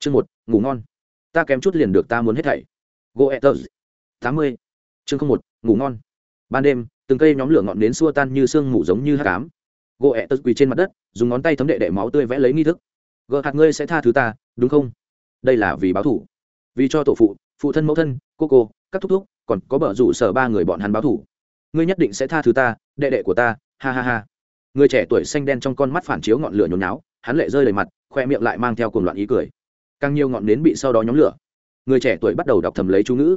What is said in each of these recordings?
chương một, ngủ ngon. Ta kém chút liền được ta muốn hết thảy. Goethers tám mươi. Chương không một, ngủ ngon. Ban đêm, từng cây nhóm lửa ngọn nến xua tan như sương mù giống như hát cám goethers quỳ trên mặt đất, dùng ngón tay thấm đệ đệ máu tươi vẽ lấy nghi thức. Gợ hạt ngươi sẽ tha thứ ta, đúng không? Đây là vì báo thủ. Vì cho tổ phụ phụ thân mẫu thân, cô cô, các thúc thúc, còn có bờ rủ sở ba người bọn hắn báo thủ. Ngươi nhất định sẽ tha thứ ta, đệ đệ của ta, ha ha ha. Người trẻ tuổi xanh đen trong con mắt phản chiếu ngọn lửa nhốn náo hắn lệ rơi đầy mặt, khoe miệng lại mang theo cuồng loạn ý cười càng nhiều ngọn nến bị sau đó nhóm lửa. Người trẻ tuổi bắt đầu đọc thầm lấy chú ngữ.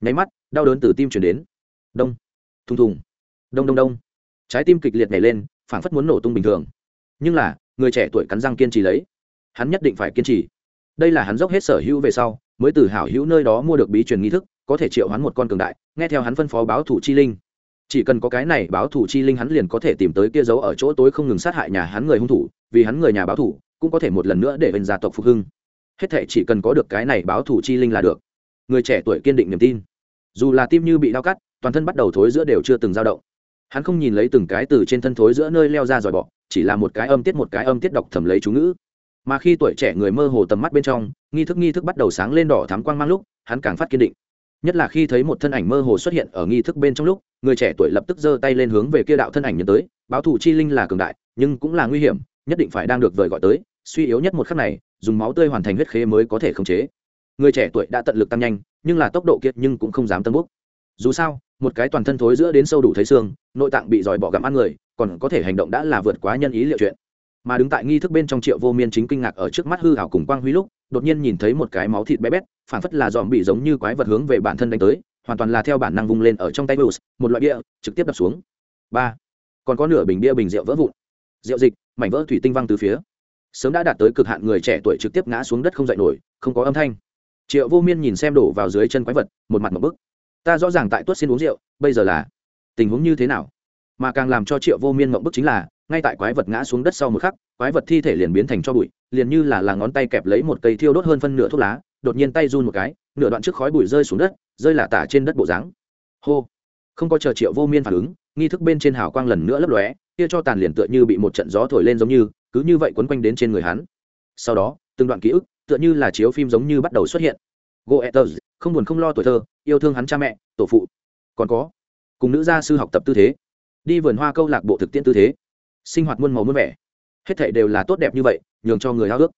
Nháy mắt, đau đớn từ tim chuyển đến. Đông, thùng thùng. Đông đông đông. Trái tim kịch liệt nhảy lên, phảng phất muốn nổ tung bình thường. Nhưng là, người trẻ tuổi cắn răng kiên trì lấy. Hắn nhất định phải kiên trì. Đây là hắn dốc hết sở hữu về sau, mới từ hảo hữu nơi đó mua được bí truyền nghi thức, có thể triệu hắn một con cường đại, nghe theo hắn phân phó báo thủ chi linh. Chỉ cần có cái này báo thủ chi linh hắn liền có thể tìm tới kia giấu ở chỗ tối không ngừng sát hại nhà hắn người hung thủ, vì hắn người nhà báo thủ, cũng có thể một lần nữa để bên gia tộc phục hưng hết thể chỉ cần có được cái này báo thủ chi linh là được. Người trẻ tuổi kiên định niềm tin. Dù là tim như bị đau cắt, toàn thân bắt đầu thối giữa đều chưa từng dao động. Hắn không nhìn lấy từng cái từ trên thân thối giữa nơi leo ra dòi bọ, chỉ là một cái âm tiết một cái âm tiết đọc thầm lấy chú ngữ. Mà khi tuổi trẻ người mơ hồ tầm mắt bên trong, nghi thức nghi thức bắt đầu sáng lên đỏ thám quang mang lúc, hắn càng phát kiên định. Nhất là khi thấy một thân ảnh mơ hồ xuất hiện ở nghi thức bên trong lúc, người trẻ tuổi lập tức giơ tay lên hướng về kia đạo thân ảnh nhấn tới, báo thủ chi linh là cường đại, nhưng cũng là nguy hiểm, nhất định phải đang được vời gọi tới suy yếu nhất một khắc này, dùng máu tươi hoàn thành huyết khế mới có thể khống chế. Người trẻ tuổi đã tận lực tăng nhanh, nhưng là tốc độ kiệt nhưng cũng không dám tân bốc dù sao, một cái toàn thân thối giữa đến sâu đủ thấy xương, nội tạng bị dòi bỏ gặm ăn người, còn có thể hành động đã là vượt quá nhân ý liệu chuyện. Mà đứng tại nghi thức bên trong triệu vô miên chính kinh ngạc ở trước mắt hư hảo cùng quang huy lúc, đột nhiên nhìn thấy một cái máu thịt bé bét phản phất là dòm bị giống như quái vật hướng về bản thân đánh tới, hoàn toàn là theo bản năng vung lên ở trong tay blues một loại bia trực tiếp đập xuống. Ba. Còn có nửa bình bia bình rượu vỡ vụn. Rượu dịch, mảnh vỡ thủy tinh văng từ phía sớm đã đạt tới cực hạn người trẻ tuổi trực tiếp ngã xuống đất không dậy nổi, không có âm thanh. Triệu vô miên nhìn xem đổ vào dưới chân quái vật, một mặt một bức. Ta rõ ràng tại tuất xin uống rượu, bây giờ là tình huống như thế nào? Mà càng làm cho triệu vô miên mộng bức chính là, ngay tại quái vật ngã xuống đất sau một khắc, quái vật thi thể liền biến thành cho bụi, liền như là là ngón tay kẹp lấy một cây thiêu đốt hơn phân nửa thuốc lá, đột nhiên tay run một cái, nửa đoạn trước khói bụi rơi xuống đất, rơi lả tả trên đất bộ dáng. Hô! Không có chờ triệu vô miên phản ứng, nghi thức bên trên hào quang lần nữa lấp lóe, kia cho tàn liền tựa như bị một trận gió thổi lên giống như cứ như vậy quấn quanh đến trên người hắn. Sau đó, từng đoạn ký ức tựa như là chiếu phim giống như bắt đầu xuất hiện. Goethers không buồn không lo tuổi thơ, yêu thương hắn cha mẹ, tổ phụ. Còn có, cùng nữ gia sư học tập tư thế. Đi vườn hoa câu lạc bộ thực tiễn tư thế. Sinh hoạt muôn màu muôn vẻ. Hết thảy đều là tốt đẹp như vậy, nhường cho người háo ước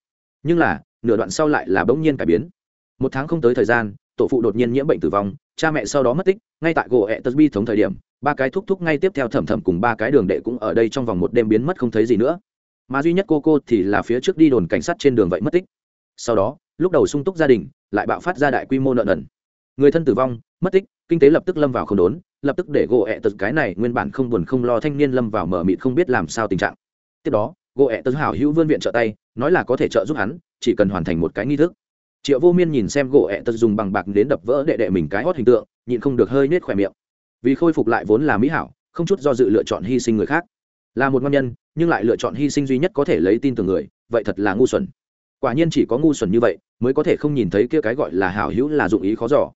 nhưng là, nửa đoạn sau lại là bỗng nhiên cải biến. Một tháng không tới thời gian, tổ phụ đột nhiên nhiễm bệnh tử vong, cha mẹ sau đó mất tích, ngay tại gỗ ẹ tật bi thống thời điểm, ba cái thúc thúc ngay tiếp theo thẩm thẩm cùng ba cái đường đệ cũng ở đây trong vòng một đêm biến mất không thấy gì nữa mà duy nhất cô cô thì là phía trước đi đồn cảnh sát trên đường vậy mất tích. Sau đó, lúc đầu sung túc gia đình, lại bạo phát ra đại quy mô nợ nần. Người thân tử vong, mất tích, kinh tế lập tức lâm vào không đốn, lập tức để gỗ ẹ tật cái này nguyên bản không buồn không lo thanh niên lâm vào mở mịt không biết làm sao tình trạng. Tiếp đó, gỗ ẹ tật hảo hữu vươn viện trợ tay, nói là có thể trợ giúp hắn, chỉ cần hoàn thành một cái nghi thức. Triệu vô miên nhìn xem gỗ ẹ tật dùng bằng bạc đến đập vỡ đệ đệ mình cái hót hình tượng, nhịn không được hơi nết khỏe miệng. Vì khôi phục lại vốn là mỹ hảo, không chút do dự lựa chọn hy sinh người khác là một ngon nhân, nhưng lại lựa chọn hy sinh duy nhất có thể lấy tin từ người, vậy thật là ngu xuẩn. Quả nhiên chỉ có ngu xuẩn như vậy mới có thể không nhìn thấy kia cái gọi là hảo hữu là dụng ý khó giỏ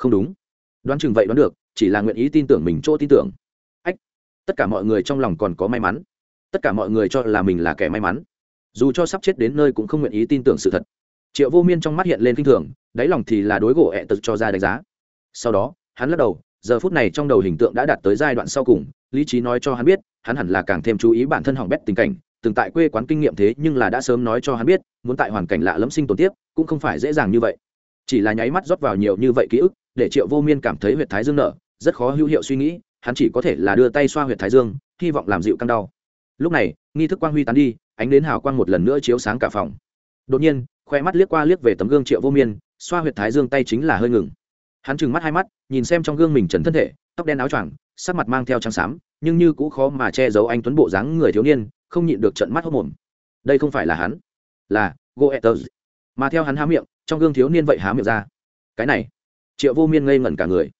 không đúng. Đoán chừng vậy đoán được, chỉ là nguyện ý tin tưởng mình chỗ tin tưởng. Ách, tất cả mọi người trong lòng còn có may mắn. Tất cả mọi người cho là mình là kẻ may mắn. Dù cho sắp chết đến nơi cũng không nguyện ý tin tưởng sự thật. Triệu vô miên trong mắt hiện lên k i n h thường, đáy lòng thì là đối gỗ ẹ tật cho ra đánh giá. Sau đó, hắn lắc đầu, giờ phút này trong đầu hình tượng đã đạt tới giai đoạn sau cùng, lý trí nói cho hắn biết hắn hẳn là càng thêm chú ý bản thân hỏng bét tình cảnh, từng tại quê quán kinh nghiệm thế nhưng là đã sớm nói cho hắn biết, muốn tại hoàn cảnh lạ lẫm sinh tồn tiếp, cũng không phải dễ dàng như vậy. Chỉ là nháy mắt rót vào nhiều như vậy ký ức, để triệu vô miên cảm thấy huyệt thái dương nở, rất khó hữu hiệu suy nghĩ, hắn chỉ có thể là đưa tay xoa huyệt thái dương, hy vọng làm dịu căng đau. Lúc này, nghi thức quang huy tán đi, ánh đến hào quang một lần nữa chiếu sáng cả phòng. Đột nhiên, khoe mắt liếc qua liếc về tấm gương triệu vô miên, xoa huyệt thái dương tay chính là hơi ngừng. Hắn trừng mắt hai mắt, nhìn xem trong gương mình trần thân thể tóc đen áo choàng, sắc mặt mang theo trắng xám, nhưng như cũ khó mà che giấu anh tuấn bộ dáng người thiếu niên, không nhịn được trận mắt hốc mồm. Đây không phải là hắn, là goethers mà theo hắn há miệng, trong gương thiếu niên vậy há miệng ra. Cái này, triệu vô miên ngây ngẩn cả người.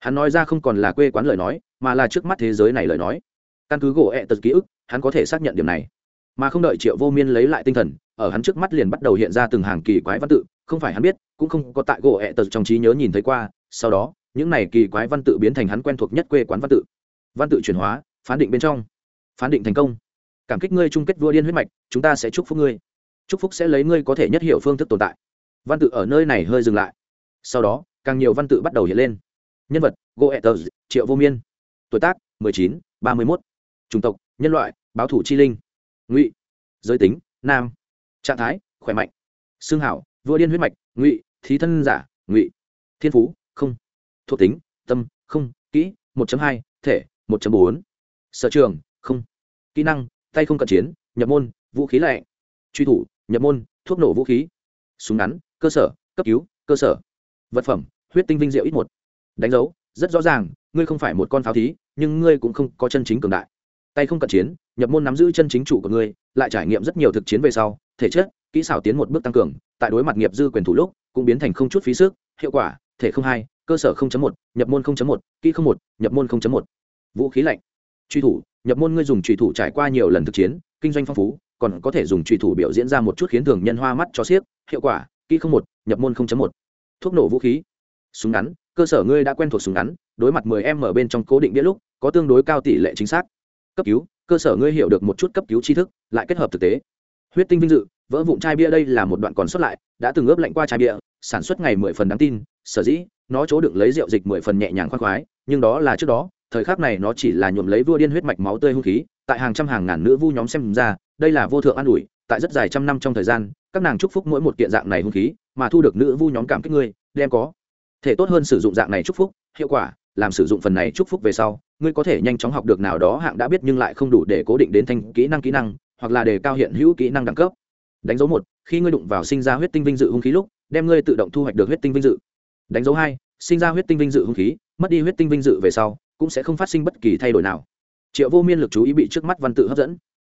Hắn nói ra không còn là quê quán lời nói, mà là trước mắt thế giới này lời nói. Căn cứ gỗ ẹ tật ký ức, hắn có thể xác nhận điểm này. Mà không đợi triệu vô miên lấy lại tinh thần, ở hắn trước mắt liền bắt đầu hiện ra từng hàng kỳ quái văn tự, không phải hắn biết, cũng không có tại gỗ ẹ tật trong trí nhớ nhìn thấy qua, sau đó những này kỳ quái văn tự biến thành hắn quen thuộc nhất quê quán văn tự. Văn tự chuyển hóa phán định bên trong. Phán định thành công. Cảm kích ngươi chung kết vua điên huyết mạch chúng ta sẽ chúc phúc ngươi. Chúc phúc sẽ lấy ngươi có thể nhất hiểu phương thức tồn tại. Văn tự ở nơi này hơi dừng lại. Sau đó càng nhiều văn tự bắt đầu hiện lên. Nhân vật goethez triệu vô miên. Tuổi tác 19, 31. chủng tộc nhân loại báo thủ chi linh. Ngụy giới tính nam. Trạng thái khỏe mạnh. Xương hảo vua điên huyết mạch ngụy thí thân giả ngụy. Thiên phú không thuộc tính tâm không kỹ 1.2, thể 1.4. sở trường không. Kỹ năng tay không cận chiến nhập môn vũ khí lạnh. Truy thủ nhập môn thuốc nổ vũ khí. Súng ngắn cơ sở cấp cứu cơ sở. Vật phẩm huyết tinh vinh diệu ít một. Đánh dấu rất rõ ràng ngươi không phải một con pháo thí nhưng ngươi cũng không có chân chính cường đại. Tay không cận chiến nhập môn nắm giữ chân chính chủ của ngươi lại trải nghiệm rất nhiều thực chiến về sau thể chất kỹ xảo tiến một bước tăng cường tại đối mặt nghiệp dư quyền thủ lúc cũng biến thành không chút phí sức hiệu quả thể không hai cơ sở 0.1, nhập môn 0.1, kỹ không một nhập môn 0.1. vũ khí lạnh truy thủ nhập môn ngươi dùng truy thủ trải qua nhiều lần thực chiến kinh doanh phong phú còn có thể dùng truy thủ biểu diễn ra một chút khiến thường nhân hoa mắt cho xiếc hiệu quả kỹ không một nhập môn 0.1. thuốc nổ vũ khí súng ngắn cơ sở ngươi đã quen thuộc súng ngắn đối mặt 10 m ở bên trong cố định đĩa lúc có tương đối cao tỷ lệ chính xác cấp cứu cơ sở ngươi hiểu được một chút cấp cứu tri thức lại kết hợp thực tế huyết tinh vinh dự vỡ vụn chai bia đây là một đoạn còn xuất lại đã từng ướp lạnh qua chai bia sản xuất ngày mười phần đáng tin sở dĩ, nó chỗ đựng lấy rượu dịch mười phần nhẹ nhàng khoan khoái, nhưng đó là trước đó, thời khắc này nó chỉ là nhuộm lấy vua điên huyết mạch máu tươi hung khí, tại hàng trăm hàng ngàn nữ vu nhóm xem ra, đây là vô thượng an ủi, tại rất dài trăm năm trong thời gian, các nàng chúc phúc mỗi một kiện dạng này hung khí, mà thu được nữ vu nhóm cảm kích ngươi, đem có. Thể tốt hơn sử dụng dạng này chúc phúc, hiệu quả, làm sử dụng phần này chúc phúc về sau, ngươi có thể nhanh chóng học được nào đó hạng đã biết nhưng lại không đủ để cố định đến thành kỹ năng kỹ năng, hoặc là đề cao hiện hữu kỹ năng đẳng cấp. Đánh dấu một, khi ngươi đụng vào sinh ra huyết tinh vinh dự hung khí lúc, đem ngươi tự động thu hoạch được huyết tinh vinh dự đánh dấu hai, sinh ra huyết tinh vinh dự hung khí, mất đi huyết tinh vinh dự về sau, cũng sẽ không phát sinh bất kỳ thay đổi nào. Triệu vô miên lực chú ý bị trước mắt văn tự hấp dẫn.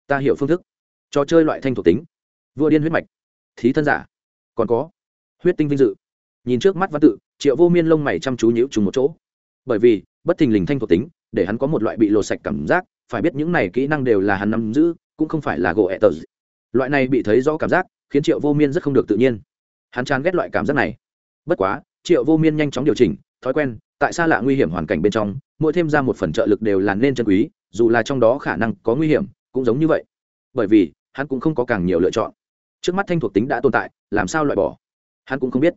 Ta hiểu phương thức. Trò chơi loại thanh thuộc tính. Vua điên huyết mạch. Thí thân giả. Còn có, huyết tinh vinh dự. Nhìn trước mắt văn tự, triệu vô miên lông mày chăm chú nhíu trùng một chỗ. Bởi vì, bất thình lình thanh thuộc tính, để hắn có một loại bị lột sạch cảm giác, phải biết những này kỹ năng đều là hắn nắm giữ, cũng không phải là gỗ ẹ tờ loại này bị thấy rõ cảm giác, khiến triệu vô miên rất không được tự nhiên. Hắn chán ghét loại cảm giác này. Bất quá triệu vô miên nhanh chóng điều chỉnh, thói quen, tại xa lạ nguy hiểm hoàn cảnh bên trong, mỗi thêm ra một phần trợ lực đều là nên chân quý, dù là trong đó khả năng có nguy hiểm, cũng giống như vậy. Bởi vì, hắn cũng không có càng nhiều lựa chọn. Trước mắt thanh thuộc tính đã tồn tại, làm sao loại bỏ? Hắn cũng không biết.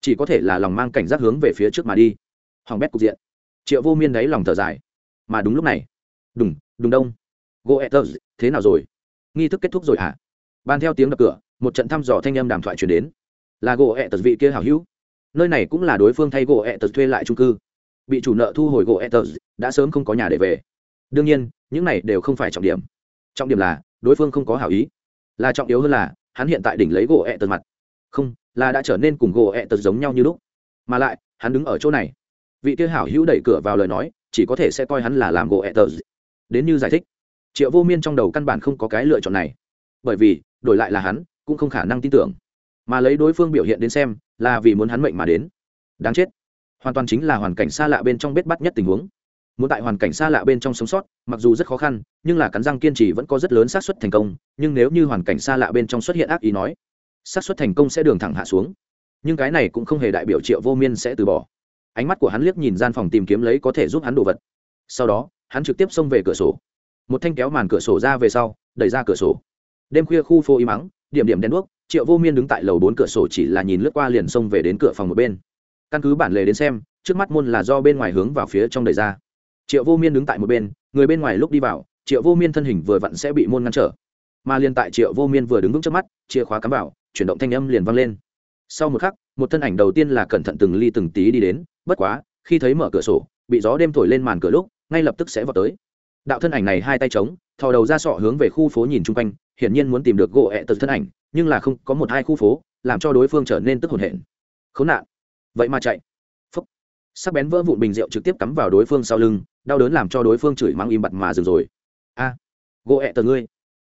Chỉ có thể là lòng mang cảnh giác hướng về phía trước mà đi. Hoàng bét cục diện. Triệu vô miên đáy lòng thở dài. Mà đúng lúc này. Đùng đùng đông. Goethers thế nào rồi? Nghi thức kết thúc rồi hả? Ban theo tiếng đập cửa, một trận thăm dò thanh âm đàm thoại chuyển đến. Là go ẹ vị kia hảo hữu nơi này cũng là đối phương thay gỗ ẹ tật thuê lại trung cư. Bị chủ nợ thu hồi gỗ ẹ tật đã sớm không có nhà để về. Đương nhiên, những này đều không phải trọng điểm. Trọng điểm là, đối phương không có hảo ý. Là trọng yếu hơn là, hắn hiện tại đỉnh lấy gỗ ẹ tật mặt. Không, là đã trở nên cùng gỗ ẹ tật giống nhau như lúc. Mà lại, hắn đứng ở chỗ này. Vị kia hảo hữu đẩy cửa vào lời nói, chỉ có thể sẽ coi hắn là làm gỗ ẹ tật đến như giải thích, triệu vô miên trong đầu căn bản không có cái lựa chọn này. Bởi vì, đổi lại là hắn, cũng không khả năng tin tưởng mà lấy đối phương biểu hiện đến xem là vì muốn hắn mệnh mà đến. Đáng chết. Hoàn toàn chính là hoàn cảnh xa lạ bên trong bết bắt nhất tình huống. Muốn tại hoàn cảnh xa lạ bên trong sống sót, mặc dù rất khó khăn, nhưng là cắn răng kiên trì vẫn có rất lớn xác suất thành công, nhưng nếu như hoàn cảnh xa lạ bên trong xuất hiện ác ý nói, xác suất thành công sẽ đường thẳng hạ xuống. Nhưng cái này cũng không hề đại biểu triệu vô miên sẽ từ bỏ. Ánh mắt của hắn liếc nhìn gian phòng tìm kiếm lấy có thể giúp hắn đồ vật. Sau đó, hắn trực tiếp xông về cửa sổ. Một thanh kéo màn cửa sổ ra về sau, đẩy ra cửa sổ. Đêm khuya khu phố y mắng điểm điểm đen đuốc triệu vô miên đứng tại lầu bốn cửa sổ chỉ là nhìn lướt qua liền xông về đến cửa phòng một bên. Căn cứ bản lề đến xem, trước mắt môn là do bên ngoài hướng vào phía trong đẩy ra. Triệu vô miên đứng tại một bên, người bên ngoài lúc đi vào, triệu vô miên thân hình vừa vặn sẽ bị môn ngăn trở. Mà liền tại triệu vô miên vừa đứng vững trước mắt, chìa khóa cắm vào, chuyển động thanh âm liền vang lên. Sau một khắc, một thân ảnh đầu tiên là cẩn thận từng ly từng tí đi đến, bất quá, khi thấy mở cửa sổ, bị gió đêm thổi lên màn cửa lúc, ngay lập tức sẽ vào tới. Đạo thân ảnh này hai tay trống thò đầu ra sọ hướng về khu phố nhìn chung quanh hiển nhiên muốn tìm được gỗ ẹ tật thân ảnh, nhưng là không có một hai khu phố, làm cho đối phương trở nên tức hồn hển. Khốn nạn. Vậy mà chạy. Phúc. Sắc bén vỡ vụn bình rượu trực tiếp cắm vào đối phương sau lưng, đau đớn làm cho đối phương chửi mang im bặt mà dừng rồi. A. Gỗ ẹ tật ngươi.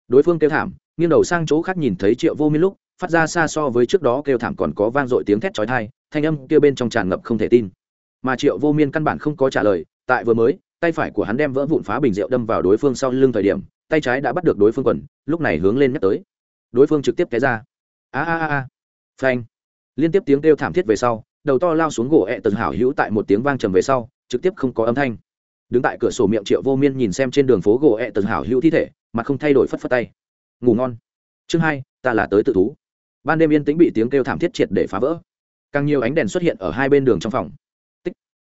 Đối phương kêu thảm, nghiêng đầu sang chỗ khác nhìn thấy triệu vô miên lúc, phát ra xa so với trước đó kêu thảm còn có vang dội tiếng thét chói tai, thanh âm kêu bên trong tràn ngập không thể tin. Mà triệu vô miên căn bản không có trả lời, tại vừa mới, tay phải của hắn đem vỡ vụn phá bình rượu đâm vào đối phương sau lưng thời điểm tay trái đã bắt được đối phương quần, lúc này hướng lên nhắc tới. Đối phương trực tiếp té ra. A a a phanh. Liên tiếp tiếng kêu thảm thiết về sau, đầu to lao xuống gỗ ẹ tần hảo hữu tại một tiếng vang trầm về sau, trực tiếp không có âm thanh. Đứng tại cửa sổ miệng triệu vô miên nhìn xem trên đường phố gỗ ẹ tần hảo hữu thi thể mà không thay đổi phất phất tay. Ngủ ngon. Chương hai, ta là tới tự thú. Ban đêm yên tĩnh bị tiếng kêu thảm thiết triệt để phá vỡ. Càng nhiều ánh đèn xuất hiện ở hai bên đường trong phòng. Tích.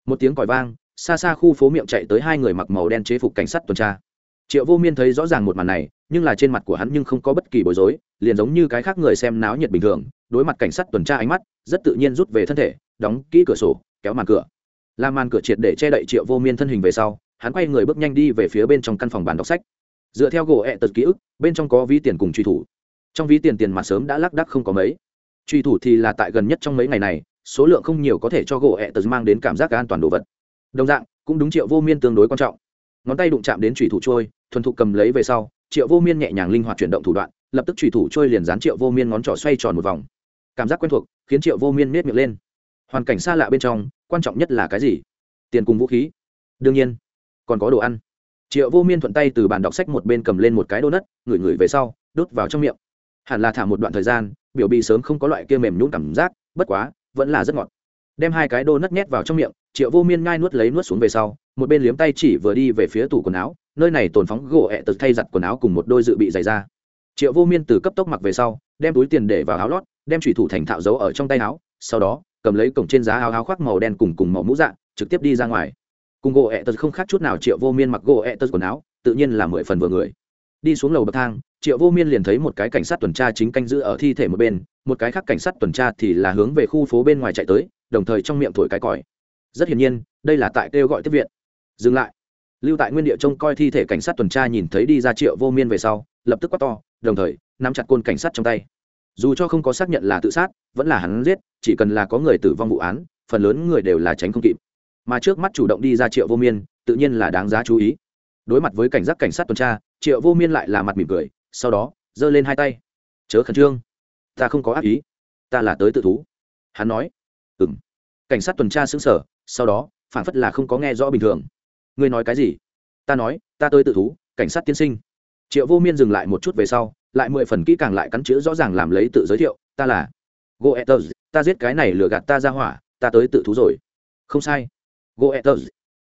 Một tiếng còi vang, xa xa khu phố miệng chạy tới hai người mặc màu đen chế phục cảnh sát tuần tra triệu vô miên thấy rõ ràng một màn này, nhưng là trên mặt của hắn nhưng không có bất kỳ bối rối, liền giống như cái khác người xem náo nhiệt bình thường, đối mặt cảnh sát tuần tra ánh mắt, rất tự nhiên rút về thân thể, đóng kỹ cửa sổ, kéo màn cửa. Làm màn cửa triệt để che đậy triệu vô miên thân hình về sau, hắn quay người bước nhanh đi về phía bên trong căn phòng bàn đọc sách. Dựa theo gỗ ẹ tật ký ức, bên trong có ví tiền cùng truy thủ. Trong ví tiền tiền mặt sớm đã lác đắc không có mấy. Truy thủ thì là tại gần nhất trong mấy ngày này, số lượng không nhiều có thể cho gỗ ẹ tật mang đến cảm giác an toàn đồ vật. Đồng dạng, cũng đúng triệu vô miên tương đối quan trọng. Ngón tay đụng chạm đến truy thủ trôi thuần thục cầm lấy về sau, triệu vô miên nhẹ nhàng linh hoạt chuyển động thủ đoạn, lập tức trùy thủ trôi liền dán triệu vô miên ngón trỏ xoay tròn một vòng. Cảm giác quen thuộc, khiến triệu vô miên miết miệng lên. Hoàn cảnh xa lạ bên trong, quan trọng nhất là cái gì? Tiền cùng vũ khí. Đương nhiên, còn có đồ ăn. Triệu vô miên thuận tay từ bàn đọc sách một bên cầm lên một cái đô nất ngửi ngửi về sau đốt vào trong miệng. Hẳn là thả một đoạn thời gian, biểu bị sớm không có loại kia mềm nhún cảm giác, bất quá, vẫn là rất ngọt. Đem hai cái đô nất nhét vào trong miệng, triệu vô miên ngai nuốt lấy nuốt xuống về sau, một bên liếm tay chỉ vừa đi về phía tủ quần áo nơi này tồn phóng gỗ ẹ tật thay giặt quần áo cùng một đôi dự bị giày ra triệu vô miên từ cấp tốc mặc về sau, đem túi tiền để vào áo lót, đem thủy thủ thành thạo giấu ở trong tay áo, sau đó, cầm lấy cổng trên giá áo áo khoác màu đen cùng cùng màu mũ dạng trực tiếp đi ra ngoài. Cùng gỗ ẹ tật không khác chút nào triệu vô miên mặc gỗ ẹ tật quần áo, tự nhiên là mười phần vừa người. Đi xuống lầu bậc thang, triệu vô miên liền thấy một cái cảnh sát tuần tra chính canh giữ ở thi thể một bên, một cái khác cảnh sát tuần tra thì là hướng về khu phố bên ngoài chạy tới, đồng thời trong miệng thổi cái còi. Rất hiển nhiên, đây là tại kêu gọi tiếp viện. Dừng lại lưu tại nguyên địa trông coi thi thể cảnh sát tuần tra nhìn thấy đi ra triệu vô miên về sau, lập tức quát to, đồng thời, nắm chặt côn cảnh sát trong tay. Dù cho không có xác nhận là tự sát, vẫn là hắn giết, chỉ cần là có người tử vong vụ án, phần lớn người đều là tránh không kịp. Mà trước mắt chủ động đi ra triệu vô miên, tự nhiên là đáng giá chú ý. Đối mặt với cảnh giác cảnh sát tuần tra, triệu vô miên lại là mặt mỉm cười, sau đó, giơ lên hai tay. Chớ khẩn trương. Ta không có ác ý. Ta là tới tự thú. Hắn nói. Ừ m cảnh sát tuần tra xứng sở sau đó, phản phất là không có nghe rõ bình thường ngươi nói cái gì? Ta nói, ta tới tự thú, cảnh sát tiên sinh. Triệu vô miên dừng lại một chút về sau, lại mười phần kỹ càng lại cắn chữ rõ ràng làm lấy tự giới thiệu, ta là goethers ta giết cái này lừa gạt ta ra hỏa, ta tới tự thú rồi. Không sai. Goethers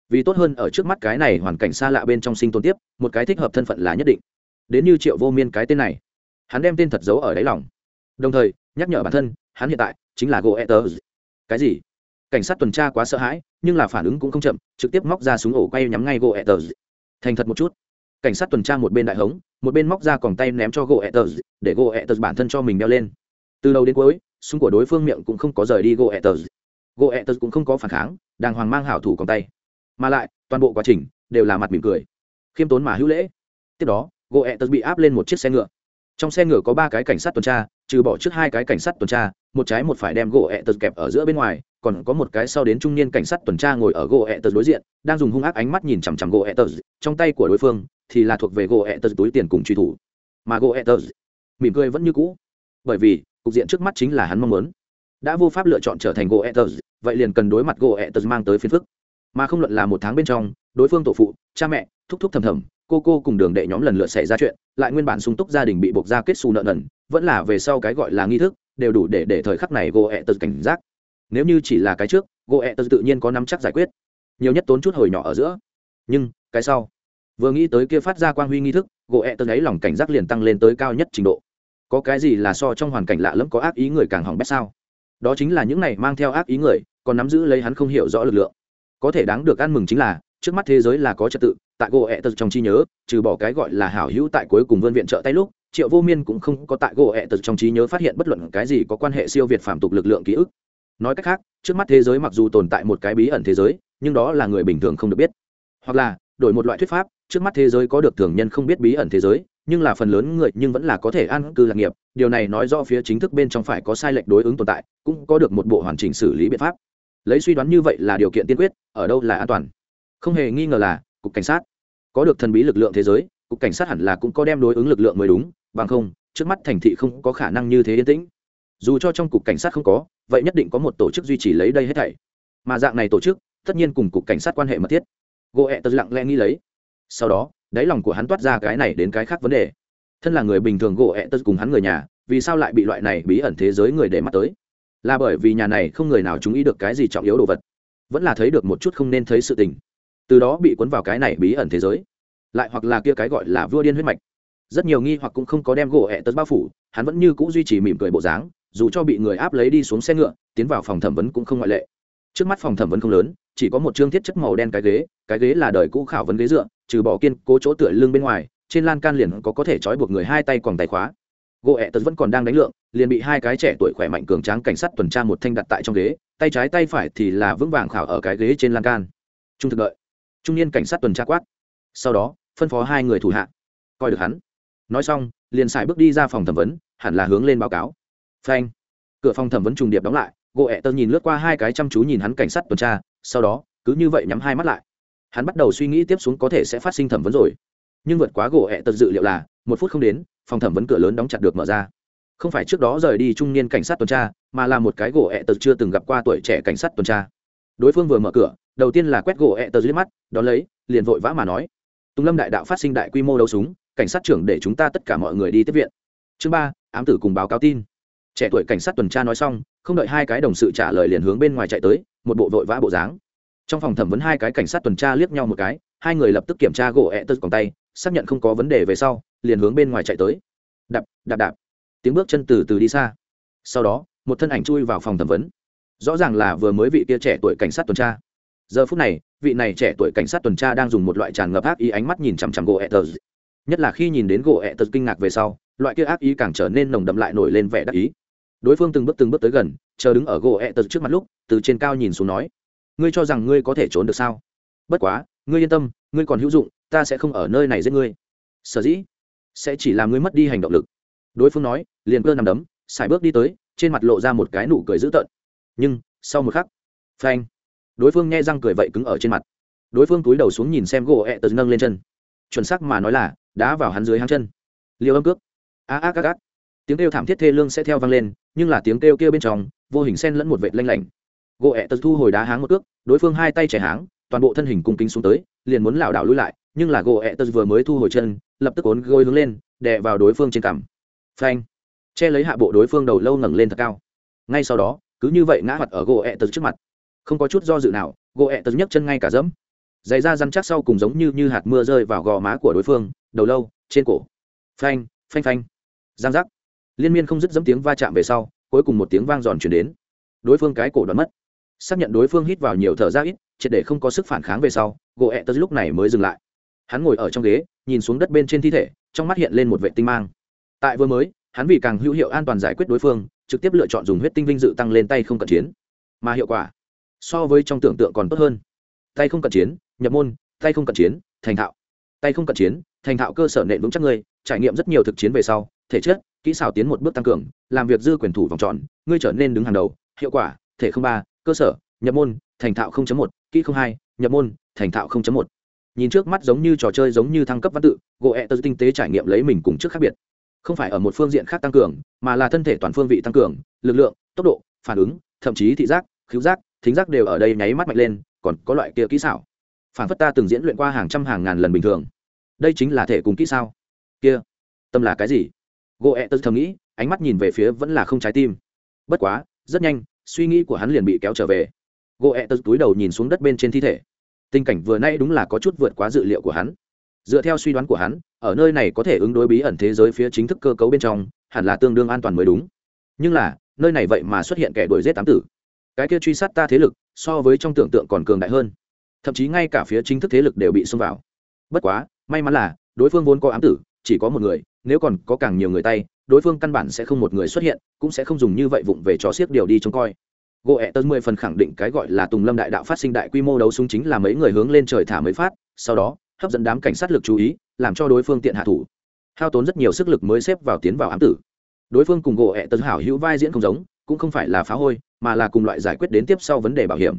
vì tốt hơn ở trước mắt cái này hoàn cảnh xa lạ bên trong sinh tồn tiếp, một cái thích hợp thân phận là nhất định. Đến như triệu vô miên cái tên này, hắn đem tên thật giấu ở đáy lòng. Đồng thời, nhắc nhở bản thân, hắn hiện tại chính là goethers cái gì? Cảnh sát tuần tra quá sợ hãi, nhưng là phản ứng cũng không chậm, trực tiếp móc ra súng ổ quay nhắm ngay gỗ ẹt tờ thành thật một chút. Cảnh sát tuần tra một bên đại hống, một bên móc ra còng tay ném cho gỗ ẹt tờ để gỗ ẹt tờ bản thân cho mình đeo lên. Từ đầu đến cuối, súng của đối phương miệng cũng không có rời đi gỗ ẹ tờ gỗ ẹ tờ cũng không có phản kháng đàng hoàng mang hảo thủ còng tay. Mà lại, toàn bộ quá trình đều là mặt mỉm cười. Khiêm tốn mà hữu lễ. Tiếp đó, gỗ ẹt tờ bị áp lên một chiếc xe ngựa. Trong xe ngựa có ba cái cảnh sát tuần tra, trừ bỏ trước hai cái cảnh sát tuần tra một trái một phải đem gỗ ẹ tật kẹp ở giữa bên ngoài, còn có một cái sau đến trung niên cảnh sát tuần tra ngồi ở gỗ ẹ tật đối diện, đang dùng hung ác ánh mắt nhìn chằm chằm gỗ ẹ tật. Trong tay của đối phương thì là thuộc về gỗ ẹ tật túi tiền cùng truy thủ. Mà gỗ ẹ tật mỉm cười vẫn như cũ, bởi vì cục diện trước mắt chính là hắn mong muốn. Đã vô pháp lựa chọn trở thành gỗ ẹ tật, vậy liền cần đối mặt gỗ ẹ tật mang tới phiền phức. Mà không luận là một tháng bên trong, đối phương tổ phụ, cha mẹ, thúc thúc thầm thầm, cô cô cùng đường đệ nhóm lần lượt xảy ra chuyện, lại nguyên bản sung túc gia đình bị buộc ra kết xù nợ nần, vẫn là về sau cái gọi là nghi thức đều đủ để để thời khắc này gỗ ẹ tật cảnh giác. Nếu như chỉ là cái trước gỗ ẹ tật tự nhiên có nắm chắc giải quyết. Nhiều nhất tốn chút hồi nhỏ ở giữa. Nhưng, cái sau? Vừa nghĩ tới kia phát ra quang huy nghi thức gỗ ẹ tật ấy lòng cảnh giác liền tăng lên tới cao nhất trình độ. Có cái gì là so trong hoàn cảnh lạ lẫm có ác ý người càng hỏng bét sao? Đó chính là những này mang theo ác ý người, còn nắm giữ lấy hắn không hiểu rõ lực lượng. Có thể đáng được ăn mừng chính là, trước mắt thế giới là có trật tự, tại gỗ ẹ tật trong trí nhớ, trừ bỏ cái gọi là hảo hữu tại cuối cùng vươn viện trợ tay lúc triệu vô miên cũng không có tại gỗ ẹ tật trong trí nhớ phát hiện bất luận cái gì có quan hệ siêu việt phạm tục lực lượng ký ức. Nói cách khác, trước mắt thế giới mặc dù tồn tại một cái bí ẩn thế giới, nhưng đó là người bình thường không được biết. Hoặc là, đổi một loại thuyết pháp, trước mắt thế giới có được thường nhân không biết bí ẩn thế giới, nhưng là phần lớn người nhưng vẫn là có thể an cư lạc nghiệp, điều này nói do phía chính thức bên trong phải có sai lệch đối ứng tồn tại, cũng có được một bộ hoàn chỉnh xử lý biện pháp. Lấy suy đoán như vậy là điều kiện tiên quyết, ở đâu là an toàn? Không hề nghi ngờ là, cục cảnh sát có được thần bí lực lượng thế giới cục cảnh sát hẳn là cũng có đem đối ứng lực lượng mới đúng, bằng không, trước mắt thành thị không có khả năng như thế yên tĩnh. Dù cho trong cục cảnh sát không có, vậy nhất định có một tổ chức duy trì lấy đây hết thảy. Mà dạng này tổ chức, tất nhiên cùng cục cảnh sát quan hệ mật thiết. Gỗ ẹ tật lặng lẽ nghĩ lấy. Sau đó, đáy lòng của hắn toát ra cái này đến cái khác vấn đề. Thân là người bình thường gỗ ẹ tật cùng hắn người nhà, vì sao lại bị loại này bí ẩn thế giới người để mắt tới? Là bởi vì nhà này không người nào chú ý được cái gì trọng yếu đồ vật. Vẫn là thấy được một chút không nên thấy sự tình. Từ đó bị cuốn vào cái này bí ẩn thế giới lại hoặc là kia cái gọi là vua điên huyết mạch. Rất nhiều nghi hoặc cũng không có đem gỗ ẹ tớt bao phủ, hắn vẫn như c ũ duy trì mỉm cười bộ dáng, dù cho bị người áp lấy đi xuống xe ngựa, tiến vào phòng thẩm vấn cũng không ngoại lệ. Trước mắt phòng thẩm vấn không lớn, chỉ có một chương thiết chất màu đen cái ghế cái ghế là đời cũ khảo vấn ghế dựa, trừ bỏ kiên cố chỗ tựa lưng bên ngoài, trên lan can liền có có thể trói buộc người hai tay còn tay khóa. Gỗ ẹ tật vẫn còn đang đánh lượng, liền bị hai cái trẻ tuổi khỏe mạnh cường tráng cảnh sát tuần tra một thanh đặt tại trong ghế, tay trái tay phải thì là vững vàng khảo ở cái ghế trên lan can. Trung thực đợi. Trung niên cảnh sát tuần tra quát. Sau đó phân phó hai người thủ hạ. Coi được hắn. Nói xong, liền xài bước đi ra phòng thẩm vấn, hẳn là hướng lên báo cáo. Phanh. Cửa phòng thẩm vấn trùng điệp đóng lại, gỗ ẹ tơ nhìn lướt qua hai cái chăm chú nhìn hắn cảnh sát tuần tra, sau đó, cứ như vậy nhắm hai mắt lại. Hắn bắt đầu suy nghĩ tiếp xuống có thể sẽ phát sinh thẩm vấn rồi. Nhưng vượt quá gỗ ẹ tật dự liệu là, một phút không đến, phòng thẩm vấn cửa lớn đóng chặt được mở ra. Không phải trước đó rời đi trung niên cảnh sát tuần tra, mà là một cái gỗ ẹ tật chưa từng gặp qua tuổi trẻ cảnh sát tuần tra. Đối phương vừa mở cửa, đầu tiên là quét gỗ ẹ tật dưới mắt, đón lấy, liền vội vã mà nói tùng lâm đại đạo phát sinh đại quy mô đấu súng, cảnh sát trưởng để chúng ta tất cả mọi người đi tiếp viện. Chương ba, ám tử cùng báo cáo tin. Trẻ tuổi cảnh sát tuần tra nói xong, không đợi hai cái đồng sự trả lời liền hướng bên ngoài chạy tới, một bộ vội vã bộ dáng. Trong phòng thẩm vấn hai cái cảnh sát tuần tra liếc nhau một cái, hai người lập tức kiểm tra gỗ ẹ tật còn tay, xác nhận không có vấn đề về sau, liền hướng bên ngoài chạy tới. Đạp đạp đạp. Tiếng bước chân từ từ đi xa. Sau đó, một thân ảnh chui vào phòng thẩm vấn. Rõ ràng là vừa mới vị kia trẻ tuổi cảnh sát tuần tra giờ phút này, vị này trẻ tuổi cảnh sát tuần tra đang dùng một loại tràn ngập ác ý ánh mắt nhìn chằm chằm gỗ ẹ tật nhất là khi nhìn đến gỗ ẹ tật kinh ngạc về sau, loại kia ác ý càng trở nên nồng đậm lại nổi lên vẻ đắc ý. Đối phương từng bước từng bước tới gần, chờ đứng ở gỗ ẹ tật trước mặt lúc, từ trên cao nhìn xuống nói, ngươi cho rằng ngươi có thể trốn được sao? Bất quá, ngươi yên tâm, ngươi còn hữu dụng, ta sẽ không ở nơi này giết ngươi. Sở dĩ? Sẽ chỉ làm ngươi mất đi hành động lực. Đối phương nói, liền cơ nằm đấm xài bước đi tới, trên mặt lộ ra một cái nụ cười dữ tợn. Nhưng, sau một khắc, phanh đối phương nghe răng cười vậy cứng ở trên mặt. Đối phương túi đầu xuống nhìn xem gỗ ẹ tật nâng lên chân. Chuẩn sắc mà nói là, đá vào hắn dưới hang chân. Liều âm cước. A a các ác tiếng kêu thảm thiết thê lương sẽ theo vang lên, nhưng là tiếng kêu kêu bên trong, vô hình sen lẫn một vệt lanh lảnh. Gỗ ẹ tật thu hồi đá háng một cước, đối phương hai tay chảy háng, toàn bộ thân hình cung kính xuống tới, liền muốn lảo đảo lui lại, nhưng là gỗ ẹ tật vừa mới thu hồi chân, lập tức ốn gối hướng lên, đè vào đối phương trên cằm. Phanh. Che lấy hạ bộ đối phương đầu lâu ngẩng lên thật cao. Ngay sau đó, cứ như vậy ngã mặt ở gỗ ẹ tật trước mặt không có chút do dự nào, gỗ ẹ tật nhấc chân ngay cả dẫm. Giày da răn chắc sau cùng giống như như hạt mưa rơi vào gò má của đối phương, đầu lâu, trên cổ. Phanh phanh phanh. Giang giác. Liên miên không dứt dẫm tiếng va chạm về sau, cuối cùng một tiếng vang giòn chuyển đến. Đối phương cái cổ đoán mất. Xác nhận đối phương hít vào nhiều thở ra ít, triệt để không có sức phản kháng về sau, gỗ ẹ tật lúc này mới dừng lại. Hắn ngồi ở trong ghế, nhìn xuống đất bên trên thi thể, trong mắt hiện lên một vệ tinh mang. Tại vừa mới, hắn vì càng hữu hiệu an toàn giải quyết đối phương, trực tiếp lựa chọn dùng huyết tinh vinh dự tăng lên tay không cận chiến. Mà hiệu quả? So với trong tưởng tượng còn tốt hơn. Tay không cận chiến, nhập môn, tay không cận chiến, thành thạo. Tay không cận chiến, thành thạo cơ sở nện vững chắc ngươi, trải nghiệm rất nhiều thực chiến về sau, thể chất, kỹ xảo tiến một bước tăng cường, làm việc dư quyền thủ vòng tròn, ngươi trở nên đứng hàng đầu, hiệu quả, thể không ba, cơ sở, nhập môn, thành thạo không chấm một, kỹ không hai, nhập môn, thành thạo không chấm một. Nhìn trước mắt giống như trò chơi giống như thăng cấp văn tự gỗ ẹ tơ tinh tế trải nghiệm lấy mình cùng trước khác biệt. Không phải ở một phương diện khác tăng cường, mà là thân thể toàn phương vị tăng cường, lực lượng, tốc độ, phản ứng, thậm chí thị giác khứu giác thính giác đều ở đây nháy mắt mạnh lên, còn có loại kia kỹ xảo. Phản phất ta từng diễn luyện qua hàng trăm hàng ngàn lần bình thường. Đây chính là thể cùng kỹ sao kia, tâm là cái gì? Gỗ ẹ e tớ thầm nghĩ, ánh mắt nhìn về phía vẫn là không trái tim. Bất quá, rất nhanh, suy nghĩ của hắn liền bị kéo trở về. Gỗ ẹ e tớ túi đầu nhìn xuống đất bên trên thi thể. Tình cảnh vừa nay đúng là có chút vượt quá dự liệu của hắn. Dựa theo suy đoán của hắn, ở nơi này có thể ứng đối bí ẩn thế giới phía chính thức cơ cấu bên trong, hẳn là tương đương an toàn mới đúng. Nhưng là, nơi này vậy mà xuất hiện kẻ đuổi giết tám tử cái kia truy sát ta thế lực, so với trong tưởng tượng còn cường đại hơn. Thậm chí ngay cả phía chính thức thế lực đều bị xông vào. Bất quá, may mắn là, đối phương vốn có ám tử, chỉ có một người, nếu còn có càng nhiều người tay, đối phương căn bản sẽ không một người xuất hiện, cũng sẽ không dùng như vậy vụng về trò xiếc điều đi trông coi. Gỗ ẹ tân mười phần khẳng định cái gọi là tùng lâm đại đạo phát sinh đại quy mô đấu súng chính là mấy người hướng lên trời thả mới phát, sau đó, hấp dẫn đám cảnh sát lực chú ý, làm cho đối phương tiện hạ thủ. Hao tốn rất nhiều sức lực mới xếp vào tiến vào ám tử. Đối phương cùng gỗ ẹ tân hảo hữu vai diễn không giống cũng không phải là phá hôi, mà là cùng loại giải quyết đến tiếp sau vấn đề bảo hiểm.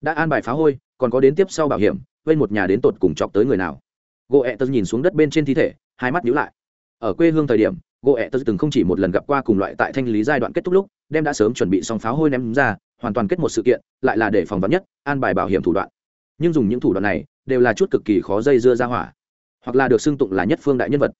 Đã an bài phá hôi, còn có đến tiếp sau bảo hiểm vây một nhà đến tột cùng chọc tới người nào. Gỗ ẹ tớ nhìn xuống đất bên trên thi thể, hai mắt nhíu lại. Ở quê hương thời điểm gỗ ẹ tớ từng không chỉ một lần gặp qua cùng loại tại thanh lý giai đoạn kết thúc lúc, đem đã sớm chuẩn bị xong pháo hôi ném ra, hoàn toàn kết một sự kiện, lại là để phòng vắn nhất, an bài bảo hiểm thủ đoạn. Nhưng dùng những thủ đoạn này, đều là chút cực kỳ khó dây dưa ra hỏa. Hoặc là được xưng tụng là nhất phương đại nhân vật.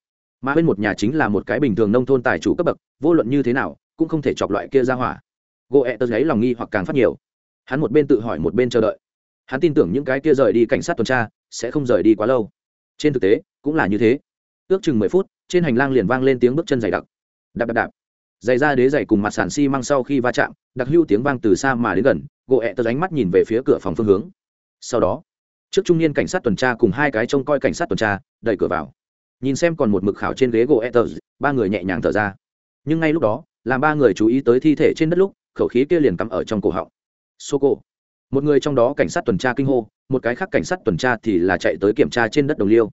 Mà bên một nhà chính là một cái bình thường nông thôn tài chủ cấp bậc, vô luận như thế nào cũng không thể chọc loại kia ra hỏa. Gỗ ẹ tớ giấy lòng nghi hoặc càng phát nhiều. Hắn một bên tự hỏi một bên chờ đợi. Hắn tin tưởng những cái kia rời đi cảnh sát tuần tra sẽ không rời đi quá lâu. Trên thực tế, cũng là như thế. Ước chừng mười phút, trên hành lang liền vang lên tiếng bước chân dày đặc. Đạp đạp đạp. Giày ra đế giày cùng mặt sàn xi、si、măng sau khi va chạm, đặc hưu tiếng vang từ xa mà đến gần gỗ ẹ tớ ánh mắt nhìn về phía cửa phòng phương hướng. Sau đó, trước trung niên cảnh sát tuần tra cùng hai cái trông coi cảnh sát tuần tra đẩy cửa vào. Nhìn xem còn một mực khảo trên ghế gỗ ẹ tớ ba người nhẹ nhàng thở ra. Nhưng ngay lúc đó làm ba người chú ý tới thi thể trên đất lúc, khẩu khí kia liền cắm ở trong cổ họng. Sô cô một người trong đó cảnh sát tuần tra kinh hô, một cái khác cảnh sát tuần tra thì là chạy tới kiểm tra trên đất đồng liêu.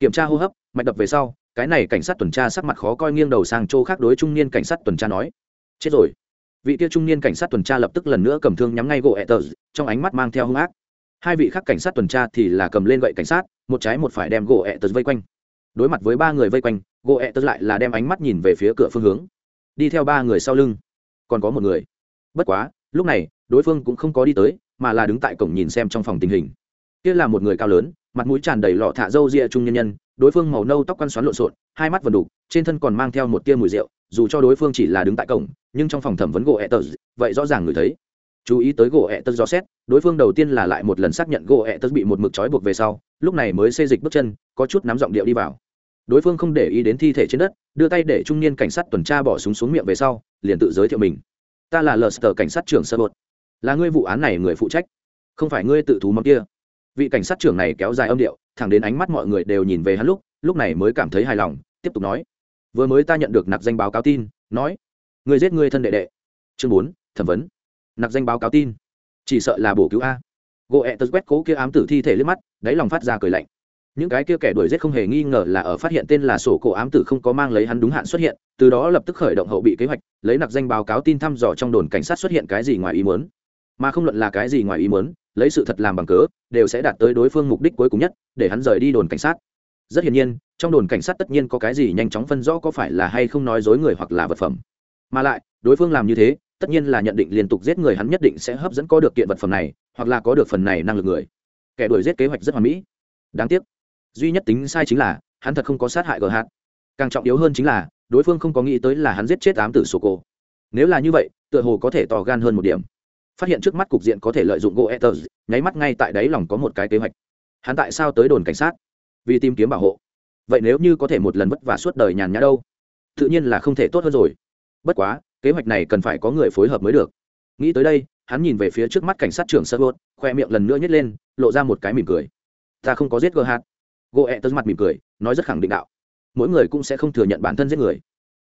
Kiểm tra hô hấp, mạch đập về sau, cái này cảnh sát tuần tra sắc mặt khó coi nghiêng đầu sang chỗ khác đối trung niên cảnh sát tuần tra nói, chết rồi. Vị kia trung niên cảnh sát tuần tra lập tức lần nữa cầm thương nhắm ngay gỗ ẹ tờ, trong ánh mắt mang theo hung ác. Hai vị khác cảnh sát tuần tra thì là cầm lên gậy cảnh sát, một trái một phải đem gỗ ẹ tờ vây quanh. Đối mặt với ba người vây quanh, gỗ ẹ tờ lại là đem ánh mắt nhìn về phía cửa phương hướng đi theo ba người sau lưng. Còn có một người. Bất quá, lúc này, đối phương cũng không có đi tới, mà là đứng tại cổng nhìn xem trong phòng tình hình. Kia là một người cao lớn, mặt mũi tràn đầy lọ thả râu ria trung nhân nhân, đối phương màu nâu tóc quăn xoắn lộn xộn, hai mắt vần đục trên thân còn mang theo một tia mùi rượu, dù cho đối phương chỉ là đứng tại cổng, nhưng trong phòng thẩm vấn gỗ ẹ tờ vậy rõ ràng người thấy. Chú ý tới gỗ ẹ tớ gió xét, đối phương đầu tiên là lại một lần xác nhận gỗ ẹ tớ bị một mực trói buộc về sau, lúc này mới xê dịch bước chân, có chút nắm giọng điệu đi vào đối phương không để ý đến thi thể trên đất, đưa tay để trung niên cảnh sát tuần tra bỏ súng xuống miệng về sau, liền tự giới thiệu mình. Ta là lờ sờ cảnh sát trưởng sơ bột. Là ngươi vụ án này người phụ trách. Không phải ngươi tự thú mong kia. Vị cảnh sát trưởng này kéo dài âm điệu, thẳng đến ánh mắt mọi người đều nhìn về hắn lúc lúc này mới cảm thấy hài lòng, tiếp tục nói. Vừa mới ta nhận được nặc danh báo cáo tin, nói người giết người thân đệ đệ. Chương bốn, thẩm vấn. Nặc danh báo cáo tin. Chỉ sợ là bổ cứu a. Gỗ ẹ tật quét cố kia ám tử thi thể liếc mắt, đáy lòng phát ra cười lạnh những cái kia kẻ đuổi giết không hề nghi ngờ là ở phát hiện tên là sổ cổ ám tử không có mang lấy hắn đúng hạn xuất hiện, từ đó lập tức khởi động hậu bị kế hoạch, lấy nặc danh báo cáo tin thăm dò trong đồn cảnh sát xuất hiện cái gì ngoài ý muốn. Mà không luận là cái gì ngoài ý muốn, lấy sự thật làm bằng cớ, đều sẽ đạt tới đối phương mục đích cuối cùng nhất, để hắn rời đi đồn cảnh sát. Rất hiển nhiên, trong đồn cảnh sát tất nhiên có cái gì nhanh chóng phân rõ có phải là hay không nói dối người hoặc là vật phẩm. Mà lại, đối phương làm như thế, tất nhiên là nhận định liên tục giết người hắn nhất định sẽ hấp dẫn có được kiện vật phẩm này, hoặc là có được phần này năng lực người. Kẻ đuổi giết kế hoạch rất hoàn mỹ. Đáng tiếc duy nhất tính sai chính là, hắn thật không có sát hại gờ hạt càng trọng yếu hơn chính là, đối phương không có nghĩ tới là hắn giết chết ám tử sô cô nếu là như vậy, tựa hồ có thể tò gan hơn một điểm. Phát hiện trước mắt cục diện có thể lợi dụng gỗ etters nháy mắt ngay tại đáy lòng có một cái kế hoạch. Hắn tại sao tới đồn cảnh sát? Vì tìm kiếm bảo hộ. Vậy nếu như có thể một lần vất vả suốt đời nhàn nhã đâu? Tự nhiên là không thể tốt hơn rồi. Bất quá, kế hoạch này cần phải có người phối hợp mới được. Nghĩ tới đây, hắn nhìn về phía trước mắt cảnh sát trưởng sơ bốt khoe miệng lần nữa nhét lên, lộ ra một cái mỉm cười. Ta không có giết gờ hạt gỗ ẹ tớt mặt mỉm cười, nói rất khẳng định đạo. Mỗi người cũng sẽ không thừa nhận bản thân giết người.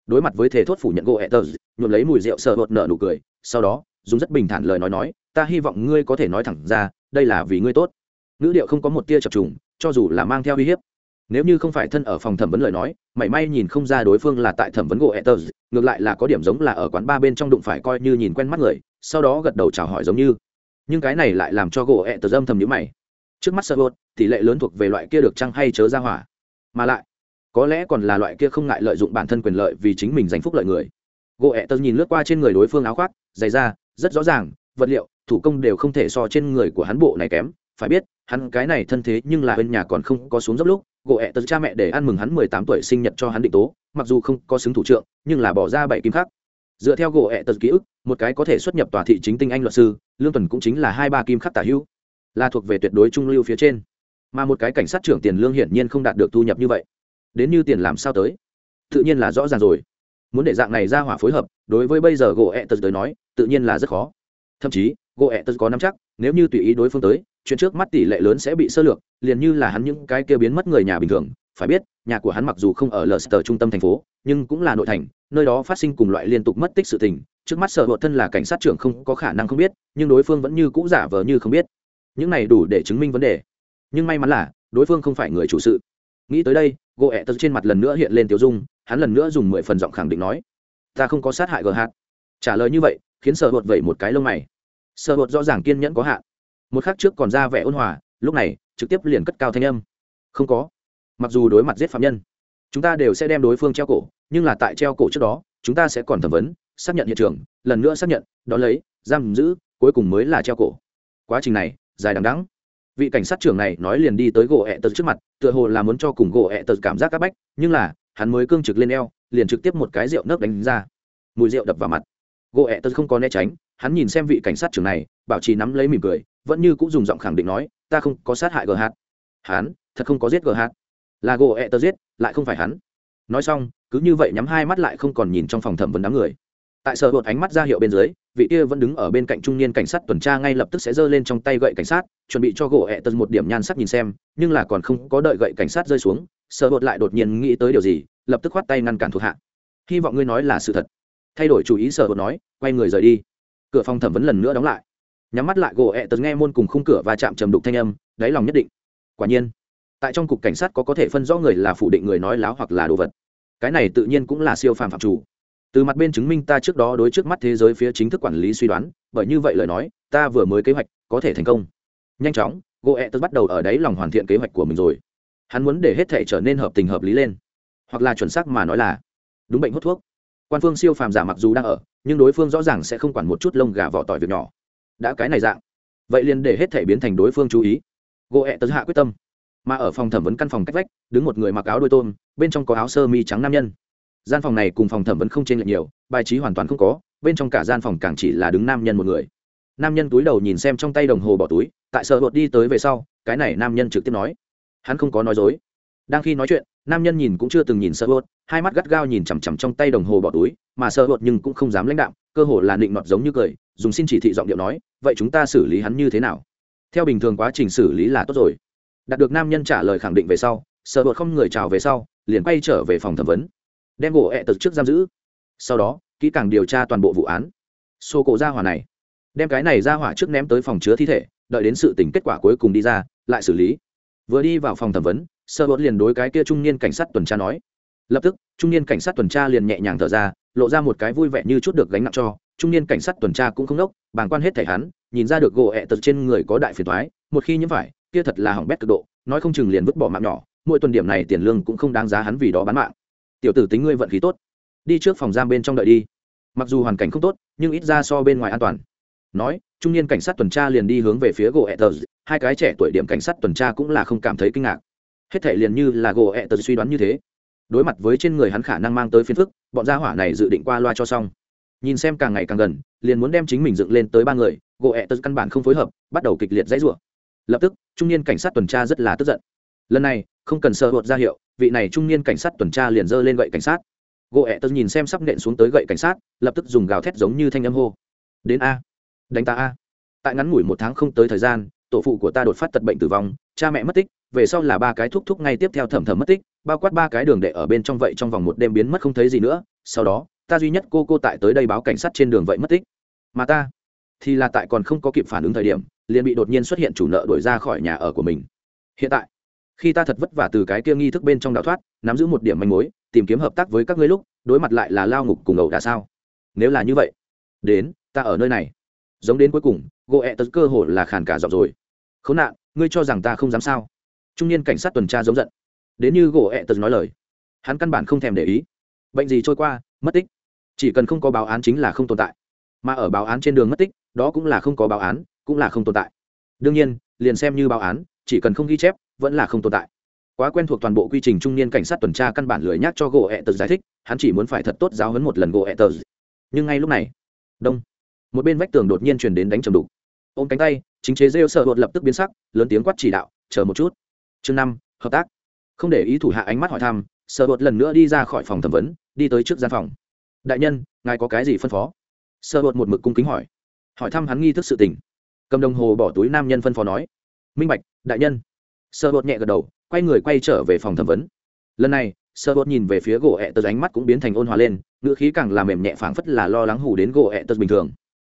Đối mặt với thể thốt phủ nhận gỗ ẹ tớt, nhuộm lấy mùi rượu sợ hột nở nụ cười, sau đó, dùng rất bình thản lời nói nói, ta hy vọng ngươi có thể nói thẳng ra, đây là vì ngươi tốt. Ngữ điệu không có một tia chập trùng, cho dù là mang theo uy hiếp. Nếu như không phải thân ở phòng thẩm vấn lời nói, mảy may nhìn không ra đối phương là tại thẩm vấn gỗ etters ngược lại là có điểm giống là ở quán ba bên trong đụng phải coi như nhìn quen mắt người, sau đó gật đầu chào hỏi giống như. Nhưng cái này lại làm cho gỗ etters âm thầm nhữ mày trước mắt sơ bột tỷ lệ lớn thuộc về loại kia được trăng hay chớ ra hỏa. Mà lại, có lẽ còn là loại kia không ngại lợi dụng bản thân quyền lợi vì chính mình giành phúc lợi người. Gỗ etters nhìn lướt qua trên người đối phương áo khoác, dày da, rất rõ ràng, vật liệu, thủ công đều không thể so trên người của hắn bộ này kém. Phải biết, hắn cái này thân thế nhưng là bên nhà còn không có xuống dốc lúc gỗ ẹ tớ cha mẹ để ăn mừng hắn mười tám tuổi sinh nhật cho hắn định tố, mặc dù không có xứng thủ trượng, nhưng là bỏ ra bảy kim khắc. Dựa theo gỗ ẹ tật ký ức, một cái có thể xuất nhập tòa thị chính tinh anh luật sư, lương tuần cũng chính là hai ba kim khắc tả hữu là thuộc về tuyệt đối trung lưu phía trên. Mà một cái cảnh sát trưởng tiền lương hiển nhiên không đạt được thu nhập như vậy. Đến như tiền làm sao tới? Tự nhiên là rõ ràng rồi. Muốn để dạng này ra hỏa phối hợp, đối với bây giờ gỗ ẹ tật tới nói, tự nhiên là rất khó. Thậm chí, gỗ ẹ tật có nắm chắc, nếu như tùy ý đối phương tới, chuyện trước mắt tỷ lệ lớn sẽ bị sơ lược, liền như là hắn những cái kia biến mất người nhà bình thường. Phải biết, nhà của hắn mặc dù không ở lờ sờ trung tâm thành phố, nhưng cũng là nội thành, nơi đó phát sinh cùng loại liên tục mất tích sự tình. Trước mắt sở hột thân là cảnh sát trưởng không có khả năng không biết, nhưng đối phương vẫn như cũ giả vờ như không biết những này đủ để chứng minh vấn đề. Nhưng may mắn là, đối phương không phải người chủ sự. Nghĩ tới đây gỗ ẹ tật trên mặt lần nữa hiện lên tiểu dung, hắn lần nữa dùng mười phần giọng khẳng định nói, ta không có sát hại gờ hạt. Trả lời như vậy, khiến sở hột vẩy một cái lông mày. Sở hột rõ ràng kiên nhẫn có hạn. Một khắc trước còn ra vẻ ôn hòa, lúc này, trực tiếp liền cất cao thanh âm. Không có. Mặc dù đối mặt giết phạm nhân, chúng ta đều sẽ đem đối phương treo cổ, nhưng là tại treo cổ trước đó, chúng ta sẽ còn thẩm vấn, xác nhận hiện trường, lần nữa xác nhận đ ó lấy, giam giữ, cuối cùng mới là treo cổ. Quá trình này dài đằng đắng vị cảnh sát trưởng này nói liền đi tới gỗ ẹ tật trước mặt, tựa hồ là muốn cho cùng gỗ ẹ tật cảm giác áp bách, nhưng là, hắn mới cương trực lên eo, liền trực tiếp một cái rượu nấc đánh ra. Mùi rượu đập vào mặt. Gỗ ẹ tật không có né tránh, hắn nhìn xem vị cảnh sát trưởng này, bảo trì nắm lấy mỉm cười, vẫn như cũng dùng giọng khẳng định nói, ta không có sát hại gờ hạt hắn? Thật không có giết gờ hạt là gỗ ẹ tật giết, lại không phải hắn. Nói xong, cứ như vậy nhắm hai mắt lại không còn nhìn trong phòng thẩm vấn đám người. Tại sở bột ánh mắt ra hiệu bên dưới vị kia vẫn đứng ở bên cạnh trung niên cảnh sát tuần tra ngay lập tức sẽ giơ lên trong tay gậy cảnh sát, chuẩn bị cho gỗ ẹ tật một điểm nhan sắc nhìn xem, nhưng là còn không có đợi gậy cảnh sát rơi xuống sở bột lại đột nhiên nghĩ tới điều gì, lập tức khoát tay ngăn cản thuộc hạ. Hy vọng ngươi nói là sự thật. Thay đổi chủ ý sở bột nói, quay người rời đi. Cửa phòng thẩm vấn lần nữa đóng lại. Nhắm mắt lại gỗ ẹ tật nghe môn cùng khung cửa và chạm trầm đục thanh âm, đáy lòng nhất định. Quả nhiên, tại trong cục cảnh sát có có thể phân rõ người là phủ định người nói láo hoặc là đồ vật. Cái này tự nhiên cũng là siêu phàm phạm chủ từ mặt bên chứng minh ta trước đó đối trước mắt thế giới phía chính thức quản lý suy đoán, bởi như vậy lời nói, ta vừa mới kế hoạch, có thể thành công. Nhanh chóng gỗ ẹ tật bắt đầu ở đấy lòng hoàn thiện kế hoạch của mình rồi. Hắn muốn để hết thể trở nên hợp tình hợp lý lên. Hoặc là chuẩn xác mà nói là, đúng bệnh hút thuốc. Quan phương siêu phàm giả mặc dù đang ở, nhưng đối phương rõ ràng sẽ không quản một chút lông gà vỏ tỏi việc nhỏ. Đã cái này dạng. Vậy liền để hết thể biến thành đối phương chú ý. Gỗ ẹ tật hạ quyết tâm. Mà ở phòng thẩm vấn căn phòng cách vách, đứng một người mặc áo đôi tôm, bên trong có áo sơ mi trắng nam nhân gian phòng này cùng phòng thẩm vấn không chênh lệch nhiều, bài trí hoàn toàn không có, bên trong cả gian phòng càng chỉ là đứng nam nhân một người. Nam nhân túi đầu nhìn xem trong tay đồng hồ bỏ túi, tại sợ bột đi tới về sau, cái này nam nhân trực tiếp nói. Hắn không có nói dối. Đang khi nói chuyện, nam nhân nhìn cũng chưa từng nhìn sợ bột hai mắt gắt gao nhìn chằm chằm trong tay đồng hồ bỏ túi, mà sợ bột nhưng cũng không dám lãnh đạo cơ hồ là định nọt giống như cười, dùng xin chỉ thị giọng điệu nói, vậy chúng ta xử lý hắn như thế nào? Theo bình thường quá trình xử lý là tốt rồi. Đạt được nam nhân trả lời khẳng định về sau, sợ bột không người chào về sau, liền quay trở về phòng thẩm vấn đem gỗ ẹ tật trước giam giữ. Sau đó, kỹ càng điều tra toàn bộ vụ án. Xô cổ ra hỏa này. Đem cái này ra hỏa trước ném tới phòng chứa thi thể, đợi đến sự tỉnh kết quả cuối cùng đi ra, lại xử lý. Vừa đi vào phòng thẩm vấn, sơ bột liền đối cái kia trung niên cảnh sát tuần tra nói. Lập tức, trung niên cảnh sát tuần tra liền nhẹ nhàng thở ra, lộ ra một cái vui vẻ như chút được gánh nặng cho. Trung niên cảnh sát tuần tra cũng không đốc bàng quan hết thẻ hắn, nhìn ra được gỗ ẹ tật trên người có đại phiền thoái một khi nhiễm phải, kia thật là hỏng bét cực độ, nói không chừng liền vứt bỏ mạng nhỏ, mỗi tuần điểm này tiền lương cũng không đáng giá hắn vì đó bán mạng tiểu tử tính ngươi vận khí tốt, đi trước phòng giam bên trong đợi đi. Mặc dù hoàn cảnh không tốt, nhưng ít ra so bên ngoài an toàn. Nói, trung niên cảnh sát tuần tra liền đi hướng về phía gỗ etters. Hai cái trẻ tuổi điểm cảnh sát tuần tra cũng là không cảm thấy kinh ngạc. Hết thể liền như là gỗ etters suy đoán như thế. Đối mặt với trên người hắn khả năng mang tới phiền phức, bọn gia hỏa này dự định qua loa cho xong. Nhìn xem càng ngày càng gần, liền muốn đem chính mình dựng lên tới ba người, gỗ etters căn bản không phối hợp, bắt đầu kịch liệt dãy rủa. Lập tức, trung niên cảnh sát tuần tra rất là tức giận. Lần này không cần sợ hột ra hiệu, vị này trung niên cảnh sát tuần tra liền giơ lên gậy cảnh sát. Gỗ ẹ tớ nhìn xem sắp nện xuống tới gậy cảnh sát, lập tức dùng gào thét giống như thanh âm hô. Đến a. Đánh ta a. Tại ngắn ngủi một tháng không tới thời gian, tổ phụ của ta đột phát tật bệnh tử vong, cha mẹ mất tích, về sau là ba cái thúc thúc ngay tiếp theo thẩm thẩm mất tích, bao quát ba cái đường đệ ở bên trong vậy trong vòng một đêm biến mất không thấy gì nữa, sau đó, ta duy nhất cô cô tại tới đây báo cảnh sát trên đường vậy mất tích. Mà ta, thì là tại còn không có kịp phản ứng thời điểm, liền bị đột nhiên xuất hiện chủ nợ đuổi ra khỏi nhà ở của mình. Hiện tại khi ta thật vất vả từ cái kia nghi thức bên trong đào thoát, nắm giữ một điểm manh mối, tìm kiếm hợp tác với các ngươi lúc, đối mặt lại là lao ngục cùng ẩu đà sao? Nếu là như vậy, đến, ta ở nơi này. Giống đến cuối cùng gỗ ẹ tật cơ hồ là khàn cả giọng rồi. Khốn nạn, ngươi cho rằng ta không dám sao? Trung niên cảnh sát tuần tra giống giận. Đến như gỗ ẹ tật nói lời, hắn căn bản không thèm để ý. Bệnh gì trôi qua, mất tích. Chỉ cần không có báo án chính là không tồn tại. Mà ở báo án trên đường mất tích, đó cũng là không có báo án, cũng là không tồn tại. Đương nhiên, liền xem như báo án, chỉ cần không ghi chép vẫn là không tồn tại. Quá quen thuộc toàn bộ quy trình trung niên cảnh sát tuần tra căn bản lười nhát cho gỗ ẹ tờ giải thích, hắn chỉ muốn phải thật tốt giáo hấn một lần gỗ ẹ tờ. Nhưng ngay lúc này, đông, một bên vách tường đột nhiên truyền đến đánh trầm đục. Ôm cánh tay, chính chế rêu sợ hột lập tức biến sắc, lớn tiếng quát chỉ đạo, chờ một chút. Chương năm, hợp tác. Không để ý thủ hạ ánh mắt hỏi thăm, sợ hột lần nữa đi ra khỏi phòng thẩm vấn, đi tới trước gian phòng. Đại nhân, ngài có cái gì phân phó? Sợ hột một mực cung kính hỏi. Hỏi thăm hắn nghi thức sự tình. Cầm đồng hồ bỏ túi nam nhân phân phó nói, minh bạch, đại nhân sợ Bột nhẹ gật đầu, quay người quay trở về phòng thẩm vấn. Lần này sợ Bột nhìn về phía gỗ ẹ tật, ánh mắt cũng biến thành ôn hòa lên, ngữ khí càng làm mềm nhẹ phảng phất là lo lắng hủ đến gỗ ẹ tật bình thường.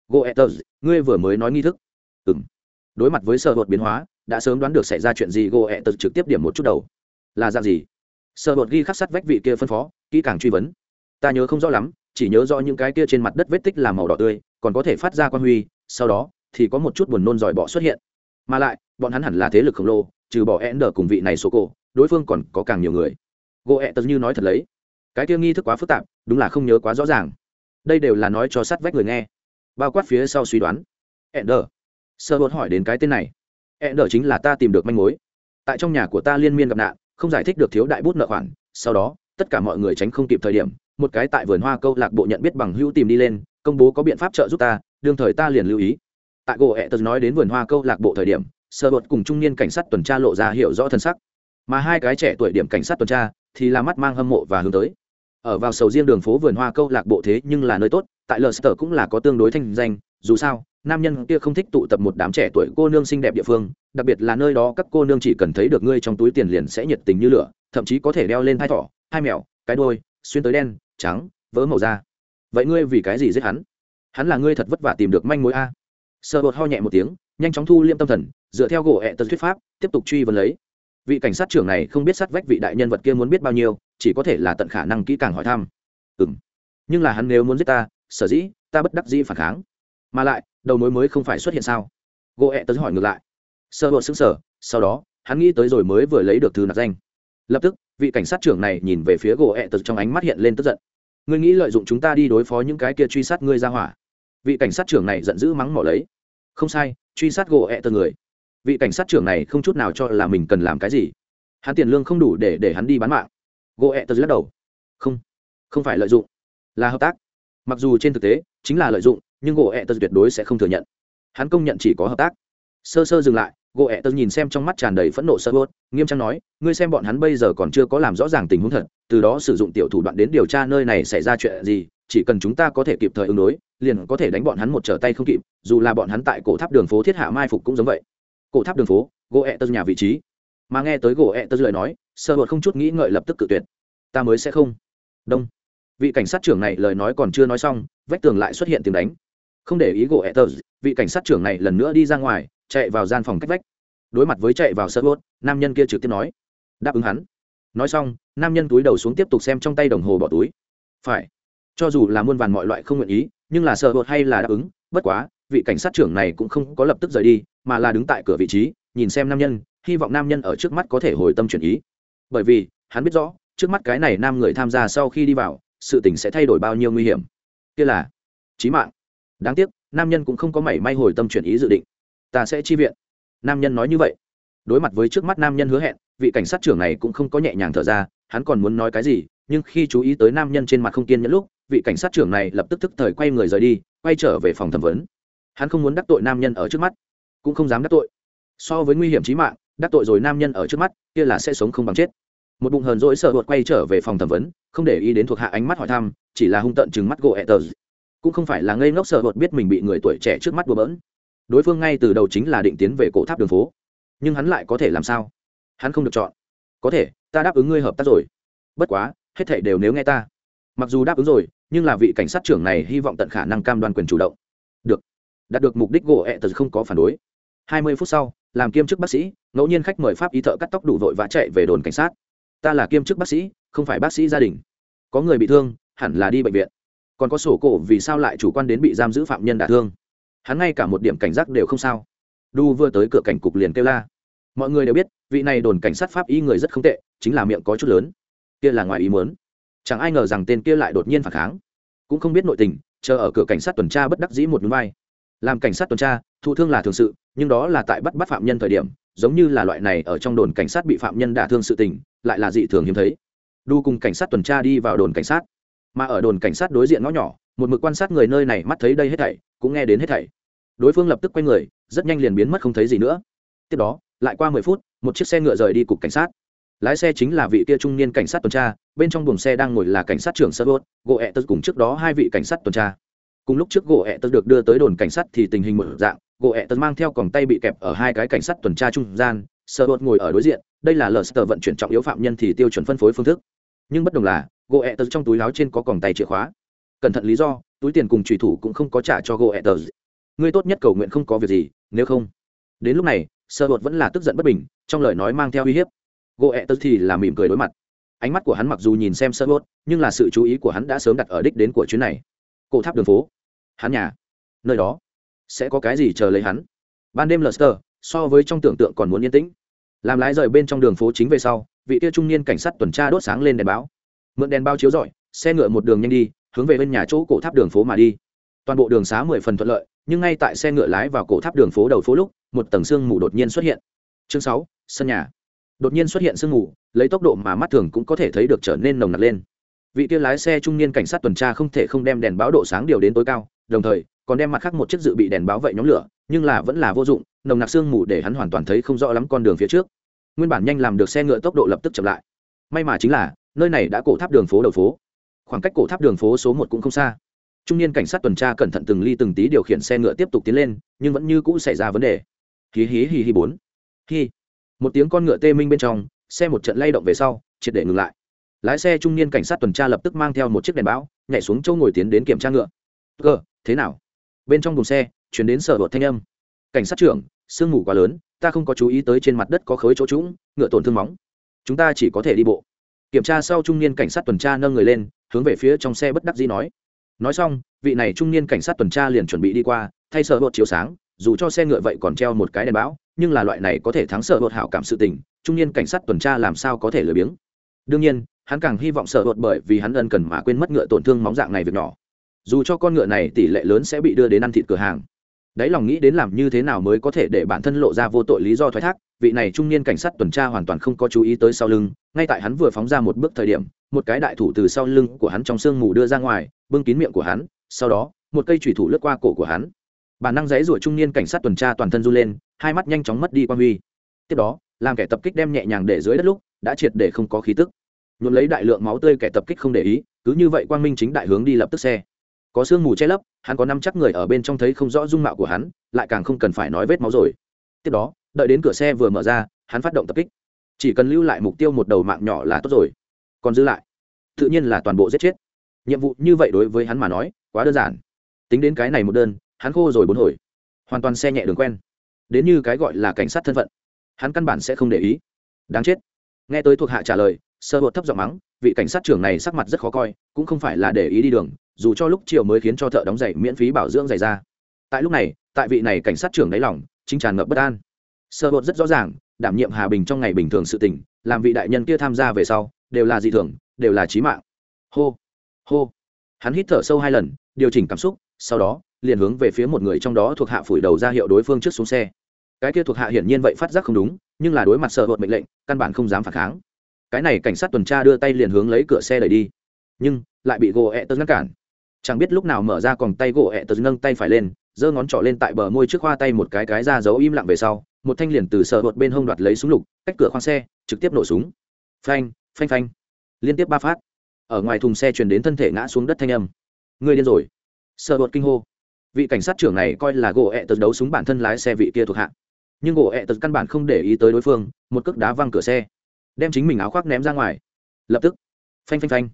Gỗ ẹ tật, ngươi vừa mới nói nghi thức. Ừ m đối mặt với sợ Bột biến hóa, đã sớm đoán được xảy ra chuyện gì, gỗ ẹ tật trực tiếp điểm một chút đầu. Là dạng gì? Sợ Bột ghi khắc sắt vách vị kia phân phó, kỹ càng truy vấn. Ta nhớ không rõ lắm, chỉ nhớ rõ những cái kia trên mặt đất vết tích làm màu đỏ tươi, còn có thể phát ra quan huy, sau đó thì có một chút buồn nôn giỏi bỏ xuất hiện. Mà lại, bọn hắn hẳn là thế lực khổng lồ trừ bỏ e n cùng vị này số cổ đối phương còn có càng nhiều người. Gỗ ẹ e tật như nói thật lấy, cái kia nghi thức quá phức tạp, đúng là không nhớ quá rõ ràng. Đây đều là nói cho sát vách người nghe. Bao quát phía sau suy đoán. E n sơ hốt hỏi đến cái tên này. E n chính là ta tìm được manh mối. Tại trong nhà của ta liên miên gặp nạn, không giải thích được thiếu đại bút nợ khoản. Sau đó, tất cả mọi người tránh không kịp thời điểm, một cái tại vườn hoa câu lạc bộ nhận biết bằng hữu tìm đi lên, công bố có biện pháp trợ giúp ta, đương thời ta liền lưu ý. Tại gỗ ẹ e tật nói đến vườn hoa câu lạc bộ thời điểm sơ bột cùng trung niên cảnh sát tuần tra lộ ra hiểu rõ thân sắc. Mà hai cái trẻ tuổi điểm cảnh sát tuần tra thì là mắt mang hâm mộ và hướng tới. Ở vào sầu riêng đường phố vườn hoa câu lạc bộ thế nhưng là nơi tốt, tại Leicester cũng là có tương đối thanh danh, dù sao, nam nhân kia không thích tụ tập một đám trẻ tuổi cô nương xinh đẹp địa phương, đặc biệt là nơi đó các cô nương chỉ cần thấy được ngươi trong túi tiền liền sẽ nhiệt tình như lửa, thậm chí có thể đeo lên hai thỏ hai mèo, cái đôi xuyên tới đen, trắng vỡ màu da. Vậy ngươi vì cái gì giết hắn? Hắn là ngươi thật vất vả tìm được manh mối a. Sợ bột ho nhẹ một tiếng nhanh chóng thu liêm tâm thần, dựa theo gỗ ẹ tật thuyết pháp, tiếp tục truy vấn lấy. Vị cảnh sát trưởng này không biết sát vách vị đại nhân vật kia muốn biết bao nhiêu, chỉ có thể là tận khả năng kỹ càng hỏi thăm. Ừ m nhưng là hắn nếu muốn giết ta, sở dĩ, ta bất đắc dĩ phản kháng. Mà lại, đầu mối mới không phải xuất hiện sao? Gỗ ẹ tật hỏi ngược lại. Sơ bột xứng sở sau đó, hắn nghĩ tới rồi mới vừa lấy được thư nạp danh. Lập tức, vị cảnh sát trưởng này nhìn về phía gỗ ẹ tật trong ánh mắt hiện lên tức giận. Ngươi nghĩ lợi dụng chúng ta đi đối phó những cái kia truy sát ngươi ra hỏa. Vị cảnh sát trưởng này giận dữ mắng mỏ lấy. Không sai truy sát gỗ ẹ tờ người. Vị cảnh sát trưởng này không chút nào cho là mình cần làm cái gì. Hắn tiền lương không đủ để để hắn đi bán mạng. Gỗ ẹ tờ lắc đầu. Không không phải lợi dụng. Là hợp tác. Mặc dù trên thực tế, chính là lợi dụng, nhưng gỗ ẹ tờ tuyệt đối sẽ không thừa nhận. Hắn công nhận chỉ có hợp tác. Sơ sơ dừng lại, gỗ ẹ tờ nhìn xem trong mắt tràn đầy phẫn nộ sơ bốt nghiêm trang nói, ngươi xem bọn hắn bây giờ còn chưa có làm rõ ràng tình huống thật, từ đó sử dụng tiểu thủ đoạn đến điều tra nơi này xảy ra chuyện gì chỉ cần chúng ta có thể kịp thời ứng đối, liền có thể đánh bọn hắn một trở tay không kịp, dù là bọn hắn tại cổ tháp đường phố thiết hạ mai phục cũng giống vậy. Cổ tháp đường phố, gỗ ẹ tật nhà vị trí. Mà nghe tới gỗ ẹ tật lời nói, sơ bột không chút nghĩ ngợi lập tức cự tuyệt. Ta mới sẽ không. Đông. Vị cảnh sát trưởng này lời nói còn chưa nói xong, vách tường lại xuất hiện tiếng đánh. Không để ý gỗ ẹ tật vị cảnh sát trưởng này lần nữa đi ra ngoài, chạy vào gian phòng cách vách. Đối mặt với chạy vào sơ bốt nam nhân kia trực tiếp nói. Đáp ứng hắn. Nói xong, nam nhân túi đầu xuống tiếp tục xem trong tay đồng hồ bỏ túi. Phải cho dù là muôn vàn mọi loại không nguyện ý, nhưng là sợ bột hay là đáp ứng, bất quá, vị cảnh sát trưởng này cũng không có lập tức rời đi, mà là đứng tại cửa vị trí, nhìn xem nam nhân, hy vọng nam nhân ở trước mắt có thể hồi tâm chuyển ý. Bởi vì, hắn biết rõ, trước mắt cái này nam người tham gia sau khi đi vào, sự tình sẽ thay đổi bao nhiêu nguy hiểm. Kia là trí mạng. Đáng tiếc, nam nhân cũng không có mảy may hồi tâm chuyển ý dự định. Ta sẽ chi viện. Nam nhân nói như vậy. Đối mặt với trước mắt nam nhân hứa hẹn, vị cảnh sát trưởng này cũng không có nhẹ nhàng thở ra, hắn còn muốn nói cái gì, nhưng khi chú ý tới nam nhân trên mặt không kiên nhẫn lúc vị cảnh sát trưởng này lập tức tức thời quay người rời đi, quay trở về phòng thẩm vấn. Hắn không muốn đắc tội nam nhân ở trước mắt, cũng không dám đắc tội. So với nguy hiểm trí mạng, đắc tội rồi nam nhân ở trước mắt, kia là sẽ sống không bằng chết. Một bụng hờn rỗi sợ hụt quay trở về phòng thẩm vấn, không để ý đến thuộc hạ ánh mắt hỏi thăm, chỉ là hung tận chừng mắt gỗ ẹ tờ. Cũng không phải là ngây ngốc sợ hụt biết mình bị người tuổi trẻ trước mắt bừa bỡn. Đối phương ngay từ đầu chính là định tiến về cổ tháp đường phố. Nhưng hắn lại có thể làm sao? Hắn không được chọn. Có thể, ta đáp ứng ngươi hợp tác rồi. Bất quá, hết thảy đều nếu nghe ta mặc dù đáp ứng rồi, nhưng là vị cảnh sát trưởng này hy vọng tận khả năng cam đoan quyền chủ động. Được. Đạt được mục đích gỗ ẹ tật không có phản đối. Hai mươi phút sau, làm kiêm chức bác sĩ, ngẫu nhiên khách mời pháp y thợ cắt tóc đủ vội và chạy về đồn cảnh sát. Ta là kiêm chức bác sĩ, không phải bác sĩ gia đình. Có người bị thương, hẳn là đi bệnh viện. Còn có sổ cổ vì sao lại chủ quan đến bị giam giữ phạm nhân đả thương. Hắn ngay cả một điểm cảnh giác đều không sao. Đu vừa tới cửa cảnh cục liền kêu la. Mọi người đều biết, vị này đồn cảnh sát pháp y người rất không tệ, chính là miệng có chút lớn. Kia là ngoài ý muốn chẳng ai ngờ rằng tên kia lại đột nhiên phản kháng. Cũng không biết nội tình, chờ ở cửa cảnh sát tuần tra bất đắc dĩ một núi vai. Làm cảnh sát tuần tra, thụ thương là thường sự, nhưng đó là tại bắt bắt phạm nhân thời điểm, giống như là loại này ở trong đồn cảnh sát bị phạm nhân đả thương sự tình, lại là dị thường hiếm thấy. Đu cùng cảnh sát tuần tra đi vào đồn cảnh sát. Mà ở đồn cảnh sát đối diện ngõ nhỏ, một mực quan sát người nơi này mắt thấy đây hết thảy, cũng nghe đến hết thảy. Đối phương lập tức quay người, rất nhanh liền biến mất không thấy gì nữa. Tiếp đó, lại qua mười phút, một chiếc xe ngựa rời đi cục cảnh sát lái xe chính là vị kia trung niên cảnh sát tuần tra, bên trong buồng xe đang ngồi là cảnh sát trưởng sơ bốt gỗ ẹ tật cùng trước đó hai vị cảnh sát tuần tra. Cùng lúc trước gỗ ẹ tật được đưa tới đồn cảnh sát thì tình hình một dạng, gỗ ẹ tật mang theo còng tay bị kẹp ở hai cái cảnh sát tuần tra trung gian sơ bốt ngồi ở đối diện, đây là lờ sơ vận chuyển trọng yếu phạm nhân thì tiêu chuẩn phân phối phương thức. Nhưng bất đồng là, gỗ ẹ tật trong túi láo trên có còng tay chìa khóa. Cẩn thận lý do, túi tiền cùng trùy thủ cũng không có trả cho gỗ ẹ tật ngươi tốt nhất cầu nguyện không có việc gì, nếu không. Đến lúc này sơ bột vẫn là tức giận bất bình, trong lời nói mang theo uy hiếp gỗ ẹ tớ thì là mỉm cười đối mặt. Ánh mắt của hắn mặc dù nhìn xem sơ bột nhưng là sự chú ý của hắn đã sớm đặt ở đích đến của chuyến này. Cổ tháp đường phố. Hắn nhà. Nơi đó. Sẽ có cái gì chờ lấy hắn? Ban đêm lờ so với trong tưởng tượng còn muốn yên tĩnh. Làm lái rời bên trong đường phố chính về sau, vị tia trung niên cảnh sát tuần tra đốt sáng lên đèn báo. Mượn đèn bao chiếu rọi, xe ngựa một đường nhanh đi, hướng về bên nhà chỗ cổ tháp đường phố mà đi. Toàn bộ đường xá mười phần thuận lợi, nhưng ngay tại xe ngựa lái vào cổ tháp đường phố đầu phố lúc, một tầng sương mù đột nhiên xuất hiện. Chương sáu, sân nhà đột nhiên xuất hiện sương mù, lấy tốc độ mà mắt thường cũng có thể thấy được trở nên nồng nặc lên. Vị kia lái xe trung niên cảnh sát tuần tra không thể không đem đèn báo độ sáng điều đến tối cao, đồng thời, còn đem mặt khác một chiếc dự bị đèn báo vậy nhóm lửa, nhưng là vẫn là vô dụng, nồng nặc sương mù để hắn hoàn toàn thấy không rõ lắm con đường phía trước. Nguyên bản nhanh làm được xe ngựa tốc độ lập tức chậm lại. May mà chính là, nơi này đã cổ tháp đường phố đầu phố. Khoảng cách cổ tháp đường phố số một cũng không xa. Trung niên cảnh sát tuần tra cẩn thận từng ly từng tí điều khiển xe ngựa tiếp tục tiến lên, nhưng vẫn như cũ xảy ra vấn đề. Hí hí hí hí bốn. Hí một tiếng con ngựa tê minh bên trong, xe một trận lay động về sau, triệt để ngừng lại. Lái xe trung niên cảnh sát tuần tra lập tức mang theo một chiếc đèn bão nhảy xuống châu ngồi tiến đến kiểm tra ngựa. Cơ, thế nào? Bên trong thùng xe chuyển đến sở bột thanh âm. Cảnh sát trưởng, sương mù quá lớn, ta không có chú ý tới trên mặt đất có khối chỗ trũng, ngựa tổn thương móng. Chúng ta chỉ có thể đi bộ. Kiểm tra sau trung niên cảnh sát tuần tra nâng người lên, hướng về phía trong xe bất đắc dĩ nói. Nói xong, vị này trung niên cảnh sát tuần tra liền chuẩn bị đi qua, thay sở bột chiếu sáng, dù cho xe ngựa vậy còn treo một cái đèn bão nhưng là loại này có thể thắng sợ bột hảo cảm sự tình, trung niên cảnh sát tuần tra làm sao có thể lười biếng. Đương nhiên, hắn càng hy vọng sợ bột bởi vì hắn ân cần mà quên mất ngựa tổn thương móng dạng này việc nhỏ. Dù cho con ngựa này tỷ lệ lớn sẽ bị đưa đến ăn thịt cửa hàng. Đấy lòng nghĩ đến làm như thế nào mới có thể để bản thân lộ ra vô tội lý do thoái thác, vị này trung niên cảnh sát tuần tra hoàn toàn không có chú ý tới sau lưng, ngay tại hắn vừa phóng ra một bước thời điểm, một cái đại thủ từ sau lưng của hắn trong sương mù đưa ra ngoài, bưng kín miệng của hắn, sau đó, một cây thủy thủ lướt qua cổ của hắn bản năng giấy rủa trung niên cảnh sát tuần tra toàn thân run lên, hai mắt nhanh chóng mất đi quan huy. Tiếp đó, làm kẻ tập kích đem nhẹ nhàng để dưới đất lúc, đã triệt để không có khí tức. Nhuộm lấy đại lượng máu tươi kẻ tập kích không để ý, cứ như vậy quang minh chính đại hướng đi lập tức xe. Có sương mù che lấp, hắn có năm chắc người ở bên trong thấy không rõ dung mạo của hắn, lại càng không cần phải nói vết máu rồi. Tiếp đó, đợi đến cửa xe vừa mở ra, hắn phát động tập kích. Chỉ cần lưu lại mục tiêu một đầu mạng nhỏ là tốt rồi. Còn giữ lại, tự nhiên là toàn bộ giết chết. Nhiệm vụ như vậy đối với hắn mà nói, quá đơn giản. Tính đến cái này một đơn hắn khô rồi bốn hồi hoàn toàn xe nhẹ đường quen. Đến như cái gọi là cảnh sát thân phận hắn căn bản sẽ không để ý. Đáng chết. Nghe tới thuộc hạ trả lời sơ bột thấp giọng mắng vị cảnh sát trưởng này sắc mặt rất khó coi cũng không phải là để ý đi đường dù cho lúc chiều mới khiến cho thợ đóng giày miễn phí bảo dưỡng giày ra. Tại lúc này tại vị này cảnh sát trưởng đáy lỏng, chính tràn ngập bất an. Sơ bột rất rõ ràng đảm nhiệm hà bình trong ngày bình thường sự tình làm vị đại nhân kia tham gia về sau đều là dị thường đều là trí mạng. Hô hô. Hắn hít thở sâu hai lần điều chỉnh cảm xúc sau đó, liền hướng về phía một người trong đó thuộc hạ phủi đầu ra hiệu đối phương trước xuống xe. Cái kia thuộc hạ hiển nhiên vậy phát giác không đúng, nhưng là đối mặt sợ hột mệnh lệnh, căn bản không dám phản kháng. Cái này cảnh sát tuần tra đưa tay liền hướng lấy cửa xe đẩy đi, nhưng lại bị gỗ ẹ tớ ngăn cản. Chẳng biết lúc nào mở ra còn tay gỗ ẹ tớ nâng tay phải lên, giơ ngón trỏ lên tại bờ môi trước khoa tay một cái cái ra giấu im lặng về sau, một thanh liền từ sợ hột bên hông đoạt lấy súng lục, cách cửa khoang xe, trực tiếp nổ súng. Phanh phanh phanh. Liên tiếp ba phát. Ở ngoài thùng xe chuyển đến thân thể ngã xuống đất thanh âm. Người điên rồi sợ đột kinh hô. Vị cảnh sát trưởng này coi là gỗ ẹ tật đấu súng bản thân lái xe vị kia thuộc hạ. Nhưng gỗ ẹ tật căn bản không để ý tới đối phương, một cước đá văng cửa xe. Đem chính mình áo khoác ném ra ngoài. Lập tức, phanh phanh phanh.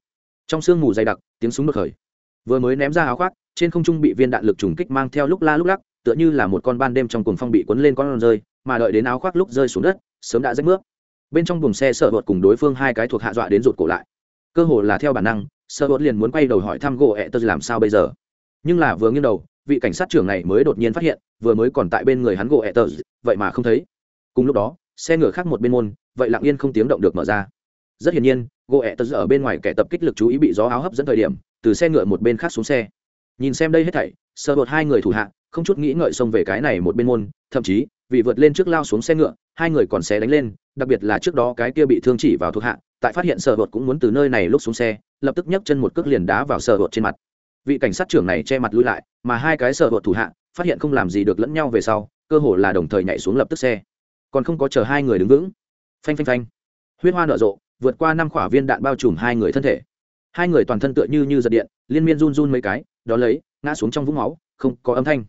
Trong sương mù dày đặc, tiếng súng đột khởi. Vừa mới ném ra áo khoác, trên không trung bị viên đạn lực trùng kích mang theo lúc la lúc lắc, tựa như là một con ban đêm trong cuồng phong bị cuốn lên con rơi, mà đợi đến áo khoác lúc rơi xuống đất, sớm đã rách nước bên trong buồng xe sợ bột cùng đối phương hai cái thuộc hạ dọa đến rụt cổ lại. Cơ hồ là theo bản năng sợ bột liền muốn quay đầu hỏi thăm gỗ ẹ tật làm sao bây giờ nhưng là vừa nghiêng đầu, vị cảnh sát trưởng này mới đột nhiên phát hiện, vừa mới còn tại bên người hắn gỗ ẹ tờ, vậy mà không thấy. Cùng lúc đó, xe ngựa khác một bên môn, vậy lặng yên không tiếng động được mở ra. Rất hiển nhiên, gỗ ẹ tờ ở bên ngoài kẻ tập kích lực chú ý bị gió áo hấp dẫn thời điểm, từ xe ngựa một bên khác xuống xe. Nhìn xem đây hết thảy sợ bột hai người thủ hạ, không chút nghĩ ngợi xông về cái này một bên môn, thậm chí, vì vượt lên trước lao xuống xe ngựa, hai người còn xé đánh lên, đặc biệt là trước đó cái kia bị thương chỉ vào thuộc hạ, tại phát hiện sợ bột cũng muốn từ nơi này lúc xuống xe, lập tức nhấc chân một cước liền đá vào sợ bột trên mặt vị cảnh sát trưởng này che mặt lui lại, mà hai cái sợ vợ thủ hạ phát hiện không làm gì được lẫn nhau về sau, cơ hồ là đồng thời nhảy xuống lập tức xe. Còn không có chờ hai người đứng vững. Phanh phanh phanh. Huyết hoa nở rộ, vượt qua năm khỏa viên đạn bao trùm hai người thân thể. Hai người toàn thân tựa như như giật điện, liên miên run run mấy cái, đó lấy, ngã xuống trong vũng máu, không có âm thanh.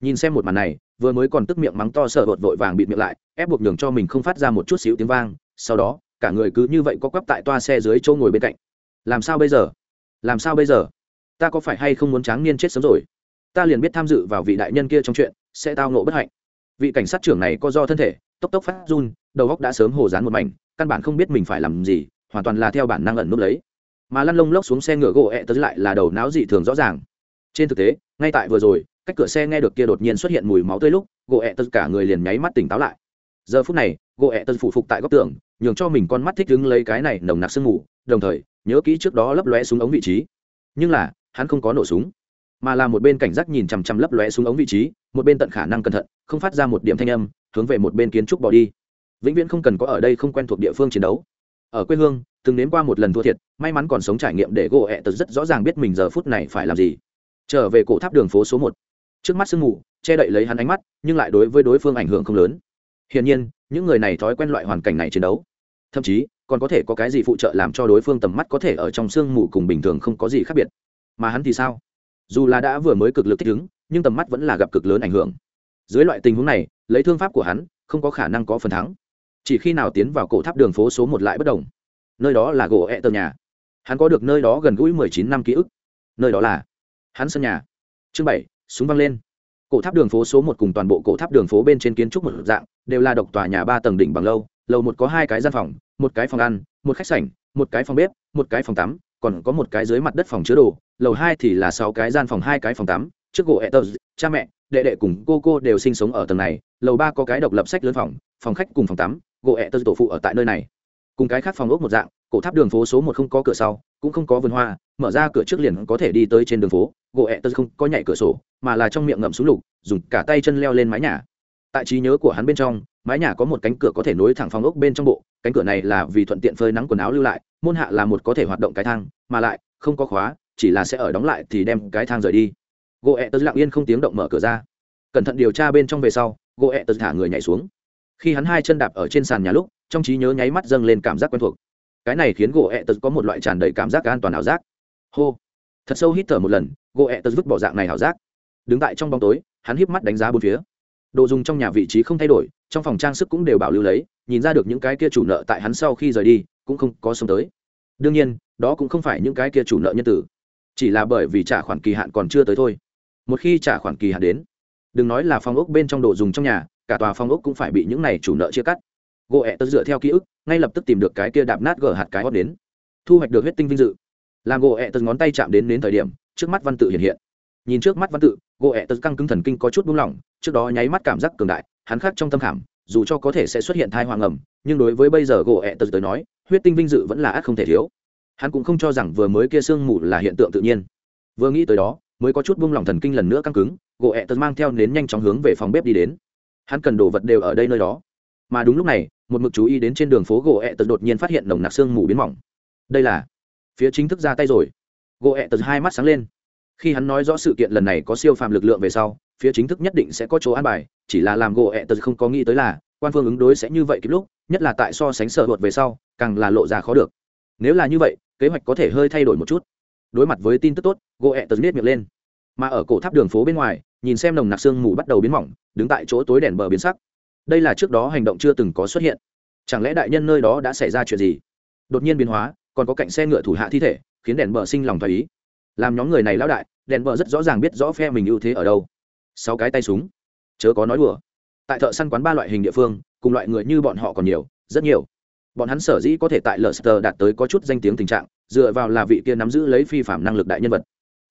Nhìn xem một màn này, vừa mới còn tức miệng mắng to sợ bột vội vàng bịt miệng lại, ép buộc đường cho mình không phát ra một chút xíu tiếng vang, sau đó, cả người cứ như vậy có quắp tại toa xe dưới chỗ ngồi bên cạnh. Làm sao bây giờ? Làm sao bây giờ? Ta có phải hay không muốn tráng niên chết sớm rồi? Ta liền biết tham dự vào vị đại nhân kia trong chuyện, sẽ tao nộ bất hạnh. Vị cảnh sát trưởng này có do thân thể, tốc tốc phát run, đầu góc đã sớm hồ dán một mảnh, căn bản không biết mình phải làm gì, hoàn toàn là theo bản năng ẩn núp lấy. Mà lăn lông lốc xuống xe ngựa gỗ ẹ tới lại là đầu não dị thường rõ ràng. Trên thực tế, ngay tại vừa rồi, cách cửa xe nghe được kia đột nhiên xuất hiện mùi máu tươi lúc, gỗ ẹ tất cả người liền nháy mắt tỉnh táo lại. Giờ phút này, gỗ ẹ tật phủ phục tại góc tường, nhường cho mình con mắt thích đứng lấy cái này nồng nặc sương mù, đồng thời, nhớ kỹ trước đó lấp lóe xuống ống vị trí. Nhưng là hắn không có nổ súng, mà là một bên cảnh giác nhìn chằm chằm lấp lóe xuống ống vị trí, một bên tận khả năng cẩn thận, không phát ra một điểm thanh âm, hướng về một bên kiến trúc bỏ đi. Vĩnh viễn không cần có ở đây không quen thuộc địa phương chiến đấu. Ở quê hương, từng đến qua một lần thua thiệt, may mắn còn sống trải nghiệm để gỗ ẹ tật rất rõ ràng biết mình giờ phút này phải làm gì. Trở về cổ tháp đường phố số một. Trước mắt sương mù, che đậy lấy hắn ánh mắt, nhưng lại đối với đối phương ảnh hưởng không lớn. Hiển nhiên, những người này thói quen loại hoàn cảnh này chiến đấu. Thậm chí, còn có thể có cái gì phụ trợ làm cho đối phương tầm mắt có thể ở trong sương mù cùng bình thường không có gì khác biệt mà hắn thì sao? Dù là đã vừa mới cực lực thích ứng, nhưng tầm mắt vẫn là gặp cực lớn ảnh hưởng. Dưới loại tình huống này, lấy thương pháp của hắn, không có khả năng có phần thắng. Chỉ khi nào tiến vào cổ tháp đường phố số một lại bất đồng. Nơi đó là gỗ ẹ tờ nhà. Hắn có được nơi đó gần gũi mười chín năm ký ức. Nơi đó là hắn sân nhà. Chương bảy, súng văng lên. Cổ tháp đường phố số một cùng toàn bộ cổ tháp đường phố bên trên kiến trúc một dạng, đều là độc tòa nhà ba tầng đỉnh bằng lâu, lầu một có hai cái gian phòng, một cái phòng ăn, một khách sảnh, một cái phòng bếp, một cái phòng tắm còn có một cái dưới mặt đất phòng chứa đồ, lầu hai thì là sáu cái gian phòng, hai cái phòng tắm, trước gỗ etters cha mẹ, đệ đệ cùng cô cô đều sinh sống ở tầng này, lầu ba có cái độc lập sách lớn phòng phòng khách cùng phòng tắm, gỗ etters tổ phụ ở tại nơi này. Cùng cái khác phòng ốc một dạng, cổ tháp đường phố số một không có cửa sau, cũng không có vườn hoa, mở ra cửa trước liền có thể đi tới trên đường phố, gỗ etters tơ không có nhảy cửa sổ, mà là trong miệng ngậm xuống lục, dùng cả tay chân leo lên mái nhà. Tại trí nhớ của hắn bên trong mái nhà có một cánh cửa có thể nối thẳng phòng ốc bên trong bộ, cánh cửa này là vì thuận tiện phơi nắng quần áo lưu lại, môn hạ là một có thể hoạt động cái thang, mà lại, không có khóa, chỉ là sẽ ở đóng lại thì đem cái thang rời đi. Gỗ ẹ tơ lặng yên không tiếng động mở cửa ra. Cẩn thận điều tra bên trong về sau, gỗ ẹ tơ thả người nhảy xuống. Khi hắn hai chân đạp ở trên sàn nhà lúc, trong trí nhớ nháy mắt dâng lên cảm giác quen thuộc. Cái này khiến gỗ ẹ tật có một loại tràn đầy cảm giác an toàn ảo giác. Hô! Thật sâu hít thở một lần, gỗ ẹ tật vứt bỏ dạng này ảo giác. Đứng tại trong bóng tối, hắn híp mắt đánh giá bốn phía. Đồ dùng trong nhà vị trí không thay đổi trong phòng trang sức cũng đều bảo lưu lấy, nhìn ra được những cái kia chủ nợ tại hắn sau khi rời đi, cũng không có xông tới. Đương nhiên, đó cũng không phải những cái kia chủ nợ nhân tử. Chỉ là bởi vì trả khoản kỳ hạn còn chưa tới thôi. Một khi trả khoản kỳ hạn đến, đừng nói là phòng ốc bên trong đồ dùng trong nhà, cả tòa phòng ốc cũng phải bị những này chủ nợ chia cắt. Gỗ ẹ tớ dựa theo ký ức, ngay lập tức tìm được cái kia đạp nát gờ hạt cái hót đến. Thu hoạch được huyết tinh vinh dự. Làm gỗ ẹ tớ ngón tay chạm đến đến thời điểm, trước mắt văn tự hiện hiện. Nhìn trước mắt văn tự gỗ ẹ tớ căng cứng thần kinh có chút buông lỏng, trước đó nháy mắt cảm giác cường đại hắn khác trong tâm khảm, dù cho có thể sẽ xuất hiện thai hoàng ẩm, nhưng đối với bây giờ gỗ ẹ Tật tới nói, huyết tinh vinh dự vẫn là ác không thể thiếu. Hắn cũng không cho rằng vừa mới kia sương mù là hiện tượng tự nhiên. Vừa nghĩ tới đó, mới có chút buông lỏng thần kinh lần nữa căng cứng, gỗ ẹ Tật mang theo nến nhanh chóng hướng về phòng bếp đi đến. Hắn cần đồ vật đều ở đây nơi đó. Mà đúng lúc này, một mực chú ý đến trên đường phố gỗ ẹ tật đột nhiên phát hiện nồng nặc sương mù biến mỏng. Đây là phía chính thức ra tay rồi. Gỗ ẹ tật hai mắt sáng lên. Khi hắn nói rõ sự kiện lần này có siêu phàm lực lượng về sau phía chính thức nhất định sẽ có chỗ an bài, chỉ là làm gỗ ẹ tật không có nghĩ tới là, quan phương ứng đối sẽ như vậy kịp lúc, nhất là tại so sánh sở hụt về sau, càng là lộ ra khó được. Nếu là như vậy, kế hoạch có thể hơi thay đổi một chút. Đối mặt với tin tức tốt, gỗ ẹ tật miết miệng lên. Mà ở cổ tháp đường phố bên ngoài, nhìn xem nồng nặc sương mù bắt đầu biến mỏng, đứng tại chỗ tối đèn bờ biến sắc. Đây là trước đó hành động chưa từng có xuất hiện. Chẳng lẽ đại nhân nơi đó đã xảy ra chuyện gì? Đột nhiên biến hóa, còn có cạnh xe ngựa thủ hạ thi thể, khiến đèn bờ sinh lòng thoái ý. Làm nhóm người này lão đại, đèn bờ rất rõ ràng biết rõ phe mình ưu thế ở đâu sáu cái tay súng. Chớ có nói đùa. Tại thợ săn quán ba loại hình địa phương, cùng loại người như bọn họ còn nhiều, rất nhiều. Bọn hắn sở dĩ có thể tại Leicester đạt tới có chút danh tiếng tình trạng, dựa vào là vị kia nắm giữ lấy phi phạm năng lực đại nhân vật.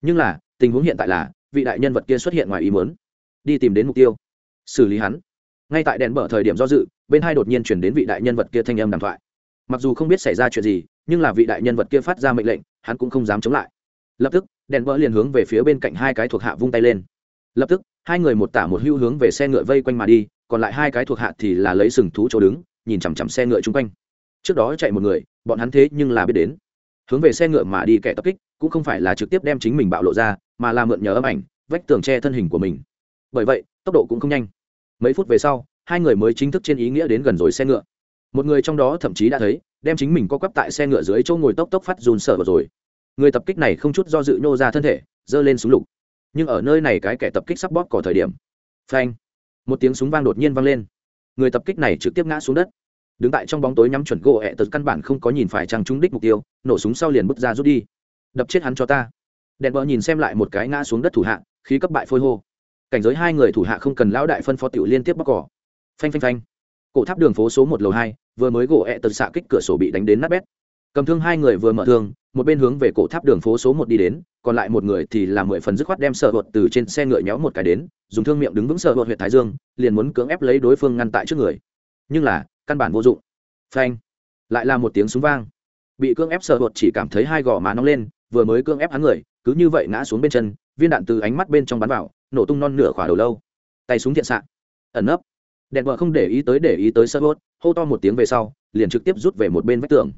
Nhưng là, tình huống hiện tại là, vị đại nhân vật kia xuất hiện ngoài ý muốn. Đi tìm đến mục tiêu. Xử lý hắn. Ngay tại đèn mở thời điểm do dự, bên hai đột nhiên chuyển đến vị đại nhân vật kia thanh âm đàm thoại. Mặc dù không biết xảy ra chuyện gì, nhưng là vị đại nhân vật kia phát ra mệnh lệnh, hắn cũng không dám chống lại. Lập tức, đèn bờ liền hướng về phía bên cạnh hai cái thuộc hạ vung tay lên lập tức, hai người một tả một hưu hướng về xe ngựa vây quanh mà đi, còn lại hai cái thuộc hạ thì là lấy sừng thú chỗ đứng, nhìn chằm chằm xe ngựa chung quanh. Trước đó chạy một người, bọn hắn thế nhưng là biết đến. Hướng về xe ngựa mà đi kẻ tập kích, cũng không phải là trực tiếp đem chính mình bạo lộ ra, mà là mượn nhờ âm ảnh, vách tường che thân hình của mình. Bởi vậy, tốc độ cũng không nhanh. Mấy phút về sau, hai người mới chính thức trên ý nghĩa đến gần rồi xe ngựa. Một người trong đó thậm chí đã thấy, đem chính mình co quắp tại xe ngựa dưới chỗ ngồi tốc tốc phát dùn sợ vào rồi. Người tập kích này không chút do dự nhô ra thân thể, giơ lên súng lục nhưng ở nơi này cái kẻ tập kích sắp bóp cỏ thời điểm. Phanh! Một tiếng súng vang đột nhiên vang lên. Người tập kích này trực tiếp ngã xuống đất. Đứng tại trong bóng tối nhắm chuẩn gỗ ẹ tật căn bản không có nhìn phải chăng trúng đích mục tiêu, nổ súng sau liền bước ra rút đi. Đập chết hắn cho ta. Đèn vợ nhìn xem lại một cái ngã xuống đất thủ hạ, khí cấp bại phôi hô. Cảnh giới hai người thủ hạ không cần lão đại phân phó tiểu liên tiếp bóc cỏ phanh phanh phanh. Cổ tháp đường phố số một lầu hai, vừa mới gỗ ẹ tật xạ kích cửa sổ bị đánh đến nát bét. Cầm thương hai người vừa mở thương một bên hướng về cổ tháp đường phố số một đi đến còn lại một người thì làm mười phần dứt khoát đem sợ ruột từ trên xe ngựa nhéo một cái đến dùng thương miệng đứng vững sợ ruột huyện thái dương liền muốn cưỡng ép lấy đối phương ngăn tại trước người. Nhưng là căn bản vô dụng. Phanh! Lại là một tiếng súng vang. Bị cưỡng ép sợ ruột chỉ cảm thấy hai gò má nóng lên vừa mới cưỡng ép hắn người cứ như vậy ngã xuống bên chân viên đạn từ ánh mắt bên trong bắn vào nổ tung non nửa khỏa đầu lâu. Tay súng thiện xạ. Ẩn nấp. Đèn vợ không để ý tới để ý tới sơ ruột, hô to một tiếng về sau liền trực tiếp rút về một bên vách tường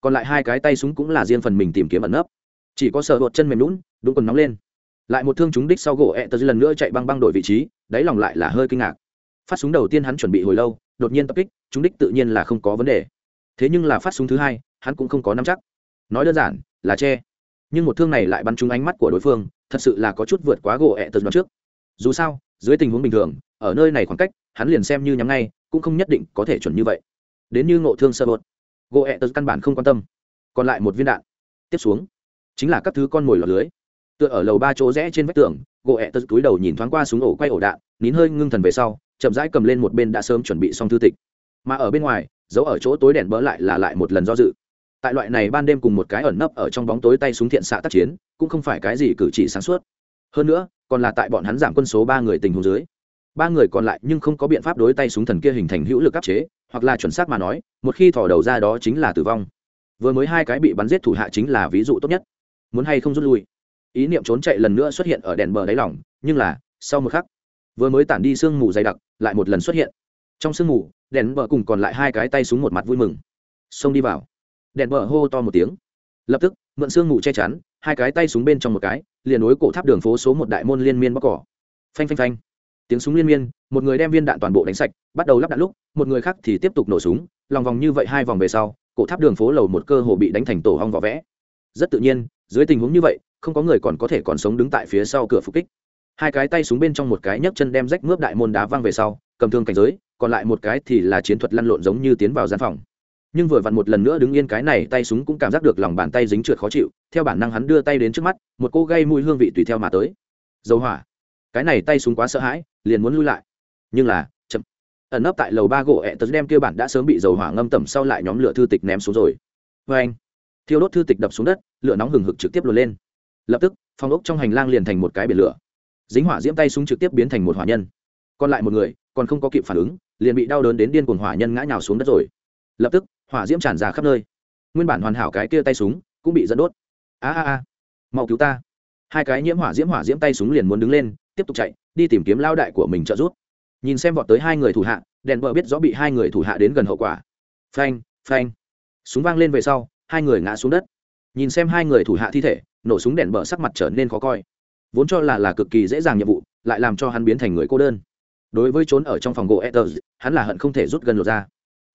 còn lại hai cái tay súng cũng là riêng phần mình tìm kiếm ẩn nấp. Chỉ có sợ đột chân mềm lún đúng quần nóng lên. Lại một thương chúng đích sau gỗ ẹ tờ lần nữa chạy băng băng đổi vị trí, đáy lòng lại là hơi kinh ngạc. Phát súng đầu tiên hắn chuẩn bị hồi lâu, đột nhiên tập kích chúng đích tự nhiên là không có vấn đề. Thế nhưng là phát súng thứ hai, hắn cũng không có nắm chắc. Nói đơn giản, là che. Nhưng một thương này lại bắn trúng ánh mắt của đối phương, thật sự là có chút vượt quá gỗ ẹ tật đoạn trước. Dù sao, dưới tình huống bình thường, ở nơi này khoảng cách, hắn liền xem như nhắm ngay, cũng không nhất định có thể chuẩn như vậy. Đến như ngộ thương sơ bột gỗ ẹ tật căn bản không quan tâm. Còn lại một viên đạn. Tiếp xuống. Chính là các thứ con mồi lọt lưới. Tựa ở lầu ba chỗ rẽ trên vách tường, gỗ ẹ tật túi đầu nhìn thoáng qua súng ổ quay ổ đạn, nín hơi ngưng thần về sau, chậm rãi cầm lên một bên đã sớm chuẩn bị xong thư tịch. Mà ở bên ngoài giấu ở chỗ tối đèn bỡ lại là lại một lần do dự. Tại loại này ban đêm cùng một cái ẩn nấp ở trong bóng tối tay súng thiện xạ tác chiến, cũng không phải cái gì cử chỉ sáng suốt. Hơn nữa, còn là tại bọn hắn giảm quân số ba người tình huống dưới. Ba người còn lại nhưng không có biện pháp đối tay súng thần kia hình thành hữu lực áp chế hoặc là chuẩn xác mà nói, một khi thò đầu ra đó chính là tử vong. Vừa mới hai cái bị bắn giết thủ hạ chính là ví dụ tốt nhất. Muốn hay không rút lui? Ý niệm trốn chạy lần nữa xuất hiện ở đèn bờ đáy lỏng nhưng là, sau một khắc, vừa mới tản đi sương mù dày đặc, lại một lần xuất hiện. Trong sương mù, đèn bờ cùng còn lại hai cái tay súng một mặt vui mừng. Xông đi vào. Đèn bờ hô to một tiếng. Lập tức, mượn sương mù che chắn, hai cái tay súng bên trong một cái, liền nối cổ tháp đường phố số một đại môn liên miên bóc cỏ. Phanh phanh phanh tiếng súng liên miên, một người đem viên đạn toàn bộ đánh sạch, bắt đầu lắp đạn lúc, một người khác thì tiếp tục nổ súng, lòng vòng như vậy hai vòng về sau, cổ tháp đường phố lầu một cơ hồ bị đánh thành tổ hong vỏ vẽ. Rất tự nhiên, dưới tình huống như vậy, không có người còn có thể còn sống đứng tại phía sau cửa phục kích. Hai cái tay súng bên trong một cái nhấc chân đem rách mướp đại môn đá văng về sau, cầm thương cảnh giới, còn lại một cái thì là chiến thuật lăn lộn giống như tiến vào gian phòng. Nhưng vừa vặn một lần nữa đứng yên cái này, tay súng cũng cảm giác được lòng bàn tay dính trượt khó chịu, theo bản năng hắn đưa tay đến trước mắt, một cô gây mùi hương vị tùy theo mà tới. Dầu hỏa. Cái này tay súng quá sợ hãi liền muốn lui lại. Nhưng là, chậm. Ẩn nấp tại lầu ba gỗ ẹ tật đem kia bản đã sớm bị dầu hỏa ngâm tẩm sau lại nhóm lửa thư tịch ném xuống rồi. Vê anh, thiêu đốt thư tịch đập xuống đất, lửa nóng hừng hực trực tiếp luồn lên. Lập tức, phòng ốc trong hành lang liền thành một cái biển lửa. Dính hỏa diễm tay súng trực tiếp biến thành một hỏa nhân. Còn lại một người, còn không có kịp phản ứng, liền bị đau đớn đến điên cuồng hỏa nhân ngã nhào xuống đất rồi. Lập tức, hỏa diễm tràn ra khắp nơi. Nguyên bản hoàn hảo cái kia tay súng cũng bị dẫn đốt. A a a, mau cứu ta. Hai cái nhiễm hỏa diễm hỏa diễm tay súng liền muốn đứng lên tiếp tục chạy đi tìm kiếm lao đại của mình trợ giúp. Nhìn xem vọt tới hai người thủ hạ đèn vợ biết rõ bị hai người thủ hạ đến gần hậu quả. Phanh phanh. Súng vang lên về sau hai người ngã xuống đất. Nhìn xem hai người thủ hạ thi thể nổ súng đèn bờ sắc mặt trở nên khó coi. Vốn cho là là cực kỳ dễ dàng nhiệm vụ lại làm cho hắn biến thành người cô đơn. Đối với trốn ở trong phòng gỗ Ethers, hắn là hận không thể rút gần lột ra.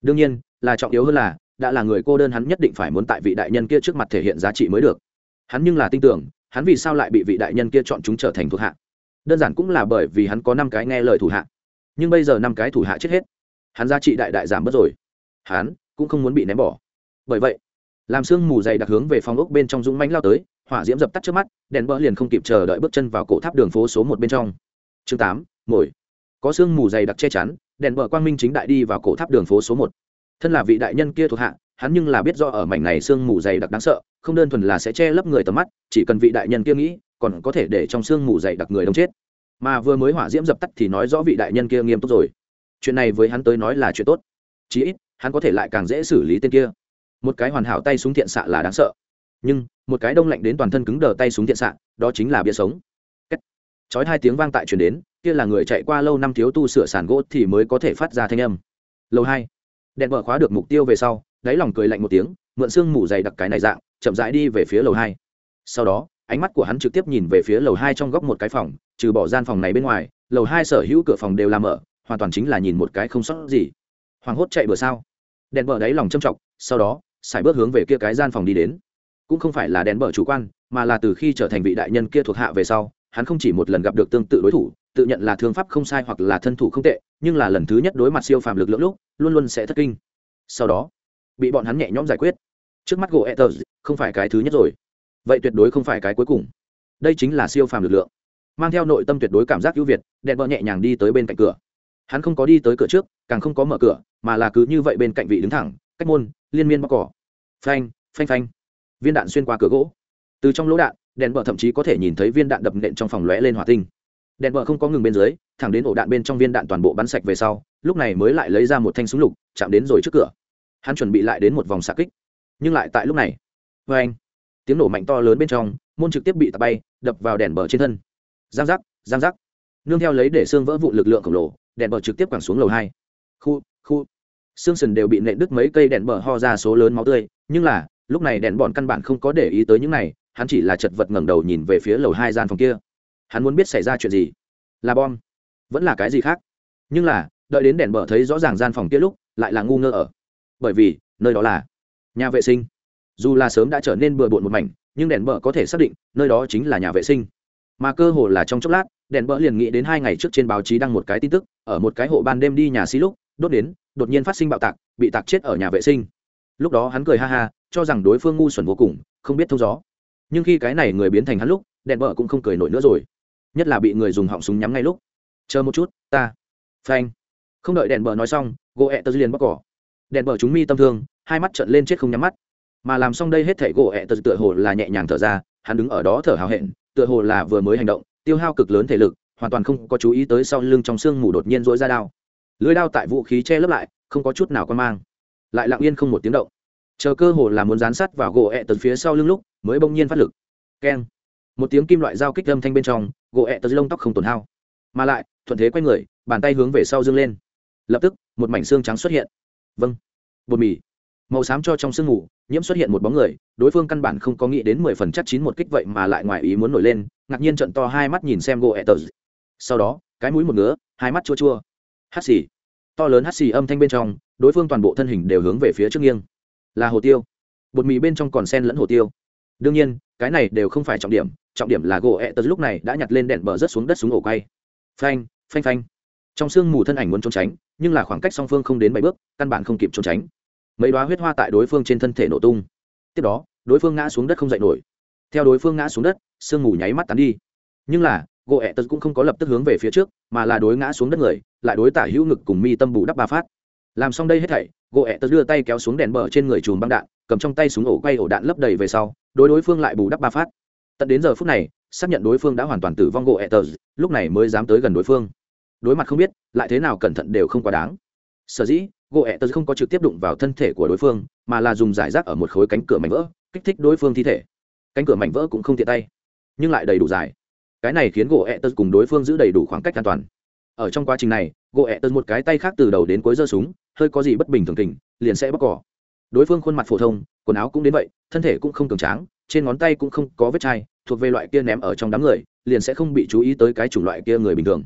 Đương nhiên là trọng yếu hơn là đã là người cô đơn hắn nhất định phải muốn tại vị đại nhân kia trước mặt thể hiện giá trị mới được. Hắn nhưng là tin tưởng hắn vì sao lại bị vị đại nhân kia chọn chúng trở thành thuộc hạ? Đơn giản cũng là bởi vì hắn có năm cái nghe lời thủ hạ. Nhưng bây giờ năm cái thủ hạ chết hết, hắn giá trị đại đại giảm bớt rồi. Hắn cũng không muốn bị ném bỏ. Bởi vậy, làm sương mù dày đặc hướng về phòng ốc bên trong dũng mánh lao tới, hỏa diễm dập tắt trước mắt, đèn bỡ liền không kịp chờ đợi bước chân vào cổ tháp đường phố số một bên trong. Chương tám mồi có sương mù dày đặc che chắn, đèn bờ quang minh chính đại đi vào cổ tháp đường phố số một. Thân là vị đại nhân kia thuộc hạ, hắn nhưng là biết do ở mảnh này sương mù dày đặc đáng sợ, không đơn thuần là sẽ che lấp người tầm mắt, chỉ cần vị đại nhân kia nghĩ còn có thể để trong xương mù dày đặc người đông chết. Mà vừa mới hỏa diễm dập tắt thì nói rõ vị đại nhân kia nghiêm túc rồi. Chuyện này với hắn tới nói là chuyện tốt. Chí ít, hắn có thể lại càng dễ xử lý tên kia. Một cái hoàn hảo tay súng thiện xạ là đáng sợ. Nhưng, một cái đông lạnh đến toàn thân cứng đờ tay súng thiện xạ, đó chính là bia sống. Chói hai tiếng vang tại chuyển đến, kia là người chạy qua lâu năm thiếu tu sửa sàn gỗ thì mới có thể phát ra thanh âm. Lâu hai. Đèn vợ khóa được mục tiêu về sau, đáy lòng cười lạnh một tiếng, mượn xương mù dày đặc cái này dạng, chậm rãi đi về phía lầu hai. Sau đó ánh mắt của hắn trực tiếp nhìn về phía lầu hai trong góc một cái phòng, trừ bỏ gian phòng này bên ngoài, lầu hai sở hữu cửa phòng đều làm mở, hoàn toàn chính là nhìn một cái không sót gì. Hoàng hốt chạy bừa sao? Đèn bờ đáy lòng châm trọng, sau đó xài bước hướng về kia cái gian phòng đi đến. Cũng không phải là đèn bờ chủ quan, mà là từ khi trở thành vị đại nhân kia thuộc hạ về sau, hắn không chỉ một lần gặp được tương tự đối thủ, tự nhận là thương pháp không sai hoặc là thân thủ không tệ, nhưng là lần thứ nhất đối mặt siêu phàm lực lượng lúc, luôn luôn sẽ thất kinh. Sau đó, bị bọn hắn nhẹ nhõm giải quyết. Trước mắt gỗ ether không phải cái thứ nhất rồi vậy tuyệt đối không phải cái cuối cùng. Đây chính là siêu phàm lực lượng. Mang theo nội tâm tuyệt đối cảm giác ưu việt, đèn bờ nhẹ nhàng đi tới bên cạnh cửa. Hắn không có đi tới cửa trước, càng không có mở cửa, mà là cứ như vậy bên cạnh vị đứng thẳng, cách môn, liên miên bóc cỏ. Phanh phanh phanh. Viên đạn xuyên qua cửa gỗ. Từ trong lỗ đạn, đèn bờ thậm chí có thể nhìn thấy viên đạn đập nện trong phòng lóe lên hỏa tinh. Đèn bờ không có ngừng bên dưới, thẳng đến ổ đạn bên trong viên đạn toàn bộ bắn sạch về sau, lúc này mới lại lấy ra một thanh súng lục, chạm đến rồi trước cửa. Hắn chuẩn bị lại đến một vòng xạ kích. Nhưng lại tại lúc này. Vê anh tiếng nổ mạnh to lớn bên trong, môn trực tiếp bị tạt bay, đập vào đèn bờ trên thân. Giang giác giang giác. Nương theo lấy để xương vỡ vụ lực lượng khổng lồ, đèn bờ trực tiếp quẳng xuống lầu hai. Khu khu. Xương sần đều bị nện đứt mấy cây đèn bờ ho ra số lớn máu tươi, nhưng là, lúc này đèn bọn căn bản không có để ý tới những này, hắn chỉ là chật vật ngẩng đầu nhìn về phía lầu hai gian phòng kia. Hắn muốn biết xảy ra chuyện gì? Là bom? Vẫn là cái gì khác? Nhưng là, đợi đến đèn bờ thấy rõ ràng gian phòng kia lúc, lại là ngu ngơ ở. Bởi vì, nơi đó là nhà vệ sinh dù là sớm đã trở nên bừa bộn một mảnh, nhưng đèn bờ có thể xác định, nơi đó chính là nhà vệ sinh. Mà cơ hồ là trong chốc lát, đèn bờ liền nghĩ đến hai ngày trước trên báo chí đăng một cái tin tức, ở một cái hộ ban đêm đi nhà xí lúc, đốt đến, đột nhiên phát sinh bạo tạc, bị tạc chết ở nhà vệ sinh. Lúc đó hắn cười ha ha, cho rằng đối phương ngu xuẩn vô cùng, không biết thông gió. Nhưng khi cái này người biến thành hắn lúc, đèn bờ cũng không cười nổi nữa rồi. Nhất là bị người dùng họng súng nhắm ngay lúc. Chờ một chút, ta. Phanh. Không đợi đèn bờ nói xong gỗ ẹ tớ liền bóc cỏ. Đèn bờ chúng mi tâm thương, hai mắt trợn lên chết không nhắm mắt mà làm xong đây hết thảy gỗ ẹ tớ tựa hồ là nhẹ nhàng thở ra, hắn đứng ở đó thở hào hẹn, tựa hồ là vừa mới hành động, tiêu hao cực lớn thể lực, hoàn toàn không có chú ý tới sau lưng trong xương mù đột nhiên rỗi ra đao. Lưới đao tại vũ khí che lấp lại, không có chút nào quan mang. Lại lặng yên không một tiếng động. Chờ cơ hồ là muốn dán sắt vào gỗ ẹ tật phía sau lưng lúc, mới bỗng nhiên phát lực. Keng. Một tiếng kim loại dao kích âm thanh bên trong, gỗ ẹ tật lông tóc không tổn hao. Mà lại, thuận thế quay người, bàn tay hướng về sau dương lên. Lập tức, một mảnh xương trắng xuất hiện. Vâng. Bột mì màu xám cho trong sương ngủ, nhiễm xuất hiện một bóng người, đối phương căn bản không có nghĩ đến mười phần chắc chín một kích vậy mà lại ngoài ý muốn nổi lên, ngạc nhiên trận to hai mắt nhìn xem gỗ ẹ tờ sau đó, cái mũi một ngứa, hai mắt chua chua. Hắt xì. To lớn hắt xì âm thanh bên trong, đối phương toàn bộ thân hình đều hướng về phía trước nghiêng. Là hồ tiêu. Bột mì bên trong còn sen lẫn hồ tiêu. Đương nhiên, cái này đều không phải trọng điểm trọng điểm là gỗ ẹ tờ lúc này đã nhặt lên đèn bờ rớt xuống đất xuống ổ quay. Phanh phanh phanh. Trong sương mù thân ảnh muốn trốn tránh, nhưng là khoảng cách song phương không đến bảy bước, căn bản không kịp trốn tránh mấy đoá huyết hoa tại đối phương trên thân thể nổ tung. Tiếp đó, đối phương ngã xuống đất không dậy nổi. Theo đối phương ngã xuống đất, sương mù nháy mắt tắn đi. Nhưng là, gỗ ẹ tật cũng không có lập tức hướng về phía trước, mà là đối ngã xuống đất người, lại đối tả hữu ngực cùng mi tâm bù đắp ba phát. Làm xong đây hết thảy, gỗ ẹ tật đưa tay kéo xuống đèn bờ trên người chùm băng đạn, cầm trong tay súng ổ quay ổ đạn lấp đầy về sau, đối đối phương lại bù đắp ba phát. Tận đến giờ phút này, xác nhận đối phương đã hoàn toàn tử vong gỗ ẹ tật, lúc này mới dám tới gần đối phương. Đối mặt không biết, lại thế nào cẩn thận đều không quá đáng. Sở dĩ gỗ ẹ tớ không có trực tiếp đụng vào thân thể của đối phương, mà là dùng giải rác ở một khối cánh cửa mảnh vỡ, kích thích đối phương thi thể. Cánh cửa mảnh vỡ cũng không tiện tay, nhưng lại đầy đủ dài. Cái này khiến gỗ ẹ tớ cùng đối phương giữ đầy đủ khoảng cách an toàn. Ở trong quá trình này, gỗ ẹ tớ một cái tay khác từ đầu đến cuối giơ súng, hơi có gì bất bình thường tình, liền sẽ bóc cỏ. Đối phương khuôn mặt phổ thông, quần áo cũng đến vậy, thân thể cũng không cường tráng, trên ngón tay cũng không có vết chai, thuộc về loại kia ném ở trong đám người, liền sẽ không bị chú ý tới cái chủng loại kia người bình thường.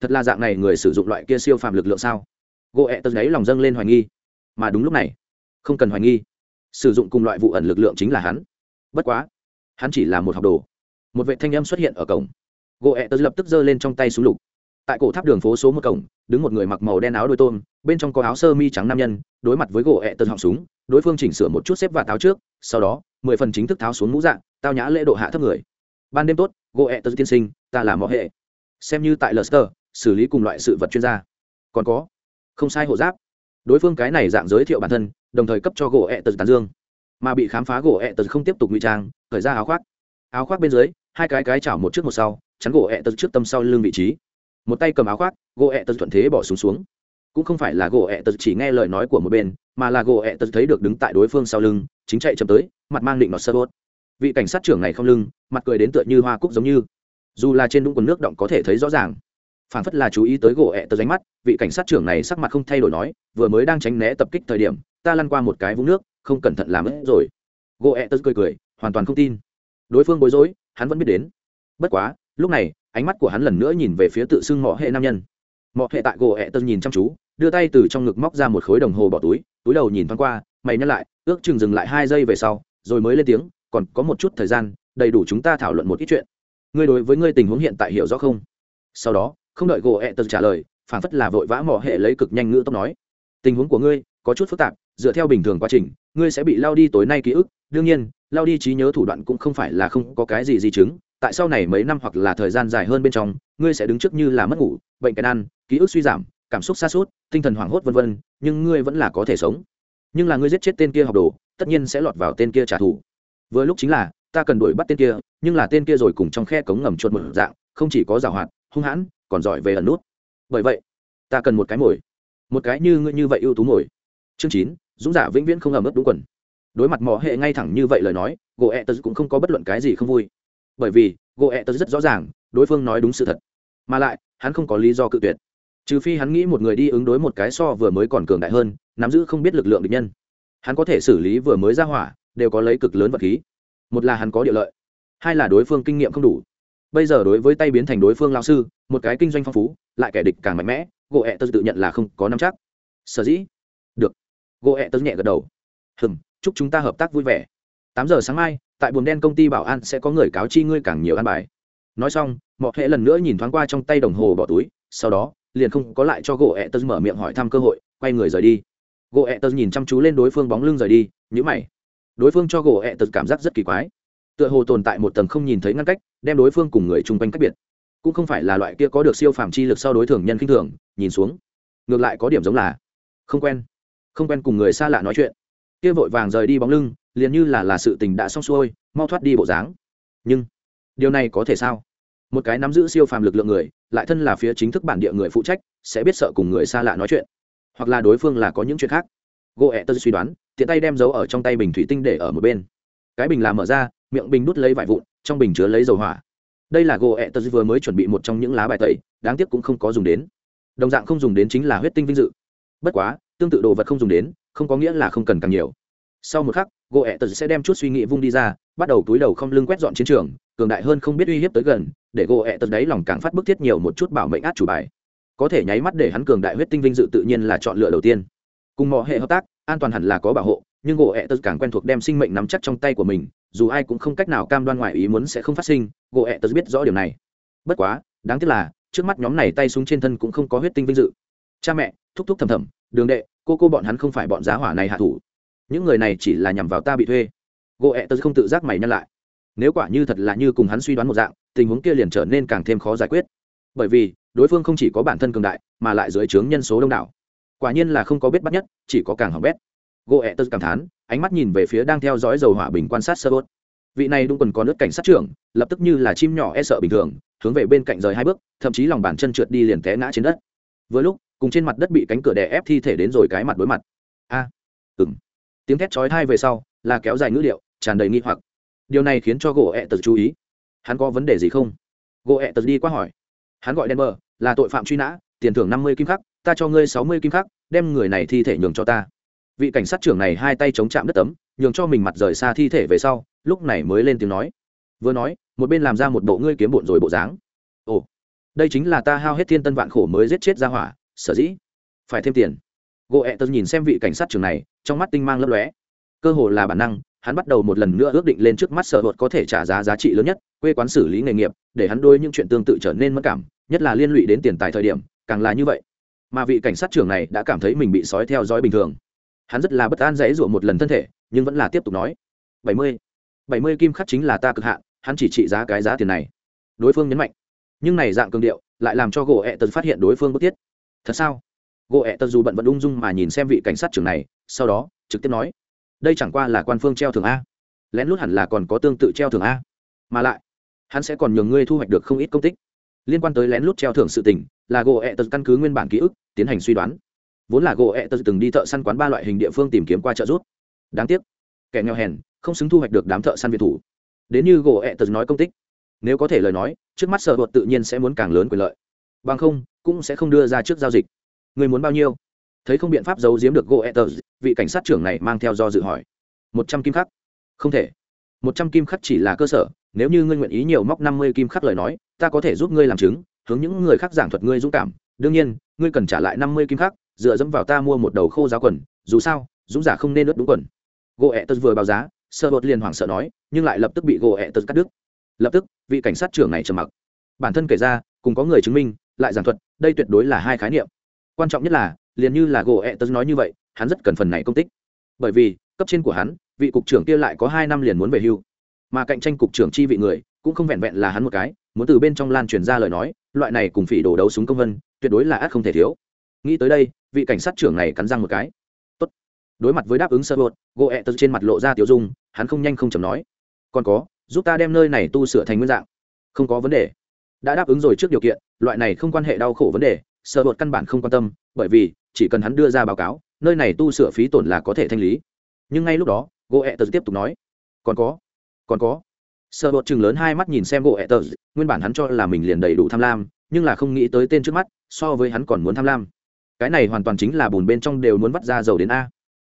Thật là dạng này người sử dụng loại kia siêu phàm lực lượng sao? Gỗ ẹ tật ấy lòng dâng lên hoài nghi. Mà đúng lúc này, không cần hoài nghi, sử dụng cùng loại vụ ẩn lực lượng chính là hắn. Bất quá, hắn chỉ là một học đồ. Một vệ thanh âm xuất hiện ở cổng. Gỗ ẹ tật lập tức giơ lên trong tay súng lục. Tại cổ tháp đường phố số một cổng, đứng một người mặc màu đen áo đôi tôm, bên trong có áo sơ mi trắng nam nhân, đối mặt với gỗ ẹ tật họng súng, đối phương chỉnh sửa một chút xếp và táo trước, sau đó, mười phần chính thức tháo xuống mũ dạng, tao nhã lễ độ hạ thấp người. Ban đêm tốt, gỗ ẹ tật tiên sinh, ta là mọi hệ. Xem như tại Leicester, xử lý cùng loại sự vật chuyên gia. Còn có không sai hộ giáp. Đối phương cái này dạng giới thiệu bản thân, đồng thời cấp cho gỗ ẹ tật tàn dương. Mà bị khám phá gỗ ẹ tật không tiếp tục ngụy trang khởi ra áo khoác. Áo khoác bên dưới, hai cái cái chảo một trước một sau, chắn gỗ ẹ tật trước tâm sau lưng vị trí. Một tay cầm áo khoác, gỗ ẹ tật thuận thế bỏ xuống xuống. Cũng không phải là gỗ ẹ tật chỉ nghe lời nói của một bên, mà là gỗ ẹ tật thấy được đứng tại đối phương sau lưng, chính chạy chậm tới, mặt mang định nọt sơ bốt. Vị cảnh sát trưởng này không lưng, mặt cười đến tựa như hoa cúc giống như. Dù là trên đúng quần nước động có thể thấy rõ ràng phản phất là chú ý tới gỗ ẹ tờ ránh mắt, vị cảnh sát trưởng này sắc mặt không thay đổi nói, vừa mới đang tránh né tập kích thời điểm, ta lăn qua một cái vũng nước, không cẩn thận làm ớt rồi. Gỗ ẹ tật cười cười, hoàn toàn không tin. Đối phương bối rối, hắn vẫn biết đến. Bất quá, lúc này, ánh mắt của hắn lần nữa nhìn về phía tự xưng mọ hệ nam nhân. Mọ hệ tại gỗ ẹ tật nhìn chăm chú, đưa tay từ trong ngực móc ra một khối đồng hồ bỏ túi túi đầu nhìn thoáng qua, mày nhắc lại, ước chừng dừng lại hai giây về sau, rồi mới lên tiếng, còn có một chút thời gian, đầy đủ chúng ta thảo luận một ít chuyện. Ngươi đối với ngươi tình huống hiện tại hiểu rõ không? Sau đó không đợi gỗ ẹ tật trả lời phản phất là vội vã mỏ hệ lấy cực nhanh ngữ tốc nói. Tình huống của ngươi, có chút phức tạp, dựa theo bình thường quá trình, ngươi sẽ bị lao đi tối nay ký ức. Đương nhiên, lao đi trí nhớ thủ đoạn cũng không phải là không có cái gì di chứng. Tại sau này mấy năm hoặc là thời gian dài hơn bên trong, ngươi sẽ đứng trước như là mất ngủ, bệnh cái ăn, ký ức suy giảm, cảm xúc xa suốt tinh thần hoảng hốt vân vân, nhưng ngươi vẫn là có thể sống. Nhưng là ngươi giết chết tên kia học đồ, tất nhiên sẽ lọt vào tên kia trả thù. Vừa lúc chính là, ta cần đuổi bắt tên kia, nhưng là tên kia rồi cùng trong khe cống ngầm chuột một dạng, không chỉ có giảo hoạt, hung hãn còn giỏi về ẩn nút. Bởi vậy, ta cần một cái mồi. Một cái như ngươi như vậy ưu tú mồi. Chương chín, dũng giả vĩnh viễn không ẩm ướt đúng quần. Đối mặt mỏ hệ ngay thẳng như vậy lời nói gỗ ẹ tớ cũng không có bất luận cái gì không vui. Bởi vì gỗ ẹ tớ rất rõ ràng, đối phương nói đúng sự thật. Mà lại, hắn không có lý do cự tuyệt. Trừ phi hắn nghĩ một người đi ứng đối một cái so vừa mới còn cường đại hơn, nắm giữ không biết lực lượng địch nhân. Hắn có thể xử lý vừa mới ra hỏa, đều có lấy cực lớn vật khí. Một là hắn có địa lợi, hai là đối phương kinh nghiệm không đủ bây giờ đối với tay biến thành đối phương lao sư, một cái kinh doanh phong phú, lại kẻ địch càng mạnh mẽ gỗ ẹ tớ tự nhận là không có năm chắc. Sở dĩ? Được. Gỗ ẹ tớ nhẹ gật đầu. Hừm, chúc chúng ta hợp tác vui vẻ. Tám giờ sáng mai, tại buồng đen công ty bảo an sẽ có người cáo chi ngươi càng nhiều ăn bài. Nói xong mọi hệ lần nữa nhìn thoáng qua trong tay đồng hồ bỏ túi, sau đó, liền không có lại cho gỗ ẹ tớ mở miệng hỏi thăm cơ hội, quay người rời đi. Gỗ ẹ tớ nhìn chăm chú lên đối phương bóng lưng rời đi nhữ mày. Đối phương cho gỗ ẹ tớ cảm giác rất kỳ quái tựa hồ tồn tại một tầng không nhìn thấy ngăn cách, đem đối phương cùng người chung quanh cách biệt. Cũng không phải là loại kia có được siêu phàm chi lực sau đối thường nhân khinh thường, nhìn xuống, ngược lại có điểm giống là không quen không quen cùng người xa lạ nói chuyện. Kia vội vàng rời đi bóng lưng, liền như là là sự tình đã xong xuôi, mau thoát đi bộ dáng. Nhưng, điều này có thể sao? Một cái nắm giữ siêu phàm lực lượng người, lại thân là phía chính thức bản địa người phụ trách, sẽ biết sợ cùng người xa lạ nói chuyện. Hoặc là đối phương là có những chuyện khác. Gỗ ẹ tơ suy đoán, tiện tay đem dấu ở trong tay bình thủy tinh để ở một bên. Cái bình làm mở ra miệng bình đút lấy vải vụn, trong bình chứa lấy dầu hỏa. Đây là gỗ ẹ tật vừa mới chuẩn bị một trong những lá bài tẩy, đáng tiếc cũng không có dùng đến. Đồng dạng không dùng đến chính là huyết tinh vinh dự. Bất quá, tương tự đồ vật không dùng đến, không có nghĩa là không cần càng nhiều. Sau một khắc, gỗ ẹ tật sẽ đem chút suy nghĩ vung đi ra, bắt đầu túi đầu không lưng quét dọn chiến trường, cường đại hơn không biết uy hiếp tới gần, để gỗ ẹ tật đấy lòng càng phát bức thiết nhiều một chút bảo mệnh át chủ bài. Có thể nháy mắt để hắn cường đại huyết tinh vinh dự tự nhiên là chọn lựa đầu tiên. Cùng mọi hệ hợp tác, an toàn hẳn là có bảo hộ nhưng gỗ ẹ tật càng quen thuộc đem sinh mệnh nắm chắc trong tay của mình, dù ai cũng không cách nào cam đoan ngoại ý muốn sẽ không phát sinh, gỗ ẹ tật biết rõ điều này. Bất quá, đáng tiếc là, trước mắt nhóm này tay súng trên thân cũng không có huyết tinh vinh dự. Cha mẹ, thúc thúc thầm thầm, đường đệ, cô cô bọn hắn không phải bọn giá hỏa này hạ thủ. Những người này chỉ là nhằm vào ta bị thuê. Gỗ ẹ tớ không tự giác mày nhăn lại. Nếu quả như thật là như cùng hắn suy đoán một dạng, tình huống kia liền trở nên càng thêm khó giải quyết. Bởi vì, đối phương không chỉ có bản thân cường đại, mà lại dưới trướng nhân số đông đảo. Quả nhiên là không có biết bắt nhất, chỉ có càng hỏng bét gỗ ẹ tớ cảm thán ánh mắt nhìn về phía đang theo dõi dầu hỏa bình quan sát sơ bốt. Vị này đúng quần có nước cảnh sát trưởng lập tức như là chim nhỏ e sợ bình thường hướng về bên cạnh rời hai bước thậm chí lòng bàn chân trượt đi liền té ngã trên đất. Vừa lúc cùng trên mặt đất bị cánh cửa đè ép thi thể đến rồi cái mặt đối mặt. A à, ừng tiếng thét chói thai về sau là kéo dài ngữ liệu tràn đầy nghi hoặc. Điều này khiến cho gỗ ẹ tật chú ý. Hắn có vấn đề gì không? Gỗ ẹ tật đi qua hỏi. Hắn gọi đen bờ là tội phạm truy nã tiền thưởng năm mươi kim khắc ta cho ngươi sáu mươi kim khắc đem người này thi thể nhường cho ta vị cảnh sát trưởng này hai tay chống chạm đất tấm, nhường cho mình mặt rời xa thi thể về sau, lúc này mới lên tiếng nói. Vừa nói, một bên làm ra một bộ ngươi kiếm bộn rồi bộ dáng. Ồ, đây chính là ta hao hết thiên tân vạn khổ mới giết chết ra hỏa, sở dĩ. Phải thêm tiền. Gỗ ẹ tớ nhìn xem vị cảnh sát trưởng này, trong mắt tinh mang lấp lóe. Cơ hồ là bản năng, hắn bắt đầu một lần nữa ước định lên trước mắt sở hột có thể trả giá giá trị lớn nhất, quê quán xử lý nghề nghiệp, để hắn đôi những chuyện tương tự trở nên mất cảm, nhất là liên lụy đến tiền tài thời điểm, càng là như vậy. Mà vị cảnh sát trưởng này đã cảm thấy mình bị sói theo dõi bình thường hắn rất là bất an dãy ruộng một lần thân thể, nhưng vẫn là tiếp tục nói. Bảy mươi bảy mươi kim khắc chính là ta cực hạn, hắn chỉ trị giá cái giá tiền này. Đối phương nhấn mạnh. Nhưng này dạng cường điệu lại làm cho gỗ ẹ tật phát hiện đối phương bất tiết. Thật sao? Gỗ ẹ tật dù bận vẫn ung dung mà nhìn xem vị cảnh sát trưởng này, sau đó trực tiếp nói. Đây chẳng qua là quan phương treo thường a. Lén lút hẳn là còn có tương tự treo thường a. Mà lại, hắn sẽ còn nhường ngươi thu hoạch được không ít công tích. Liên quan tới lén lút treo thưởng sự tình, là gỗ ẹ tật căn cứ nguyên bản ký ức, tiến hành suy đoán vốn là gỗ ẹ tật từng đi thợ săn quán ba loại hình địa phương tìm kiếm qua trợ giúp. Đáng tiếc, kẻ nghèo hèn, không xứng thu hoạch được đám thợ săn việt thủ. Đến như gỗ ẹ tật nói công tích, nếu có thể lời nói, trước mắt sở hột tự nhiên sẽ muốn càng lớn quyền lợi. Bằng không, cũng sẽ không đưa ra trước giao dịch. Người muốn bao nhiêu? Thấy không biện pháp giấu giếm được goethez vị cảnh sát trưởng này mang theo do dự hỏi. Một trăm kim khắc. Không thể. Một trăm kim khắc chỉ là cơ sở, nếu như ngươi nguyện ý nhiều móc năm mươi kim khắc lời nói, ta có thể giúp ngươi làm chứng, hướng những người khác giảng thuật ngươi dũng cảm. Đương nhiên, ngươi cần trả lại năm mươi kim khắc dựa dẫm vào ta mua một đầu khô giáo quần, dù sao, dũng giả không nên ướt đúng quần. Goethez vừa báo giá sơ bột liền hoảng sợ nói, nhưng lại lập tức bị goethez cắt đứt. Lập tức, vị cảnh sát trưởng này trầm mặc. Bản thân kể ra, cùng có người chứng minh, lại giảng thuật, đây tuyệt đối là hai khái niệm. Quan trọng nhất là, liền như là gỗ ẹ tớ nói như vậy, hắn rất cần phần này công tích. Bởi vì, cấp trên của hắn, vị cục trưởng kia lại có hai năm liền muốn về hưu. Mà cạnh tranh cục trưởng chi vị người, cũng không vẹn vẹn là hắn một cái, muốn từ bên trong lan truyền ra lời nói, loại này cùng phỉ đổ đấu súng công vân, tuyệt đối là át không thể thiếu nghĩ tới đây, vị cảnh sát trưởng này cắn răng một cái. Tốt. đối mặt với đáp ứng sơ bột gỗ ẹ tớ trên mặt lộ ra tiểu dung, hắn không nhanh không chầm nói. Còn có, giúp ta đem nơi này tu sửa thành nguyên dạng. Không có vấn đề. Đã đáp ứng rồi trước điều kiện, loại này không quan hệ đau khổ vấn đề, sơ bột căn bản không quan tâm, bởi vì chỉ cần hắn đưa ra báo cáo, nơi này tu sửa phí tổn là có thể thanh lý. Nhưng ngay lúc đó gỗ ẹ tờ tiếp tục nói. Còn có còn có. Sợ bột chừng lớn hai mắt nhìn xem gỗ ẹ tờ nguyên bản hắn cho là mình liền đầy đủ tham lam, nhưng là không nghĩ tới tên trước mắt, so với hắn còn muốn tham lam cái này hoàn toàn chính là bùn bên trong đều muốn vắt ra dầu đến a.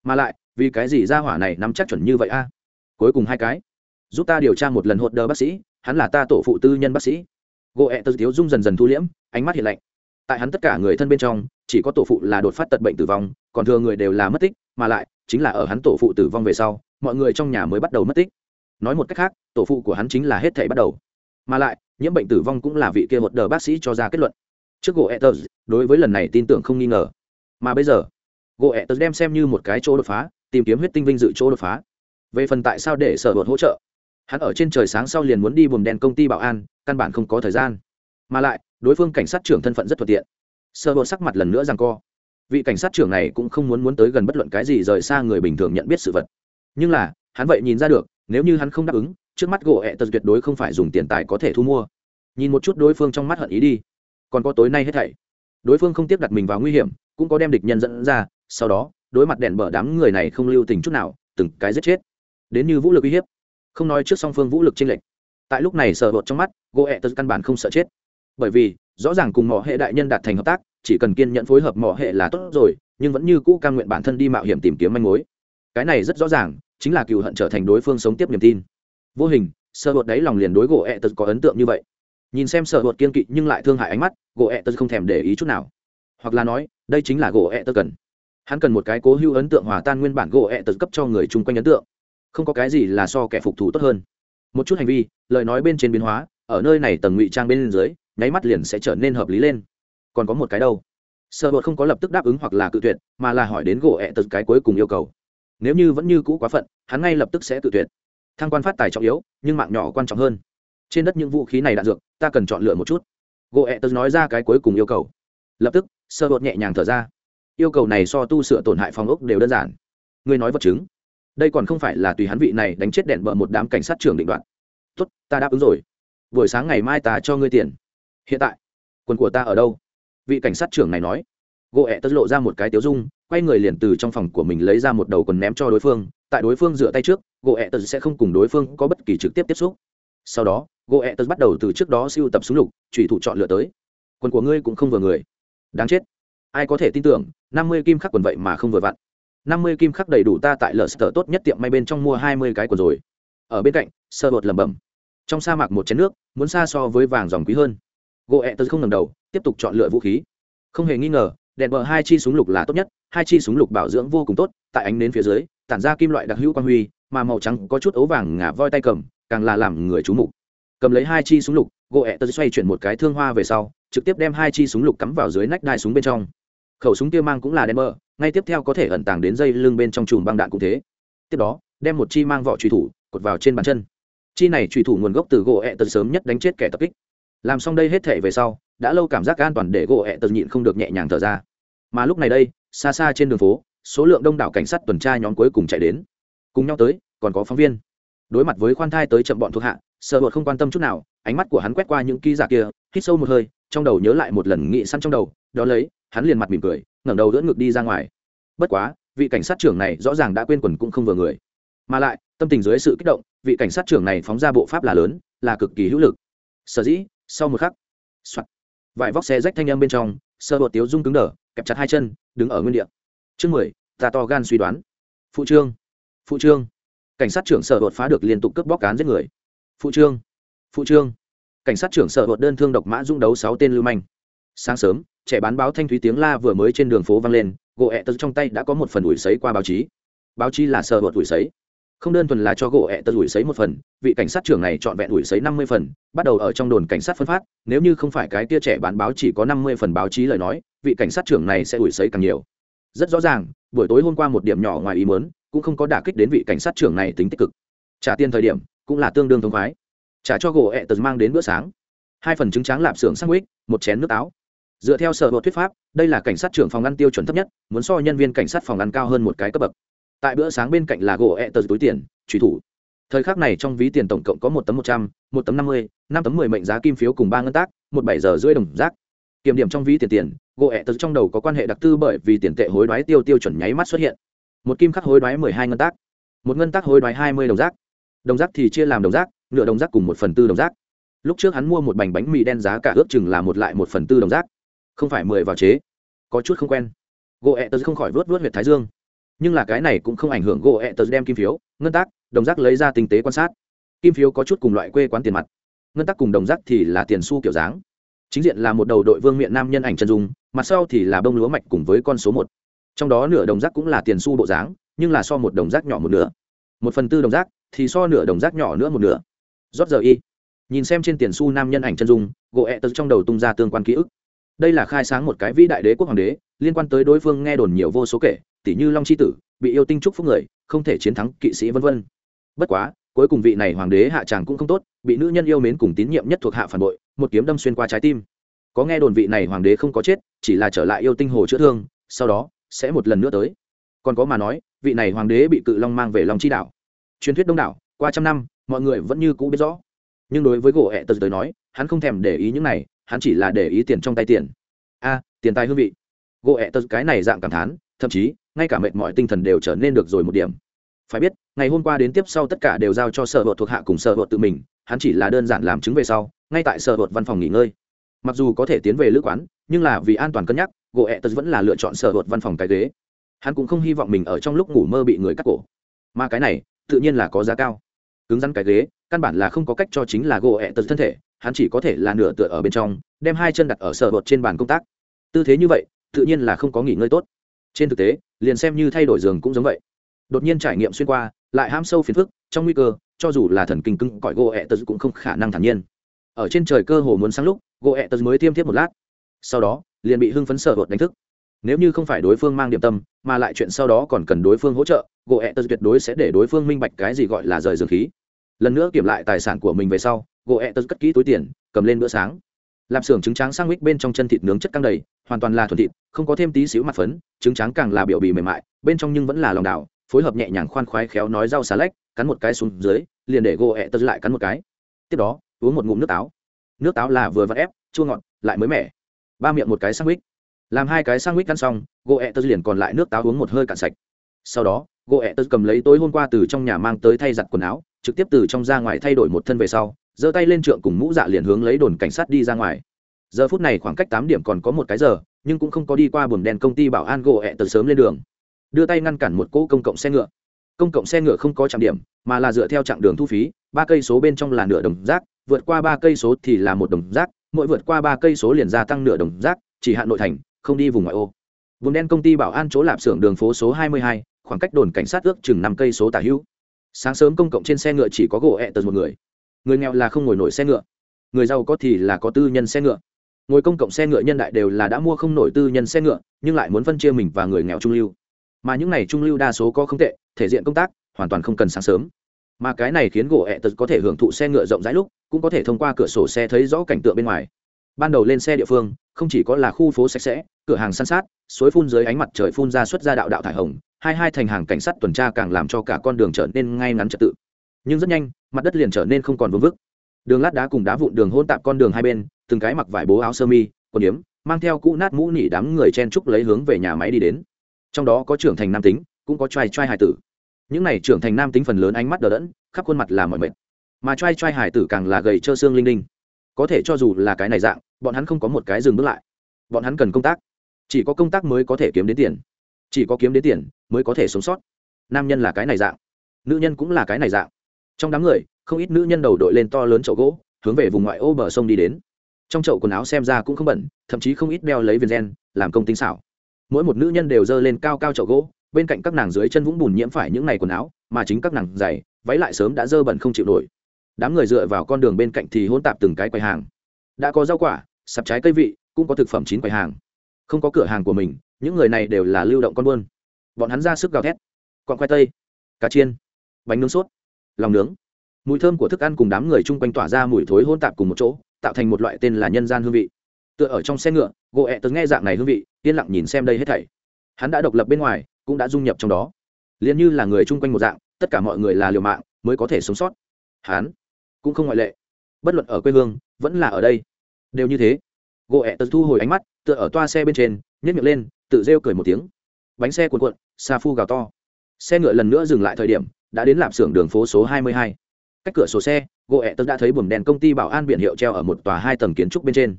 Mà lại, vì cái gì ra hỏa này nắm chắc chuẩn như vậy a? Cuối cùng hai cái. Giúp ta điều tra một lần hột đờ bác sĩ, hắn là ta tổ phụ tư nhân bác sĩ. Gỗ ẹ tờ thiếu dung dần dần thu liễm, ánh mắt hiện lạnh. Tại hắn tất cả người thân bên trong, chỉ có tổ phụ là đột phát tật bệnh tử vong, còn thừa người đều là mất tích, mà lại, chính là ở hắn tổ phụ tử vong về sau, mọi người trong nhà mới bắt đầu mất tích. Nói một cách khác, tổ phụ của hắn chính là hết thể bắt đầu. Mà lại, nhiễm bệnh tử vong cũng là vị kia một đờ bác sĩ cho ra kết luận trước gỗ etters đối với lần này tin tưởng không nghi ngờ. Mà bây giờ gỗ etters đem xem như một cái chỗ đột phá, tìm kiếm huyết tinh vinh dự chỗ đột phá. Về phần tại sao để sở hột hỗ trợ, hắn ở trên trời sáng sau liền muốn đi buồng đèn công ty bảo an, căn bản không có thời gian. Mà lại, đối phương cảnh sát trưởng thân phận rất thuận tiện. Sở hột sắc mặt lần nữa rằng co. Vị cảnh sát trưởng này cũng không muốn muốn tới gần bất luận cái gì rời xa người bình thường nhận biết sự vật. Nhưng là, hắn vậy nhìn ra được, nếu như hắn không đáp ứng, trước mắt gỗ ẹ tật tuyệt đối không phải dùng tiền tài có thể thu mua. Nhìn một chút đối phương trong mắt hận ý đi còn có tối nay hết thảy. Đối phương không tiếp đặt mình vào nguy hiểm, cũng có đem địch nhân dẫn ra, sau đó, đối mặt đèn bờ đám người này không lưu tình chút nào, từng cái giết chết. Đến như vũ lực uy hiếp. Không nói trước song phương vũ lực chênh lệch. Tại lúc này sợ bột trong mắt gỗ ẹ tật căn bản không sợ chết. Bởi vì, rõ ràng cùng mỏ hệ đại nhân đạt thành hợp tác, chỉ cần kiên nhận phối hợp mỏ hệ là tốt rồi, nhưng vẫn như cũ cam nguyện bản thân đi mạo hiểm tìm kiếm manh mối. Cái này rất rõ ràng, chính là cựu hận trở thành đối phương sống tiếp niềm tin. Vô hình sợ bột đấy lòng liền đối gỗ ẹ tật có ấn tượng như vậy nhìn xem sợ bột kiên kỵ nhưng lại thương hại ánh mắt, gỗ ẹ tơ không thèm để ý chút nào. Hoặc là nói, đây chính là gỗ ẹ tơ cần. Hắn cần một cái cố hữu ấn tượng hòa tan nguyên bản gỗ ẹ tật cấp cho người chung quanh ấn tượng. Không có cái gì là so kẻ phục thủ tốt hơn. Một chút hành vi, lời nói bên trên biến hóa, ở nơi này tầng ngụy trang bên dưới, nháy mắt liền sẽ trở nên hợp lý lên. Còn có một cái đâu? Sợ bột không có lập tức đáp ứng hoặc là cự tuyệt, mà là hỏi đến gỗ ẹ tật cái cuối cùng yêu cầu. Nếu như vẫn như cũ quá phận, hắn ngay lập tức sẽ cự tuyệt. Thăng quan phát tài trọng yếu, nhưng mạng nhỏ quan trọng hơn trên đất những vũ khí này đạn dược, ta cần chọn lựa một chút. Gỗ ẹ tớ nói ra cái cuối cùng yêu cầu. Lập tức, sơ bột nhẹ nhàng thở ra. Yêu cầu này so tu sửa tổn hại phòng ốc đều đơn giản. Ngươi nói vật chứng. Đây còn không phải là tùy hắn vị này đánh chết đèn bợ một đám cảnh sát trưởng định đoạn tốt, ta đáp ứng rồi. Buổi sáng ngày mai ta cho ngươi tiền. Hiện tại, quần của ta ở đâu? Vị cảnh sát trưởng này nói. Gỗ ẹ tất lộ ra một cái tiếu dung, quay người liền từ trong phòng của mình lấy ra một đầu quần ném cho đối phương. Tại đối phương dựa tay trước, gỗ ẹ tật sẽ không cùng đối phương có bất kỳ trực tiếp tiếp xúc sau đó gỗ ẹ tật bắt đầu từ trước đó siêu tập súng lục trùy thủ chọn lựa tới. Quần của ngươi cũng không vừa người. Đáng chết. Ai có thể tin tưởng, năm mươi kim khắc quần vậy mà không vừa vặn. năm mươi kim khắc đầy đủ ta tại lờ sờ tốt nhất tiệm may bên trong mua hai mươi cái quần rồi. Ở bên cạnh, sơ bột lẩm bẩm. Trong sa mạc một chén nước, muốn xa so với vàng dòng quý hơn. Gỗ ẹ tật không ngầm đầu, tiếp tục chọn lựa vũ khí. Không hề nghi ngờ, đèn bờ hai chi súng lục là tốt nhất, hai chi súng lục bảo dưỡng vô cùng tốt, tại ánh nến phía dưới, tản ra kim loại đặc hữu quang huy, mà màu trắng có chút ấu vàng ngả voi tay cầm càng là làm người trú mục. Cầm lấy hai chi súng lục gỗ ẹ tật xoay chuyển một cái thương hoa về sau, trực tiếp đem hai chi súng lục cắm vào dưới nách đai súng bên trong. Khẩu súng kia mang cũng là đen mơ ngay tiếp theo có thể ẩn tàng đến dây lưng bên trong chùm băng đạn cũng thế. Tiếp đó, đem một chi mang vỏ truy thủ cột vào trên bàn chân. Chi này truy thủ nguồn gốc từ gỗ ẹ tật sớm nhất đánh chết kẻ tập kích. Làm xong đây hết thể về sau, đã lâu cảm giác an toàn để gỗ ẹ tật nhịn không được nhẹ nhàng thở ra. Mà lúc này đây, xa xa trên đường phố, số lượng đông đảo cảnh sát tuần tra nhóm cuối cùng chạy đến. Cùng nhau tới, còn có phóng viên đối mặt với khoan thai tới chậm bọn thuộc hạ sợ bột không quan tâm chút nào, ánh mắt của hắn quét qua những ký giả kia, hít sâu một hơi, trong đầu nhớ lại một lần nghị săn trong đầu, đó lấy, hắn liền mặt mỉm cười, ngẩng đầu đỡ ngực đi ra ngoài. Bất quá, vị cảnh sát trưởng này rõ ràng đã quên quần cũng không vừa người. Mà lại, tâm tình dưới sự kích động, vị cảnh sát trưởng này phóng ra bộ pháp là lớn, là cực kỳ hữu lực. Sở dĩ, sau một khắc, soạt vải vóc xe rách thanh âm bên trong sơ bột tiếu dung cứng đờ, kẹp chặt hai chân, đứng ở nguyên địa. Chương mười, ta to gan suy đoán. Phụ trương phụ trương cảnh sát trưởng sở đột phá được liên tục cướp bóc cán giết người. Phụ trương phụ trương. Cảnh sát trưởng sở đột đơn thương độc mã dung đấu sáu tên lưu manh. Sáng sớm, trẻ bán báo thanh thúy tiếng la vừa mới trên đường phố vang lên, gỗ ẹ tật trong tay đã có một phần ủi sấy qua báo chí. Báo chí là sở đột ủi sấy. Không đơn thuần là cho gỗ ẹ tật ủi sấy một phần, vị cảnh sát trưởng này chọn vẹn ủi sấy năm mươi phần, bắt đầu ở trong đồn cảnh sát phân phát, nếu như không phải cái tia trẻ bán báo chỉ có năm mươi phần báo chí lời nói, vị cảnh sát trưởng này sẽ ủi sấy càng nhiều. Rất rõ ràng, buổi tối hôm qua một điểm nhỏ ngoài ý mớn cũng không có đả kích đến vị cảnh sát trưởng này tính tích cực. Trả tiền thời điểm, cũng là tương đương thông khoái. Trả cho gỗ ẹ tật mang đến bữa sáng. Hai phần trứng tráng lạp xưởng sang quýt một chén nước táo dựa theo sở bộ thuyết pháp, đây là cảnh sát trưởng phòng ăn tiêu chuẩn thấp nhất, muốn so nhân viên cảnh sát phòng ăn cao hơn một cái cấp bậc. Tại bữa sáng bên cạnh là gỗ ẹ tờ túi tiền truy thủ. Thời khắc này trong ví tiền tổng cộng có một tấm một trăm, một tấm năm mươi, năm tấm mười mệnh giá kim phiếu cùng ba ngân tác, một bảy giờ rưỡi đồng rác. Kiểm điểm trong ví tiền tiền, gỗ ẹ tờ trong đầu có quan hệ đặc tư bởi vì tiền tệ hối đoái tiêu tiêu chuẩn nháy mắt xuất hiện một kim khắc hối đoái mười hai ngân tác, một ngân tác hối đoái hai mươi đồng rác đồng rác thì chia làm đồng rác nửa đồng rác cùng một phần tư đồng rác lúc trước hắn mua một bánh bánh mì đen giá cả ước chừng là một lại một phần tư đồng rác không phải mười vào chế. Có chút không quen. Gỗ ẹ tớ không khỏi vớt vớt huyệt thái dương. Nhưng là cái này cũng không ảnh hưởng gỗ ẹ tớ đem kim phiếu, ngân tác, đồng rác lấy ra tinh tế quan sát. Kim phiếu có chút cùng loại quê quán tiền mặt. Ngân tác cùng đồng rác thì là tiền su kiểu dáng. Chính diện là một đầu đội vương miện nam nhân ảnh chân dung, mặt sau thì là bông lúa mạch cùng với con số một trong đó nửa đồng rác cũng là tiền xu bộ dáng, nhưng là so một đồng rác nhỏ một nửa. Một phần tư đồng rác thì so nửa đồng rác nhỏ nữa một nửa. Rót giờ y. Nhìn xem trên tiền xu nam nhân ảnh chân dung, gỗ ẹ tật trong đầu tung ra tương quan ký ức. Đây là khai sáng một cái vĩ đại đế quốc hoàng đế, liên quan tới đối phương nghe đồn nhiều vô số kể tỷ như long c h i tử, bị yêu tinh trúc phúc người, không thể chiến thắng kỵ sĩ v v bất quá, cuối cùng vị này hoàng đế hạ tràng cũng không tốt, bị nữ nhân yêu mến cùng tín nhiệm nhất thuộc hạ phản bội, một kiếm đâm xuyên qua trái tim. Có nghe đồn vị này hoàng đế không có chết, chỉ là trở lại yêu tinh hồ chữa thương, sau đó sẽ một lần nữa tới. Còn có mà nói, vị này hoàng đế bị cự long mang về long chi đảo. Truyền thuyết đông đảo, qua trăm năm, mọi người vẫn như cũ biết rõ. Nhưng đối với gỗ ẹ tật tới nói, hắn không thèm để ý những này, hắn chỉ là để ý tiền trong tay tiền. A, tiền tài hương vị. Gỗ ẹ tật cái này dạng cảm thán, thậm chí, ngay cả mệt mọi tinh thần đều trở nên được rồi một điểm. Phải biết, ngày hôm qua đến tiếp sau tất cả đều giao cho sở hột thuộc hạ cùng sở hột tự mình, hắn chỉ là đơn giản làm chứng về sau, ngay tại sở hột văn phòng nghỉ ngơi. Mặc dù có thể tiến về lữ quán, nhưng là vì an toàn cân nhắc gỗ ẹ tật vẫn là lựa chọn sở hột văn phòng cái ghế. Hắn cũng không hy vọng mình ở trong lúc ngủ mơ bị người cắt cổ. Mà cái này, tự nhiên là có giá cao. Cứng rắn cái ghế, căn bản là không có cách cho chính là gỗ ẹ tật thân thể, hắn chỉ có thể là nửa tựa ở bên trong, đem hai chân đặt ở sở hột trên bàn công tác. Tư thế như vậy, tự nhiên là không có nghỉ ngơi tốt. Trên thực tế, liền xem như thay đổi giường cũng giống vậy. Đột nhiên trải nghiệm xuyên qua, lại ham sâu phiền phức, trong nguy cơ, cho dù là thần kinh cưng cõi gỗ ẹ tật cũng không khả năng thản nhiên. Ở trên trời cơ hồ muốn sáng lúc, gỗ ẹ tật mới tiêm thiếp một lát. Sau đó liền bị hưng phấn sở hột đánh thức. Nếu như không phải đối phương mang điểm tâm, mà lại chuyện sau đó còn cần đối phương hỗ trợ gỗ ẹ tật tuyệt đối sẽ để đối phương minh bạch cái gì gọi là rời dường khí. Lần nữa kiểm lại tài sản của mình về sau gỗ ẹ tật cất kỹ túi tiền, cầm lên bữa sáng. Lạp xưởng trứng tráng sang mít bên trong chân thịt nướng chất căng đầy, hoàn toàn là thuần thịt, không có thêm tí xíu mặt phấn, trứng tráng càng là biểu bì mềm mại, bên trong nhưng vẫn là lòng đảo, phối hợp nhẹ nhàng khoan khoái khéo nói rau xà lách, cắn một cái xuống dưới, liền để gỗ ẹ tật lại cắn một cái. Tiếp đó, uống một ngụm nước táo. Nước táo là vừa vắt ép, chua ngọt, lại mới mẻ ba miệng một cái sang làm hai cái sang mít ăn xong gỗ ẹ tật liền còn lại nước táo uống một hơi cạn sạch. Sau đó gỗ ẹ tật cầm lấy tối hôm qua từ trong nhà mang tới thay giặt quần áo, trực tiếp từ trong ra ngoài thay đổi một thân về sau, giơ tay lên trượng cùng mũ dạ liền hướng lấy đồn cảnh sát đi ra ngoài. Giờ phút này khoảng cách tám điểm còn có một cái giờ, nhưng cũng không có đi qua buồng đèn công ty bảo an gỗ ẹ tật sớm lên đường. Đưa tay ngăn cản một cỗ công cộng xe ngựa. Công cộng xe ngựa không có trạm điểm, mà là dựa theo chặng đường thu phí, ba cây số bên trong là nửa đồng rác, vượt qua ba cây số thì là một đồng rác mỗi vượt qua ba cây số liền gia tăng nửa đồng rác chỉ hạn nội thành không đi vùng ngoại ô. Vùng đen công ty bảo an chỗ lạp xưởng đường phố số 22, khoảng cách đồn cảnh sát ước chừng năm cây số tả hữu. Sáng sớm công cộng trên xe ngựa chỉ có gỗ ẹ tật một người. Người nghèo là không ngồi nổi xe ngựa. Người giàu có thì là có tư nhân xe ngựa. Ngồi công cộng xe ngựa nhân đại đều là đã mua không nổi tư nhân xe ngựa nhưng lại muốn phân chia mình và người nghèo trung lưu. Mà những này trung lưu đa số có không tệ thể diện công tác hoàn toàn không cần sáng sớm mà cái này khiến gỗ ẹ tật có thể hưởng thụ xe ngựa rộng rãi lúc, cũng có thể thông qua cửa sổ xe thấy rõ cảnh tượng bên ngoài. Ban đầu lên xe địa phương, không chỉ có là khu phố sạch sẽ, cửa hàng san sát, suối phun dưới ánh mặt trời phun ra xuất ra đạo đạo thải hồng, hai hai thành hàng cảnh sát tuần tra càng làm cho cả con đường trở nên ngay ngắn trật tự. Nhưng rất nhanh, mặt đất liền trở nên không còn vương vức. Đường lát đá cùng đá vụn đường hôn tạp con đường hai bên, từng cái mặc vải bố áo sơ mi, quần yếm, mang theo cũ nát mũ nỉ đám người chen trúc lấy hướng về nhà máy đi đến. Trong đó có trưởng thành nam tính, cũng có trai trai hài tử những n à y trưởng thành nam tính phần lớn ánh mắt đờ đẫn, khắp khuôn mặt là mọi mệt. Mà t r a i t r a i hải tử càng là gầy trơ xương linh đinh có thể cho dù là cái này dạng, bọn hắn không có một cái dừng bước lại. Bọn hắn cần công tác. Chỉ có công tác mới có thể kiếm đến tiền. Chỉ có kiếm đến tiền mới có thể sống sót. Nam nhân là cái này dạng. Nữ nhân cũng là cái này dạng. Trong đám người, không ít nữ nhân đầu đội lên to lớn chậu gỗ, hướng về vùng ngoại ô bờ sông đi đến. Trong chậu quần áo xem ra cũng không bẩn, thậm chí không ít đeo lấy viên gen, làm công tinh xảo. Mỗi một nữ nhân đều dơ lên cao cao chậu gỗ bên cạnh các nàng dưới chân vũng bùn nhiễm phải những ngày quần áo, mà chính các nàng giày, váy lại sớm đã dơ bẩn không chịu nổi. Đám người dựa vào con đường bên cạnh thì hôn tạp từng cái quầy hàng. Đã có rau quả, sạp trái cây vị, cũng có thực phẩm chín quầy hàng. Không có cửa hàng của mình, những người này đều là lưu động con buôn. Bọn hắn ra sức gào thét. Còn khoai tây, cá chiên, bánh nướng sốt, lòng nướng. Mùi thơm của thức ăn cùng đám người chung quanh tỏa ra mùi thối hôn tạp cùng một chỗ, tạo thành một loại tên là nhân gian hương vị. Tựa ở trong xe ngựa gỗ ẹ tớ nghe dạng này hương vị, yên lặng nhìn xem đây hết thảy. Hắn đã độc lập bên ngoài cũng đã dung nhập trong đó. Liền như là người chung quanh một dạng, tất cả mọi người là liều mạng mới có thể sống sót. Hắn cũng không ngoại lệ. Bất luận ở quê hương, vẫn là ở đây. Đều như thế. Gỗ ẹ tật thu hồi ánh mắt, tựa ở toa xe bên trên nhét miệng lên, tự rêu cười một tiếng. Bánh xe cuộn cuộn, xa phu gào to. Xe ngựa lần nữa dừng lại thời điểm, đã đến lạp xưởng đường phố số 22. cách cửa sổ xe, gỗ ẹ tật đã thấy buồng đèn công ty bảo an biển hiệu treo ở một tòa hai tầng kiến trúc bên trên.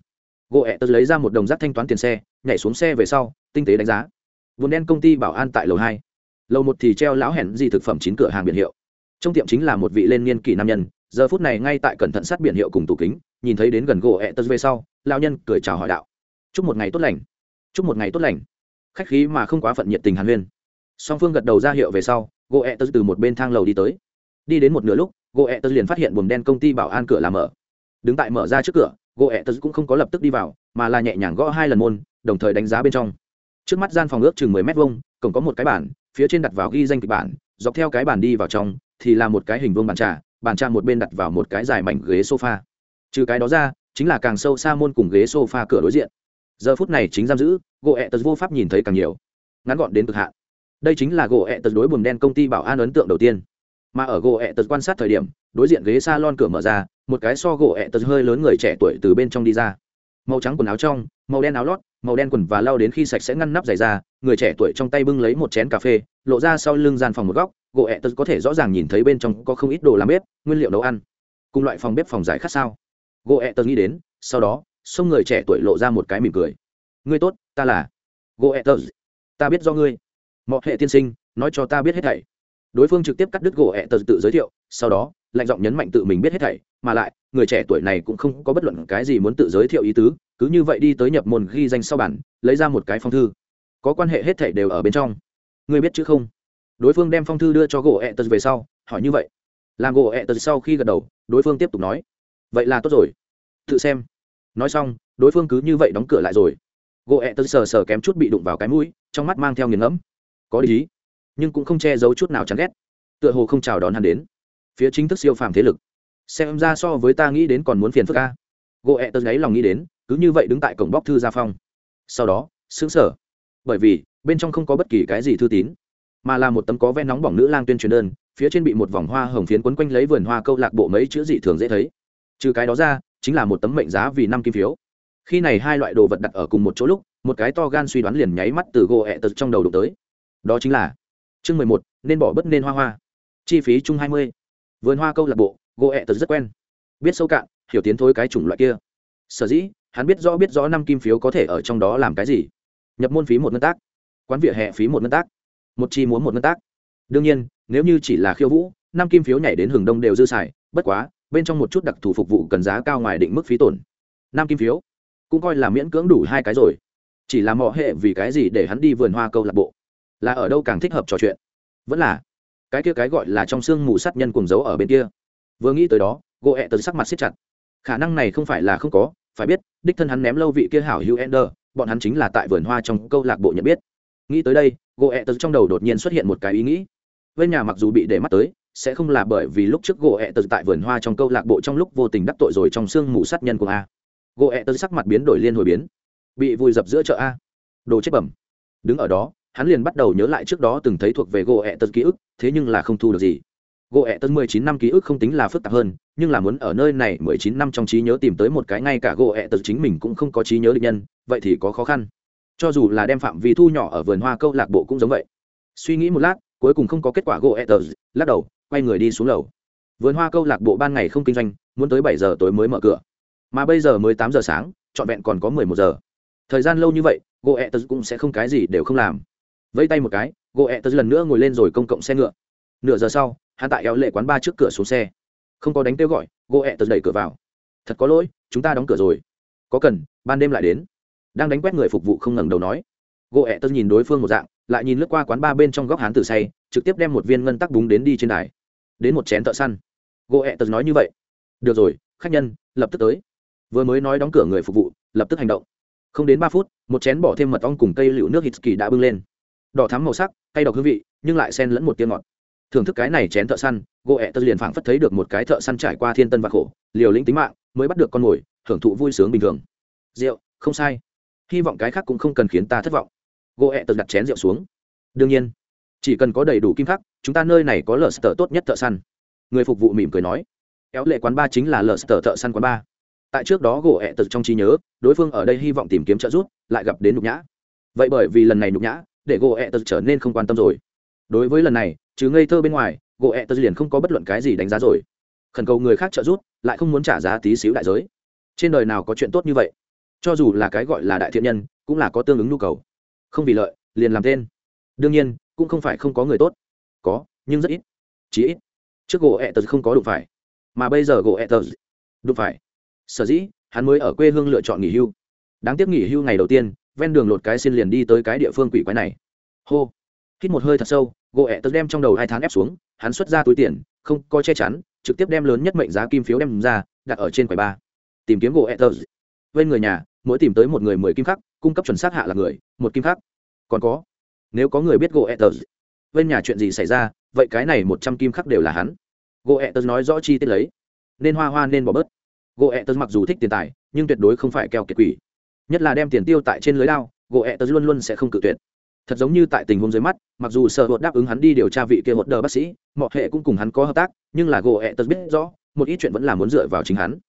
Gỗ ẹ tật lấy ra một đồng rác thanh toán tiền xe, nhảy xuống xe về sau, tinh tế đánh giá vốn đen công ty bảo an tại lầu hai. Lầu một thì treo lão hẹn gì thực phẩm chín cửa hàng biển hiệu. Trong tiệm chính là một vị lên niên kỷ nam nhân, giờ phút này ngay tại cẩn thận sát biển hiệu cùng tủ kính, nhìn thấy đến gần gỗ ẹ tớ về sau lao nhân cười chào hỏi đạo. Chúc một ngày tốt lành. Chúc một ngày tốt lành. Khách khí mà không quá phận nhiệt tình hàn huyên. Song phương gật đầu ra hiệu về sau, gỗ ẹ tớ từ một bên thang lầu đi tới. Đi đến một nửa lúc, gỗ ẹ tớ liền phát hiện buồng đen công ty bảo an cửa làm mở. Đứng tại mở ra trước cửa, gỗ ẹ tớ cũng không có lập tức đi vào, mà là nhẹ nhàng gõ hai lần môn, đồng thời đánh giá bên trong trước mắt gian phòng ước chừng mười mét vuông, cổng có một cái bản phía trên đặt vào ghi danh kịch bản, dọc theo cái bản đi vào trong, thì là một cái hình vuông bàn trà bàn trà một bên đặt vào một cái dài mảnh ghế sofa. Trừ cái đó ra, chính là càng sâu xa môn cùng ghế sofa cửa đối diện. Giờ phút này chính giam giữ, gỗ ẹ tật vô pháp nhìn thấy càng nhiều. Ngắn gọn đến cực hạn. Đây chính là gỗ ẹ tật đối buồm đen công ty bảo an ấn tượng đầu tiên. Mà ở gỗ ẹ tật quan sát thời điểm, đối diện ghế s a lon cửa mở ra, một cái so gỗ ẹ tật hơi lớn người trẻ tuổi từ bên trong đi ra màu trắng quần áo trong, màu đen áo lót, màu đen quần và lau đến khi sạch sẽ ngăn nắp giày ra người trẻ tuổi trong tay bưng lấy một chén cà phê, lộ ra sau lưng gian phòng một góc, gỗ ẹ tật có thể rõ ràng nhìn thấy bên trong có không ít đồ làm bếp, nguyên liệu nấu ăn. Cùng loại phòng bếp phòng giải khác sao? Gỗ ẹ tật nghĩ đến, sau đó xông người trẻ tuổi lộ ra một cái mỉm cười. Ngươi tốt, ta là gỗ ẹ tật. Ta biết do ngươi. Mọi hệ tiên sinh, nói cho ta biết hết thảy. Đối phương trực tiếp cắt đứt gỗ ẹ tật tự giới thiệu, sau đó, lạnh giọng nhấn mạnh tự mình biết hết thảy, mà lại người trẻ tuổi này cũng không có bất luận cái gì muốn tự giới thiệu ý tứ, cứ như vậy đi tới nhập môn ghi danh sau bản, lấy ra một cái phong thư. Có quan hệ hết thảy đều ở bên trong. Ngươi biết chứ không? Đối phương đem phong thư đưa cho gỗ ẹ tật về sau, hỏi như vậy. Làm gỗ ẹ tật sau khi gật đầu, đối phương tiếp tục nói. Vậy là tốt rồi. Tự xem. Nói xong, đối phương cứ như vậy đóng cửa lại rồi. Gỗ ẹ tật sờ sờ kém chút bị đụng vào cái mũi, trong mắt mang theo nghiền ngẫm. Có lý, nhưng cũng không che giấu chút nào chán ghét. Tựa hồ không chào đón hắn đến. Phía chính thức siêu phàm thế lực xem ra so với ta nghĩ đến còn muốn phiền phức ca gỗ ẹ tật gáy lòng nghĩ đến, cứ như vậy đứng tại cổng bóc thư gia phong. Sau đó xứng sở bởi vì, bên trong không có bất kỳ cái gì thư tín, mà là một tấm có ven nóng bỏng nữ lang tuyên truyền đơn, phía trên bị một vòng hoa hồng phiến quấn quanh lấy vườn hoa câu lạc bộ mấy chữ dị thường dễ thấy. Trừ cái đó ra, chính là một tấm mệnh giá vì năm kim phiếu. Khi này hai loại đồ vật đặt ở cùng một chỗ lúc, một cái to gan suy đoán liền nháy mắt từ gỗ ẹ tật trong đầu đụng tới. Đó chính là, chương mười một, nên bỏ bất nên hoa hoa. Chi phí chung hai mươi. Vườn hoa câu lạc bộ gỗ ẹ tật rất quen. Biết sâu cạn, hiểu tiến thối cái chủng loại kia. Sở dĩ, hắn biết rõ biết rõ năm kim phiếu có thể ở trong đó làm cái gì. Nhập môn phí một ngân tác. Quán vỉa hè phí một ngân tác. Một chi muốn một ngân tác. Đương nhiên, nếu như chỉ là khiêu vũ, năm kim phiếu nhảy đến hừng đông đều dư xài, bất quá, bên trong một chút đặc thù phục vụ cần giá cao ngoài định mức phí tổn. Năm kim phiếu, cũng coi là miễn cưỡng đủ hai cái rồi. Chỉ là mọ hệ vì cái gì để hắn đi vườn hoa câu lạc bộ? Là ở đâu càng thích hợp trò chuyện? Vẫn là, cái kia cái gọi là trong xương mù sát nhân cùng giấu ở bên kia vừa nghĩ tới đó gỗ ẹ tớ sắc mặt siết chặt. Khả năng này không phải là không có, phải biết, đích thân hắn ném lâu vị kia hảo hữu ender, bọn hắn chính là tại vườn hoa trong câu lạc bộ nhận biết. Nghĩ tới đây gỗ ẹ tớ trong đầu đột nhiên xuất hiện một cái ý nghĩ. Bên nhà mặc dù bị để mắt tới, sẽ không là bởi vì lúc trước gỗ ẹ tớ tại vườn hoa trong câu lạc bộ trong lúc vô tình đắc tội rồi trong xương mù sát nhân của a. Gỗ ẹ tớ sắc mặt biến đổi liên hồi biến. Bị vùi dập giữa chợ a. Đồ chết bẩm. Đứng ở đó, hắn liền bắt đầu nhớ lại trước đó từng thấy thuộc về gỗ ẹ tớ ký ức, thế nhưng là không thu được gì gỗ ẹ tân mười chín năm ký ức không tính là phức tạp hơn, nhưng là muốn ở nơi này mười chín năm trong trí nhớ tìm tới một cái ngay cả gỗ ẹ tớ chính mình cũng không có trí nhớ định nhân, vậy thì có khó khăn. Cho dù là đem phạm vi thu nhỏ ở vườn hoa câu lạc bộ cũng giống vậy. Suy nghĩ một lát, cuối cùng không có kết quả gỗ ẹ tớ lắc đầu, quay người đi xuống lầu. Vườn hoa câu lạc bộ ban ngày không kinh doanh, muốn tới bảy giờ tối mới mở cửa. Mà bây giờ mới tám giờ sáng, trọn vẹn còn có mười một giờ. Thời gian lâu như vậy, gỗ ẹ tớ cũng sẽ không cái gì đều không làm. Vẫy tay một cái, gỗ ẹ tớ lần nữa ngồi lên rồi công cộng xe ngựa. Nửa giờ sau hắn tại éo lệ quán ba trước cửa xuống xe. Không có đánh kêu gọi gỗ ẹ tật đẩy cửa vào. Thật có lỗi, chúng ta đóng cửa rồi. Có cần, ban đêm lại đến. Đang đánh quét người phục vụ không ngẩng đầu nói. Gỗ ẹ tật nhìn đối phương một dạng, lại nhìn lướt qua quán ba bên trong góc hán tử say, trực tiếp đem một viên ngân tắc búng đến đi trên đài. Đến một chén thợ săn. Gỗ ẹ tật nói như vậy. Được rồi, khách nhân, lập tức tới. Vừa mới nói đóng cửa người phục vụ, lập tức hành động. Không đến ba phút, một chén bỏ thêm mật ong cùng cây liệu nước hít kỳ đã bưng lên. Đỏ thắm màu sắc, cay độc hương vị, nhưng lại xen lẫn một tiếng ngọt thưởng thức cái này chén thợ săn gỗ ẹ tớ liền phảng phất thấy được một cái thợ săn trải qua thiên tân và khổ, liều lĩnh tính mạng, mới bắt được con mồi, hưởng thụ vui sướng bình thường. Rượu, không sai. Hy vọng cái khác cũng không cần khiến ta thất vọng. Gỗ ẹ tật đặt chén rượu xuống. Đương nhiên, chỉ cần có đầy đủ kim khắc, chúng ta nơi này có lờ sờ tốt nhất thợ săn. Người phục vụ mỉm cười nói. Éo lệ quán ba chính là lờ sờ thợ săn quán ba. Tại trước đó gỗ ẹ tật trong trí nhớ, đối phương ở đây hy vọng tìm kiếm trợ giúp, lại gặp đến nhục nhã. Vậy bởi vì lần này nhục nhã, để gỗ ẹ tật trở nên không quan tâm rồi. Đối với lần này chứ ngây thơ bên ngoài, gỗ ẹ tớ liền không có bất luận cái gì đánh giá rồi. Khẩn cầu người khác trợ giúp, lại không muốn trả giá tí xíu đại giới. Trên đời nào có chuyện tốt như vậy? Cho dù là cái gọi là đại thiện nhân, cũng là có tương ứng nhu cầu. Không vì lợi, liền làm tên. Đương nhiên, cũng không phải không có người tốt. Có, nhưng rất ít. Chỉ ít, trước gỗ ẹ tớ không có đụng phải. Mà bây giờ gỗ ẹ tật đụng phải. Sở dĩ, hắn mới ở quê hương lựa chọn nghỉ hưu. Đáng tiếc nghỉ hưu ngày đầu tiên, ven đường lột cái xin liền đi tới cái địa phương quỷ quái này. Hô hít một hơi thật sâu, gỗ ẹ tật đem trong đầu hai tháng ép xuống, hắn xuất ra túi tiền, không có che chắn, trực tiếp đem lớn nhất mệnh giá kim phiếu đem ra, đặt ở trên quầy ba. Tìm kiếm gỗ ẹ tật bên người nhà, mỗi tìm tới một người mười kim khắc, cung cấp chuẩn xác hạ là người, một kim khắc. Còn có, nếu có người biết gỗ ẹ tật bên nhà chuyện gì xảy ra, vậy cái này một trăm kim khắc đều là hắn. Gỗ ẹ tật nói rõ chi tiết lấy. Nên hoa hoa nên bỏ bớt. Gỗ ẹ tật mặc dù thích tiền tài, nhưng tuyệt đối không phải keo kiệt quỷ. Nhất là đem tiền tiêu tại trên lưới lao gỗ ẹ tật luôn luôn sẽ không cự tuyệt thật giống như tại tình huống dưới mắt, mặc dù sợ hột đáp ứng hắn đi điều tra vị kia hột đờ bác sĩ mọi hệ cũng cùng hắn có hợp tác, nhưng là gỗ ẹ tật biết rõ, một ít chuyện vẫn là muốn dựa vào chính hắn.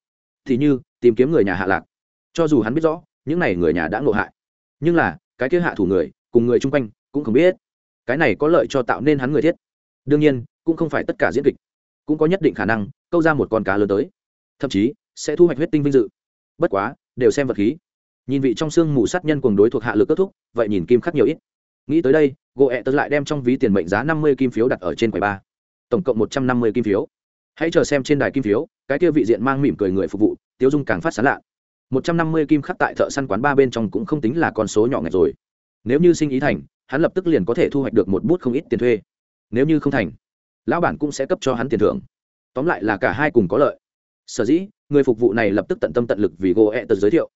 Thì như, tìm kiếm người nhà hạ lạc. Cho dù hắn biết rõ, những n à y người nhà đã ngộ hại. Nhưng là, cái kia hạ thủ người, cùng người chung quanh, cũng không biết. Cái này có lợi cho tạo nên hắn người thiết. Đương nhiên, cũng không phải tất cả diễn kịch. Cũng có nhất định khả năng, câu ra một con cá lớn tới. Thậm chí, sẽ thu hoạch huyết tinh vinh dự. Bất quá, đều xem vật khí. Nhìn vị trong xương mù sát nhân cuồng đối thuộc hạ lực kết thúc, vậy nhìn kim khắc nhiều ít nghĩ tới đây gỗ ẹ tớ lại đem trong ví tiền mệnh giá năm mươi kim phiếu đặt ở trên quầy ba. Tổng cộng một trăm năm mươi kim phiếu. Hãy chờ xem trên đài kim phiếu, cái kia vị diện mang mỉm cười người phục vụ tiêu dung càng phát sán lạ. một trăm năm mươi kim khắc tại thợ săn quán ba bên trong cũng không tính là con số nhỏ ngạch rồi. Nếu như sinh ý thành, hắn lập tức liền có thể thu hoạch được một bút không ít tiền thuê. Nếu như không thành, lão bản cũng sẽ cấp cho hắn tiền thưởng. Tóm lại là cả hai cùng có lợi. Sở dĩ, người phục vụ này lập tức tận tâm tận lực vì gỗ ẹ Tớ giới thiệu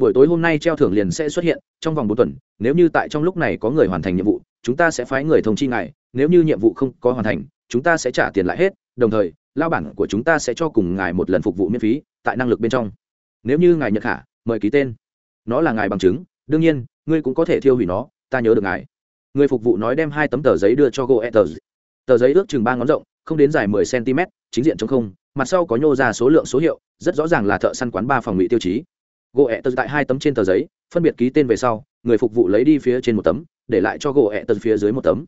buổi tối hôm nay treo thưởng liền sẽ xuất hiện, trong vòng bốn tuần, nếu như tại trong lúc này có người hoàn thành nhiệm vụ, chúng ta sẽ phái người thông chi ngài, nếu như nhiệm vụ không có hoàn thành, chúng ta sẽ trả tiền lại hết, đồng thời, lao bản của chúng ta sẽ cho cùng ngài một lần phục vụ miễn phí, tại năng lực bên trong. Nếu như ngài nhận khả, mời ký tên. Nó là ngài bằng chứng, đương nhiên, ngươi cũng có thể thiêu hủy nó, ta nhớ được ngài. Người phục vụ nói đem hai tấm tờ giấy đưa cho goethers tờ giấy ước chừng ba ngón rộng, không đến dài mười cm chính diện trong không, mặt sau có nhô ra số lượng số hiệu, rất rõ ràng là thợ săn quán ba phòng ngụy tiêu chí gỗ ẹ tật tại hai tấm trên tờ giấy, phân biệt ký tên về sau, người phục vụ lấy đi phía trên một tấm, để lại cho gỗ ẹ tật phía dưới một tấm.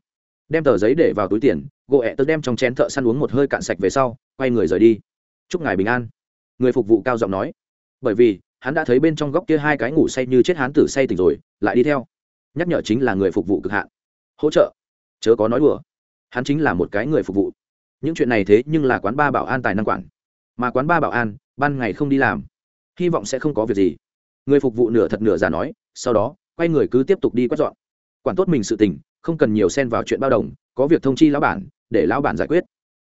Đem tờ giấy để vào túi tiền, gỗ ẹ tật đem trong chén thợ săn uống một hơi cạn sạch về sau, quay người rời đi. Chúc ngài bình an. Người phục vụ cao giọng nói. Bởi vì, hắn đã thấy bên trong góc kia hai cái ngủ say như chết hán tử say tỉnh rồi, lại đi theo. Nhắc nhở chính là người phục vụ cực hạn. Hỗ trợ. Chớ có nói đùa. Hắn chính là một cái người phục vụ. Những chuyện này thế nhưng là quán ba bảo an tài năng quản. Mà quán ba bảo an, ban ngày không đi làm hy vọng sẽ không có việc gì. Người phục vụ nửa thật nửa giả nói, sau đó, quay người cứ tiếp tục đi quét dọn. Quản tốt mình sự tình, không cần nhiều xen vào chuyện bao đồng, có việc thông chi lão bản, để lão bản giải quyết.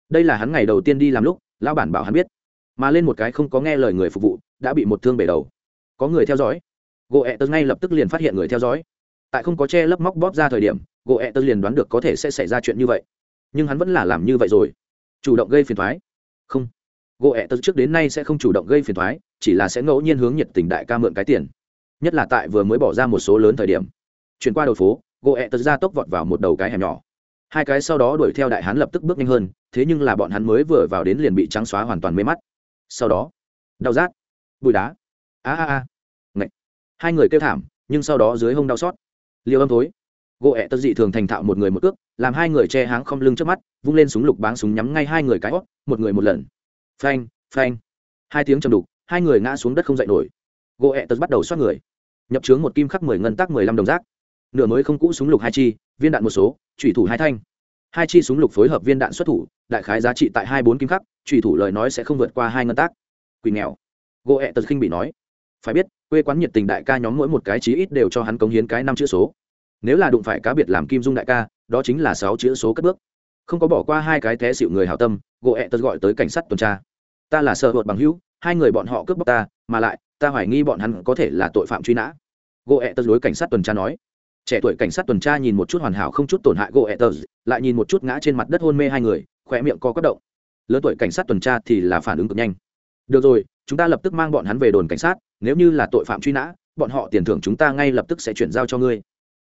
Đây là hắn ngày đầu tiên đi làm lúc, lão bản bảo hắn biết. Mà lên một cái không có nghe lời người phục vụ, đã bị một thương bể đầu. Có người theo dõi. Gỗ ẹ tớ ngay lập tức liền phát hiện người theo dõi. Tại không có che lấp móc bóp ra thời điểm, gỗ ẹ tớ liền đoán được có thể sẽ xảy ra chuyện như vậy. Nhưng hắn vẫn là làm như vậy rồi. Chủ động gây phiền thoái. Không gỗ ẹ tật trước đến nay sẽ không chủ động gây phiền thoái, chỉ là sẽ ngẫu nhiên hướng nhiệt tình đại ca mượn cái tiền. Nhất là tại vừa mới bỏ ra một số lớn thời điểm. Chuyển qua đầu phố, gỗ ẹ tật ra tốc vọt vào một đầu cái hẻm nhỏ. Hai cái sau đó đuổi theo đại hán lập tức bước nhanh hơn, thế nhưng là bọn hắn mới vừa vào đến liền bị trắng xóa hoàn toàn mê mắt. Sau đó, đau rát, bụi đá, a a a ngạy hai người kêu thảm, nhưng sau đó dưới hông đau xót. Liều âm thối. Gỗ ẹ tật dị thường thành thạo một người một cước, làm hai người che háng không lưng trước mắt, vung lên súng lục báng súng nhắm ngay hai người cái hót một người một lần phanh phanh. Hai tiếng chầm đục, hai người ngã xuống đất không dậy nổi. Gỗ ẹ tật bắt đầu xoát người. Nhập trướng một kim khắc mười ngân tắc mười lăm đồng rác nửa mới không cũ súng lục hai chi, viên đạn một số thủy thủ hai thanh. Hai chi súng lục phối hợp viên đạn xuất thủ, đại khái giá trị tại hai bốn kim khắc thủy thủ lời nói sẽ không vượt qua hai ngân tác. Quỳ nghèo. Gỗ ẹ tật khinh bị nói. Phải biết, quê quán nhiệt tình đại ca nhóm mỗi một cái chí ít đều cho hắn cống hiến cái năm chữ số. Nếu là đụng phải cá biệt làm kim dung đại ca, đó chính là sáu chữ số cất bước không có bỏ qua hai cái té xịu người hảo tâm, gỗ ẹ tật gọi tới cảnh sát tuần tra. Ta là sợ hụt bằng hữu, hai người bọn họ cướp bóc ta, mà lại, ta hoài nghi bọn hắn có thể là tội phạm truy nã. Gỗ ẹ tật đối cảnh sát tuần tra nói. Trẻ tuổi cảnh sát tuần tra nhìn một chút hoàn hảo không chút tổn hại gỗ ẹ tật, lại nhìn một chút ngã trên mặt đất hôn mê hai người khỏe miệng co quất động. Lớn tuổi cảnh sát tuần tra thì là phản ứng cực nhanh. Được rồi, chúng ta lập tức mang bọn hắn về đồn cảnh sát, nếu như là tội phạm truy nã, bọn họ tiền thưởng chúng ta ngay lập tức sẽ chuyển giao cho ngươi.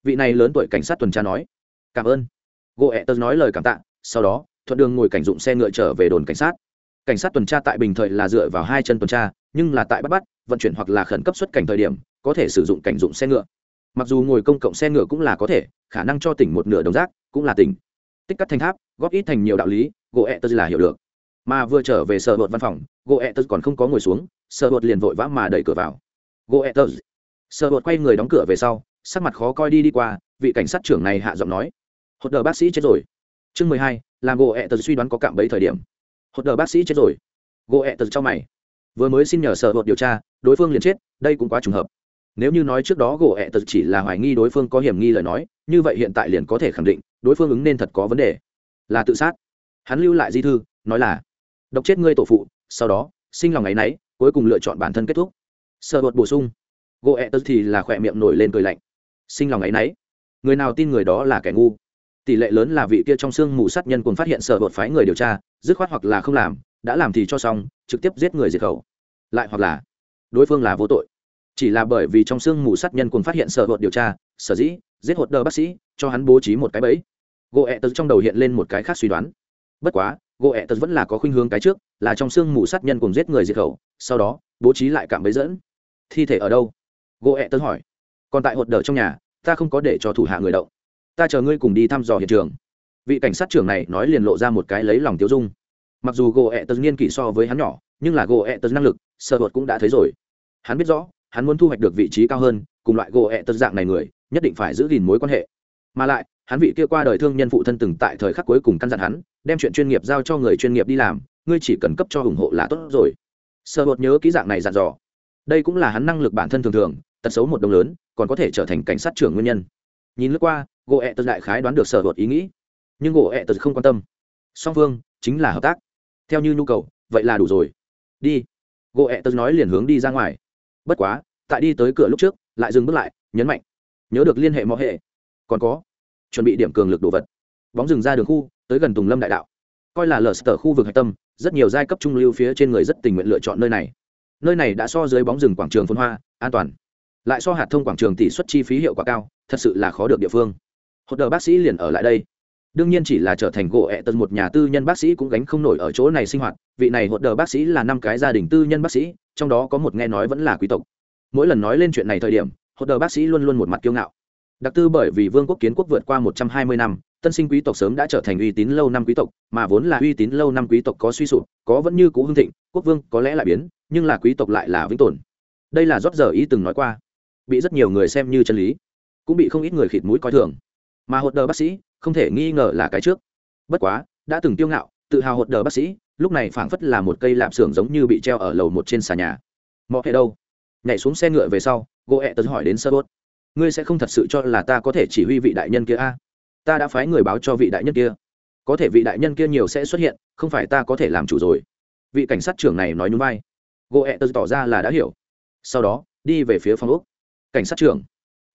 Vị này lớn tuổi cảnh sát tuần tra nói. Cảm ơn. Gỗ ẹ tật nói lời cảm tạ sau đó, thuận đường ngồi cảnh dụng xe ngựa trở về đồn cảnh sát. Cảnh sát tuần tra tại bình thời là dựa vào hai chân tuần tra, nhưng là tại bắt bắt vận chuyển hoặc là khẩn cấp xuất cảnh thời điểm, có thể sử dụng cảnh dụng xe ngựa. Mặc dù ngồi công cộng xe ngựa cũng là có thể, khả năng cho tỉnh một nửa đồng rác cũng là tỉnh. Tích cắt thành tháp, góp ít thành nhiều đạo lý, gỗ ẹ tớ là hiểu được. Mà vừa trở về sợ bột văn phòng, gỗ ẹ tớ còn không có ngồi xuống sợ bột liền vội vã mà đẩy cửa vào. Gỗ ẹ tớ sợ bột quay người đóng cửa về sau, sắc mặt khó coi đi đi qua, vị cảnh sát trưởng này hạ giọng nói, hột đờ bác sĩ chết rồi chương mười hai, làm gỗ ẹ tớ suy đoán có cạm bẫy thời điểm. Hột đờ bác sĩ chết rồi. Gỗ ẹ tớ cho mày. Vừa mới xin nhờ sợ hột điều tra, đối phương liền chết, đây cũng quá trùng hợp. Nếu như nói trước đó gỗ ẹ tật chỉ là hoài nghi đối phương có hiểm nghi lời nói, như vậy hiện tại liền có thể khẳng định, đối phương ứng nên thật có vấn đề. Là tự sát. Hắn lưu lại di thư, nói là, độc chết ngươi tổ phụ. Sau đó, sinh lòng ngày nấy náy cuối cùng lựa chọn bản thân kết thúc. Sợ bột bổ sung, gỗ ẹ tật thì là khỏe miệng nổi lên cười lạnh. Sinh lòng ngày nấy. Náy người nào tin người đó là kẻ ngu? Tỷ lệ lớn là vị kia trong xương mù sát nhân cùng phát hiện sở bột phái người điều tra, dứt khoát hoặc là không làm, đã làm thì cho xong, trực tiếp giết người diệt khẩu. Lại hoặc là, đối phương là vô tội. Chỉ là bởi vì trong xương mù sát nhân cùng phát hiện sở bột điều tra, sở dĩ, giết hột đờ bác sĩ, cho hắn bố trí một cái bẫy. Gỗ ẹ tật trong đầu hiện lên một cái khác suy đoán. Bất quá gỗ ẹ tật vẫn là có khuynh hướng cái trước, là trong xương mù sát nhân cùng giết người diệt khẩu, sau đó, bố trí lại cảm bấy dẫn. Thi thể ở đâu? Gỗ ẹ tật hỏi. Còn tại hột đờ trong nhà, ta không có để cho thủ hạ người động ta chờ ngươi cùng đi thăm dò hiện trường. Vị cảnh sát trưởng này nói liền lộ ra một cái lấy lòng tiêu dung. Mặc dù gỗ ẹ tật nghiên kỷ so với hắn nhỏ, nhưng là gỗ ẹ tật năng lực, sợ hột cũng đã thấy rồi. Hắn biết rõ, hắn muốn thu hoạch được vị trí cao hơn, cùng loại gỗ ẹ tật dạng này người, nhất định phải giữ gìn mối quan hệ. Mà lại, hắn vị kia qua đời thương nhân phụ thân từng tại thời khắc cuối cùng căn dặn hắn, đem chuyện chuyên nghiệp giao cho người chuyên nghiệp đi làm, ngươi chỉ cần cấp cho ủng hộ là tốt rồi. Sợ hột nhớ kỹ dạng này dặn dò. Đây cũng là hắn năng lực bản thân thường thường, tật xấu một đồng lớn, còn có thể trở thành cảnh sát trưởng nguyên nhân. Nhìn lướt qua gỗ ẹ tật đại khái đoán được sở hột ý nghĩ. Nhưng gỗ ẹ tật không quan tâm. Song phương chính là hợp tác. Theo như nhu cầu, vậy là đủ rồi. Đi. Gỗ ẹ tật nói liền hướng đi ra ngoài. Bất quá, tại đi tới cửa lúc trước, lại dừng bước lại, nhấn mạnh. Nhớ được liên hệ mọi hệ. Còn có, chuẩn bị điểm cường lực đồ vật. Bóng rừng ra đường khu, tới gần tùng lâm đại đạo. Coi là lờ sở khu vực hạch tâm, rất nhiều giai cấp trung lưu phía trên người rất tình nguyện lựa chọn nơi này. Nơi này đã so dưới bóng rừng quảng trường phun hoa, an toàn. Lại so hạt thông quảng trường tỷ suất chi phí hiệu quả cao, thật sự là khó được địa phương hốt đờ bác sĩ liền ở lại đây. Đương nhiên chỉ là trở thành gỗ ẹ tật một nhà tư nhân bác sĩ cũng gánh không nổi ở chỗ này sinh hoạt. Vị này hốt đờ bác sĩ là năm cái gia đình tư nhân bác sĩ, trong đó có một nghe nói vẫn là quý tộc. Mỗi lần nói lên chuyện này thời điểm, hốt đờ bác sĩ luôn luôn một mặt kiêu ngạo. Đặc tư bởi vì vương quốc kiến quốc vượt qua một trăm hai mươi năm, tân sinh quý tộc sớm đã trở thành uy tín lâu năm quý tộc, mà vốn là uy tín lâu năm quý tộc có suy sụp, có vẫn như cũ hưng thịnh, quốc vương có lẽ lại biến, nhưng là quý tộc lại là vĩnh tồn. Đây là rót giờ ý từng nói qua. Bị rất nhiều người xem như chân lý, cũng bị không ít người khịt mũi coi thường mà hột đờ bác sĩ không thể nghi ngờ là cái trước. Bất quá, đã từng tiêu ngạo, tự hào hột đờ bác sĩ, lúc này phảng phất là một cây lạp xưởng giống như bị treo ở lầu một trên xà nhà. Mọi hệ đâu? Nhảy xuống xe ngựa về sau, gỗ ẹ tớ hỏi đến sơ bốt. Ngươi sẽ không thật sự cho là ta có thể chỉ huy vị đại nhân kia a? Ta đã phái người báo cho vị đại nhân kia. Có thể vị đại nhân kia nhiều sẽ xuất hiện, không phải ta có thể làm chủ rồi. Vị cảnh sát trưởng này nói nhún vai. Gỗ ẹ tớ tỏ ra là đã hiểu. Sau đó, đi về phía phòng úc cảnh sát trưởng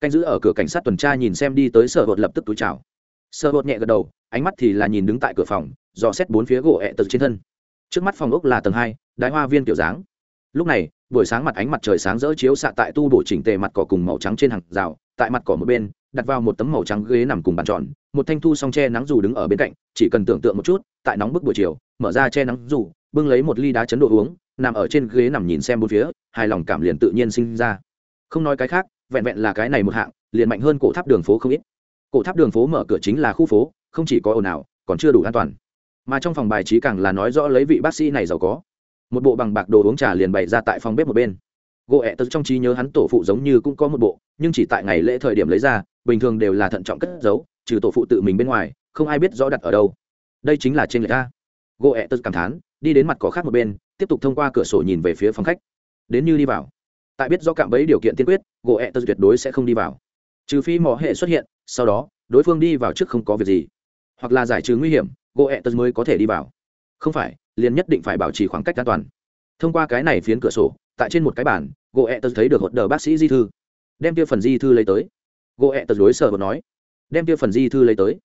canh giữ ở cửa cảnh sát tuần tra nhìn xem đi tới sở hột lập tức túi chào. Sở hột nhẹ gật đầu, ánh mắt thì là nhìn đứng tại cửa phòng, dò xét bốn phía gỗ ẹ tật trên thân. Trước mắt phòng ốc là tầng hai, đái hoa viên kiểu dáng. Lúc này, buổi sáng mặt ánh mặt trời sáng rỡ chiếu xạ tại tu bổ chỉnh tề mặt cỏ cùng màu trắng trên hàng rào, tại mặt cỏ một bên, đặt vào một tấm màu trắng ghế nằm cùng bàn tròn, một thanh thu song che nắng dù đứng ở bên cạnh, chỉ cần tưởng tượng một chút, tại nóng bức buổi chiều, mở ra che nắng dù, bưng lấy một ly đá chấn độ uống, nằm ở trên ghế nằm nhìn xem bốn phía, hài lòng cảm liền tự nhiên sinh ra. Không nói cái khác vẹn vẹn là cái này một hạng, liền mạnh hơn cổ tháp đường phố không ít. Cổ tháp đường phố mở cửa chính là khu phố, không chỉ có ồn ào, còn chưa đủ an toàn. Mà trong phòng bài trí càng là nói rõ lấy vị bác sĩ này giàu có. Một bộ bằng bạc đồ uống trà liền bày ra tại phòng bếp một bên. Gỗ ẹ tật trong trí nhớ hắn tổ phụ giống như cũng có một bộ, nhưng chỉ tại ngày lễ thời điểm lấy ra, bình thường đều là thận trọng cất giấu, trừ tổ phụ tự mình bên ngoài, không ai biết rõ đặt ở đâu. Đây chính là trên người ta gỗ ẹ tật cảm thán, đi đến mặt có khác một bên, tiếp tục thông qua cửa sổ nhìn về phía phòng khách. Đến như đi vào tại biết do cạm bẫy điều kiện tiên quyết, gỗ ẹ tật tuyệt đối sẽ không đi vào. Trừ phi mỏ hệ xuất hiện, sau đó, đối phương đi vào trước không có việc gì. Hoặc là giải trừ nguy hiểm, gỗ ẹ tật mới có thể đi vào. Không phải, liền nhất định phải bảo trì khoảng cách an toàn. Thông qua cái này phiến cửa sổ, tại trên một cái bản gỗ ẹ tật thấy được hột đờ bác sĩ di thư. Đem kia phần di thư lấy tới. Gỗ ẹ tật đối sợ bột nói. Đem kia phần di thư lấy tới.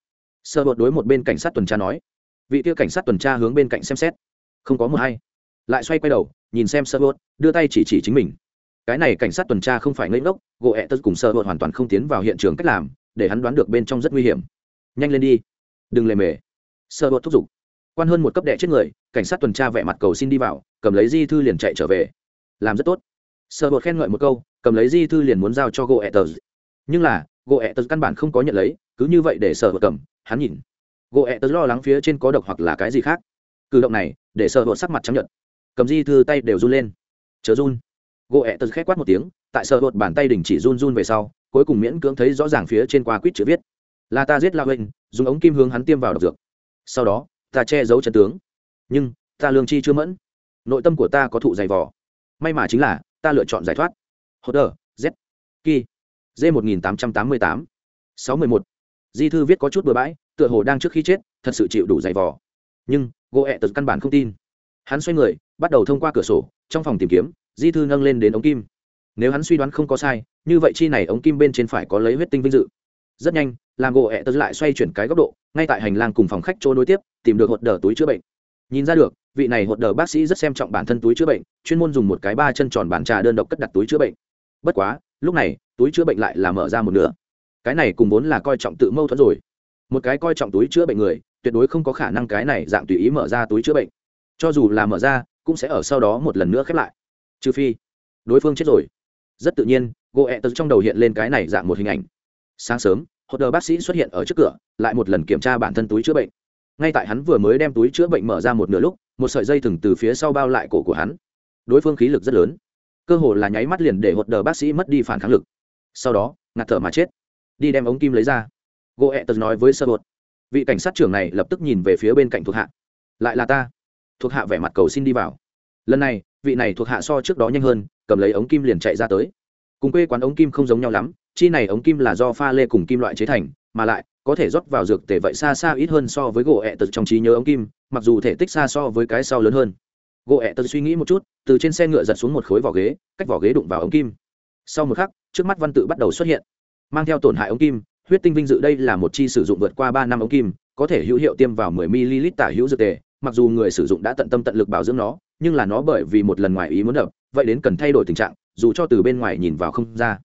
Sợ bột đối một bên cảnh sát tuần tra nói. Vị kia cảnh sát tuần tra hướng bên cạnh xem xét. Không có một hay lại xoay quay đầu, nhìn xem sợ bột đưa tay chỉ chỉ chính mình cái này cảnh sát tuần tra không phải ngây ngốc, gỗ ẹ tật cùng sợ bột hoàn toàn không tiến vào hiện trường cách làm, để hắn đoán được bên trong rất nguy hiểm. Nhanh lên đi. Đừng lề mề. Sợ bột thúc giục. Quan hơn một cấp đệ chết người, cảnh sát tuần tra vẻ mặt cầu xin đi vào, cầm lấy di thư liền chạy trở về. Làm rất tốt. Sợ bột khen ngợi một câu, cầm lấy di thư liền muốn giao cho gỗ ẹ tật nhưng là, gỗ ẹ tật căn bản không có nhận lấy, cứ như vậy để sợ bột cầm, hắn nhìn. Gỗ ẹ tật lo lắng phía trên có độc hoặc là cái gì khác. Cử động này, để sợ bột sắc mặt chấp nhận cầm di thư tay đều run lên. Chớ run gỗ ẹ tật khét quát một tiếng, tại sợ bột bàn tay đình chỉ run run về sau, cuối cùng miễn cưỡng thấy rõ ràng phía trên qua quýt chữ viết. Là ta giết la huynh dùng ống kim hướng hắn tiêm vào độc dược. Sau đó, ta che giấu chân tướng. Nhưng, ta lương chi chưa mẫn. Nội tâm của ta có thụ dày vò. May mà chính là, ta lựa chọn giải thoát. Hốt đờ, z ki d một nghìn tám trăm tám mươi tám. Sáu mươi một. Di thư viết có chút bừa bãi, tựa hồ đang trước khi chết, thật sự chịu đủ dày vò. Nhưng, gỗ ẹ tật căn bản không tin. Hắn xoay người, bắt đầu thông qua cửa sổ, trong phòng tìm kiếm di thư nâng lên đến ống kim. Nếu hắn suy đoán không có sai, như vậy chi này ống kim bên trên phải có lấy huyết tinh vinh dự. Rất nhanh làm gỗ ẹ tớ lại xoay chuyển cái góc độ, ngay tại hành lang cùng phòng khách chỗ nối tiếp, tìm được hột đờ túi chữa bệnh. Nhìn ra được, vị này hột đờ bác sĩ rất xem trọng bản thân túi chữa bệnh, chuyên môn dùng một cái ba chân tròn bàn trà đơn độc cất đặt túi chữa bệnh. Bất quá, lúc này, túi chữa bệnh lại là mở ra một nửa. Cái này cùng vốn là coi trọng tự mâu thuẫn rồi. Một cái coi trọng túi chữa bệnh người, tuyệt đối không có khả năng cái này dạng tùy ý mở ra túi chữa bệnh. Cho dù là mở ra, cũng sẽ ở sau đó một lần nữa khép lại trừ phi, đối phương chết rồi. Rất tự nhiên gỗ ẹ tật trong đầu hiện lên cái này dạng một hình ảnh. Sáng sớm hốt đờ bác sĩ xuất hiện ở trước cửa, lại một lần kiểm tra bản thân túi chữa bệnh. Ngay tại hắn vừa mới đem túi chữa bệnh mở ra một nửa lúc, một sợi dây thừng từ phía sau bao lại cổ của hắn. Đối phương khí lực rất lớn. Cơ hồ là nháy mắt liền để hột đờ bác sĩ mất đi phản kháng lực. Sau đó, ngạt thở mà chết. Đi đem ống kim lấy ra. Gỗ ẹ tật nói với sơ bột vị cảnh sát trưởng này lập tức nhìn về phía bên cạnh thuộc hạ. Lại là ta. Thuộc hạ vẻ mặt cầu xin đi vào lần này, vị này thuộc hạ so trước đó nhanh hơn, cầm lấy ống kim liền chạy ra tới. Cùng quê quán ống kim không giống nhau lắm, chi này ống kim là do pha lê cùng kim loại chế thành, mà lại, có thể rót vào dược tể vậy xa xa ít hơn so với gỗ ẹ tật trong trí nhớ ống kim, mặc dù thể tích xa so với cái sau lớn hơn. Gỗ ẹ tật suy nghĩ một chút, từ trên xe ngựa giật xuống một khối vỏ ghế, cách vỏ ghế đụng vào ống kim. Sau một khắc, trước mắt văn tự bắt đầu xuất hiện. Mang theo tổn hại ống kim, huyết tinh vinh dự đây là một chi sử dụng vượt qua ba năm ống kim, có thể hữu hiệu tiêm vào 10 ml tả hữu dược tề mặc dù người sử dụng đã tận tâm tận lực bảo dưỡng nó, nhưng là nó bởi vì một lần ngoài ý muốn đập, vậy đến cần thay đổi tình trạng, dù cho từ bên ngoài nhìn vào không ra.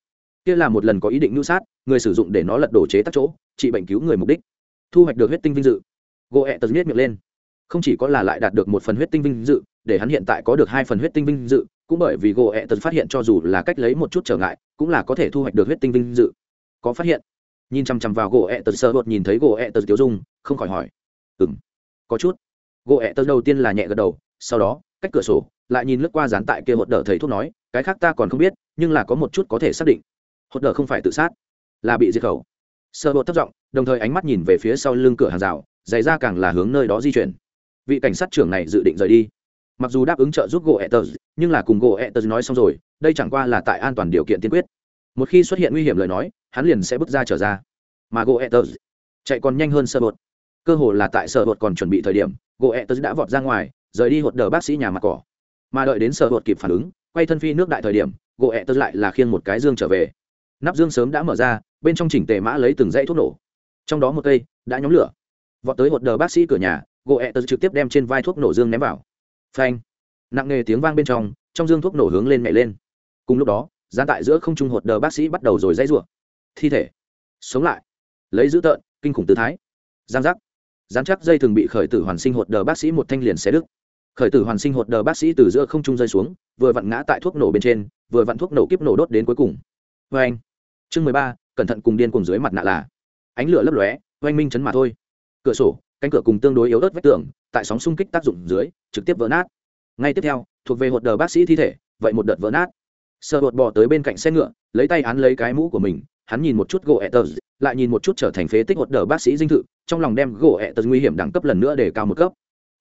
Kia là một lần có ý định mưu sát, người sử dụng để nó lật đổ chế tắc chỗ, trị bệnh cứu người mục đích. Thu hoạch được huyết tinh vinh dự. Gỗ ẹ tật miết miệng lên. Không chỉ có là lại đạt được một phần huyết tinh vinh dự, để hắn hiện tại có được hai phần huyết tinh vinh dự, cũng bởi vì gỗ ẹ tật phát hiện cho dù là cách lấy một chút trở ngại, cũng là có thể thu hoạch được huyết tinh vinh dự. Có phát hiện? Nhìn chằm chằm vào gỗ ẹ tật, sơ bột nhìn thấy gỗ ẹ tật tiêu dung, không khỏi hỏi. Ừ m có chút gỗ ẹ Tơ đầu tiên là nhẹ gật đầu, sau đó, cách cửa sổ, lại nhìn lướt qua dán tại kia hột đờ thầy thuốc nói, cái khác ta còn không biết, nhưng là có một chút có thể xác định. Hột đờ không phải tự sát, là bị diệt khẩu. Sơ bột thất giọng, đồng thời ánh mắt nhìn về phía sau lưng cửa hàng rào, giày ra càng là hướng nơi đó di chuyển. Vị cảnh sát trưởng này dự định rời đi. Mặc dù đáp ứng trợ giúp gỗ etters nhưng là cùng gỗ etters nói xong rồi, đây chẳng qua là tại an toàn điều kiện tiên quyết. Một khi xuất hiện nguy hiểm lời nói, hắn liền sẽ bước ra trở ra. Mà gỗ etters chạy còn nhanh hơn sơ bột cơ hồ là tại sơ bột còn chuẩn bị thời điểm gỗ etters đã vọt ra ngoài, rời đi hột đờ bác sĩ nhà mặt cỏ. Mà đợi đến sơ hột kịp phản ứng, quay thân phi nước đại thời điểm, gỗ etters lại là khiêng một cái dương trở về. Nắp dương sớm đã mở ra, bên trong chỉnh tề mã lấy từng dãy thuốc nổ. Trong đó một cây đã nhóm lửa. Vọt tới hột đờ bác sĩ cửa nhà, gỗ ẹ tớ trực tiếp đem trên vai thuốc nổ dương ném vào. Phanh! Nặng nề tiếng vang bên trong trong dương thuốc nổ hướng lên mẹ lên. Cùng lúc đó gian tại giữa không trung hột đờ bác sĩ bắt đầu rồi dãy rủa. Thi thể. Sống lại. Lấy dữ tợn, kinh khủng tư thái. Giang giác dán chắc dây thường bị khởi tử hoàn sinh hột đờ bác sĩ một thanh liền xé đứt. Khởi tử hoàn sinh hột đờ bác sĩ từ giữa không trung rơi xuống, vừa vặn ngã tại thuốc nổ bên trên, vừa vặn thuốc nổ kiếp nổ đốt đến cuối cùng. Vê anh, chương mười ba, cẩn thận cùng điên cùng dưới mặt nạ là. Ánh lửa lấp lóe, oanh minh chấn mà thôi. Cửa sổ, cánh cửa cùng tương đối yếu ớt vách tường, tại sóng xung kích tác dụng dưới, trực tiếp vỡ nát. Ngay tiếp theo, thuộc về hột đờ bác sĩ thi thể, vậy một đợt vỡ nát. Sợ hột bò tới bên cạnh xe ngựa, lấy tay án lấy cái mũ của mình, hắn nhìn một chút gỗ ẹ tờ lại nhìn một chút trở thành phế tích hột đờ bác sĩ dinh thự, trong lòng đem gỗ ẹ tật nguy hiểm đẳng cấp lần nữa để cao một cấp.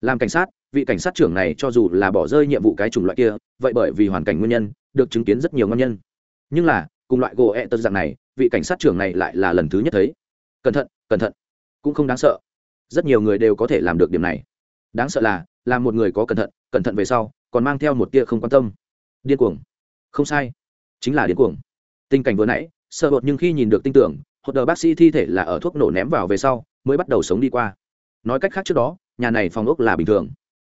Làm cảnh sát, vị cảnh sát trưởng này cho dù là bỏ rơi nhiệm vụ cái chủng loại kia, vậy bởi vì hoàn cảnh nguyên nhân, được chứng kiến rất nhiều nguyên nhân. Nhưng là, cùng loại gỗ ẹ tật dạng này, vị cảnh sát trưởng này lại là lần thứ nhất thấy. Cẩn thận cẩn thận. Cũng không đáng sợ. Rất nhiều người đều có thể làm được điểm này. Đáng sợ là làm một người có cẩn thận cẩn thận về sau, còn mang theo một tia không quan tâm. Điên cuồng. Không sai. Chính là điên cuồng. Tình cảnh vừa nãy, sợ hột nhưng khi nhìn được tin tưởng hột đờ bác sĩ thi thể là ở thuốc nổ ném vào về sau, mới bắt đầu sống đi qua. Nói cách khác trước đó, nhà này phòng ốc là bình thường.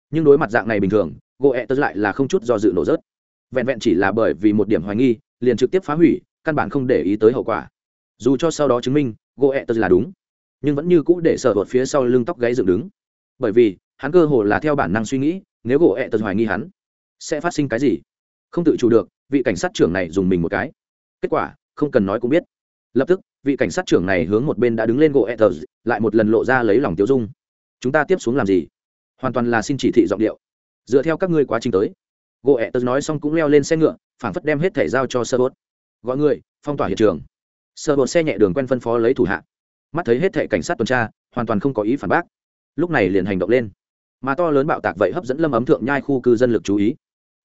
Nhưng đối mặt dạng này bình thường gỗ ẹ tớ lại là không chút do dự nổ rớt. Vẹn vẹn chỉ là bởi vì một điểm hoài nghi, liền trực tiếp phá hủy, căn bản không để ý tới hậu quả. Dù cho sau đó chứng minh gỗ ẹ tớ là đúng, nhưng vẫn như cũ để sợ vợt phía sau lưng tóc gáy dựng đứng. Bởi vì, hắn cơ hồ là theo bản năng suy nghĩ, nếu gỗ ẹ tớ hoài nghi hắn, sẽ phát sinh cái gì? Không tự chủ được, vị cảnh sát trưởng này dùng mình một cái. Kết quả, không cần nói cũng biết. Lập tức vị cảnh sát trưởng này hướng một bên đã đứng lên gỗ ẹ lại một lần lộ ra lấy lòng tiêu dung. Chúng ta tiếp xuống làm gì? Hoàn toàn là xin chỉ thị giọng điệu. Dựa theo các ngươi quá trình tới. Gỗ ẹ nói xong cũng leo lên xe ngựa, phảng phất đem hết thẻ giao cho sơ bốt gọi người, phong tỏa hiện trường. Sơ bột xe nhẹ đường quen phân phó lấy thủ hạ. Mắt thấy hết thệ cảnh sát tuần tra, hoàn toàn không có ý phản bác. Lúc này liền hành động lên. Mà to lớn bạo tạc vậy hấp dẫn lâm ấm thượng nhai khu cư dân lực chú ý.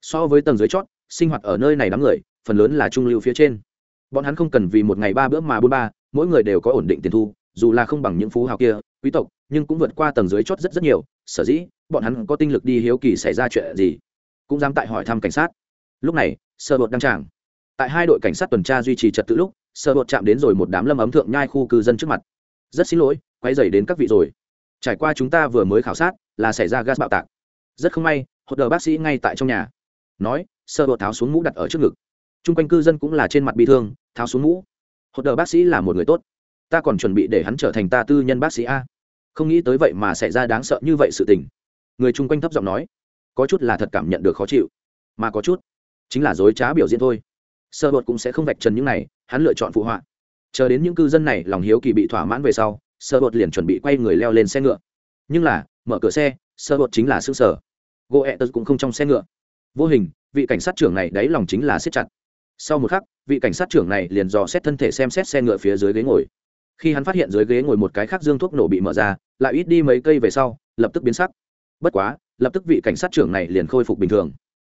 So với tầng dưới chót, sinh hoạt ở nơi này đám người, phần lớn là trung lưu phía trên bọn hắn không cần vì một ngày ba bữa mà bốn ba, mỗi người đều có ổn định tiền thu, dù là không bằng những phú hào kia, quý tộc, nhưng cũng vượt qua tầng dưới chót rất rất nhiều. Sở dĩ, bọn hắn có tinh lực đi hiếu kỳ xảy ra chuyện gì, cũng dám tại hỏi thăm cảnh sát. Lúc này, sơ bột đăng tràng. Tại hai đội cảnh sát tuần tra duy trì trật tự lúc, sơ bột chạm đến rồi một đám lâm ấm thượng nhai khu cư dân trước mặt. Rất xin lỗi, quay dày đến các vị rồi. Trải qua chúng ta vừa mới khảo sát, là xảy ra gas bạo tạc. Rất không may, hột đờ bác sĩ ngay tại trong nhà. Nói, sơ bột tháo xuống mũ đặt ở trước ngực chung quanh cư dân cũng là trên mặt bị thương, tháo xuống mũ. Hột đờ bác sĩ là một người tốt. Ta còn chuẩn bị để hắn trở thành ta tư nhân bác sĩ a. Không nghĩ tới vậy mà xảy ra đáng sợ như vậy sự tình. Người chung quanh thấp giọng nói. Có chút là thật cảm nhận được khó chịu, mà có chút chính là dối trá biểu diễn thôi. Sơ bột cũng sẽ không vạch trần những này, hắn lựa chọn phụ họa. Chờ đến những cư dân này lòng hiếu kỳ bị thỏa mãn về sau, sơ bột liền chuẩn bị quay người leo lên xe ngựa. Nhưng là, mở cửa xe, sơ bột chính là xương sở. Gỗ ẹ tật cũng không trong xe ngựa. Vô hình, vị cảnh sát trưởng này đáy lòng chính là siết chặt sau một khắc, vị cảnh sát trưởng này liền dò xét thân thể xem xét xe ngựa phía dưới ghế ngồi. Khi hắn phát hiện dưới ghế ngồi một cái khác dương thuốc nổ bị mở ra, lại ít đi mấy cây về sau, lập tức biến sắc. Bất quá, lập tức vị cảnh sát trưởng này liền khôi phục bình thường.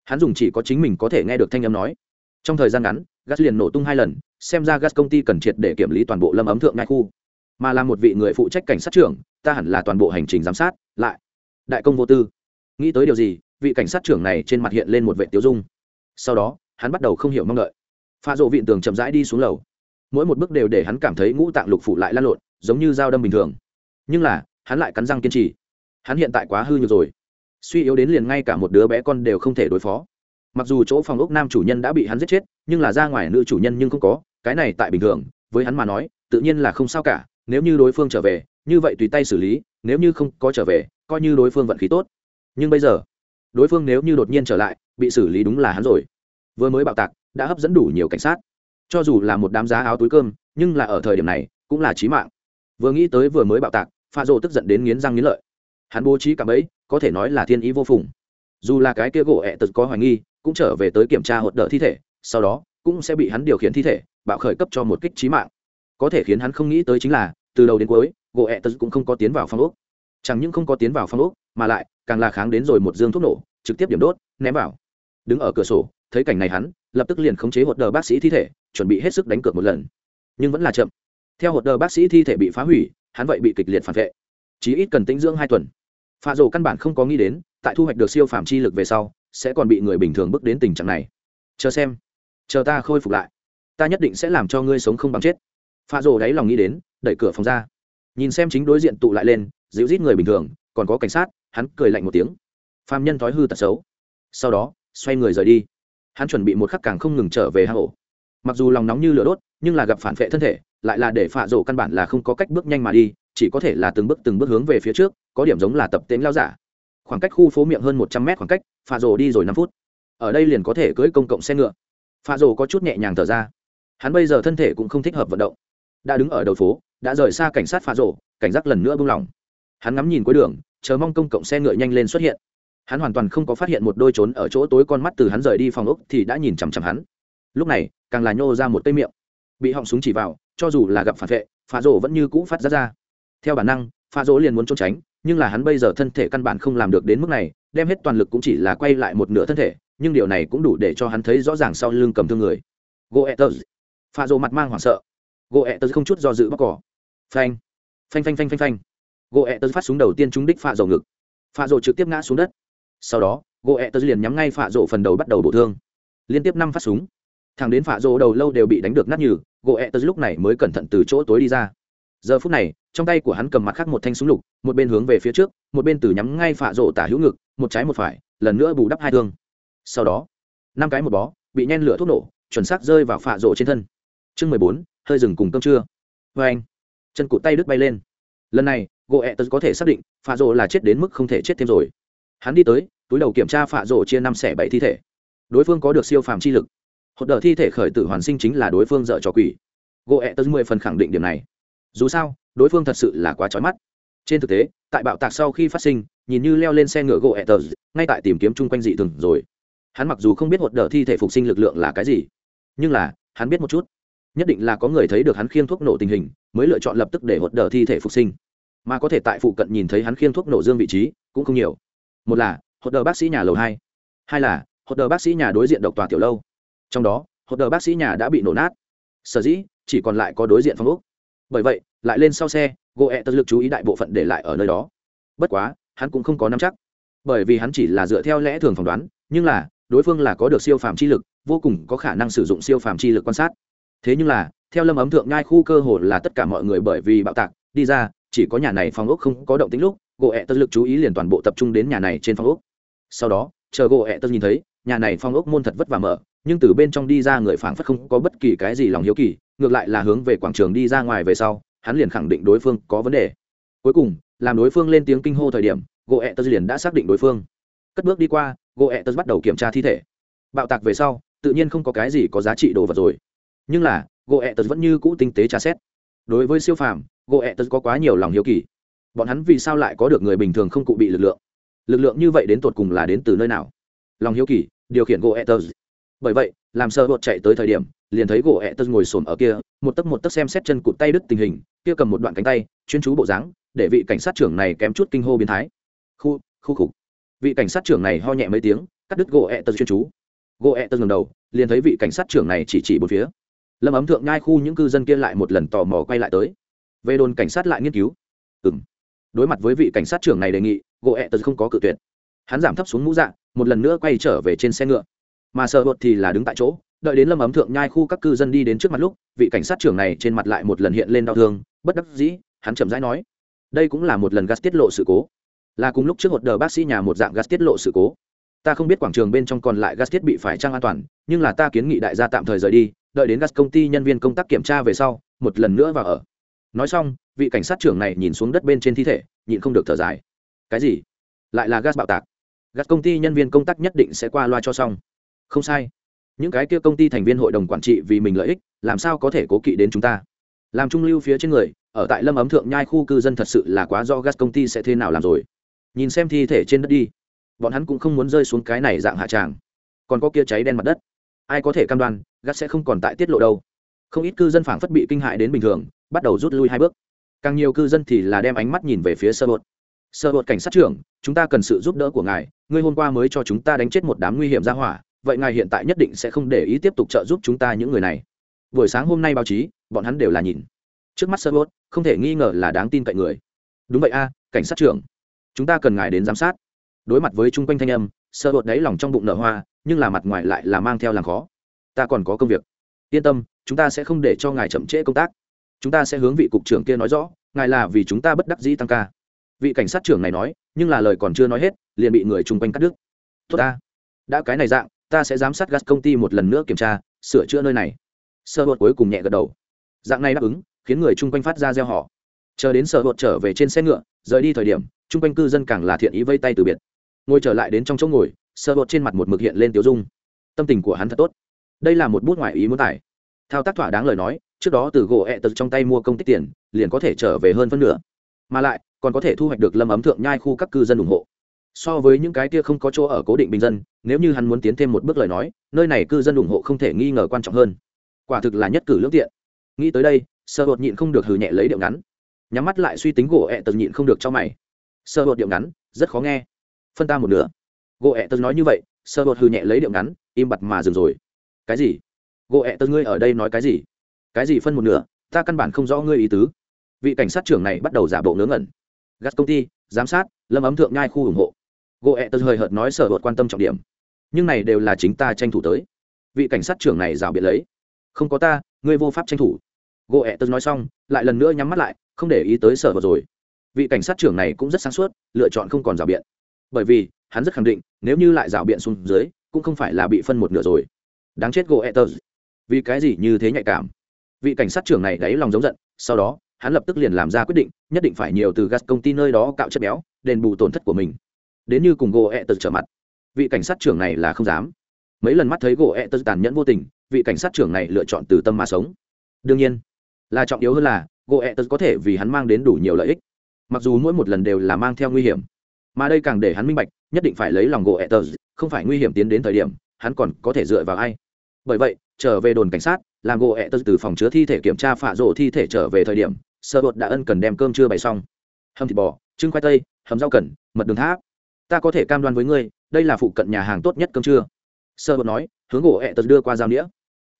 Hắn dùng chỉ có chính mình có thể nghe được thanh âm nói. Trong thời gian ngắn, gas liền nổ tung hai lần, xem ra gas công ty cần triệt để kiểm lý toàn bộ lâm ấm thượng ngai khu. Mà là một vị người phụ trách cảnh sát trưởng, ta hẳn là toàn bộ hành trình giám sát, lại. Đại công vô tư. Nghĩ tới điều gì, vị cảnh sát trưởng này trên mặt hiện lên một vệ tiêu dung. Sau đó hắn bắt đầu không hiểu mong đợi. Pha rộ vịn tường chậm rãi đi xuống lầu. Mỗi một bước đều để hắn cảm thấy ngũ tạng lục phủ lại lan lộn, giống như dao đâm bình thường. Nhưng là, hắn lại cắn răng kiên trì. Hắn hiện tại quá hư nhược rồi. Suy yếu đến liền ngay cả một đứa bé con đều không thể đối phó. Mặc dù chỗ phòng ốc nam chủ nhân đã bị hắn giết chết, nhưng là ra ngoài nữ chủ nhân nhưng không có, cái này tại bình thường, với hắn mà nói, tự nhiên là không sao cả. Nếu như đối phương trở về, như vậy tùy tay xử lý, nếu như không có trở về, coi như đối phương vận khí tốt. Nhưng bây giờ, đối phương nếu như đột nhiên trở lại, bị xử lý đúng là hắn rồi vừa mới bạo tạc, đã hấp dẫn đủ nhiều cảnh sát. Cho dù là một đám giá áo túi cơm, nhưng là ở thời điểm này, cũng là trí mạng. Vừa nghĩ tới vừa mới bạo tạc pha rộ tức giận đến nghiến răng nghiến lợi. Hắn bố trí cả ấy có thể nói là thiên ý vô phùng. Dù là cái kia gỗ ẹ tật có hoài nghi, cũng trở về tới kiểm tra hột đỡ thi thể, sau đó, cũng sẽ bị hắn điều khiển thi thể, bạo khởi cấp cho một kích trí mạng. Có thể khiến hắn không nghĩ tới chính là, từ đầu đến cuối, gỗ ẹ tật cũng không có tiến vào phong ốc. Chẳng những không có tiến vào phong ốc, mà lại, càng là kháng đến rồi một dương thuốc nổ, trực tiếp điểm đốt, ném vào. Đứng ở cửa sổ thấy cảnh này hắn, lập tức liền khống chế hột đờ bác sĩ thi thể, chuẩn bị hết sức đánh cược một lần. Nhưng vẫn là chậm. Theo hột đờ bác sĩ thi thể bị phá hủy, hắn vậy bị kịch liệt phản vệ. Chí ít cần tĩnh dưỡng hai tuần. Pha rổ căn bản không có nghĩ đến, tại thu hoạch được siêu phạm chi lực về sau, sẽ còn bị người bình thường bước đến tình trạng này. Chờ xem. Chờ ta khôi phục lại. Ta nhất định sẽ làm cho ngươi sống không bằng chết. Pha rổ đáy lòng nghĩ đến, đẩy cửa phòng ra. Nhìn xem chính đối diện tụ lại lên, dịu rít người bình thường, còn có cảnh sát, hắn cười lạnh một tiếng. Phàm nhân thói hư tật xấu. Sau đó, xoay người rời đi hắn chuẩn bị một khắc càng không ngừng trở về hang ổ. Mặc dù lòng nóng như lửa đốt, nhưng là gặp phản vệ thân thể, lại là để phạ rổ căn bản là không có cách bước nhanh mà đi, chỉ có thể là từng bước từng bước hướng về phía trước, có điểm giống là tập tễnh lao giả. Khoảng cách khu phố miệng hơn một trăm mét khoảng cách, phạ rổ đi rồi năm phút. Ở đây liền có thể cưỡi công cộng xe ngựa. Phạ rổ có chút nhẹ nhàng thở ra. Hắn bây giờ thân thể cũng không thích hợp vận động. Đã đứng ở đầu phố, đã rời xa cảnh sát phạ rổ, cảnh giác lần nữa buông lỏng. Hắn ngắm nhìn cuối đường, chờ mong công cộng xe ngựa nhanh lên xuất hiện hắn hoàn toàn không có phát hiện một đôi trốn ở chỗ tối con mắt từ hắn rời đi phòng ốc thì đã nhìn chằm chằm hắn. Lúc này, càng là nhô ra một cây miệng. Bị họng súng chỉ vào, cho dù là gặp phản vệ phá rỗ vẫn như cũ phát ra ra. Theo bản năng phá rỗ liền muốn trốn tránh, nhưng là hắn bây giờ thân thể căn bản không làm được đến mức này, đem hết toàn lực cũng chỉ là quay lại một nửa thân thể, nhưng điều này cũng đủ để cho hắn thấy rõ ràng sau lưng cầm thương người. Goethez pha rỗ mặt mang hoảng sợ. Goethez không chút do dự bóc cỏ. Phanh. Phanh phanh phanh phanh phanh. Goethez phát súng đầu tiên trúng đích pha rỗ ngực. Pha rỗ trực tiếp ngã xuống đất sau đó goethez liền nhắm ngay phạ rộ phần đầu bắt đầu bổ thương. Liên tiếp năm phát súng. Thằng đến phạ rộ đầu lâu đều bị đánh được nát nhừ goethez lúc này mới cẩn thận từ chỗ tối đi ra. Giờ phút này, trong tay của hắn cầm mặt khác một thanh súng lục, một bên hướng về phía trước, một bên từ nhắm ngay phạ rộ tả hữu ngực, một trái một phải, lần nữa bù đắp hai thương. Sau đó, năm cái một bó, bị nhen lửa thuốc nổ, chuẩn xác rơi vào phạ rộ trên thân. Chương mười bốn, hơi rừng cùng cơm trưa. Vê anh, chân cụt tay đứt bay lên. Lần này gỗ ẹ tớ có thể xác định phạ rộ là chết đến mức không thể chết thêm rồi hắn đi tới, túi đầu kiểm tra phạ rổ chia năm xẻ bảy thi thể. Đối phương có được siêu phàm chi lực. Hột đờ thi thể khởi tử hoàn sinh chính là đối phương dợ trò quỷ. Gỗ ẹ tật mười phần khẳng định điểm này. Dù sao, đối phương thật sự là quá trói mắt. Trên thực tế, tại bạo tạc sau khi phát sinh, nhìn như leo lên xe ngựa gỗ ẹ tờ ngay tại tìm kiếm chung quanh dị thường rồi. Hắn mặc dù không biết hột đờ thi thể phục sinh lực lượng là cái gì, nhưng là, hắn biết một chút. Nhất định là có người thấy được hắn khiêng thuốc nổ tình hình, mới lựa chọn lập tức để hột đờ thi thể phục sinh. Mà có thể tại phụ cận nhìn thấy hắn khiêng thuốc nổ dương vị trí, cũng không nhiều một là, hột đờ bác sĩ nhà lầu hai. Hai là, hột đờ bác sĩ nhà đối diện độc tòa tiểu lâu. Trong đó, hột đờ bác sĩ nhà đã bị nổ nát. Sở dĩ, chỉ còn lại có đối diện phong úc bởi vậy, lại lên sau xe gỗ ẹ tật lực chú ý đại bộ phận để lại ở nơi đó. Bất quá, hắn cũng không có nắm chắc. Bởi vì hắn chỉ là dựa theo lẽ thường phỏng đoán, nhưng là, đối phương là có được siêu phàm chi lực, vô cùng có khả năng sử dụng siêu phàm chi lực quan sát. Thế nhưng là, theo lâm ấm thượng nhai khu cơ hồ là tất cả mọi người bởi vì bạo tạc, đi ra, chỉ có nhà này phòng ốc không có động tính lúc gỗ ẹ tật lực chú ý liền toàn bộ tập trung đến nhà này trên phòng ốc. Sau đó, chờ gỗ ẹ tật nhìn thấy, nhà này phong ốc môn thật vất vả mở, nhưng từ bên trong đi ra người phảng phất không có bất kỳ cái gì lòng hiếu kỳ, ngược lại là hướng về quảng trường đi ra ngoài về sau, hắn liền khẳng định đối phương có vấn đề. Cuối cùng, làm đối phương lên tiếng kinh hô thời điểm, gỗ ẹ tật liền đã xác định đối phương. Cất bước đi qua, gỗ ẹ tật bắt đầu kiểm tra thi thể. Bạo tạc về sau, tự nhiên không có cái gì có giá trị đồ vật rồi. Nhưng là, gỗ ẹ tật vẫn như cũ tinh tế tra xét. Đối với siêu phàm, gỗ ẹ tật có quá nhiều lòng hiếu kỳ bọn hắn vì sao lại có được người bình thường không cụ bị lực lượng? Lực lượng như vậy đến tột cùng là đến từ nơi nào? Lòng hiếu kỳ, điều khiển gỗ etters bởi vậy, làm sơ bột chạy tới thời điểm, liền thấy gỗ etters ngồi xổm ở kia, một tấc một tấc xem xét chân cụt tay đứt tình hình, kia cầm một đoạn cánh tay, chuyên chú bộ dáng, để vị cảnh sát trưởng này kém chút kinh hô biến thái. Khu khu khục. Vị cảnh sát trưởng này ho nhẹ mấy tiếng, cắt đứt gỗ etters chuyên chú. Gỗ etters ngầm đầu, liền thấy vị cảnh sát trưởng này chỉ chỉ một phía. Lâm ấm thượng nhai khu những cư dân kia lại một lần tò mò quay lại tới. Về đồn cảnh sát lại nghiên cứu. Ừ đối mặt với vị cảnh sát trưởng này đề nghị, gỗ ẹ tật không có cự tuyệt. Hắn giảm thấp xuống mũ dạ một lần nữa quay trở về trên xe ngựa. Mà sợ bột thì là đứng tại chỗ, đợi đến lâm ấm thượng nhai khu các cư dân đi đến trước mặt lúc, vị cảnh sát trưởng này trên mặt lại một lần hiện lên đau thương, bất đắc dĩ, hắn chậm rãi nói, đây cũng là một lần gas tiết lộ sự cố. Là cùng lúc trước một đờ bác sĩ nhà một dạng gas tiết lộ sự cố. Ta không biết quảng trường bên trong còn lại gas thiết bị phải trang an toàn, nhưng là ta kiến nghị đại gia tạm thời rời đi, đợi đến gas công ty nhân viên công tác kiểm tra về sau, một lần nữa vào ở nói xong, vị cảnh sát trưởng này nhìn xuống đất bên trên thi thể, nhịn không được thở dài. Cái gì? Lại là gas bạo tạc. Gas công ty nhân viên công tác nhất định sẽ qua loa cho xong. Không sai. Những cái kia công ty thành viên hội đồng quản trị vì mình lợi ích, làm sao có thể cố kỵ đến chúng ta? Làm trung lưu phía trên người, ở tại lâm ấm thượng nhai khu cư dân thật sự là quá do gas công ty sẽ thế nào làm rồi? Nhìn xem thi thể trên đất đi. Bọn hắn cũng không muốn rơi xuống cái này dạng hạ tràng. Còn có kia cháy đen mặt đất. Ai có thể cam đoan, gas sẽ không còn tại tiết lộ đâu. Không ít cư dân phảng phất bị kinh hại đến bình thường bắt đầu rút lui hai bước. Càng nhiều cư dân thì là đem ánh mắt nhìn về phía sơ bột. Sơ bột cảnh sát trưởng, chúng ta cần sự giúp đỡ của ngài, ngươi hôm qua mới cho chúng ta đánh chết một đám nguy hiểm ra hỏa, vậy ngài hiện tại nhất định sẽ không để ý tiếp tục trợ giúp chúng ta những người này. Buổi sáng hôm nay báo chí, bọn hắn đều là nhìn. Trước mắt sơ bột, không thể nghi ngờ là đáng tin cậy người. Đúng vậy a, cảnh sát trưởng. Chúng ta cần ngài đến giám sát. Đối mặt với chung quanh thanh âm, sơ bột đáy lòng trong bụng nở hoa, nhưng là mặt ngoài lại là mang theo làm khó. Ta còn có công việc. Yên tâm, chúng ta sẽ không để cho ngài chậm trễ công tác chúng ta sẽ hướng vị cục trưởng kia nói rõ, ngài là vì chúng ta bất đắc dĩ tăng ca. Vị cảnh sát trưởng này nói, nhưng là lời còn chưa nói hết, liền bị người chung quanh cắt đứt. Tốt ta. Đã cái này dạng, ta sẽ giám sát gas công ty một lần nữa kiểm tra, sửa chữa nơi này. Sơ bột cuối cùng nhẹ gật đầu. Dạng này đáp ứng, khiến người chung quanh phát ra gieo họ chờ đến sơ bột trở về trên xe ngựa, rời đi thời điểm, chung quanh cư dân càng là thiện ý vây tay từ biệt. Ngồi trở lại đến trong chỗ ngồi, sơ bột trên mặt một mực hiện lên tiêu dung. Tâm tình của hắn thật tốt. Đây là một bút ngoại ý muốn tải thao tác thỏa đáng lời nói trước đó từ gỗ ẹ tật trong tay mua công tích tiền, liền có thể trở về hơn phân nửa. Mà lại, còn có thể thu hoạch được lâm ấm thượng nhai khu các cư dân ủng hộ. So với những cái kia không có chỗ ở cố định bình dân, nếu như hắn muốn tiến thêm một bước lời nói, nơi này cư dân ủng hộ không thể nghi ngờ quan trọng hơn. Quả thực là nhất cử lương tiện. Nghĩ tới đây, sơ hột nhịn không được hừ nhẹ lấy điệu ngắn. Nhắm mắt lại suy tính gỗ ẹ tật nhịn không được cho mày. Sơ hột điệu ngắn, rất khó nghe. Phân ta một nửa. Gỗ ẹ tật nói như vậy, sơ hột hừ nhẹ lấy điệu ngắn, im bặt mà dừng rồi. Cái gì? Gỗ ẹ tật ngươi ở đây nói cái gì? Cái gì phân một nửa, ta căn bản không rõ ngươi ý tứ. Vị cảnh sát trưởng này bắt đầu giả bộ ngớ ngẩn. Gắt công ty, giám sát, lâm ấm thượng nhai khu ủng hộ. Gỗ ẹ tật hời hợt nói sở hột quan tâm trọng điểm. Nhưng này đều là chính ta tranh thủ tới. Vị cảnh sát trưởng này rào biệt lấy. Không có ta, ngươi vô pháp tranh thủ. Gỗ ẹ tật nói xong, lại lần nữa nhắm mắt lại, không để ý tới sở hột rồi. Vị cảnh sát trưởng này cũng rất sáng suốt, lựa chọn không còn rào biện. Bởi vì, hắn rất khẳng định, nếu như lại rào biện xuống dưới, cũng không phải là bị phân một nửa rồi. Đáng chết gỗ ẹ tật vì cái gì như thế nhạy cảm? Vị cảnh sát trưởng này đáy lòng giống giận, sau đó, hắn lập tức liền làm ra quyết định, nhất định phải nhiều từ gas công ty nơi đó cạo chất béo, đền bù tổn thất của mình. Đến như cùng gỗ ẹ tật trở mặt. Vị cảnh sát trưởng này là không dám. Mấy lần mắt thấy gỗ ẹ tật tàn nhẫn vô tình, vị cảnh sát trưởng này lựa chọn từ tâm mà sống. Đương nhiên, là trọng yếu hơn là, gỗ ẹ tật có thể vì hắn mang đến đủ nhiều lợi ích. Mặc dù mỗi một lần đều là mang theo nguy hiểm, mà đây càng để hắn minh bạch, nhất định phải lấy lòng gỗ ẹ tật, không phải nguy hiểm tiến đến thời điểm, hắn còn có thể dựa vào ai. Bởi vậy, trở về đồn cảnh sát làm gỗ ẹ tật từ phòng chứa thi thể kiểm tra phạ rộ thi thể trở về thời điểm, sơ bột đã ân cần đem cơm chưa bày xong. Hầm thịt bò trưng khoai tây, hầm rau cần, mật đường tháp. Ta có thể cam đoan với ngươi, đây là phụ cận nhà hàng tốt nhất cơm trưa. Sơ bột nói, hướng gỗ ẹ tật đưa qua dao đĩa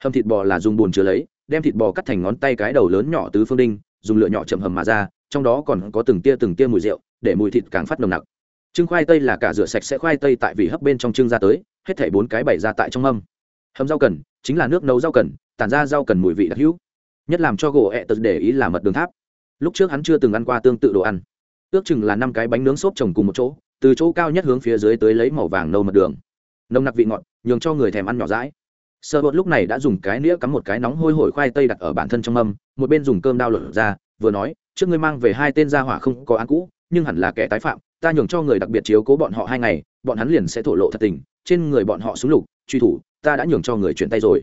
hầm thịt bò là dùng bùn chứa lấy, đem thịt bò cắt thành ngón tay cái đầu lớn nhỏ tứ phương đinh, dùng lửa nhỏ chậm hầm mà ra, trong đó còn có từng tia từng tia mùi rượu, để mùi thịt càng phát nồng nặc. Trưng khoai tây là cả rửa sạch sẽ khoai tây tại vì hấp bên trong trưng ra tới, hết thảy bốn cái bày ra tại trong mâm. Hầm rau cần, chính là nước nấu rau cần tản ra rau cần mùi vị đặc hữu, nhất làm cho gỗ ẹ tật để ý là mật đường tháp. Lúc trước hắn chưa từng ăn qua tương tự đồ ăn. Ước chừng là năm cái bánh nướng xốp trồng cùng một chỗ, từ chỗ cao nhất hướng phía dưới tới lấy màu vàng nâu mật đường. Nồng nặc vị ngọt, nhường cho người thèm ăn nhỏ rãi sợ bột lúc này đã dùng cái nĩa cắm một cái nóng hôi hổi khoai tây đặt ở bản thân trong mâm, một bên dùng cơm đao lột ra, vừa nói, trước ngươi mang về hai tên gia hỏa không có án cũ, nhưng hẳn là kẻ tái phạm, ta nhường cho người đặc biệt chiếu cố bọn họ hai ngày, bọn hắn liền sẽ thổ lộ thật tình, trên người bọn họ súng lục, truy thủ, ta đã nhường cho người chuyển tay rồi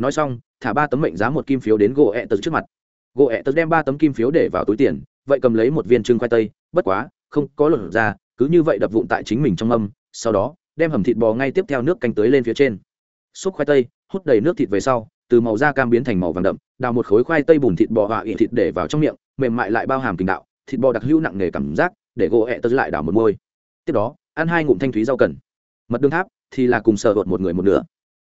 nói xong, thả ba tấm mệnh giá một kim phiếu đến gỗ ẹ tật trước mặt. Gỗ ẹ tật đem ba tấm kim phiếu để vào túi tiền, vậy cầm lấy một viên trưng khoai tây, bất quá, không có lột ra, cứ như vậy đập vụn tại chính mình trong âm. sau đó, đem hầm thịt bò ngay tiếp theo nước canh tới lên phía trên. Xúc khoai tây, hút đầy nước thịt về sau, từ màu da cam biến thành màu vàng đậm, đào một khối khoai tây bùn thịt bò và ị thịt để vào trong miệng, mềm mại lại bao hàm kình đạo, thịt bò đặc hữu nặng nề cảm giác, để gỗ ẹ tớ lại đảo một môi. Tiếp đó, ăn hai ngụm thanh thúy rau cần. Mật đường tháp thì là cùng sợ hột một người một nửa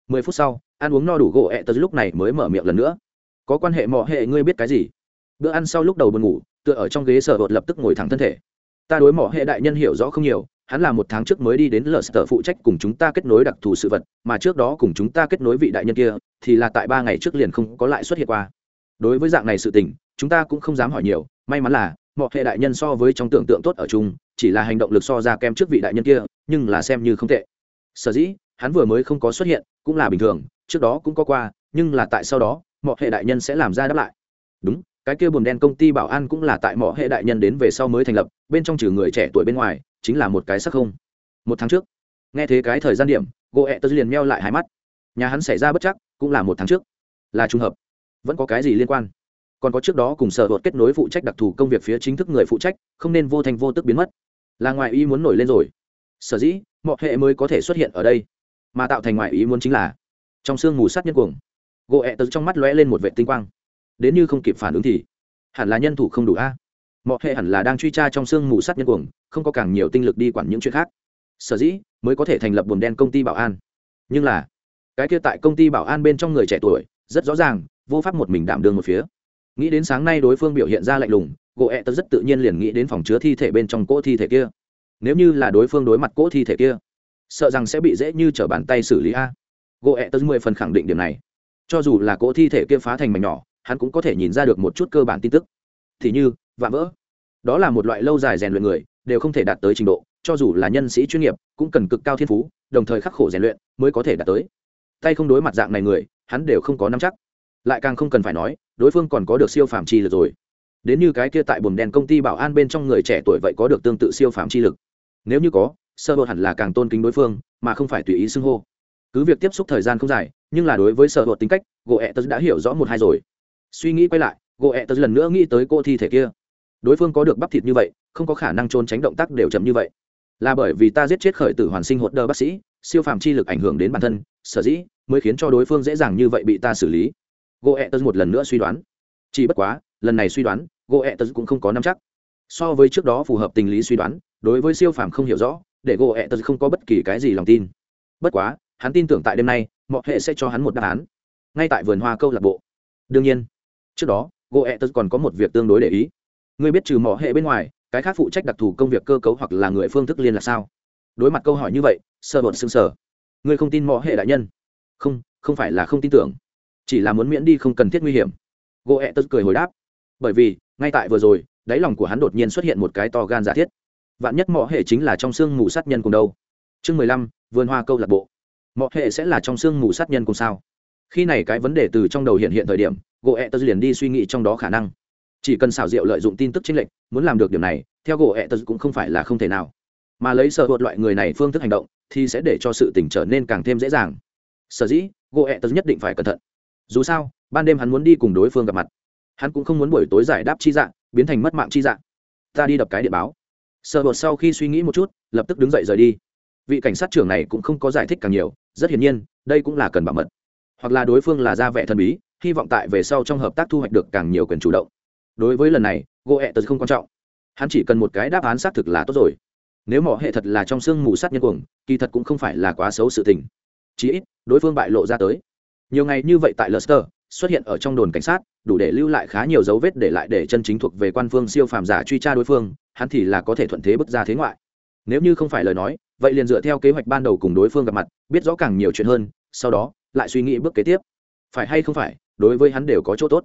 mười phút sau, ăn uống no đủ gỗ ẹ tớ lúc này mới mở miệng lần nữa. Có quan hệ mọ hệ, ngươi biết cái gì? Bữa ăn sau lúc đầu buồn ngủ, tựa ở trong ghế sờ hột lập tức ngồi thẳng thân thể. Ta đối mỏ hệ đại nhân hiểu rõ không nhiều, hắn là một tháng trước mới đi đến lờ sở phụ trách cùng chúng ta kết nối đặc thù sự vật, mà trước đó cùng chúng ta kết nối vị đại nhân kia, thì là tại ba ngày trước liền không có lại xuất hiện qua. Đối với dạng này sự tình, chúng ta cũng không dám hỏi nhiều, may mắn là mọi hệ đại nhân so với trong tưởng tượng tốt ở chung, chỉ là hành động lực so ra kem trước vị đại nhân kia, nhưng là xem như không tệ. Sở dĩ hắn vừa mới không có xuất hiện, cũng là bình thường, trước đó cũng có qua, nhưng là tại sau đó mọi hệ đại nhân sẽ làm ra đáp lại. Đúng, cái kia buồn đen công ty bảo an cũng là tại mọi hệ đại nhân đến về sau mới thành lập, bên trong trừ người trẻ tuổi bên ngoài, chính là một cái sắc không. Một tháng trước, nghe thế cái thời gian điểm gỗ ẹ tớ liền meo lại hai mắt. Nhà hắn xảy ra bất chắc, cũng là một tháng trước. Là trùng hợp. Vẫn có cái gì liên quan? Còn có trước đó cùng sở hột kết nối phụ trách đặc thù công việc phía chính thức người phụ trách, không nên vô thành vô tức biến mất. Là ngoài ý muốn nổi lên rồi. Sở dĩ mọi hệ mới có thể xuất hiện ở đây mà tạo thành ngoại ý muốn chính là trong sương mù sát nhân cuồng, gỗ ẹ tật trong mắt lóe lên một vệ tinh quang. Đến như không kịp phản ứng thì hẳn là nhân thủ không đủ a. Mọi hệ hẳn là đang truy tra trong sương mù sát nhân cuồng, không có càng nhiều tinh lực đi quản những chuyện khác. Sở dĩ mới có thể thành lập buồn đen công ty bảo an. Nhưng là cái kia tại công ty bảo an bên trong người trẻ tuổi, rất rõ ràng, vô pháp một mình đảm đương một phía. Nghĩ đến sáng nay đối phương biểu hiện ra lạnh lùng, gỗ ẹ tật rất tự nhiên liền nghĩ đến phòng chứa thi thể bên trong cỗ thi thể kia. Nếu như là đối phương đối mặt cỗ thi thể kia sợ rằng sẽ bị dễ như t r ở bàn tay xử lý a. Gỗ ẹ tớ mười phần khẳng định điểm này. Cho dù là cỗ thi thể kia phá thành mảnh nhỏ, hắn cũng có thể nhìn ra được một chút cơ bản tin tức. Thì như, vạm vỡ. Đó là một loại lâu dài rèn luyện người, đều không thể đạt tới trình độ, cho dù là nhân sĩ chuyên nghiệp, cũng cần cực cao thiên phú, đồng thời khắc khổ rèn luyện mới có thể đạt tới. Tay không đối mặt dạng này người, hắn đều không có nắm chắc. Lại càng không cần phải nói, đối phương còn có được siêu phàm chi lực rồi. Đến như cái kia tại buồng đèn công ty bảo an bên trong người trẻ tuổi vậy có được tương tự siêu phàm chi lực. Nếu như có sơ bộ hẳn là càng tôn kính đối phương, mà không phải tùy ý xưng hô. Cứ việc tiếp xúc thời gian không dài, nhưng là đối với sở hữu tính cách gỗ ẹ tớ đã hiểu rõ một hai rồi. Suy nghĩ quay lại gỗ ẹ tớ lần nữa nghĩ tới cô thi thể kia. Đối phương có được bắp thịt như vậy, không có khả năng trốn tránh động tác đều chậm như vậy. Là bởi vì ta giết chết khởi tử hoàn sinh hột đơ bác sĩ, siêu phàm chi lực ảnh hưởng đến bản thân, sở dĩ mới khiến cho đối phương dễ dàng như vậy bị ta xử lý. Gỗ ẹ tớ một lần nữa suy đoán. Chỉ bất quá, lần này suy đoán gỗ ẹ tớ cũng không có nắm chắc. So với trước đó phù hợp tình lý suy đoán, đối với siêu phàm không hiểu rõ để gỗ ẹ tật không có bất kỳ cái gì lòng tin. Bất quá, hắn tin tưởng tại đêm nay, mọi hệ sẽ cho hắn một đáp án. Ngay tại vườn hoa câu lạc bộ. Đương nhiên, trước đó, gỗ ẹ tật còn có một việc tương đối để ý. Ngươi biết trừ mọi hệ bên ngoài, cái khác phụ trách đặc thù công việc cơ cấu hoặc là người phương thức liên là sao? Đối mặt câu hỏi như vậy, sơ bột xương sở ngươi không tin mọi hệ đại nhân? Không không phải là không tin tưởng. Chỉ là muốn miễn đi không cần thiết nguy hiểm. Gỗ ẹ tật cười hồi đáp. Bởi vì, ngay tại vừa rồi, đáy lòng của hắn đột nhiên xuất hiện một cái to gan giả thiết vạn nhất mọi hệ chính là trong xương mù sát nhân cùng đâu. Chương mười lăm, vườn hoa câu lạc bộ. Mọi hệ sẽ là trong xương mù sát nhân cùng sao? Khi này cái vấn đề từ trong đầu hiện hiện thời điểm gỗ ẹ e tớ liền đi suy nghĩ trong đó khả năng. Chỉ cần xảo diệu lợi dụng tin tức chính lệnh muốn làm được điều này, theo gỗ ẹ e tớ cũng không phải là không thể nào. Mà lấy sợ hột loại người này phương thức hành động, thì sẽ để cho sự tỉnh trở nên càng thêm dễ dàng. Sở dĩ gỗ ẹ e tớ nhất định phải cẩn thận. Dù sao, ban đêm hắn muốn đi cùng đối phương gặp mặt. Hắn cũng không muốn buổi tối giải đáp chi dạng biến thành mất mạng chi dạng ta đi đập cái địa báo sợ bột sau khi suy nghĩ một chút lập tức đứng dậy rời đi. Vị cảnh sát trưởng này cũng không có giải thích càng nhiều rất hiển nhiên đây cũng là cần bảo mật. Hoặc là đối phương là ra vẻ thần bí hy vọng tại về sau trong hợp tác thu hoạch được càng nhiều quyền chủ động. Đối với lần này gỗ hẹ tật không quan trọng. Hắn chỉ cần một cái đáp án xác thực là tốt rồi. Nếu mỏ hệ thật là trong sương mù sát nhân cuồng kỳ thật cũng không phải là quá xấu sự tình. Chí ít đối phương bại lộ ra tới. Nhiều ngày như vậy tại Leicester, xuất hiện ở trong đồn cảnh sát, đủ để lưu lại khá nhiều dấu vết để lại để chân chính thuộc về quan phương siêu phàm giả truy tra đối phương, hắn thì là có thể thuận thế bước ra thế ngoại. Nếu như không phải lời nói, vậy liền dựa theo kế hoạch ban đầu cùng đối phương gặp mặt, biết rõ càng nhiều chuyện hơn, sau đó, lại suy nghĩ bước kế tiếp. Phải hay không phải, đối với hắn đều có chỗ tốt.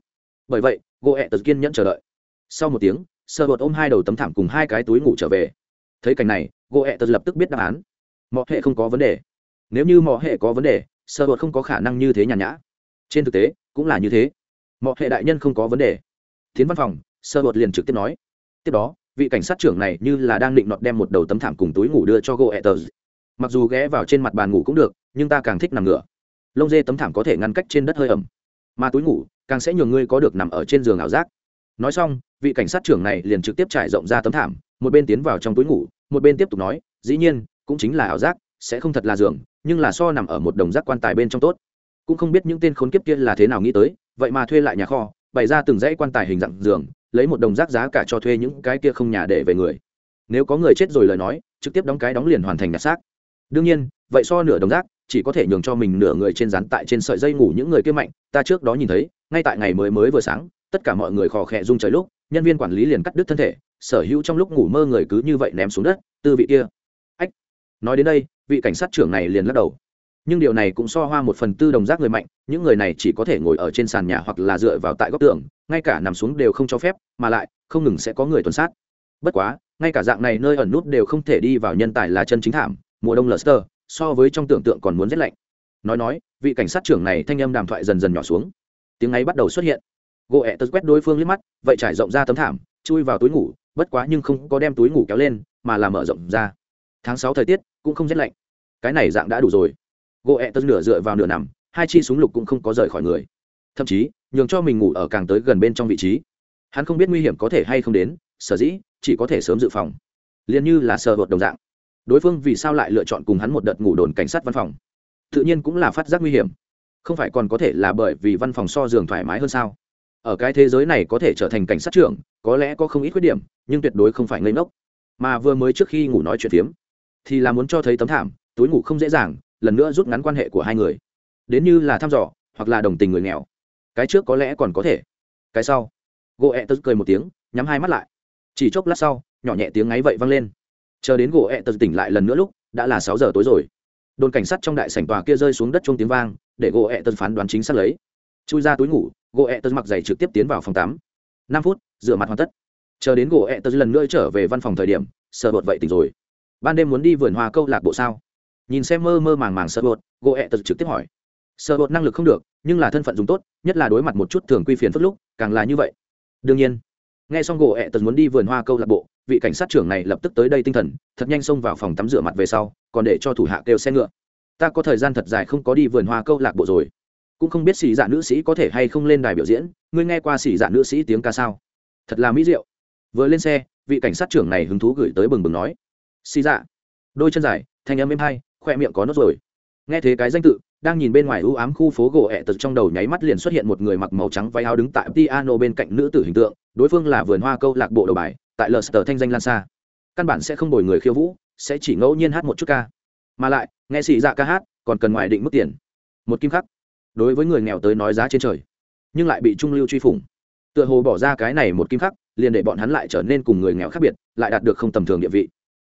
Bởi vậy gỗ ẹ tật kiên nhẫn chờ đợi. Sau một tiếng, sơ bột ôm hai đầu tấm thảm cùng hai cái túi ngủ trở về. Thấy cảnh này gỗ ẹ tật lập tức biết đáp án. Mọi hệ không có vấn đề. Nếu như mọi hệ có vấn đề, sơ bột không có khả năng như thế nhàn nhã. Trên thực tế cũng là như thế. Mọi hệ đại nhân không có vấn đề. Tiến văn phòng, sơ bột liền trực tiếp nói. Tiếp đó, vị cảnh sát trưởng này như là đang định nọt đem một đầu tấm thảm cùng túi ngủ đưa cho gỗ ẹ tờ. mặc dù ghé vào trên mặt bàn ngủ cũng được, nhưng ta càng thích nằm ngửa. Lông dê tấm thảm có thể ngăn cách trên đất hơi ẩm. Mà túi ngủ, càng sẽ nhường ngươi có được nằm ở trên giường ảo giác. Nói xong, vị cảnh sát trưởng này liền trực tiếp trải rộng ra tấm thảm, một bên tiến vào trong túi ngủ, một bên tiếp tục nói, dĩ nhiên, cũng chính là ảo giác, sẽ không thật là giường, nhưng là so nằm ở một đồng giác quan tài bên trong tốt cũng không biết những tên khốn kiếp kia là thế nào nghĩ tới, vậy mà thuê lại nhà kho, bày ra từng dãy quan tài hình dạng giường, lấy một đồng rác giá cả cho thuê những cái kia không nhà để về người. Nếu có người chết rồi lời nói, trực tiếp đóng cái đóng liền hoàn thành nhặt xác. Đương nhiên, vậy so nửa đồng rác, chỉ có thể nhường cho mình nửa người trên rán tại trên sợi dây ngủ những người kia mạnh, ta trước đó nhìn thấy, ngay tại ngày mới mới vừa sáng, tất cả mọi người khò khẽ rung trời lúc, nhân viên quản lý liền cắt đứt thân thể, sở hữu trong lúc ngủ mơ người cứ như vậy ném xuống đất, tư vị kia. Ách, nói đến đây, vị cảnh sát trưởng này liền lắc đầu nhưng điều này cũng so hoa một phần tư đồng giác người mạnh, những người này chỉ có thể ngồi ở trên sàn nhà hoặc là dựa vào tại góc tường, ngay cả nằm xuống đều không cho phép, mà lại, không ngừng sẽ có người tuần sát. Bất quá, ngay cả dạng này nơi ẩn nút đều không thể đi vào nhân tài là chân chính thảm, mùa đông lờ sơ so với trong tưởng tượng còn muốn rét lạnh. Nói nói, vị cảnh sát trưởng này thanh âm đàm thoại dần dần nhỏ xuống. Tiếng ấy bắt đầu xuất hiện. Gỗ ẹ tật quét đối phương liếc mắt, vậy trải rộng ra tấm thảm, chui vào túi ngủ, bất quá nhưng không có đem túi ngủ kéo lên, mà là mở rộng ra. Tháng sáu thời tiết cũng không rét lạnh. Cái này dạng đã đủ rồi gỗ ẹ tật nửa dựa vào nửa nằm, hai chi súng lục cũng không có rời khỏi người. Thậm chí, nhường cho mình ngủ ở càng tới gần bên trong vị trí. Hắn không biết nguy hiểm có thể hay không đến, sở dĩ, chỉ có thể sớm dự phòng. Liền như là sờ vợt đồng dạng. Đối phương vì sao lại lựa chọn cùng hắn một đợt ngủ đồn cảnh sát văn phòng? Tự nhiên cũng là phát giác nguy hiểm. Không phải còn có thể là bởi vì văn phòng so giường thoải mái hơn sao? Ở cái thế giới này có thể trở thành cảnh sát trưởng, có lẽ có không ít khuyết điểm, nhưng tuyệt đối không phải ngây ngốc. Mà vừa mới trước khi ngủ nói chuyện phiếm, thì là muốn cho thấy tấm thảm, túi ngủ không dễ dàng lần nữa rút ngắn quan hệ của hai người. Đến như là thăm dò, hoặc là đồng tình người nghèo. Cái trước có lẽ còn có thể. Cái sau. Gỗ e ẹ tớ cười một tiếng, nhắm hai mắt lại. Chỉ chốc lát sau, nhỏ nhẹ tiếng ngáy vậy vang lên. Chờ đến gỗ e ẹ tớ tỉnh lại lần nữa lúc, đã là sáu giờ tối rồi. Đồn cảnh sát trong đại sảnh tòa kia rơi xuống đất chung tiếng vang, để gỗ e ẹ tớ phán đoán chính xác lấy. Chui ra túi ngủ, gỗ ẹ tớ mặc giày trực tiếp tiến vào phòng tắm. Năm phút, rửa mặt hoàn tất. Chờ đến gỗ ẹ tớ lần nữa trở về văn phòng thời điểm, sợ bột vậy tỉnh rồi. Ban đêm muốn đi vườn hoa câu lạc bộ sao? Nhìn xem mơ mơ màng màng sợ bột, gỗ ẹ tật trực tiếp hỏi. Sợ bột năng lực không được, nhưng là thân phận dùng tốt, nhất là đối mặt một chút thường quy phiền phức lúc, càng là như vậy. Đương nhiên, nghe xong gỗ ẹ tật muốn đi vườn hoa câu lạc bộ, vị cảnh sát trưởng này lập tức tới đây tinh thần, thật nhanh xông vào phòng tắm rửa mặt về sau, còn để cho thủ hạ kêu xe ngựa. Ta có thời gian thật dài không có đi vườn hoa câu lạc bộ rồi. Cũng không biết xì dạ nữ sĩ có thể hay không lên đài biểu diễn, ngươi nghe qua xì dạ nữ sĩ tiếng ca sao? Thật là mỹ diệu. Vừa lên xe, vị cảnh sát trưởng này hứng thú gửi tới bừng bừng nói. Xì dạ đôi chân dài, thanh âm êm hay khoe miệng có nốt rồi. Nghe thế cái danh tự, đang nhìn bên ngoài ưu ám khu phố gỗ ẹ tật trong đầu nháy mắt liền xuất hiện một người mặc màu trắng váy áo đứng tại piano bên cạnh nữ tử hình tượng, đối phương là vườn hoa câu lạc bộ đầu bài, tại lờ sờ thanh danh lan xa căn bản sẽ không bồi người khiêu vũ, sẽ chỉ ngẫu nhiên hát một chút ca. Mà lại, nghe xì dạ ca hát, còn cần ngoài định mức tiền. Một kim khắc. Đối với người nghèo tới nói giá trên trời, nhưng lại bị trung lưu truy phủng. Tựa hồ bỏ ra cái này một kim khắc, liền để bọn hắn lại trở nên cùng người nghèo khác biệt, lại đạt được không tầm thường địa vị.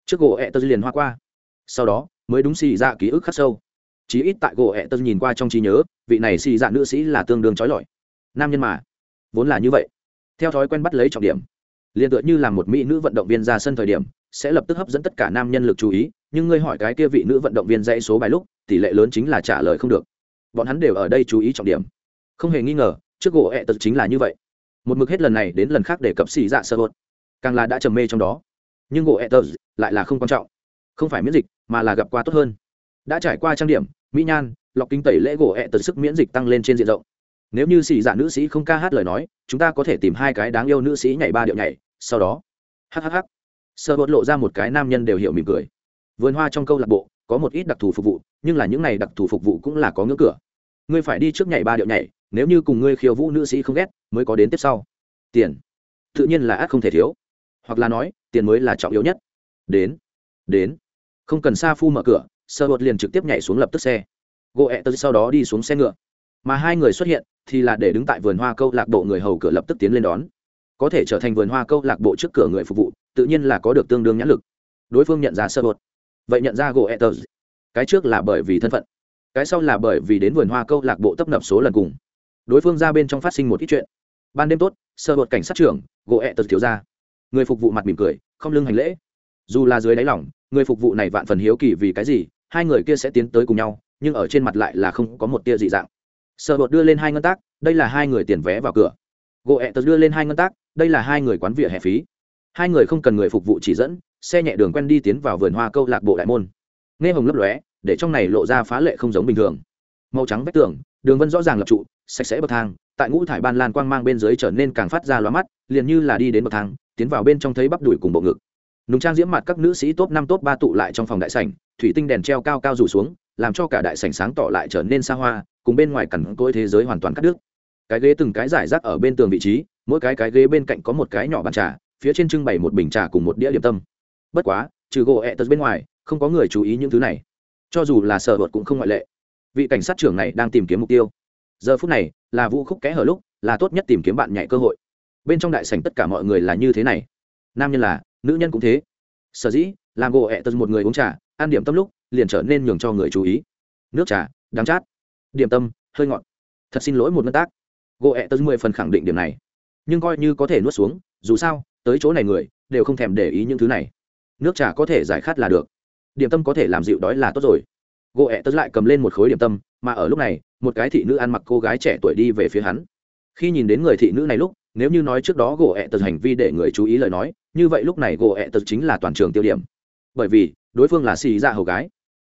Trước gỗ ẹ tật liền hoa qua. Sau đó mới đúng xì dạ ký ức khắc sâu. Chí ít tại gỗ ẹ tật nhìn qua trong trí nhớ, vị này xì dạ nữ sĩ là tương đương trói lọi. Nam nhân mà. Vốn là như vậy. Theo thói quen bắt lấy trọng điểm, liền tựa như là một mỹ nữ vận động viên ra sân thời điểm, sẽ lập tức hấp dẫn tất cả nam nhân lực chú ý, nhưng ngươi hỏi cái kia vị nữ vận động viên dãy số bài lúc, tỷ lệ lớn chính là trả lời không được. Bọn hắn đều ở đây chú ý trọng điểm. Không hề nghi ngờ, trước gỗ ẹ tật chính là như vậy. Một mực hết lần này đến lần khác để cập xì dạ sơ bột càng là đã trầm mê trong đó. Nhưng gỗ ẹ tật lại là không quan trọng không phải miễn dịch, mà là gặp qua tốt hơn. Đã trải qua trang điểm, mỹ nhan, lọc kinh tẩy lễ gỗ ẹ tật sức miễn dịch tăng lên trên diện rộng. Nếu như xì dạ nữ sĩ không ca hát lời nói, chúng ta có thể tìm hai cái đáng yêu nữ sĩ nhảy ba điệu nhảy, sau đó. Hhh sơ bột lộ ra một cái nam nhân đều hiểu mỉm cười. Vườn hoa trong câu lạc bộ, có một ít đặc thù phục vụ, nhưng là những này đặc thù phục vụ cũng là có ngưỡng cửa. Ngươi phải đi trước nhảy ba điệu nhảy, nếu như cùng ngươi khiêu vũ nữ sĩ không ghét, mới có đến tiếp sau. Tiền. Tự nhiên là ác không thể thiếu. Hoặc là nói, tiền mới là trọng yếu nhất. Đến. Đến không cần xa phu mở cửa, sơ bột liền trực tiếp nhảy xuống lập tức xe. Gỗ ẹ tớ sau đó đi xuống xe ngựa. Mà hai người xuất hiện, thì là để đứng tại vườn hoa câu lạc bộ người hầu cửa lập tức tiến lên đón. Có thể trở thành vườn hoa câu lạc bộ trước cửa người phục vụ, tự nhiên là có được tương đương nhãn lực. Đối phương nhận ra sơ bột vậy nhận ra gỗ etters cái trước là bởi vì thân phận, cái sau là bởi vì đến vườn hoa câu lạc bộ tấp nập số lần cùng. Đối phương ra bên trong phát sinh một ít chuyện. Ban đêm tốt, sơ bột cảnh sát trưởng, gỗ etters thiếu ra. Người phục vụ mặt mỉm cười, không lưng hành lễ. Dù là dưới đáy lỏng người phục vụ này vạn phần hiếu kỳ vì cái gì, hai người kia sẽ tiến tới cùng nhau, nhưng ở trên mặt lại là không có một tia dị dạng. Sợ bột đưa lên hai ngân tác, đây là hai người tiền vé vào cửa. Gỗ ẹ tật đưa lên hai ngân tác, đây là hai người quán vỉa hè phí. Hai người không cần người phục vụ chỉ dẫn, xe nhẹ đường quen đi tiến vào vườn hoa câu lạc bộ đại môn. Nghe hồng lấp lóe, để trong này lộ ra phá lệ không giống bình thường. Màu trắng vách tường, đường vân rõ ràng lập trụ, sạch sẽ bậc thang, tại ngũ thải ban lan quang mang bên dưới trở nên càng phát ra lóa mắt, liền như là đi đến bậc thang, tiến vào bên trong thấy bắp đùi cùng bộ ngực nùng trang diễm mặt các nữ sĩ top năm, top ba tụ lại trong phòng đại sảnh, thủy tinh đèn treo cao cao rủ xuống, làm cho cả đại sảnh sáng tỏ lại trở nên xa hoa, cùng bên ngoài cằn cỗi thế giới hoàn toàn cắt đứt. Cái ghế từng cái giải rác ở bên tường vị trí, mỗi cái cái ghế bên cạnh có một cái nhỏ bàn trà, phía trên trưng bày một bình trà cùng một đĩa điểm tâm. Bất quá, trừ gỗ ẹ tật bên ngoài, không có người chú ý những thứ này. Cho dù là sở bột cũng không ngoại lệ. Vị cảnh sát trưởng này đang tìm kiếm mục tiêu. Giờ phút này, là vũ khúc kẽ hở lúc, là tốt nhất tìm kiếm bạn nhảy cơ hội. Bên trong đại sảnh tất cả mọi người là như thế này. Nam nhân là nữ nhân cũng thế. Sở dĩ, làm gỗ ẹ tật một người uống trà, ăn điểm tâm lúc, liền trở nên nhường cho người chú ý. Nước trà, đắng chát. Điểm tâm, hơi ngọt. Thật xin lỗi một nguyên tác gỗ ẹ tật mười phần khẳng định điểm này. Nhưng coi như có thể nuốt xuống, dù sao, tới chỗ này người, đều không thèm để ý những thứ này. Nước trà có thể giải khát là được. Điểm tâm có thể làm dịu đói là tốt rồi. Gỗ ẹ tật lại cầm lên một khối điểm tâm, mà ở lúc này, một cái thị nữ ăn mặc cô gái trẻ tuổi đi về phía hắn. Khi nhìn đến người thị nữ này lúc nếu như nói trước đó gỗ ẹ tật hành vi để người chú ý lời nói, như vậy lúc này gỗ ẹ tật chính là toàn trường tiêu điểm. Bởi vì, đối phương là xì dạ hầu gái.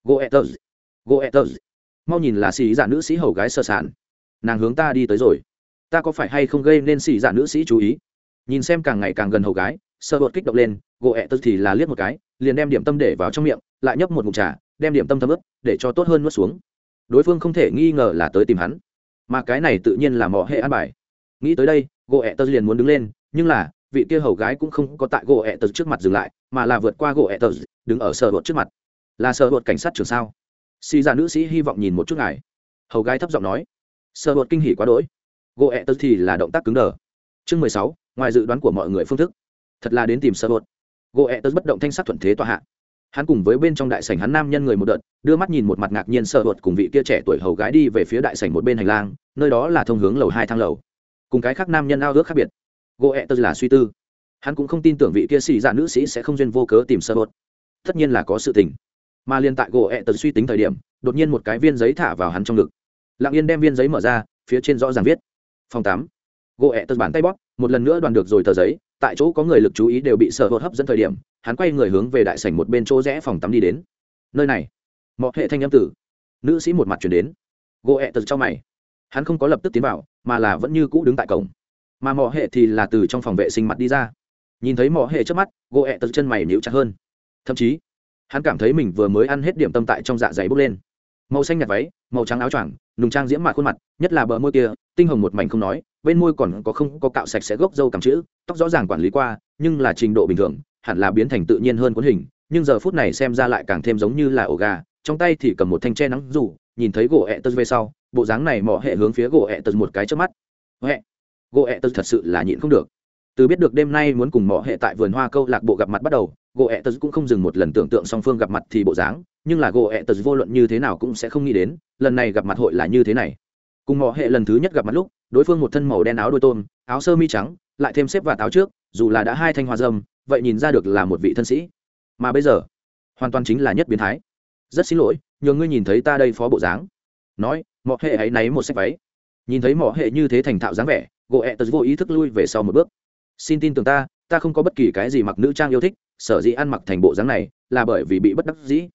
Gỗ ẹ tật. Gỗ ẹ tật. Mau nhìn là xì dạ nữ sĩ hầu gái sơ sản nàng hướng ta đi tới rồi. Ta có phải hay không gây nên xì dạ nữ sĩ chú ý? Nhìn xem càng ngày càng gần hầu gái, sơ bột kích động lên, gỗ ẹ tật thì là liếc một cái, liền đem điểm tâm để vào trong miệng, lại nhấp một mục trà, đem điểm tâm thấm ướp để cho tốt hơn nuốt xuống. Đối phương không thể nghi ngờ là tới tìm hắn. Mà cái này tự nhiên là mỏ hệ an bài. Nghĩ tới đây gỗ ẹ tật liền muốn đứng lên, nhưng là, vị kia hầu gái cũng không có tại gỗ ẹ tật trước mặt dừng lại, mà là vượt qua gỗ ẹ tật đứng ở sở bột trước mặt. Là sở bột cảnh sát trường sao? Xì ra nữ sĩ hy vọng nhìn một chút ngài. Hầu gái thấp giọng nói. Sở bột kinh hỉ quá đỗi. Gỗ ẹ tật thì là động tác cứng đờ. Chương mười sáu, ngoài dự đoán của mọi người phương thức. Thật là đến tìm sở bột gỗ ẹ tật bất động thanh sát thuận thế tòa hạ. Hắn cùng với bên trong đại sảnh hắn nam nhân người một đợt, đưa mắt nhìn một mặt ngạc nhiên sợ hụt cùng vị kia trẻ tuổi hầu gái đi về phía đại sảnh một bên hành lang, nơi đó là thông hướng lầu hai thang lầu cùng cái khác nam nhân ao ước khác biệt. Gỗ ẹ tớ là suy tư. Hắn cũng không tin tưởng vị kia xì dạ nữ sĩ sẽ không duyên vô cớ tìm sơ bột tất nhiên là có sự tình. Mà liên tại gỗ ẹ tớ suy tính thời điểm, đột nhiên một cái viên giấy thả vào hắn trong ngực. Lặng yên đem viên giấy mở ra, phía trên rõ ràng viết, phòng tám. Gỗ ẹ tớ bàn tay bóp, một lần nữa đoàn được rồi tờ giấy, tại chỗ có người lực chú ý đều bị sợ hốt hấp dẫn thời điểm, hắn quay người hướng về đại sảnh một bên chỗ rẽ phòng tắm đi đến. Nơi này. Mọi hệ thanh âm tử nữ sĩ một mặt chuyển đến. Gỗ ẹ tật trong mày hắn không có lập tức tiến vào, mà là vẫn như cũ đứng tại cổng. Mà mỏ hệ thì là từ trong phòng vệ sinh mặt đi ra. Nhìn thấy mỏ hệ trước mắt, gỗ ẹ tật chân mày níu chặt hơn. Thậm chí, hắn cảm thấy mình vừa mới ăn hết điểm tâm tại trong dạ dày bốc lên. Màu xanh nhạt váy, màu trắng áo choàng, nùng trang diễm mạ khuôn mặt, nhất là bờ môi kia, tinh hồng một mảnh không nói, bên môi còn có không có cạo sạch sẽ gốc dâu cằm chữ, tóc rõ ràng quản lý qua, nhưng là trình độ bình thường, hẳn là biến thành tự nhiên hơn cuốn hình, nhưng giờ phút này xem ra lại càng thêm giống như là ổ gà, trong tay thì cầm một thanh tre nắng rủ nhìn thấy gỗ ẹ tơ về sau bộ dáng này mỏ hệ hướng phía gỗ ẹ tật một cái trước mắt. Huệ, gỗ ẹ tật thật sự là nhịn không được. Từ biết được đêm nay muốn cùng mỏ hệ tại vườn hoa câu lạc bộ gặp mặt bắt đầu, gỗ ẹ tật cũng không dừng một lần tưởng tượng song phương gặp mặt thì bộ dáng, nhưng là gỗ ẹ tật vô luận như thế nào cũng sẽ không nghĩ đến, lần này gặp mặt hội là như thế này. Cùng mỏ hệ lần thứ nhất gặp mặt lúc, đối phương một thân màu đen áo đôi tôm, áo sơ mi trắng, lại thêm xếp và áo trước, dù là đã hai thanh hoa dâm, vậy nhìn ra được là một vị thân sĩ. Mà bây giờ, hoàn toàn chính là nhất biến thái. Rất xin lỗi, nhờ ngươi nhìn thấy ta đây phó bộ dáng. Nói mọ hệ ấy náy một sách váy. Nhìn thấy mọ hệ như thế thành thạo dáng vẻ, gỗ ẹ tật vô ý thức lui về sau một bước. Xin tin tưởng ta ta không có bất kỳ cái gì mặc nữ trang yêu thích, sở dĩ ăn mặc thành bộ dáng này là bởi vì bị bất đắc dĩ.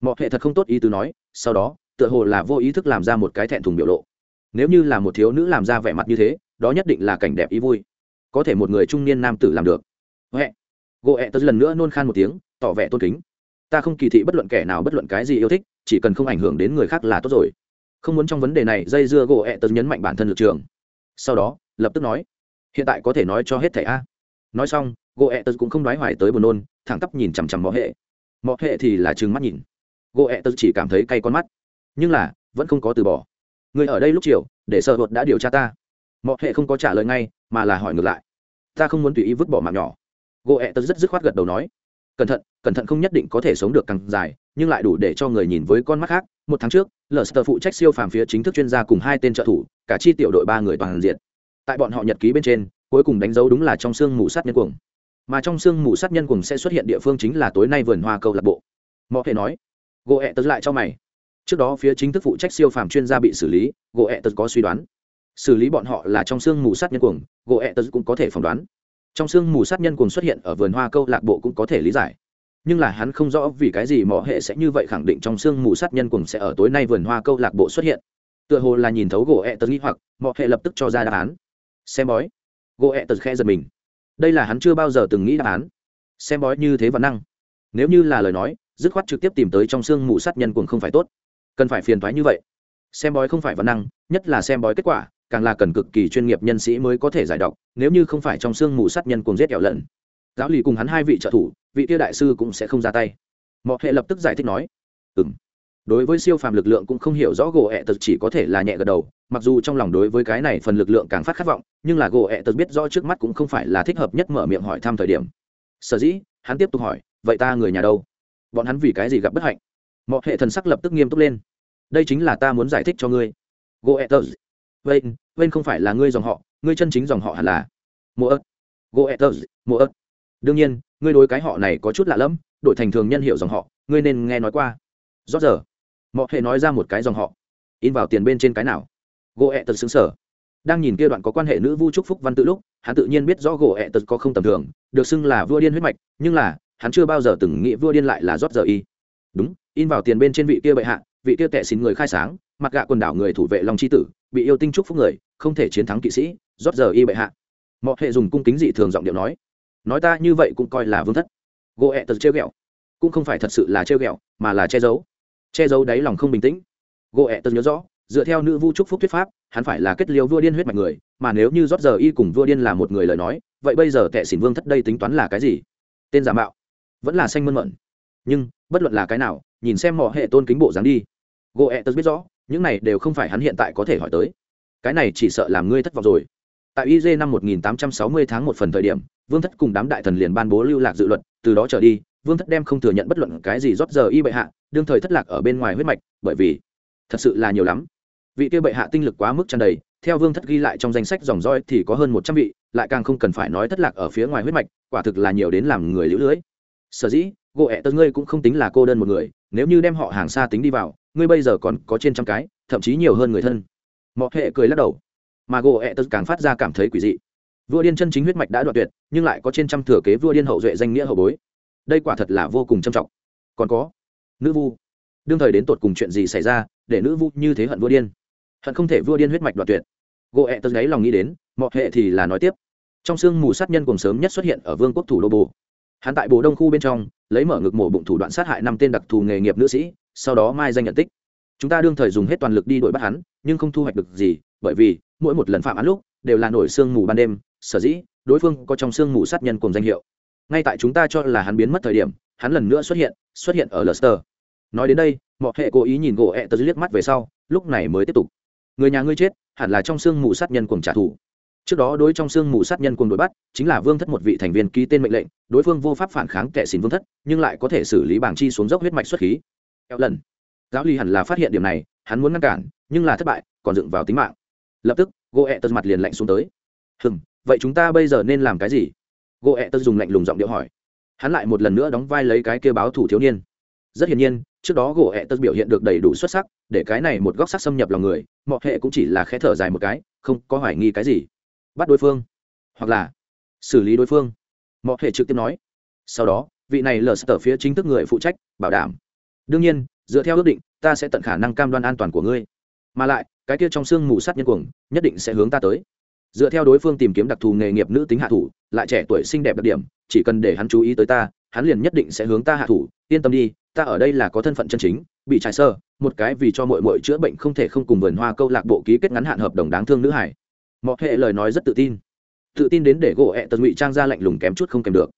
Mọ hệ thật không tốt ý tứ nói, sau đó, tựa hồ là vô ý thức làm ra một cái thẹn thùng biểu lộ. Nếu như là một thiếu nữ làm ra vẻ mặt như thế, đó nhất định là cảnh đẹp ý vui. Có thể một người trung niên nam tử làm được. Huệ. Gỗ ẹ tật lần nữa nôn khan một tiếng, tỏ vẻ tôn kính. Ta không kỳ thị bất luận kẻ nào bất luận cái gì yêu thích, chỉ cần không ảnh hưởng đến người khác là tốt rồi không muốn trong vấn đề này dây dưa gỗ ẹ tật nhấn mạnh bản thân lực trường. Sau đó, lập tức nói, hiện tại có thể nói cho hết thẻ a. Nói xong, gỗ ẹ tật cũng không nói hoài tới buồn nôn, thẳng tắp nhìn chằm chằm mọ hệ. Mọ hệ thì là trừng mắt nhìn. Gỗ ẹ tật chỉ cảm thấy cay con mắt. Nhưng là, vẫn không có từ bỏ. Người ở đây lúc chiều, để sợ hột đã điều tra ta. Mọi hệ không có trả lời ngay, mà là hỏi ngược lại. Ta không muốn tùy ý vứt bỏ mạng nhỏ. Gỗ ẹ tật rất dứt khoát gật đầu nói cẩn thận cẩn thận không nhất định có thể sống được càng dài, nhưng lại đủ để cho người nhìn với con mắt khác. Một tháng trước lờ phụ trách siêu phàm phía chính thức chuyên gia cùng hai tên trợ thủ, cả chi tiểu đội ba người toàn diện. Tại bọn họ nhật ký bên trên, cuối cùng đánh dấu đúng là trong xương mù sát nhân cuồng. Mà trong xương mù sát nhân cuồng sẽ xuất hiện địa phương chính là tối nay vườn hoa câu lạc bộ. Mọi hệ nói, gỗ ẹ tật lại cho mày. Trước đó phía chính thức phụ trách siêu phàm chuyên gia bị xử lý, gỗ ẹ tật có suy đoán. Xử lý bọn họ là trong xương mù sát nhân cuồng, gỗ ẹ tật cũng có thể phỏng đoán trong xương mù sát nhân cuồng xuất hiện ở vườn hoa câu lạc bộ cũng có thể lý giải. Nhưng là hắn không rõ vì cái gì mỏ hệ sẽ như vậy khẳng định trong xương mù sát nhân cuồng sẽ ở tối nay vườn hoa câu lạc bộ xuất hiện. Tựa hồ là nhìn thấu gỗ ẹ tật nghĩ hoặc mỏ hệ lập tức cho ra đáp án. Xem bói. Gỗ ẹ tật khe giật mình. Đây là hắn chưa bao giờ từng nghĩ đáp án. Xem bói như thế và năng. Nếu như là lời nói, dứt khoát trực tiếp tìm tới trong xương mù sát nhân cuồng không phải tốt. Cần phải phiền thoái như vậy. Xem bói không phải văn năng, nhất là xem bói kết quả càng là cần cực kỳ chuyên nghiệp nhân sĩ mới có thể giải đọc nếu như không phải trong xương mù sát nhân cùng giết kẹo lợn giáo lì cùng hắn hai vị trợ thủ, vị tiêu đại sư cũng sẽ không ra tay. Mọi hệ lập tức giải thích nói ừng đối với siêu phàm lực lượng cũng không hiểu rõ gỗ ẹ tật chỉ có thể là nhẹ gật đầu, mặc dù trong lòng đối với cái này phần lực lượng càng phát khát vọng, nhưng là gỗ ẹ tật biết rõ trước mắt cũng không phải là thích hợp nhất mở miệng hỏi thăm thời điểm. Sở dĩ, hắn tiếp tục hỏi, vậy ta người nhà đâu? Bọn hắn vì cái gì gặp bất hạnh? Mọi hệ thần sắc lập tức nghiêm túc lên. Đây chính là ta muốn giải thích cho ngươi. Goethers vậy bên không phải là ngươi dòng họ, ngươi chân chính dòng họ hẳn là moat ớt goethers đương nhiên, ngươi đối cái họ này có chút lạ lẫm, đổi thành thường nhân hiểu dòng họ, ngươi nên nghe nói qua. Rõ giờ mọi hệ nói ra một cái dòng họ. In vào tiền bên trên cái nào? Gỗ sững sờ. sở. Đang nhìn kia đoạn có quan hệ nữ vu trúc phúc văn tự lúc, hắn tự nhiên biết rõ gỗ có không tầm thường, được xưng là vua điên huyết mạch, nhưng là, hắn chưa bao giờ từng nghĩ vua điên lại là rót giờ y. Đúng, in vào tiền bên trên vị kia bệ hạ vị kia tệ xin người khai sáng, mặc gạ quần đảo người thủ vệ long c h i tử, bị yêu tinh trúc phúc người, không thể chiến thắng kỵ sĩ, rót giờ y bệ hạ. Mọi hệ dùng cung kính dị thường giọng điệu nói nói ta như vậy cũng coi là vương thất. Gỗ ẹ tật treo ghẹo. Cũng không phải thật sự là treo ghẹo, mà là che giấu. Che giấu đáy lòng không bình tĩnh. Gỗ ẹ tật nhớ rõ, dựa theo nữ vu trúc phúc thuyết pháp, hắn phải là kết liêu vua điên huyết mạch người, mà nếu như rót giờ y cùng vua điên là một người lời nói, vậy bây giờ tệ xỉn vương thất đây tính toán là cái gì? Tên giả mạo vẫn là xanh mơn mận nhưng, bất luận là cái nào, nhìn xem mọi hệ tôn kính bộ dáng đi gỗ ẹ tớ biết rõ, những này đều không phải hắn hiện tại có thể hỏi tới. Cái này chỉ sợ làm ngươi thất vọng rồi. Tại iz năm 1860 tháng một phần thời điểm, vương thất cùng đám đại thần liền ban bố lưu lạc dự luật, từ đó trở đi, vương thất đem không thừa nhận bất luận cái gì rót giờ y bệ hạ, đương thời thất lạc ở bên ngoài huyết mạch, bởi vì thật sự là nhiều lắm. Vị kia bệ hạ tinh lực quá mức tràn đầy, theo vương thất ghi lại trong danh sách dòng roi thì có hơn một trăm vị, lại càng không cần phải nói thất lạc ở phía ngoài huyết mạch, quả thực là nhiều đến làm người lũ lưới. Sở dĩ gỗ ẹ tớ ngươi cũng không tính là cô đơn một người, nếu như đem họ hàng xa tính đi vào, ngươi bây giờ còn có trên trăm cái, thậm chí nhiều hơn người thân. Mọi hệ cười lắc đầu. Mà gỗ ẹ tớ càng phát ra cảm thấy quỷ dị. Vua điên chân chính huyết mạch đã đoạn tuyệt, nhưng lại có trên trăm thừa kế vua điên hậu duệ danh nghĩa hậu bối. Đây quả thật là vô cùng trầm trọng. Còn có, nữ vu. Đương thời đến tột cùng chuyện gì xảy ra, để nữ vu như thế hận vua điên? Hận không thể vua điên huyết mạch đoạn tuyệt. Gỗ ẹ tớ gáy lòng nghĩ đến mọi hệ thì là nói tiếp. Trong sương mù sát nhân cùng sớm nhất xuất hiện ở vương quốc thủ đô bồ hắn tại bồ đông khu bên trong, lấy mở ngực mổ bụng thủ đoạn sát hại năm tên đặc thù nghề nghiệp nữ sĩ, sau đó mai danh nhận tích. Chúng ta đương thời dùng hết toàn lực đi đuổi bắt hắn, nhưng không thu hoạch được gì, bởi vì, mỗi một lần phạm án lúc, đều là nổi sương mù ban đêm, sở dĩ, đối phương có trong sương mù sát nhân cùng danh hiệu. Ngay tại chúng ta cho là hắn biến mất thời điểm, hắn lần nữa xuất hiện xuất hiện ở lester nói đến đây, mọi hệ cố ý nhìn gỗ ẹ tớ liếc mắt về sau, lúc này mới tiếp tục. Người nhà ngươi chết, hẳn là trong sương mù sát nhân cùng trả thù trước đó đối trong sương mù sát nhân cùng đối bắt, chính là vương thất một vị thành viên ký tên mệnh lệnh, đối phương vô pháp phản kháng kẻ xin vương thất, nhưng lại có thể xử lý bảng chi xuống dốc huyết mạch xuất khí. Kéo lần. Giáo ly hẳn là phát hiện điểm này, hắn muốn ngăn cản, nhưng là thất bại, còn dựng vào tính mạng. Lập tức gỗ ẹ tật mặt liền lạnh xuống tới. Hừng vậy chúng ta bây giờ nên làm cái gì? Gỗ ẹ tật dùng lạnh lùng giọng điệu hỏi. Hắn lại một lần nữa đóng vai lấy cái kêu báo thủ thiếu niên. Rất hiển nhiên, trước đó gỗ ẹ tật biểu hiện được đầy đủ xuất sắc, để cái này một góc sắc xâm nhập lòng người, mọi hệ cũng chỉ là khẽ thở dài một cái, không có hoài nghi cái gì bắt đối phương, hoặc là xử lý đối phương. Mọi hệ trực tiếp nói. Sau đó, vị này lờ sở phía chính thức người phụ trách, bảo đảm. Đương nhiên, dựa theo ước định, ta sẽ tận khả năng cam đoan an toàn của ngươi. Mà lại, cái kia trong xương mù sát nhân cuồng, nhất định sẽ hướng ta tới. Dựa theo đối phương tìm kiếm đặc thù nghề nghiệp nữ tính hạ thủ, lại trẻ tuổi xinh đẹp đặc điểm, chỉ cần để hắn chú ý tới ta, hắn liền nhất định sẽ hướng ta hạ thủ. Yên tâm đi, ta ở đây là có thân phận chân chính, bị trải sơ, một cái vì cho mọi mọi chữa bệnh không thể không cùng vườn hoa câu lạc bộ ký kết ngắn hạn hợp đồng đáng thương nữ hải mọi hệ lời nói rất tự tin. Tự tin đến để gỗ ẹ tật ngụy trang ra lạnh lùng kém chút không kèm được.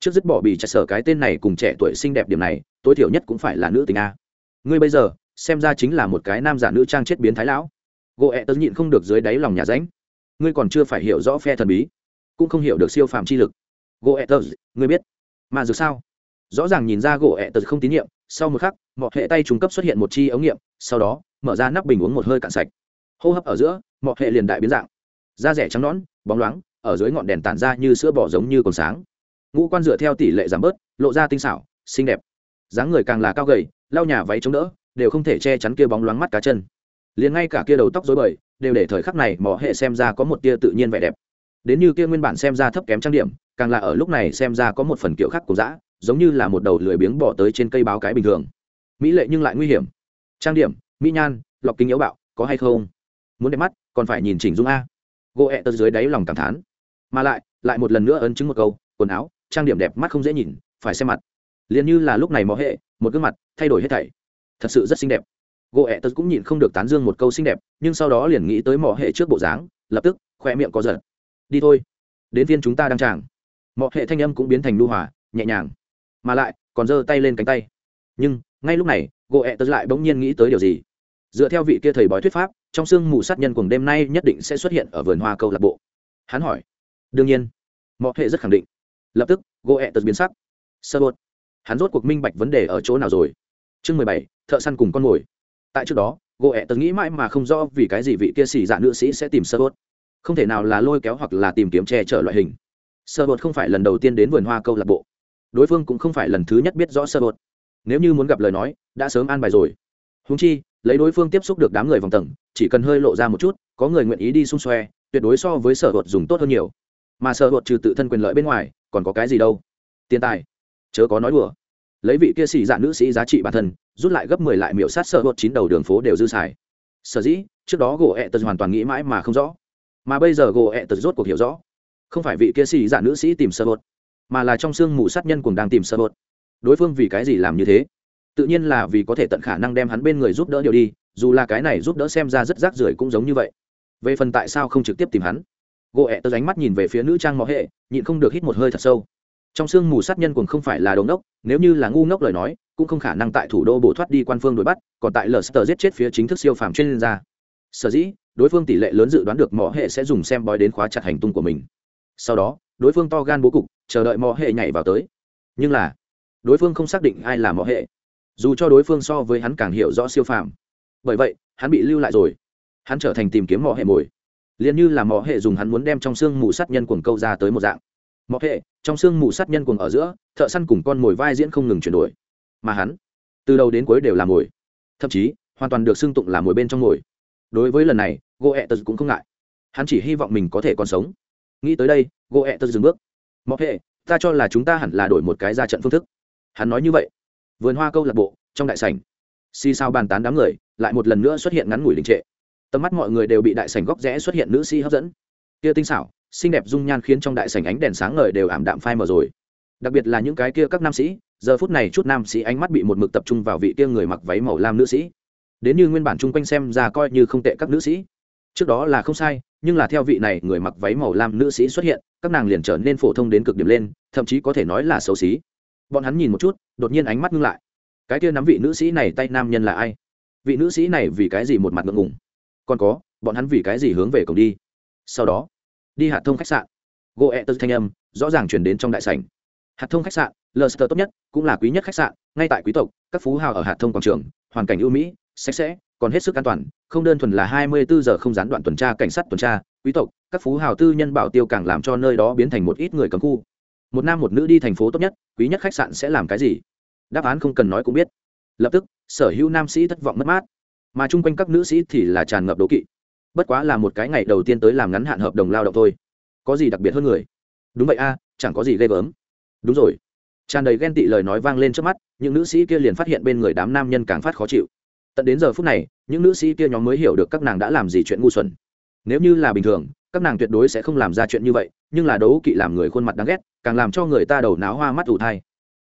Trước dứt bỏ bị chạy sở cái tên này cùng trẻ tuổi xinh đẹp điểm này, tối thiểu nhất cũng phải là nữ tình a. Ngươi bây giờ, xem ra chính là một cái nam giả nữ trang chết biến thái lão. Gỗ ẹ tật nhịn không được dưới đáy lòng nhà ránh. Ngươi còn chưa phải hiểu rõ phe thần bí, cũng không hiểu được siêu phàm chi lực. Gỗ ẹ tật, ngươi biết. Mà dược sao, rõ ràng nhìn ra gỗ ẹ tật không tín nhiệm, sau một khắc mọi hệ tay trung cấp xuất hiện một chi ống nghiệm, sau đó, mở ra nắp bình uống một hơi cạn sạch. Hô hấp ở giữa mọi hệ liền đại biến dạng da rẻ trắng nõn, bóng loáng, ở dưới ngọn đèn tản ra như sữa bò giống như còn sáng. Ngũ quan dựa theo tỷ lệ giảm bớt, lộ ra tinh xảo, xinh đẹp. Dáng người càng là cao gầy, lau nhà váy chống đỡ, đều không thể che chắn kia bóng loáng mắt cá chân. Liền ngay cả kia đầu tóc rối bời, đều để thời khắc này mỏ hệ xem ra có một tia tự nhiên vẻ đẹp. Đến như kia nguyên bản xem ra thấp kém trang điểm, càng là ở lúc này xem ra có một phần kiểu khác của dã, giống như là một đầu lười biếng bỏ tới trên cây báo cái bình thường. Mỹ lệ nhưng lại nguy hiểm. Trang điểm, mỹ nhan, lọc kính yếu bạo, có hay không? Muốn đẹp mắt, còn phải nhìn chỉnh dung a gỗ ẹ tật dưới đáy lòng cảm thán. Mà lại lại một lần nữa ấn chứng một câu, quần áo, trang điểm đẹp mắt không dễ nhìn, phải xem mặt. Liền như là lúc này mỏ hệ, một gương mặt, thay đổi hết thảy. Thật sự rất xinh đẹp. Gỗ ẹ tật cũng nhịn không được tán dương một câu xinh đẹp, nhưng sau đó liền nghĩ tới mỏ hệ trước bộ dáng, lập tức khoe miệng có giật. Đi thôi. Đến viên chúng ta đang tràng. Mỏ hệ thanh âm cũng biến thành nu hòa, nhẹ nhàng. Mà lại, còn giơ tay lên cánh tay. Nhưng, ngay lúc này gỗ ẹ tớ lại bỗng nhiên nghĩ tới điều gì? Dựa theo vị kia thầy bói thuyết pháp, trong sương mù sát nhân cùng đêm nay nhất định sẽ xuất hiện ở vườn hoa câu lạc bộ. Hắn hỏi, đương nhiên. Mọi hệ rất khẳng định. Lập tức gỗ ẹ tật biến sắc. Sơ bột, hắn rốt cuộc minh bạch vấn đề ở chỗ nào rồi? Chương mười bảy, thợ săn cùng con mồi. Tại trước đó gỗ ẹ tật nghĩ mãi mà không rõ vì cái gì vị kia xì dạ nữ sĩ sẽ tìm sơ bột. Không thể nào là lôi kéo hoặc là tìm kiếm che chở loại hình. Sơ bột không phải lần đầu tiên đến vườn hoa câu lạc bộ. Đối phương cũng không phải lần thứ nhất biết rõ sơ bột. Nếu như muốn gặp lời nói, đã sớm an bài rồi húng chi, lấy đối phương tiếp xúc được đám người vòng tầng, chỉ cần hơi lộ ra một chút, có người nguyện ý đi xung xoe, tuyệt đối so với sở hột dùng tốt hơn nhiều. Mà sở hột trừ tự thân quyền lợi bên ngoài, còn có cái gì đâu? Tiền tài. Chớ có nói đùa. Lấy vị kia xì dạ nữ sĩ giá trị bản thân, rút lại gấp mười lại miểu sát sở hột chín đầu đường phố đều dư xài. Sở dĩ, trước đó gỗ ẹ tật hoàn toàn nghĩ mãi mà không rõ. Mà bây giờ gỗ ẹ tật rốt cuộc hiểu rõ. Không phải vị kia xì dạ nữ sĩ tìm sở hột mà là trong xương mù sát nhân cùng đang tìm sở hột đối phương vì cái gì làm như thế? Tự nhiên là vì có thể tận khả năng đem hắn bên người giúp đỡ điều đi, dù là cái này giúp đỡ xem ra rất rác rưởi cũng giống như vậy. Về phần tại sao không trực tiếp tìm hắn? Gỗ ẹ tớ ránh mắt nhìn về phía nữ trang mõ hệ, nhịn không được hít một hơi thật sâu. Trong sương mù sát nhân cũng không phải là đống ngốc, nếu như là ngu ngốc lời nói, cũng không khả năng tại thủ đô bổ thoát đi quan phương đuổi bắt, còn tại lờ sờ giết chết phía chính thức siêu phàm chuyên gia. Sở dĩ, đối phương tỷ lệ lớn dự đoán được mỏ hệ sẽ dùng xem bói đến khóa chặt hành tung của mình. Sau đó, đối phương to gan bố cục, chờ đợi mỏ hệ nhảy vào tới. Nhưng là, đối phương không xác định ai là mỏ hệ dù cho đối phương so với hắn càng hiểu rõ siêu phàm. Bởi vậy, hắn bị lưu lại rồi. Hắn trở thành tìm kiếm mỏ hệ mồi. Liền như là mỏ hệ dùng hắn muốn đem trong xương mù sát nhân cuồng câu ra tới một dạng. Mỏ hệ, trong xương mù sát nhân cuồng ở giữa, thợ săn cùng con mồi vai diễn không ngừng chuyển đổi. Mà hắn, từ đầu đến cuối đều là mồi. Thậm chí, hoàn toàn được xưng tụng là mồi bên trong mồi. Đối với lần này gỗ ẹ tật cũng không ngại. Hắn chỉ hy vọng mình có thể còn sống. Nghĩ tới đây gỗ ẹ tật dừng bước. Mỏ hệ, ta cho là chúng ta hẳn là đổi một cái ra trận phương thức. Hắn nói như vậy vườn hoa câu lạc bộ, trong đại sảnh. Xì sao bàn tán đám người, lại một lần nữa xuất hiện ngắn ngủi đình trệ. Tầm mắt mọi người đều bị đại sảnh góc rẽ xuất hiện nữ sĩ hấp dẫn. Kia tinh xảo, xinh đẹp dung nhan khiến trong đại sảnh ánh đèn sáng ngời đều ảm đạm phai mờ rồi. Đặc biệt là những cái kia các nam sĩ, giờ phút này chút nam sĩ ánh mắt bị một mực tập trung vào vị kia người mặc váy màu lam nữ sĩ. Đến như nguyên bản chung quanh xem ra coi như không tệ các nữ sĩ. Trước đó là không sai, nhưng là theo vị này người mặc váy màu lam nữ sĩ xuất hiện, các nàng liền trở nên phổ thông đến cực điểm lên, thậm chí có thể nói là xấu xí bọn hắn nhìn một chút, đột nhiên ánh mắt ngưng lại. Cái kia nắm vị nữ sĩ này tay nam nhân là ai? Vị nữ sĩ này vì cái gì một mặt ngượng ngùng? Còn có, bọn hắn vì cái gì hướng về cổng đi? Sau đó, đi hạt thông khách sạn. Gỗ ẹ tơ thanh âm rõ ràng chuyển đến trong đại sảnh. Hạt thông khách sạn lờ sơ tốt nhất, cũng là quý nhất khách sạn, ngay tại quý tộc, các phú hào ở hạt thông quảng trường, hoàn cảnh ưu mỹ, sạch sẽ, còn hết sức an toàn, không đơn thuần là hai mươi bốn giờ không gián đoạn tuần tra, cảnh sát tuần tra, quý tộc, các phú hào tư nhân bảo tiêu càng làm cho nơi đó biến thành một ít người cấm khu một nam một nữ đi thành phố tốt nhất, quý nhất khách sạn sẽ làm cái gì? Đáp án không cần nói cũng biết. Lập tức, sở hữu nam sĩ thất vọng mất mát. Mà chung quanh các nữ sĩ thì là tràn ngập đố kỵ. Bất quá là một cái ngày đầu tiên tới làm ngắn hạn hợp đồng lao động thôi. Có gì đặc biệt hơn người? Đúng vậy a, chẳng có gì ghê gớm. Đúng rồi. Tràn đầy ghen tị lời nói vang lên trước mắt, những nữ sĩ kia liền phát hiện bên người đám nam nhân càng phát khó chịu. Tận đến giờ phút này, những nữ sĩ kia nhóm mới hiểu được các nàng đã làm gì chuyện ngu xuẩn. Nếu như là bình thường, các nàng tuyệt đối sẽ không làm ra chuyện như vậy, nhưng là đấu kỵ làm người khuôn mặt đáng ghét càng làm cho người ta đầu náo hoa mắt ủ thai.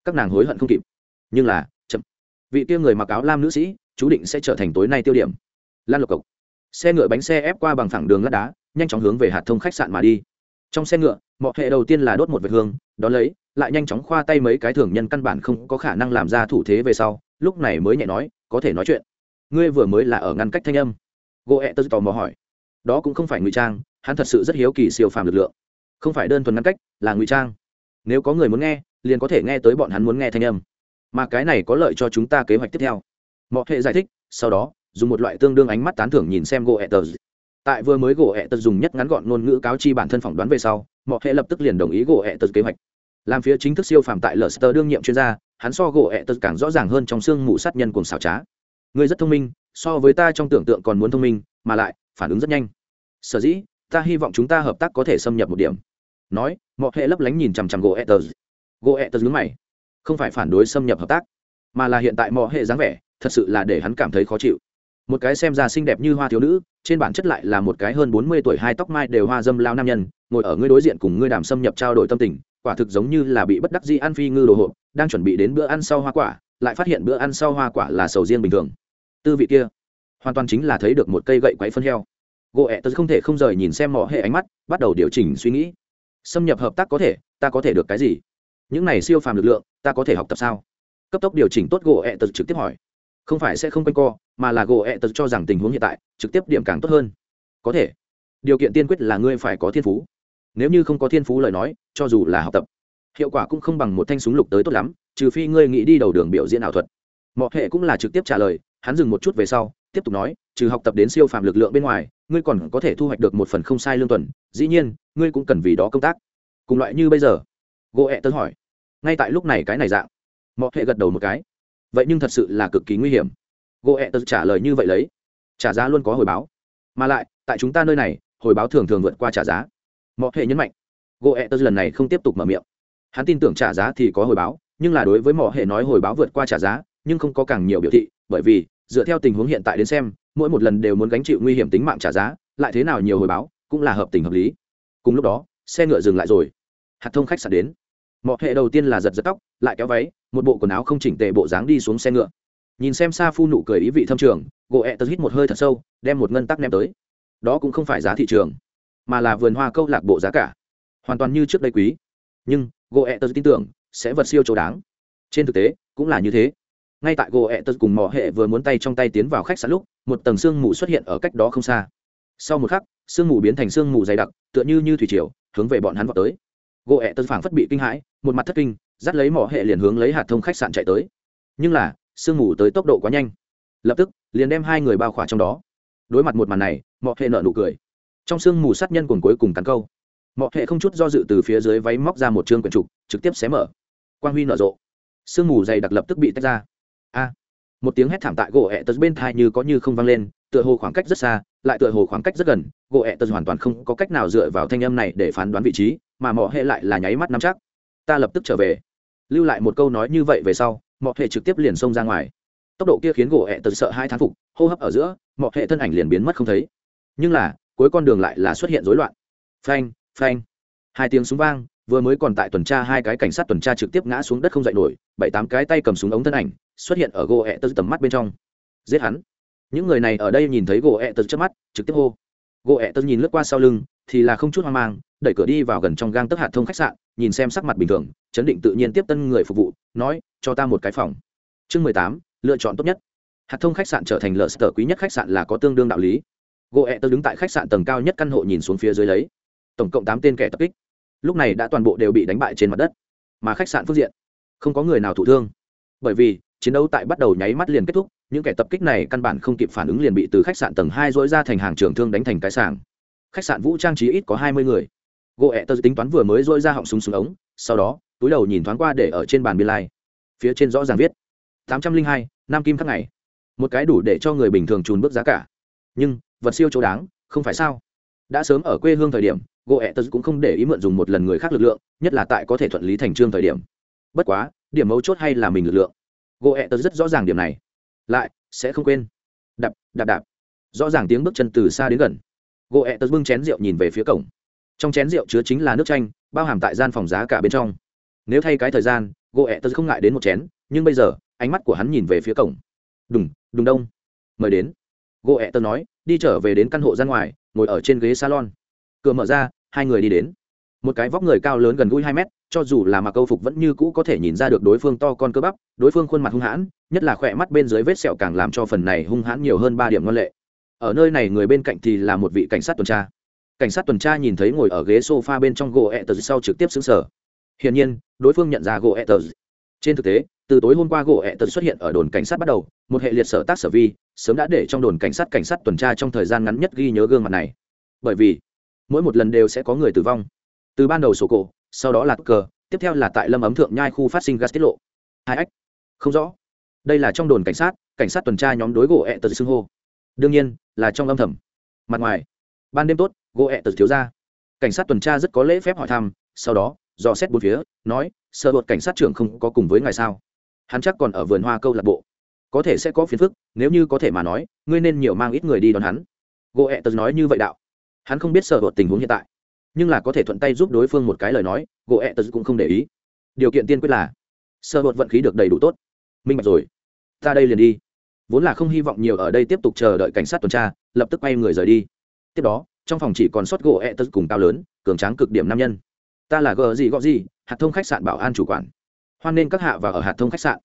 Các nàng hối hận không kịp. Nhưng là, chậm. Vị kia người mặc áo lam nữ sĩ, chú định sẽ trở thành tối nay tiêu điểm. Lan lộc cộc. Xe ngựa bánh xe ép qua bằng thẳng đường lát đá, nhanh chóng hướng về hạt thông khách sạn mà đi. Trong xe ngựa, mọi hệ đầu tiên là đốt một vệt hương, đón lấy, lại nhanh chóng khoa tay mấy cái thường nhân căn bản không có khả năng làm ra thủ thế về sau, lúc này mới nhẹ nói, có thể nói chuyện. Ngươi vừa mới là ở ngăn cách thanh âm. Gỗ ẹ tớ tò mò hỏi. Đó cũng không phải ngụy trang, hắn thật sự rất hiếu kỳ siêu phàm lực lượng. Không phải đơn thuần ngăn cách, là ngụy trang nếu có người muốn nghe, liền có thể nghe tới bọn hắn muốn nghe thanh âm. Mà cái này có lợi cho chúng ta kế hoạch tiếp theo. Mọi hệ giải thích, sau đó, dùng một loại tương đương ánh mắt tán thưởng nhìn xem gỗ ẹ tờ. Tại vừa mới gỗ ẹ tờ dùng nhất ngắn gọn ngôn ngữ cáo chi bản thân phỏng đoán về sau mọi hệ lập tức liền đồng ý gỗ ẹ tờ kế hoạch. Làm phía chính thức siêu phàm tại lờ đương nhiệm chuyên gia, hắn so gỗ ẹ tờ càng rõ ràng hơn trong xương mù sát nhân cùng xảo trá. Người rất thông minh, so với ta trong tưởng tượng còn muốn thông minh, mà lại, phản ứng rất nhanh. Sở dĩ, ta hy vọng chúng ta hợp tác có thể xâm nhập một điểm nói mọi hệ lấp lánh nhìn chằm chằm gỗ ẹ tật gỗ ẹ tật mày. Không phải phản đối xâm nhập hợp tác, mà là hiện tại mọi hệ dáng vẻ, thật sự là để hắn cảm thấy khó chịu. Một cái xem ra xinh đẹp như hoa thiếu nữ, trên bản chất lại là một cái hơn bốn mươi tuổi hai tóc mai đều hoa dâm lao nam nhân, ngồi ở ngươi đối diện cùng ngươi đàm xâm nhập trao đổi tâm tình, quả thực giống như là bị bất đắc dĩ ăn phi ngư đồ hộp, đang chuẩn bị đến bữa ăn sau hoa quả, lại phát hiện bữa ăn sau hoa quả là sầu riêng bình thường. Tư vị kia, hoàn toàn chính là thấy được một cây gậy quáy phân heo. Gỗ ẹ tớ không thể không rời nhìn xem mỏ hệ ánh mắt, bắt đầu điều chỉnh suy nghĩ xâm nhập hợp tác có thể, ta có thể được cái gì? Những này siêu phàm lực lượng, ta có thể học tập sao? Cấp tốc điều chỉnh tốt gỗ ẹ tật trực tiếp hỏi. Không phải sẽ không quanh co, mà là gỗ ẹ tật cho rằng tình huống hiện tại, trực tiếp điểm càng tốt hơn. Có thể. Điều kiện tiên quyết là ngươi phải có thiên phú. Nếu như không có thiên phú lời nói, cho dù là học tập, hiệu quả cũng không bằng một thanh súng lục tới tốt lắm, trừ phi ngươi nghĩ đi đầu đường biểu diễn ảo thuật. Mọi hệ cũng là trực tiếp trả lời, hắn dừng một chút về sau tiếp tục nói, trừ học tập đến siêu phạm lực lượng bên ngoài, ngươi còn có thể thu hoạch được một phần không sai lương tuần, dĩ nhiên, ngươi cũng cần vì đó công tác. Cùng loại như bây giờ gỗ ẹ tớ hỏi. Ngay tại lúc này cái này dạng mọi hệ gật đầu một cái. Vậy nhưng thật sự là cực kỳ nguy hiểm. Gỗ ẹ tật trả lời như vậy lấy, trả giá luôn có hồi báo. Mà lại, tại chúng ta nơi này, hồi báo thường thường vượt qua trả giá. Mọi hệ nhấn mạnh. Gỗ ẹ tật lần này không tiếp tục mở miệng. Hắn tin tưởng trả giá thì có hồi báo, nhưng là đối với mọi hệ nói hồi báo vượt qua trả giá, nhưng không có càng nhiều biểu thị, bởi vì dựa theo tình huống hiện tại đến xem, mỗi một lần đều muốn gánh chịu nguy hiểm tính mạng trả giá, lại thế nào nhiều hồi báo, cũng là hợp tình hợp lý. Cùng lúc đó, xe ngựa dừng lại rồi. Hạt thông khách sạn đến. Mọi hệ đầu tiên là giật giật tóc, lại kéo váy, một bộ quần áo không chỉnh tề bộ dáng đi xuống xe ngựa. Nhìn xem xa phu nụ cười ý vị thâm trường, gỗ ẹ tật hít một hơi thật sâu, đem một ngân tắc ném tới. Đó cũng không phải giá thị trường, mà là vườn hoa câu lạc bộ giá cả. Hoàn toàn như trước đây quý. Nhưng, gỗ ẹ tật tin tưởng, sẽ vật siêu chỗ đáng. Trên thực tế, cũng là như thế ngay tại gỗ ẹ tật cùng mỏ hệ vừa muốn tay trong tay tiến vào khách sạn lúc, một tầng sương mù xuất hiện ở cách đó không xa. Sau một khắc, sương mù biến thành sương mù dày đặc, tựa như như thủy triều, hướng về bọn hắn vào tới. Gỗ ẹ tật phảng phất bị kinh hãi, một mặt thất kinh, dắt lấy mỏ hệ liền hướng lấy hạt thông khách sạn chạy tới. Nhưng là, sương mù tới tốc độ quá nhanh. Lập tức, liền đem hai người bao khỏa trong đó. Đối mặt một màn này mỏ hệ nợ nụ cười. Trong sương mù sát nhân cùng cuối cùng cắn câu. Mỏ hệ không chút do dự từ phía dưới váy móc ra một chương quyển trục, trực tiếp xé mở. Quang huy nở rộ. Sương mù dày đặc lập tức bị tách ra một tiếng hét thảm tại gỗ ẹ tật bên thai như có như không vang lên, tựa hồ khoảng cách rất xa, lại tựa hồ khoảng cách rất gần, gỗ ẹ tật hoàn toàn không có cách nào dựa vào thanh âm này để phán đoán vị trí, mà mỏ hệ lại là nháy mắt nắm chắc. Ta lập tức trở về. Lưu lại một câu nói như vậy về sau mọi hệ trực tiếp liền xông ra ngoài. Tốc độ kia khiến gỗ ẹ tật sợ hai thán phục, hô hấp ở giữa mọi hệ thân ảnh liền biến mất không thấy. Nhưng là, cuối con đường lại là xuất hiện rối loạn. Phanh phanh. Hai tiếng súng vang vừa mới còn tại tuần tra hai cái cảnh sát tuần tra trực tiếp ngã xuống đất không dậy nổi, bảy tám cái tay cầm súng ống thân ảnh xuất hiện ở gỗ ẹ tật tầm mắt bên trong. Giết hắn. Những người này ở đây nhìn thấy gỗ ẹ tật trước mắt, trực tiếp hô. Gỗ ẹ tật nhìn lướt qua sau lưng, thì là không chút hoang mang, đẩy cửa đi vào gần trong gang tức hạt thông khách sạn, nhìn xem sắc mặt bình thường, chấn định tự nhiên tiếp tân người phục vụ, nói, cho ta một cái phòng. Chương mười tám, lựa chọn tốt nhất. Hạt thông khách sạn trở thành lờ sờ quý nhất khách sạn là có tương đương đạo lý. Gỗ ẹ tớ đứng tại khách sạn tầng cao nhất căn hộ nhìn xuống phía dưới lấy. Tổng cộng tám tên kẻ tập kích lúc này đã toàn bộ đều bị đánh bại trên mặt đất, mà khách sạn phước diện, không có người nào thụ thương. Bởi vì, chiến đấu tại bắt đầu nháy mắt liền kết thúc, những kẻ tập kích này căn bản không kịp phản ứng liền bị từ khách sạn tầng hai dối ra thành hàng trường thương đánh thành cái sàng khách sạn vũ trang trí ít có hai mươi người. Gỗ ẹ tơ tính toán vừa mới dôi ra họng súng xuống ống, sau đó, túi đầu nhìn thoáng qua để ở trên bàn biên lai. Phía trên rõ ràng viết, tám trăm linh hai, nam kim khắc ngày. Một cái đủ để cho người bình thường trùn bước giá cả. Nhưng, vật siêu chỗ đáng, không phải sao? Đã sớm ở quê hương thời điểm gỗ ẹ tớ cũng không để ý mượn dùng một lần người khác lực lượng, nhất là tại có thể thuận lý thành trương thời điểm. Bất quá, điểm mấu chốt hay là mình lực lượng? Gỗ ẹ tớ rất rõ ràng điểm này. Lại, sẽ không quên. Đạp đạp đạp. Rõ ràng tiếng bước chân từ xa đến gần. Gỗ ẹ tớ bưng chén rượu nhìn về phía cổng. Trong chén rượu chứa chính là nước chanh, bao hàm tại gian phòng giá cả bên trong. Nếu thay cái thời gian gỗ ẹ tớ không ngại đến một chén, nhưng bây giờ, ánh mắt của hắn nhìn về phía cổng. Đùng đùng đông. Mời đến. Gỗ ẹ tớ nói, đi trở về đến căn hộ ra ngoài, ngồi ở trên ghế salon. Cửa mở ra hai người đi đến. Một cái vóc người cao lớn gần gũi hai mét, cho dù là mặc câu phục vẫn như cũ có thể nhìn ra được đối phương to con cơ bắp, đối phương khuôn mặt hung hãn, nhất là khỏe mắt bên dưới vết sẹo càng làm cho phần này hung hãn nhiều hơn ba điểm ngân lệ. Ở nơi này người bên cạnh thì là một vị cảnh sát tuần tra. Cảnh sát tuần tra nhìn thấy ngồi ở ghế sofa bên trong gỗ ẹ tờ sau trực tiếp xứng sở. Hiển nhiên, đối phương nhận ra gỗ ẹ tờ trên thực tế, từ tối hôm qua gỗ ẹ tờ xuất hiện ở đồn cảnh sát bắt đầu, một hệ liệt sở tác sở vi, sớm đã để trong đồn cảnh sát cảnh sát tuần tra trong thời gian ngắn nhất ghi nhớ gương mặt này. Bởi vì mỗi một lần đều sẽ có người tử vong. Từ ban đầu sổ cổ, sau đó là cờ, tiếp theo là tại lâm ấm thượng nhai khu phát sinh gas tiết lộ. Hai ách. Không rõ. Đây là trong đồn cảnh sát cảnh sát tuần tra nhóm đối gỗ ẹ tật xưng hô. Đương nhiên, là trong âm thầm. Mặt ngoài, ban đêm tốt, gỗ ẹ tật thiếu ra. Cảnh sát tuần tra rất có lễ phép hỏi thăm, sau đó, dò xét bốn phía, nói sợ bột cảnh sát trưởng không có cùng với ngài sao? Hắn chắc còn ở vườn hoa câu lạc bộ. Có thể sẽ có phiền phức, nếu như có thể mà nói, ngươi nên nhiều mang ít người đi đón hắn. Gỗ ẹ tật nói như vậy đạo hắn không biết sợ bột tình huống hiện tại. Nhưng là có thể thuận tay giúp đối phương một cái lời nói, gỗ ẹ tật cũng không để ý. Điều kiện tiên quyết là, sợ bột vận khí được đầy đủ tốt. Minh bạch rồi. Ta đây liền đi. Vốn là không hy vọng nhiều ở đây tiếp tục chờ đợi cảnh sát tuần tra, lập tức quay người rời đi. Tiếp đó, trong phòng chỉ còn sót gỗ ẹ tật cùng cao lớn, cường tráng cực điểm nam nhân. Ta là gờ gì gọ gì, hạt thông khách sạn bảo an chủ quản. Hoan nên các hạ và ở hạt thông khách sạn.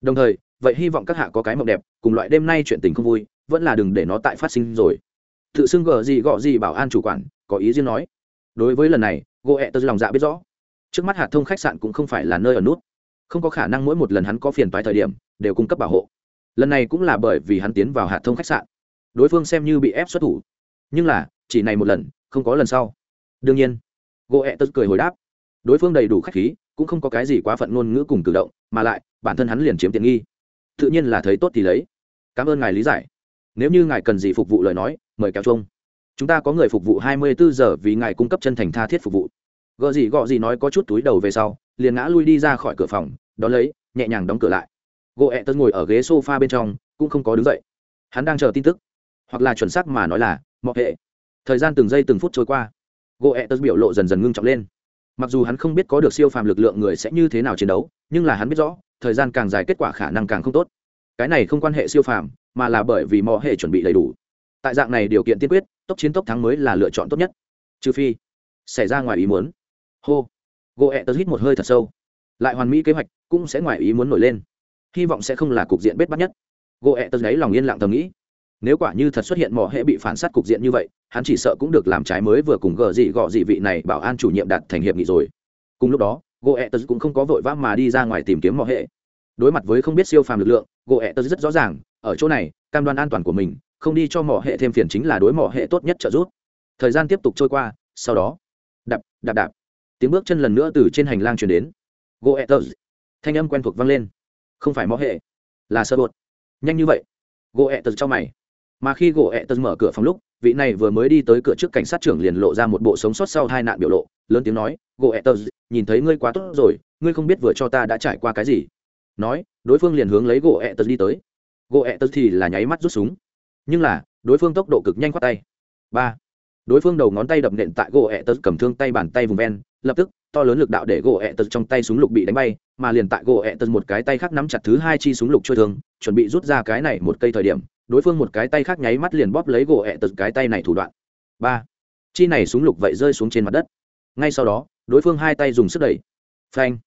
Đồng thời, vậy hy vọng các hạ có cái mộng đẹp, cùng loại đêm nay chuyện tình không vui, vẫn là đừng để nó tại phát sinh rồi tự xưng gờ gì gọ gì bảo an chủ quản, có ý riêng nói. Đối với lần này gỗ ẹ tớ lòng dạ biết rõ. Trước mắt hạt thông khách sạn cũng không phải là nơi ở nút. Không có khả năng mỗi một lần hắn có phiền toái thời điểm, đều cung cấp bảo hộ. Lần này cũng là bởi vì hắn tiến vào hạt thông khách sạn. Đối phương xem như bị ép xuất thủ. Nhưng là, chỉ này một lần, không có lần sau. Đương nhiên gỗ ẹ tớ cười hồi đáp. Đối phương đầy đủ khách khí, cũng không có cái gì quá phận ngôn ngữ cùng cử động, mà lại, bản thân hắn liền chiếm tiện nghi. Tự nhiên là thấy tốt thì lấy. Cảm ơn ngài lý giải. Nếu như ngài cần gì phục vụ lời nói mời kéo chung chúng ta có người phục vụ hai mươi bốn giờ vì ngài cung cấp chân thành tha thiết phục vụ. Gợ gì gọ gì nói có chút túi đầu về sau, liền ngã lui đi ra khỏi cửa phòng, đón lấy, nhẹ nhàng đóng cửa lại. Gỗ ẹ tớ ngồi ở ghế s o f a bên trong, cũng không có đứng dậy. Hắn đang chờ tin tức. Hoặc là chuẩn xác mà nói là mọi hệ. Thời gian từng giây từng phút trôi qua. Gỗ ẹ tớ biểu lộ dần dần ngưng trọng lên. Mặc dù hắn không biết có được siêu phàm lực lượng người sẽ như thế nào chiến đấu, nhưng là hắn biết rõ, thời gian càng dài kết quả khả năng càng không tốt. Cái này không quan hệ siêu phàm, mà là bởi vì mọi hệ chuẩn bị đầy đủ tại dạng này điều kiện tiên quyết, tốc chiến tốc thắng mới là lựa chọn tốt nhất. Trừ phi, xảy ra ngoài ý muốn. Hô. Gỗ ẹ tớ hít một hơi thật sâu. Lại hoàn mỹ kế hoạch cũng sẽ ngoài ý muốn nổi lên. Hy vọng sẽ không là cục diện bết bắt nhất. Gỗ ẹ tớ gáy lòng yên lặng thầm nghĩ. Nếu quả như thật xuất hiện mỏ hệ bị phản s á t cục diện như vậy, hắn chỉ sợ cũng được làm trái mới vừa cùng gờ dị gọ dị vị này bảo an chủ nhiệm đạt thành hiệp nghị rồi. Cùng lúc đó, gỗ ẹ tớ cũng không có vội vã mà đi ra ngoài tìm kiếm mỏ hệ. Đối mặt với không biết siêu phàm lực lượng, gỗ ẹ tớ rất rõ ràng, ở chỗ này, cam đoan an toàn của mình không đi cho mỏ hệ thêm phiền chính là đối mỏ hệ tốt nhất trợ giúp. Thời gian tiếp tục trôi qua, sau đó, đạp đạp đạp. Tiếng bước chân lần nữa từ trên hành lang chuyển đến. Gỗ ẹ thanh âm quen thuộc vang lên. Không phải mỏ hệ, là sơ bột. Nhanh như vậy. Gỗ ẹ cho mày. Mà khi gỗ ẹ mở cửa phòng lúc, vị này vừa mới đi tới cửa trước cảnh sát trưởng liền lộ ra một bộ sống sót sau hai nạn biểu lộ, lớn tiếng nói gỗ ẹ nhìn thấy ngươi quá tốt rồi, ngươi không biết vừa cho ta đã trải qua cái gì. Nói, đối phương liền hướng lấy gỗ ẹ tớ đi tới. Gỗ ẹ tớ thì là nháy mắt rút súng nhưng là, đối phương tốc độ cực nhanh khoát tay. Ba. Đối phương đầu ngón tay đập nện tại gỗ ẹ tật cầm thương tay bàn tay vùng ven, lập tức, to lớn lực đạo để gỗ ẹ tật trong tay súng lục bị đánh bay, mà liền tại gỗ ẹ tật một cái tay khác nắm chặt thứ hai chi súng lục trôi thương, chuẩn bị rút ra cái này một cây thời điểm, đối phương một cái tay khác nháy mắt liền bóp lấy gỗ ẹ tật cái tay này thủ đoạn. Ba. Chi này súng lục vậy rơi xuống trên mặt đất. Ngay sau đó, đối phương hai tay dùng sức đẩy. Phanh.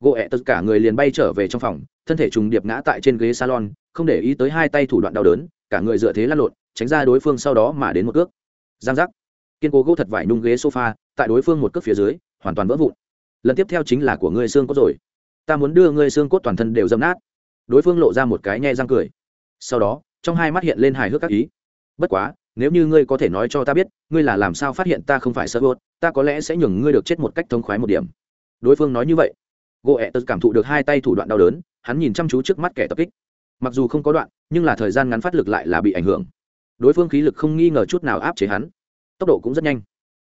Gỗ ẹ tật cả người liền bay trở về trong phòng, thân thể trùng điệp ngã tại trên ghế salon, không để ý tới hai tay thủ đoạn đau đớn cả người dựa thế lăn lộn, tránh ra đối phương sau đó mà đến một cước. Giang giác. Kiên cố gỗ thật vải nung ghế sofa, tại đối phương một cước phía dưới, hoàn toàn vỡ vụn. Lần tiếp theo chính là của ngươi xương cốt rồi. Ta muốn đưa ngươi xương cốt toàn thân đều dâm nát. Đối phương lộ ra một cái nhe răng cười. Sau đó, trong hai mắt hiện lên hài hước các ý. Bất quá, nếu như ngươi có thể nói cho ta biết, ngươi là làm sao phát hiện ta không phải sơ bốt ta có lẽ sẽ nhường ngươi được chết một cách thông khoái một điểm. Đối phương nói như vậy. Gỗ ẹ tật cảm thụ được hai tay thủ đoạn đau đớn, hắn nhìn chăm chú trước mắt kẻ tập kích mặc dù không có đoạn, nhưng là thời gian ngắn phát lực lại là bị ảnh hưởng. Đối phương khí lực không nghi ngờ chút nào áp chế hắn. Tốc độ cũng rất nhanh.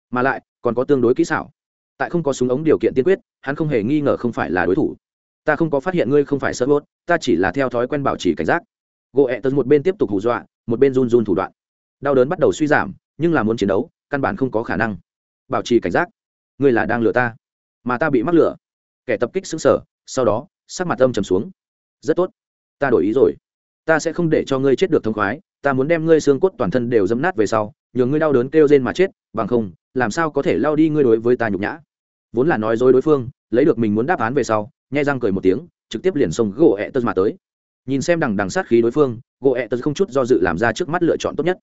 Mà lại, còn có tương đối kỹ xảo. Tại không có súng ống điều kiện tiên quyết, hắn không hề nghi ngờ không phải là đối thủ. Ta không có phát hiện ngươi không phải sơ bốt, ta chỉ là theo thói quen bảo trì cảnh giác. Gỗ ẹ tật một bên tiếp tục hù dọa, một bên run run thủ đoạn. Đau đớn bắt đầu suy giảm, nhưng là muốn chiến đấu, căn bản không có khả năng. Bảo trì cảnh giác. Ngươi là đang lừa ta. Mà ta bị mắc lừa. Kẻ tập kích xứng sở sau đó, sắc mặt âm trầm xuống. Rất tốt ta đổi ý rồi. Ta sẽ không để cho ngươi chết được thông khoái, ta muốn đem ngươi xương cốt toàn thân đều dấm nát về sau nhờ ngươi đau đớn kêu rên mà chết, bằng không, làm sao có thể lao đi ngươi đối với ta nhục nhã? Vốn là nói dối đối phương, lấy được mình muốn đáp án về sau, nhai răng cười một tiếng, trực tiếp liền xông gỗ ẹ tơ mà tới. Nhìn xem đằng đằng sát khí đối phương, gỗ ẹ tơ không chút do dự làm ra trước mắt lựa chọn tốt nhất.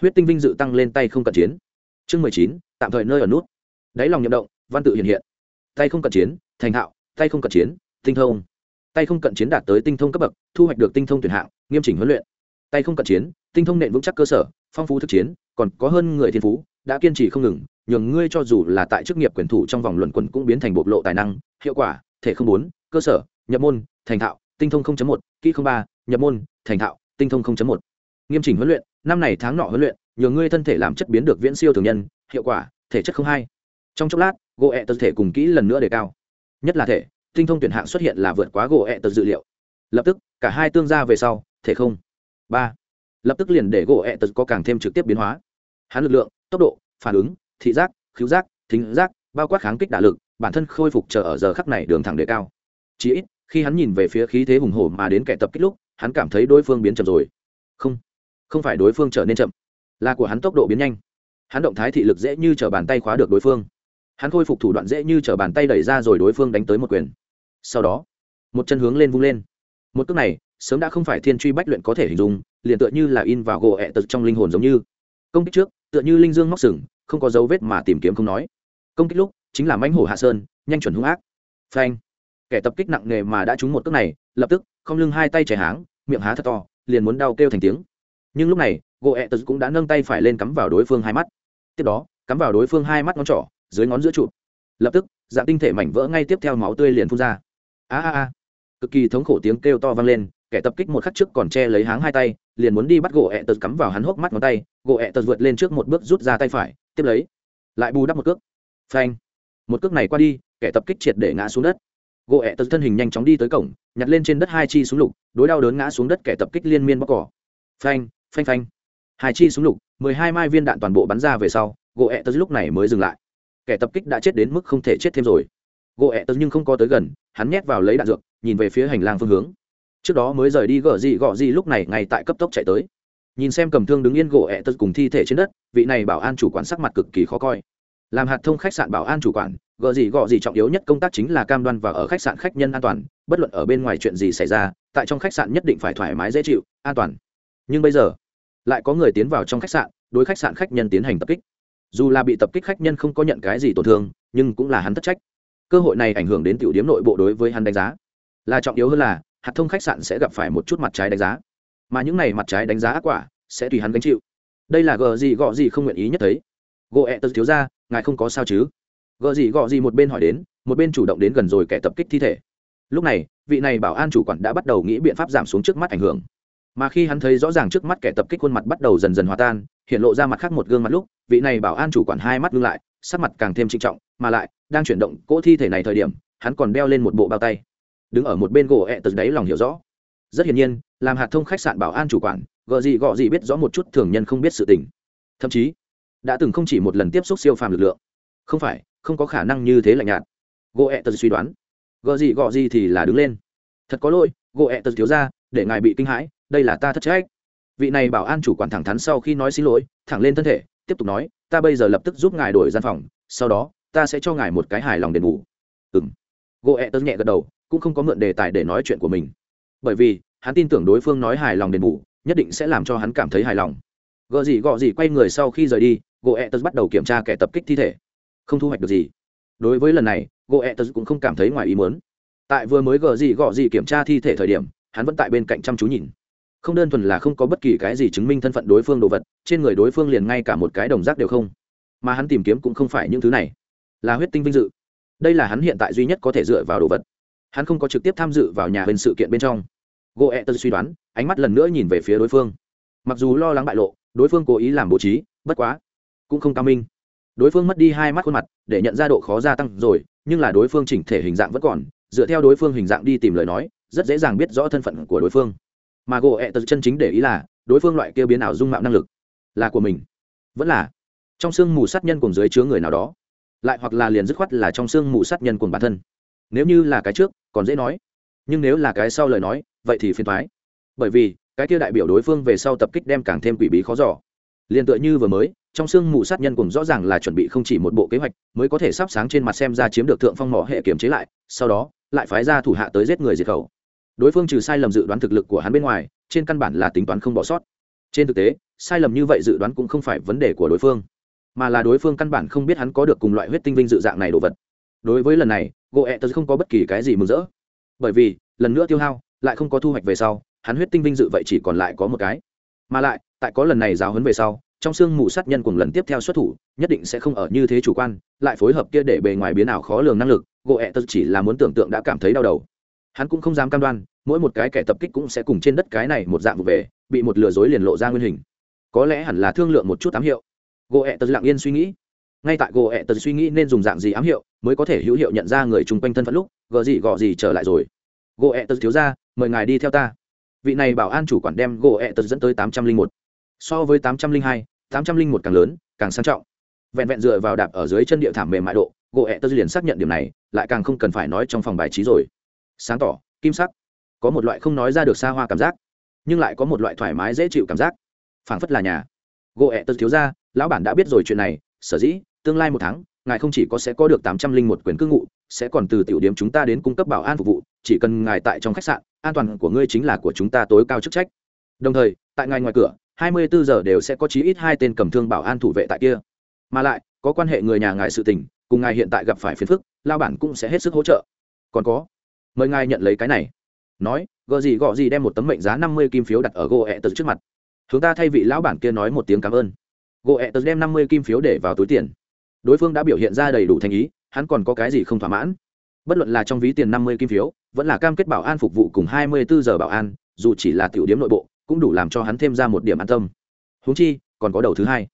Huyết tinh vinh dự tăng lên tay không cận chiến. Chương mười chín, tạm thời nơi ở nút. Đáy lòng nhậm động, văn tự hiện hiện. Tay không cận chiến, thành thạo tay không cận chiến, tinh thông tay không cận chiến đạt tới tinh thông cấp bậc thu hoạch được tinh thông tuyển hạng nghiêm chỉnh huấn luyện. Tay không cận chiến tinh thông nện vững chắc cơ sở phong phú thực chiến còn có hơn người thiên phú đã kiên trì không ngừng nhường ngươi cho dù là tại chức nghiệp quyền thủ trong vòng luận quần cũng biến thành bộc lộ tài năng hiệu quả thể không bốn cơ sở nhập môn thành thạo tinh thông 0.1, kỹ không ba nhập môn thành thạo tinh thông 0.1. nghiêm chỉnh huấn luyện năm này tháng nọ huấn luyện nhường ngươi thân thể làm chất biến được viễn siêu thường nhân hiệu quả thể chất không hai. Trong chốc lát gỗ ẹ tật thể cùng kỹ lần nữa đề cao. Nhất là thể tinh thông tuyển hạng xuất hiện là vượt quá gỗ ẹ tật dự liệu. Lập tức, cả hai tương ra về sau, thể không. Ba. Lập tức liền để gỗ ẹ tật có càng thêm trực tiếp biến hóa. Hắn lực lượng, tốc độ, phản ứng, thị giác, khứu giác, thính giác, bao quát kháng kích đả lực, bản thân khôi phục chờ ở giờ khắc này đường thẳng đề cao. Chỉ ít, khi hắn nhìn về phía khí thế hùng hổ mà đến kẻ tập kích lúc, hắn cảm thấy đối phương biến chậm rồi. Không không phải đối phương trở nên chậm. Là của hắn tốc độ biến nhanh. Hắn động thái thị lực dễ như t r ở bàn tay khóa được đối phương. Hắn khôi phục thủ đoạn dễ như t r ở bàn tay đẩy ra rồi đối phương đánh tới một quyền sau đó, một chân hướng lên vung lên. Một cước này, sớm đã không phải thiên truy bách luyện có thể hình dung, liền tựa như là in vào gỗ ẹ tật trong linh hồn giống như. Công kích trước, tựa như linh dương móc sừng, không có dấu vết mà tìm kiếm không nói. Công kích lúc, chính là mãnh hổ hạ sơn, nhanh chuẩn hung ác. Phanh! Kẻ tập kích nặng nề mà đã trúng một cước này, lập tức, không lưng hai tay chảy háng, miệng há thật to, liền muốn đau kêu thành tiếng. Nhưng lúc này, gỗ ẹ tật cũng đã nâng tay phải lên cắm vào đối phương hai mắt. Tiếp đó, cắm vào đối phương hai mắt ngón trỏ, dưới ngón giữa trụ. Lập tức, dạng tinh thể mảnh vỡ ngay tiếp theo máu tươi liền phun ra a a a. Cực kỳ thống khổ tiếng kêu to vang lên, kẻ tập kích một khắc trước còn che lấy háng hai tay, liền muốn đi bắt gỗ ẹ tật cắm vào hắn hốc mắt ngón tay, gỗ ẹ tật vượt lên trước một bước rút ra tay phải, tiếp lấy, lại bù đắp một cước. Phanh. Một cước này qua đi, kẻ tập kích triệt để ngã xuống đất. Gỗ ẹ tật thân hình nhanh chóng đi tới cổng, nhặt lên trên đất hai chi súng lục, đối đau đớn ngã xuống đất kẻ tập kích liên miên bóc cỏ. Phanh phanh phanh. Hai chi súng lục, mười hai mai viên đạn toàn bộ bắn ra về sau, gỗ ẹ tật lúc này mới dừng lại. Kẻ tập kích đã chết đến mức không thể chết thêm rồi gỗ ẹ tật nhưng không có tới gần, hắn nhét vào lấy đạn dược, nhìn về phía hành lang phương hướng. Trước đó mới rời đi gõ gì gõ gì lúc này ngay tại cấp tốc chạy tới. Nhìn xem cầm thương đứng yên gỗ ẹ tật cùng thi thể trên đất, vị này bảo an chủ quản sắc mặt cực kỳ khó coi. Làm hạt thông khách sạn bảo an chủ quản gợ gì gọ gì trọng yếu nhất công tác chính là cam đoan và ở khách sạn khách nhân an toàn, bất luận ở bên ngoài chuyện gì xảy ra, tại trong khách sạn nhất định phải thoải mái dễ chịu, an toàn. Nhưng bây giờ, lại có người tiến vào trong khách sạn, đối khách sạn khách nhân tiến hành tập kích. Dù là bị tập kích khách nhân không có nhận cái gì tổn thương, nhưng cũng là hắn thất trách cơ hội này ảnh hưởng đến tiểu điểm nội bộ đối với hắn đánh giá. Là trọng yếu hơn là, hạt thông khách sạn sẽ gặp phải một chút mặt trái đánh giá. Mà những này mặt trái đánh giá ác quả, sẽ tùy hắn gánh chịu. Đây là gờ gì gọ gì không nguyện ý nhất thấy. Gỗ ẹ tật thiếu ra, ngài không có sao chứ? Gợ gì gọ gì một bên hỏi đến, một bên chủ động đến gần rồi kẻ tập kích thi thể. Lúc này, vị này bảo an chủ quản đã bắt đầu nghĩ biện pháp giảm xuống trước mắt ảnh hưởng. Mà khi hắn thấy rõ ràng trước mắt kẻ tập kích khuôn mặt bắt đầu dần dần hòa tan, hiện lộ ra mặt khác một gương mặt lúc, vị này bảo an chủ quản hai mắt ngưng lại, sắc mặt càng thêm trịnh trọng mà lại, đang chuyển động cỗ thi thể này thời điểm, hắn còn đeo lên một bộ bao tay. Đứng ở một bên gỗ ẹ tật đáy lòng hiểu rõ. Rất hiển nhiên, làm hạt thông khách sạn bảo an chủ quản gợ gì gọ gì biết rõ một chút thường nhân không biết sự tình. Thậm chí, đã từng không chỉ một lần tiếp xúc siêu phàm lực lượng. Không phải, không có khả năng như thế lạnh nhạt. Gỗ ẹ tật suy đoán. Gợ gì gọ gì thì là đứng lên. Thật có lỗi, gỗ ẹ tật thiếu ra, để ngài bị kinh hãi, đây là ta thất trách. Vị này bảo an chủ quản thẳng thắn sau khi nói xin lỗi, thẳng lên thân thể, tiếp tục nói, ta bây giờ lập tức giúp ngài đổi gian phòng, sau đó ta sẽ cho ngài một cái hài lòng đền bù. Ừng gỗ ẹ e tớ nhẹ gật đầu, cũng không có mượn đề tài để nói chuyện của mình. Bởi vì, hắn tin tưởng đối phương nói hài lòng đền bù, nhất định sẽ làm cho hắn cảm thấy hài lòng. Gợ gì gọ gì quay người sau khi rời đi gỗ ẹ e tớ bắt đầu kiểm tra kẻ tập kích thi thể. Không thu hoạch được gì. Đối với lần này gỗ ẹ e tớ cũng không cảm thấy ngoài ý muốn. Tại vừa mới gợ gì gọ gì kiểm tra thi thể thời điểm, hắn vẫn tại bên cạnh chăm chú nhìn. Không đơn thuần là không có bất kỳ cái gì chứng minh thân phận đối phương đồ vật, trên người đối phương liền ngay cả một cái đồng rác đều không. Mà hắn tìm kiếm cũng không phải những thứ này là huyết tinh vinh dự. Đây là hắn hiện tại duy nhất có thể dựa vào đồ vật. Hắn không có trực tiếp tham dự vào nhà bên sự kiện bên trong. Gỗ ẹ tân suy đoán, ánh mắt lần nữa nhìn về phía đối phương. Mặc dù lo lắng bại lộ, đối phương cố ý làm bố trí, bất quá, cũng không cao minh. Đối phương mất đi hai mắt khuôn mặt, để nhận ra độ khó gia tăng rồi, nhưng là đối phương chỉnh thể hình dạng vẫn còn, dựa theo đối phương hình dạng đi tìm lời nói, rất dễ dàng biết rõ thân phận của đối phương. Mà gỗ ẹ tật chân chính để ý là, đối phương loại kia biến ảo dung mạo năng lực là của mình. Vẫn là, trong xương mù sát nhân cùng dưới chứa người nào đó lại hoặc là liền dứt khoát là trong xương mù sát nhân cùng bản thân. Nếu như là cái trước, còn dễ nói. Nhưng nếu là cái sau lời nói, vậy thì phiền thoái bởi vì, cái kia đại biểu đối phương về sau tập kích đem càng thêm quỷ bí khó giỏ liền tựa như vừa mới, trong xương mù sát nhân cùng rõ ràng là chuẩn bị không chỉ một bộ kế hoạch, mới có thể sắp sáng trên mặt xem ra chiếm được thượng phong mỏ hệ kiểm chế lại, sau đó, lại phái ra thủ hạ tới giết người diệt khẩu. Đối phương trừ sai lầm dự đoán thực lực của hắn bên ngoài, trên căn bản là tính toán không bỏ sót. Trên thực tế, sai lầm như vậy dự đoán cũng không phải vấn đề của đối phương mà là đối phương căn bản không biết hắn có được cùng loại huyết tinh vinh dự dạng này đồ vật. Đối với lần này gỗ ẹ tớ không có bất kỳ cái gì mừng rỡ. Bởi vì, lần nữa tiêu hao, lại không có thu hoạch về sau, hắn huyết tinh vinh dự vậy chỉ còn lại có một cái. Mà lại, tại có lần này giáo hấn về sau, trong xương mù sát nhân cùng lần tiếp theo xuất thủ, nhất định sẽ không ở như thế chủ quan, lại phối hợp kia để bề ngoài biến ảo khó lường năng lực gỗ ẹ tớ chỉ là muốn tưởng tượng đã cảm thấy đau đầu. Hắn cũng không dám cam đoan, mỗi một cái kẻ tập kích cũng sẽ cùng trên đất cái này một dạng vụ về, bị một lừa dối liền lộ ra nguyên hình. Có lẽ hẳn là thương lượng một chút tám hiệu gỗ ẹ tật lặng yên suy nghĩ. Ngay tại gỗ ẹ tật suy nghĩ nên dùng dạng gì ám hiệu mới có thể hữu hiệu nhận ra người chung quanh thân phận lúc, gờ gì gọ gì trở lại rồi. Gỗ ẹ tật thiếu ra, mời ngài đi theo ta. Vị này bảo an chủ quản đem gỗ ẹ tật dẫn tới tám trăm linh một. So với tám trăm linh hai, tám trăm linh một càng lớn, càng sang trọng. Vẹn vẹn dựa vào đạp ở dưới chân địa thảm mềm mại độ, gỗ ẹ tật liền xác nhận điểm này, lại càng không cần phải nói trong phòng bài trí rồi. Sáng tỏ, kim sắc. Có một loại không nói ra được xa hoa cảm giác, nhưng lại có một loại thoải mái dễ chịu cảm giác. Phảng phất là nhà. Gỗ ẹ tật thiếu ra lão bản đã biết rồi chuyện này, sở dĩ, tương lai một tháng, ngài không chỉ có sẽ có được tám trăm linh một quyền cư ngụ, sẽ còn từ tiểu điểm chúng ta đến cung cấp bảo an phục vụ, chỉ cần ngài tại trong khách sạn, an toàn của ngươi chính là của chúng ta tối cao chức trách. Đồng thời, tại ngài ngoài cửa, hai mươi bốn giờ đều sẽ có chí ít hai tên cầm thương bảo an thủ vệ tại kia. Mà lại, có quan hệ người nhà ngài sự tình, cùng ngài hiện tại gặp phải phiền phức lao bản cũng sẽ hết sức hỗ trợ. Còn có, mời ngài nhận lấy cái này. Nói gợ gì gọ gì đem một tấm mệnh giá năm mươi kim phiếu đặt ở gỗ ẹ tật trước mặt. Chúng ta thay vị lão bản kia nói một tiếng cảm ơn gỗ ẹ tật đem năm mươi kim phiếu để vào túi tiền. Đối phương đã biểu hiện ra đầy đủ thành ý hắn còn có cái gì không thỏa mãn? Bất luận là trong ví tiền năm mươi kim phiếu vẫn là cam kết bảo an phục vụ cùng hai mươi bốn giờ bảo an dù chỉ là tiểu điểm nội bộ cũng đủ làm cho hắn thêm ra một điểm an tâm. Húng chi còn có đầu thứ hai.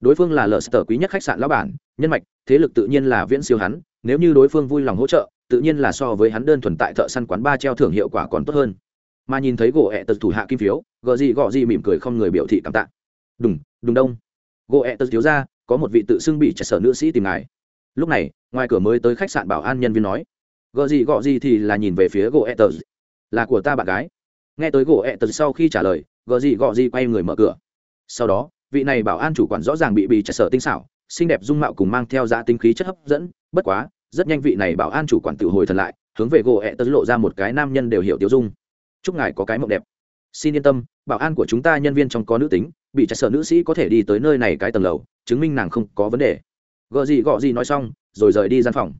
Đối phương là lờ sở quý nhất khách sạn lão bản nhân mạch thế lực tự nhiên là viễn siêu hắn nếu như đối phương vui lòng hỗ trợ tự nhiên là so với hắn đơn thuần tại thợ săn quán ba treo thưởng hiệu quả còn tốt hơn. Mà nhìn thấy gỗ ẹ tật thủ hạ kim phiếu gợ gì gọ gì mỉm cười không người biểu thị cảm tạ. Đúng, đúng đông gỗ ẹ tật thiếu ra có một vị tự xưng bị trả sở nữ sĩ tìm ngài. Lúc này, ngoài cửa mới tới khách sạn bảo an nhân viên nói. Gợ gì gọ gì thì là nhìn về phía gỗ ẹ tật là của ta bạn gái. Nghe tới gỗ ẹ tật sau khi trả lời gợ gì gọ gì quay người mở cửa. Sau đó, vị này bảo an chủ quản rõ ràng bị bị trả sở tinh xảo, xinh đẹp dung mạo cùng mang theo giá tinh khí chất hấp dẫn. Bất quá, rất nhanh vị này bảo an chủ quản tự hồi thần lại, hướng về gỗ ẹ tật lộ ra một cái nam nhân đều hiểu tiêu dung. Chúc ngài có cái mộng đẹp xin yên tâm, bảo an của chúng ta nhân viên trong có nữ tính, bị trả sợ nữ sĩ có thể đi tới nơi này cái tầng lầu, chứng minh nàng không có vấn đề. Gợ gì, gọ gì nói xong, rồi rời đi gian phòng.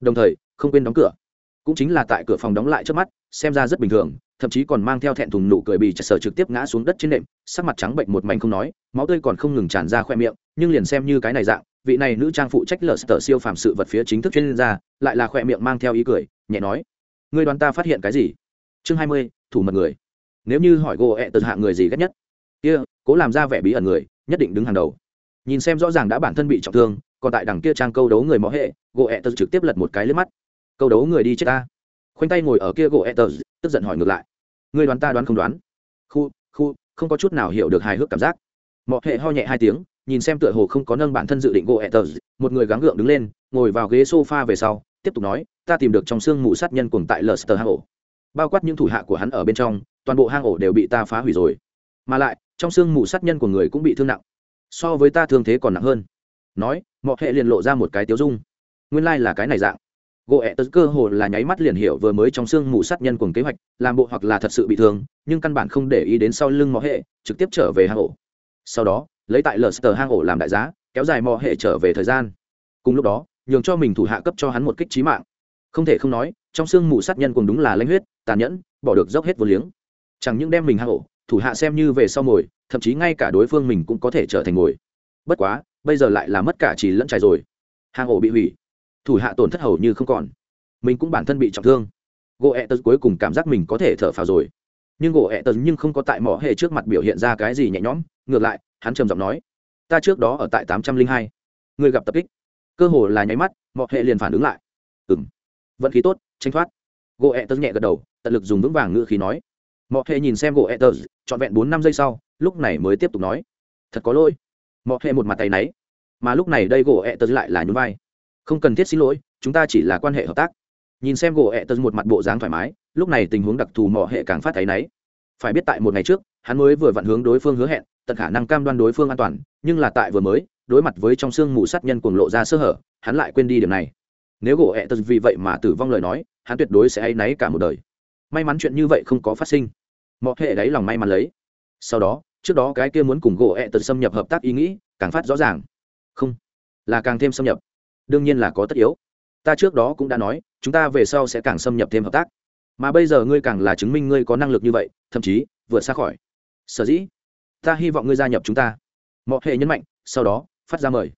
Đồng thời, không quên đóng cửa. Cũng chính là tại cửa phòng đóng lại trước mắt, xem ra rất bình thường, thậm chí còn mang theo thẹn thùng nụ cười bị trả sở trực tiếp ngã xuống đất trên nệm, sắc mặt trắng bệnh một mảnh không nói, máu tươi còn không ngừng tràn ra khoe miệng, nhưng liền xem như cái này dạng, vị này nữ trang phụ trách lờ sở siêu phàm sự vật phía chính thức chuyên gia, lại là khoe miệng mang theo ý cười, nhẹ nói, ngươi đoán ta phát hiện cái gì? Chương hai mươi, thủ mật người nếu như hỏi gỗ ẹ tật hạ người gì ghét nhất? Kia, cố làm ra vẻ bí ẩn người, nhất định đứng hàng đầu. Nhìn xem rõ ràng đã bản thân bị trọng thương, còn tại đằng kia trang câu đấu người mó hệ gỗ ẹ tật trực tiếp lật một cái lên mắt. Câu đấu người đi chết ta. Khoanh tay ngồi ở kia gỗ ẹ tật, tức giận hỏi ngược lại. Ngươi đoán ta đoán không đoán? Khu khu, không có chút nào hiểu được hài hước cảm giác. Mọ hệ ho nhẹ hai tiếng, nhìn xem tựa hồ không có nâng bản thân dự định gỗ ẹ tật, một người gắng gượng đứng lên, ngồi vào ghế sofa về sau, tiếp tục nói, ta tìm được trong xương mù sát nhân cùng tại lờ sờ hà ổ bao quát những thủ hạ của hắn ở bên trong toàn bộ hang ổ đều bị ta phá hủy rồi. Mà lại, trong xương mù sát nhân của người cũng bị thương nặng. So với ta thương thế còn nặng hơn. Nói mọi hệ liền lộ ra một cái tiếu dung. Nguyên lai、like、là cái này dạng. Gỗ ẹ tật cơ hồ là nháy mắt liền hiểu vừa mới trong xương mù sát nhân cùng kế hoạch, làm bộ hoặc là thật sự bị thương, nhưng căn bản không để ý đến sau lưng mọ hệ, trực tiếp trở về hang ổ. Sau đó, lấy tại lờ sờ hang ổ làm đại giá, kéo dài mọ hệ trở về thời gian. Cùng lúc đó, nhường cho mình thủ hạ cấp cho hắn một kích trí mạng. Không thể không nói, trong xương mù sát nhân cùng đúng là lãnh huyết, tàn nhẫn, bỏ được dốc hết vô liếng chẳng những đem mình hạ hộ thủ hạ xem như về sau mồi, thậm chí ngay cả đối phương mình cũng có thể trở thành mồi. Bất quá, bây giờ lại là mất cả chỉ lẫn trải rồi. Hang ổ bị hủy, thủ hạ tổn thất hầu như không còn. Mình cũng bản thân bị trọng thương. Gỗ ẹ tật cuối cùng cảm giác mình có thể thở phào rồi. Nhưng gỗ ẹ tật nhưng không có tại mỏ hệ trước mặt biểu hiện ra cái gì nhẹ nhõm, ngược lại, hắn trầm giọng nói, ta trước đó ở tại tám trăm linh hai, người gặp tập kích. Cơ hồ là nháy mắt, mỏ hệ liền phản ứng lại. Ừ m vận khí tốt tranh thoát. Gỗ ẹ tật nhẹ gật đầu, tận lực dùng vững vàng ngữ khí nói mọ hệ nhìn xem gỗ etters trọn vẹn bốn năm giây sau, lúc này mới tiếp tục nói. Thật có lỗi. Mọ hệ một mặt tay náy. Mà lúc này đây gỗ etters lại là nhún vai. Không cần thiết xin lỗi, chúng ta chỉ là quan hệ hợp tác. Nhìn xem gỗ etters một mặt bộ dáng thoải mái, lúc này tình huống đặc thù mọ hệ càng phát thấy náy. Phải biết tại một ngày trước, hắn mới vừa vặn hướng đối phương hứa hẹn, tận khả năng cam đoan đối phương an toàn, nhưng là tại vừa mới, đối mặt với trong xương mù sát nhân cuồng lộ ra sơ hở, hắn lại quên đi điểm này. Nếu gỗ ẹ tật vì vậy mà tử vong lời nói, hắn tuyệt đối sẽ áy náy cả một đời. May mắn chuyện như vậy không có phát sinh mọi hệ đáy lòng may mắn lấy. Sau đó, trước đó cái kia muốn cùng gỗ ẹ tật xâm nhập hợp tác ý nghĩ, càng phát rõ ràng. Không, là càng thêm xâm nhập. Đương nhiên là có tất yếu. Ta trước đó cũng đã nói, chúng ta về sau sẽ càng xâm nhập thêm hợp tác. Mà bây giờ ngươi càng là chứng minh ngươi có năng lực như vậy, thậm chí, vượt xa khỏi. Sở dĩ, ta hy vọng ngươi gia nhập chúng ta. Mọi hệ nhấn mạnh, sau đó, phát ra mời.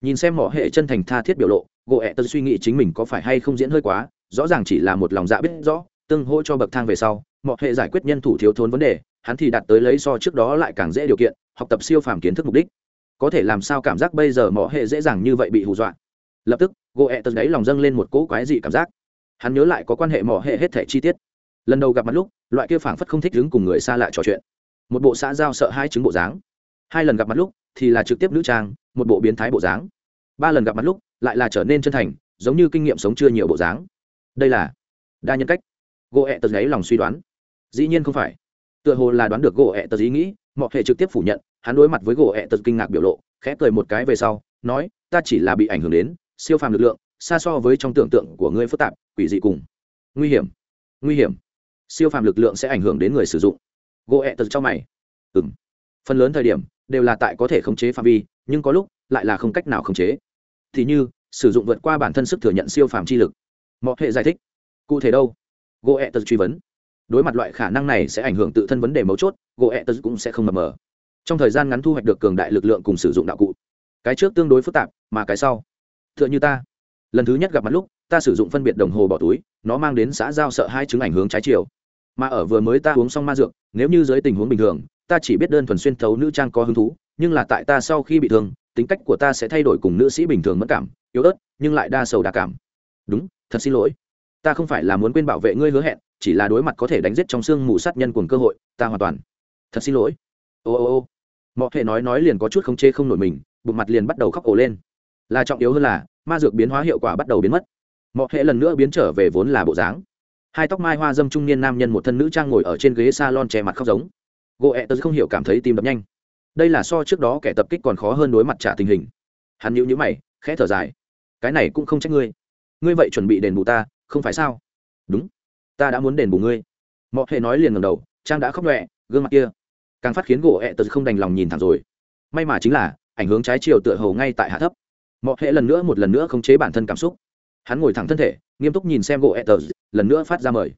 Nhìn xem mọi hệ chân thành tha thiết biểu lộ, gỗ ẹ tật suy nghĩ chính mình có phải hay không diễn hơi quá, rõ ràng chỉ là một lòng dạ biết rõ, tương hỗ cho bậc thang về sau mọi hệ giải quyết nhân thủ thiếu thốn vấn đề, hắn thì đạt tới lấy so trước đó lại càng dễ điều kiện, học tập siêu phàm kiến thức mục đích. Có thể làm sao cảm giác bây giờ mọi hệ dễ dàng như vậy bị hù dọa? Lập tức gỗ ẹ tật đáy lòng dâng lên một cỗ quái dị cảm giác. Hắn nhớ lại có quan hệ mỏ hệ hết thể chi tiết. Lần đầu gặp mặt lúc, loại kia phảng phất không thích đứng cùng người xa lạ trò chuyện. Một bộ xã giao sợ hai chứng bộ dáng. Hai lần gặp mặt lúc, thì là trực tiếp nữ trang, một bộ biến thái bộ dáng. Ba lần gặp mặt lúc, lại là trở nên chân thành, giống như kinh nghiệm sống chưa nhiều bộ dáng. Đây là đa nhân cách. Gỗ ẹ tật ấy lòng suy đoán dĩ nhiên không phải. Tựa hồ là đoán được gỗ ẹ tật ý nghĩ mọi hệ trực tiếp phủ nhận, hắn đối mặt với gỗ ẹ tật kinh ngạc biểu lộ, khẽ cười một cái về sau, nói, ta chỉ là bị ảnh hưởng đến, siêu phàm lực lượng, xa so với trong tưởng tượng của ngươi phức tạp, quỷ dị cùng nguy hiểm nguy hiểm. Siêu phàm lực lượng sẽ ảnh hưởng đến người sử dụng. Gỗ ẹ tật cho mày. Ừng phần lớn thời điểm, đều là tại có thể khống chế phạm vi, nhưng có lúc, lại là không cách nào khống chế. Thì như, sử dụng vượt qua bản thân sức thừa nhận siêu phàm chi lực. Mọi hệ giải thích. Cụ thể đâu? Gỗ ẹ tật truy vấn đối mặt loại khả năng này sẽ ảnh hưởng tự thân vấn đề mấu chốt gỗ ẹ tật cũng sẽ không mập mờ. Trong thời gian ngắn thu hoạch được cường đại lực lượng cùng sử dụng đạo cụ. Cái trước tương đối phức tạp, mà cái sau t h ư ợ n h ư ta. Lần thứ nhất gặp mặt lúc, ta sử dụng phân biệt đồng hồ bỏ túi, nó mang đến xã giao sợ hai chứng ảnh hướng trái chiều. Mà ở vừa mới ta uống xong ma dược, nếu như dưới tình huống bình thường, ta chỉ biết đơn thuần xuyên thấu nữ trang có hứng thú, nhưng là tại ta sau khi bị thương, tính cách của ta sẽ thay đổi cùng nữ sĩ bình thường mất cảm, yếu ớt, nhưng lại đa sầu đa cảm. Đúng, thật xin lỗi. Ta không phải là muốn quên bảo vệ ngươi hứa hẹn chỉ là đối mặt có thể đánh giết trong xương mù sát nhân cùng cơ hội, ta hoàn toàn. Thật xin lỗi. Ô ô ô. Mọi hệ nói nói liền có chút không chê không nổi mình, bụng mặt liền bắt đầu khóc ổ lên. Là trọng yếu hơn là, ma dược biến hóa hiệu quả bắt đầu biến mất. Mọi hệ lần nữa biến trở về vốn là bộ dáng. Hai tóc mai hoa dâm trung niên nam nhân một thân nữ trang ngồi ở trên ghế s a lon che mặt khóc giống. Gỗ ẹ tớ không hiểu cảm thấy tim đập nhanh. Đây là so trước đó kẻ tập kích còn khó hơn đối mặt trả tình hình. Hắn nhíu nhíu mày, khẽ thở dài. Cái này cũng không trách ngươi. Ngươi vậy chuẩn bị đền bù ta, không phải sao? Đúng ta đã muốn đền bù ngươi. Mọi hệ nói liền ngầm đầu, trang đã khóc nhẹ gương mặt kia. Càng phát khiến gỗ ẹ tớ không đành lòng nhìn thẳng rồi. May mà chính là, ảnh hướng trái chiều tựa hầu ngay tại hạ thấp. Mọi hệ lần nữa một lần nữa khống chế bản thân cảm xúc. Hắn ngồi thẳng thân thể, nghiêm túc nhìn xem gỗ ẹ tớ lần nữa phát ra mời.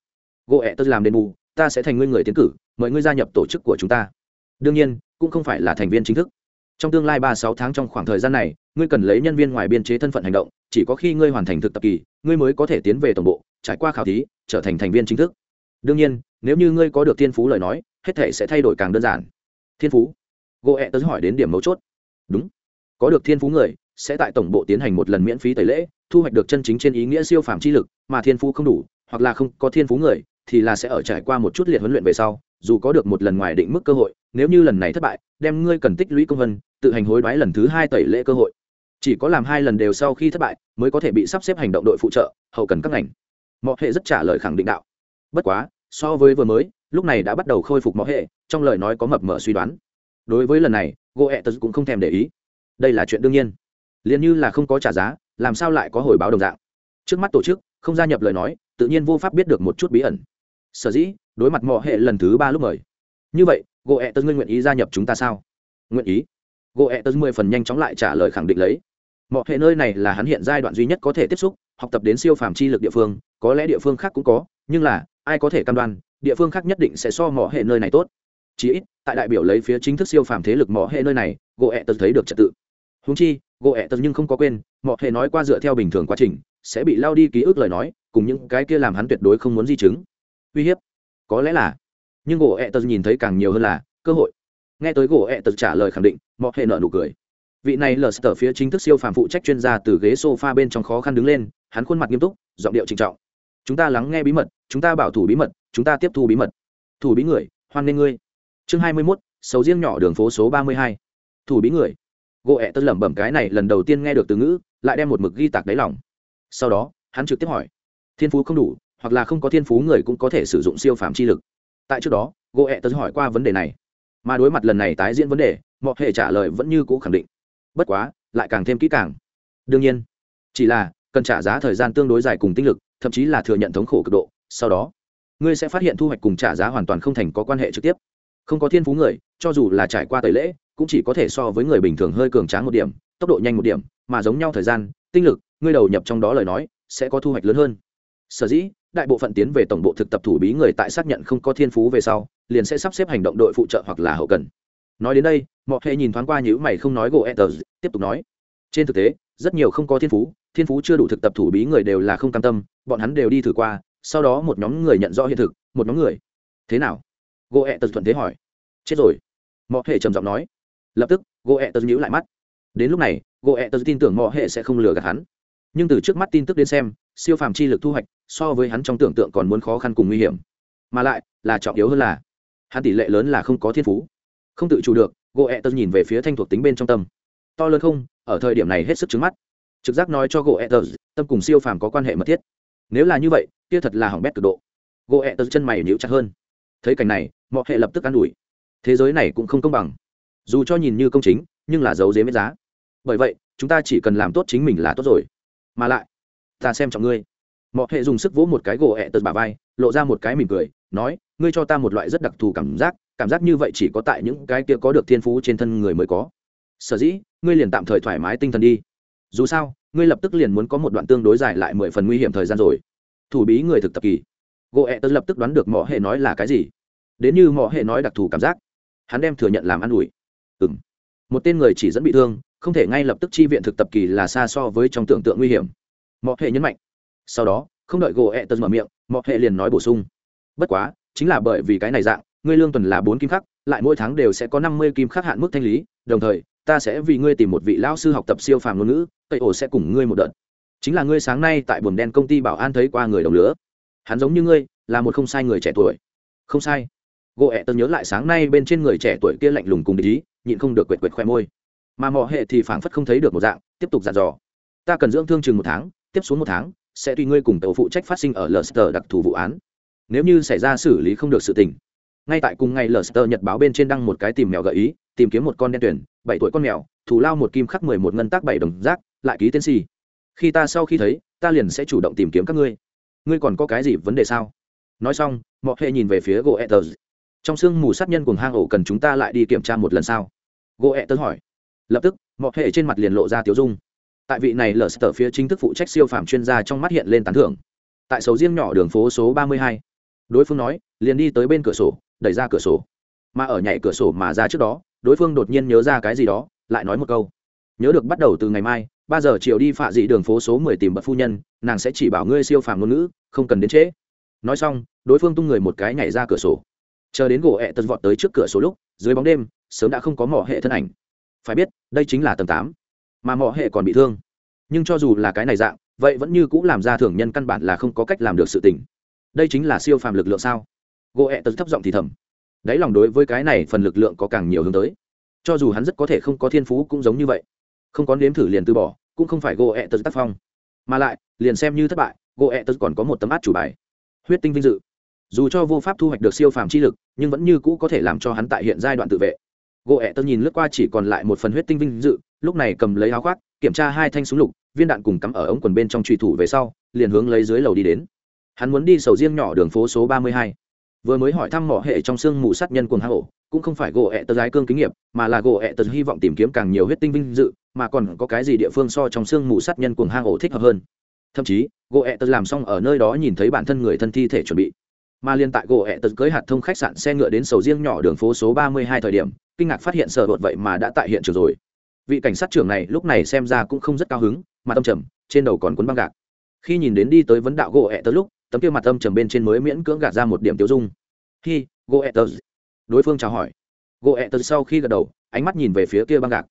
Gỗ ẹ tớ làm đền bù, ta sẽ thành ngươi người tiến cử, mời ngươi gia nhập tổ chức của chúng ta. Đương nhiên, cũng không phải là thành viên chính thức. Trong tương lai ba sáu tháng trong khoảng thời gian này, ngươi cần lấy nhân viên ngoài biên chế thân phận hành động, chỉ có khi ngươi hoàn thành thực tập kỳ, ngươi mới có thể tiến về tổng bộ trải qua khảo thí, trở thành thành viên chính thức. Đương nhiên, nếu như ngươi có được thiên phú lời nói, hết thể sẽ thay đổi càng đơn giản. Thiên phú? Gỗ ẹ tớ hỏi đến điểm mấu chốt. Đúng. Có được thiên phú người, sẽ tại tổng bộ tiến hành một lần miễn phí tẩy lễ, thu hoạch được chân chính trên ý nghĩa siêu phàm chi lực, mà thiên phú không đủ, hoặc là không có thiên phú người, thì là sẽ ở trải qua một chút liệt huấn luyện về sau, dù có được một lần ngoài định mức cơ hội, nếu như lần này thất bại, đem ngươi cần tích lũy công vân, tự hành hối đoái lần thứ hai tẩy lễ cơ hội. Chỉ có làm hai lần đều sau khi thất bại, mới có thể bị sắp xếp hành động đội phụ trợ, hậu cần các ngành mọi hệ rất trả lời khẳng định đạo. Bất quá, so với vừa mới, lúc này đã bắt đầu khôi phục mọi hệ, trong lời nói có mập mở suy đoán. Đối với lần này gỗ ẹ tật cũng không thèm để ý. Đây là chuyện đương nhiên. Liền như là không có trả giá, làm sao lại có hồi báo đồng dạng? Trước mắt tổ chức, không gia nhập lời nói, tự nhiên vô pháp biết được một chút bí ẩn. Sở dĩ, đối mặt mọi hệ lần thứ ba lúc mời. Như vậy gỗ ẹ tật ngươi nguyện ý gia nhập chúng ta sao? Nguyện ý. Gỗ ẹ tật mười phần nhanh chóng lại trả lời khẳng định lấy. Mọi hệ nơi này là hắn hiện giai đoạn duy nhất có thể tiếp xúc học tập đến siêu phàm chi lực địa phương, có lẽ địa phương khác cũng có, nhưng là, ai có thể cam đoan, địa phương khác nhất định sẽ so mỏ hệ nơi này tốt. Chí ít, tại đại biểu lấy phía chính thức siêu phàm thế lực mỏ hệ nơi này, gỗ ẹ tật thấy được trật tự. Húng chi, gỗ ẹ tật nhưng không có quên mỏ hệ nói qua dựa theo bình thường quá trình, sẽ bị lao đi ký ức lời nói, cùng những cái kia làm hắn tuyệt đối không muốn di chứng. Uy hiếp. Có lẽ là. Nhưng gỗ ẹ tật nhìn thấy càng nhiều hơn là, cơ hội. Nghe tới gỗ ẹ tật trả lời khẳng định mỏ hệ nợ nụ cười. Vị này lờ sờ phía chính thức siêu phàm phụ trách chuyên gia từ ghế sofa bên trong khó khăn đứng lên hắn khuôn mặt nghiêm túc, giọng điệu trịnh trọng. Chúng ta lắng nghe bí mật, chúng ta bảo thủ bí mật, chúng ta tiếp thu bí mật. Thủ bí người, hoan nghê ngươi. Chương hai mươi mốt sầu riêng nhỏ đường phố số ba mươi hai. Thủ bí người. Gỗ ẹ tân lẩm bẩm cái này lần đầu tiên nghe được từ ngữ, lại đem một mực ghi tạc đáy lòng. Sau đó, hắn trực tiếp hỏi, thiên phú không đủ, hoặc là không có thiên phú người cũng có thể sử dụng siêu phàm chi lực? Tại trước đó, gỗ ẹ tân hỏi qua vấn đề này. Mà đối mặt lần này tái diễn vấn đề, mọi hệ trả lời vẫn như cũ khẳng định. Bất quá, lại càng thêm kỹ càng. Đương nhiên, chỉ là cần trả giá thời gian tương đối dài cùng tinh lực, thậm chí là thừa nhận thống khổ cực độ, sau đó, ngươi sẽ phát hiện thu hoạch cùng trả giá hoàn toàn không thành có quan hệ trực tiếp. Không có thiên phú người, cho dù là trải qua tẩy lễ, cũng chỉ có thể so với người bình thường hơi cường tráng một điểm, tốc độ nhanh một điểm, mà giống nhau thời gian, tinh lực, ngươi đầu nhập trong đó lời nói, sẽ có thu hoạch lớn hơn. Sở dĩ, đại bộ phận tiến về tổng bộ thực tập thủ bí người tại xác nhận không có thiên phú về sau, liền sẽ sắp xếp hành động đội phụ trợ hoặc là hậu cần. Nói đến đây, mọi hệ nhìn thoáng qua nhíu mày không nói gỗ etters tiếp tục nói. Trên thực tế, rất nhiều không có thiên phú thiên phú chưa đủ thực tập thủ bí người đều là không cam tâm, bọn hắn đều đi thử qua, sau đó một nhóm người nhận rõ hiện thực, một nhóm người. Thế nào? Gỗ Tật thuận thế hỏi. Chết rồi. Mọi hệ trầm giọng nói. Lập tức gỗ Tật nhíu lại mắt. Đến lúc này gỗ Tật tin tưởng mọi hệ sẽ không lừa gạt hắn. Nhưng từ trước mắt tin tức đến xem, siêu phàm chi lực thu hoạch, so với hắn trong tưởng tượng còn muốn khó khăn cùng nguy hiểm. Mà lại, là trọng yếu hơn là, hắn tỷ lệ lớn là không có thiên phú. Không tự chủ được gỗ ẹ Tật nhìn về phía thanh thuộc tính bên trong tâm. To lớn không, ở thời điểm này hết sức trứng mắt trực giác nói cho gỗ ẹ tâm cùng siêu phàm có quan hệ mật thiết. Nếu là như vậy, kia thật là hỏng bét cực độ. Gỗ ẹ chân mày nhíu chặt hơn. Thấy cảnh này, mọi hệ lập tức an ủi. Thế giới này cũng không công bằng. Dù cho nhìn như công chính, nhưng là dấu dếm giá. Bởi vậy, chúng ta chỉ cần làm tốt chính mình là tốt rồi. Mà lại, ta xem trọng ngươi. Mọi hệ dùng sức vỗ một cái gỗ ẹ tật bà vai, lộ ra một cái mỉm cười, nói, ngươi cho ta một loại rất đặc thù cảm giác cảm giác như vậy chỉ có tại những cái kia có được thiên phú trên thân người mới có. Sở dĩ, ngươi liền tạm thời thoải mái tinh thần đi dù sao, ngươi lập tức liền muốn có một đoạn tương đối dài lại mười phần nguy hiểm thời gian rồi. Thủ bí người thực tập kỳ. Gỗ ẹ tớ lập tức đoán được mỏ hệ nói là cái gì. Đến như mỏ hệ nói đặc thù cảm giác. Hắn đem thừa nhận làm an ủi. Ừ m một tên người chỉ dẫn bị thương, không thể ngay lập tức chi viện thực tập kỳ là xa so với trong tưởng tượng nguy hiểm. Mỏ hệ nhấn mạnh. Sau đó, không đợi gỗ ẹ tớ mở miệng mỏ hệ liền nói bổ sung. Bất quá, chính là bởi vì cái này dạng, ngươi lương tuần là bốn kim khắc, lại mỗi tháng đều sẽ có năm mươi kim khắc hạn mức thanh lý, đồng thời, ta sẽ vì ngươi tìm một vị lão sư học tập siêu phàm ngôn ngữ tây ổ sẽ cùng ngươi một đợt. Chính là ngươi sáng nay tại buồng đen công ty bảo an thấy qua người đồng lứa. Hắn giống như ngươi, là một không sai người trẻ tuổi. Không sai. Gỗ ẹ tớ nhớ lại sáng nay bên trên người trẻ tuổi kia lạnh lùng cùng ý, nhịn không được quệt quệt khoe môi. Mà mỏ hệ thì phảng phất không thấy được một dạng, tiếp tục dặn dò. Ta cần dưỡng thương chừng một tháng, tiếp xuống một tháng, sẽ tùy ngươi cùng tàu phụ trách phát sinh ở Leicester đặc thù vụ án. Nếu như xảy ra xử lý không được sự tình. Ngay tại cùng ngày Leicester nhật báo bên trên đăng một cái tìm mèo gợi ý, tìm kiếm một con đen tuyển, bảy tuổi con mèo thủ lao một kim khắc mười một ngân tác bảy đồng rác lại ký tên xì khi ta sau khi thấy, ta liền sẽ chủ động tìm kiếm các ngươi. Ngươi còn có cái gì vấn đề sao? Nói xong mọi hệ nhìn về phía gỗ etters trong sương mù sát nhân cùng hang ổ cần chúng ta lại đi kiểm tra một lần sao? Gỗ etters hỏi. Lập tức mọi hệ trên mặt liền lộ ra tiếu dung. Tại vị này lờ sờ phía chính thức phụ trách siêu phàm chuyên gia trong mắt hiện lên tán thưởng. Tại sầu riêng nhỏ đường phố số ba mươi hai, đối phương nói, liền đi tới bên cửa sổ, đẩy ra cửa sổ. Mà ở nhảy cửa sổ mà ra trước đó, đối phương đột nhiên nhớ ra cái gì đó, lại nói một câu. Nhớ được bắt đầu từ ngày mai ba giờ chiều đi phạ dị đường phố số mười tìm bậc phu nhân, nàng sẽ chỉ bảo ngươi siêu phàm ngôn ngữ, không cần đến trễ. Nói xong, đối phương tung người một cái nhảy ra cửa sổ. Chờ đến gỗ ẹ tật vọt tới trước cửa sổ lúc, dưới bóng đêm, sớm đã không có mỏ hệ thân ảnh. Phải biết, đây chính là tầng tám, mà mỏ hệ còn bị thương. Nhưng cho dù là cái này dạng, vậy vẫn như cũng làm ra thường nhân căn bản là không có cách làm được sự tình. Đây chính là siêu phàm lực lượng sao? Gỗ ẹ tật thấp giọng thì thầm. Đáy lòng đối với cái này phần lực lượng có càng nhiều hướng tới. Cho dù hắn rất có thể không có thiên phú cũng giống như vậy không có nếm thử liền từ bỏ, cũng không phải gỗ ẹ tật tác phong. Mà lại, liền xem như thất bại gỗ ẹ tật còn có một tấm át chủ bài. Huyết tinh vinh dự. Dù cho vô pháp thu hoạch được siêu phàm chi lực, nhưng vẫn như cũ có thể làm cho hắn tại hiện giai đoạn tự vệ. Gỗ ẹ tật nhìn lướt qua chỉ còn lại một phần huyết tinh vinh dự, lúc này cầm lấy áo khoác, kiểm tra hai thanh súng lục, viên đạn cùng cắm ở ống quần bên trong trùy thủ về sau, liền hướng lấy dưới lầu đi đến. Hắn muốn đi sầu riêng nhỏ đường phố số ba mươi hai. Vừa mới hỏi thăm mỏ hệ trong xương mù sát nhân cuồng hạ hổ cũng không phải gỗ ẹ tờ gái cương kinh nghiệm mà là gỗ ẹ tờ hy vọng tìm kiếm càng nhiều huyết tinh vinh dự, mà còn có cái gì địa phương so trong xương mù sát nhân cuồng hang ổ thích hợp hơn. Thậm chí, gỗ ẹ tờ làm xong ở nơi đó nhìn thấy bản thân người thân thi thể chuẩn bị. Mà liên tại gỗ ẹ tờ cưới hạt thông khách sạn xe ngựa đến sầu riêng nhỏ đường phố số ba mươi hai thời điểm, kinh ngạc phát hiện sợ đột vậy mà đã tại hiện trường rồi. Vị cảnh sát trưởng này lúc này xem ra cũng không rất cao hứng mà tâm trầm, trên đầu còn cuốn băng gạc. Khi nhìn đến đi tới vấn đạo gỗ ẹ tớ lúc, tấm kia mặt âm trầm bên trên mới miễn cưỡng gạt ra một điểm tiêu dung. Khi gỗ ẹ tớ đối phương chào hỏi. Gỗ ẹ tật sau khi gật đầu, ánh mắt nhìn về phía kia băng gạc.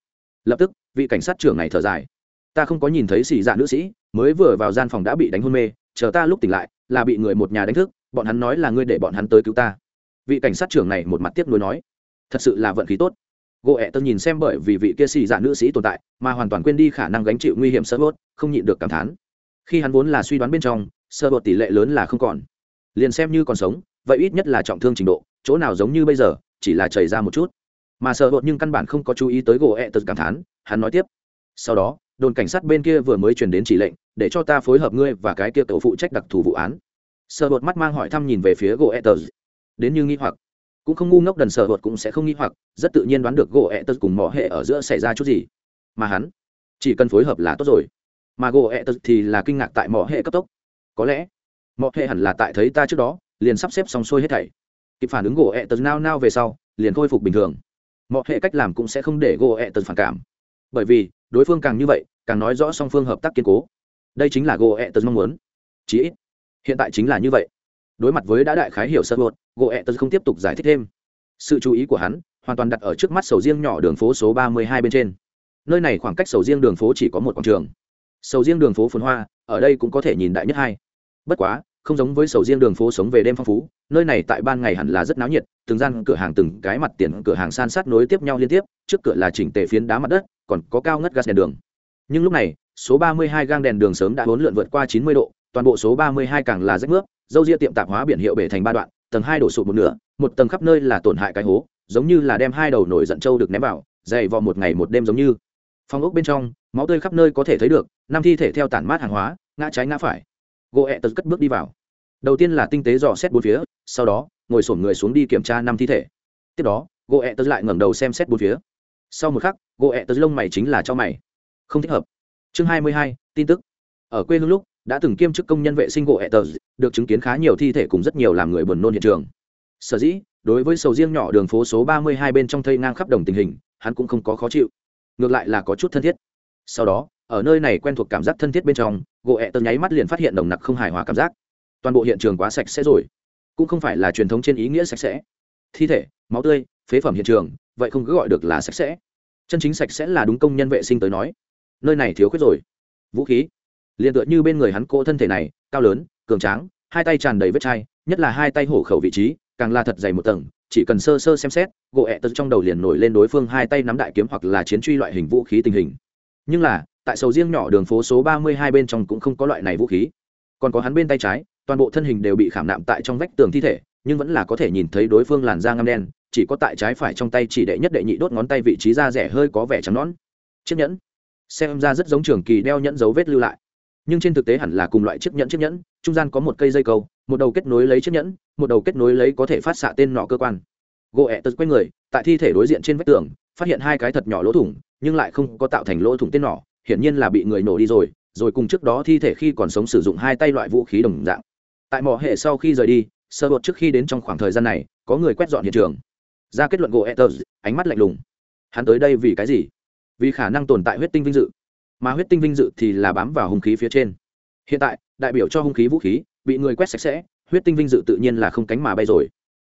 Lập tức, vị cảnh sát trưởng này thở dài. Ta không có nhìn thấy xì dạ nữ sĩ, mới vừa vào gian phòng đã bị đánh hôn mê, chờ ta lúc tỉnh lại, là bị người một nhà đánh thức, bọn hắn nói là ngươi để bọn hắn tới cứu ta. Vị cảnh sát trưởng này một mặt tiếp nối nói. Thật sự là vận khí tốt. Gỗ ẹ tớ nhìn xem bởi vì vị kia xì dạ nữ sĩ tồn tại, mà hoàn toàn quên đi khả năng gánh chịu nguy hiểm sơ bốt không nhịn được cảm thán. Khi hắn vốn là suy đoán bên trong, sơ bột tỷ lệ lớn là không còn. Liền xem như còn sống, vậy ít nhất là trọng thương trình độ chỗ nào giống như bây giờ, chỉ là chảy ra một chút. Mà sợ bột nhưng căn bản không có chú ý tới gỗ ẹ tật cảm thán, hắn nói tiếp. Sau đó, đồn cảnh sát bên kia vừa mới truyền đến chỉ lệnh, để cho ta phối hợp ngươi và cái kia tổ phụ trách đặc thù vụ án. Sợ bột mắt mang hỏi thăm nhìn về phía gỗ ẹ tật. Đến như nghi hoặc. Cũng không ngu ngốc đần sợ hột cũng sẽ không nghi hoặc, rất tự nhiên đoán được gỗ ẹ tật cùng mỏ hệ ở giữa xảy ra chút gì. Mà hắn, chỉ cần phối hợp là tốt rồi. Mà gỗ ẹ tật thì là kinh ngạc tại mỏ hệ cấp tốc. Có lẽ, mỏ hệ hẳn là tại thấy ta trước đó, liền sắp xếp xong xuôi hết thảy kịp phản ứng gỗ ẹ tật nao nao về sau, liền khôi phục bình thường. Mọi hệ cách làm cũng sẽ không để gỗ ẹ tật phản cảm. Bởi vì, đối phương càng như vậy, càng nói rõ song phương hợp tác kiên cố. Đây chính là gỗ ẹ tật mong muốn. Chí ít, hiện tại chính là như vậy. Đối mặt với đã đại khái hiểu sơ bột gỗ ẹ tật không tiếp tục giải thích thêm. Sự chú ý của hắn hoàn toàn đặt ở trước mắt sầu riêng nhỏ đường phố số ba mươi hai bên trên. Nơi này khoảng cách sầu riêng đường phố chỉ có một quảng trường. Sầu riêng đường phố phồn hoa, ở đây cũng có thể nhìn đại nhất hai. Bất quá, không giống với sầu riêng đường phố sống về đêm phong phú nơi này tại ban ngày hẳn là rất náo nhiệt, từng gian cửa hàng từng cái mặt tiền cửa hàng san sát nối tiếp nhau liên tiếp, trước cửa là chỉnh tề phiến đá mặt đất, còn có cao ngất gas đèn đường. Nhưng lúc này, số 32 gang đèn đường sớm đã hỗn lượn vượt qua 90 độ, toàn bộ số 32 càng là rách nước, dâu ria tiệm tạp hóa biển hiệu bể thành ba đoạn, tầng hai đổ sụp một nửa, một tầng khắp nơi là tổn hại cái hố, giống như là đem hai đầu nổi giận trâu được ném vào, dày vò một ngày một đêm giống như. Phòng ốc bên trong, máu tươi khắp nơi có thể thấy được, năm thi thể theo tản mát hàng hóa, ngã trái ngã phải. Gỗ ẹ tật cất bước đi vào đầu tiên là tinh tế dò xét bốn phía, sau đó, ngồi sổm người xuống đi kiểm tra năm thi thể. Tiếp đó gỗ ẹ tớ lại ngẩng đầu xem xét bốn phía. Sau một khắc gỗ ẹ tớ lông mày chính là cho mày. Không thích hợp. Chương hai mươi hai, tin tức. Ở quê hương lúc, đã từng kiêm chức công nhân vệ sinh gỗ ẹ tớ được chứng kiến khá nhiều thi thể cùng rất nhiều làm người buồn nôn hiện trường. Sở dĩ, đối với sầu riêng nhỏ đường phố số ba mươi hai bên trong thây ngang khắp đồng tình hình, hắn cũng không có khó chịu. Ngược lại là có chút thân thiết. Sau đó, ở nơi này quen thuộc cảm giác thân thiết bên trong gỗ ẹ tớ nháy mắt liền phát hiện đồng nặc không hài hòa cảm giác toàn bộ hiện trường quá sạch sẽ rồi. Cũng không phải là truyền thống trên ý nghĩa sạch sẽ. Thi thể, máu tươi, phế phẩm hiện trường, vậy không cứ gọi được là sạch sẽ. Chân chính sạch sẽ là đúng công nhân vệ sinh tới nói. Nơi này thiếu khuyết rồi. Vũ khí. Liền tựa như bên người hắn cỗ thân thể này, cao lớn, cường tráng, hai tay tràn đầy vết chai, nhất là hai tay hổ khẩu vị trí, càng là thật dày một tầng, chỉ cần sơ sơ xem xét, gỗ ẹ tật trong đầu liền nổi lên đối phương hai tay nắm đại kiếm hoặc là chiến truy loại hình vũ khí tình hình. Nhưng là, tại sầu riêng nhỏ đường phố số ba mươi hai bên trong cũng không có loại này vũ khí. Còn có hắn bên tay trái toàn bộ thân hình đều bị khảm nạm tại trong vách tường thi thể, nhưng vẫn là có thể nhìn thấy đối phương làn da ngăm đen, chỉ có tại trái phải trong tay chỉ đệ nhất đệ nhị đốt ngón tay vị trí da rẻ hơi có vẻ trắng nón chiếc nhẫn. Xem ra rất giống trường kỳ đeo nhẫn dấu vết lưu lại. Nhưng trên thực tế hẳn là cùng loại chiếc nhẫn chiếc nhẫn, trung gian có một cây dây cầu, một đầu kết nối lấy chiếc nhẫn, một đầu kết nối lấy có thể phát xạ tên nọ cơ quan. Gỗ ẹ tật quay người, tại thi thể đối diện trên vách tường, phát hiện hai cái thật nhỏ lỗ thủng, nhưng lại không có tạo thành lỗ thủng tên nọ, hiển nhiên là bị người nổ đi rồi rồi cùng trước đó thi thể khi còn sống sử dụng hai tay loại vũ khí đồng dạng tại mỏ hệ sau khi rời đi, sơ bột trước khi đến trong khoảng thời gian này, có người quét dọn hiện trường. Ra kết luận gỗ etters ánh mắt lạnh lùng. Hắn tới đây vì cái gì? Vì khả năng tồn tại huyết tinh vinh dự. Mà huyết tinh vinh dự thì là bám vào hung khí phía trên. Hiện tại, đại biểu cho hung khí vũ khí, bị người quét sạch sẽ, huyết tinh vinh dự tự nhiên là không cánh mà bay rồi.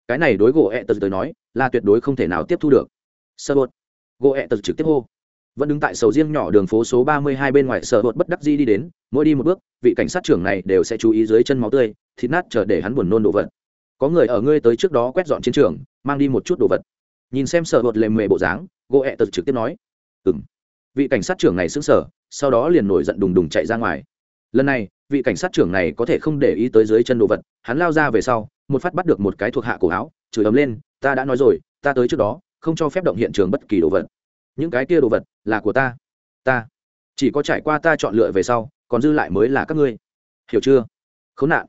Cái này đối gỗ etters tới nói, là tuyệt đối không thể nào tiếp thu được. Sơ bột gỗ etters trực tiếp hô vẫn đứng tại sầu riêng nhỏ đường phố số ba mươi hai bên ngoài sở bột bất đắc di đi đến, mỗi đi một bước, vị cảnh sát trưởng này đều sẽ chú ý dưới chân máu tươi, thịt nát chờ để hắn buồn nôn đồ vật. Có người ở ngươi tới trước đó quét dọn chiến trường, mang đi một chút đồ vật. Nhìn xem sở bột lề mề bộ dáng gỗ ẹ tật trực tiếp nói ừ m vị cảnh sát trưởng này xứng sở sau đó liền nổi giận đùng đùng chạy ra ngoài. Lần này, vị cảnh sát trưởng này có thể không để ý tới dưới chân đồ vật, hắn lao ra về sau, một phát bắt được một cái thuộc hạ cổ áo, chửi ấm lên, ta đã nói rồi, ta tới trước đó, không cho phép động hiện trường bất kỳ đồ vật những cái kia đồ vật là của ta. Ta. Chỉ có trải qua ta chọn lựa về sau, còn dư lại mới là các ngươi. Hiểu chưa? Khốn nạn.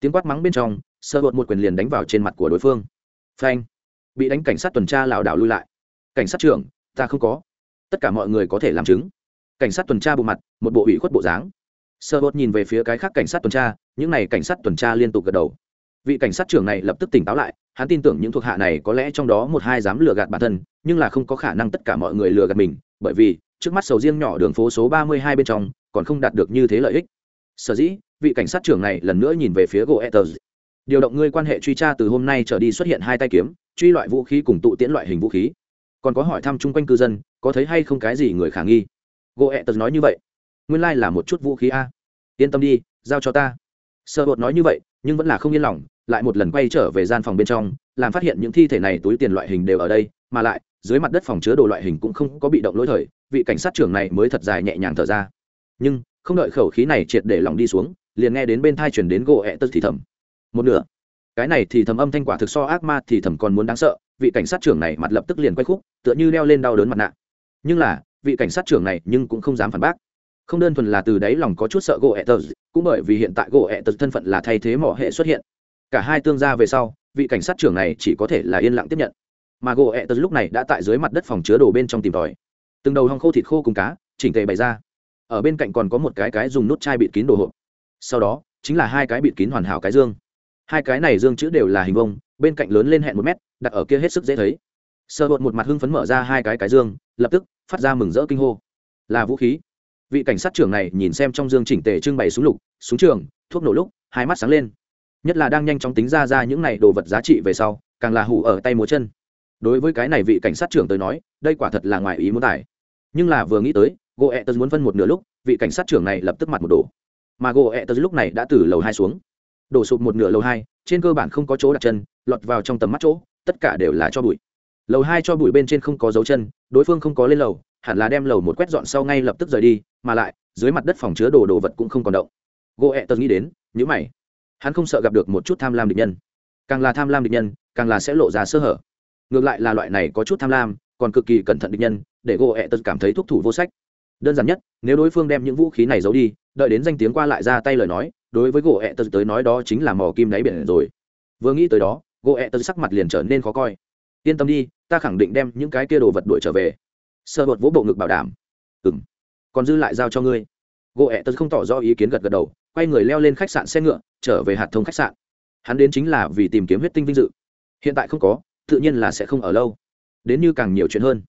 Tiếng quát mắng bên trong, sơ bột một quyền liền đánh vào trên mặt của đối phương. Phanh. Bị đánh cảnh sát tuần tra lảo đảo lui lại. Cảnh sát trưởng, ta không có. Tất cả mọi người có thể làm chứng. Cảnh sát tuần tra bộ mặt, một bộ ủy khuất bộ dáng. Sơ bột nhìn về phía cái khác cảnh sát tuần tra, những n à y cảnh sát tuần tra liên tục gật đầu. Vị cảnh sát trưởng này lập tức tỉnh táo lại hắn tin tưởng những thuộc hạ này có lẽ trong đó một hai dám lừa gạt bản thân, nhưng là không có khả năng tất cả mọi người lừa gạt mình, bởi vì, trước mắt sầu riêng nhỏ đường phố số ba mươi hai bên trong, còn không đạt được như thế lợi ích. Sở dĩ, vị cảnh sát trưởng này lần nữa nhìn về phía gỗ etters điều động ngươi quan hệ truy tra từ hôm nay trở đi xuất hiện hai tay kiếm, truy loại vũ khí cùng tụ tiễn loại hình vũ khí. Còn có hỏi thăm chung quanh cư dân, có thấy hay không cái gì người khả nghi? Gỗ etters nói như vậy. Nguyên lai là một chút vũ khí a. Yên tâm đi, giao cho ta. Sợ bột nói như vậy, nhưng vẫn là không yên lòng lại một lần quay trở về gian phòng bên trong, làm phát hiện những thi thể này túi tiền loại hình đều ở đây, mà lại, dưới mặt đất phòng chứa đồ loại hình cũng không có bị động lỗi thời, vị cảnh sát trưởng này mới thật dài nhẹ nhàng thở ra. Nhưng, không đợi khẩu khí này triệt để lỏng đi xuống, liền nghe đến bên thai chuyển đến gỗ ẹ tật thì thầm. Một nửa. Cái này thì thầm âm thanh quả thực so ác ma thì thầm còn muốn đáng sợ, vị cảnh sát trưởng này mặt lập tức liền quay khúc, tựa như leo lên đau đớn mặt nạ. Nhưng là, vị cảnh sát trưởng này nhưng cũng không dám phản bác. Không đơn thuần là từ đấy lòng có chút sợ gỗ ẹ tật cũng bởi vì hiện tại gỗ ẹ tật thân phận là thay thế mỏ hệ xuất hiện cả hai tương gia về sau, vị cảnh sát trưởng này chỉ có thể là yên lặng tiếp nhận. Mà gỗ ẹ tật lúc này đã tại dưới mặt đất phòng chứa đồ bên trong tìm tòi. Từng đầu hong khô thịt khô cùng cá, chỉnh tề bày ra. Ở bên cạnh còn có một cái cái dùng nút chai bịt kín đồ hộp. Sau đó, chính là hai cái bịt kín hoàn hảo cái dương. Hai cái này dương chữ đều là hình vông bên cạnh lớn lên hẹn một mét, đặt ở kia hết sức dễ thấy. Sơ bột một mặt hưng phấn mở ra hai cái cái dương, lập tức phát ra mừng rỡ kinh hô. Là vũ khí. Vị cảnh sát trưởng này nhìn xem trong dương chỉnh tề trưng bày súng lục, súng trường, thuốc nổ lúc, hai mắt sáng lên nhất là đang nhanh chóng tính ra ra những này đồ vật giá trị về sau, càng là hủ ở tay múa chân. Đối với cái này vị cảnh sát trưởng tới nói, đây quả thật là ngoài ý muốn tài. Nhưng là vừa nghĩ tới gỗ ẹ tớ muốn phân một nửa lúc, vị cảnh sát trưởng này lập tức mặt một đổ. Mà gỗ ẹ tớ lúc này đã từ lầu hai xuống. Đổ sụp một nửa lầu hai, trên cơ bản không có chỗ đặt chân, lọt vào trong tầm mắt chỗ, tất cả đều là cho bụi. Lầu hai cho bụi bên trên không có dấu chân, đối phương không có lên lầu, hẳn là đem lầu một quét dọn sau ngay lập tức rời đi, mà lại, dưới mặt đất phòng chứa đồ đồ vật cũng không còn động. Gỗ ẹ tớ nghĩ đến nhữ mày hắn không sợ gặp được một chút tham lam địch nhân. Càng là tham lam địch nhân, càng là sẽ lộ ra sơ hở. Ngược lại là loại này có chút tham lam, còn cực kỳ cẩn thận địch nhân, để gỗ ẹ tật cảm thấy thúc thủ vô sách. Đơn giản nhất, nếu đối phương đem những vũ khí này giấu đi, đợi đến danh tiếng qua lại ra tay lời nói, đối với gỗ ẹ tật tới nói đó chính là mò kim đáy biển rồi. Vừa nghĩ tới đó, gỗ ẹ tật sắc mặt liền trở nên khó coi. Yên tâm đi, ta khẳng định đem những cái kia đồ vật đuổi trở về. Sơ bột vỗ bộ ngực bảo đảm. Ừ m còn dư lại giao cho ngươi. Gỗ ẹ tật không tỏ rõ ý kiến gật gật đầu quay người leo lên khách sạn xe ngựa, trở về hạt thông khách sạn. Hắn đến chính là vì tìm kiếm huyết tinh vinh dự. Hiện tại không có, tự nhiên là sẽ không ở lâu. Đến như càng nhiều chuyện hơn.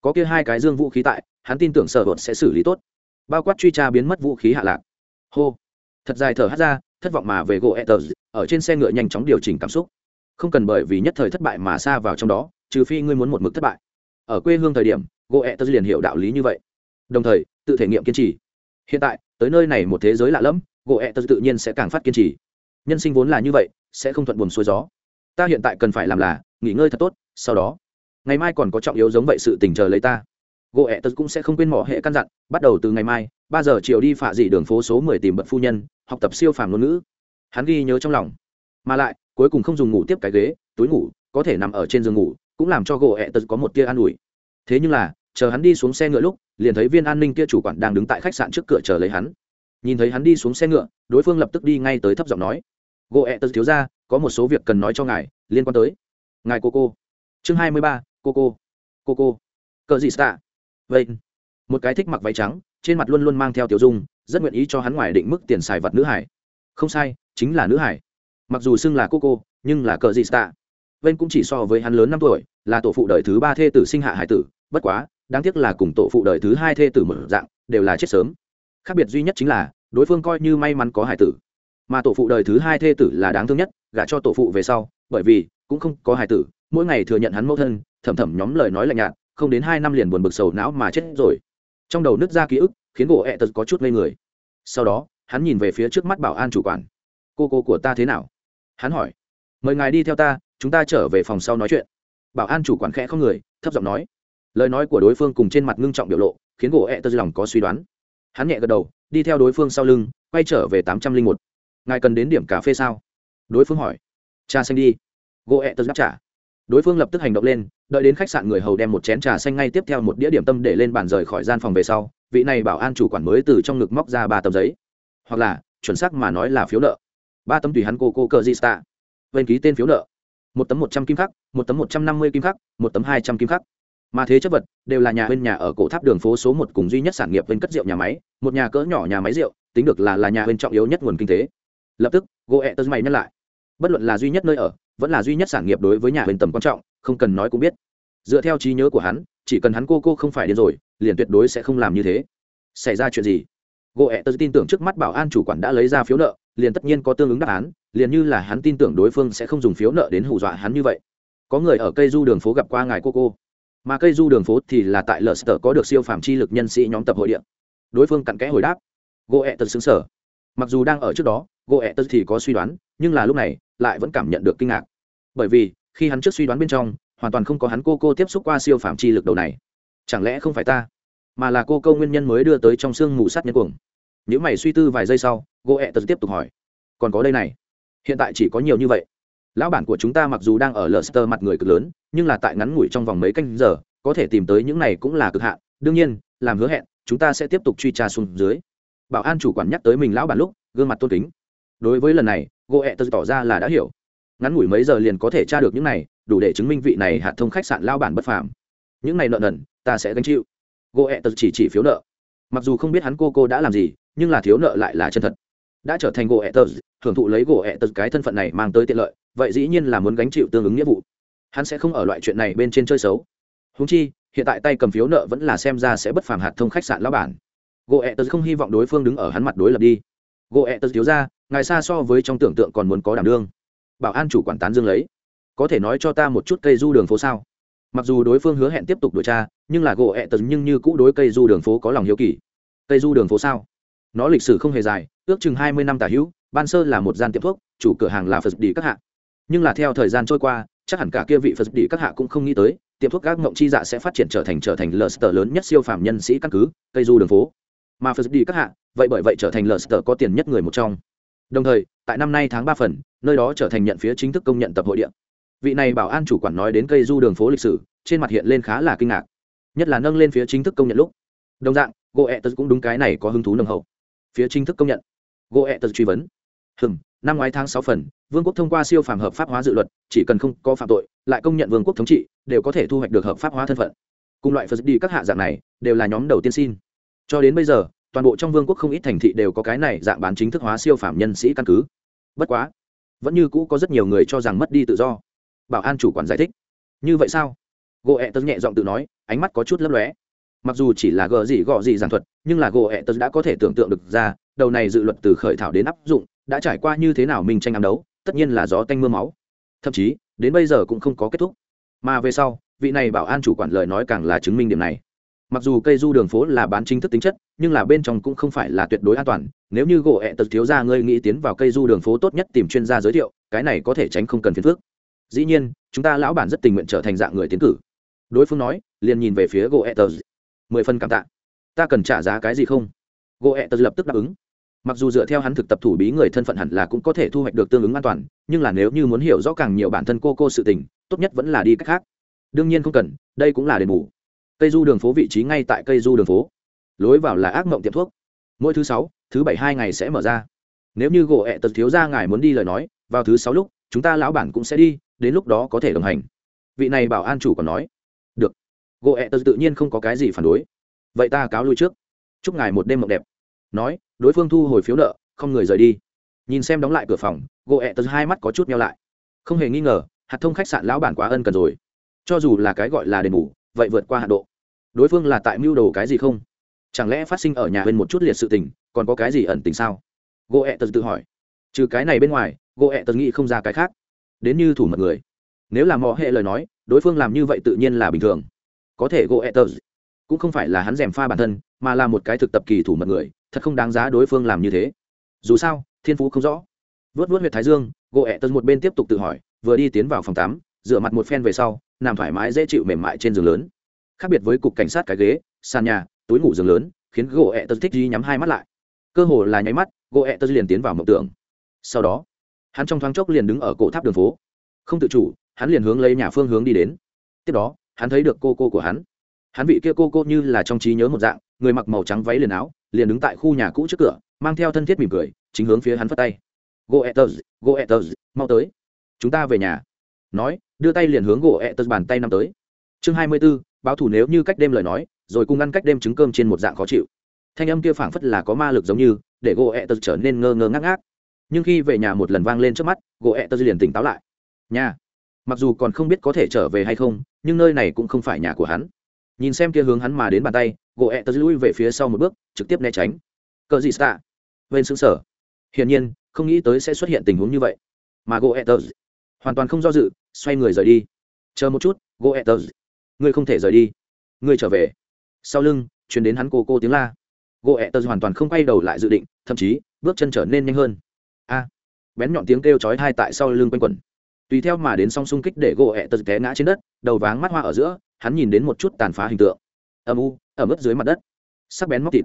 Có kia hai cái dương vũ khí tại, hắn tin tưởng sở bột sẽ xử lý tốt. Bao quát truy tra biến mất vũ khí hạ lạc. Hô. Thật dài thở hát ra, thất vọng mà về gỗ etters ở trên xe ngựa nhanh chóng điều chỉnh cảm xúc. Không cần bởi vì nhất thời thất bại mà xa vào trong đó, trừ phi ngươi muốn một mực thất bại. Ở quê hương thời điểm, gỗ etters liền hiểu đạo lý như vậy. Đồng thời, tự thể nghiệm kiên trì. Hiện tại tới nơi này một thế giới lạ lẫm, gỗ etters tự nhiên sẽ càng phát kiên trì. Nhân sinh vốn là như vậy, sẽ không thuận buồn xuôi gió. Ta hiện tại cần phải làm là, nghỉ ngơi thật tốt, sau đó, ngày mai còn có trọng yếu giống vậy sự tình chờ lấy ta. Gỗ ẹ tật cũng sẽ không quên mỏ hệ căn dặn, bắt đầu từ ngày mai, ba giờ chiều đi phạ dị đường phố số mười tìm bận phu nhân, học tập siêu phàm ngôn ngữ. Hắn ghi nhớ trong lòng. Mà lại, cuối cùng không dùng ngủ tiếp cái ghế, túi ngủ, có thể nằm ở trên giường ngủ, cũng làm cho gỗ ẹ tật có một tia an ủi. Thế nhưng là chờ hắn đi xuống xe ngựa lúc, liền thấy viên an ninh kia chủ quản đang đứng tại khách sạn trước cửa chờ lấy hắn. Nhìn thấy hắn đi xuống xe ngựa, đối phương lập tức đi ngay tới thấp giọng nói, gỗ ẹ tật thiếu ra có một số việc cần nói cho ngài, liên quan tới. Ngài cô cô. Chương hai mươi ba, cô cô. Cô cô. Cờ gì xạ? Vậy một cái thích mặc váy trắng, trên mặt luôn luôn mang theo tiểu dung, rất nguyện ý cho hắn ngoài định mức tiền xài vật nữ hải. Không sai, chính là nữ hải. Mặc dù xưng là cô cô, nhưng là cờ gì xạ. Vên cũng chỉ so với hắn lớn năm tuổi, là tổ phụ đời thứ ba thê tử sinh hạ hải tử, bất quá đáng tiếc là cùng tổ phụ đời thứ hai thê tử mở dạng, đều là chết sớm. Khác biệt duy nhất chính là, đối phương coi như may mắn có hải tử. Mà tổ phụ đời thứ hai thê tử là đáng thương nhất, gả cho tổ phụ về sau, bởi vì, cũng không có hải tử, mỗi ngày thừa nhận hắn mẫu thân, thầm thầm nhóm lời nói lạnh nhạt, không đến hai năm liền buồn bực sầu não mà chết rồi. Trong đầu nứt ra ký ức, khiến gỗ ẹ tật có chút ngây người. Sau đó, hắn nhìn về phía trước mắt bảo an chủ quản. Cô cô của ta thế nào? Hắn hỏi. Mời ngài đi theo ta, chúng ta trở về phòng sau nói chuyện. Bảo an chủ quản khẽ không người, thấp giọng nói lời nói của đối phương cùng trên mặt ngưng trọng biểu lộ, khiến gỗ ẹ tật lòng có suy đoán. Hắn nhẹ gật đầu, đi theo đối phương sau lưng, quay trở về tám trăm linh một. Ngài cần đến điểm cà phê sao? Đối phương hỏi. Trà xanh đi. Gỗ ẹ tật đáp trả. Đối phương lập tức hành động lên, đợi đến khách sạn người hầu đem một chén trà xanh ngay tiếp theo một đĩa điểm tâm để lên bàn rời khỏi gian phòng về sau, vị này bảo an chủ quản mới từ trong ngực móc ra ba tấm giấy. Hoặc là, chuẩn xác mà nói là phiếu nợ. Ba tấm tùy hắn cô cô cờ di sta bên ký tên phiếu nợ. Một tấm một trăm kim khắc, một tấm một trăm năm mươi kim khắc, một tấm hai trăm kim khắc mà thế chấp vật đều là nhà bên nhà ở cổ tháp đường phố số một cùng duy nhất sản nghiệp bên cất rượu nhà máy, một nhà cỡ nhỏ nhà máy rượu, tính được là là nhà bên trọng yếu nhất nguồn kinh tế. Lập tức gỗ ẹ tớ mày nhắc lại. Bất luận là duy nhất nơi ở, vẫn là duy nhất sản nghiệp đối với nhà bên tầm quan trọng, không cần nói cũng biết. Dựa theo trí nhớ của hắn, chỉ cần hắn cô cô không phải điên rồi, liền tuyệt đối sẽ không làm như thế. Xảy ra chuyện gì? Gỗ ẹ tớ tin tưởng trước mắt bảo an chủ quản đã lấy ra phiếu nợ, liền tất nhiên có tương ứng đáp án, liền như là hắn tin tưởng đối phương sẽ không dùng phiếu nợ đến hù dọa hắn như vậy. Có người ở cây du đường phố gặp qua ngài cô cô mà cây du đường phố thì là tại lờ sờ có được siêu phàm chi lực nhân sĩ nhóm tập hội điện đối phương cặn kẽ hồi đáp, gỗ ẹ tật xứng sở. Mặc dù đang ở trước đó, gỗ ẹ tật thì có suy đoán, nhưng là lúc này lại vẫn cảm nhận được kinh ngạc. Bởi vì, khi hắn trước suy đoán bên trong, hoàn toàn không có hắn cô cô tiếp xúc qua siêu phạm chi lực đầu này. Chẳng lẽ không phải ta, mà là cô câu nguyên nhân mới đưa tới trong xương mù sắt nhân cuồng? Nếu mày suy tư vài giây sau, gỗ ẹ tật tiếp tục hỏi, còn có đây này, hiện tại chỉ có nhiều như vậy lão bản của chúng ta mặc dù đang ở lờ sơ mặt người cực lớn, nhưng là tại ngắn ngủi trong vòng mấy canh giờ, có thể tìm tới những này cũng là cực hạn. Đương nhiên, làm hứa hẹn, chúng ta sẽ tiếp tục truy tra xuống dưới. Bảo an chủ quản nhắc tới mình lão bản lúc, gương mặt tôn kính. Đối với lần này gỗ ẹ tật tỏ ra là đã hiểu. Ngắn ngủi mấy giờ liền có thể tra được những này, đủ để chứng minh vị này hạt thông khách sạn lao bản bất phàm. Những này nợ nần, ta sẽ gánh chịu. Gỗ ẹ tật chỉ chỉ phiếu nợ. Mặc dù không biết hắn cô cô đã làm gì, nhưng là thiếu nợ lại là chân thật đã trở thành gỗ ẹ tật hưởng thụ lấy gỗ ẹ tật cái thân phận này mang tới tiện lợi, vậy dĩ nhiên là muốn gánh chịu tương ứng nghĩa vụ. Hắn sẽ không ở loại chuyện này bên trên chơi xấu. Húng chi, hiện tại tay cầm phiếu nợ vẫn là xem ra sẽ bất phàm hạt thông khách sạn lão bản. Gỗ ẹ tật không hy vọng đối phương đứng ở hắn mặt đối lập đi. Gỗ ẹ tật thiếu ra, ngài xa so với trong tưởng tượng còn muốn có đảm đương. Bảo an chủ quản tán dương lấy. Có thể nói cho ta một chút cây du đường phố sao? Mặc dù đối phương hứa hẹn tiếp tục điều tra, nhưng là gỗ ẹ tật nhưng như cũ đối cây du đường phố có lòng hiếu kỳ. Cây du đường phố sao? Nó lịch sử không hề dài, ước chừng hai mươi năm tả hữu, ban sơ là một gian tiệm thuốc, chủ cửa hàng là phật đi các hạ. Nhưng là theo thời gian trôi qua, chắc hẳn cả kia vị phật đi các hạ cũng không nghĩ tới, tiệm thuốc các ngộng chi dạ sẽ phát triển trở thành trở thành lờ sờ lớn nhất siêu phàm nhân sĩ căn cứ, cây du đường phố. Mà phật đi các hạ, vậy bởi vậy trở thành lờ sờ có tiền nhất người một trong. Đồng thời, tại năm nay tháng ba phần, nơi đó trở thành nhận phía chính thức công nhận tập hội địa. Vị này bảo an chủ quản nói đến cây du đường phố lịch sử, trên mặt hiện lên khá là kinh ngạc. Nhất là nâng lên phía chính thức công nhận lúc. Đồng dạng gỗ ẹ tật cũng đúng cái này có hứng thú nồng hậu phía chính thức công nhận. Gỗ ẹ tật truy vấn. Hừm, năm ngoái tháng sáu phần, vương quốc thông qua siêu phàm hợp pháp hóa dự luật, chỉ cần không có phạm tội, lại công nhận vương quốc thống trị, đều có thể thu hoạch được hợp pháp hóa thân phận. Cùng loại phật đi các hạ dạng này, đều là nhóm đầu tiên xin. Cho đến bây giờ, toàn bộ trong vương quốc không ít thành thị đều có cái này dạng bán chính thức hóa siêu phàm nhân sĩ căn cứ. Bất quá, vẫn như cũ có rất nhiều người cho rằng mất đi tự do. Bảo an chủ quản giải thích. Như vậy sao? Gỗ ẹ tớ nhẹ giọng tự nói, ánh mắt có chút lấp lóe mặc dù chỉ là gờ gì gọ gì giảng thuật, nhưng là gỗ ẹ tớ đã có thể tưởng tượng được ra, đầu này dự luật từ khởi thảo đến áp dụng, đã trải qua như thế nào mình tranh ám đấu, tất nhiên là gió tanh mưa máu. Thậm chí, đến bây giờ cũng không có kết thúc. Mà về sau, vị này bảo an chủ quản lời nói càng là chứng minh điểm này. Mặc dù cây du đường phố là bán chính thức tính chất, nhưng là bên trong cũng không phải là tuyệt đối an toàn, nếu như gỗ ẹ tật thiếu ra ngươi nghĩ tiến vào cây du đường phố tốt nhất tìm chuyên gia giới thiệu, cái này có thể tránh không cần phiền phước dĩ nhiên, chúng ta lão bản rất tình nguyện trở thành dạng người tiến cử. Đối phương nói, liền nhìn về phía gỗ ẹ tật mười phần cảm tạ. Ta cần trả giá cái gì không? Gỗ ẹ tật lập tức đáp ứng. Mặc dù dựa theo hắn thực tập thủ bí người thân phận hẳn là cũng có thể thu hoạch được tương ứng an toàn, nhưng là nếu như muốn hiểu rõ càng nhiều bản thân cô cô sự tình, tốt nhất vẫn là đi cách khác. Đương nhiên không cần, đây cũng là đền bù. Cây du đường phố vị trí ngay tại cây du đường phố. Lối vào là ác mộng tiệm thuốc. Mỗi thứ sáu, thứ bảy hai ngày sẽ mở ra. Nếu như gỗ ẹ tật thiếu ra ngài muốn đi lời nói, vào thứ sáu lúc, chúng ta lão bản cũng sẽ đi, đến lúc đó có thể đồng hành. Vị này bảo an chủ còn nói gỗ ẹ tật tự nhiên không có cái gì phản đối. Vậy ta cáo lui trước. Chúc ngài một đêm mộng đẹp. Nói, đối phương thu hồi phiếu nợ, không người rời đi. Nhìn xem đóng lại cửa phòng gỗ ẹ tật hai mắt có chút nhau lại. Không hề nghi ngờ, hạt thông khách sạn lão bản quá ân cần rồi. Cho dù là cái gọi là đền bù, vậy vượt qua hạ độ. Đối phương là tại mưu đồ cái gì không? Chẳng lẽ phát sinh ở nhà bên một chút liệt sự tình, còn có cái gì ẩn tình sao? Gỗ ẹ tật tự hỏi. Trừ cái này bên ngoài gỗ ẹ tật nghĩ không ra cái khác. Đến như thủ mật người. Nếu là mò hệ lời nói, đối phương làm như vậy tự nhiên là bình thường có thể gỗ ẹ cũng không phải là hắn rèm pha bản thân, mà là một cái thực tập kỳ thủ mật người, thật không đáng giá đối phương làm như thế. Dù sao, thiên phú không rõ. Vớt vớt huyệt thái dương, gỗ ẹ một bên tiếp tục tự hỏi, vừa đi tiến vào phòng tắm, rửa mặt một phen về sau, nằm thoải mái dễ chịu mềm mại trên giường lớn. Khác biệt với cục cảnh sát cái ghế, sàn nhà, túi ngủ giường lớn, khiến gỗ ẹ thích đi nhắm hai mắt lại. Cơ hồ là nháy mắt, gỗ ẹ liền tiến vào mộng tưởng. Sau đó, hắn trong thoáng chốc liền đứng ở cổ tháp đường phố. Không tự chủ, hắn liền hướng lấy nhà phương hướng đi đến. Tiếp đó hắn thấy được cô cô của hắn. Hắn vị kia cô cô như là trong trí nhớ một dạng người mặc màu trắng váy liền áo liền đứng tại khu nhà cũ trước cửa mang theo thân thiết mỉm cười chính hướng phía hắn phất tay. Goethers goethers mau tới. Chúng ta về nhà. Nói đưa tay liền hướng goethers bàn tay năm tới. Chương hai mươi 24, báo thủ nếu như cách đêm lời nói rồi cùng ăn cách đêm trứng cơm trên một dạng khó chịu. Thanh âm kia phảng phất là có ma lực giống như để goethers trở nên ngơ ngơ ngác ngác. Nhưng khi về nhà một lần vang lên trước mắt goethers liền tỉnh táo lại. Nhà mặc dù còn không biết có thể trở về hay không nhưng nơi này cũng không phải nhà của hắn. Nhìn xem kia hướng hắn mà đến bàn tay, gỗ ẹ tớ lui về phía sau một bước, trực tiếp né tránh. Cờ gì xạ? Bên xứng sở. Hiển nhiên, không nghĩ tới sẽ xuất hiện tình huống như vậy. Mà gỗ ẹ tớ hoàn toàn không do dự, xoay người rời đi. Chờ một chút, gỗ ẹ tớ ngươi không thể rời đi. Ngươi trở về. Sau lưng chuyển đến hắn cô cô tiếng la. Gỗ ẹ tớ hoàn toàn không quay đầu lại dự định, thậm chí, bước chân trở nên nhanh hơn. A. Bén nhọn tiếng kêu chói thai tại sau lưng quanh quẩn tùy theo mà đến song xung kích để gỗ ẹ tật té ngã trên đất, đầu váng mắt hoa ở giữa, hắn nhìn đến một chút tàn phá hình tượng. Âm u ở mức dưới mặt đất. Sắc bén móc thịt.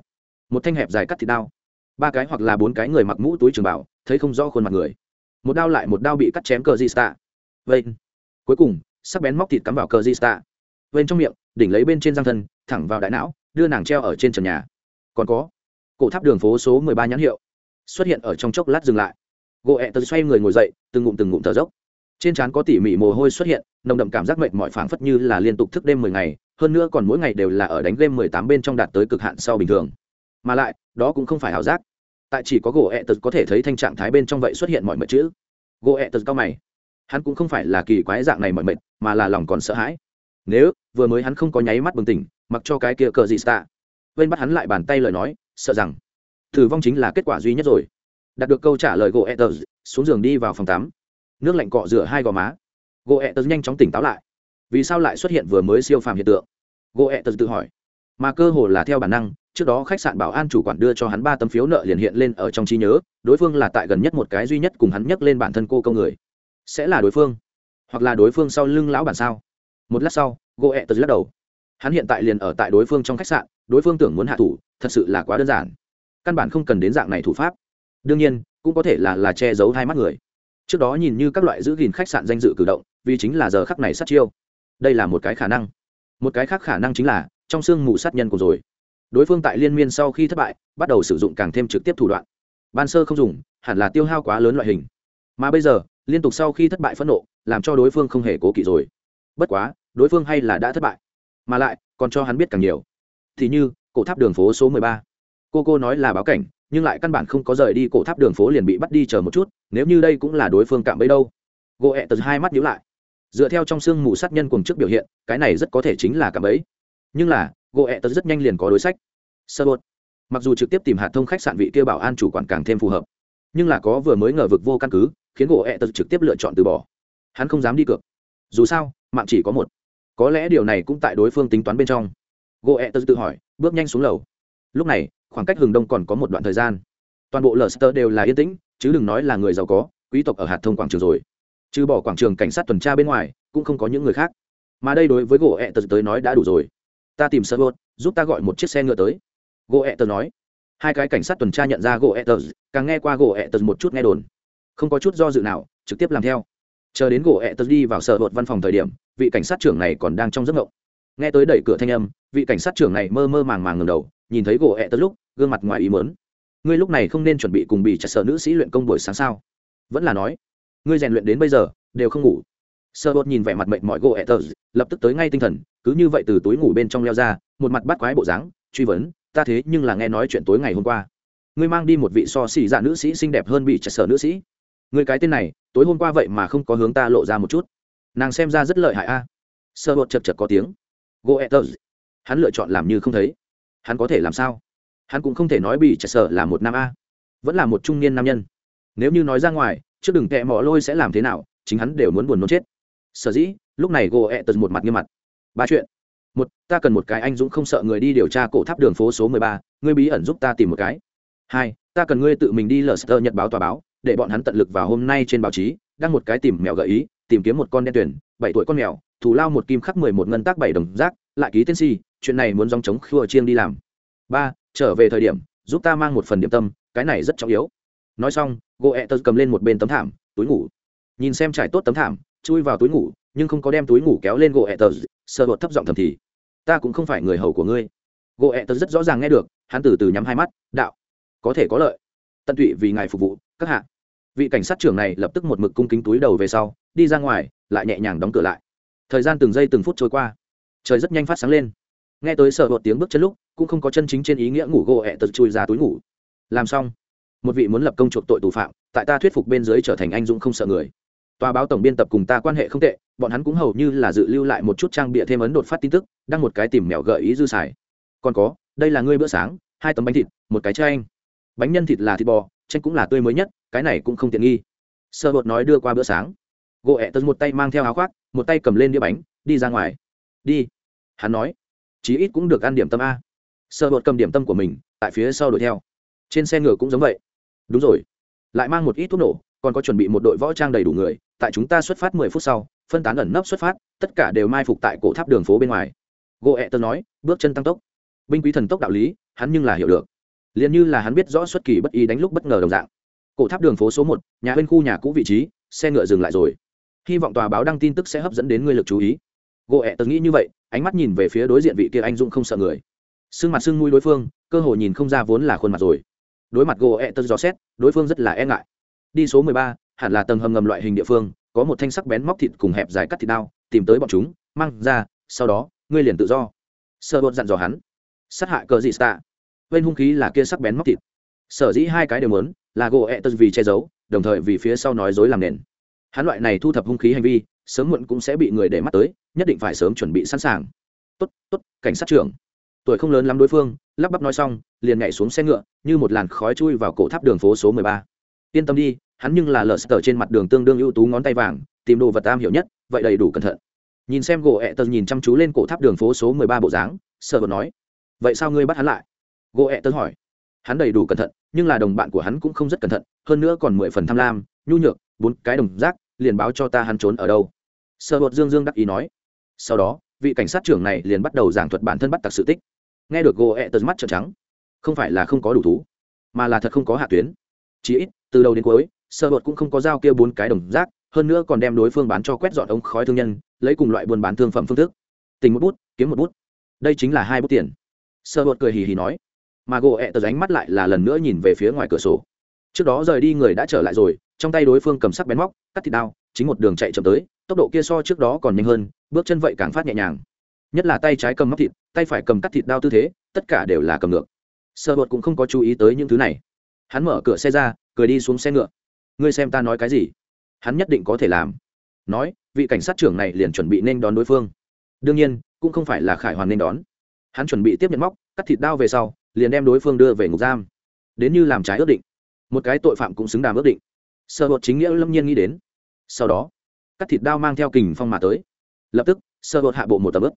Một thanh hẹp dài cắt thịt đao. Ba cái hoặc là bốn cái người mặc mũ túi trường bảo, thấy không rõ khuôn mặt người. Một đao lại một đao bị cắt chém cờ di stạ. vậy cuối cùng, sắc bén móc thịt cắm vào cờ di stạ vên trong miệng, đỉnh lấy bên trên răng thân thẳng vào đại não, đưa nàng treo ở trên trần nhà. Còn có, cổ tháp đường phố số mười ba nhãn hiệu, xuất hiện ở trong chốc lát dừng lại. Gỗ ẹ tật xoay người ngồi dậy, từng ngụm từng ngụm thở dốc trên trán có tỉ mỉ mồ hôi xuất hiện, nồng đậm cảm giác mệt mỏi phảng phất như là liên tục thức đêm mười ngày, hơn nữa còn mỗi ngày đều là ở đánh game mười tám bên trong đạt tới cực hạn sau bình thường. Mà lại, đó cũng không phải ảo giác. Tại chỉ có gỗ ẹ tật có thể thấy thanh trạng thái bên trong vậy xuất hiện mọi mệt chữ. Gỗ ẹ tật cao mày. Hắn cũng không phải là kỳ quái dạng này mọi mệt, mà là lòng còn sợ hãi. Nếu, vừa mới hắn không có nháy mắt bừng tỉnh, mặc cho cái kia cờ gì xạ. Bên bắt hắn lại bàn tay lời nói, sợ rằng, tử vong chính là kết quả duy nhất rồi. Đạt được câu trả lời gỗ ẹ tật, xuống giường đi vào phòng tắm nước lạnh cọ rửa hai gò má. Gỗ ẹ tật nhanh chóng tỉnh táo lại. Vì sao lại xuất hiện vừa mới siêu phàm hiện tượng? Gỗ ẹ tật tự hỏi. Mà cơ hồ là theo bản năng, trước đó khách sạn bảo an chủ quản đưa cho hắn ba tấm phiếu nợ liền hiện lên ở trong trí nhớ, đối phương là tại gần nhất một cái duy nhất cùng hắn nhắc lên bản thân cô câu người. Sẽ là đối phương? Hoặc là đối phương sau lưng lão bản sao? Một lát sau gỗ ẹ tật lắc đầu. Hắn hiện tại liền ở tại đối phương trong khách sạn, đối phương tưởng muốn hạ thủ, thật sự là quá đơn giản. Căn bản không cần đến dạng này thủ pháp. Đương nhiên, cũng có thể là là che giấu hai mắt người trước đó nhìn như các loại giữ gìn khách sạn danh dự cử động, vì chính là giờ khắc này sát chiêu. Đây là một cái khả năng. Một cái khác khả năng chính là, trong sương mù sát nhân của rồi. Đối phương tại liên miên sau khi thất bại, bắt đầu sử dụng càng thêm trực tiếp thủ đoạn. Ban sơ không dùng, hẳn là tiêu hao quá lớn loại hình. Mà bây giờ, liên tục sau khi thất bại phẫn nộ, làm cho đối phương không hề cố kỵ rồi. Bất quá, đối phương hay là đã thất bại. Mà lại, còn cho hắn biết càng nhiều. Thì như, cổ tháp đường phố số mười ba. Cô cô nói là báo cảnh nhưng lại căn bản không có rời đi cổ tháp đường phố liền bị bắt đi chờ một chút, nếu như đây cũng là đối phương cạm bẫy đâu. Gỗ ẹ tật hai mắt nhíu lại. Dựa theo trong xương mù sát nhân cùng trước biểu hiện, cái này rất có thể chính là cạm bẫy. Nhưng là gỗ ẹ tật rất nhanh liền có đối sách. Sơ bột mặc dù trực tiếp tìm hạt thông khách sạn vị kia bảo an chủ quản càng thêm phù hợp, nhưng là có vừa mới ngờ vực vô căn cứ, khiến gỗ ẹ tật trực tiếp lựa chọn từ bỏ. Hắn không dám đi cược. Dù sao, mạng chỉ có một. Có lẽ điều này cũng tại đối phương tính toán bên trong. Gỗ ẹ tật tự hỏi, bước nhanh xuống lầu. Lúc này khoảng cách hừng đông còn có một đoạn thời gian. Toàn bộ lờ sơ đều là yên tĩnh chứ đừng nói là người giàu có quý tộc ở hạt thông quảng trường rồi. Chứ bỏ quảng trường cảnh sát tuần tra bên ngoài cũng không có những người khác. Mà đây đối với gỗ ẹ tờ tới nói đã đủ rồi. Ta tìm sơ bốt giúp ta gọi một chiếc xe ngựa tới. Gỗ ẹ tờ nói. Hai cái cảnh sát tuần tra nhận ra gỗ ẹ tờ, càng nghe qua gỗ ẹ tờ một chút nghe đồn. Không có chút do dự nào trực tiếp làm theo. Chờ đến gỗ ẹ tờ đi vào sở bột văn phòng thời điểm vị cảnh sát trưởng này còn đang trong giấc ngộng. Nghe tới đẩy cửa thanh âm vị cảnh sát trưởng này mơ mơ màng màng ngầm đầu nhìn thấy gỗ ẹ tật lúc, gương mặt ngoài ý mớn ngươi lúc này không nên chuẩn bị cùng bị chặt sợ nữ sĩ luyện công buổi sáng sao? Vẫn là nói, ngươi rèn luyện đến bây giờ, đều không ngủ. Sơ bột nhìn vẻ mặt mệnh mọi gỗ ẹ tớ, lập tức tới ngay tinh thần, cứ như vậy từ túi ngủ bên trong leo ra, một mặt bắt quái bộ dáng, truy vấn, ta thế nhưng là nghe nói chuyện tối ngày hôm qua. Ngươi mang đi một vị so xỉ dạ nữ sĩ xinh đẹp hơn bị chặt sở nữ sĩ. Người cái tên này, tối hôm qua vậy mà không có hướng ta lộ ra một chút. Nàng xem ra rất lợi hại a. Sơ bột chật chật có tiếng. Gỗ ẹ tớ, hắn lựa chọn làm như không thấy hắn có thể làm sao? Hắn cũng không thể nói bị trả sở là một nam a, vẫn là một trung niên nam nhân. Nếu như nói ra ngoài, trước đừng kẹ mỏ lôi sẽ làm thế nào, chính hắn đều muốn buồn nôn chết. Sở dĩ, lúc này gỗ ẹ tật một mặt nghiêm mặt. Ba chuyện. Một, ta cần một cái anh dũng không sợ người đi điều tra cổ tháp đường phố số mười ba, ngươi bí ẩn giúp ta tìm một cái. Hai, ta cần ngươi tự mình đi lờ sơ nhật báo tòa báo, để bọn hắn tận lực vào hôm nay trên báo chí, đăng một cái tìm mèo gợi ý, tìm kiếm một con đen tuyển bảy tuổi con mèo thù lao một kim khắc mười một ngân tác bảy đồng rác, lại ký tên si, chuyện này muốn dòng chống khua chiêng đi làm. Ba, trở về thời điểm, giúp ta mang một phần điểm tâm, cái này rất trọng yếu. Nói xong gỗ ẹ tật cầm lên một bên tấm thảm, túi ngủ. Nhìn xem trải tốt tấm thảm, chui vào túi ngủ, nhưng không có đem túi ngủ kéo lên gỗ ẹ tật sơ đột thấp giọng thầm thì. Ta cũng không phải người hầu của ngươi. Gỗ ẹ tật rất rõ ràng nghe được, hắn từ từ nhắm hai mắt, đạo. Có thể có lợi. Tận tụy vì ngài phục vụ, các hạ. Vị cảnh sát trưởng này lập tức một mực cung kính túi đầu về sau, đi ra ngoài, lại nhẹ nhàng đóng cửa lại thời gian từng giây từng phút trôi qua. Trời rất nhanh phát sáng lên. Nghe tới sợ một tiếng bước chân lúc, cũng không có chân chính trên ý nghĩa ngủ gỗ ẹ tật chui ra túi ngủ. Làm xong, một vị muốn lập công chuộc tội tù phạm, tại ta thuyết phục bên dưới trở thành anh dũng không sợ người. Tòa báo tổng biên tập cùng ta quan hệ không tệ, bọn hắn cũng hầu như là dự lưu lại một chút trang bịa thêm ấn đột phát tin tức, đăng một cái tìm mèo gợi ý dư xài. Còn có, đây là ngươi bữa sáng, hai tấm bánh thịt, một cái chanh bánh nhân thịt là thịt bò, chanh cũng là tươi mới nhất, cái này cũng không tiện nghi. Sơ bột nói đưa qua bữa sáng. Gỗ ẹ tật một tay mang theo áo khoác một tay cầm lên đĩa bánh, đi ra ngoài. Đi, hắn nói. Chí ít cũng được ăn điểm tâm a. Sơ bột cầm điểm tâm của mình, tại phía sau đuổi theo. Trên xe ngựa cũng giống vậy. Đúng rồi. Lại mang một ít thuốc nổ, còn có chuẩn bị một đội võ trang đầy đủ người, tại chúng ta xuất phát mười phút sau, phân tán ẩn nấp xuất phát, tất cả đều mai phục tại cổ tháp đường phố bên ngoài. Gỗ ẹ tơ nói, bước chân tăng tốc. Binh quý thần tốc đạo lý, hắn nhưng là hiểu được. Liền như là hắn biết rõ xuất kỳ bất ý đánh lúc bất ngờ đồng dạng. Cổ tháp đường phố số một, nhà bên khu nhà cũ vị trí, xe ngựa dừng lại rồi hy vọng tòa báo đăng tin tức sẽ hấp dẫn đến ngươi lực chú ý. Gỗ ẹ tớ nghĩ như vậy, ánh mắt nhìn về phía đối diện vị kia anh dũng không sợ người. Sưng mặt sưng mũi đối phương, cơ hội nhìn không ra vốn là khuôn mặt rồi. Đối mặt gỗ ẹ tớ dò xét, đối phương rất là e ngại. Đi số mười ba, hẳn là tầng hầm ngầm loại hình địa phương, có một thanh sắc bén móc thịt cùng hẹp dài cắt thịt đao, tìm tới bọn chúng, mang ra, sau đó, ngươi liền tự do. Sợ bột dặn dò hắn. Sát hại cờ dị xạ bên hung khí là kia sắc bén móc thịt. Sở dĩ hai cái đều muốn, là gỗ ẹ tật vì che giấu, đồng thời vì phía sau nói dối làm nền hắn loại này thu thập hung khí hành vi, sớm muộn cũng sẽ bị người để mắt tới, nhất định phải sớm chuẩn bị sẵn sàng. Tốt tốt, cảnh sát trưởng. Tuổi không lớn lắm đối phương, lắp bắp nói xong, liền nhảy xuống xe ngựa, như một làn khói chui vào cổ tháp đường phố số mười ba. Yên tâm đi, hắn nhưng là lờ sờ trên mặt đường tương đương ưu tú ngón tay vàng, tìm đồ vật am hiểu nhất, vậy đầy đủ cẩn thận. Nhìn xem gỗ ẹ tờ nhìn chăm chú lên cổ tháp đường phố số mười ba bộ dáng, sợ vật nói, vậy sao ngươi bắt hắn lại? Gỗ ẹ tớ hỏi. Hắn đầy đủ cẩn thận, nhưng là đồng bạn của hắn cũng không rất cẩn thận, hơn nữa còn mười phần tham lam, nhu nhược bốn cái đồng rác, liền báo cho ta hắn trốn ở đâu. Sợ vật dương dương đắc ý nói. Sau đó, vị cảnh sát trưởng này liền bắt đầu giảng thuật bản thân bắt tặc sự tích. Nghe được gỗ ẹ tật mắt trợn trắng, không phải là không có đủ thú, mà là thật không có hạ tuyến. Chí ít, từ đầu đến cuối sợ bột cũng không có giao kia bốn cái đồng rác, hơn nữa còn đem đối phương bán cho quét dọn ống khói thương nhân, lấy cùng loại buôn bán thương phẩm phương thức. Tình một bút, kiếm một bút. Đây chính là hai bút tiền. Sợ bột cười hì hì nói. Mà gỗ ẹ tật ánh mắt lại là lần nữa nhìn về phía ngoài cửa sổ. Trước đó rời đi người đã trở lại rồi trong tay đối phương cầm sắc bén móc, cắt thịt đao, chính một đường chạy chậm tới, tốc độ kia so trước đó còn nhanh hơn, bước chân vậy càng phát nhẹ nhàng. Nhất là tay trái cầm móc thịt, tay phải cầm cắt thịt đao tư thế, tất cả đều là cầm ngược. Sợ bột cũng không có chú ý tới những thứ này. Hắn mở cửa xe ra, cười đi xuống xe ngựa. Ngươi xem ta nói cái gì? Hắn nhất định có thể làm. Nói, vị cảnh sát trưởng này liền chuẩn bị nên đón đối phương. Đương nhiên, cũng không phải là khải hoàn nên đón. Hắn chuẩn bị tiếp nhận móc, cắt thịt đao về sau, liền đem đối phương đưa về ngục giam. Đến như làm trái ước định. Một cái tội phạm cũng xứng đàm ước định sợ bột chính nghĩa lâm nhiên nghĩ đến. Sau đó, cắt thịt đao mang theo kình phong mà tới. Lập tức sơ bột hạ bộ một tập ướp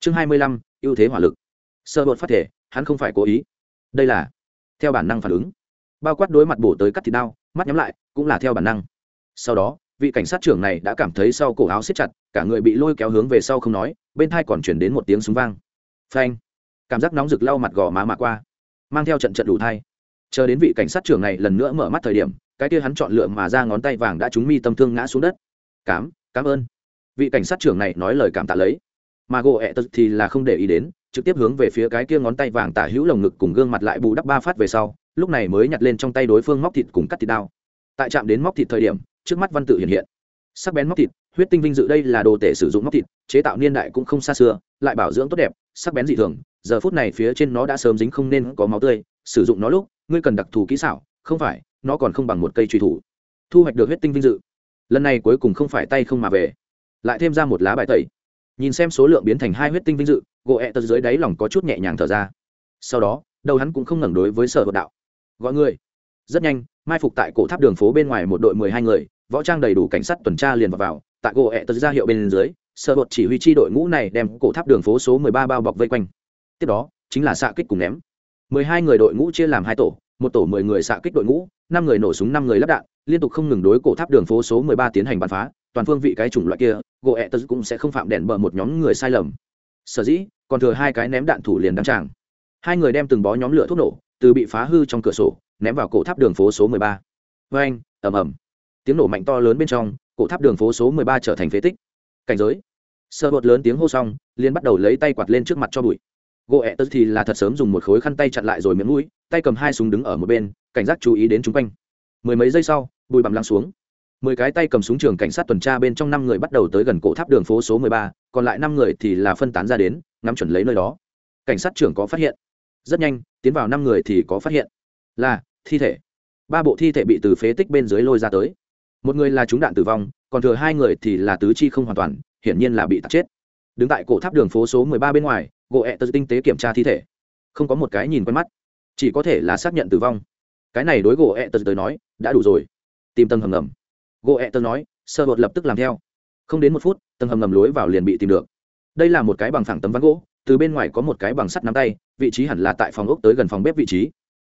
chương hai mươi lăm, ưu thế hỏa lực. Sơ bột phát thể, hắn không phải cố ý. Đây là, theo bản năng phản ứng. Bao quát đối mặt bổ tới cắt thịt đao, mắt nhắm lại, cũng là theo bản năng. Sau đó, vị cảnh sát trưởng này đã cảm thấy sau cổ áo siết chặt, cả người bị lôi kéo hướng về sau không nói, bên thai còn chuyển đến một tiếng súng vang. Phanh! Cảm giác nóng rực lau mặt gò má mạ qua. Mang theo trận trận đủ thai. Chờ đến vị cảnh sát trưởng này lần nữa mở mắt thời điểm cái kia hắn chọn lựa mà ra ngón tay vàng đã trúng mi tâm thương ngã xuống đất. Cám cảm ơn. Vị cảnh sát trưởng này nói lời cảm tạ lấy. Mà gỗ ẹ tật thì là không để ý đến, trực tiếp hướng về phía cái kia ngón tay vàng tả hữu lồng ngực cùng gương mặt lại bù đắp ba phát về sau, lúc này mới nhặt lên trong tay đối phương móc thịt cùng cắt thịt đao. Tại chạm đến móc thịt thời điểm, trước mắt văn tự hiện hiện. Sắc bén móc thịt, huyết tinh vinh dự đây là đồ tể sử dụng móc thịt, chế tạo niên đại cũng không xa xưa, lại bảo dưỡng tốt đẹp, sắc bén dị thường, giờ phút này phía trên nó đã sớm dính không nên có máu tươi, sử dụng nó lúc, ngươi cần đặc thù kỹ xảo, không phải nó còn không bằng một cây truy thủ. Thu hoạch được huyết tinh vinh dự. Lần này cuối cùng không phải tay không mà về. Lại thêm ra một lá bài tẩy. Nhìn xem số lượng biến thành hai huyết tinh vinh dự gỗ ẹ tật dưới đáy lòng có chút nhẹ nhàng thở ra. Sau đó đầu hắn cũng không ngẩng đối với sở hộ đạo. Gọi người. Rất nhanh mai phục tại cổ tháp đường phố bên ngoài một đội mười hai người võ trang đầy đủ cảnh sát tuần tra liền vào, vào tại gỗ ẹ tật ra hiệu bên dưới sở bột chỉ huy chi đội ngũ này đem cổ tháp đường phố số mười ba bao bọc vây quanh. Tiếp đó chính là xạ kích cùng ném. Mười hai người đội ngũ chia làm hai tổ một tổ mười người xạ kích đội ngũ, năm người nổ súng, năm người lắp đạn, liên tục không ngừng đối cổ tháp đường phố số mười ba tiến hành bắn phá, toàn phương vị cái chủng loại kia gỗ ẹ tật cũng sẽ không phạm đèn bờ một nhóm người sai lầm. Sở dĩ, còn thừa hai cái ném đạn thủ liền đăng tràng. Hai người đem từng bó nhóm lửa thuốc nổ, từ bị phá hư trong cửa sổ, ném vào cổ tháp đường phố số mười ba. Vê anh, ầm tiếng nổ mạnh to lớn bên trong, cổ tháp đường phố số mười ba trở thành phế tích. Cảnh giới. Sơ bột lớn tiếng hô xong liên bắt đầu lấy tay quạt lên trước mặt cho bụi gỗ ẹ tớ thì là thật sớm dùng một khối khăn tay chặn lại rồi miệng mũi, tay cầm hai súng đứng ở một bên, cảnh giác chú ý đến chung quanh. Mười mấy giây sau, bụi bằm lăng xuống. Mười cái tay cầm súng trường cảnh sát tuần tra bên trong năm người bắt đầu tới gần cổ tháp đường phố số mười ba, còn lại năm người thì là phân tán ra đến, ngắm chuẩn lấy nơi đó. Cảnh sát trưởng có phát hiện. Rất nhanh, tiến vào năm người thì có phát hiện. Là, thi thể. Ba bộ thi thể bị từ phế tích bên dưới lôi ra tới. Một người là trúng đạn tử vong, còn thừa hai người thì là tứ chi không hoàn toàn, hiển nhiên là bị tạt chết. Đứng tại cổ tháp đường phố số mười ba bên ngoài gỗ ẹ tật tinh tế kiểm tra thi thể. Không có một cái nhìn quen mắt. Chỉ có thể là xác nhận tử vong. Cái này đối gỗ ẹ tật tới nói đã đủ rồi. Tìm tầng hầm ngầm. Gỗ ẹ tật nói sơ bột lập tức làm theo. Không đến một phút tầng hầm ngầm lối vào liền bị tìm được. Đây là một cái bằng thẳng tấm ván gỗ từ bên ngoài có một cái bằng sắt nắm tay vị trí hẳn là tại phòng ốc tới gần phòng bếp vị trí.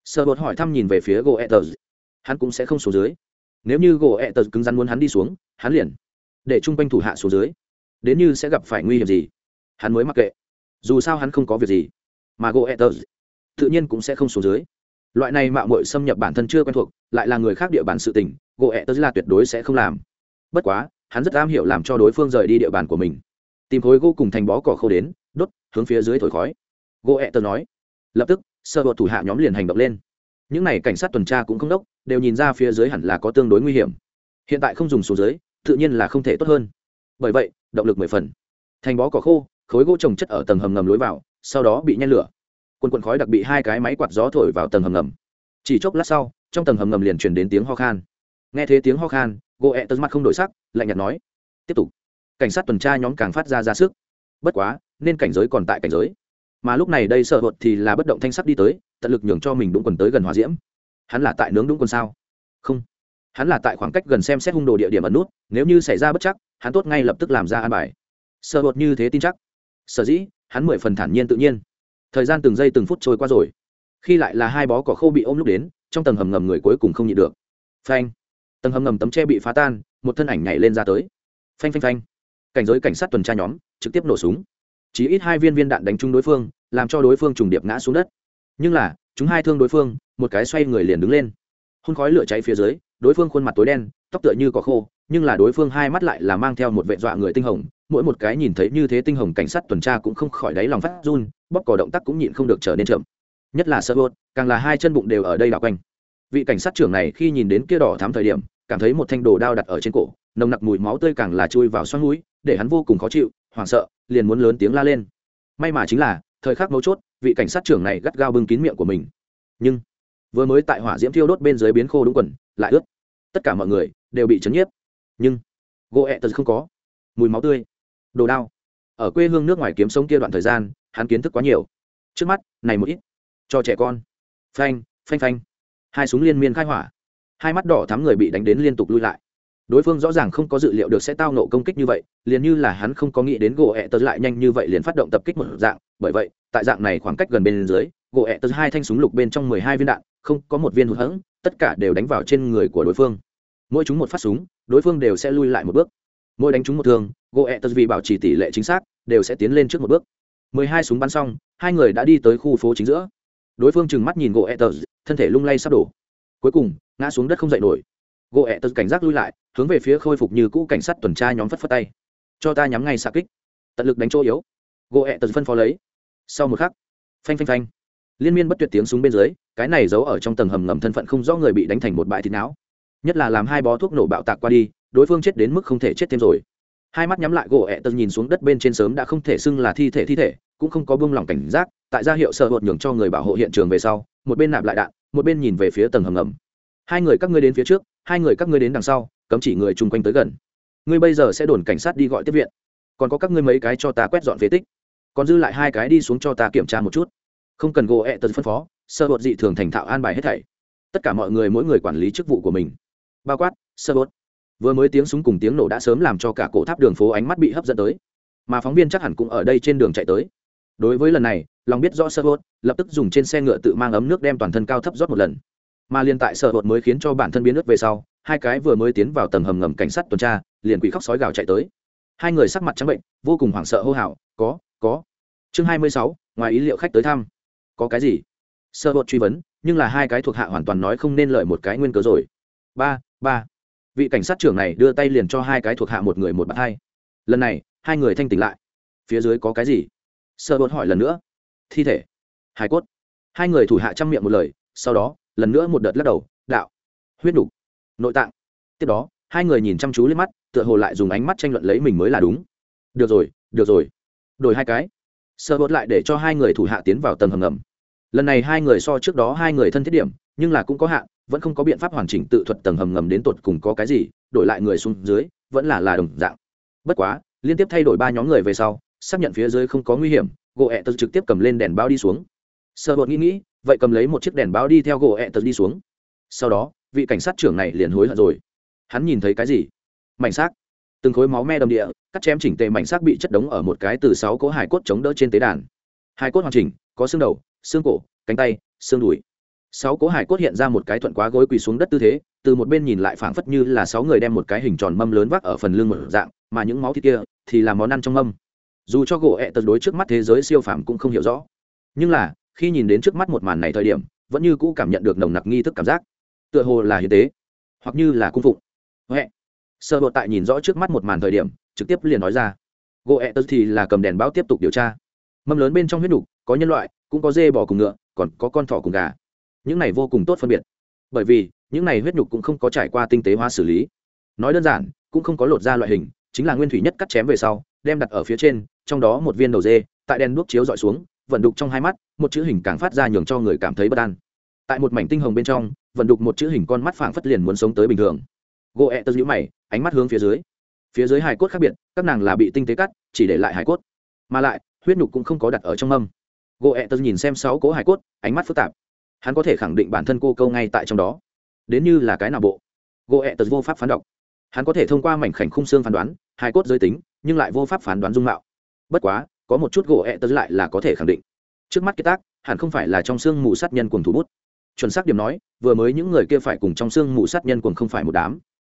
Sơ bột hỏi thăm nhìn về phía gỗ Tơ, hắn cũng sẽ không xuống dưới. Nếu như gỗ Tơ cứng rắn muốn hắn đi xuống hắn liền để chung quanh thủ hạ xuống dưới. Đến như sẽ gặp phải nguy hiểm gì hắn mới mặc kệ dù sao hắn không có việc gì, mà gỗ etters tự nhiên cũng sẽ không xuống dưới. Loại này mạo muội xâm nhập bản thân chưa quen thuộc, lại là người khác địa bàn sự tình gỗ etters là tuyệt đối sẽ không làm. Bất quá, hắn rất am hiểu làm cho đối phương rời đi địa bàn của mình. Tìm khối gỗ cùng thành bó cỏ khô đến, đốt, hướng phía dưới thổi khói. Gỗ etters nói. Lập tức, sơ bộ thủ hạ nhóm liền hành động lên. Những n à y cảnh sát tuần tra cũng không đốc, đều nhìn ra phía dưới hẳn là có tương đối nguy hiểm. Hiện tại không dùng số dưới, tự nhiên là không thể tốt hơn. Bởi vậy, động lực mười phần. Thành bó cỏ khô khối gỗ trồng chất ở tầng hầm ngầm lối vào, sau đó bị nhen lửa. Quần quần khói đặc bị hai cái máy quạt gió thổi vào tầng hầm ngầm. Chỉ chốc lát sau, trong tầng hầm ngầm liền truyền đến tiếng ho khan. Nghe thấy tiếng ho khan gỗ ẹ e tật mắt không đổi sắc, lạnh nhạt nói, tiếp tục. Cảnh sát tuần tra nhóm càng phát ra ra sức. Bất quá, nên cảnh giới còn tại cảnh giới. Mà lúc này đây sợ hột thì là bất động thanh sắc đi tới, tận lực nhường cho mình đúng quần tới gần hòa diễm. Hắn là tại nướng đúng quần sao? Không. Hắn là tại khoảng cách gần xem xét hung đồ địa điểm ẩn nút, nếu như xảy ra bất chắc, hắn tốt ngay lập tức làm ra an bài. Sợ hột như thế tin chắc sở dĩ, hắn mười phần thản nhiên tự nhiên. Thời gian từng giây từng phút trôi qua rồi. Khi lại là hai bó cỏ khô bị ôm lúc đến, trong tầng hầm ngầm người cuối cùng không nhịn được. Phanh. Tầng hầm ngầm tấm tre bị phá tan, một thân ảnh nhảy lên ra tới. Phanh phanh phanh. Cảnh giới cảnh sát tuần tra nhóm, trực tiếp nổ súng. Chỉ ít hai viên viên đạn đánh trúng đối phương, làm cho đối phương trùng điệp ngã xuống đất. Nhưng là, chúng hai thương đối phương, một cái xoay người liền đứng lên. Hôn khói lửa cháy phía dưới, đối phương khuôn mặt tối đen, tóc tựa như cỏ khô, nhưng là đối phương hai mắt lại là mang theo một vệ dọa người tinh hồng mỗi một cái nhìn thấy như thế tinh hồng cảnh sát tuần tra cũng không khỏi đáy lòng phát run, bóp cò động tác cũng nhịn không được trở nên chậm. Nhất là sơ vốt càng là hai chân bụng đều ở đây đảo quanh. Vị cảnh sát trưởng này khi nhìn đến kia đỏ thám thời điểm, cảm thấy một thanh đồ đao đặt ở trên cổ, nồng nặc mùi máu tươi càng là chui vào xoắn núi để hắn vô cùng khó chịu, hoảng sợ, liền muốn lớn tiếng la lên. May mà chính là, thời khắc mấu chốt, vị cảnh sát trưởng này gắt gao bưng kín miệng của mình. Nhưng, vừa mới tại hỏa diễm thiêu đốt bên dưới biến khô đúng quần, lại ướt. Tất cả mọi người đều bị chấn nhiếp. Nhưng, gỗ ẹ tật không có. Mùi máu tươi đồ đao. Ở quê hương nước ngoài kiếm sống kia đoạn thời gian, hắn kiến thức quá nhiều. Trước mắt, này một ít. Cho trẻ con. Phanh phanh phanh. Hai súng liên miên khai hỏa. Hai mắt đỏ thắm người bị đánh đến liên tục lui lại. Đối phương rõ ràng không có dự liệu được sẽ tao nộ công kích như vậy, liền như là hắn không có nghĩ đến gỗ ẹ tật lại nhanh như vậy liền phát động tập kích một dạng. Bởi vậy, tại dạng này khoảng cách gần bên dưới, gỗ ẹ tật hai thanh súng lục bên trong mười hai viên đạn, không có một viên hụt hẫng, tất cả đều đánh vào trên người của đối phương. Mỗi chúng một phát súng, đối phương đều sẽ lui lại một bước mỗi đánh trúng một thương gỗ ẹ tật vì bảo trì tỷ lệ chính xác, đều sẽ tiến lên trước một bước. mười hai súng bắn xong, hai người đã đi tới khu phố chính giữa. Đối phương trừng mắt nhìn gỗ ẹ tật thân thể lung lay sắp đổ. Cuối cùng, ngã xuống đất không dậy nổi. Gỗ ẹ tật cảnh giác lui lại, hướng về phía khôi phục như cũ cảnh sát tuần tra nhóm phất phất tay. Cho ta nhắm ngay xạ kích. Tận lực đánh chỗ yếu. Gỗ ẹ tật phân phó lấy. Sau một khắc, phanh phanh phanh. Liên miên bất tuyệt tiếng súng bên dưới, cái này giấu ở trong tầng hầm ngầm thân phận không rõ người bị đánh thành một bãi thịt não. Nhất là làm hai bó thuốc nổ bạo tạc qua đi đối phương chết đến mức không thể chết thêm rồi. Hai mắt nhắm lại gỗ ẹ tật nhìn xuống đất bên trên sớm đã không thể xưng là thi thể thi thể, cũng không có buông lỏng cảnh giác, tại ra hiệu sợ hột nhường cho người bảo hộ hiện trường về sau, một bên nạp lại đạn, một bên nhìn về phía tầng hầm ngầm. Hai người các ngươi đến phía trước, hai người các ngươi đến đằng sau, cấm chỉ người chung quanh tới gần. Ngươi bây giờ sẽ đồn cảnh sát đi gọi tiếp viện. Còn có các ngươi mấy cái cho ta quét dọn phế tích. Còn dư lại hai cái đi xuống cho ta kiểm tra một chút. Không cần gỗ ẹ tật phân phó sơ hột dị thường thành thạo an bài hết thảy. Tất cả mọi người mỗi người quản lý chức vụ của mình. Bao quát sơ hột vừa mới tiếng súng cùng tiếng nổ đã sớm làm cho cả cổ tháp đường phố ánh mắt bị hấp dẫn tới. Mà phóng viên chắc hẳn cũng ở đây trên đường chạy tới. Đối với lần này, lòng biết rõ sơ hốt lập tức dùng trên xe ngựa tự mang ấm nước đem toàn thân cao thấp rót một lần. Mà liền tại sợ hốt mới khiến cho bản thân biến nước về sau, hai cái vừa mới tiến vào tầng hầm ngầm cảnh sát tuần tra, liền quỷ khóc sói gào chạy tới. Hai người sắc mặt trắng bệnh, vô cùng hoảng sợ hô hào, có có. Chương hai mươi sáu, ngoài ý liệu khách tới thăm. Có cái gì? Sợ hốt truy vấn, nhưng là hai cái thuộc hạ hoàn toàn nói không nên lợi một cái nguyên cớ rồi. Ba ba vị cảnh sát trưởng này đưa tay liền cho hai cái thuộc hạ một người một bạn hai. Lần này, hai người thanh tỉnh lại. Phía dưới có cái gì? Sợ bột hỏi lần nữa. Thi thể. Hai cốt. Hai người thủ hạ chăm miệng một lời, sau đó, lần nữa một đợt lắc đầu, đạo. Huyết đủ nội tạng. Tiếp đó, hai người nhìn chăm chú lên mắt, tựa hồ lại dùng ánh mắt tranh luận lấy mình mới là đúng. Được rồi được rồi. Đổi hai cái. Sơ bột lại để cho hai người thủ hạ tiến vào tầng hầm ngầm. Lần này hai người so trước đó hai người thân thiết điểm, nhưng là cũng có hạn vẫn không có biện pháp hoàn chỉnh tự thuật tầng hầm ngầm đến tột cùng có cái gì, đổi lại người xuống dưới, vẫn là là đồng dạng. Bất quá, liên tiếp thay đổi ba nhóm người về sau, xác nhận phía dưới không có nguy hiểm, gỗ ẹ tật trực tiếp cầm lên đèn bao đi xuống. Sơ bột nghĩ nghĩ, vậy cầm lấy một chiếc đèn báo đi theo gỗ ẹ tật đi xuống. Sau đó, vị cảnh sát trưởng này liền hối hận rồi. Hắn nhìn thấy cái gì? Mảnh xác. Từng khối máu me đầm địa, cắt chém chỉnh tề mảnh xác bị chất đống ở một cái từ sáu cỗ hải cốt chống đỡ trên tế đàn. Hai cốt hoàn chỉnh, có xương đầu, xương cổ, cánh tay, xương đùi sáu Cố hải cốt hiện ra một cái thuận quá gối quỳ xuống đất tư thế, từ một bên nhìn lại phảng phất như là sáu người đem một cái hình tròn mâm lớn vác ở phần lưng một dạng, mà những máu thịt kia thì là món ăn trong mâm. Dù cho gỗ ẹ tật đối trước mắt thế giới siêu phàm cũng không hiểu rõ. Nhưng là, khi nhìn đến trước mắt một màn này thời điểm, vẫn như cũ cảm nhận được nồng nặc nghi thức cảm giác. Tựa hồ là hiến tế, hoặc như là cung phụng. Huệ. Sơ bộ tại nhìn rõ trước mắt một màn thời điểm, trực tiếp liền nói ra. Gỗ ẹ tật thì là cầm đèn báo tiếp tục điều tra. Mâm lớn bên trong huyết đục có nhân loại, cũng có dê bò cùng ngựa, còn có con thỏ cùng gà những này vô cùng tốt phân biệt. Bởi vì, những này huyết nhục cũng không có trải qua tinh tế hóa xử lý. Nói đơn giản, cũng không có lột ra loại hình, chính là nguyên thủy nhất cắt chém về sau, đem đặt ở phía trên, trong đó một viên đầu dê, tại đèn đuốc chiếu dọi xuống, vận đục trong hai mắt, một chữ hình càng phát ra nhường cho người cảm thấy bất an. Tại một mảnh tinh hồng bên trong, vận đục một chữ hình con mắt phảng phất liền muốn sống tới bình thường. Gỗ ẹ tơ nhũ mày, ánh mắt hướng phía dưới. Phía dưới hài cốt khác biệt, các nàng là bị tinh tế cắt, chỉ để lại hài cốt. Mà lại, huyết nhục cũng không có đặt ở trong mâm. Gỗ ẹ tơ nhìn xem sáu cố hài cốt, ánh mắt phức tạp hắn có thể khẳng định bản thân cô câu ngay tại trong đó. Đến như là cái nào bộ? Gỗ ẹ tật vô pháp phán đọc. Hắn có thể thông qua mảnh khảnh khung xương phán đoán hai cốt giới tính, nhưng lại vô pháp phán đoán dung mạo. Bất quá, có một chút gỗ ẹ tật lại là có thể khẳng định. Trước mắt cái tác, hẳn không phải là trong xương mù sát nhân cùng thủ bút. Chuẩn xác điểm nói, vừa mới những người kia phải cùng trong xương mù sát nhân cùng không phải một đám.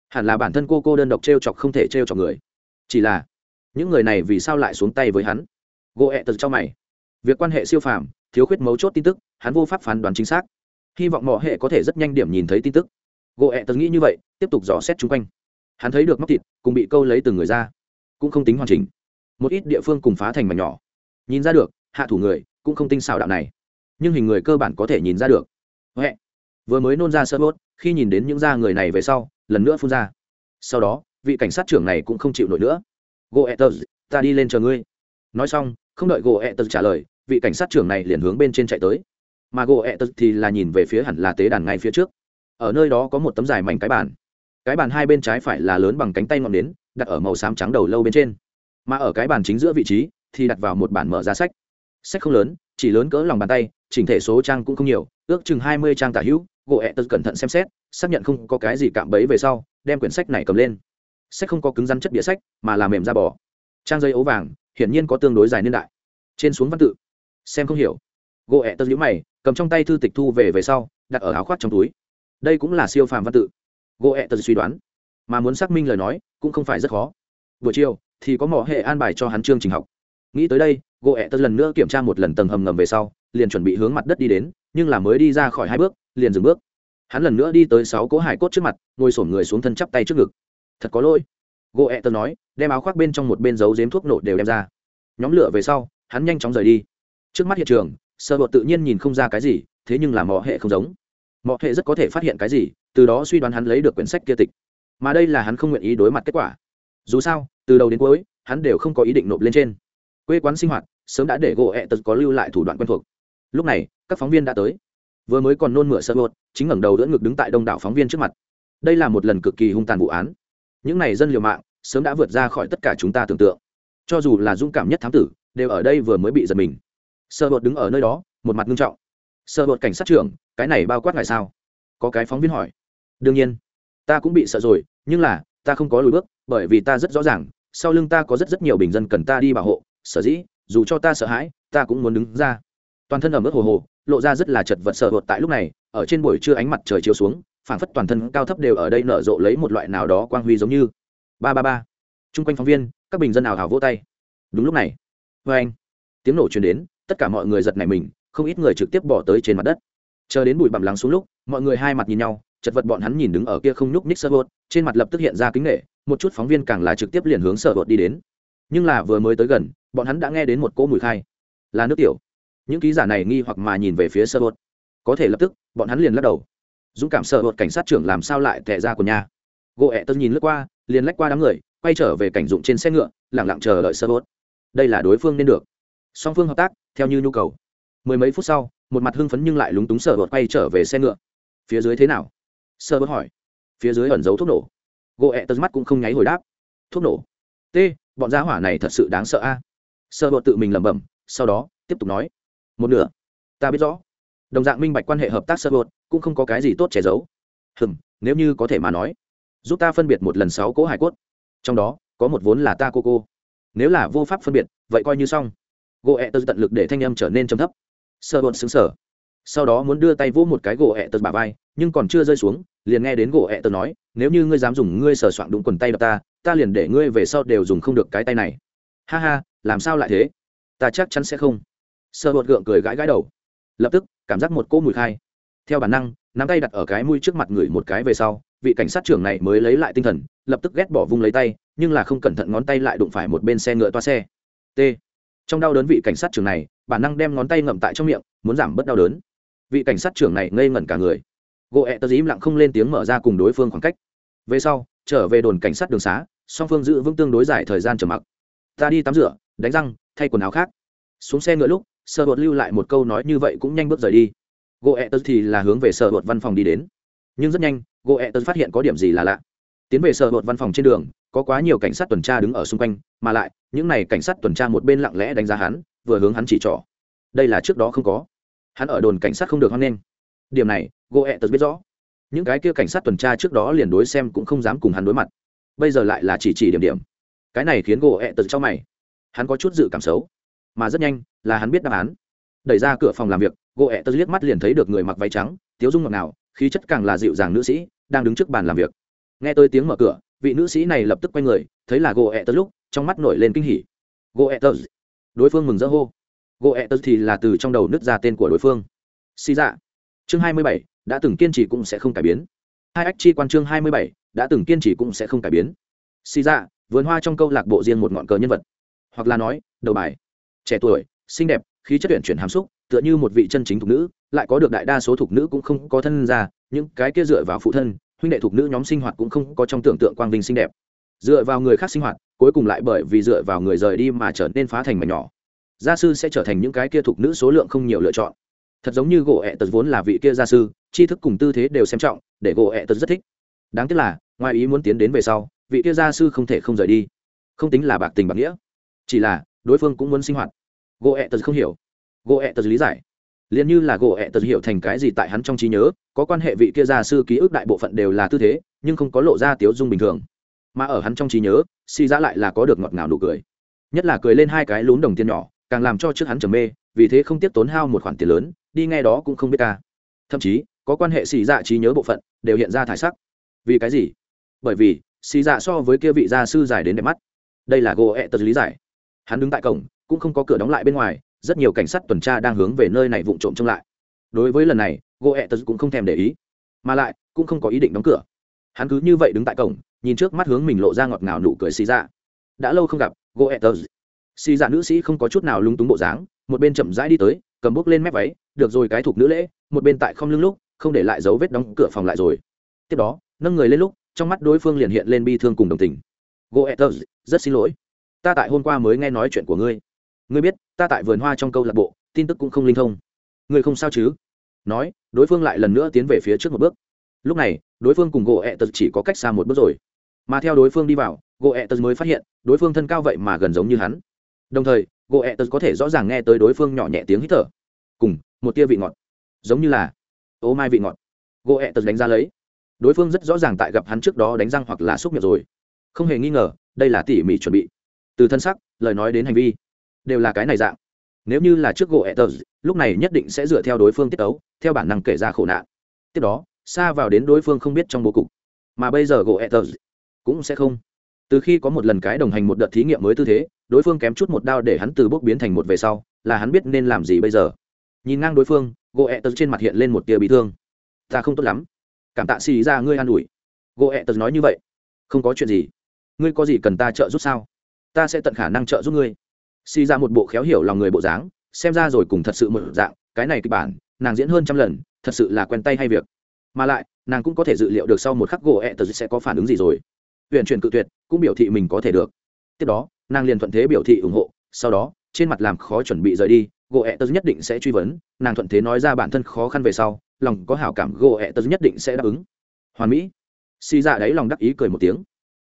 Hẳn là bản thân cô cô đơn độc t r e o chọc không thể t r e o chọc người. Chỉ là, những người này vì sao lại xuống tay với hắn? Gỗ ẹ tật cho mày. Việc quan hệ siêu phàm thiếu khuyết mấu chốt tin tức, hắn vô pháp phán đoán chính xác. Hy vọng mọi hệ có thể rất nhanh điểm nhìn thấy tin tức. Gỗ ẹ tật nghĩ như vậy, tiếp tục dò xét chung quanh. Hắn thấy được móc thịt, cùng bị câu lấy từng người ra. Cũng không tính hoàn chỉnh. Một ít địa phương cùng phá thành mà nhỏ. Nhìn ra được, hạ thủ người cũng không tinh xảo đạo này. Nhưng hình người cơ bản có thể nhìn ra được. Huệ. vừa mới nôn ra sơ bốt, khi nhìn đến những da người này về sau, lần nữa phun ra. Sau đó, vị cảnh sát trưởng này cũng không chịu nổi nữa. Goethers ta đi lên chờ ngươi. Nói xong, không đợi goethers trả lời vị cảnh sát trưởng này liền hướng bên trên chạy tới. Mà goethers thì là nhìn về phía hẳn là tế đàn ngay phía trước. Ở nơi đó có một tấm dài mảnh cái bàn. Cái bàn hai bên trái phải là lớn bằng cánh tay ngọn nến, đặt ở màu xám trắng đầu lâu bên trên. Mà ở cái bàn chính giữa vị trí thì đặt vào một bản mở ra sách. Sách không lớn, chỉ lớn cỡ lòng bàn tay, chỉnh thể số trang cũng không nhiều, ước chừng hai mươi trang tả hữu. Gỗ ẹ tật cẩn thận xem xét, xác nhận không có cái gì cạm bẫy về sau, đem quyển sách này cầm lên. Sách không có cứng rắn chất địa sách, mà là mềm da bò. Trang giấy ấu vàng, hiển nhiên có tương đối dài niên đại. Trên xuống văn tự xem không hiểu. Gỗ ẹ tật nhữ mày, cầm trong tay thư tịch thu về về sau, đặt ở áo khoác trong túi. Đây cũng là siêu phàm văn tự. Gỗ ẹ tật suy đoán. Mà muốn xác minh lời nói, cũng không phải rất khó. Buổi chiều, thì có mỏ hệ an bài cho hắn chương trình học. Nghĩ tới đây, gỗ ẹ tật lần nữa kiểm tra một lần tầng hầm ngầm về sau, liền chuẩn bị hướng mặt đất đi đến, nhưng là mới đi ra khỏi hai bước, liền dừng bước. Hắn lần nữa đi tới sáu cỗ hải cốt trước mặt, ngồi sổm người xuống thân chắp tay trước ngực. Thật có lỗi. Gỗ ẹ tật nói, đem áo khoác bên trong một bên dấu dếm thuốc nổ đều đem ra. Nhóm lửa về sau, hắn nhanh chóng rời đi trước mắt hiện trường, sơ bộ tự nhiên nhìn không ra cái gì, thế nhưng là mỏ hệ không giống. Mỏ hệ rất có thể phát hiện cái gì, từ đó suy đoán hắn lấy được quyển sách kia tịch. Mà đây là hắn không nguyện ý đối mặt kết quả. Dù sao, từ đầu đến cuối, hắn đều không có ý định nộp lên trên. Quê quán sinh hoạt, sớm đã để gỗ ẹ tật có lưu lại thủ đoạn quen thuộc. Lúc này, các phóng viên đã tới. Vừa mới còn nôn mửa sơ bột chính ngẩng đầu đỡ ngực đứng tại đông đảo phóng viên trước mặt. Đây là một lần cực kỳ hung tàn vụ án. Những này dân liều mạng, sớm đã vượt ra khỏi tất cả chúng ta tưởng tượng. Cho dù là dũng cảm nhất thám tử, đều ở đây vừa mới bị giật mình sợ bột đứng ở nơi đó, một mặt nghiêm trọng. Sợ bột cảnh sát trưởng, cái này bao quát ngài sao? Có cái phóng viên hỏi. Đương nhiên. Ta cũng bị sợ rồi, nhưng là, ta không có lùi bước, bởi vì ta rất rõ ràng, sau lưng ta có rất rất nhiều bình dân cần ta đi bảo hộ, sở dĩ, dù cho ta sợ hãi, ta cũng muốn đứng ra. Toàn thân ở ướt hồ hồ, lộ ra rất là chật vật sợ bột tại lúc này, ở trên buổi trưa ánh mặt trời chiếu xuống, phảng phất toàn thân cao thấp đều ở đây nở rộ lấy một loại nào đó quang huy giống như. Ba ba ba. Chung quanh phóng viên, các bình dân ảo hào vỗ tay. Đúng lúc này. Vê anh. Tiếng nổ truyền đến tất cả mọi người giật nảy mình, không ít người trực tiếp bỏ tới trên mặt đất. Chờ đến bụi bặm lắng xuống lúc, mọi người hai mặt nhìn nhau, chật vật bọn hắn nhìn đứng ở kia không nhúc ních sơ vột trên mặt lập tức hiện ra kính nghệ một chút phóng viên càng là trực tiếp liền hướng sợ vột đi đến. Nhưng là vừa mới tới gần, bọn hắn đã nghe đến một cỗ mùi khai. Là nước tiểu. Những ký giả này nghi hoặc mà nhìn về phía sơ vột có thể lập tức, bọn hắn liền lắc đầu. Dũng cảm sợ vột cảnh sát trưởng làm sao lại tệ ra của nhà. Gỗ ẹ tân nhìn lướt qua, liền lách qua đám người, quay trở về cảnh dụng trên xe ngựa lẳng lặng chờ đợi sơ vột đây là đối phương nên được song phương hợp tác, theo như nhu cầu. Mười mấy phút sau, một mặt hưng phấn nhưng lại lúng túng sợ bột quay trở về xe ngựa. Phía dưới thế nào? Sơ bột hỏi. Phía dưới ẩn giấu thuốc nổ. Gỗ ẹ tật mắt cũng không nháy hồi đáp. Thuốc nổ? T, bọn gia hỏa này thật sự đáng sợ a. Sơ bột tự mình lẩm bẩm, sau đó, tiếp tục nói. Một nửa. Ta biết rõ. Đồng dạng minh bạch quan hệ hợp tác sơ bột cũng không có cái gì tốt che giấu. Hừm, nếu như có thể mà nói, giúp ta phân biệt một lần sáu cỗ hải cốt. Trong đó, có một vốn là ta cô cô. Nếu là vô pháp phân biệt, vậy coi như xong gỗ ẹ tật tận lực để thanh âm trở nên trầm thấp. Sơ bột xứng sở sau đó muốn đưa tay vỗ một cái gỗ ẹ tật bà vai, nhưng còn chưa rơi xuống, liền nghe đến gỗ ẹ tật nói, nếu như ngươi dám dùng ngươi sờ soạn đúng quần tay đập ta ta liền để ngươi về sau đều dùng không được cái tay này. Ha ha, làm sao lại thế? Ta chắc chắn sẽ không. Sơ bột gượng cười gãi gãi đầu. Lập tức, cảm giác một cỗ mùi khai. Theo bản năng, nắm tay đặt ở cái mũi trước mặt người một cái về sau, vị cảnh sát trưởng này mới lấy lại tinh thần, lập tức ghét bỏ vung lấy tay, nhưng là không cẩn thận ngón tay lại đụng phải một bên xe ngựa toa xe. T trong đau đớn vị cảnh sát trưởng này, bản năng đem ngón tay ngậm tại trong miệng, muốn giảm bớt đau đớn. Vị cảnh sát trưởng này ngây ngẩn cả người. Gỗ ẹ tờ dím lặng không lên tiếng mở ra cùng đối phương khoảng cách. Về sau, trở về đồn cảnh sát đường xá, song phương giữ vững tương đối dài thời gian trở mặc. Ta đi tắm rửa, đánh răng, thay quần áo khác. Xuống xe ngựa lúc sợ bột lưu lại một câu nói như vậy cũng nhanh bước rời đi. Gỗ ẹ tớ thì là hướng về sợ bột văn phòng đi đến. Nhưng rất nhanh, gỗ ẹ tớ phát hiện có điểm gì là lạ. Tiến về sợ bột văn phòng trên đường có quá nhiều cảnh sát tuần tra đứng ở xung quanh, mà lại, những n à y cảnh sát tuần tra một bên lặng lẽ đánh giá hắn, vừa hướng hắn chỉ trỏ. Đây là trước đó không có. Hắn ở đồn cảnh sát không được hoan nghênh. Điểm này gỗ ẹ tật biết rõ. Những cái kia cảnh sát tuần tra trước đó liền đối xem cũng không dám cùng hắn đối mặt. Bây giờ lại là chỉ chỉ điểm điểm. Cái này khiến gỗ ẹ tật cho mày. Hắn có chút dự cảm xấu, mà rất nhanh là hắn biết đáp án. Đẩy ra cửa phòng làm việc gỗ ẹ tật liếc mắt liền thấy được người mặc váy trắng, tiếu dung ngọt nào khí chất càng là dịu dàng nữ sĩ, đang đứng trước bàn làm việc. Nghe tôi tiếng mở cửa vị nữ sĩ này lập tức quay người, thấy là gỗ ẹ tật lúc, trong mắt nổi lên kinh hỉ. Gỗ ẹ tật đối phương mừng rỡ hô. Gỗ ẹ tật thì là từ trong đầu nứt ra tên của đối phương. Xì dạ. Chương hai mươi bảy, đã từng kiên trì cũng sẽ không cải biến. Hai ách chi quan chương hai mươi bảy, đã từng kiên trì cũng sẽ không cải biến. Xì dạ vườn hoa trong câu lạc bộ riêng một ngọn cờ nhân vật. Hoặc là nói, đầu bài. Trẻ tuổi, xinh đẹp, khí chất tuyển chuyển hàm xúc, tựa như một vị chân chính thục nữ, lại có được đại đa số thục nữ cũng không có thân ra, những cái kia dựa vào phụ thân huynh đệ thuộc nữ nhóm sinh hoạt cũng không có trong tưởng tượng quang vinh xinh đẹp. Dựa vào người khác sinh hoạt, cuối cùng lại bởi vì dựa vào người rời đi mà trở nên phá thành mảnh nhỏ. Gia sư sẽ trở thành những cái kia thuộc nữ số lượng không nhiều lựa chọn. Thật giống như gỗ ẹ tật vốn là vị kia gia sư, tri thức cùng tư thế đều xem trọng, để gỗ ẹ tật rất thích. Đáng tiếc là, ngoài ý muốn tiến đến về sau, vị kia gia sư không thể không rời đi. Không tính là bạc tình bạc nghĩa. Chỉ là, đối phương cũng muốn sinh hoạt. Gỗ ẹ tật không hiểu. Gỗ ẹ tật lý giải liền như là gỗ ẹ tật hiểu thành cái gì tại hắn trong trí nhớ, có quan hệ vị kia gia sư ký ức đại bộ phận đều là tư thế, nhưng không có lộ ra tiếu dung bình thường. Mà ở hắn trong trí nhớ si giã lại là có được ngọt ngào nụ cười. Nhất là cười lên hai cái lún đồng tiền nhỏ, càng làm cho trước hắn trầm mê, vì thế không tiếp tốn hao một khoản tiền lớn, đi nghe đó cũng không biết ca. Thậm chí, có quan hệ xì dạ trí nhớ bộ phận, đều hiện ra thải sắc. Vì cái gì? Bởi vì, xì dạ so với kia vị gia sư dài đến đẹp mắt. Đây là gỗ ẹ tật lý giải. Hắn đứng tại cổng, cũng không có cửa đóng lại bên ngoài rất nhiều cảnh sát tuần tra đang hướng về nơi này vụng trộm trông lại. Đối với lần này gỗ cũng không thèm để ý, mà lại cũng không có ý định đóng cửa. Hắn cứ như vậy đứng tại cổng, nhìn trước mắt hướng mình lộ ra ngọt ngào nụ cười xì ra đã lâu không gặp gỗ xì ra nữ sĩ không có chút nào lung túng bộ dáng, một bên chậm rãi đi tới, cầm bút lên mép váy, được rồi cái thuộc nữ lễ, một bên tại không lưng lúc, không để lại dấu vết đóng cửa phòng lại rồi. Tiếp đó, nâng người lên lúc, trong mắt đối phương liền hiện lên bi thương cùng đồng tình. Goethez rất xin lỗi. Ta tại hôm qua mới nghe nói chuyện của ngươi. Ngươi biết ta tại vườn hoa trong câu lạc bộ, tin tức cũng không linh thông. Ngươi không sao chứ? Nói, đối phương lại lần nữa tiến về phía trước một bước. Lúc này, đối phương cùng gỗ ẹ tật chỉ có cách xa một bước rồi. Mà theo đối phương đi vào, gỗ ẹ tật mới phát hiện, đối phương thân cao vậy mà gần giống như hắn. Đồng thời, gỗ ẹ tật có thể rõ ràng nghe tới đối phương nhỏ nhẹ tiếng hít thở. Cùng, một tia vị ngọt. Giống như là, ô mai vị ngọt. Gỗ ẹ tật đánh ra lấy. Đối phương rất rõ ràng tại gặp hắn trước đó đánh răng hoặc là xúc miệng rồi. Không hề nghi ngờ, đây là tỉ mỉ chuẩn bị. Từ thân sắc, lời nói đến hành vi đều là cái này dạng. Nếu như là trước gỗ ẹ tờ, lúc này nhất định sẽ dựa theo đối phương tiết ấu theo bản năng kể ra khổ nạn. Tiếp đó, xa vào đến đối phương không biết trong bố cục. Mà bây giờ gỗ ẹ tờ cũng sẽ không. Từ khi có một lần cái đồng hành một đợt thí nghiệm mới tư thế, đối phương kém chút một đao để hắn từ bốc biến thành một về sau, là hắn biết nên làm gì bây giờ. Nhìn ngang đối phương, gỗ ẹ tờ trên mặt hiện lên một tia bị thương. Ta không tốt lắm. Cảm tạ xì ra ngươi an ủi. Gỗ ẹ tờ nói như vậy. Không có chuyện gì. Ngươi có gì cần ta trợ giúp sao? Ta sẽ tận khả năng trợ giúp ngươi xì ra một bộ khéo hiểu lòng người bộ dáng, xem ra rồi cùng thật sự một dạng, cái này kịch bản, nàng diễn hơn trăm lần, thật sự là quen tay hay việc. Mà lại, nàng cũng có thể dự liệu được sau một khắc gỗ ẹ tờ sẽ có phản ứng gì rồi. Huyện chuyển cự tuyệt, cũng biểu thị mình có thể được. Tiếp đó, nàng liền thuận thế biểu thị ủng hộ, sau đó, trên mặt làm khó chuẩn bị rời đi, gỗ ẹ tờ nhất định sẽ truy vấn, nàng thuận thế nói ra bản thân khó khăn về sau, lòng có hảo cảm gỗ ẹ tờ nhất định sẽ đáp ứng. Hoàn mỹ. Xì dạ đấy lòng đắc ý cười một tiếng.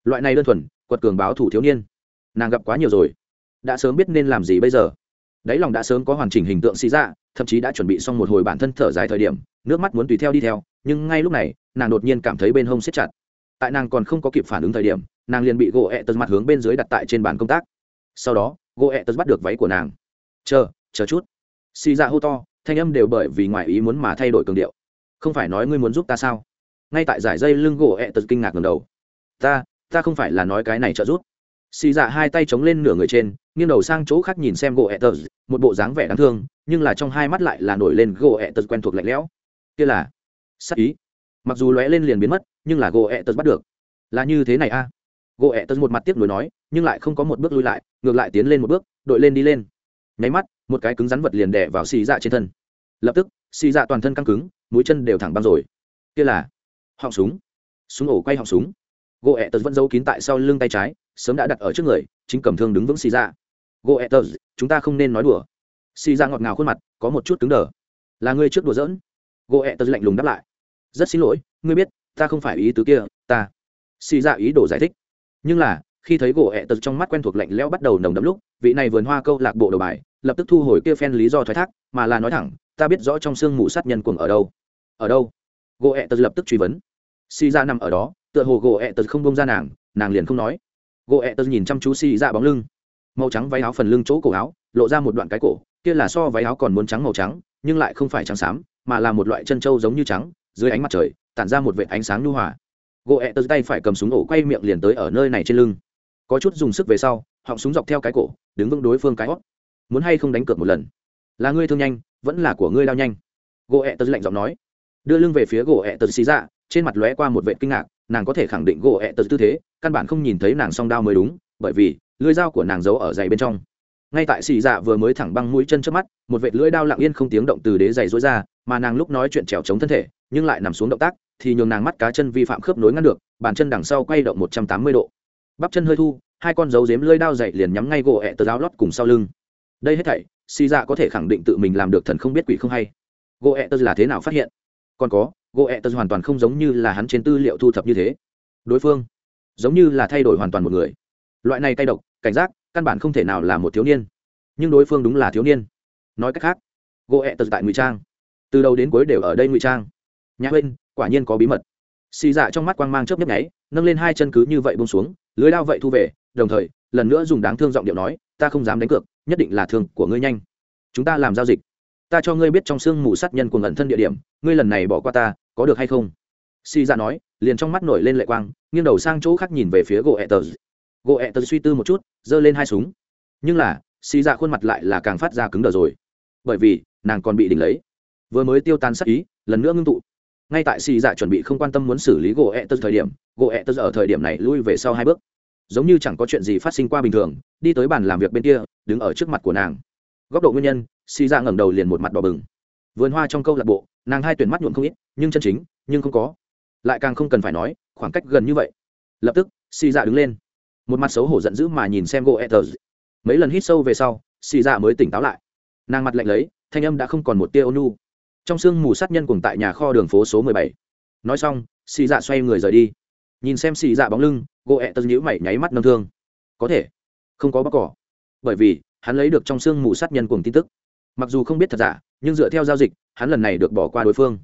Loại này đơn thuần, quật cường báo thủ thiếu niên. Nàng gặp quá nhiều rồi đã sớm biết nên làm gì bây giờ. Đáy lòng đã sớm có hoàn chỉnh hình tượng xì dạ thậm chí đã chuẩn bị xong một hồi bản thân thở dài thời điểm, nước mắt muốn tùy theo đi theo, nhưng ngay lúc này, nàng đột nhiên cảm thấy bên hông siết chặt. Tại nàng còn không có kịp phản ứng thời điểm, nàng liền bị gỗ ẹ tật mặt hướng bên dưới đặt tại trên bàn công tác. Sau đó, gỗ ẹ tật bắt được váy của nàng. Chờ chờ chút. Xì dạ hô to, thanh âm đều bởi vì ngoài ý muốn mà thay đổi cường điệu. Không phải nói ngươi muốn giúp ta sao? Ngay tại giải dây lưng gỗ ẹ tật kinh ngạc ngầm đầu. Ta ta không phải là nói cái này trợ giúp. Xì dạ hai tay chống lên nửa người trên nghiêng đầu sang chỗ khác nhìn xem gỗ ẹ tật một bộ dáng vẻ đáng thương, nhưng là trong hai mắt lại là nổi lên gỗ ẹ tật quen thuộc lạnh lẽo. Kia là, sắc ý. Mặc dù lóe lên liền biến mất, nhưng là gỗ ẹ tật bắt được. Là như thế này a. À? gỗ ẹ tật một mặt tiếp nối nói, nhưng lại không có một bước lui lại, ngược lại tiến lên một bước, đội lên đi lên. Nháy mắt, một cái cứng rắn vật liền đẻ vào xì dạ trên thân. Lập tức, xì dạ toàn thân căng cứng, mũi chân đều thẳng băng rồi. Kia là, họng súng. Súng ổ quay họng súng. Gỗ ẹ tật vẫn giấu kín tại sau lưng tay trái, sớm đã đặt ở trước người, chính cầm thương đứng vững xì dạ gỗ chúng ta không nên nói đùa. Xì ra ngọt ngào khuôn mặt, có một chút cứng đờ. Là ngươi trước đùa giỡn. Gỗ lạnh lùng đáp lại. Rất xin lỗi, ngươi biết, ta không phải ý tứ kia, ta. Xì ra ý đồ giải thích. Nhưng là, khi thấy gỗ trong mắt quen thuộc lạnh lẽo bắt đầu nồng đậm lúc, vị này vườn hoa câu lạc bộ đầu bài, lập tức thu hồi kia phen lý do thoái thác, mà là nói thẳng, ta biết rõ trong sương mù sát nhân cuồng ở đâu. Ở đâu? Gỗ lập tức truy vấn. Xì ra nằm ở đó, tựa hồ gỗ không bông ra nàng nàng liền không nói. Gỗ ẹ Tớ nhìn chăm chú xì ra bóng lưng màu trắng váy áo phần lưng chỗ cổ áo, lộ ra một đoạn cái cổ, kia là so váy áo còn muốn trắng màu trắng, nhưng lại không phải trắng xám, mà là một loại chân trâu giống như trắng, dưới ánh mặt trời, tản ra một vệt ánh sáng nhu hòa. Gỗ ẹ Tơ tay phải cầm súng ổ quay miệng liền tới ở nơi này trên lưng. Có chút dùng sức về sau, họng súng dọc theo cái cổ, đứng vững đối phương cái hót. Muốn hay không đánh cược một lần? Là ngươi thương nhanh, vẫn là của ngươi lao nhanh? Gỗ ẹ Tơ lạnh giọng nói. Đưa lưng về phía gỗ ẹ Tơ xì dạ trên mặt lóe qua một vệ kinh ngạc, nàng có thể khẳng định gỗ ẹ Tơ tư thế, căn bản không nhìn thấy nàng song đao mới đúng bởi vì, lưỡi dao của nàng giấu ở dày bên trong. Ngay tại xì dạ vừa mới thẳng băng mũi chân trước mắt, một vệt lưỡi đao lặng yên không tiếng động từ đế dày rối ra, mà nàng lúc nói chuyện trèo chống thân thể, nhưng lại nằm xuống động tác, thì nhường nàng mắt cá chân vi phạm khớp nối ngăn được, bàn chân đằng sau quay động một trăm tám mươi độ. Bắp chân hơi thu, hai con dấu dếm lưỡi đao dậy liền nhắm ngay gỗ ẹ tờ áo lót cùng sau lưng. Đây hết thảy, xì dạ có thể khẳng định tự mình làm được thần không biết quỷ không hay. Gỗ ẹ tờ là thế nào phát hiện? Còn có, gỗ ẹ tờ hoàn toàn không giống như là hắn trên tư liệu thu thập như thế. Đối phương, giống như là thay đổi hoàn toàn một người loại này cay độc, cảnh giác, căn bản không thể nào là một thiếu niên. Nhưng đối phương đúng là thiếu niên. Nói cách khác gỗ ẹ tật tại ngụy trang. Từ đầu đến cuối đều ở đây ngụy trang. Nhà bên quả nhiên có bí mật. Xì dạ trong mắt quang mang chớp nhấp nháy, nâng lên hai chân cứ như vậy bông xuống, lưới lao vậy thu về, đồng thời, lần nữa dùng đáng thương giọng điệu nói, ta không dám đánh cược, nhất định là thương của ngươi nhanh. Chúng ta làm giao dịch. Ta cho ngươi biết trong sương mù sát nhân của ngẩn thân địa điểm, ngươi lần này bỏ qua ta, có được hay không? Xì dạ nói, liền trong mắt nổi lên lệ quang, nghiêng đầu sang chỗ khác nhìn về phía gỗ ẹ tờ gỗ ẹ tật suy tư một chút, giơ lên hai súng. Nhưng là, xì dạ khuôn mặt lại là càng phát ra cứng đờ rồi. Bởi vì, nàng còn bị đỉnh lấy. Vừa mới tiêu tan sắc ý, lần nữa ngưng tụ. Ngay tại xì dạ chuẩn bị không quan tâm muốn xử lý gỗ ẹ tơ thời điểm, gỗ ẹ tơ ở thời điểm này lui về sau hai bước. Giống như chẳng có chuyện gì phát sinh qua bình thường, đi tới bàn làm việc bên kia, đứng ở trước mặt của nàng. Góc độ nguyên nhân, xì dạ ngẩng đầu liền một mặt đỏ bừng. Vườn hoa trong câu lạc bộ, nàng hai tuyển mắt nhuộm không ít, nhưng chân chính, nhưng không có. Lại càng không cần phải nói, khoảng cách gần như vậy. Lập tức, xì dạ đứng lên một mặt xấu hổ giận dữ mà nhìn xem gỗ ẹ mấy lần hít sâu về sau, xì dạ mới tỉnh táo lại. Nàng mặt lạnh lấy, thanh âm đã không còn một tia ônu trong sương mù sát nhân cùng tại nhà kho đường phố số mười bảy. Nói xong, xì dạ xoay người rời đi. Nhìn xem xì dạ bóng lưng gỗ ẹ tật nhữ mày nháy mắt nâng thương. Có thể, không có bóc cỏ. Bởi vì, hắn lấy được trong sương mù sát nhân cùng tin tức. Mặc dù không biết thật giả, nhưng dựa theo giao dịch, hắn lần này được bỏ qua đối phương.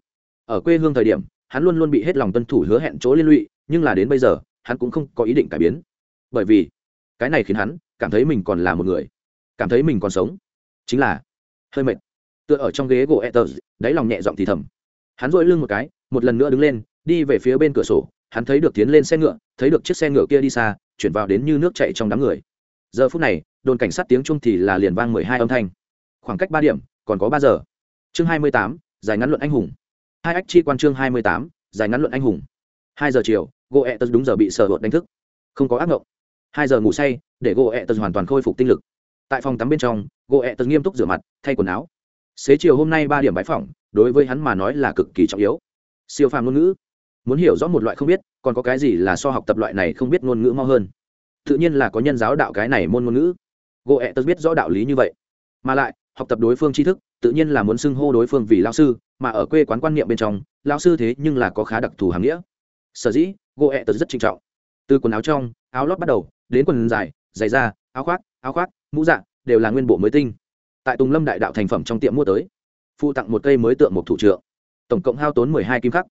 Ở quê hương thời điểm, hắn luôn luôn bị hết lòng tuân thủ hứa hẹn chỗ liên lụy, nhưng là đến bây giờ, hắn cũng không có ý định cải biến bởi vì cái này khiến hắn cảm thấy mình còn là một người cảm thấy mình còn sống chính là hơi mệt tựa ở trong ghế gỗ etters đáy lòng nhẹ giọng thì thầm. Hắn duỗi lưng một cái, một lần nữa đứng lên, đi về phía bên cửa sổ, hắn thấy được tiến lên xe ngựa, thấy được chiếc xe ngựa kia đi xa, chuyển vào đến như nước chảy trong đám người. Giờ phút này, đồn cảnh sát tiếng chuông thì là liền vang mười hai âm thanh. Khoảng cách ba điểm, còn có ba giờ. Chương hai mươi tám, giải ngắn luận anh hùng. Hai ách chi quan chương hai mươi tám, giải ngắn luận anh hùng. Hai giờ chiều, gỗ Ethers đúng giờ bị sở hột đánh thức. Không có ác mộng Hai giờ ngủ say, để gỗ Ethers hoàn toàn khôi phục tinh lực. Tại phòng tắm bên trong, gỗ Ethers nghiêm túc rửa mặt, thay quần áo. Xế chiều hôm nay ba điểm bãi phỏng đối với hắn mà nói là cực kỳ trọng yếu. Siêu phàm ngôn ngữ. Muốn hiểu rõ một loại không biết còn có cái gì là so học tập loại này không biết ngôn ngữ mau hơn? Tự nhiên là có nhân giáo đạo cái này môn ngôn ngữ. Gỗ ẹ tật biết rõ đạo lý như vậy. Mà lại học tập đối phương tri thức tự nhiên là muốn xưng hô đối phương vì lao sư mà ở quê quán quan niệm bên trong lao sư thế nhưng là có khá đặc thù hàm nghĩa. Sở dĩ gỗ ẹ tật rất trinh trọng từ quần áo trong, áo lót bắt đầu, đến quần dài, giày da, áo khoác áo khoác, mũ dạ đều là nguyên bộ mới tinh. Tại tùng lâm đại đạo thành phẩm trong tiệm mua tới, phụ tặng một cây mới tượng một thủ trượng. Tổng cộng hao tốn mười hai kim khắc.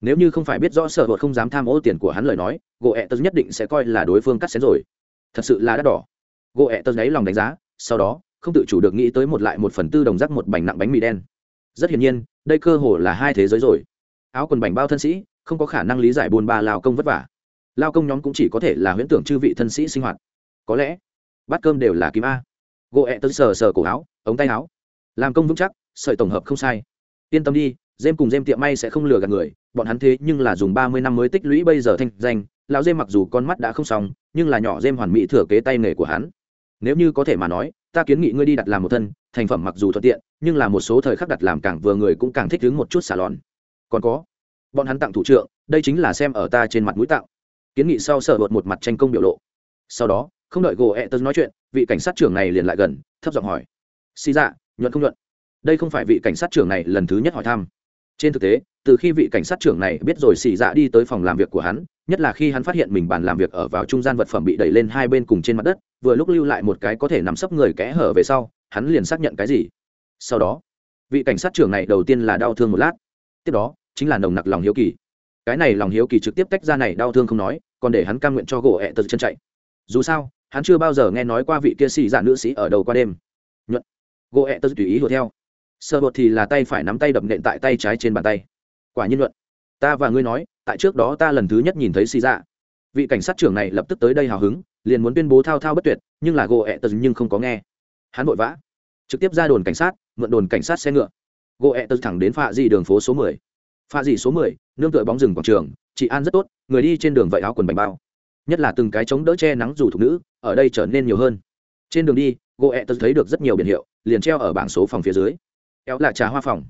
Nếu như không phải biết rõ sở hột không dám tham ô tiền của hắn lời nói, gỗ ẹ tớ nhất định sẽ coi là đối phương cắt xén rồi. Thật sự là đắt đỏ. Gỗ ẹ tớ đáy lòng đánh giá, sau đó, không tự chủ được nghĩ tới một lại một phần tư đồng rắc một bánh nặng bánh mì đen. Rất hiển nhiên, đây cơ hồ là hai thế giới rồi. Áo quần bánh bao thân sĩ, không có khả năng lý giải buôn ba lao công vất vả lao công nhóm cũng chỉ có thể là huyễn tưởng chư vị thân sĩ sinh hoạt. Có lẽ, bát cơm đều là kim a. Gỗ ẹ tớ sờ sờ cổ áo, ống tay áo. Làm công vững chắc, sợi tổng hợp không sai. Yên tâm đi, dêm cùng dêm tiệm may sẽ không lừa gạt người. Bọn hắn thế nhưng là dùng ba mươi năm mới tích lũy bây giờ thanh danh. Lão dêm mặc dù con mắt đã không xong, nhưng là nhỏ dêm hoàn mỹ thừa kế tay nghề của hắn. Nếu như có thể mà nói, ta kiến nghị ngươi đi đặt làm một thân, thành phẩm mặc dù thuận tiện, nhưng là một số thời khắc đặt làm càng vừa người cũng càng thích đứng một chút xả lòn còn có, bọn hắn tặng thủ trượng, đây chính là xem ở ta trên mặt mũi tạo kiến nghị sau sở bột một mặt tranh công biểu lộ. Sau đó, không đợi gỗ ẹ tớ nói chuyện, vị cảnh sát trưởng này liền lại gần, thấp giọng hỏi. Xì dạ nhuận không nhuận? Đây không phải vị cảnh sát trưởng này lần thứ nhất hỏi thăm. Trên thực tế, từ khi vị cảnh sát trưởng này biết rồi xì dạ đi tới phòng làm việc của hắn, nhất là khi hắn phát hiện mình bàn làm việc ở vào trung gian vật phẩm bị đẩy lên hai bên cùng trên mặt đất, vừa lúc lưu lại một cái có thể nằm sấp người kẽ hở về sau, hắn liền xác nhận cái gì. Sau đó, vị cảnh sát trưởng này đầu tiên là đau thương một lát. Tiếp đó, chính là nồng nặc lòng hiếu kỳ cái này lòng hiếu kỳ trực tiếp tách ra này đau thương không nói, còn để hắn cam nguyện cho gỗ ẹ tật chân chạy. Dù sao, hắn chưa bao giờ nghe nói qua vị kia xì dạ nữ sĩ ở đầu qua đêm. Nhuận. Gỗ ẹ tật tùy ý đuổi theo. Sơ bột thì là tay phải nắm tay đập nện tại tay trái trên bàn tay. Quả nhiên luận ta và ngươi nói, tại trước đó ta lần thứ nhất nhìn thấy xì dạ vị cảnh sát trưởng này lập tức tới đây hào hứng, liền muốn tuyên bố thao thao bất tuyệt, nhưng là gỗ ẹ tật nhưng không có nghe. Hắn vội vã. Trực tiếp ra đồn cảnh sát, mượn đồn cảnh sát xe ngựa. Gỗ ẹ tật thẳng đến phạ di đường phố số mười pha dì số mười, nương tựa bóng rừng quảng trường, chị an rất tốt, người đi trên đường vậy áo quần bành bao. Nhất là từng cái chống đỡ che nắng dù thục nữ, ở đây trở nên nhiều hơn. Trên đường đi gỗ ẹ tật thấy được rất nhiều biển hiệu, liền treo ở bảng số phòng phía dưới. Éo là trà hoa phòng.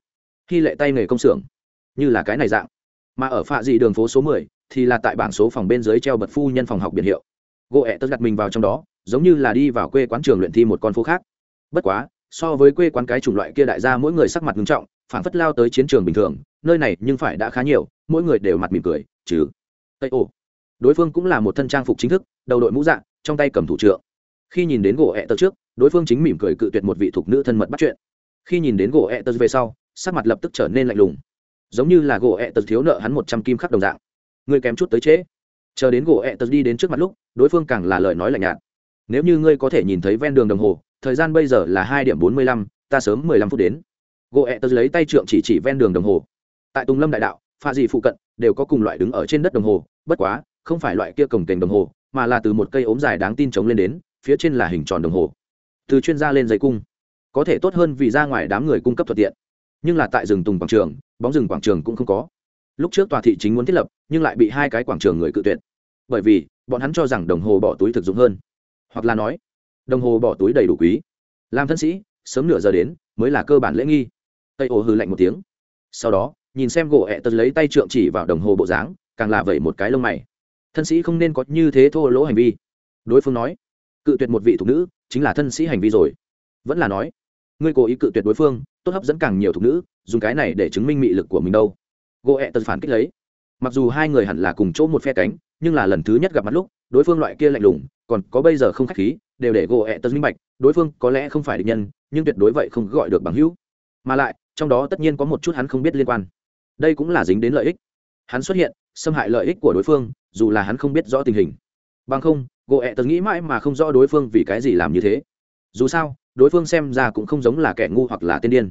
Khi lệ tay nghề công xưởng. Như là cái này dạng. Mà ở phạ dị đường phố số mười, thì là tại bảng số phòng bên dưới treo bật phu nhân phòng học biển hiệu. Gỗ ẹ tật đặt mình vào trong đó, giống như là đi vào quê quán trường luyện thi một con phố khác. Bất quá, so với quê quán cái chủng loại kia đại gia mỗi người sắc mặt nghiêm trọng phản phất lao tới chiến trường bình thường nơi này nhưng phải đã khá nhiều, mỗi người đều mặt mỉm cười, chứ. Tây ô đối phương cũng là một thân trang phục chính thức, đầu đội mũ dạng trong tay cầm thủ trượng. Khi nhìn đến gỗ ẹ tật trước, đối phương chính mỉm cười cự tuyệt một vị thục nữ thân mật bắt chuyện. Khi nhìn đến gỗ ẹ tật về sau, sắc mặt lập tức trở nên lạnh lùng. Giống như là gỗ ẹ tật thiếu nợ hắn một trăm kim khắc đồng dạng. Ngươi kém chút tới trễ. Chờ đến gỗ ẹ tật đi đến trước mặt lúc, đối phương càng là lời nói lạnh nhạt. Nếu như ngươi có thể nhìn thấy ven đường đồng hồ, thời gian bây giờ là hai điểm bốn mươi lăm, ta sớm mười lăm phút đến. Gỗ ẹ tật lấy tay trượng chỉ chỉ ven đường đồng hồ tại tùng lâm đại đạo, pha dì phụ cận, đều có cùng loại đứng ở trên đất đồng hồ, bất quá, không phải loại kia cổng kềnh đồng hồ, mà là từ một cây ốm dài đáng tin chống lên đến, phía trên là hình tròn đồng hồ. Từ chuyên gia lên dây cung, có thể tốt hơn vì ra ngoài đám người cung cấp thuận tiện. Nhưng là tại rừng tùng quảng trường, bóng rừng quảng trường cũng không có. Lúc trước tòa thị chính muốn thiết lập, nhưng lại bị hai cái quảng trường người cự tuyệt. Bởi vì, bọn hắn cho rằng đồng hồ bỏ túi thực dụng hơn. Hoặc là nói, đồng hồ bỏ túi đầy đủ quý. Làm thân sĩ, sớm nửa giờ đến, mới là cơ bản lễ nghi. Tây ô hư lạnh một tiếng. Sau đó nhìn xem gỗ ẹ tật lấy tay trượng chỉ vào đồng hồ bộ dáng, càng là vậy một cái lông mày. Thân sĩ không nên có như thế thô lỗ hành vi. Đối phương nói, cự tuyệt một vị thục nữ, chính là thân sĩ hành vi rồi. Vẫn là nói, ngươi cố ý cự tuyệt đối phương, tốt hấp dẫn càng nhiều thục nữ, dùng cái này để chứng minh mị lực của mình đâu. Gỗ ẹ tật phản kích lấy. Mặc dù hai người hẳn là cùng chỗ một phe cánh, nhưng là lần thứ nhất gặp mặt lúc, đối phương loại kia lạnh lùng, còn có bây giờ không khách khí, đều để gỗ ẹ tật minh bạch, đối phương có lẽ không phải địch nhân, nhưng tuyệt đối vậy không gọi được bằng hữu. Mà lại, trong đó tất nhiên có một chút hắn không biết liên quan đây cũng là dính đến lợi ích. Hắn xuất hiện, xâm hại lợi ích của đối phương, dù là hắn không biết rõ tình hình. Bằng không gỗ ẹ tật nghĩ mãi mà không rõ đối phương vì cái gì làm như thế. Dù sao, đối phương xem ra cũng không giống là kẻ ngu hoặc là tiên điên.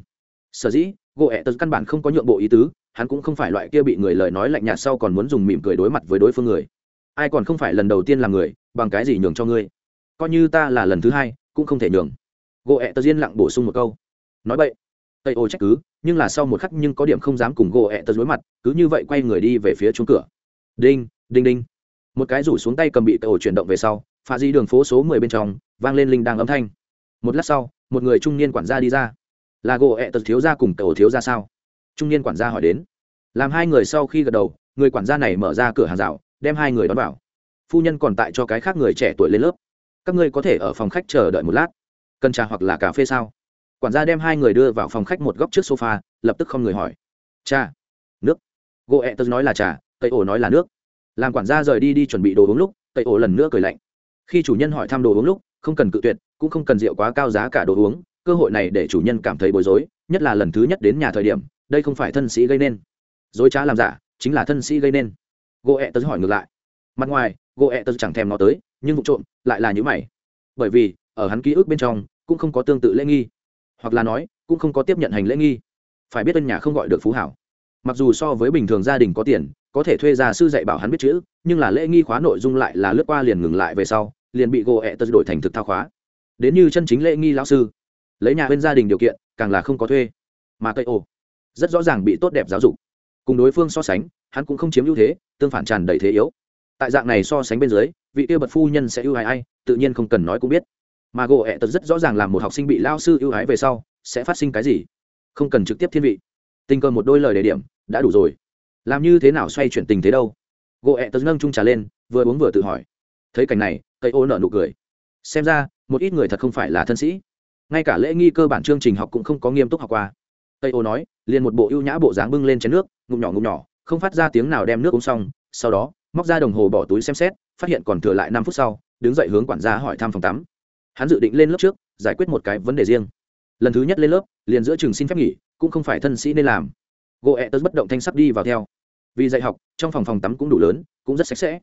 Sở dĩ gỗ ẹ tật căn bản không có nhượng bộ ý tứ, hắn cũng không phải loại kia bị người lời nói lạnh nhạt sau còn muốn dùng mỉm cười đối mặt với đối phương người. Ai còn không phải lần đầu tiên là người, bằng cái gì nhường cho ngươi? Coi như ta là lần thứ hai, cũng không thể nhường. Gỗ ẹ tật yên lặng bổ sung một câu. Nói vậy tây ô trách cứ nhưng là sau một khắc nhưng có điểm không dám cùng gỗ ẹ tật đối mặt, cứ như vậy quay người đi về phía chuông cửa. Đinh đinh đinh. Một cái rủ xuống tay cầm bị tây chuyển động về sau pha di đường phố số mười bên trong, vang lên linh đang âm thanh. Một lát sau, một người trung niên quản gia đi ra. Là gỗ ẹ tật thiếu ra cùng tàu thiếu ra sao? Trung niên quản gia hỏi đến. Làm hai người sau khi gật đầu, người quản gia này mở ra cửa hàng rào, đem hai người đón vào. Phu nhân còn tại cho cái khác người trẻ tuổi lên lớp. Các ngươi có thể ở phòng khách chờ đợi một lát. Cần trà hoặc là cà phê sao? Quản gia đem hai người đưa vào phòng khách một góc trước sofa, lập tức không người hỏi. Cha, nước. Gỗ ẹ tớ nói là trà tây ổ nói là nước. Làm quản gia rời đi đi chuẩn bị đồ uống lúc tây ổ lần nữa cười lạnh. Khi chủ nhân hỏi thăm đồ uống lúc, không cần cự tuyệt, cũng không cần rượu quá cao giá cả đồ uống, cơ hội này để chủ nhân cảm thấy bối rối, nhất là lần thứ nhất đến nhà thời điểm, đây không phải thân sĩ gây nên. Dối trá làm giả, chính là thân sĩ gây nên. Gỗ ẹ tớ hỏi ngược lại. Mặt ngoài, gỗ ẹ tớ chẳng thèm nó tới, nhưng vụ trộm lại là những mày. Bởi vì, ở hắn ký ức bên trong, cũng không có tương tự lễ nghi hoặc là nói, cũng không có tiếp nhận hành lễ nghi. Phải biết ân nhà không gọi được phú hảo. Mặc dù so với bình thường gia đình có tiền, có thể thuê gia sư dạy bảo hắn biết chữ, nhưng là lễ nghi khóa nội dung lại là lướt qua liền ngừng lại về sau, liền bị gỗ ẹ tật đổi thành thực thao khóa. Đến như chân chính lễ nghi lão sư, lấy nhà bên gia đình điều kiện, càng là không có thuê. Mà tây ô, rất rõ ràng bị tốt đẹp giáo dục. Cùng đối phương so sánh, hắn cũng không chiếm ưu thế, tương phản tràn đầy thế yếu. Tại dạng này so sánh bên dưới, vị tiêu bật phu nhân sẽ ưu hại ai, tự nhiên không cần nói cũng biết mà gỗ ẹ tật rất rõ ràng là một học sinh bị lao sư ưu ái về sau, sẽ phát sinh cái gì. Không cần trực tiếp thiên vị. Tình cờ một đôi lời đề điểm, đã đủ rồi. Làm như thế nào xoay chuyển tình thế đâu? Gỗ ẹ tật nâng trung trà lên, vừa uống vừa tự hỏi. Thấy cảnh này, cây ô nợ nụ cười. Xem ra, một ít người thật không phải là thân sĩ. Ngay cả lễ nghi cơ bản chương trình học cũng không có nghiêm túc học qua. Tây ô nói, liền một bộ ưu nhã bộ dáng bưng lên chén nước, ngụm nhỏ ngụm nhỏ, không phát ra tiếng nào đem nước uống xong, sau đó, móc ra đồng hồ bỏ túi xem xét, phát hiện còn thừa lại năm phút sau, đứng dậy hướng quản gia hỏi thăm phòng tắm hắn dự định lên lớp trước, giải quyết một cái vấn đề riêng. Lần thứ nhất lên lớp, liền giữa trường xin phép nghỉ, cũng không phải thân sĩ nên làm. Gỗ ẹ tớ bất động thanh sắp đi vào theo. Vì dạy học, trong phòng phòng tắm cũng đủ lớn, cũng rất sạch sẽ.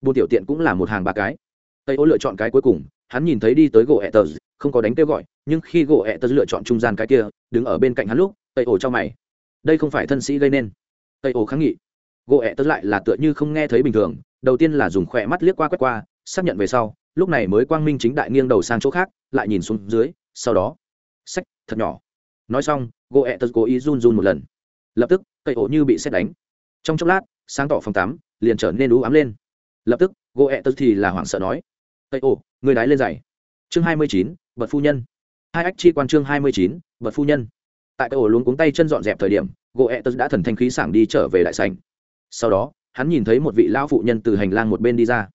Buôn tiểu tiện cũng là một hàng ba cái. Tây ô lựa chọn cái cuối cùng, hắn nhìn thấy đi tới gỗ ẹ tớ không có đánh kêu gọi, nhưng khi gỗ ẹ tớ lựa chọn trung gian cái kia, đứng ở bên cạnh hắn lúc, tây Ô cho mày. Đây không phải thân sĩ gây nên. Tây Ô kháng nghị. Gỗ ẹ tớ lại là tựa như không nghe thấy bình thường, đầu tiên là dùng khỏe mắt liếc qua quét qua, xác nhận về sau lúc này mới quang minh chính đại nghiêng đầu sang chỗ khác, lại nhìn xuống dưới, sau đó, sách, thật nhỏ. Nói xong gỗ ẹ tớ cố ý run run một lần. Lập tức, cây ổ như bị xét đánh. Trong chốc lát, sáng tỏ phòng tắm, liền trở nên ú ám lên. Lập tức gỗ ẹ tớ thì là hoảng sợ nói, cây ổ, người đái lên giày. Chương hai mươi chín, bật phu nhân. Hai ách chi quan chương hai mươi chín, bật phu nhân. Tại cây ổ luống cuống tay chân dọn dẹp thời điểm gỗ ẹ tớ đã thần thanh khí sảng đi trở về đại sành sau đó, hắn nhìn thấy một vị lão phụ nhân từ hành lang một bên đi ra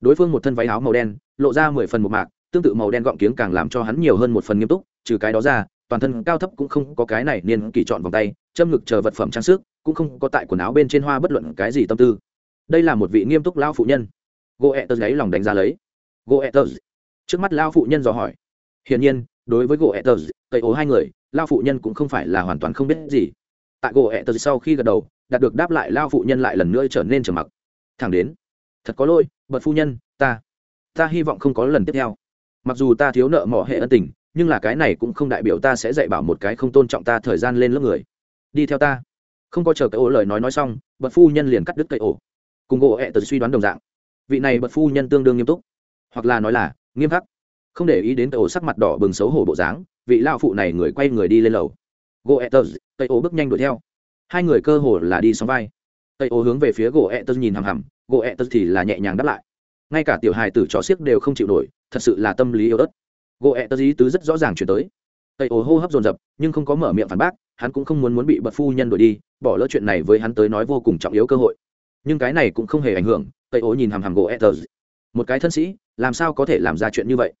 đối phương một thân váy áo màu đen, lộ ra mười phần một mạc, tương tự màu đen gọng kiếng càng làm cho hắn nhiều hơn một phần nghiêm túc, trừ cái đó ra, toàn thân cao thấp cũng không có cái này niên kỳ chọn vòng tay, châm ngực chờ vật phẩm trang sức, cũng không có tại quần áo bên trên hoa bất luận cái gì tâm tư. Đây là một vị nghiêm túc lao phụ nhân. Gỗ ẹ tớ lòng đánh giá lấy. Gỗ ẹ trước mắt lao phụ nhân dò hỏi. Hiển nhiên, đối với gỗ ẹ tớ cây ố hai người lao phụ nhân cũng không phải là hoàn toàn không biết gì. Tại gỗ ẹ sau khi gật đầu, đạt được đáp lại lao phụ nhân lại lần nữa trở nên trầm mặc. Thẳng đến thật có lỗi bật phu nhân, ta ta hy vọng không có lần tiếp theo. Mặc dù ta thiếu nợ mỏ hệ ân tình, nhưng là cái này cũng không đại biểu ta sẽ dạy bảo một cái không tôn trọng ta thời gian lên lớp người. Đi theo ta. Không có chờ cái ổ lời nói nói xong bật phu nhân liền cắt đứt cây ổ. Cùng gỗ ẹ tật suy đoán đồng dạng. Vị này bật phu nhân tương đương nghiêm túc. Hoặc là nói là, nghiêm khắc. Không để ý đến cây ổ sắc mặt đỏ bừng xấu hổ bộ dáng, vị lao phụ này người quay người đi lên lầu. Gỗ ẹ tật cây ổ bước nhanh đuổi theo. Hai người cơ hồ là đi sóng vai. Cây ổ hướng về phía gỗ ẹ tật nhìn hằm hằm gỗ ẹ tật thì là nhẹ nhàng đáp lại. Ngay cả tiểu hài tử chó xiếc đều không chịu nổi, thật sự là tâm lý yếu ớt. Gỗ ẹ tật ý tứ rất rõ ràng chuyển tới. Tây ồ hô hấp dồn dập, nhưng không có mở miệng phản bác, hắn cũng không muốn muốn bị bật phu nhân đuổi đi, bỏ lỡ chuyện này với hắn tới nói vô cùng trọng yếu cơ hội. Nhưng cái này cũng không hề ảnh hưởng, tây ồ nhìn hàm hàm gỗ ẹ tật. Một cái thân sĩ, làm sao có thể làm ra chuyện như vậy?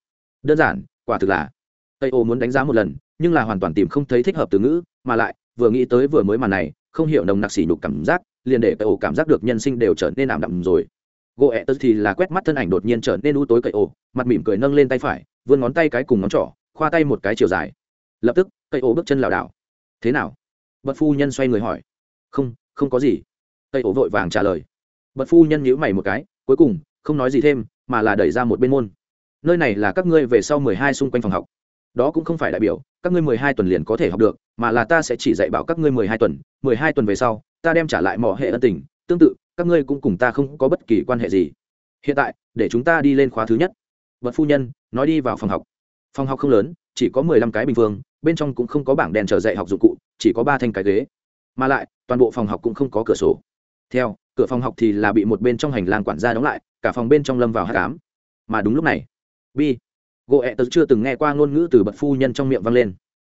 Đơn giản, quả thực là. Tây ồ muốn đánh giá một lần, nhưng là hoàn toàn tìm không thấy thích hợp từ ngữ, mà lại, vừa nghĩ tới vừa mới màn này, không hiểu nồng nặc xỉ nhục cảm giác liền để tây ồ cảm giác được nhân sinh đều trở nên ảm đạm rồi. Gỗ ẹ tật thì là quét mắt thân ảnh đột nhiên trở nên u tối cậy ồ, mặt mỉm cười nâng lên tay phải, vươn ngón tay cái cùng ngón trỏ, khoa tay một cái chiều dài. Lập tức cây ổ bước chân lảo đảo. Thế nào? Bật phu nhân xoay người hỏi. Không không có gì. Cây ổ vội vàng trả lời. Bật phu nhân nhíu mày một cái, cuối cùng, không nói gì thêm, mà là đẩy ra một bên môn. Nơi này là các ngươi về sau mười hai xung quanh phòng học đó cũng không phải đại biểu, các ngươi mười hai tuần liền có thể học được, mà là ta sẽ chỉ dạy bảo các ngươi mười hai tuần, mười hai tuần về sau, ta đem trả lại mỏ hệ ân tình, tương tự, các ngươi cũng cùng ta không có bất kỳ quan hệ gì. Hiện tại, để chúng ta đi lên khóa thứ nhất. Vật phu nhân nói đi vào phòng học. Phòng học không lớn, chỉ có mười lăm cái bình phương, bên trong cũng không có bảng đèn chờ dạy học dụng cụ, chỉ có ba thanh cái ghế. Mà lại, toàn bộ phòng học cũng không có cửa sổ. Theo, cửa phòng học thì là bị một bên trong hành lang quản gia đóng lại, cả phòng bên trong lâm vào hát cám mà đúng lúc này, bi gỗ ẹ tớ chưa từng nghe qua ngôn ngữ từ bật phu nhân trong miệng vang lên.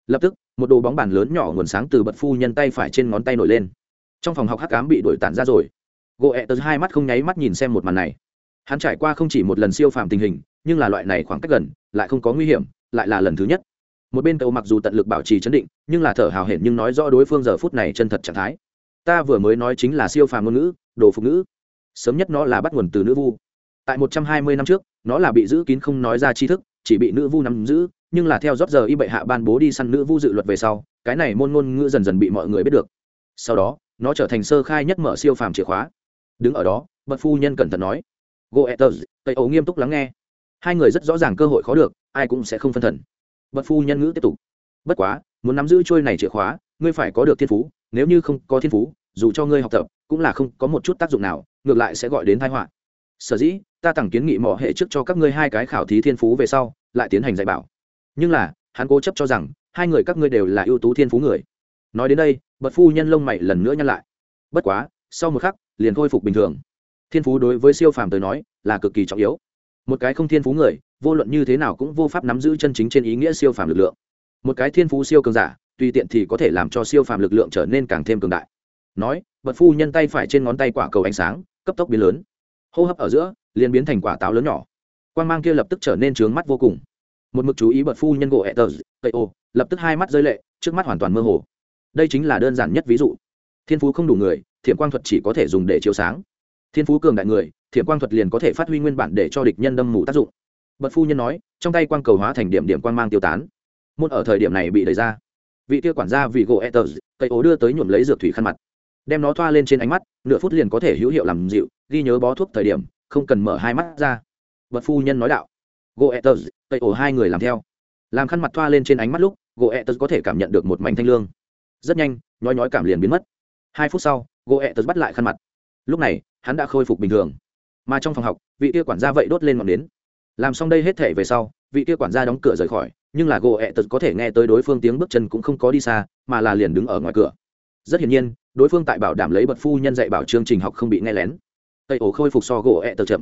Lập tức, một đồ bóng bàn lớn nhỏ nguồn sáng từ bật phu nhân tay phải trên ngón tay nổi lên. Trong phòng học hắc cám bị đổi tản ra rồi. Gỗ ẹ tớ hai mắt không nháy mắt nhìn xem một màn này. Hắn trải qua không chỉ một lần siêu phàm tình hình, nhưng là loại này khoảng cách gần, lại không có nguy hiểm, lại là lần thứ nhất. Một bên tàu mặc dù tận lực bảo trì chấn định, nhưng là thở hào hển nhưng nói rõ đối phương giờ phút này chân thật trạng thái. Ta vừa mới nói chính là siêu phàm ngôn ngữ, đồ phục ngữ. Sớm nhất nó là bắt nguồn từ nữ vu. Tại một trăm hai mươi năm trước, nó là bị giữ kín không nói ra tri thức chỉ bị nữ vu nắm giữ, nhưng là theo rót giờ y bệ hạ ban bố đi săn nữ vu dự luật về sau, cái này môn ngôn ngữ dần dần bị mọi người biết được. Sau đó, nó trở thành sơ khai nhất mở siêu phàm chìa khóa. Đứng ở đó bậc phu nhân cẩn thận nói goethers tây ấu nghiêm túc lắng nghe. Hai người rất rõ ràng cơ hội khó được, ai cũng sẽ không phân thần. Bậc phu nhân ngữ tiếp tục, bất quá, muốn nắm giữ trôi này chìa khóa, ngươi phải có được thiên phú, nếu như không có thiên phú, dù cho ngươi học tập, cũng là không có một chút tác dụng nào, ngược lại sẽ gọi đến thái họa. Sở dĩ ta tặng kiến nghị mỏ hệ trước cho các ngươi hai cái khảo thí thiên phú về sau, lại tiến hành dạy bảo. Nhưng là, hắn cố chấp cho rằng, hai người các ngươi đều là ưu tú thiên phú người. Nói đến đây, bật phu nhân lông mày lần nữa nhăn lại. Bất quá, sau một khắc, liền khôi phục bình thường. Thiên phú đối với siêu phàm tới nói, là cực kỳ trọng yếu. Một cái không thiên phú người, vô luận như thế nào cũng vô pháp nắm giữ chân chính trên ý nghĩa siêu phàm lực lượng. Một cái thiên phú siêu cường giả, tùy tiện thì có thể làm cho siêu phàm lực lượng trở nên càng thêm cường đại. Nói, bật phu nhân tay phải trên ngón tay quả cầu ánh sáng, cấp tốc biến lớn hô hấp ở giữa, liền biến thành quả táo lớn nhỏ. Quan g mang kia lập tức trở nên trướng mắt vô cùng. Một mực chú ý bật phu nhân gỗ ẹ tờ, tây ô, lập tức hai mắt rơi lệ, trước mắt hoàn toàn mơ hồ. Đây chính là đơn giản nhất ví dụ. Thiên phú không đủ người, thiểm quang thuật chỉ có thể dùng để chiếu sáng. Thiên phú cường đại người, thiểm quang thuật liền có thể phát huy nguyên bản để cho địch nhân đâm mù tác dụng. Bật phu nhân nói, trong tay quang cầu hóa thành điểm điểm quang mang tiêu tán. Môn ở thời điểm này bị đẩy ra. Vị kia quản gia vì gỗ etters cây ố đưa tới nhuộm lấy dược thủy khăn mặt đem nó thoa lên trên ánh mắt, nửa phút liền có thể hữu hiệu làm dịu, ghi nhớ bó thuốc thời điểm, không cần mở hai mắt ra. Vật phu nhân nói đạo. Gỗ etters cây ổ hai người làm theo. Làm khăn mặt thoa lên trên ánh mắt lúc gỗ etters có thể cảm nhận được một mảnh thanh lương. Rất nhanh, nhói nhói cảm liền biến mất. Hai phút sau gỗ etters bắt lại khăn mặt. Lúc này, hắn đã khôi phục bình thường. Mà trong phòng học, vị kia quản gia vậy đốt lên ngọn nến. Làm xong đây hết thể về sau, vị kia quản gia đóng cửa rời khỏi, nhưng là gỗ ẹ tật có thể nghe tới đối phương tiếng bước chân cũng không có đi xa, mà là liền đứng ở ngoài cửa rất hiển nhiên đối phương tại bảo đảm lấy bật phu nhân dạy bảo chương trình học không bị nghe lén. Tây ổ khôi phục so gỗ ẹ tờ chậm.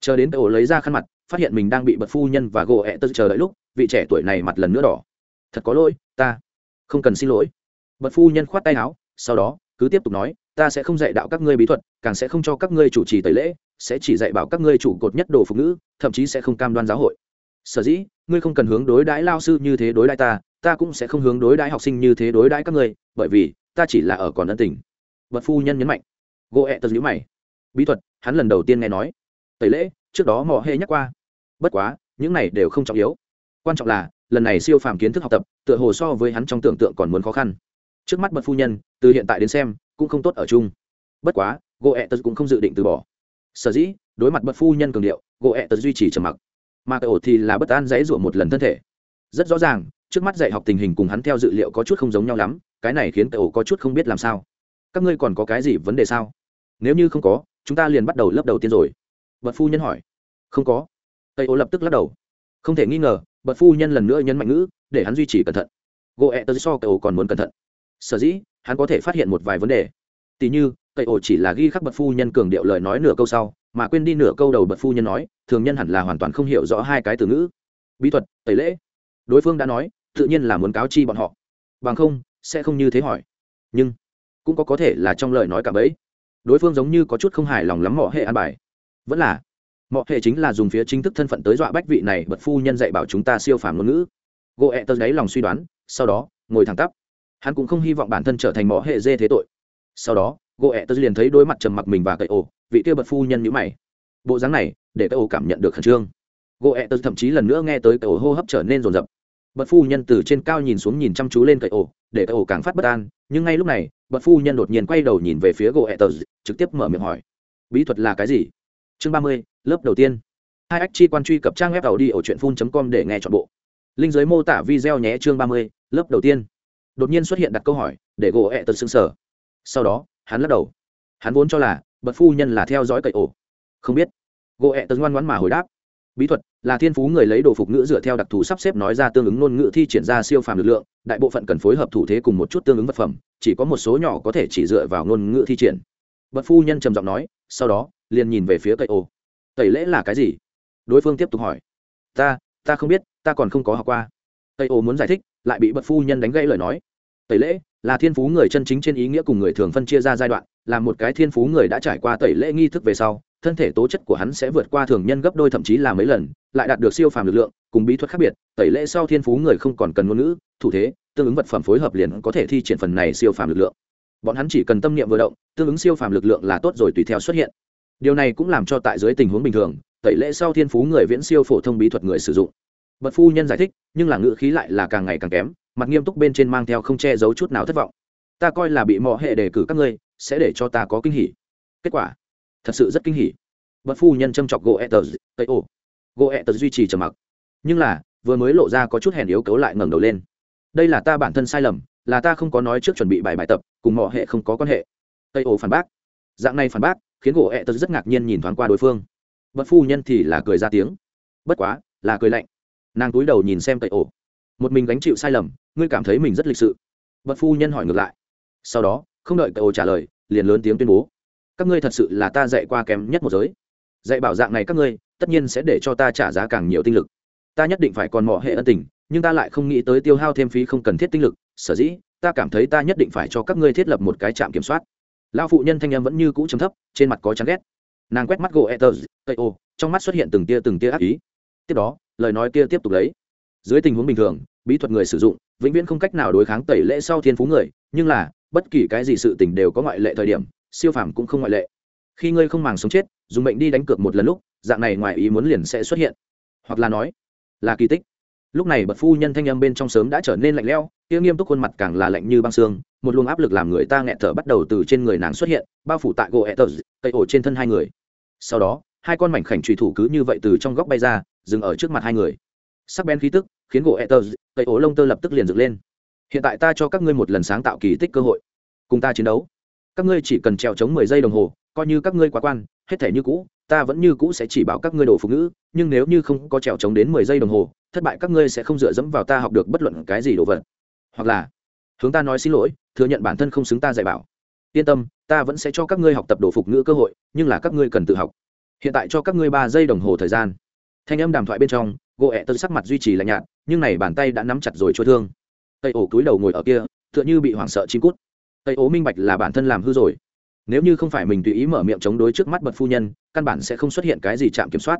Chờ đến tây ổ lấy ra khăn mặt phát hiện mình đang bị bật phu nhân và gỗ ẹ tờ chờ đợi lúc vị trẻ tuổi này mặt lần nữa đỏ. Thật có lỗi ta không cần xin lỗi. Bật phu nhân khoát tay áo sau đó cứ tiếp tục nói ta sẽ không dạy đạo các ngươi bí thuật càng sẽ không cho các ngươi chủ trì tẩy lễ sẽ chỉ dạy bảo các ngươi chủ cột nhất đồ phụ nữ, thậm chí sẽ không cam đoan giáo hội. Sở dĩ ngươi không cần hướng đối đãi lao sư như thế đối đãi ta ta cũng sẽ không hướng đối đãi học sinh như thế đối đãi các ngươi bởi vì ta chỉ là ở còn ân tình. Bật phu nhân nhấn mạnh. Gỗ ẹ tật nhữ mày. Bí thuật, hắn lần đầu tiên nghe nói. Tẩy lễ, trước đó mò hê nhắc qua. Bất quá, những này đều không trọng yếu. Quan trọng là, lần này siêu phàm kiến thức học tập, tựa hồ so với hắn trong tưởng tượng còn muốn khó khăn. Trước mắt bật phu nhân, từ hiện tại đến xem, cũng không tốt ở chung. Bất quá, gỗ ẹ tật cũng không dự định từ bỏ. Sở dĩ, đối mặt bật phu nhân cường điệu, gỗ ẹ tật duy trì trầm mặc. Mà cậu thì là bất an dãy rủa một lần thân thể. Rất rõ ràng, trước mắt dạy học tình hình cùng hắn theo dự liệu có chút không giống nhau lắm cái này khiến cậu có chút không biết làm sao. Các ngươi còn có cái gì vấn đề sao? Nếu như không có, chúng ta liền bắt đầu lớp đầu tiên rồi. Bật phu nhân hỏi. Không có. Tây ô lập tức lắc đầu. Không thể nghi ngờ, bật phu nhân lần nữa nhấn mạnh ngữ, để hắn duy trì cẩn thận. Gỗ ẹ tớ so cậu còn muốn cẩn thận. Sở dĩ, hắn có thể phát hiện một vài vấn đề. Tỉ như cậy ổ chỉ là ghi khắc bật phu nhân cường điệu lời nói nửa câu sau, mà quên đi nửa câu đầu bật phu nhân nói, thường nhân hẳn là hoàn toàn không hiểu rõ hai cái từ ngữ. Bí thuật, tẩy lễ. Đối phương đã nói, tự nhiên là muốn cáo chi bọn họ. Bằng không sẽ không như thế hỏi. Nhưng, cũng có có thể là trong lời nói cả bấy. Đối phương giống như có chút không hài lòng lắm mọi hệ an bài. Vẫn là mọi hệ chính là dùng phía chính thức thân phận tới dọa bách vị này, bật phu nhân dạy bảo chúng ta siêu phàm ngôn ngữ. Gỗ ẹ tớ đáy lòng suy đoán, sau đó, ngồi thẳng tắp. Hắn cũng không hy vọng bản thân trở thành mọ hệ dê thế tội. Sau đó, gỗ ẹ tớ liền thấy đôi mặt trầm mặc mình và cậy ổ vị kia bật phu nhân nhữ mày. Bộ dáng này, để cậy ổ cảm nhận được khẩn trương. Gỗ ẹ tớ thậm chí lần nữa nghe tới cậy ổ hô hấp trở nên rồn rập bật phu nhân từ trên cao nhìn xuống nhìn chăm chú lên cậy ổ, để cậy ổ càng phát bất an, nhưng ngay lúc này, bật phu nhân đột nhiên quay đầu nhìn về phía gỗ ẹ tớ trực tiếp mở miệng hỏi. Bí thuật là cái gì? Chương ba mươi, lớp đầu tiên. Hai ách chi quan truy cập trang web tàu đi ở truyện phun com để nghe chọn bộ. Linh giới mô tả video nhé chương ba mươi, lớp đầu tiên. Đột nhiên xuất hiện đặt câu hỏi, để gỗ ẹ tật xương sở sau đó, hắn lắc đầu. Hắn vốn cho là, bật phu nhân là theo dõi cậy ổ. Không biết. Gỗ ẹ tật ngoan ngoãn mà hồi đáp bí thuật là thiên phú người lấy đồ phục ngữ dựa theo đặc thù sắp xếp nói ra tương ứng ngôn ngữ thi triển ra siêu phàm lực lượng, đại bộ phận cần phối hợp thủ thế cùng một chút tương ứng vật phẩm, chỉ có một số nhỏ có thể chỉ dựa vào ngôn ngữ thi triển. Bật phu nhân trầm giọng nói, sau đó, liền nhìn về phía cậy ô. Tẩy lễ là cái gì? Đối phương tiếp tục hỏi. Ta ta không biết, ta còn không có học qua. Tây ô muốn giải thích, lại bị bật phu nhân đánh gãy lời nói. Tẩy lễ là thiên phú người chân chính trên ý nghĩa cùng người thường phân chia ra giai đoạn, là một cái thiên phú người đã trải qua tẩy lễ nghi thức về sau, thân thể tố chất của hắn sẽ vượt qua thường nhân gấp đôi thậm chí là mấy lần, lại đạt được siêu phàm lực lượng, cùng bí thuật khác biệt, tẩy lễ sau thiên phú người không còn cần ngôn ngữ, thủ thế, tương ứng vật phẩm phối hợp liền có thể thi triển phần này siêu phàm lực lượng. Bọn hắn chỉ cần tâm niệm vừa động, tương ứng siêu phàm lực lượng là tốt rồi tùy theo xuất hiện. Điều này cũng làm cho tại dưới tình huống bình thường, tẩy lễ sau thiên phú người viễn siêu phổ thông bí thuật người sử dụng. Bật phu nhân giải thích, nhưng là ngữ khí lại là càng ngày càng kém mặt nghiêm túc bên trên mang theo không che giấu chút nào thất vọng. Ta coi là bị mò hệ đề cử các ngươi, sẽ để cho ta có kinh hỉ. Kết quả, thật sự rất kinh hỉ. Bất phu nhân châm chọc gỗ etters tây ô. Gỗ etters duy trì trầm mặc. Nhưng là, vừa mới lộ ra có chút hèn yếu cấu lại ngẩng đầu lên. Đây là ta bản thân sai lầm, là ta không có nói trước chuẩn bị bài bài tập, cùng mò hệ không có quan hệ. Tây ô phản bác. Dạng này phản bác, khiến gỗ etters rất ngạc nhiên nhìn thoáng qua đối phương. Bất phu nhân thì là cười ra tiếng. Bất quá, là cười lạnh. Nàng túi đầu nhìn xem tây ô một mình gánh chịu sai lầm, ngươi cảm thấy mình rất lịch sự. Bật phu nhân hỏi ngược lại. Sau đó, không đợi cậu trả lời, liền lớn tiếng tuyên bố. Các ngươi thật sự là ta dạy qua kém nhất một giới. Dạy bảo dạng này các ngươi, tất nhiên sẽ để cho ta trả giá càng nhiều tinh lực. Ta nhất định phải còn mỏ hệ ân tình, nhưng ta lại không nghĩ tới tiêu hao thêm phí không cần thiết tinh lực. Sở dĩ, ta cảm thấy ta nhất định phải cho các ngươi thiết lập một cái trạm kiểm soát. Lao phụ nhân thanh em vẫn như cũ chấm thấp, trên mặt có chán ghét. Nàng quét mắt gỗ etters tây ô, trong mắt xuất hiện từng tia từng tia ác ý. Tiếp đó, lời nói kia tiếp tục lấy dưới tình huống bình thường, bí thuật người sử dụng vĩnh viễn không cách nào đối kháng tẩy lễ sau thiên phú người, nhưng là, bất kỳ cái gì sự tình đều có ngoại lệ thời điểm, siêu phàm cũng không ngoại lệ. Khi ngươi không màng sống chết, dùng bệnh đi đánh cược một lần lúc, dạng này ngoài ý muốn liền sẽ xuất hiện. Hoặc là nói, là kỳ tích. Lúc này bật phu nhân thanh âm bên trong sớm đã trở nên lạnh lẽo, kia nghiêm túc khuôn mặt càng là lạnh như băng xương, một luồng áp lực làm người ta nghẹt thở bắt đầu từ trên người nàng xuất hiện, bao phủ tại gỗ ẹ tờ, cây ổ trên thân hai người. Sau đó, hai con mảnh khảnh trùy thủ cứ như vậy từ trong góc bay ra, dừng ở trước mặt hai người sắc bén khí tức, khiến gỗ ẹ cây ố lông tơ lập tức liền dựng lên. Hiện tại ta cho các ngươi một lần sáng tạo kỳ tích cơ hội. Cùng ta chiến đấu. Các ngươi chỉ cần trèo chống mười giây đồng hồ, coi như các ngươi quá quan, hết thể như cũ, ta vẫn như cũ sẽ chỉ bảo các ngươi đổ phục ngữ, nhưng nếu như không có trèo chống đến mười giây đồng hồ, thất bại các ngươi sẽ không dựa dẫm vào ta học được bất luận cái gì đồ vật. Hoặc là, hướng ta nói xin lỗi, thừa nhận bản thân không xứng ta dạy bảo. Yên tâm, ta vẫn sẽ cho các ngươi học tập đồ phục ngữ cơ hội, nhưng là các ngươi cần tự học. Hiện tại cho các ngươi ba giây đồng hồ thời gian. Thanh âm đàm thoại bên trong gỗ ẹ tân sắc mặt duy trì lạnh nhạt, nhưng này bàn tay đã nắm chặt rồi chua thương. Tây ổ cúi đầu ngồi ở kia, tựa như bị hoảng sợ chim cút. Tây ổ minh bạch là bản thân làm hư rồi. Nếu như không phải mình tùy ý mở miệng chống đối trước mắt bật phu nhân, căn bản sẽ không xuất hiện cái gì chạm kiểm soát.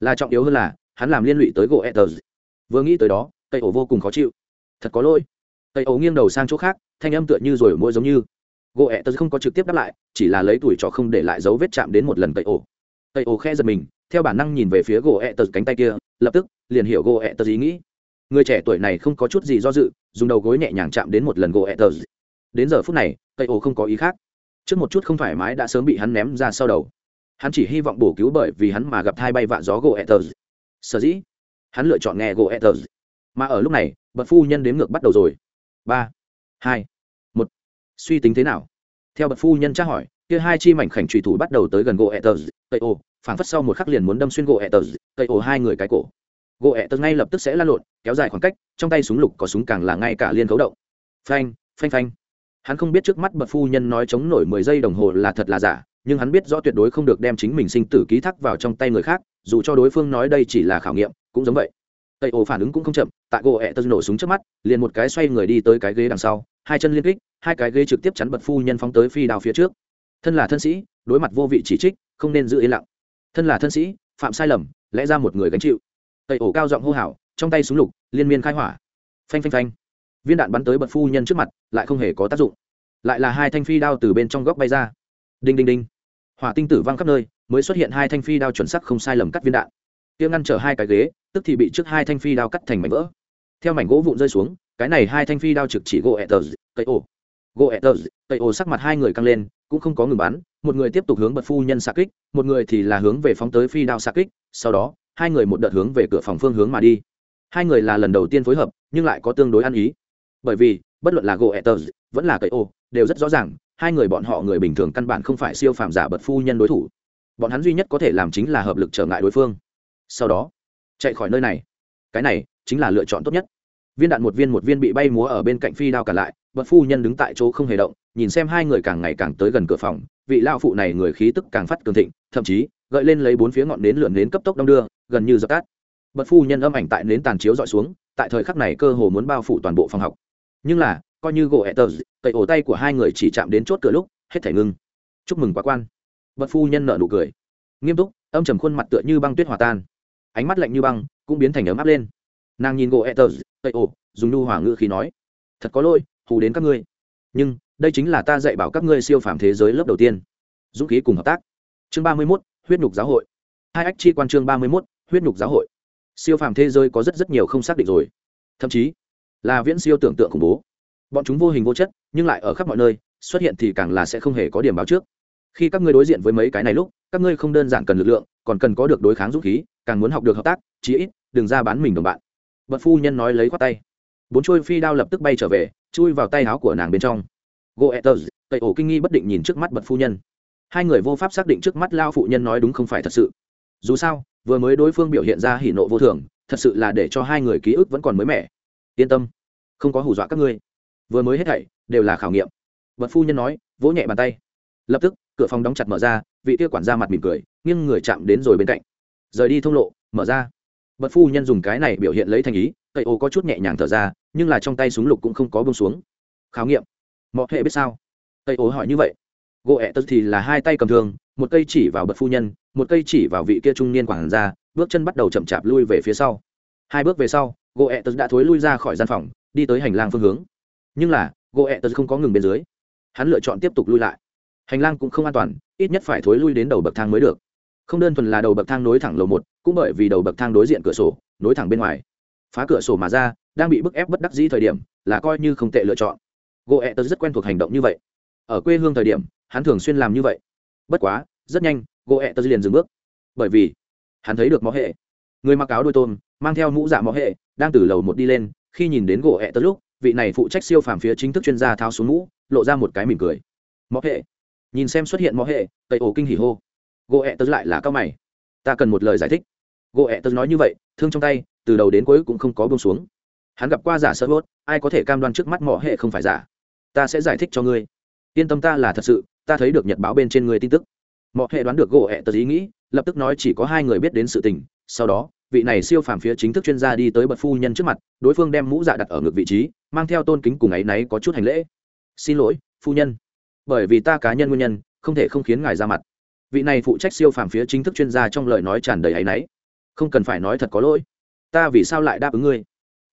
Là trọng yếu hơn là, hắn làm liên lụy tới gỗ etters vừa nghĩ tới đó, tây ổ vô cùng khó chịu. Thật có lỗi. Tây ổ nghiêng đầu sang chỗ khác, thanh âm tựa như rồi mỗi giống như. Gỗ etters không có trực tiếp đáp lại, chỉ là lấy tuổi trò không để lại dấu vết chạm đến một lần tây ổ. Tây ổ khe giật mình, theo bản năng nhìn về phía gỗ etters cánh tay kia lập tức, liền hiểu gỗ etters ý nghĩ. Người trẻ tuổi này không có chút gì do dự, dùng đầu gối nhẹ nhàng chạm đến một lần gỗ etters đến giờ phút này, cây ổ không có ý khác. Trước một chút không thoải mái đã sớm bị hắn ném ra sau đầu. Hắn chỉ hy vọng bổ cứu bởi vì hắn mà gặp thai bay vạ gió gỗ etters sở dĩ, hắn lựa chọn nghe gỗ etters mà ở lúc này, bậc phu nhân đếm ngược bắt đầu rồi. Ba, hai, một. Suy tính thế nào? Theo bậc phu nhân tra hỏi kia hai chi mảnh khảnh trùy thủ bắt đầu tới gần gỗ etters tây ô, phảng phất sau một khắc liền muốn đâm xuyên gỗ etters tây ô hai người cái cổ. Gỗ etters ngay lập tức sẽ lan lộn, kéo dài khoảng cách, trong tay súng lục có súng càng là ngay cả liên cấu động. Phanh phanh phanh. Hắn không biết trước mắt bậc phu nhân nói chống nổi mười giây đồng hồ là thật là giả, nhưng hắn biết rõ tuyệt đối không được đem chính mình sinh tử ký thác vào trong tay người khác, dù cho đối phương nói đây chỉ là khảo nghiệm, cũng giống vậy. Tây ô phản ứng cũng không chậm, tại gỗ ẹ tân nổ súng trước mắt, liền một cái xoay người đi tới cái ghế đằng sau, hai chân liên kích, hai cái ghế trực tiếp chắn bật phu nhân phóng tới phi đào phía trước thân là thân sĩ, đối mặt vô vị chỉ trích, không nên giữ yên lặng. Thân là thân sĩ, phạm sai lầm, lẽ ra một người gánh chịu. Tẩy ổ cao giọng hô hào, trong tay súng lục, liên miên khai hỏa. Phanh phanh phanh. Viên đạn bắn tới bật phu nhân trước mặt, lại không hề có tác dụng. Lại là hai thanh phi đao từ bên trong góc bay ra. Đinh đinh đinh. Hỏa tinh tử văng khắp nơi, mới xuất hiện hai thanh phi đao chuẩn sắc không sai lầm cắt viên đạn. Tiêu ngăn trở hai cái ghế, tức thì bị trước hai thanh phi đao cắt thành mảnh vỡ. Theo mảnh gỗ vụn rơi xuống, cái này hai thanh phi đao trực chỉ gỗ etters cây ổ. Gỗ etters cây ổ sắc mặt hai người căng lên cũng không có ngừng bắn, một người tiếp tục hướng bật phu nhân xa kích, một người thì là hướng về phóng tới phi đao xa kích, sau đó, hai người một đợt hướng về cửa phòng phương hướng mà đi. Hai người là lần đầu tiên phối hợp, nhưng lại có tương đối ăn ý. Bởi vì, bất luận là gỗ etters vẫn là cây ô đều rất rõ ràng, hai người bọn họ người bình thường căn bản không phải siêu phàm giả bật phu nhân đối thủ. Bọn hắn duy nhất có thể làm chính là hợp lực trở ngại đối phương. Sau đó, chạy khỏi nơi này. Cái này chính là lựa chọn tốt nhất. Viên đạn một viên một viên bị bay múa ở bên cạnh phi đao cả lại bật phu nhân đứng tại chỗ không hề động, nhìn xem hai người càng ngày càng tới gần cửa phòng, vị lao phụ này người khí tức càng phát cường thịnh, thậm chí, gợi lên lấy bốn phía ngọn nến lượn nến cấp tốc đong đưa, gần như dập tắt. Bật phu nhân âm ảnh tại nến tàn chiếu dọi xuống, tại thời khắc này cơ hồ muốn bao phủ toàn bộ phòng học. Nhưng là, coi như gỗ etters cậy ổ tay của hai người chỉ chạm đến chốt cửa lúc, hết thể ngưng. Chúc mừng quá quan. Bật phu nhân nợ nụ cười. Nghiêm túc, âm trầm khuôn mặt tựa như băng tuyết hòa tan. Ánh mắt lạnh như băng, cũng biến thành ấm áp lên. Nàng nhìn gỗ etters cậy ổ, dùng nu hỏa ngữ khí nói. Thật có lỗi hù đến các ngươi. Nhưng, đây chính là ta dạy bảo các ngươi siêu phàm thế giới lớp đầu tiên. Dũng khí cùng hợp tác. Chương ba mươi mốt, huyết nhục giáo hội. Hai ách chi quan chương ba mươi mốt, huyết nhục giáo hội. Siêu phàm thế giới có rất rất nhiều không xác định rồi. Thậm chí, là viễn siêu tưởng tượng khủng bố. Bọn chúng vô hình vô chất, nhưng lại ở khắp mọi nơi, xuất hiện thì càng là sẽ không hề có điểm báo trước. Khi các ngươi đối diện với mấy cái này lúc, các ngươi không đơn giản cần lực lượng, còn cần có được đối kháng dũng khí, càng muốn học được hợp tác, chí ít, đừng ra bán mình đồng bạn. Bậc phu nhân nói lấy khoát tay. Bốn trôi phi đao lập tức bay trở về chui vào tay áo của nàng bên trong. Goethez tẩy ổ kinh nghi bất định nhìn trước mắt bậc phu nhân. Hai người vô pháp xác định trước mắt lao phụ nhân nói đúng không phải thật sự. Dù sao, vừa mới đối phương biểu hiện ra hỉ nộ vô thường, thật sự là để cho hai người ký ức vẫn còn mới mẻ. Yên tâm, không có hù dọa các ngươi. Vừa mới hết thảy, đều là khảo nghiệm. Bật phu nhân nói, vỗ nhẹ bàn tay. Lập tức, cửa phòng đóng chặt mở ra, vị kia quản ra mặt mỉm cười, nghiêng người chạm đến rồi bên cạnh. Rời đi thông lộ, mở ra. Bật phu nhân dùng cái này biểu hiện lấy thành ý, tây ô có chút nhẹ nhàng thở ra nhưng là trong tay súng lục cũng không có bông xuống. Khảo nghiệm. Mọi hệ biết sao? Tây ố hỏi như vậy. Gỗ ẹ tật thì là hai tay cầm thương, một cây chỉ vào bậc phu nhân, một cây chỉ vào vị kia trung niên quản gia, bước chân bắt đầu chậm chạp lui về phía sau. Hai bước về sau gỗ ẹ tật đã thối lui ra khỏi gian phòng, đi tới hành lang phương hướng. Nhưng là gỗ ẹ tật không có ngừng bên dưới. Hắn lựa chọn tiếp tục lui lại. Hành lang cũng không an toàn, ít nhất phải thối lui đến đầu bậc thang mới được. Không đơn thuần là đầu bậc thang nối thẳng lầu một, cũng bởi vì đầu bậc thang đối diện cửa sổ, nối thẳng bên ngoài. Phá cửa sổ mà ra đang bị bức ép bất đắc dĩ thời điểm, là coi như không tệ lựa chọn. Gỗ ẹ tớ rất quen thuộc hành động như vậy. Ở quê hương thời điểm, hắn thường xuyên làm như vậy. Bất quá, rất nhanh gỗ ẹ tớ liền dừng bước. Bởi vì, hắn thấy được mó hệ. Người mặc áo đôi tôm, mang theo mũ dạ mó hệ, đang từ lầu một đi lên, khi nhìn đến gỗ ẹ tớ lúc, vị này phụ trách siêu phàm phía chính thức chuyên gia tháo xuống mũ, lộ ra một cái mỉm cười. Mó hệ. Nhìn xem xuất hiện mó hệ, tây ổ kinh hỉ hô. Gỗ ẹ tớ lại là cao mày. Ta cần một lời giải thích. Gỗ ẹ tớ nói như vậy, thương trong tay, từ đầu đến cuối cũng không có bông xuống hắn gặp qua giả sơ bốt ai có thể cam đoan trước mắt mỏ hệ không phải giả? Ta sẽ giải thích cho ngươi. Yên tâm ta là thật sự, ta thấy được nhật báo bên trên ngươi tin tức. Mỏ hệ đoán được gỗ ẹ tật ý nghĩ, lập tức nói chỉ có hai người biết đến sự tình, sau đó, vị này siêu phàm phía chính thức chuyên gia đi tới bậc phu nhân trước mặt, đối phương đem mũ dạ đặt ở ngược vị trí, mang theo tôn kính cùng ấy náy có chút hành lễ. Xin lỗi, phu nhân. Bởi vì ta cá nhân nguyên nhân, không thể không khiến ngài ra mặt. Vị này phụ trách siêu phàm phía chính thức chuyên gia trong lời nói tràn đầy áy náy. Không cần phải nói thật có lỗi. Ta vì sao lại đáp ứng ngươi?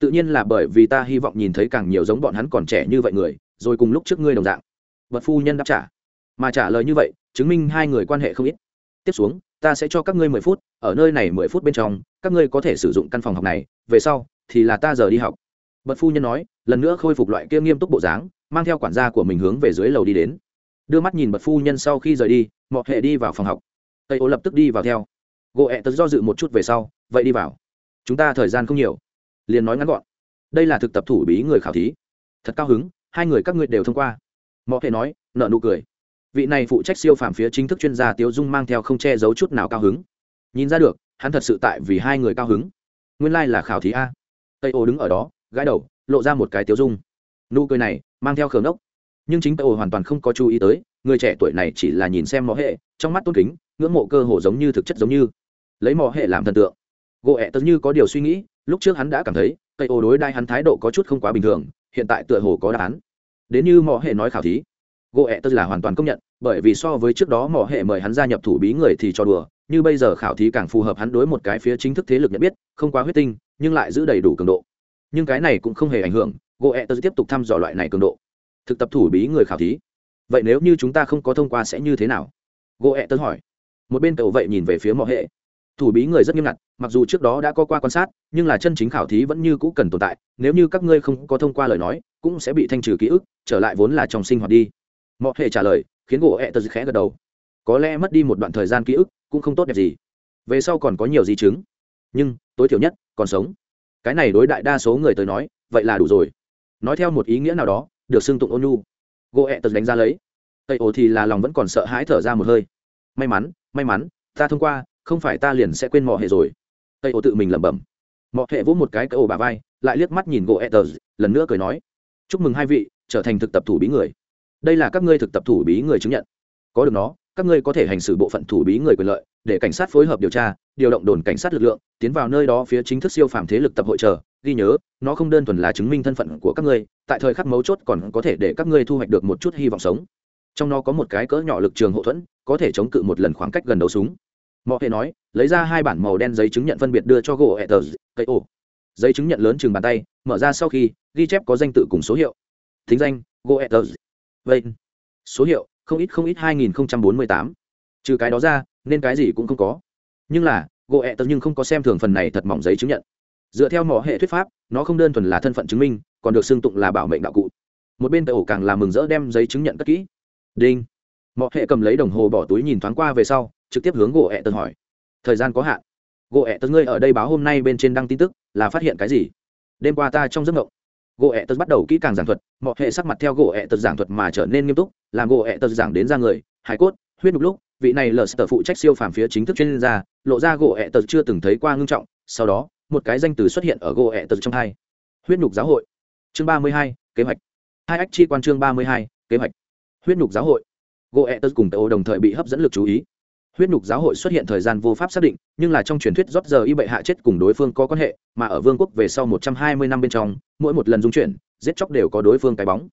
Tự nhiên là bởi vì ta hy vọng nhìn thấy càng nhiều giống bọn hắn còn trẻ như vậy người, rồi cùng lúc trước ngươi đồng dạng. Vật phu nhân đáp trả. Mà trả lời như vậy, chứng minh hai người quan hệ không ít. Tiếp xuống, ta sẽ cho các ngươi mười phút, ở nơi này mười phút bên trong, các ngươi có thể sử dụng căn phòng học này, về sau, thì là ta giờ đi học. Bật phu nhân nói, lần nữa khôi phục loại kia nghiêm túc bộ dáng, mang theo quản gia của mình hướng về dưới lầu đi đến. Đưa mắt nhìn bật phu nhân sau khi rời đi mọi hệ đi vào phòng học. Tây ô lập tức đi vào theo. Gộ ẹ tật do dự một chút về sau, vậy đi vào. Chúng ta thời gian không nhiều liền nói ngắn gọn. Đây là thực tập thủ bí người khảo thí. Thật cao hứng hai người các ngươi đều thông qua. Mọi hệ nói nợ nụ cười. Vị này phụ trách siêu phàm phía chính thức chuyên gia tiếu dung mang theo không che giấu chút nào cao hứng. Nhìn ra được hắn thật sự tại vì hai người cao hứng. Nguyên lai、like、là khảo thí a. Tây ô đứng ở đó gãi đầu lộ ra một cái tiếu dung. Nụ cười này mang theo khờ nốc, nhưng chính tây ô hoàn toàn không có chú ý tới người trẻ tuổi này chỉ là nhìn xem mỏ hệ trong mắt tôn kính ngưỡng mộ cơ hồ giống như thực chất giống như. Lấy mỏ hệ làm thần tượng. Gỗ ẹ tớ như có điều suy nghĩ lúc trước hắn đã cảm thấy, cây ô đối đai hắn thái độ có chút không quá bình thường, hiện tại tựa hồ có đáp án. Đến như mỏ hệ nói khảo thí. Gỗ ẹ tật là hoàn toàn công nhận, bởi vì so với trước đó mỏ hệ mời hắn gia nhập thủ bí người thì cho đùa, như bây giờ khảo thí càng phù hợp hắn đối một cái phía chính thức thế lực nhận biết, không quá huyết tinh, nhưng lại giữ đầy đủ cường độ. Nhưng cái này cũng không hề ảnh hưởng gỗ ẹ tật tiếp tục thăm dò loại này cường độ. Thực tập thủ bí người khảo thí. Vậy nếu như chúng ta không có thông qua sẽ như thế nào? Gỗ ẹ tật hỏi. Một bên cậu vậy nhìn về phía mỏ hệ thủ bí người rất nghiêm ngặt, mặc dù trước đó đã có qua quan sát, nhưng là chân chính khảo thí vẫn như cũ cần tồn tại, nếu như các ngươi không có thông qua lời nói, cũng sẽ bị thanh trừ ký ức, trở lại vốn là trong sinh hoạt đi. Mọi hệ trả lời, khiến gỗ ẹ tật khẽ gật đầu. Có lẽ mất đi một đoạn thời gian ký ức cũng không tốt đẹp gì. Về sau còn có nhiều di chứng. Nhưng, tối thiểu nhất, còn sống. Cái này đối đại đa số người tới nói, vậy là đủ rồi. Nói theo một ý nghĩa nào đó, được xưng tụng ôn nhu gỗ ẹ tật đánh ra lấy. Tây ồ thì là lòng vẫn còn sợ hãi thở ra một hơi. May mắn may mắn, ta thông qua không phải ta liền sẽ quên mọ hệ rồi. Tây ô tự mình lẩm bẩm. Mọ hệ vỗ một cái cỡ ổ bà vai, lại liếc mắt nhìn gỗ ẹ lần nữa cười nói, chúc mừng hai vị, trở thành thực tập thủ bí người. Đây là các ngươi thực tập thủ bí người chứng nhận. Có được nó, các ngươi có thể hành xử bộ phận thủ bí người quyền lợi, để cảnh sát phối hợp điều tra, điều động đồn cảnh sát lực lượng, tiến vào nơi đó phía chính thức siêu phàm thế lực tập hội chờ. Ghi nhớ, nó không đơn thuần là chứng minh thân phận của các ngươi, tại thời khắc mấu chốt còn có thể để các ngươi thu hoạch được một chút hy vọng sống. Trong nó có một cái cỡ nhỏ lực trường hậu thuẫn, có thể chống cự một lần khoảng cách gần đấu súng mọi hệ nói, lấy ra hai bản màu đen giấy chứng nhận phân biệt đưa cho gỗ hệ tờ cây ổ. Giấy chứng nhận lớn chừng bàn tay, mở ra sau khi, ghi chép có danh tự cùng số hiệu. Thính danh, gỗ hệ tờ vậy vâng. số hiệu, không ít không ít hai nghìn bốn mươi tám. Trừ cái đó ra, nên cái gì cũng không có. Nhưng là, gỗ ẹ tật nhưng không có xem thường phần này thật mỏng giấy chứng nhận. Dựa theo mỏ hệ thuyết pháp, nó không đơn thuần là thân phận chứng minh, còn được xưng tụng là bảo mệnh đạo cụ. Một bên tàu ổ càng làm mừng rỡ đem giấy chứng nhận cất kỹ. Đinh. Mỏ hệ cầm lấy đồng hồ bỏ túi nhìn thoáng qua về sau trực tiếp hướng gỗ ẹ tật hỏi. Thời gian có hạn. Gỗ ẹ tật ngươi ở đây báo hôm nay bên trên đăng tin tức, là phát hiện cái gì? Đêm qua ta trong giấc mộng, gỗ ẹ tật bắt đầu kỹ càng giảng thuật, mọi hệ sắc mặt theo gỗ ẹ tật giảng thuật mà trở nên nghiêm túc, làm gỗ ẹ tật giảng đến ra người hải cốt, huyết nhục lúc, vị này lờ sờ phụ trách siêu phàm phía chính thức chuyên gia, lộ ra gỗ ẹ tật chưa từng thấy qua ngưng trọng, sau đó, một cái danh từ xuất hiện ở gỗ ẹ tật trong hai. Huyết nhục giáo hội. Chương ba mươi hai, kế hoạch. Hai ách chi quan chương ba mươi hai, kế hoạch. Huyết nhục giáo hội. Gỗ ẹ tật cùng tàu đồng thời bị hấp dẫn lực chú ý huyết nhục giáo hội xuất hiện thời gian vô pháp xác định, nhưng là trong truyền thuyết rót giờ y bệ hạ chết cùng đối phương có quan hệ, mà ở vương quốc về sau một trăm hai mươi năm bên trong, mỗi một lần dung chuyển, giết chóc đều có đối phương cái bóng.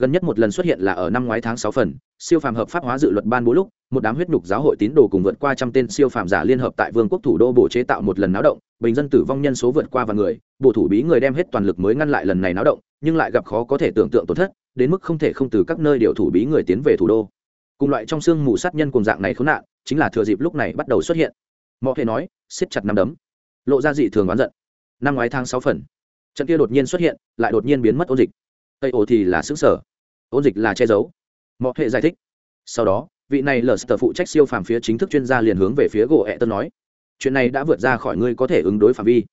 Gần nhất một lần xuất hiện là ở năm ngoái tháng sáu phần, siêu phàm hợp pháp hóa dự luật ban bố lúc, một đám huyết nhục giáo hội tín đồ cùng vượt qua trăm tên siêu phàm giả liên hợp tại vương quốc thủ đô bổ chế tạo một lần náo động, bình dân tử vong nhân số vượt qua và người bộ thủ bí người đem hết toàn lực mới ngăn lại lần này náo động, nhưng lại gặp khó có thể tưởng tượng tổn thất, đến mức không thể không từ các nơi điều thủ bí người tiến về thủ đô cùng loại trong xương mù sát nhân cùng dạng này khốn nạn, chính là thừa dịp lúc này bắt đầu xuất hiện. Mọi hệ nói, siết chặt nắm đấm. Lộ ra dị thường oán giận. Năm ngoái tháng sáu phần, trận kia đột nhiên xuất hiện, lại đột nhiên biến mất ôn dịch. Tây ổ thì là xứ sở. Ôn dịch là che giấu. Mọi hệ giải thích. Sau đó, vị này lờ sờ phụ trách siêu phàm phía chính thức chuyên gia liền hướng về phía gỗ ẹ tân nói, chuyện này đã vượt ra khỏi ngươi có thể ứng đối phạm vi.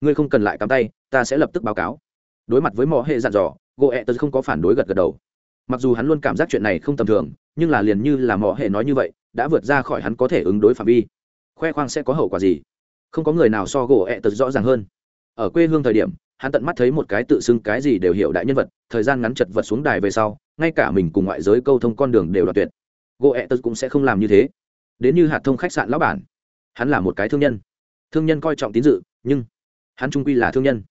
Ngươi không cần lại cắm tay, ta sẽ lập tức báo cáo. Đối mặt với mọi hệ dặn dò, gỗ ẹ tân không có phản đối gật gật đầu. Mặc dù hắn luôn cảm giác chuyện này không tầm thường nhưng là liền như là mỏ hệ nói như vậy, đã vượt ra khỏi hắn có thể ứng đối phạm vi. Khoe khoang sẽ có hậu quả gì? Không có người nào so gỗ ẹ tật rõ ràng hơn. Ở quê hương thời điểm, hắn tận mắt thấy một cái tự xưng cái gì đều hiểu đại nhân vật, thời gian ngắn chật vật xuống đài về sau, ngay cả mình cùng ngoại giới câu thông con đường đều đoạt tuyệt. Gỗ ẹ tật cũng sẽ không làm như thế. Đến như hạt thông khách sạn lão bản. Hắn là một cái thương nhân. Thương nhân coi trọng tín dự, nhưng hắn trung quy là thương nhân.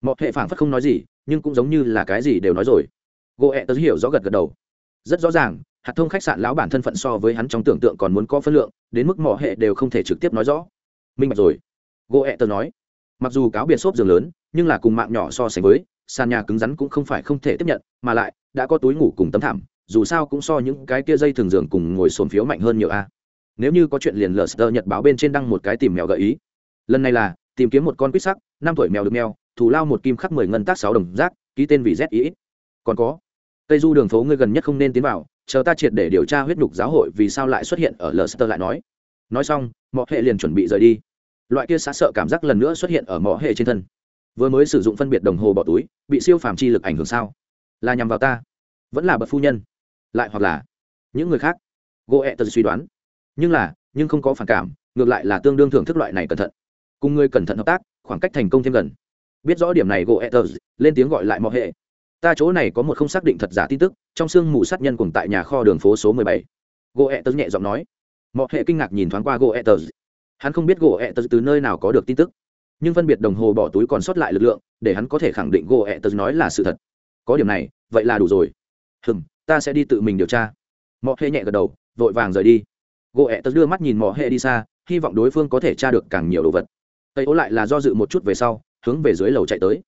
Mọi hệ phản phất không nói gì, nhưng cũng giống như là cái gì đều nói rồi. Gỗ ẹ tật hiểu rõ gật gật đầu. Rất rõ ràng hạt thông khách sạn lão bản thân phận so với hắn trong tưởng tượng còn muốn có phân lượng, đến mức mỏ hệ đều không thể trực tiếp nói rõ. Minh bạch rồi. Gỗ ẹ tờ nói, mặc dù cáo biệt xốp giường lớn, nhưng là cùng mạng nhỏ so sánh với, sàn nhà cứng rắn cũng không phải không thể tiếp nhận, mà lại, đã có túi ngủ cùng tấm thảm, dù sao cũng so những cái kia dây thường giường cùng ngồi sồn phiếu mạnh hơn nhiều a. Nếu như có chuyện liền lờ sờ nhật báo bên trên đăng một cái tìm mèo gợi ý. Lần này là, tìm kiếm một con quýt sắc, năm tuổi mèo được mèo, thù lao một kim khắc mười ngân tác sáu đồng rác, ký tên vì z ý còn có, tây du đường phố ngươi gần nhất không nên tiến vào chờ ta triệt để điều tra huyết nhục giáo hội vì sao lại xuất hiện ở lester lại nói. Nói xong mọi hệ liền chuẩn bị rời đi. Loại kia xã sợ cảm giác lần nữa xuất hiện ở mọi hệ trên thân. Vừa mới sử dụng phân biệt đồng hồ bỏ túi, bị siêu phàm chi lực ảnh hưởng sao? Là nhằm vào ta? Vẫn là bậc phu nhân? Lại hoặc là những người khác? Gỗ ẹ tật suy đoán. Nhưng là, nhưng không có phản cảm, ngược lại là tương đương thưởng thức loại này cẩn thận. Cùng người cẩn thận hợp tác, khoảng cách thành công thêm gần. Biết rõ điểm này gỗ ẹ tật lên tiếng gọi lại mọi hệ ta chỗ này có một không xác định thật giả tin tức, trong sương mù sát nhân cùng tại nhà kho đường phố số mười bảy. Gỗ ẹ tớ nhẹ giọng nói. Mọi hệ kinh ngạc nhìn thoáng qua gỗ ẹ tớ. hắn không biết gỗ ẹ tớ từ nơi nào có được tin tức, nhưng phân biệt đồng hồ bỏ túi còn sót lại lực lượng, để hắn có thể khẳng định gỗ ẹ tớ nói là sự thật. Có điểm này, vậy là đủ rồi. Hừm, ta sẽ đi tự mình điều tra. Mọi hệ nhẹ gật đầu, vội vàng rời đi. Gỗ ẹ tớ đưa mắt nhìn mọi hệ đi xa, hy vọng đối phương có thể tra được càng nhiều đồ vật. Tây ố lại là do dự một chút về sau, hướng về dưới lầu chạy tới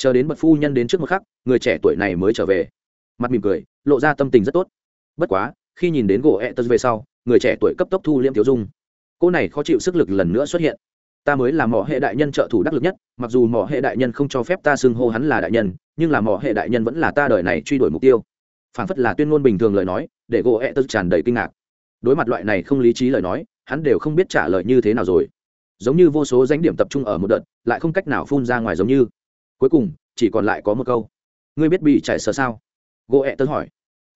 chờ đến bậc phu nhân đến trước một khắc, người trẻ tuổi này mới trở về. Mặt mỉm cười, lộ ra tâm tình rất tốt. Bất quá, khi nhìn đến gỗ ẹ tật về sau, người trẻ tuổi cấp tốc thu liễm thiếu dung. Cô này khó chịu sức lực lần nữa xuất hiện. Ta mới là mỏ hệ đại nhân trợ thủ đắc lực nhất, mặc dù mỏ hệ đại nhân không cho phép ta xưng hô hắn là đại nhân, nhưng là mỏ hệ đại nhân vẫn là ta đời này truy đuổi mục tiêu. Phản phất là tuyên ngôn bình thường lời nói, để gỗ ẹ tật tràn đầy kinh ngạc. Đối mặt loại này không lý trí lời nói, hắn đều không biết trả lời như thế nào rồi. Giống như vô số danh điểm tập trung ở một đợt, lại không cách nào phun ra ngoài giống như cuối cùng, chỉ còn lại có một câu. Ngươi biết bị trải sợ sao? Gỗ ẹ tớ hỏi.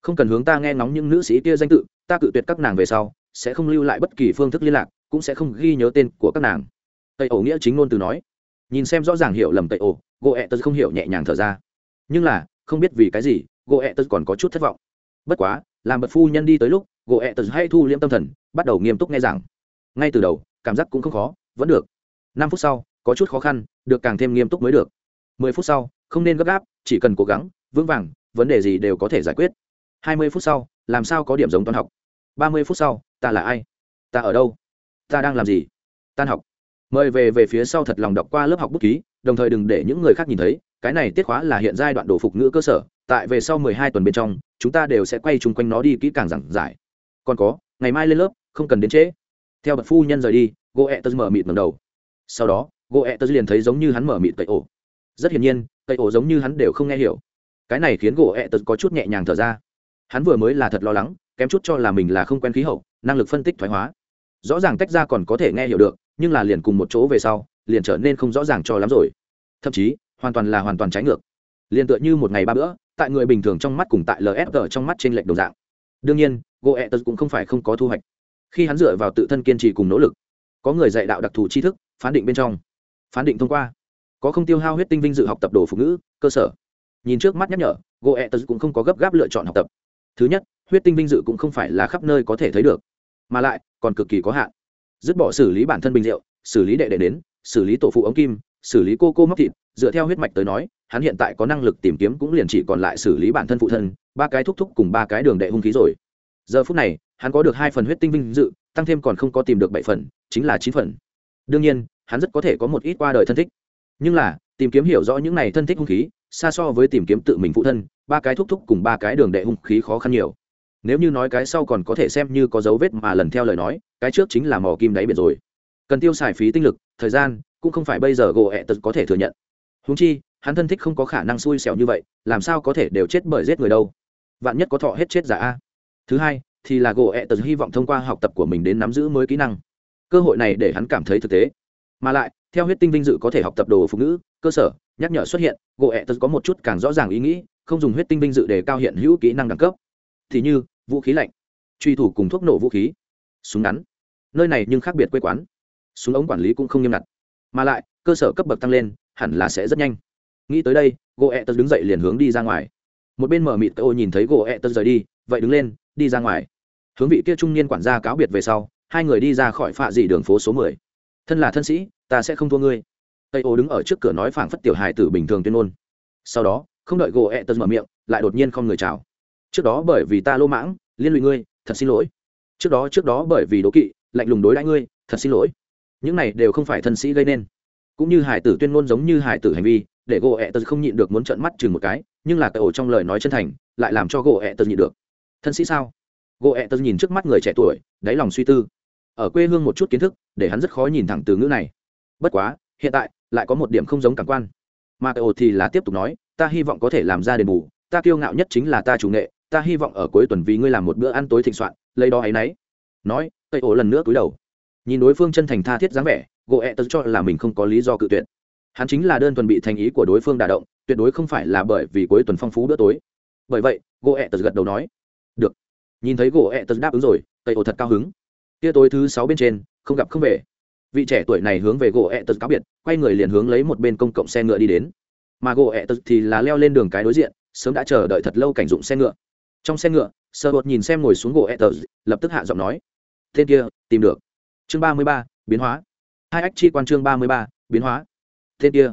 Không cần hướng ta nghe ngóng những nữ sĩ kia danh tự, ta cự tuyệt các nàng về sau, sẽ không lưu lại bất kỳ phương thức liên lạc, cũng sẽ không ghi nhớ tên của các nàng. Tây ổ nghĩa chính ngôn từ nói. Nhìn xem rõ ràng hiểu lầm tây ổ gỗ ẹ tớ không hiểu nhẹ nhàng thở ra. Nhưng là, không biết vì cái gì, gỗ ẹ tớ còn có chút thất vọng. Bất quá, làm bật phu nhân đi tới lúc, gỗ ẹ tớ hay thu liễm tâm thần, bắt đầu nghiêm túc nghe rằng ngay từ đầu, cảm giác cũng không khó, vẫn được. Năm phút sau, có chút khó khăn, được càng thêm nghiêm túc mới được mười phút sau, không nên gấp gáp, chỉ cần cố gắng, vững vàng, vấn đề gì đều có thể giải quyết. Hai mươi phút sau, làm sao có điểm giống toán học? Ba mươi phút sau, ta là ai? Ta ở đâu? Ta đang làm gì? Tan học. Mời về về phía sau thật lòng đọc qua lớp học bút ký, đồng thời đừng để những người khác nhìn thấy, cái này tiết khóa là hiện giai đoạn đồ phục ngữ cơ sở, tại về sau mười hai tuần bên trong, chúng ta đều sẽ quay chung quanh nó đi kỹ càng giảng giải. Còn có, ngày mai lên lớp, không cần đến trễ. Theo bậc phu nhân rời đi gỗ ẹ tớ mở mịt ngầm đầu. Sau đó gỗ ẹ tớ liền thấy giống như hắn mở mịt cậy ổ rất hiển nhiên, cây ổ giống như hắn đều không nghe hiểu. Cái này khiến gỗ ẹ tật có chút nhẹ nhàng thở ra. Hắn vừa mới là thật lo lắng, kém chút cho là mình là không quen khí hậu, năng lực phân tích thoái hóa. Rõ ràng tách ra còn có thể nghe hiểu được, nhưng là liền cùng một chỗ về sau, liền trở nên không rõ ràng cho lắm rồi. Thậm chí, hoàn toàn là hoàn toàn trái ngược. Liền tựa như một ngày ba bữa, tại người bình thường trong mắt cùng tại lfg trong mắt trên lệch đồng dạng. Đương nhiên goethe cũng không phải không có thu hoạch. Khi hắn dựa vào tự thân kiên trì cùng nỗ lực, có người dạy đạo đặc thù tri thức, phán định bên trong. Phán định thông qua có không tiêu hao huyết tinh vinh dự học tập đồ phụ ngữ, cơ sở. Nhìn trước mắt nhắc nhở goethe cũng không có gấp gáp lựa chọn học tập. Thứ nhất, huyết tinh vinh dự cũng không phải là khắp nơi có thể thấy được, mà lại còn cực kỳ có hạn. Dứt bỏ xử lý bản thân bình rượu, xử lý đệ đệ đến, xử lý tổ phụ ống kim, xử lý cô cô móc thịt, dựa theo huyết mạch tới nói, hắn hiện tại có năng lực tìm kiếm cũng liền chỉ còn lại xử lý bản thân phụ thân, ba cái thúc thúc cùng ba cái đường đệ hung khí rồi. Giờ phút này, hắn có được hai phần huyết tinh vinh dự, tăng thêm còn không có tìm được bảy phần, chính là chín phần. Đương nhiên, hắn rất có thể có một ít qua đời thân thích nhưng là, tìm kiếm hiểu rõ những này thân thích hung khí, xa so với tìm kiếm tự mình phụ thân, ba cái thúc thúc cùng ba cái đường đệ hung khí khó khăn nhiều. Nếu như nói cái sau còn có thể xem như có dấu vết mà lần theo lời nói, cái trước chính là mò kim đáy biển rồi. Cần tiêu xài phí tinh lực, thời gian, cũng không phải bây giờ gỗ ẹ tật có thể thừa nhận. Húng chi, hắn thân thích không có khả năng xui xẻo như vậy, làm sao có thể đều chết bởi giết người đâu? Vạn nhất có thọ hết chết giả a. Thứ hai, thì là gỗ ẹ tật hy vọng thông qua học tập của mình đến nắm giữ mới kỹ năng. Cơ hội này để hắn cảm thấy thực tế. Mà lại theo huyết tinh vinh dự có thể học tập đồ phụ nữ cơ sở, nhắc nhở xuất hiện gỗ ẹ tật có một chút càng rõ ràng ý nghĩ, không dùng huyết tinh vinh dự để cao hiện hữu kỹ năng đẳng cấp. Thì như, vũ khí lạnh, truy thủ cùng thuốc nổ vũ khí, súng ngắn. Nơi này nhưng khác biệt quê quán. Súng ống quản lý cũng không nghiêm ngặt. Mà lại, cơ sở cấp bậc tăng lên, hẳn là sẽ rất nhanh. Nghĩ tới đây gỗ ẹ tật đứng dậy liền hướng đi ra ngoài. Một bên mở mịt ô nhìn thấy gỗ ẹ tật rời đi, vậy đứng lên, đi ra ngoài. Hướng vị kia trung niên quản gia cáo biệt về sau, hai người đi ra khỏi phạ dị đường phố số mười. Thân là thân sĩ ta sẽ không thua ngươi. Tây ô đứng ở trước cửa nói phảng phất tiểu hài tử bình thường tuyên ngôn. Sau đó, không đợi gỗ ẹ tật mở miệng, lại đột nhiên không người chào. Trước đó bởi vì ta lô mãng, liên lụy ngươi, thật xin lỗi. Trước đó trước đó bởi vì đố kỵ, lạnh lùng đối đãi ngươi, thật xin lỗi. Những này đều không phải thân sĩ gây nên. Cũng như hải tử tuyên ngôn giống như hải tử hành vi, để gỗ ẹ tật không nhịn được muốn trợn mắt chừng một cái, nhưng là cái ổ trong lời nói chân thành, lại làm cho gỗ ẹ tật nhịn được. Thân sĩ sao? Gỗ ẹ tật nhìn trước mắt người trẻ tuổi, đáy lòng suy tư. Ở quê hương một chút kiến thức, để hắn rất khó nhìn thẳng từ ngữ này bất quá, hiện tại, lại có một điểm không giống cảm quan. Mà cái thì là tiếp tục nói, ta hy vọng có thể làm ra đền bù, ta kiêu ngạo nhất chính là ta chủ nghệ, ta hy vọng ở cuối tuần vì ngươi làm một bữa ăn tối thịnh soạn, lấy đó ấ y n ấ y nói, tây ổ lần nữa cúi đầu. Nhìn đối phương chân thành tha thiết dáng vẻ gỗ ẹ e tật cho là mình không có lý do cự tuyệt. Hắn chính là đơn thuần bị thành ý của đối phương đả động, tuyệt đối không phải là bởi vì cuối tuần phong phú bữa tối. Bởi vậy gỗ ẹ e tật gật đầu nói, được. Nhìn thấy gỗ ẹ e tật đáp ứng rồi, tây ổ thật cao hứng. Tia tối thứ sáu bên trên, không gặp không về vị trẻ tuổi này hướng về gỗ ẹ tật cáo biệt, quay người liền hướng lấy một bên công cộng xe ngựa đi đến. Mà gỗ ẹ tật thì là leo lên đường cái đối diện, sớm đã chờ đợi thật lâu cảnh dụng xe ngựa. Trong xe ngựa sợ bột nhìn xem ngồi xuống gỗ ẹ tật, lập tức hạ giọng nói, tên kia, tìm được. Chương ba mươi ba, biến hóa. Hai ách chi quan chương ba mươi ba, biến hóa. Tên kia.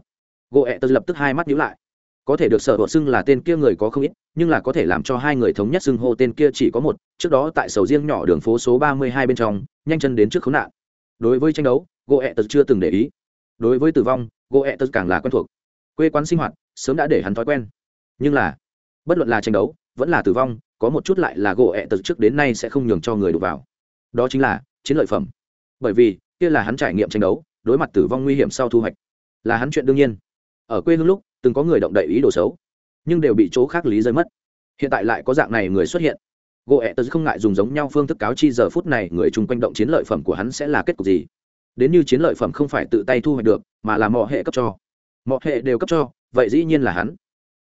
Gỗ ẹ tật lập tức hai mắt nhíu lại. Có thể được sợ bột xưng là tên kia người có không ít, nhưng là có thể làm cho hai người thống nhất xưng hô tên kia chỉ có một, trước đó tại sầu riêng nhỏ đường phố số ba mươi hai bên trong, nhanh chân đến trước khốn nạn. Đối với tranh đấu gỗ ẹ tật chưa từng để ý. Đối với tử vong, gỗ ẹ tật càng là quen thuộc. Quê quán sinh hoạt, sớm đã để hắn thói quen. Nhưng là, bất luận là tranh đấu, vẫn là tử vong, có một chút lại là gỗ ẹ tật trước đến nay sẽ không nhường cho người đụng vào. Đó chính là chiến lợi phẩm. Bởi vì, kia là hắn trải nghiệm tranh đấu, đối mặt tử vong nguy hiểm sau thu hoạch. Là hắn chuyện đương nhiên. Ở quê hương lúc, từng có người động đậy ý đồ xấu, nhưng đều bị chỗ khác lý rơi mất. Hiện tại lại có dạng này người xuất hiện. Gỗ ẹ tớ không ngại dùng giống nhau phương thức cáo chi giờ phút này người chung quanh động chiến lợi phẩm của hắn sẽ là kết cục gì đến như chiến lợi phẩm không phải tự tay thu hoạch được, mà là mọi hệ cấp cho. Mọi hệ đều cấp cho, vậy dĩ nhiên là hắn.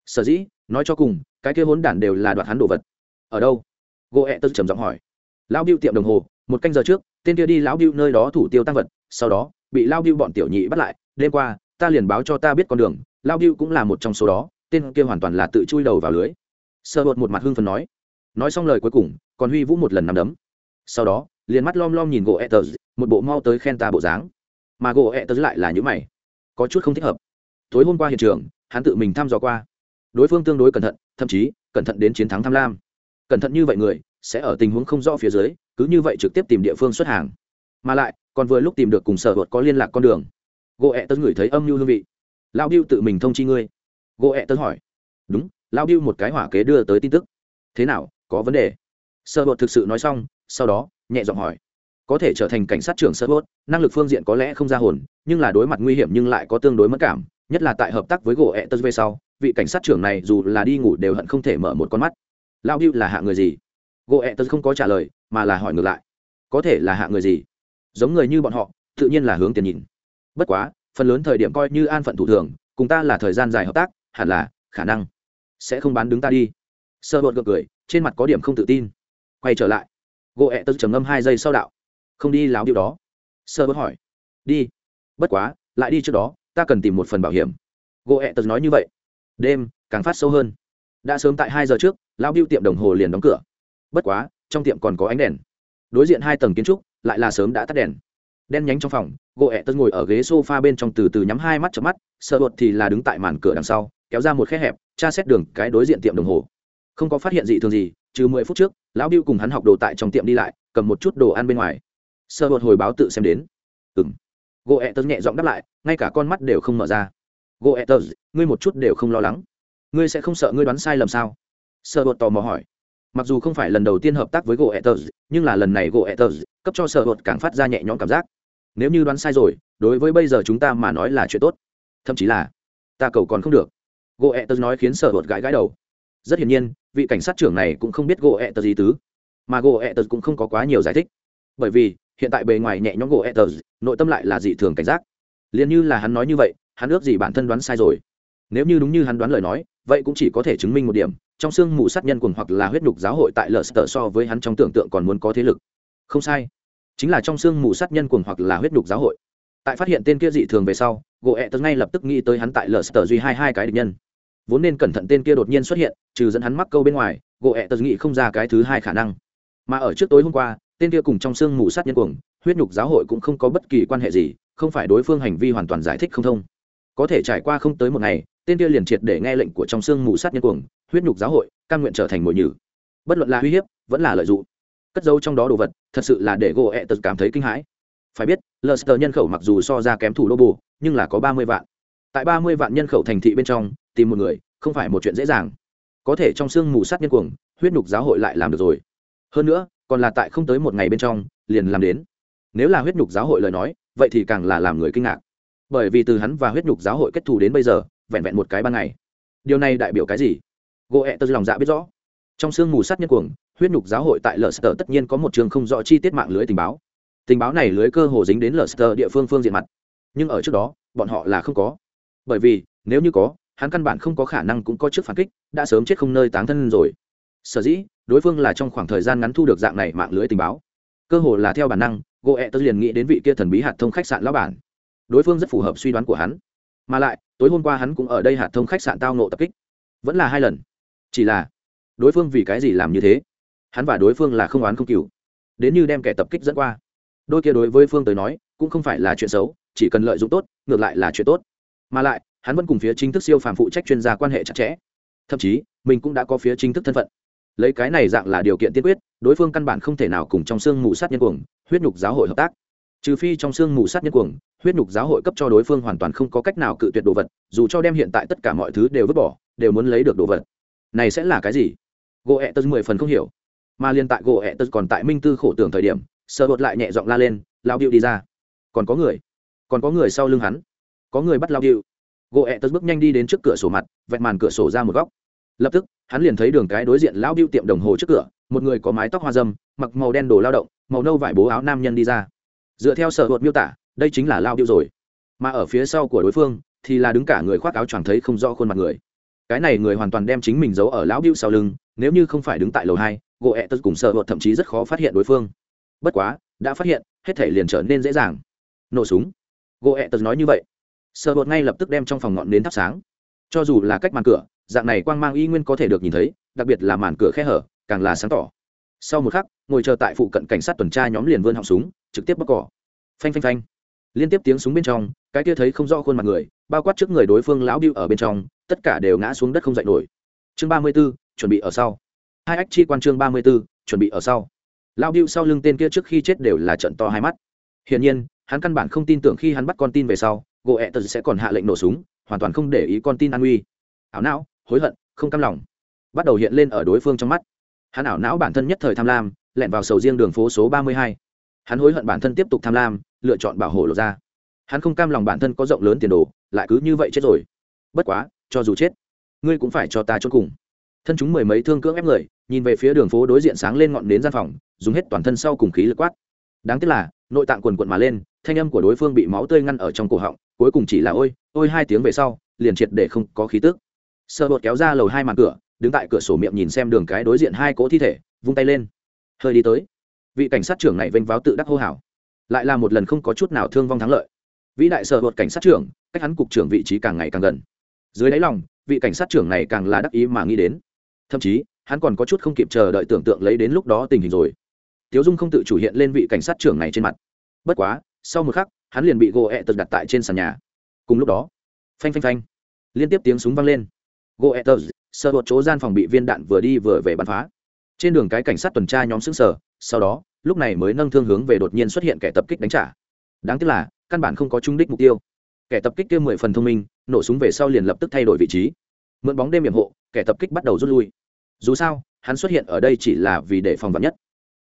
Sở dĩ, nói cho cùng, cái kia hốn đản đều là đoạt hắn đồ vật. Ở đâu? Gỗ ẹ e tớ trầm giọng hỏi. Lão biêu tiệm đồng hồ, một canh giờ trước, tên kia đi lão biêu nơi đó thủ tiêu tăng vật, sau đó, bị lao biêu bọn tiểu nhị bắt lại. Đêm qua, ta liền báo cho ta biết con đường lao biêu cũng là một trong số đó, tên kia hoàn toàn là tự chui đầu vào lưới. Sơ bột một mặt hưng phần nói. Nói xong lời cuối cùng, còn huy vũ một lần nằm đấm. Sau đó, liền mắt lom lom nhìn gỗ etters một bộ mau tới khen ta bộ dáng. Mà gỗ etters lại là những mày. Có chút không thích hợp. Tối hôm qua hiện trường, hắn tự mình thăm dò qua. Đối phương tương đối cẩn thận, thậm chí, cẩn thận đến chiến thắng tham lam. Cẩn thận như vậy người, sẽ ở tình huống không rõ phía dưới, cứ như vậy trực tiếp tìm địa phương xuất hàng. Mà lại, còn vừa lúc tìm được cùng sở hột có liên lạc con đường. Gỗ ẹ tớ ngửi thấy âm mưu hương vị. Lao biêu tự mình thông chi ngươi. Gỗ ẹ tớ hỏi. Đúng lao biêu một cái hỏa kế đưa tới tin tức. Thế nào, có vấn đề? Sở bột thực sự nói xong, sau đó, nhẹ giọng hỏi có thể trở thành cảnh sát trưởng sơ bột năng lực phương diện có lẽ không ra hồn, nhưng là đối mặt nguy hiểm nhưng lại có tương đối mất cảm, nhất là tại hợp tác với gỗ ẹ tơ về sau, vị cảnh sát trưởng này dù là đi ngủ đều hận không thể mở một con mắt. Lao hưu là hạ người gì? Gỗ ẹ tơ không có trả lời, mà là hỏi ngược lại. Có thể là hạ người gì? Giống người như bọn họ, tự nhiên là hướng tiền nhìn. Bất quá, phần lớn thời điểm coi như an phận thủ thường, cùng ta là thời gian dài hợp tác, hẳn là, khả năng sẽ không bán đứng ta đi. Sơ bột gượng cười, trên mặt có điểm không tự tin. Quay trở lại. Gỗ ẹ tơ trầm ngâm hai giây sau đạo không đi láo điều đó. Sơ bột hỏi. Đi. Bất quá, lại đi trước đó, ta cần tìm một phần bảo hiểm. Gỗ ẹ tật nói như vậy. Đêm, càng phát sâu hơn. Đã sớm tại hai giờ trước lão biêu tiệm đồng hồ liền đóng cửa. Bất quá, trong tiệm còn có ánh đèn. Đối diện hai tầng kiến trúc, lại là sớm đã tắt đèn. Đen nhánh trong phòng gỗ ẹ tật ngồi ở ghế s o f a bên trong từ từ nhắm hai mắt chợp mắt sợ bột thì là đứng tại màn cửa đằng sau, kéo ra một khe hẹp, tra xét đường cái đối diện tiệm đồng hồ. Không có phát hiện gì thường gì, trừ mười phút trước lão biêu cùng hắn học đồ tại trong tiệm đi lại, cầm một chút đồ ăn bên ngoài sơ bột hồi báo tự xem đến. Ừ m gỗ ẹ tớ nhẹ giọng đáp lại, ngay cả con mắt đều không mở ra. Gỗ ẹ tớ, ngươi một chút đều không lo lắng. Ngươi sẽ không sợ ngươi đoán sai lầm sao? Sơ bột tò mò hỏi. Mặc dù không phải lần đầu tiên hợp tác với gỗ ẹ tớ, nhưng là lần này gỗ ẹ tớ, cấp cho sơ bột càng phát ra nhẹ nhõm cảm giác. Nếu như đoán sai rồi, đối với bây giờ chúng ta mà nói là chuyện tốt. Thậm chí là, ta cầu còn không được. Gỗ ẹ tớ nói khiến sơ bột gãi gãi đầu. Rất hiển nhiên, vị cảnh sát trưởng này cũng không biết gỗ ẹ tớ gì tứ, mà gỗ ẹ tớ cũng không có quá nhiều giải thích. Bởi vì hiện tại bề ngoài nhẹ nhõm gỗ ẹ nội tâm lại là dị thường cảnh giác. Liền như là hắn nói như vậy, hắn ước gì bản thân đoán sai rồi. Nếu như đúng như hắn đoán lời nói, vậy cũng chỉ có thể chứng minh một điểm, trong xương mù sát nhân quần hoặc là huyết nhục giáo hội tại lờ so với hắn trong tưởng tượng còn muốn có thế lực. Không sai. Chính là trong xương mù sát nhân quần hoặc là huyết nhục giáo hội. Tại phát hiện tên kia dị thường về sau, gỗ ẹ ngay lập tức nghĩ tới hắn tại lờ duy hai hai cái địch nhân. Vốn nên cẩn thận tên kia đột nhiên xuất hiện, trừ dẫn hắn mắc câu bên ngoài, gỗ ẹ nghĩ không ra cái thứ hai khả năng. Mà ở trước tối hôm qua tên kia cùng trong xương mù sát nhân cuồng, huyết nhục giáo hội cũng không có bất kỳ quan hệ gì, không phải đối phương hành vi hoàn toàn giải thích không thông. Có thể trải qua không tới một ngày, tên kia liền triệt để nghe lệnh của trong xương mù sát nhân cuồng, huyết nhục giáo hội căn nguyện trở thành mồi nhử. Bất luận là uy hiếp, vẫn là lợi dụng. Cất dấu trong đó đồ vật, thật sự là để gỗ ẹ tật cảm thấy kinh hãi. Phải biết lờ sờ nhân khẩu mặc dù so ra kém thủ đô bù, nhưng là có ba mươi vạn. Tại ba mươi vạn nhân khẩu thành thị bên trong, tìm một người, không phải một chuyện dễ dàng. Có thể trong xương mù sát nhân cuồng, huyết nhục giáo hội lại làm được rồi. Hơn nữa còn là tại không tới một ngày bên trong, liền làm đến. Nếu là huyết nhục giáo hội lời nói, vậy thì càng là làm người kinh ngạc. Bởi vì từ hắn và huyết nhục giáo hội kết thù đến bây giờ, vẹn vẹn một cái ban ngày. Điều này đại biểu cái gì? Gỗ ẹ tớ lòng dạ biết rõ. Trong sương mù sát nhân cuồng, huyết nhục giáo hội tại lờ sờ tất nhiên có một trường không rõ chi tiết mạng lưới tình báo. Tình báo này lưới cơ hồ dính đến lờ sờ địa phương phương diện mặt. Nhưng ở trước đó, bọn họ là không có. Bởi vì, nếu như có, hắn căn bản không có khả năng cũng có trước phản kích, đã sớm chết không nơi táng thân rồi. Sở dĩ đối phương là trong khoảng thời gian ngắn thu được dạng này mạng lưới tình báo. Cơ hồ là theo bản năng gỗ ẹ tớ liền nghĩ đến vị kia thần bí hạt thông khách sạn lão bản. Đối phương rất phù hợp suy đoán của hắn. Mà lại, tối hôm qua hắn cũng ở đây hạt thông khách sạn tao nộ tập kích. Vẫn là hai lần. Chỉ là, đối phương vì cái gì làm như thế? Hắn và đối phương là không oán không cừu. Đến như đem kẻ tập kích dẫn qua. Đôi kia đối với phương tới nói, cũng không phải là chuyện xấu, chỉ cần lợi dụng tốt, ngược lại là chuyện tốt. Mà lại, hắn vẫn cùng phía chính thức siêu phàm phụ trách chuyên gia quan hệ chặt chẽ. Thậm chí, mình cũng đã có phía chính thức thân phận lấy cái này dạng là điều kiện tiên quyết, đối phương căn bản không thể nào cùng trong xương mù sát nhân cuồng, huyết nhục giáo hội hợp tác. Trừ phi trong xương mù sát nhân cuồng, huyết nhục giáo hội cấp cho đối phương hoàn toàn không có cách nào cự tuyệt đồ vật, dù cho đem hiện tại tất cả mọi thứ đều vứt bỏ, đều muốn lấy được đồ vật. Này sẽ là cái gì? Gỗ ẹ tật mười phần không hiểu. Mà liên tại gỗ ẹ tật còn tại minh tư khổ tưởng thời điểm sợ bột lại nhẹ giọng la lên lao điệu đi ra. Còn có người? Còn có người sau lưng hắn? Có người bắt lao điệu? Gỗ ẹ tật bước nhanh đi đến trước cửa sổ mặt vẹn màn cửa sổ ra một góc. Lập tức hắn liền thấy đường cái đối diện lão biêu tiệm đồng hồ trước cửa, một người có mái tóc hoa dâm, mặc màu đen đồ lao động, màu nâu vải bố áo nam nhân đi ra. Dựa theo sở hột miêu tả, đây chính là lao biêu rồi. Mà ở phía sau của đối phương, thì là đứng cả người khoác áo choàng thấy không rõ khuôn mặt người. Cái này người hoàn toàn đem chính mình giấu ở lão biêu sau lưng, nếu như không phải đứng tại lầu hai, gỗ ẹ tật cùng sợ hột thậm chí rất khó phát hiện đối phương. Bất quá, đã phát hiện, hết thể liền trở nên dễ dàng. Nổ súng. Gỗ ẹ tật nói như vậy. Sợ hột ngay lập tức đem trong phòng ngọn đến thắp sáng. Cho dù là cách màn cửa dạng này quang mang y nguyên có thể được nhìn thấy, đặc biệt là màn cửa khe hở, càng là sáng tỏ. Sau một khắc, ngồi chờ tại phụ cận cảnh sát tuần tra nhóm liền vươn họng súng, trực tiếp bóc cỏ phanh phanh phanh. Liên tiếp tiếng súng bên trong, cái kia thấy không rõ khuôn mặt người, bao quát trước người đối phương lão biêu ở bên trong, tất cả đều ngã xuống đất không dậy nổi. Chương ba mươi b ố chuẩn bị ở sau. Hai ách chi quan chương ba mươi b ố chuẩn bị ở sau. Lão biêu sau lưng tên kia trước khi chết đều là trận to hai mắt. Hiển nhiên, hắn căn bản không tin tưởng khi hắn bắt con tin về sau gỗ ẹ tật sẽ còn hạ lệnh nổ súng, hoàn toàn không để ý con tin an uy ảo não hối hận, không cam lòng. Bắt đầu hiện lên ở đối phương trong mắt. Hắn ảo não bản thân nhất thời tham lam, lẹn vào sầu riêng đường phố số ba mươi hai. Hắn hối hận bản thân tiếp tục tham lam, lựa chọn bảo hộ lột ra. Hắn không cam lòng bản thân có rộng lớn tiền đồ, lại cứ như vậy chết rồi. Bất quá, cho dù chết, ngươi cũng phải cho ta chôn cùng. Thân chúng mười mấy thương cưỡng ép người, nhìn về phía đường phố đối diện sáng lên ngọn nến gian phòng, dùng hết toàn thân sau cùng khí lực quát. Đáng tiếc là, nội tạng quần quận mà lên, thanh âm của đối phương bị máu tươi ngăn ở trong cổ họng, cuối cùng chỉ là ôi ôi hai tiếng về sau, liền triệt để không có khí tức sợ bột kéo ra lầu hai màn cửa, đứng tại cửa sổ miệng nhìn xem đường cái đối diện hai cỗ thi thể, vung tay lên. Hơi đi tới. Vị cảnh sát trưởng này vênh váo tự đắc hô hào. Lại là một lần không có chút nào thương vong thắng lợi. Vĩ đại sợ bột cảnh sát trưởng, cách hắn cục trưởng vị trí càng ngày càng gần. Dưới đáy lòng, vị cảnh sát trưởng này càng là đắc ý mà nghĩ đến. Thậm chí, hắn còn có chút không kịp chờ đợi tưởng tượng lấy đến lúc đó tình hình rồi. Tiếu dung không tự chủ hiện lên vị cảnh sát trưởng này trên mặt. Bất quá, sau một khắc, hắn liền bị gỗ ẹ tật đặt tại trên sàn nhà. Cùng lúc đó, phanh phanh phanh, liên tiếp tiếng súng vang lên goethers sơ bột chỗ gian phòng bị viên đạn vừa đi vừa về bắn phá. Trên đường cái cảnh sát tuần tra nhóm xứng sở sau đó, lúc này mới nâng thương hướng về đột nhiên xuất hiện kẻ tập kích đánh trả. Đáng tiếc là, căn bản không có trung đích mục tiêu. Kẻ tập kích kia mười phần thông minh, nổ súng về sau liền lập tức thay đổi vị trí. Mượn bóng đêm hiểm hộ, kẻ tập kích bắt đầu rút lui. Dù sao, hắn xuất hiện ở đây chỉ là vì để phòng vật nhất.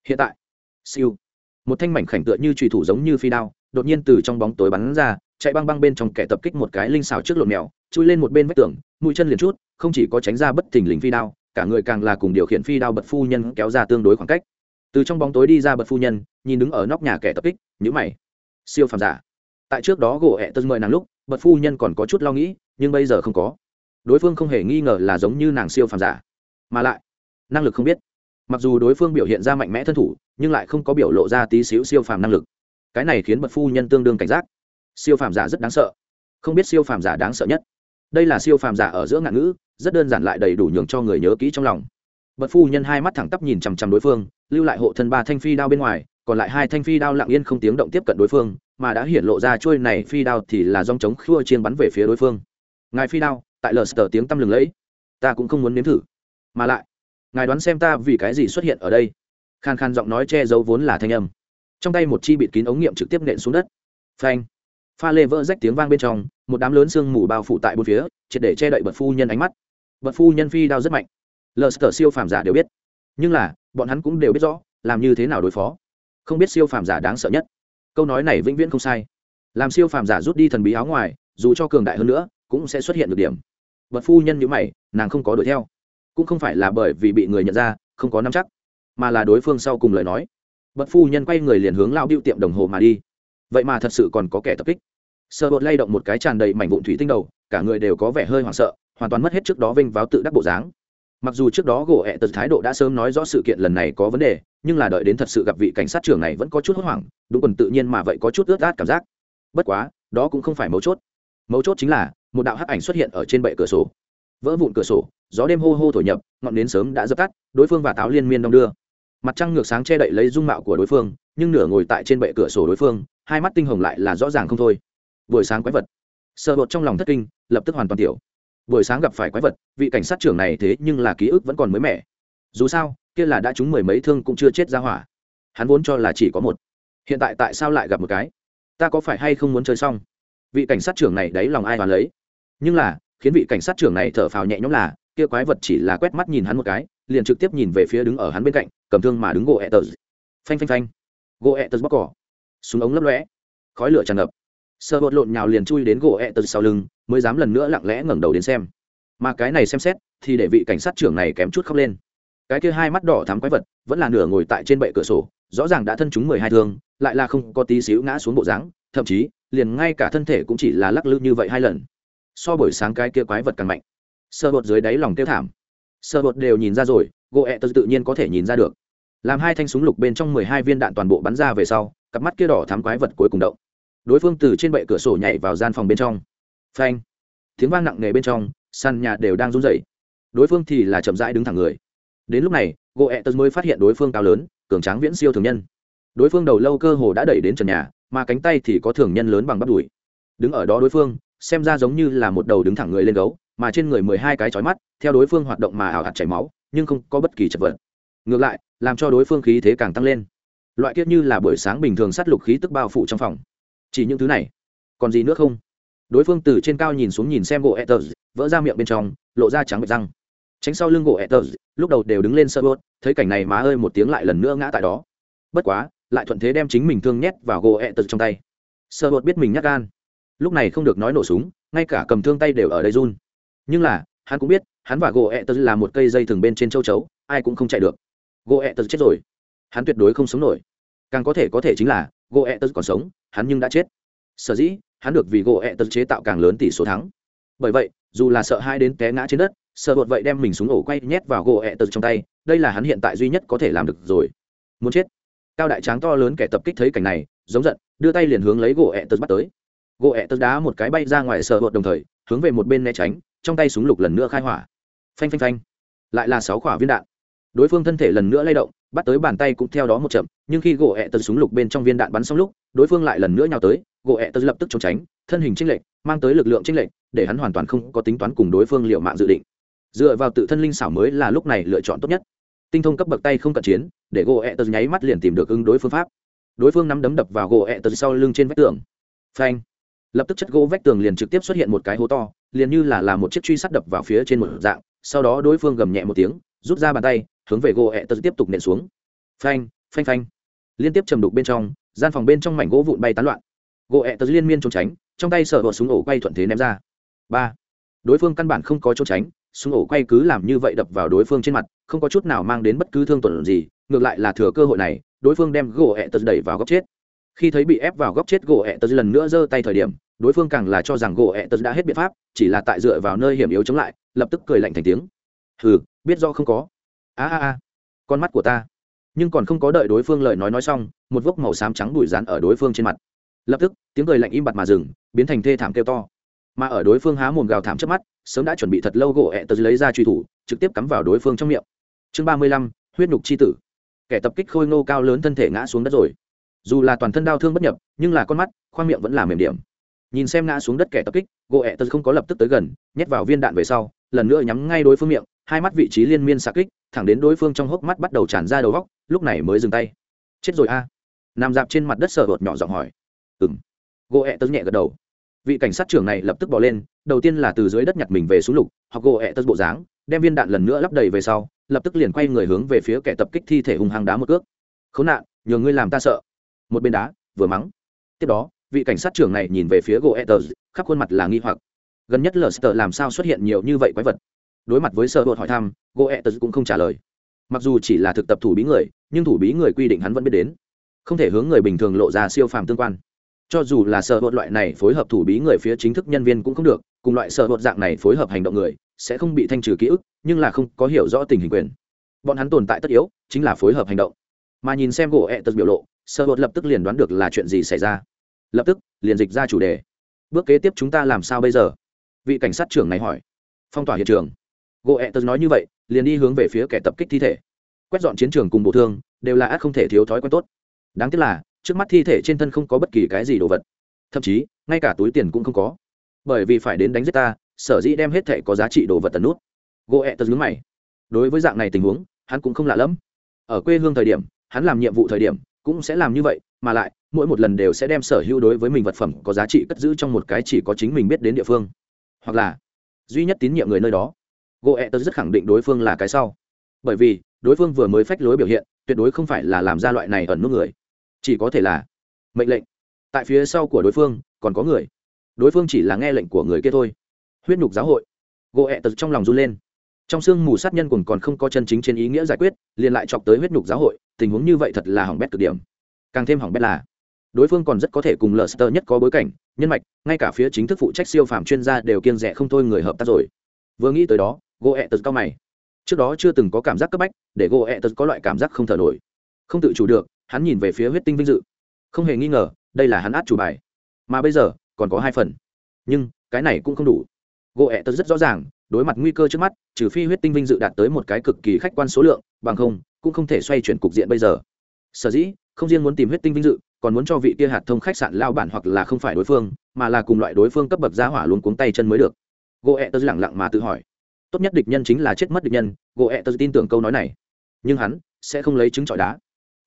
Hiện tại, siêu. Một thanh mảnh khảnh tựa như trùy thủ giống như phi đao, đột nhiên từ trong bóng tối bắn ra, chạy băng băng bên trong kẻ tập kích một cái linh xào trước lộn mèo chui lên một bên vách tường, mũi chân liền chút, không chỉ có tránh ra bất thình lình phi đao, cả người càng là cùng điều khiển phi đao bật phu nhân kéo ra tương đối khoảng cách. Từ trong bóng tối đi ra bật phu nhân, nhìn đứng ở nóc nhà kẻ tập kích nhữ mày. Siêu phàm giả. Tại trước đó gỗ ẹ tân mời nàng lúc, bật phu nhân còn có chút lo nghĩ, nhưng bây giờ không có. Đối phương không hề nghi ngờ là giống như nàng siêu phàm giả. Mà lại, năng lực không biết. Mặc dù đối phương biểu hiện ra mạnh mẽ thân thủ, nhưng lại không có biểu lộ ra tí xíu siêu phàm năng lực. Cái này khiến bật phu nhân tương đương cảnh giác. Siêu phàm giả rất đáng sợ. Không biết siêu phàm giả đáng sợ nhất đây là siêu phàm giả ở giữa ngạn ngữ, rất đơn giản lại đầy đủ nhường cho người nhớ kỹ trong lòng. Bật phu nhân hai mắt thẳng tắp nhìn chằm chằm đối phương, lưu lại hộ thân ba thanh phi đao bên ngoài, còn lại hai thanh phi đao lặng yên không tiếng động tiếp cận đối phương, mà đã hiện lộ ra trôi này phi đao thì là dòng chống khua chiên bắn về phía đối phương. Ngài phi đao, tại lờ sờ tiếng tăm lừng lẫy. Ta cũng không muốn nếm thử. Mà lại, ngài đoán xem ta vì cái gì xuất hiện ở đây? Khan khan giọng nói che giấu vốn là thanh âm. Trong tay một chi bịt kín ống nghiệm trực tiếp nện xuống đất. Phanh pha lê vỡ rách tiếng vang bên trong, một đám lớn sương mù bao phủ tại bốn phía, triệt để che đậy bật phu nhân ánh mắt. Bật phu nhân phi đao rất mạnh. Lờ sờ siêu phàm giả đều biết. Nhưng là, bọn hắn cũng đều biết rõ, làm như thế nào đối phó. Không biết siêu phàm giả đáng sợ nhất. Câu nói này vĩnh viễn không sai. Làm siêu phàm giả rút đi thần bí áo ngoài, dù cho cường đại hơn nữa, cũng sẽ xuất hiện được điểm. Bật phu nhân nhữ mày, nàng không có đuổi theo. Cũng không phải là bởi vì bị người nhận ra, không có nắm chắc, mà là đối phương sau cùng lời nói. Bật phu nhân quay người liền hướng lao điệu tiệm đồng hồ mà đi. Vậy mà thật sự còn có kẻ tập kích sợ bột lay động một cái tràn đầy mảnh vụn thủy tinh đầu, cả người đều có vẻ hơi hoảng sợ, hoàn toàn mất hết trước đó vinh váo tự đắc bộ dáng. Mặc dù trước đó gỗ ẹ tật thái độ đã sớm nói rõ sự kiện lần này có vấn đề, nhưng là đợi đến thật sự gặp vị cảnh sát trưởng này vẫn có chút hốt hoảng, đúng quần tự nhiên mà vậy có chút ướt át cảm giác. Bất quá, đó cũng không phải mấu chốt. Mấu chốt chính là, một đạo hắc ảnh xuất hiện ở trên bệ cửa sổ. Vỡ vụn cửa sổ, gió đêm hô hô thổi nhập, ngọn nến sớm đã dập tắt, đối phương và táo liên miên đong đưa. Mặt trăng ngược sáng che đậy lấy dung mạo của đối phương, nhưng nửa ngồi tại trên bệ cửa sổ đối phương, hai mắt tinh hồng lại là rõ ràng không thôi buổi sáng quái vật. Sợ bột trong lòng thất kinh, lập tức hoàn toàn tiểu. Buổi sáng gặp phải quái vật, vị cảnh sát trưởng này thế nhưng là ký ức vẫn còn mới mẻ. Dù sao, kia là đã trúng mười mấy thương cũng chưa chết ra hỏa. Hắn vốn cho là chỉ có một. Hiện tại tại sao lại gặp một cái? Ta có phải hay không muốn chơi xong? Vị cảnh sát trưởng này đấy lòng ai hoàn lấy? Nhưng là, khiến vị cảnh sát trưởng này thở phào nhẹ nhõm là, kia quái vật chỉ là quét mắt nhìn hắn một cái, liền trực tiếp nhìn về phía đứng ở hắn bên cạnh, cầm thương mà đứng gỗ ẹ tờ phanh phanh phanh. Gỗ ẹ tờ bóc cỏ. Súng ống lấp lóe. Khói lửa tràn ngập sợ bột lộn nhào liền chui đến gỗ ẹ tờ sau lưng, mới dám lần nữa lặng lẽ ngẩng đầu đến xem. Mà cái này xem xét, thì để vị cảnh sát trưởng này kém chút khóc lên. Cái kia hai mắt đỏ thắm quái vật, vẫn là nửa ngồi tại trên bệ cửa sổ, rõ ràng đã thân chúng mười hai thương, lại là không có tí xíu ngã xuống bộ dáng, thậm chí, liền ngay cả thân thể cũng chỉ là lắc lư như vậy hai lần. So buổi sáng cái kia quái vật càng mạnh. Sơ bột dưới đáy lòng tiêu thảm. Sơ bột đều nhìn ra rồi, gỗ ẹ tự nhiên có thể nhìn ra được. Làm hai thanh súng lục bên trong mười hai viên đạn toàn bộ bắn ra về sau, cặp mắt kia đỏ thắm quái vật cuối cùng động đối phương từ trên bệ cửa sổ nhảy vào gian phòng bên trong. Phanh. Tiếng vang nặng nề bên trong, sàn nhà đều đang run rẩy. Đối phương thì là chậm rãi đứng thẳng người. Đến lúc này gỗ ẹ tật mới phát hiện đối phương cao lớn, cường tráng viễn siêu thường nhân. Đối phương đầu lâu cơ hồ đã đẩy đến trần nhà, mà cánh tay thì có thường nhân lớn bằng bắp đùi. Đứng ở đó đối phương, xem ra giống như là một đầu đứng thẳng người lên gấu, mà trên người mười hai cái chói mắt, theo đối phương hoạt động mà ảo hạt chảy máu, nhưng không có bất kỳ chật vật. Ngược lại, làm cho đối phương khí thế càng tăng lên. Loại kiết như là buổi sáng bình thường sát lục khí tức bao phủ trong phòng chỉ những thứ này. Còn gì nữa không? Đối phương từ trên cao nhìn xuống nhìn xem gỗ etters vỡ ra miệng bên trong, lộ ra trắng bệch răng. Tránh sau lưng gỗ etters lúc đầu đều đứng lên sơ bốt thấy cảnh này má ơi một tiếng lại lần nữa ngã tại đó. Bất quá, lại thuận thế đem chính mình thương nhét vào gỗ etters trong tay. Sơ bốt biết mình nhắc gan. Lúc này không được nói nổ súng, ngay cả cầm thương tay đều ở đây run. Nhưng là, hắn cũng biết, hắn và gỗ ẹ là một cây dây thừng bên trên châu chấu, ai cũng không chạy được. Gỗ ẹ chết rồi. Hắn tuyệt đối không sống nổi. Càng có thể có thể chính là, gỗ ẹ còn sống hắn nhưng đã chết. Sở dĩ, hắn được vì gỗ ẹ tật chế tạo càng lớn tỷ số thắng. Bởi vậy, dù là sợ hai đến té ngã trên đất, sợ bột vậy đem mình xuống ổ quay nhét vào gỗ ẹ tật trong tay, đây là hắn hiện tại duy nhất có thể làm được rồi. Muốn chết. Cao đại tráng to lớn kẻ tập kích thấy cảnh này, giống giận, đưa tay liền hướng lấy gỗ ẹ tật bắt tới. Gỗ ẹ tật đá một cái bay ra ngoài sợ bột đồng thời, hướng về một bên né tránh, trong tay súng lục lần nữa khai hỏa. Phanh phanh phanh. Lại là sáu quả viên đạn đối phương thân thể lần nữa lay động, bắt tới bàn tay cũng theo đó một chậm, nhưng khi gỗ ẹ tật súng lục bên trong viên đạn bắn xong lúc, đối phương lại lần nữa nhào tới, gỗ ẹ tật lập tức trốn tránh, thân hình tranh lệch, mang tới lực lượng tranh lệch, để hắn hoàn toàn không có tính toán cùng đối phương liệu mạng dự định. Dựa vào tự thân linh xảo mới là lúc này lựa chọn tốt nhất. Tinh thông cấp bậc tay không cận chiến, để gỗ ẹ tật nháy mắt liền tìm được ứng đối phương pháp. Đối phương nắm đấm đập vào gỗ ẹ tật sau lưng trên vách tường. Phanh! Lập tức chất gỗ vách tường liền trực tiếp xuất hiện một cái hố to, liền như là là một chiếc truy sắt đập vào phía trên một dạng, sau đó đối phương gầm nhẹ một tiếng, rút ra bàn tay hướng về gỗ ẹ tật tiếp tục nện xuống. Phanh phanh phanh. Liên tiếp chầm đục bên trong, gian phòng bên trong mảnh gỗ vụn bay tán loạn. Gỗ ẹ tật liên miên trốn tránh, trong tay sợ vợ súng ổ quay thuận thế ném ra. Ba. Đối phương căn bản không có trốn tránh, súng ổ quay cứ làm như vậy đập vào đối phương trên mặt, không có chút nào mang đến bất cứ thương tổn gì, ngược lại là thừa cơ hội này, đối phương đem gỗ ẹ tật đẩy vào góc chết. Khi thấy bị ép vào góc chết gỗ ẹ tật lần nữa giơ tay thời điểm, đối phương càng là cho rằng gỗ ẹ tật đã hết biện pháp, chỉ là tại dựa vào nơi hiểm yếu chống lại, lập tức cười lạnh thành tiếng. Hừ, biết do không có a a a, con mắt của ta. Nhưng còn không có đợi đối phương lời nói nói xong, một vốc màu xám trắng bụi rán ở đối phương trên mặt. Lập tức, tiếng cười lạnh im bặt mà dừng, biến thành thê thảm kêu to. Mà ở đối phương há mồm gào thảm trước mắt, sớm đã chuẩn bị thật lâu gỗ ẹ tật lấy ra truy thủ, trực tiếp cắm vào đối phương trong miệng. Chương ba mươi lăm, huyết nhục c h i tử. Kẻ tập kích khôi ngô cao lớn thân thể ngã xuống đất rồi. Dù là toàn thân đau thương bất nhập, nhưng là con mắt, khoang miệng vẫn là mềm điểm. Nhìn xem ngã xuống đất kẻ tập kích, gỗ ẹ tật không có lập tức tới gần, nhét vào viên đạn về sau, lần nữa nhắm ngay đối phương miệng hai mắt vị trí liên miên xạ kích, thẳng đến đối phương trong hốc mắt bắt đầu tràn ra đầu góc lúc này mới dừng tay. Chết rồi a. À. nằm dạp trên mặt đất sờ hột nhỏ giọng hỏi. Ừng gỗ ẹ tớ nhẹ gật đầu. Vị cảnh sát trưởng này lập tức bỏ lên, đầu tiên là từ dưới đất nhặt mình về xuống lục, hoặc gỗ ẹ tớ bộ dáng, đem viên đạn lần nữa lắp đầy về sau, lập tức liền quay người hướng về phía kẻ tập kích thi thể hung hăng đá một cước. Khốn nạn nhờ ngươi làm ta sợ. Một bên đá, vừa mắng. Tiếp đó, vị cảnh sát trưởng này nhìn về phía gỗ etters khắp khuôn mặt là nghi hoặc. Gần nhất lờ sờ làm sao xuất hiện nhiều như vậy quái vật? Đối mặt với sợ hột hỏi thăm gỗ etters cũng không trả lời. Mặc dù chỉ là thực tập thủ bí người, nhưng thủ bí người quy định hắn vẫn biết đến. Không thể hướng người bình thường lộ ra siêu phàm tương quan. Cho dù là sợ hột loại này phối hợp thủ bí người phía chính thức nhân viên cũng không được, cùng loại sợ hột dạng này phối hợp hành động người, sẽ không bị thanh trừ ký ức, nhưng là không có hiểu rõ tình hình quyền. Bọn hắn tồn tại tất yếu, chính là phối hợp hành động. Mà nhìn xem gỗ ẹ tật biểu lộ, sợ hột lập tức liền đoán được là chuyện gì xảy ra. Lập tức, liền dịch ra chủ đề. Bước kế tiếp chúng ta làm sao bây giờ? Vị cảnh sát trưởng này hỏi. Phong tỏa hiện trường gỗ ẹ tớ nói như vậy, liền đi hướng về phía kẻ tập kích thi thể. Quét dọn chiến trường cùng bộ thương, đều là ác không thể thiếu thói quen tốt. Đáng tiếc là, trước mắt thi thể trên thân không có bất kỳ cái gì đồ vật. Thậm chí, ngay cả túi tiền cũng không có. Bởi vì phải đến đánh giết ta, sở dĩ đem hết thệ có giá trị đồ vật tần nút. Gỗ ẹ tật nhướng mày. Đối với dạng này tình huống, hắn cũng không lạ lẫm. Ở quê hương thời điểm, hắn làm nhiệm vụ thời điểm, cũng sẽ làm như vậy, mà lại, mỗi một lần đều sẽ đem sở hữu đối với mình vật phẩm có giá trị cất giữ trong một cái chỉ có chính mình biết đến địa phương. Hoặc là, duy nhất tín nhiệm người nơi đó gỗ ẹ tật rất khẳng định đối phương là cái sau. Bởi vì, đối phương vừa mới phách lối biểu hiện, tuyệt đối không phải là làm ra loại này ẩn nút người. Chỉ có thể là mệnh lệnh. Tại phía sau của đối phương, còn có người. Đối phương chỉ là nghe lệnh của người kia thôi. Huyết nhục giáo hội. Gỗ ẹ tật trong lòng run lên. Trong sương mù sát nhân cùng còn không có chân chính trên ý nghĩa giải quyết, liền lại chọc tới huyết nhục giáo hội, tình huống như vậy thật là hỏng bét cực điểm. Càng thêm hỏng bét là, đối phương còn rất có thể cùng lờ sơ nhất có bối cảnh, nhân mạch, ngay cả phía chính thức phụ trách siêu phạm chuyên gia đều kiên rẻ không thôi người hợp tác rồi. Vừa nghĩ tới đó gỗ ẹ tật cao mày. Trước đó chưa từng có cảm giác cấp bách, để gỗ ẹ tật có loại cảm giác không thở nổi. Không tự chủ được, hắn nhìn về phía huyết tinh vinh dự. Không hề nghi ngờ, đây là hắn át chủ bài. Mà bây giờ, còn có hai phần. Nhưng, cái này cũng không đủ. Gỗ ẹ tật rất rõ ràng, đối mặt nguy cơ trước mắt, trừ phi huyết tinh vinh dự đạt tới một cái cực kỳ khách quan số lượng, bằng không, cũng không thể xoay chuyển cục diện bây giờ. Sở dĩ, không riêng muốn tìm huyết tinh vinh dự, còn muốn cho vị kia hạt thông khách sạn lao bản hoặc là không phải đối phương, mà là cùng loại đối phương cấp bậc giá hỏa luôn cuống tay chân mới được. Gỗ ẹ tớ lẳng lặng mà tự hỏi tốt nhất địch nhân chính là chết mất địch nhân gỗ ẹ tớ tin tưởng câu nói này. Nhưng hắn sẽ không lấy chứng trọi đá.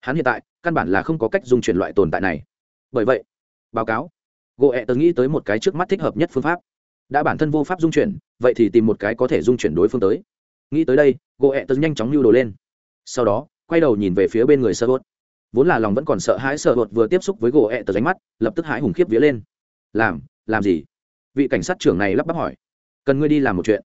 Hắn hiện tại căn bản là không có cách dung chuyển loại tồn tại này. Bởi vậy, báo cáo. Gỗ ẹ tớ nghĩ tới một cái trước mắt thích hợp nhất phương pháp. Đã bản thân vô pháp dung chuyển, vậy thì tìm một cái có thể dung chuyển đối phương tới. Nghĩ tới đây gỗ ẹ tớ nhanh chóng lưu đồ lên. Sau đó, quay đầu nhìn về phía bên người sơ bốt vốn là lòng vẫn còn sợ hãi sợ bột vừa tiếp xúc với gỗ ẹ tờ ánh mắt, lập tức hãi hùng khiếp vía lên. Làm làm gì? Vị cảnh sát trưởng này lắp bắp hỏi. Cần ngươi đi làm một chuyện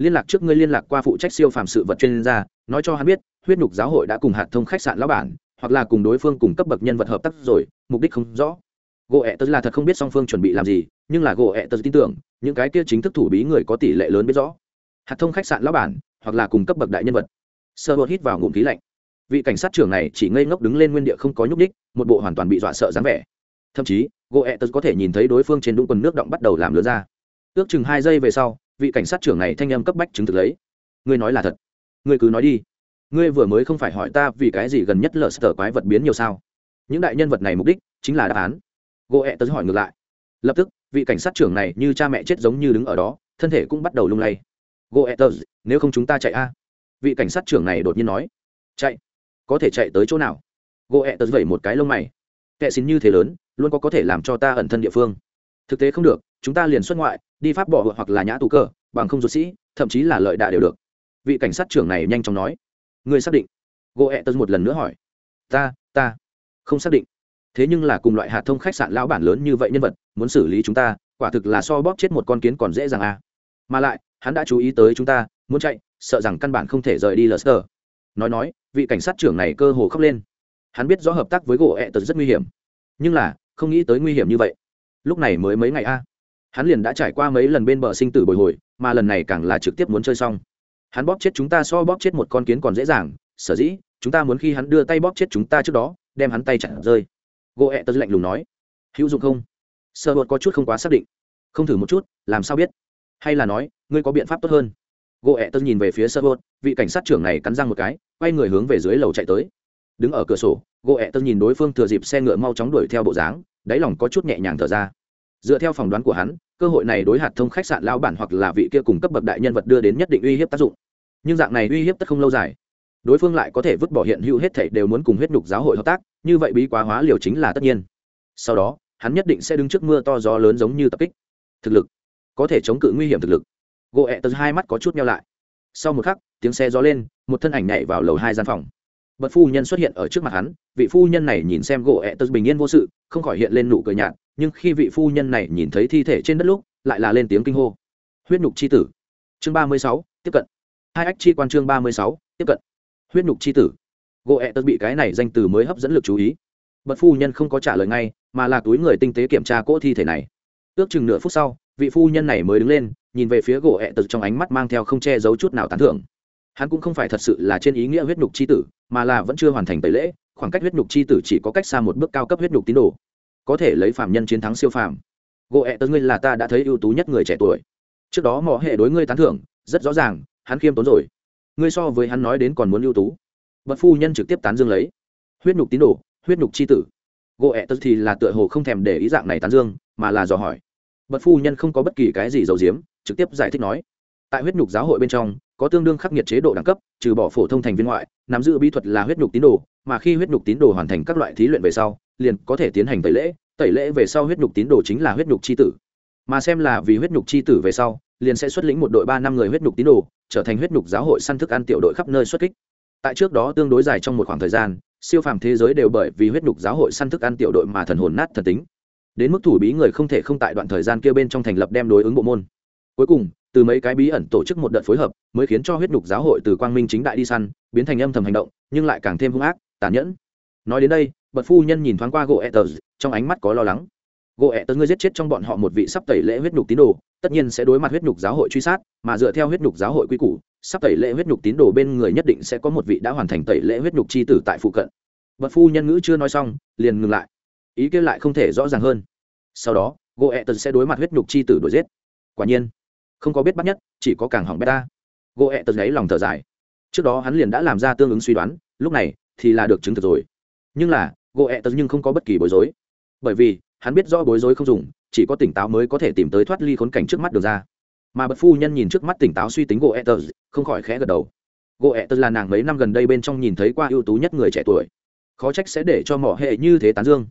liên lạc trước ngươi liên lạc qua phụ trách siêu phàm sự vật chuyên gia, nói cho hắn biết, huyết nhục giáo hội đã cùng hạt thông khách sạn lão bản, hoặc là cùng đối phương cùng cấp bậc nhân vật hợp tác rồi, mục đích không rõ. Gỗ ẹ tớ là thật không biết song phương chuẩn bị làm gì, nhưng là gỗ ẹ tớ tin tưởng, những cái kia chính thức thủ bí người có tỷ lệ lớn biết rõ. Hạt thông khách sạn lão bản, hoặc là cùng cấp bậc đại nhân vật. Sơ bột hít vào ngụm khí lạnh. Vị cảnh sát trưởng này chỉ ngây ngốc đứng lên nguyên địa không có nhúc đích một bộ hoàn toàn bị dọa sợ dáng vẻ. Thậm chí, gỗ ẹ tớ có thể nhìn thấy đối phương trên đúng quần nước động bắt đầu làm lớn ra. Ước chừng hai giây về sau vị cảnh sát trưởng này thanh âm cấp bách chứng thực lấy. Ngươi nói là thật. Ngươi cứ nói đi. Ngươi vừa mới không phải hỏi ta vì cái gì gần nhất lờ sờ quái vật biến nhiều sao? Những đại nhân vật này mục đích chính là đáp án. Gỗ ẹ tớ hỏi ngược lại. Lập tức, vị cảnh sát trưởng này như cha mẹ chết giống như đứng ở đó, thân thể cũng bắt đầu lung lay. Goethers nếu không chúng ta chạy a? Vị cảnh sát trưởng này đột nhiên nói. Chạy. Có thể chạy tới chỗ nào? Goethers vẩy một cái lông mày. Kệ xin như thế lớn, luôn có có thể làm cho ta ẩn thân địa phương thực tế không được chúng ta liền xuất ngoại đi pháp bỏ hoặc là nhã tù cờ, bằng không ruột sĩ thậm chí là lợi đạ đều được. Vị cảnh sát trưởng này nhanh chóng nói. Người xác định? Goethers một lần nữa hỏi. Ta ta. Không xác định. Thế nhưng là cùng loại hạt thông khách sạn lão bản lớn như vậy nhân vật muốn xử lý chúng ta quả thực là so bóp chết một con kiến còn dễ dàng à. mà lại hắn đã chú ý tới chúng ta muốn chạy sợ rằng căn bản không thể rời đi lờ nói nói vị cảnh sát trưởng này cơ hồ khóc lên. Hắn biết rõ hợp tác với gỗ ẹ tật rất nguy hiểm. Nhưng là không nghĩ tới nguy hiểm như vậy lúc này mới mấy ngày a. Hắn liền đã trải qua mấy lần bên bờ sinh tử bồi hồi, mà lần này càng là trực tiếp muốn chơi xong. Hắn bóp chết chúng ta so bóp chết một con kiến còn dễ dàng, sở dĩ, chúng ta muốn khi hắn đưa tay bóp chết chúng ta trước đó, đem hắn tay chặn rơi. Gỗ ẹ e tớ lạnh lùng nói. Hữu dụng không? Sợ bột có chút không quá xác định. Không thử một chút, làm sao biết? Hay là nói, ngươi có biện pháp tốt hơn? Gỗ ẹ e tớ nhìn về phía sợ bột vị cảnh sát trưởng này cắn răng một cái, quay người hướng về dưới lầu chạy tới. Đứng ở cửa sổ gỗ ẹ e tớ nhìn đối phương thừa dịp xe ngựa mau chóng đuổi theo bộ dáng đáy lòng có chút nhẹ nhàng thở ra. Dựa theo phỏng đoán của hắn, cơ hội này đối hạt thông khách sạn lao bản hoặc là vị kia cùng cấp bậc đại nhân vật đưa đến nhất định uy hiếp tác dụng. Nhưng dạng này uy hiếp tất không lâu dài. Đối phương lại có thể vứt bỏ hiện hữu hết thảy đều muốn cùng huyết nhục giáo hội hợp tác, như vậy bí quá hóa liều chính là tất nhiên. Sau đó, hắn nhất định sẽ đứng trước mưa to gió lớn giống như tập kích. Thực lực. Có thể chống cự nguy hiểm thực lực. Gỗ ẹ tật hai mắt có chút nhau lại. Sau một khắc, tiếng xe gió lên, một thân ảnh nhảy vào lầu hai gian phòng bật phu nhân xuất hiện ở trước mặt hắn, vị phu nhân này nhìn xem gỗ ẹ tớ bình yên vô sự, không khỏi hiện lên nụ cười nhạt, nhưng khi vị phu nhân này nhìn thấy thi thể trên đất lúc, lại là lên tiếng kinh hô. Huyết nhục c h i tử. Chương ba mươi sáu, tiếp cận. Hai ách chi quan chương ba mươi sáu, tiếp cận. Huyết nhục c h i tử. Gỗ ẹ tớ bị cái này danh từ mới hấp dẫn lực chú ý. Bật phu nhân không có trả lời ngay, mà là túi người tinh tế kiểm tra cỗ thi thể này. Ước chừng nửa phút sau, vị phu nhân này mới đứng lên, nhìn về phía gỗ ẹ tớ trong ánh mắt mang theo không che giấu chút nào tán thưởng hắn cũng không phải thật sự là trên ý nghĩa huyết nhục c h i tử, mà là vẫn chưa hoàn thành tẩy lễ, khoảng cách huyết nhục c h i tử chỉ có cách xa một bước cao cấp huyết nhục tín đồ. Có thể lấy phạm nhân chiến thắng siêu phàm. Gộ ẹ tớ ngươi là ta đã thấy ưu tú nhất người trẻ tuổi. Trước đó mọi hệ đối ngươi tán thưởng, rất rõ ràng, hắn khiêm tốn rồi. Ngươi so với hắn nói đến còn muốn ưu tú. Bậc phu nhân trực tiếp tán dương lấy. Huyết nhục tín đồ, huyết nhục c h i tử. Gộ ẹ tớ thì là tựa hồ không thèm để ý dạng này tán dương, mà là dò hỏi. Bậc phu nhân không có bất kỳ cái gì giấu diếm trực tiếp giải thích nói tại huyết nhục giáo hội bên trong, có tương đương khắc nghiệt chế độ đẳng cấp, trừ bỏ phổ thông thành viên ngoại, nắm giữ bí thuật là huyết nhục tín đồ, mà khi huyết nhục tín đồ hoàn thành các loại thí luyện về sau, liền có thể tiến hành tẩy lễ tẩy lễ về sau huyết nhục tín đồ chính là huyết nhục c h i tử. Mà xem là vì huyết nhục c h i tử về sau, liền sẽ xuất lĩnh một đội ba năm người huyết nhục tín đồ, trở thành huyết nhục giáo hội săn thức ăn tiểu đội khắp nơi xuất kích. Tại trước đó tương đối dài trong một khoảng thời gian, siêu phàm thế giới đều bởi vì huyết nhục giáo hội săn thức ăn tiểu đội mà thần hồn nát thần tính. Đến mức thủ bí người không thể không tại đoạn thời gian kia bên trong thành lập đem đối ứng bộ môn. Cuối cùng từ mấy cái bí ẩn tổ chức một đợt phối hợp mới khiến cho huyết nhục giáo hội từ quang minh chính đại đi săn biến thành âm thầm hành động, nhưng lại càng thêm hung ác, tàn nhẫn. Nói đến đây bật phu nhân nhìn thoáng qua gỗ etters trong ánh mắt có lo lắng. Gỗ etters ngươi giết chết trong bọn họ một vị sắp tẩy lễ huyết nhục tín đồ, tất nhiên sẽ đối mặt huyết nhục giáo hội truy sát, mà dựa theo huyết nhục giáo hội quy củ, sắp tẩy lễ huyết nhục tín đồ bên người nhất định sẽ có một vị đã hoàn thành tẩy lễ huyết nhục c h i tử tại phụ cận. Bật phu nhân ngữ chưa nói xong, liền ngừng lại. Ý kêu lại không thể rõ ràng hơn. Sau đó, gỗ etters sẽ đối mặt huyết nhục c h i tử đuổi giết. Quả nhiên không có biết bắt nhất, chỉ có càng hỏng beta gỗ Tơ lấy lòng thở dài. Trước đó hắn liền đã làm ra tương ứng suy đoán, lúc này thì là được chứng thực rồi. Nhưng là, gỗ ẹ tật nhưng không có bất kỳ bối rối. Bởi vì, hắn biết rõ bối rối không dùng, chỉ có tỉnh táo mới có thể tìm tới thoát ly khốn cảnh trước mắt được ra. Mà bậc phu nhân nhìn trước mắt tỉnh táo suy tính gỗ ẹ tật, không khỏi khẽ gật đầu. Gỗ ẹ tật là nàng mấy năm gần đây bên trong nhìn thấy qua ưu tú nhất người trẻ tuổi. Khó trách sẽ để cho mỏ hệ như thế tán dương.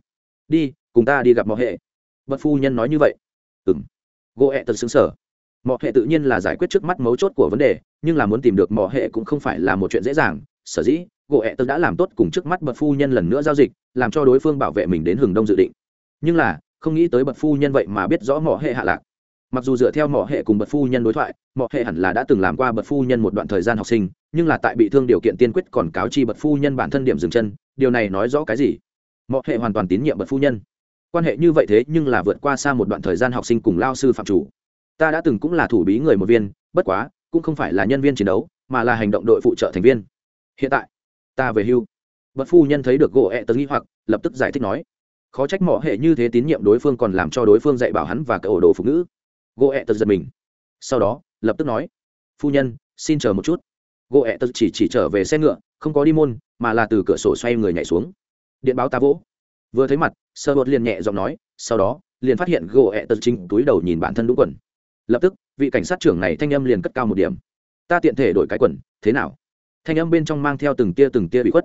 Đi, cùng ta đi gặp mỏ hệ. Bậc phu nhân nói như vậy. Ừ m gỗ ẹ tật xứng sở Mọi hệ tự nhiên là giải quyết trước mắt mấu chốt của vấn đề, nhưng là muốn tìm được mọi hệ cũng không phải là một chuyện dễ dàng. Sở dĩ, gỗ ẹ tớ đã làm tốt cùng trước mắt bậc phu nhân lần nữa giao dịch, làm cho đối phương bảo vệ mình đến hừng đông dự định. Nhưng là, không nghĩ tới bậc phu nhân vậy mà biết rõ mọi hệ hạ lạc. Mặc dù dựa theo mọi hệ cùng bậc phu nhân đối thoại mọi hệ hẳn là đã từng làm qua bậc phu nhân một đoạn thời gian học sinh, nhưng là tại bị thương điều kiện tiên quyết còn cáo chi bậc phu nhân bản thân điểm dừng chân, điều này nói rõ cái gì? Mọi hệ hoàn toàn tín nhiệm bậc phu nhân. Quan hệ như vậy thế nhưng là vượt qua xa một đoạn thời gian học sinh cùng lao sư phạm chủ ta đã từng cũng là thủ bí người một viên, bất quá, cũng không phải là nhân viên chiến đấu, mà là hành động đội phụ trợ thành viên. Hiện tại, ta về hưu. Bất phu nhân thấy được gỗ ẹ tớ nghi hoặc, lập tức giải thích nói. Khó trách mỏ hệ như thế tín nhiệm đối phương còn làm cho đối phương dạy bảo hắn và cậu đồ phụ nữ gỗ ẹ tớ giật mình. Sau đó, lập tức nói. Phu nhân, xin chờ một chút. Gỗ ẹ tớ chỉ chỉ trở về xe ngựa, không có đi môn, mà là từ cửa sổ xoay người nhảy xuống. Điện báo ta vỗ. Vừa thấy mặt, sơ bột liền nhẹ giọng nói, sau đó, liền phát hiện gỗ ẹ tớ chính túi đầu nhìn bản thân đúng quần lập tức, vị cảnh sát trưởng này thanh âm liền cất cao một điểm. Ta tiện thể đổi cái quần, thế nào? Thanh âm bên trong mang theo từng tia từng tia bị khuất.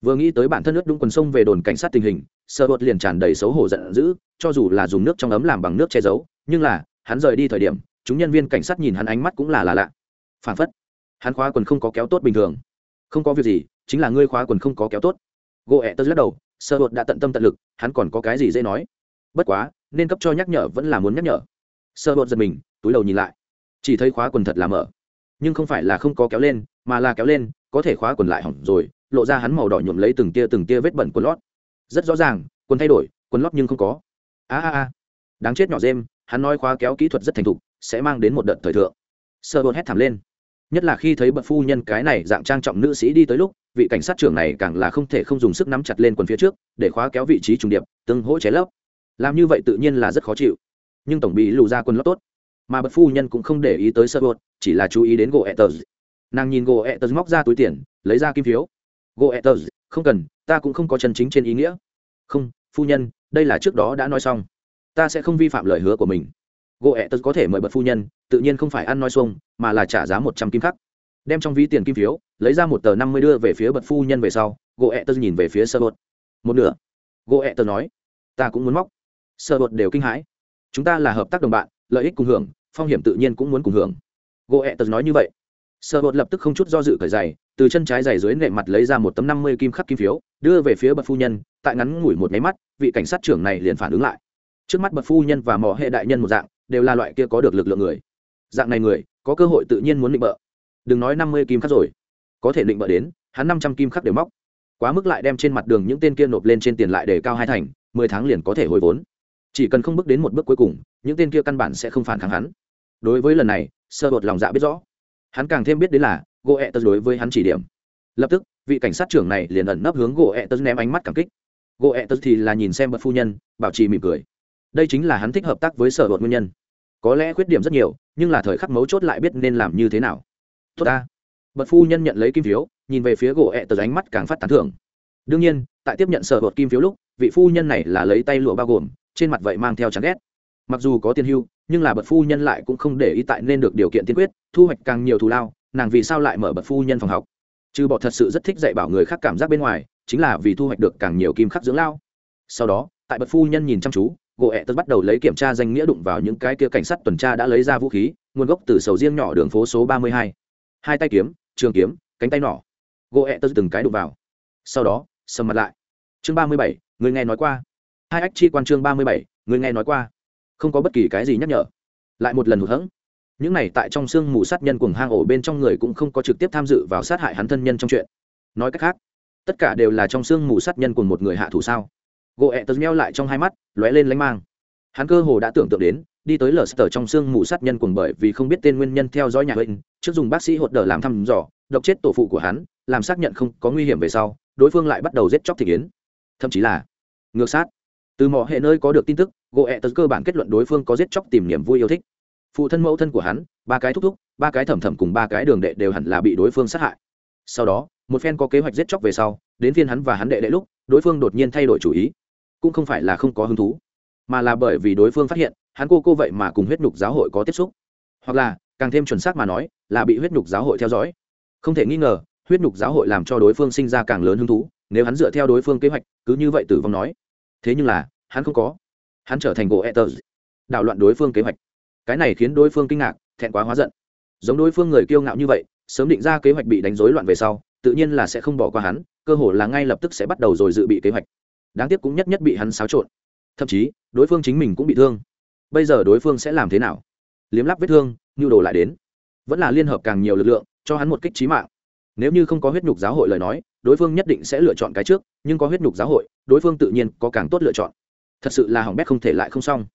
Vừa nghĩ tới bản thân nước đúng quần sông về đồn cảnh sát tình hình sợ bột liền tràn đầy xấu hổ giận dữ, cho dù là dùng nước trong ấm làm bằng nước che giấu, nhưng là, hắn rời đi thời điểm, chúng nhân viên cảnh sát nhìn hắn ánh mắt cũng là là lạ. Phản phất, hắn khóa quần không có kéo tốt bình thường. Không có việc gì, chính là ngươi khóa quần không có kéo tốt. Gỗ ẹ tớ lắc đầu sợ bột đã tận tâm tận lực, hắn còn có cái gì dễ nói? Bất quá, nên cấp cho nhắc nhở vẫn là muốn nhắc nhở. Sợ bột giật mình túi đầu nhìn lại. Chỉ thấy khóa quần thật là mở. Nhưng không phải là không có kéo lên, mà là kéo lên, có thể khóa quần lại hỏng rồi, lộ ra hắn màu đỏ nhuộm lấy từng tia từng tia vết bẩn quần lót. Rất rõ ràng, quần thay đổi, quần lót nhưng không có. A a a. Đáng chết nhỏ dêm, hắn nói khóa kéo kỹ thuật rất thành thục, sẽ mang đến một đợt thời thượng. Sơ bột hét thảm lên. Nhất là khi thấy bậc phu nhân cái này dạng trang trọng nữ sĩ đi tới lúc, vị cảnh sát trưởng này càng là không thể không dùng sức nắm chặt lên quần phía trước, để khóa kéo vị trí trùng điệp tương hỗ cháy lấp. Làm như vậy tự nhiên là rất khó chịu. Nhưng tổng bị lù ra quần lót tốt mà bậc phu nhân cũng không để ý tới sơ bột chỉ là chú ý đến gỗ etters nàng nhìn gỗ etters móc ra túi tiền, lấy ra kim phiếu. Gỗ etters không cần, ta cũng không có chân chính trên ý nghĩa. Không, phu nhân, đây là trước đó đã nói xong. Ta sẽ không vi phạm lời hứa của mình. Gỗ etters có thể mời bậc phu nhân, tự nhiên không phải ăn nói xuông, mà là trả giá một trăm kim khắc. Đem trong ví tiền kim phiếu, lấy ra một tờ năm mươi đưa về phía bậc phu nhân về sau gỗ etters nhìn về phía sơ bột một nửa. Gỗ etters nói, ta cũng muốn móc. Sơ bột đều kinh hãi chúng ta là hợp tác đồng bạn, lợi ích cùng hưởng, phong hiểm tự nhiên cũng muốn cùng hưởng. Gỗ ẹ tật nói như vậy. Sợ bột lập tức không chút do dự cởi giày, từ chân trái giày dưới nệ mặt lấy ra một tấm năm mươi kim khắc kim phiếu, đưa về phía bậc phu nhân, tại ngắn ngủi một máy mắt, vị cảnh sát trưởng này liền phản ứng lại. Trước mắt bậc phu nhân và mỏ hệ đại nhân một dạng, đều là loại kia có được lực lượng người. Dạng này người, có cơ hội tự nhiên muốn định bợ. Đừng nói năm mươi kim khắc rồi. Có thể định bợ đến, hắn năm trăm kim khắc đều móc. Quá mức lại đem trên mặt đường những tên kia nộp lên trên tiền lại để cao hai thành, mười tháng liền có thể hồi vốn chỉ cần không bước đến một bước cuối cùng, những tên kia căn bản sẽ không phản kháng hắn. Đối với lần này, sơ bột lòng dạ biết rõ. Hắn càng thêm biết đến là, gỗ ẹ tật đối với hắn chỉ điểm. Lập tức, vị cảnh sát trưởng này liền ẩn nấp hướng gỗ ẹ tật ném ánh mắt cảm kích. Gỗ ẹ tật thì là nhìn xem bậc phu nhân, bảo trì mỉm cười. Đây chính là hắn thích hợp tác với sở bột nguyên nhân. Có lẽ khuyết điểm rất nhiều, nhưng là thời khắc mấu chốt lại biết nên làm như thế nào. Tốt ta. Bậc phu nhân nhận lấy kim phiếu, nhìn về phía gỗ ẹ tật ánh mắt càng phát tán thưởng. Đương nhiên, tại tiếp nhận sở bột kim phiếu lúc, vị phu nhân này là lấy tay lụa bao gồm trên mặt vậy mang theo chán ghét. Mặc dù có tiền hưu, nhưng là bậc phu nhân lại cũng không để ý tại nên được điều kiện tiên quyết, thu hoạch càng nhiều thù lao, nàng vì sao lại mở bậc phu nhân phòng học? Trừ bọn thật sự rất thích dạy bảo người khác cảm giác bên ngoài, chính là vì thu hoạch được càng nhiều kim khắc dưỡng lao. Sau đó, tại bậc phu nhân nhìn chăm chú, gỗ ẹ tật bắt đầu lấy kiểm tra danh nghĩa đụng vào những cái kia cảnh sát tuần tra đã lấy ra vũ khí, nguồn gốc từ sầu riêng nhỏ đường phố số ba mươi hai. Hai tay kiếm, trường kiếm, cánh tay nỏ. Gỗ ẹ tật từng cái đụng vào. Sau đó, sầm mặt lại. Chương ba mươi bảy, người nghe nói qua hai ách chi quan chương ba mươi bảy người nghe nói qua. Không có bất kỳ cái gì nhắc nhở. Lại một lần hụt hẫng. Những này tại trong sương mù sát nhân cùng hang ổ bên trong người cũng không có trực tiếp tham dự vào sát hại hắn thân nhân trong chuyện. Nói cách khác, tất cả đều là trong sương mù sát nhân cùng một người hạ thủ sao? Gỗ ẹ tật meo lại trong hai mắt, lóe lên lánh mang. Hắn cơ hồ đã tưởng tượng đến, đi tới lở sờ trong sương mù sát nhân cùng bởi vì không biết tên nguyên nhân theo dõi nhà huynh, trước dùng bác sĩ hột đờ làm thăm dò, độc chết tổ phụ của hắn, làm xác nhận không có nguy hiểm về sau, đối phương lại bắt đầu giết chóc thị kiến. Thậm chí là ngược sát từ mọi hệ nơi có được tin tức gỗ ẹ tật cơ bản kết luận đối phương có giết chóc tìm niềm vui yêu thích. Phụ thân mẫu thân của hắn, ba cái thúc thúc, ba cái thẩm thẩm cùng ba cái đường đệ đều hẳn là bị đối phương sát hại. Sau đó, một phen có kế hoạch giết chóc về sau, đến phiên hắn và hắn đệ đệ lúc, đối phương đột nhiên thay đổi chủ ý. Cũng không phải là không có hứng thú, mà là bởi vì đối phương phát hiện, hắn cô cô vậy mà cùng huyết nhục giáo hội có tiếp xúc. Hoặc là, càng thêm chuẩn xác mà nói, là bị huyết nhục giáo hội theo dõi. Không thể nghi ngờ, huyết nhục giáo hội làm cho đối phương sinh ra càng lớn hứng thú, nếu hắn dựa theo đối phương kế hoạch, cứ như vậy tử vong nói thế nhưng là, hắn không có. Hắn trở thành gỗ etters đảo loạn đối phương kế hoạch. Cái này khiến đối phương kinh ngạc, thẹn quá hóa giận. Giống đối phương người kiêu ngạo như vậy, sớm định ra kế hoạch bị đánh rối loạn về sau, tự nhiên là sẽ không bỏ qua hắn, cơ hồ là ngay lập tức sẽ bắt đầu rồi dự bị kế hoạch. Đáng tiếc cũng nhất nhất bị hắn xáo trộn. Thậm chí, đối phương chính mình cũng bị thương. Bây giờ đối phương sẽ làm thế nào? Liếm lắp vết thương, nhu đồ lại đến. Vẫn là liên hợp càng nhiều lực lượng, cho hắn một kích trí mạng. Nếu như không có huyết nhục giáo hội lời nói đối phương nhất định sẽ lựa chọn cái trước, nhưng có huyết nhục giáo hội, đối phương tự nhiên có càng tốt lựa chọn. Thật sự là hỏng bét không thể lại không xong.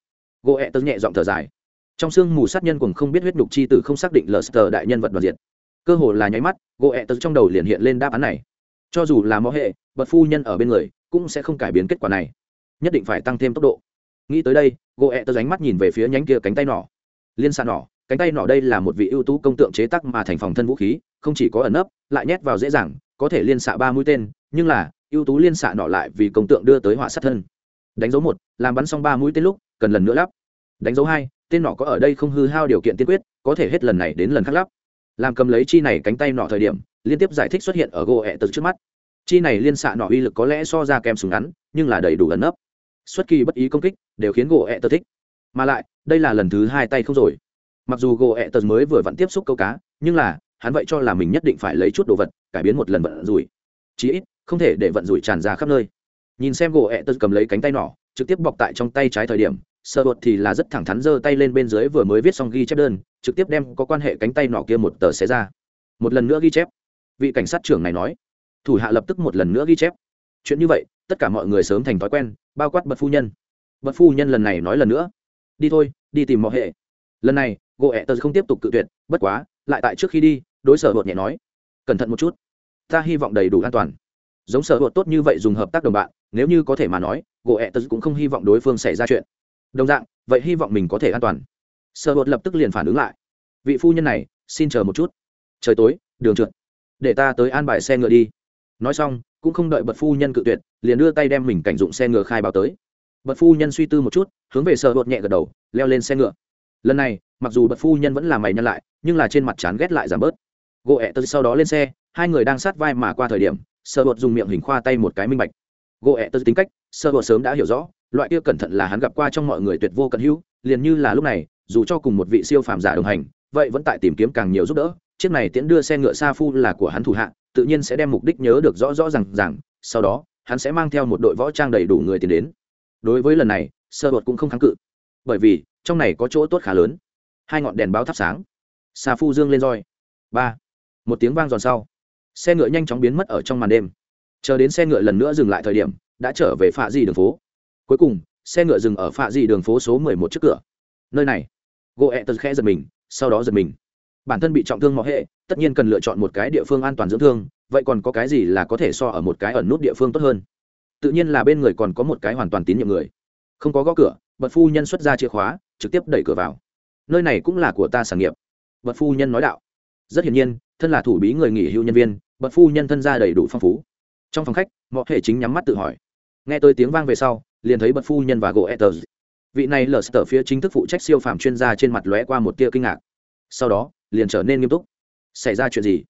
Gỗ ẹ tớ nhẹ giọng thở dài. Trong sương mù sát nhân cùng không biết huyết nhục chi tử không xác định lờ sờ đại nhân vật đoàn diện cơ hồ là nháy mắt gỗ ẹ tớ trong đầu liền hiện lên đáp án này. Cho dù là mó hệ bật phu nhân ở bên người, cũng sẽ không cải biến kết quả này. Nhất định phải tăng thêm tốc độ. Nghĩ tới đây gỗ ẹ tớ ránh mắt nhìn về phía nhánh kia cánh tay nỏ. Liên xạ nỏ cánh tay nỏ đây là một vị ưu tú công tượng chế tác mà thành phòng thân vũ khí, không chỉ có ẩn nấp, lại nhét vào dễ dàng, có thể liên xạ ba mũi tên, nhưng là, ưu tú liên xạ nỏ lại vì công tượng đưa tới họa sát thân. Đánh dấu một, làm bắn xong ba mũi tên lúc, cần lần nữa lắp. Đánh dấu hai, tên nỏ có ở đây không hư hao điều kiện tiên quyết, có thể hết lần này đến lần khác lắp. Làm cầm lấy chi này cánh tay nọ thời điểm, liên tiếp giải thích xuất hiện ở gỗ ẹ tật trước mắt. Chi này liên xạ nọ uy lực có lẽ so ra kèm súng ngắn, nhưng là đầy đủ ẩn nấp. Xuất kỳ bất ý công kích, đều khiến gỗ ẹ tật thích. Mà lại, đây là lần thứ hai tay không rồi mặc dù gỗ ẹ tật mới vừa vặn tiếp xúc câu cá, nhưng là, hắn vậy cho là mình nhất định phải lấy chút đồ vật, cải biến một lần vận rủi. Chí ít, không thể để vận rủi tràn ra khắp nơi. Nhìn xem gỗ ẹ tật cầm lấy cánh tay nỏ trực tiếp bọc tại trong tay trái thời điểm sợ bột thì là rất thẳng thắn giơ tay lên bên dưới vừa mới viết xong ghi chép đơn, trực tiếp đem có quan hệ cánh tay nọ kia một tờ xé ra. Một lần nữa ghi chép. Vị cảnh sát trưởng này nói. Thủ hạ lập tức một lần nữa ghi chép. Chuyện như vậy, tất cả mọi người sớm thành thói quen, bao quát bật phu nhân. Bật phu nhân lần này nói lần nữa. Đi thôi, đi tìm mọi hệ lần này gỗ ẹ tờ không tiếp tục cự tuyệt, bất quá, lại tại trước khi đi, đối sở bột nhẹ nói, cẩn thận một chút, ta hy vọng đầy đủ an toàn. Giống sở bột tốt như vậy dùng hợp tác đồng bạn, nếu như có thể mà nói gỗ ẹ tờ cũng không hy vọng đối phương xảy ra chuyện. Đồng dạng, vậy hy vọng mình có thể an toàn. Sở bột lập tức liền phản ứng lại. Vị phu nhân này, xin chờ một chút. Trời tối, đường trượt. Để ta tới an bài xe ngựa đi. Nói xong, cũng không đợi bật phu nhân cự tuyệt, liền đưa tay đem mình cảnh dụng xe ngựa khai báo tới. Bật phu nhân suy tư một chút, hướng về sở bột nhẹ gật đầu, leo lên xe ngựa lần này, mặc dù bật phu nhân vẫn là mày nhân lại, nhưng là trên mặt chán ghét lại giảm bớt. Gỗ ẹ tật sau đó lên xe, hai người đang sát vai mà qua thời điểm sợ bột dùng miệng hình khoa tay một cái minh bạch. Gỗ ẹ tật tính cách sợ bột sớm đã hiểu rõ, loại kia cẩn thận là hắn gặp qua trong mọi người tuyệt vô cận hữu, liền như là lúc này, dù cho cùng một vị siêu phàm giả đồng hành, vậy vẫn tại tìm kiếm càng nhiều giúp đỡ. Chiếc này tiễn đưa xe ngựa sa phu là của hắn thủ hạ, tự nhiên sẽ đem mục đích nhớ được rõ rõ rằng rằng sau đó, hắn sẽ mang theo một đội võ trang đầy đủ người tiến đến. Đối với lần này, sơ bột cũng không kháng cự. Bởi vì trong này có chỗ tốt khá lớn. Hai ngọn đèn báo thắp sáng. Xà phu dương lên roi. Ba. Một tiếng vang giòn sau. Xe ngựa nhanh chóng biến mất ở trong màn đêm. Chờ đến xe ngựa lần nữa dừng lại thời điểm, đã trở về phạ di đường phố. Cuối cùng, xe ngựa dừng ở phạ di đường phố số mười một trước cửa. Nơi này. Gỗ ẹ tật khẽ giật mình, sau đó giật mình. Bản thân bị trọng thương mọi hệ, tất nhiên cần lựa chọn một cái địa phương an toàn dưỡng thương, vậy còn có cái gì là có thể so ở một cái ẩn nút địa phương tốt hơn? Tự nhiên là bên người còn có một cái hoàn toàn tín nhiệm người. Không có gõ cửa bật phu nhân xuất ra chìa khóa trực tiếp đẩy cửa vào. Nơi này cũng là của ta sản nghiệp. Bật phu nhân nói đạo. Rất hiển nhiên, thân là thủ bí người nghỉ hưu nhân viên, bật phu nhân thân gia đầy đủ phong phú. Trong phòng khách, mọi hệ chính nhắm mắt tự hỏi. Nghe tôi tiếng vang về sau, liền thấy bật phu nhân và gỗ etters vị này lờ sờ phía chính thức phụ trách siêu phàm chuyên gia trên mặt lóe qua một tia kinh ngạc. Sau đó, liền trở nên nghiêm túc. Xảy ra chuyện gì?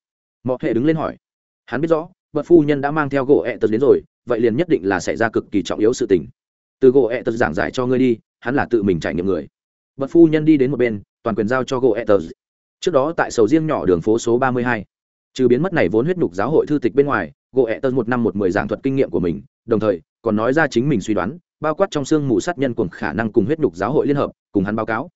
Mọi hệ đứng lên hỏi. Hắn biết rõ, bật phu nhân đã mang theo gỗ etters đến rồi, vậy liền nhất định là xảy ra cực kỳ trọng yếu sự tình. Từ gỗ etters giảng giải cho ngươi đi, hắn là tự mình trải nghiệm người bật phu nhân đi đến một bên, toàn quyền giao cho gỗ ẹ trước đó tại sầu riêng nhỏ đường phố số ba mươi hai. Trừ biến mất này vốn huyết nhục giáo hội thư tịch bên ngoài gỗ ẹ một năm một mười giảng thuật kinh nghiệm của mình, đồng thời, còn nói ra chính mình suy đoán, bao quát trong xương mù sát nhân cùng khả năng cùng huyết nhục giáo hội liên hợp, cùng hắn báo cáo.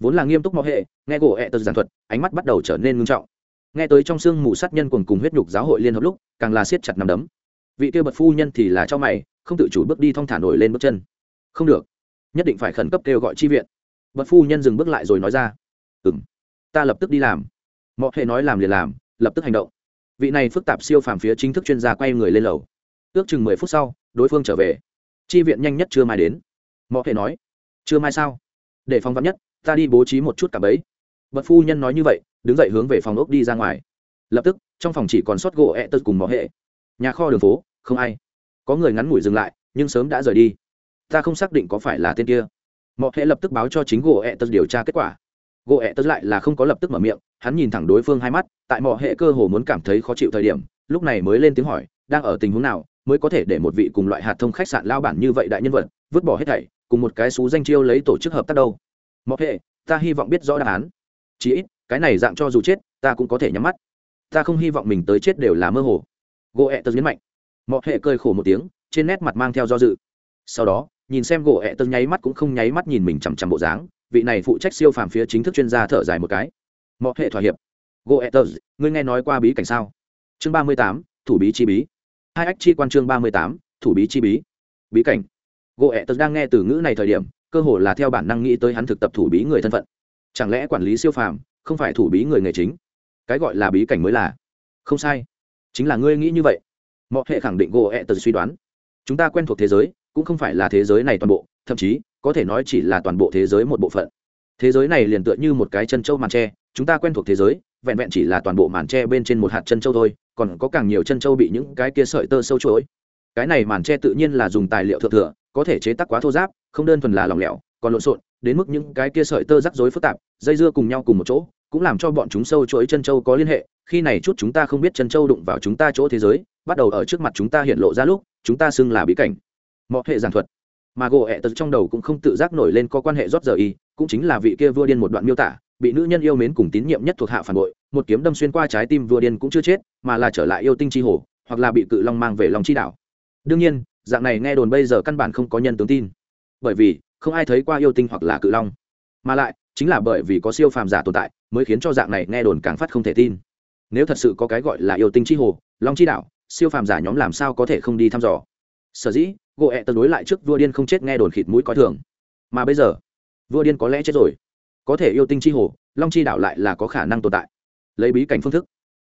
Vốn là nghiêm túc mọi hệ, nghe gỗ ẹ giảng thuật, ánh mắt bắt đầu trở nên ngưng trọng. Nghe tới trong xương mù sát nhân cùng cùng huyết nhục giáo hội liên hợp lúc, càng là siết chặt nằm đấm. Vị kia bật phu nhân thì là cho mày, không tự chủ bước đi thong thả nổi lên bước chân. Không được, nhất định phải khẩn cấp kêu gọi chi viện bật phu nhân dừng bước lại rồi nói ra. Ừ m ta lập tức đi làm. Mọi hệ nói làm liền làm, lập tức hành động. Vị này phức tạp siêu phàm phía chính thức chuyên gia quay người lên lầu. Ước chừng mười phút sau, đối phương trở về. Chi viện nhanh nhất chưa mai đến. Mọi hệ nói chưa mai sao? Để phòng vắn nhất, ta đi bố trí một chút cả bấy bật phu nhân nói như vậy, đứng dậy hướng về phòng ốc đi ra ngoài. Lập tức, trong phòng chỉ còn sót gỗ ẹ tật cùng mọi hệ. Nhà kho đường phố, không ai. Có người ngắn ngủi dừng lại, nhưng sớm đã rời đi. Ta không xác định có phải là tên kia mọi hệ lập tức báo cho chính gỗ ẹ tật điều tra kết quả. Gỗ ẹ tật lại là không có lập tức mở miệng, hắn nhìn thẳng đối phương hai mắt, tại mọi hệ cơ hồ muốn cảm thấy khó chịu thời điểm, lúc này mới lên tiếng hỏi, đang ở tình huống nào mới có thể để một vị cùng loại hạt thông khách sạn lao bản như vậy đại nhân vật, vứt bỏ hết thảy, cùng một cái xú danh chiêu lấy tổ chức hợp tác đâu? Mọi hệ, ta hy vọng biết rõ đáp án. Chí ít, cái này dạng cho dù chết, ta cũng có thể nhắm mắt. Ta không hy vọng mình tới chết đều là mơ hồ. Gỗ ẹ tật nhấn mạnh. Mọi hệ cơi khổ một tiếng, trên nét mặt mang theo do dự. Sau đó nhìn xem gỗ ẹ tân nháy mắt cũng không nháy mắt nhìn mình chằm chằm bộ dáng, vị này phụ trách siêu phàm phía chính thức chuyên gia thở dài một cái. Mọi hệ thỏa hiệp. Gỗ ẹ tật ngươi nghe nói qua bí cảnh sao? Chương ba mươi tám, thủ bí chi bí. Hai ách chi quan chương ba mươi tám, thủ bí chi bí. Bí cảnh. Gỗ ẹ tật đang nghe từ ngữ này thời điểm, cơ hồ là theo bản năng nghĩ tới hắn thực tập thủ bí người thân phận. Chẳng lẽ quản lý siêu phàm không phải thủ bí người nghề chính? Cái gọi là bí cảnh mới là. Không sai. Chính là ngươi nghĩ như vậy. Mọi hệ khẳng định gỗ ẹ tật suy đoán. Chúng ta quen thuộc thế giới cũng không phải là thế giới này toàn bộ, thậm chí, có thể nói chỉ là toàn bộ thế giới một bộ phận. Thế giới này liền tựa như một cái chân trâu màn tre, chúng ta quen thuộc thế giới, vẹn vẹn chỉ là toàn bộ màn tre bên trên một hạt chân trâu thôi, còn có càng nhiều chân trâu bị những cái kia sợi tơ sâu chuỗi. Cái này màn tre tự nhiên là dùng tài liệu thượng thừa, có thể chế tác quá thô giáp không đơn thuần là lỏng lẻo, còn lộn xộn, đến mức những cái kia sợi tơ rắc rối phức tạp, dây dưa cùng nhau cùng một chỗ, cũng làm cho bọn chúng sâu chuỗi chân châu có liên hệ. Khi này chút chúng ta không biết chân châu đụng vào chúng ta chỗ thế giới, bắt đầu ở trước mặt chúng ta hiện lộ ra lúc, chúng ta xưng là bí cảnh mọi hệ giảng thuật. Mà gỗ ẹ tật trong đầu cũng không tự giác nổi lên có quan hệ rót giờ y, cũng chính là vị kia vua điên một đoạn miêu tả, bị nữ nhân yêu mến cùng tín nhiệm nhất thuộc hạ phản bội, một kiếm đâm xuyên qua trái tim vua điên cũng chưa chết, mà là trở lại yêu tinh chi hồ, hoặc là bị cự long mang về lòng chi đảo. Đương nhiên, dạng này nghe đồn bây giờ căn bản không có nhân tướng tin. Bởi vì, không ai thấy qua yêu tinh hoặc là cự long. Mà lại, chính là bởi vì có siêu phàm giả tồn tại, mới khiến cho dạng này nghe đồn càng phát không thể tin. Nếu thật sự có cái gọi là yêu tinh chi hồ, long chi đảo, siêu phàm giả nhóm làm sao có thể không đi thăm dò? Sở dĩ gỗ ẹ tật đối lại trước vua điên không chết nghe đồn khịt mũi coi thường. Mà bây giờ, vua điên có lẽ chết rồi. Có thể yêu tinh chi hồ, long chi đảo lại là có khả năng tồn tại. Lấy bí cảnh phương thức.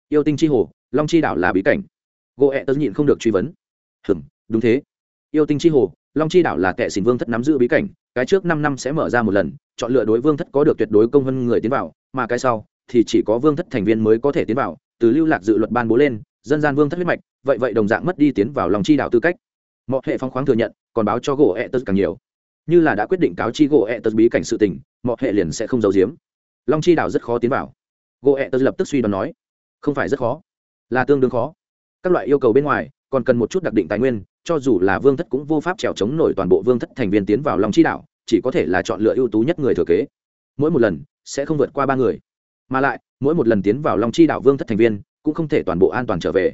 Yêu tinh chi hồ, long chi đảo là bí cảnh. Gỗ ẹ tật nhịn không được truy vấn. Hừm đúng thế. Yêu tinh chi hồ, long chi đảo là kẻ xin vương thất nắm giữ bí cảnh, cái trước năm năm sẽ mở ra một lần, chọn lựa đối vương thất có được tuyệt đối công hơn người tiến vào, mà cái sau, thì chỉ có vương thất thành viên mới có thể tiến vào, từ lưu lạc dự luật ban bố lên, dân gian vương thất huyết mạch, vậy vậy đồng dạng mất đi tiến vào lòng chi đảo tư cách mọi hệ phong khoáng thừa nhận, còn báo cho gỗ ẹ tật càng nhiều. Như là đã quyết định cáo chi gỗ ẹ tật bí cảnh sự tình mọi hệ liền sẽ không giấu giếm. Long chi đảo rất khó tiến vào. Gỗ ẹ tật lập tức suy đoán nói, không phải rất khó, là tương đương khó. Các loại yêu cầu bên ngoài, còn cần một chút đặc định tài nguyên, cho dù là vương thất cũng vô pháp trèo chống nổi toàn bộ vương thất thành viên tiến vào long chi đảo, chỉ có thể là chọn lựa ưu tú nhất người thừa kế. Mỗi một lần, sẽ không vượt qua ba người. Mà lại, mỗi một lần tiến vào long chi đảo vương thất thành viên, cũng không thể toàn bộ an toàn trở về.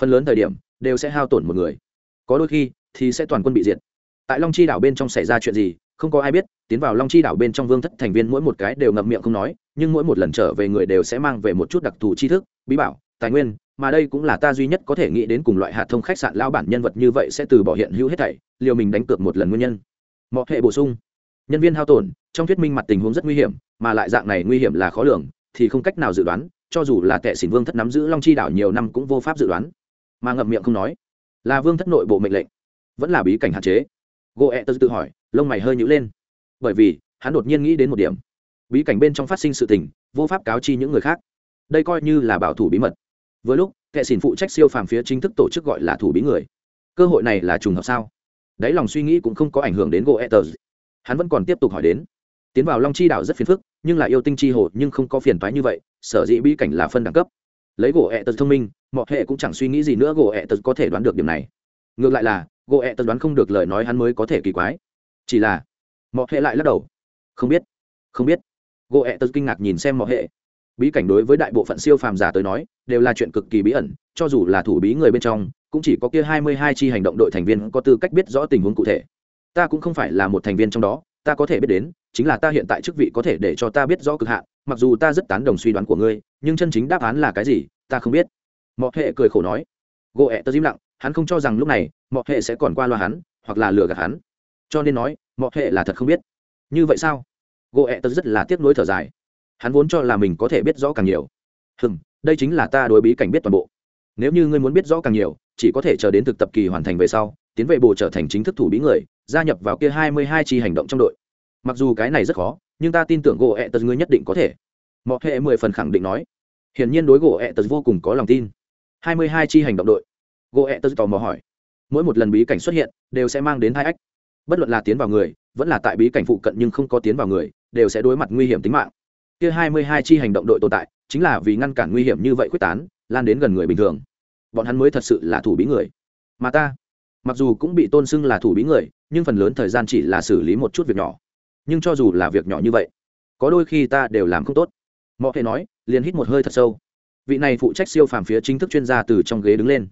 Phần lớn thời điểm, đều sẽ hao tổn một người có đôi khi thì sẽ toàn quân bị diệt. Tại long chi đảo bên trong xảy ra chuyện gì, không có ai biết, tiến vào long chi đảo bên trong vương thất thành viên mỗi một cái đều ngậm miệng không nói, nhưng mỗi một lần trở về người đều sẽ mang về một chút đặc thù tri thức, bí bảo, tài nguyên, mà đây cũng là ta duy nhất có thể nghĩ đến cùng loại hạt thông khách sạn lao bản nhân vật như vậy sẽ từ bỏ hiện hữu hết thảy, liều mình đánh cược một lần nguyên nhân. Mọi hệ bổ sung. Nhân viên hao tổn, trong thuyết minh mặt tình huống rất nguy hiểm, mà lại dạng này nguy hiểm là khó lường, thì không cách nào dự đoán, cho dù là kẻ xỉn vương thất nắm giữ long chi đảo nhiều năm cũng vô pháp dự đoán. Mà ngậm miệng không nói là vương thất nội bộ mệnh lệnh. Vẫn là bí cảnh hạn chế. Gỗ ẹ e tớ tự hỏi, lông mày hơi nhữ lên. Bởi vì, hắn đột nhiên nghĩ đến một điểm. Bí cảnh bên trong phát sinh sự tình, vô pháp cáo chi những người khác. Đây coi như là bảo thủ bí mật. Với lúc kệ xỉn phụ trách siêu phàm phía chính thức tổ chức gọi là thủ bí người. Cơ hội này là trùng hợp sao? Đáy lòng suy nghĩ cũng không có ảnh hưởng đến goethers hắn vẫn còn tiếp tục hỏi đến. Tiến vào long chi đảo rất phiền phức, nhưng là yêu tinh chi hồ, nhưng không có phiền toái như vậy, sở dĩ bí cảnh là phân đẳng cấp lấy gỗ ẹ tật thông minh, mọi hệ cũng chẳng suy nghĩ gì nữa, gỗ ẹ tật có thể đoán được điểm này. Ngược lại là, gỗ ẹ tật đoán không được lời nói hắn mới có thể kỳ quái. Chỉ là, mọi hệ lại lắc đầu. Không biết không biết. Gỗ ẹ tật kinh ngạc nhìn xem mọi hệ. Bí cảnh đối với đại bộ phận siêu phàm giả tới nói, đều là chuyện cực kỳ bí ẩn, cho dù là thủ bí người bên trong, cũng chỉ có kia hai mươi hai chi hành động đội thành viên có tư cách biết rõ tình huống cụ thể. Ta cũng không phải là một thành viên trong đó, ta có thể biết đến chính là ta hiện tại chức vị có thể để cho ta biết rõ cực hạn, mặc dù ta rất tán đồng suy đoán của ngươi, nhưng chân chính đáp án là cái gì, ta không biết. Mọi hệ cười khổ nói. Gỗ ẹ tớ im lặng, hắn không cho rằng lúc này mọi hệ sẽ còn qua loa hắn, hoặc là lừa gạt hắn. Cho nên nói mọi hệ là thật không biết. Như vậy sao? Gỗ ẹ tớ rất là tiếc nuối thở dài. Hắn vốn cho là mình có thể biết rõ càng nhiều. Hừm, đây chính là ta đối bí cảnh biết toàn bộ. Nếu như ngươi muốn biết rõ càng nhiều, chỉ có thể chờ đến thực tập kỳ hoàn thành về sau, tiến về bộ trở thành chính thức thủ bí người, gia nhập vào kia hai mươi hai chi hành động trong đội mặc dù cái này rất khó, nhưng ta tin tưởng gỗ ẹ tật ngươi nhất định có thể. Mọi hệ mười phần khẳng định nói. Hiển nhiên đối gỗ ẹ tật vô cùng có lòng tin. Hai mươi hai chi hành động đội. Gỗ ẹ tật tò mò hỏi. Mỗi một lần bí cảnh xuất hiện, đều sẽ mang đến hai ách. Bất luận là tiến vào người, vẫn là tại bí cảnh phụ cận nhưng không có tiến vào người, đều sẽ đối mặt nguy hiểm tính mạng. Kia hai mươi hai chi hành động đội tồn tại, chính là vì ngăn cản nguy hiểm như vậy quyết tán, lan đến gần người bình thường. Bọn hắn mới thật sự là thủ bí người. Mà ta, mặc dù cũng bị tôn xưng là thủ bí người, nhưng phần lớn thời gian chỉ là xử lý một chút việc nhỏ nhưng cho dù là việc nhỏ như vậy, có đôi khi ta đều làm không tốt. Mọi hệ nói, liền hít một hơi thật sâu. Vị này phụ trách siêu phàm phía chính thức chuyên gia từ trong ghế đứng lên.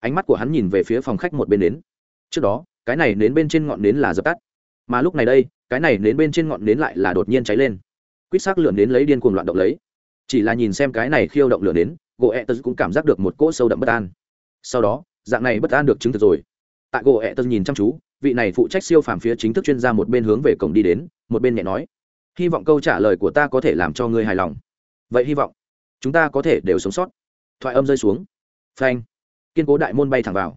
Ánh mắt của hắn nhìn về phía phòng khách một bên nến trước đó, cái này nến bên trên ngọn nến là dập tắt. Mà lúc này đây, cái này nến bên trên ngọn nến lại là đột nhiên cháy lên. Quýt xác lửa nến lấy điên cuồng loạn động lấy. Chỉ là nhìn xem cái này khiêu động lửa nến, gỗ ẹ tật cũng cảm giác được một cỗ sâu đậm bất an. Sau đó, dạng này bất an được chứng thực rồi. Tại gỗ ẹ tật nhìn chăm chú vị này phụ trách siêu phàm phía chính thức chuyên gia một bên hướng về cổng đi đến, một bên nhẹ nói, hy vọng câu trả lời của ta có thể làm cho ngươi hài lòng. Vậy hy vọng, chúng ta có thể đều sống sót. Thoại âm rơi xuống. Phanh. Kiên cố đại môn bay thẳng vào.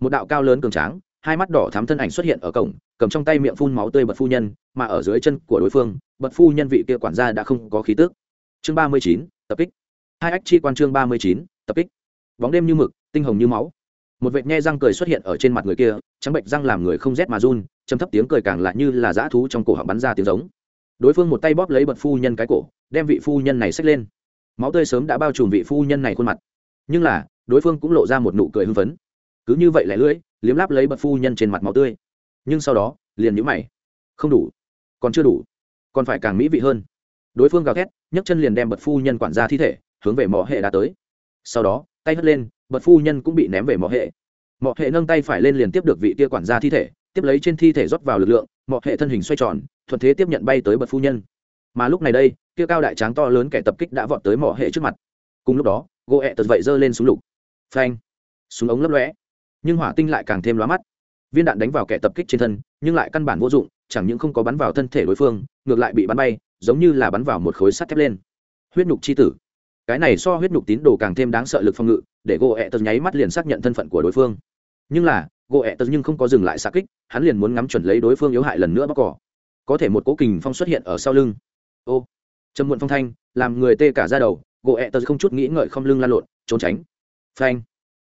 Một đạo cao lớn cường tráng, hai mắt đỏ thắm thân ảnh xuất hiện ở cổng, cầm trong tay miệng phun máu tươi bật phu nhân, mà ở dưới chân của đối phương, bật phu nhân vị kia quản gia đã không có khí tước chương ba mươi chín, tập kích. Hai ách chi quan chương ba mươi chín, tập kích. Bóng đêm như mực, tinh hồng như máu một vệt nhe răng cười xuất hiện ở trên mặt người kia, trắng bệnh răng làm người không rét mà run chấm thấp tiếng cười càng lại như là dã thú trong cổ họng bắn ra tiếng giống. Đối phương một tay bóp lấy bật phu nhân cái cổ, đem vị phu nhân này xách lên. Máu tươi sớm đã bao trùm vị phu nhân này khuôn mặt. Nhưng là, đối phương cũng lộ ra một nụ cười hưng phấn. Cứ như vậy lẻ lưỡi, liếm láp lấy bật phu nhân trên mặt máu tươi. Nhưng sau đó, liền nhũ mày. Không đủ. Còn chưa đủ. Còn phải càng mỹ vị hơn. Đối phương gào thét, nhấc chân liền đem bật phu nhân quản gia thi thể, hướng về mỏ hệ đã tới. Sau đó, tay hất lên bật phu nhân cũng bị ném về mọ hệ. Mọ hệ nâng tay phải lên liền tiếp được vị kia quản gia thi thể, tiếp lấy trên thi thể rót vào lực lượng mọ hệ thân hình xoay tròn, thuận thế tiếp nhận bay tới bật phu nhân. Mà lúc này đây, kia cao đại tráng to lớn kẻ tập kích đã vọt tới mỏ hệ trước mặt. Cùng lúc đó, gỗ ẹ tật vậy giơ lên súng lục. Phanh! Súng ống lấp lóe. Nhưng hỏa tinh lại càng thêm lóa mắt. Viên đạn đánh vào kẻ tập kích trên thân, nhưng lại căn bản vô dụng, chẳng những không có bắn vào thân thể đối phương, ngược lại bị bắn bay, giống như là bắn vào một khối sắt thép lên. Huyết nhục c h i tử cái này so huyết nhục tín đồ càng thêm đáng sợ lực phòng ngự, để gỗ ẹ tật nháy mắt liền xác nhận thân phận của đối phương. Nhưng là, gỗ ẹ tật nhưng không có dừng lại xa kích, hắn liền muốn ngắm chuẩn lấy đối phương yếu hại lần nữa bóc cỏ. Có thể một cố kình phong xuất hiện ở sau lưng. Ô, trầm muộn phong thanh, làm người tê cả ra đầu, gỗ ẹ tật không chút nghĩ ngợi không lưng lan lộn, trốn tránh. Phanh.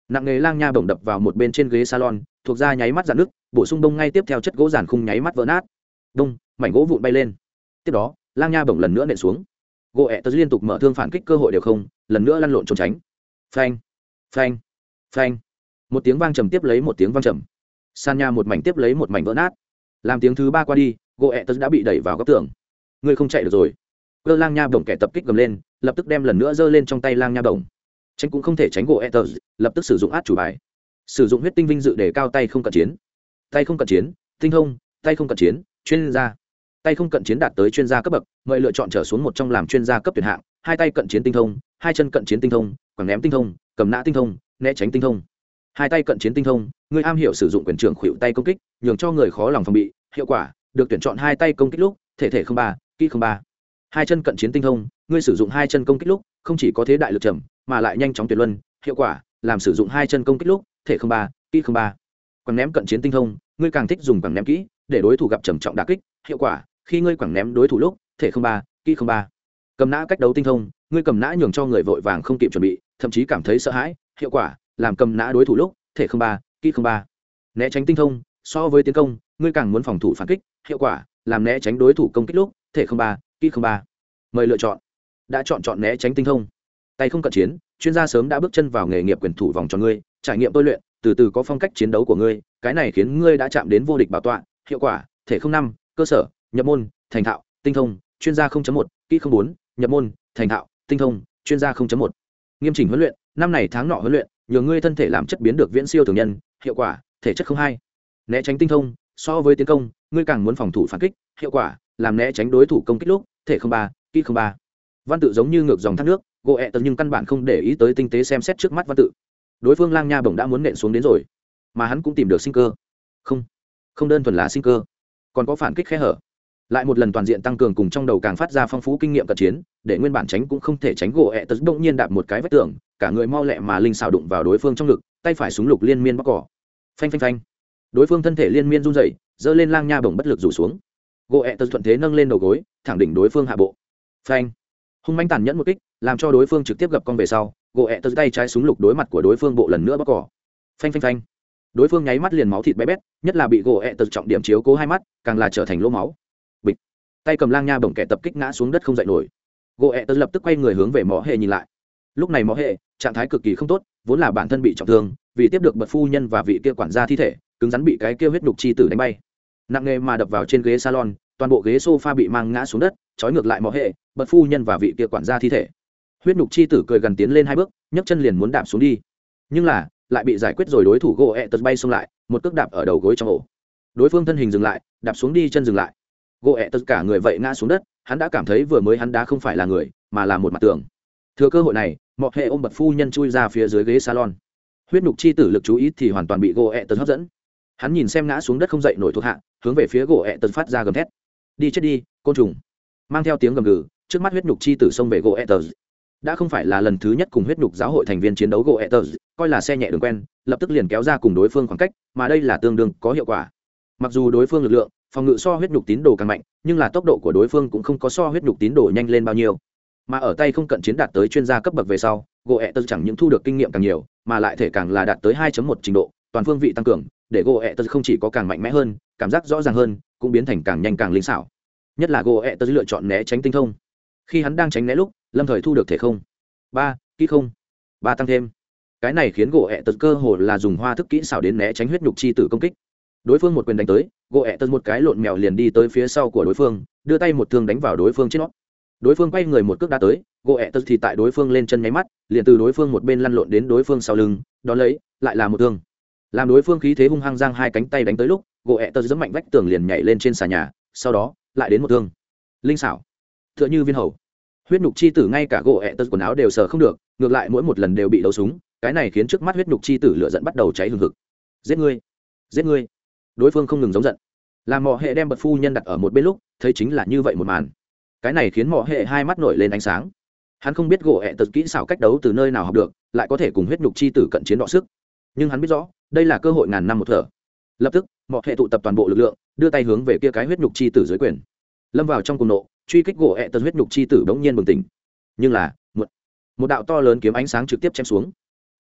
Nặng nghề lang nha bổng đập vào một bên trên ghế salon, thuộc ra nháy mắt dạn nước bổ sung đông ngay tiếp theo chất gỗ giàn khung nháy mắt vỡ nát. Đông mảnh gỗ vụn bay lên. Tiếp đó, lang nha bổng lần nữa nện xuống gỗ ẹ tớ liên tục mở thương phản kích cơ hội đều không, lần nữa lăn lộn trốn tránh. Phanh phanh phanh. Một tiếng vang trầm tiếp lấy một tiếng vang trầm. San nha một mảnh tiếp lấy một mảnh vỡ nát. Làm tiếng thứ ba qua đi gỗ ẹ tớ đã bị đẩy vào góc tường. Ngươi không chạy được rồi. Cơ lang nha bổng kẻ tập kích gầm lên, lập tức đem lần nữa giơ lên trong tay lang nha bổng. Tránh cũng không thể tránh gỗ ẹ tớ, lập tức sử dụng át chủ bài. Sử dụng huyết tinh vinh dự để cao tay không cận chiến. Tay không cận chiến, tinh thông, tay không cận chiến, chuyên gia tay không cận chiến đạt tới chuyên gia cấp bậc, mời lựa chọn trở xuống một trong làm chuyên gia cấp tuyệt hạng, hai tay cận chiến tinh thông, hai chân cận chiến tinh thông quảng ném tinh thông, cầm nã tinh thông, né tránh tinh thông. Hai tay cận chiến tinh thông, người am hiểu sử dụng quyền trưởng khuỵu tay công kích, nhường cho người khó lòng phòng bị, hiệu quả, được tuyển chọn hai tay công kích lúc, thể thể không ba, kỹ không ba. Hai chân cận chiến tinh thông ngươi sử dụng hai chân công kích lúc, không chỉ có thế đại lực trầm, mà lại nhanh chóng tuyệt luân, hiệu quả, làm sử dụng hai chân công kích lúc, thể không ba, kỹ không ba. Quảng ném cận chiến tinh thông ngươi càng thích dùng quảng ném kỹ, để đối thủ gặp trầm trọng đà kích, hiệu quả khi ngươi quẳng ném đối thủ lúc, thể không ba, kỹ không ba. Cầm nã cách đấu tinh thông, ngươi cầm nã nhường cho người vội vàng không kịp chuẩn bị, thậm chí cảm thấy sợ hãi, hiệu quả, làm cầm nã đối thủ lúc, thể không ba, kỹ không ba. Né tránh tinh thông, so với tiến công, ngươi càng muốn phòng thủ phản kích, hiệu quả, làm né tránh đối thủ công kích lúc, thể không ba, kỹ không ba. Mời lựa chọn. Đã chọn chọn né tránh tinh thông. Tay không cận chiến, chuyên gia sớm đã bước chân vào nghề nghiệp quyền thủ vòng cho ngươi, trải nghiệm tôi luyện, từ từ có phong cách chiến đấu của ngươi, cái này khiến ngươi đã chạm đến vô địch bảo tọa, hiệu quả, thể không năm, cơ sở nhập môn, thành thạo, tinh thông, chuyên gia một, kỹ bốn, nhập môn, thành thạo, tinh thông, chuyên gia một. Nghiêm chỉnh huấn luyện, năm này tháng nọ huấn luyện, nhờ ngươi thân thể làm chất biến được viễn siêu thường nhân, hiệu quả, thể chất không hai. Né tránh tinh thông, so với tiến công, ngươi càng muốn phòng thủ phản kích, hiệu quả, làm né tránh đối thủ công kích lúc, thể không ba, kỹ không ba. Văn tự giống như ngược dòng thác nước, gỗ ẹ tật nhưng căn bản không để ý tới tinh tế xem xét trước mắt văn tự. Đối phương lang nha bổng đã muốn nện xuống đến rồi, mà hắn cũng tìm được sinh cơ. Không không đơn thuần là sinh cơ. Còn có phản kích khe hở lại một lần toàn diện tăng cường cùng trong đầu càng phát ra phong phú kinh nghiệm cận chiến, để nguyên bản tránh cũng không thể tránh gỗ ẹ tật bỗng nhiên đạp một cái vách tường, cả người mau lẹ mà linh xào đụng vào đối phương trong ngực, tay phải súng lục liên miên bóc cỏ. Phanh phanh phanh. Đối phương thân thể liên miên run dậy giơ lên lang nha bổng bất lực rủ xuống. Gỗ ẹ tật thuận thế nâng lên đầu gối, thẳng đỉnh đối phương hạ bộ. Phanh. Hung manh tàn nhẫn một kích, làm cho đối phương trực tiếp gặp con về sau, gỗ ẹ tật tay trái súng lục đối mặt của đối phương bộ lần nữa bóc cỏ. Phanh phanh phanh. Đối phương nháy mắt liền máu thịt bé bét, nhất là bị gỗ ẹ tật trọng điểm chiếu cố hai mắt, càng là trở thành lỗ máu tay cầm lang nha bổng kẻ tập kích ngã xuống đất không dậy nổi. Gỗ ẹ tớ lập tức quay người hướng về mỏ hệ nhìn lại. Lúc này mỏ hệ, trạng thái cực kỳ không tốt, vốn là bản thân bị trọng thương, vì tiếp được bật phu nhân và vị kia quản gia thi thể, cứng rắn bị cái kia huyết đục chi tử đánh bay. Nặng nghề mà đập vào trên ghế salon, toàn bộ ghế sofa bị mang ngã xuống đất, trói ngược lại mỏ hệ bật phu nhân và vị kia quản gia thi thể. Huyết nhục chi tử cười gần tiến lên hai bước, nhấc chân liền muốn đạp xuống đi. Nhưng là, lại bị giải quyết rồi đối thủ gỗ ẹ tật bay xông lại, một cước đạp ở đầu gối trong ổ. Đối phương thân hình dừng lại, đạp xuống đi, chân dừng lại gỗ ẹ tất cả người vậy ngã xuống đất, hắn đã cảm thấy vừa mới hắn đã không phải là người, mà là một mặt tường. Thừa cơ hội này mọi hệ ôm bật phu nhân chui ra phía dưới ghế salon. Huyết nhục chi tử lực chú ý thì hoàn toàn bị gỗ ẹ tật hấp dẫn. Hắn nhìn xem ngã xuống đất không dậy nổi thuộc hạ, hướng về phía gỗ ẹ tật phát ra gầm thét. Đi chết đi, côn trùng! Mang theo tiếng gầm gừ, trước mắt huyết nhục chi tử xông về gỗ ẹ tật đã không phải là lần thứ nhất cùng huyết nhục giáo hội thành viên chiến đấu gỗ ẹ tật coi là xe nhẹ đường quen, lập tức liền kéo ra cùng đối phương khoảng cách, mà đây là tương đương có hiệu quả. Mặc dù đối phương lực lượng phòng ngự so huyết nhục tín đồ càng mạnh, nhưng là tốc độ của đối phương cũng không có so huyết nhục tín đồ nhanh lên bao nhiêu. Mà ở tay không cận chiến đạt tới chuyên gia cấp bậc về sau gỗ ẹ tật chẳng những thu được kinh nghiệm càng nhiều, mà lại thể càng là đạt tới 2 một trình độ, toàn phương vị tăng cường, để gỗ ẹ tật không chỉ có càng mạnh mẽ hơn, cảm giác rõ ràng hơn, cũng biến thành càng nhanh càng linh xảo. Nhất là gỗ ẹ tật lựa chọn né tránh tinh thông. Khi hắn đang tránh né lúc, lâm thời thu được thể không. Ba, kỹ không. Ba tăng thêm. Cái này khiến gỗ ẹ tật cơ hồ là dùng hoa thức kỹ xảo đến né tránh huyết nhục chi tử công kích đối phương một quyền đánh tới gỗ ẹ tật một cái lộn mèo liền đi tới phía sau của đối phương, đưa tay một thương đánh vào đối phương trên nó. Đối phương quay người một cước đá tới gỗ ẹ tật thì tại đối phương lên chân nháy mắt, liền từ đối phương một bên lăn lộn đến đối phương sau lưng, đón lấy, lại là một thương. Làm đối phương khí thế hung hăng giang hai cánh tay đánh tới lúc gỗ ẹ tật giẫm mạnh vách tường liền nhảy lên trên xà nhà, sau đó, lại đến một thương. Linh xảo. T h ư ợ n h ư viên hầu. Huyết nhục chi tử ngay cả gỗ ẹ tật quần áo đều sờ không được, ngược lại mỗi một lần đều bị đấu súng, cái này khiến trước mắt huyết nhục chi tử lựa dẫn bắt đầu cháy hừng hực. Giết ngươi. Giết ngươi đối phương không ngừng giống giận. Làm mọ hệ đem bật phu nhân đặt ở một bên lúc thấy chính là như vậy một màn. Cái này khiến mọ hệ hai mắt nổi lên ánh sáng. Hắn không biết gỗ hệ tật kỹ xảo cách đấu từ nơi nào học được lại có thể cùng huyết nhục chi tử cận chiến đọ sức. Nhưng hắn biết rõ đây là cơ hội ngàn năm một thở. Lập tức mọi hệ tụ tập toàn bộ lực lượng đưa tay hướng về kia cái huyết nhục chi tử dưới quyền. Lâm vào trong cùng nộ truy kích gỗ hệ tật huyết nhục chi tử đống nhiên bừng tỉnh. Nhưng là một, một đạo to lớn kiếm ánh sáng trực tiếp chém xuống.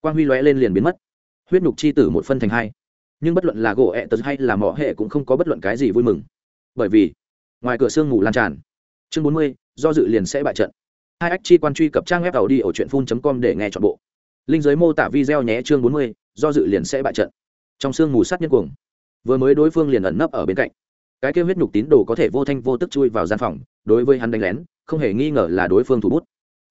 Quang huy lóe lên liền biến mất. Huyết nhục chi tử một phân thành hai nhưng bất luận là gỗ ẹ tật hay là mỏ hệ cũng không có bất luận cái gì vui mừng. Bởi vì, ngoài cửa sương ngủ lan tràn, chương bốn mươi, do dự liền sẽ bại trận. Hai ách chi quan truy cập trang web tàu đi ở truyện phun com để nghe chọn bộ. Linh giới mô tả video nhé, chương bốn mươi, do dự liền sẽ bại trận. Trong sương mù sát nhân cuồng, vừa mới đối phương liền ẩn nấp ở bên cạnh. Cái kêu huyết nhục tín đồ có thể vô thanh vô tức chui vào gian phòng, đối với hắn đánh lén, không hề nghi ngờ là đối phương thủ bút.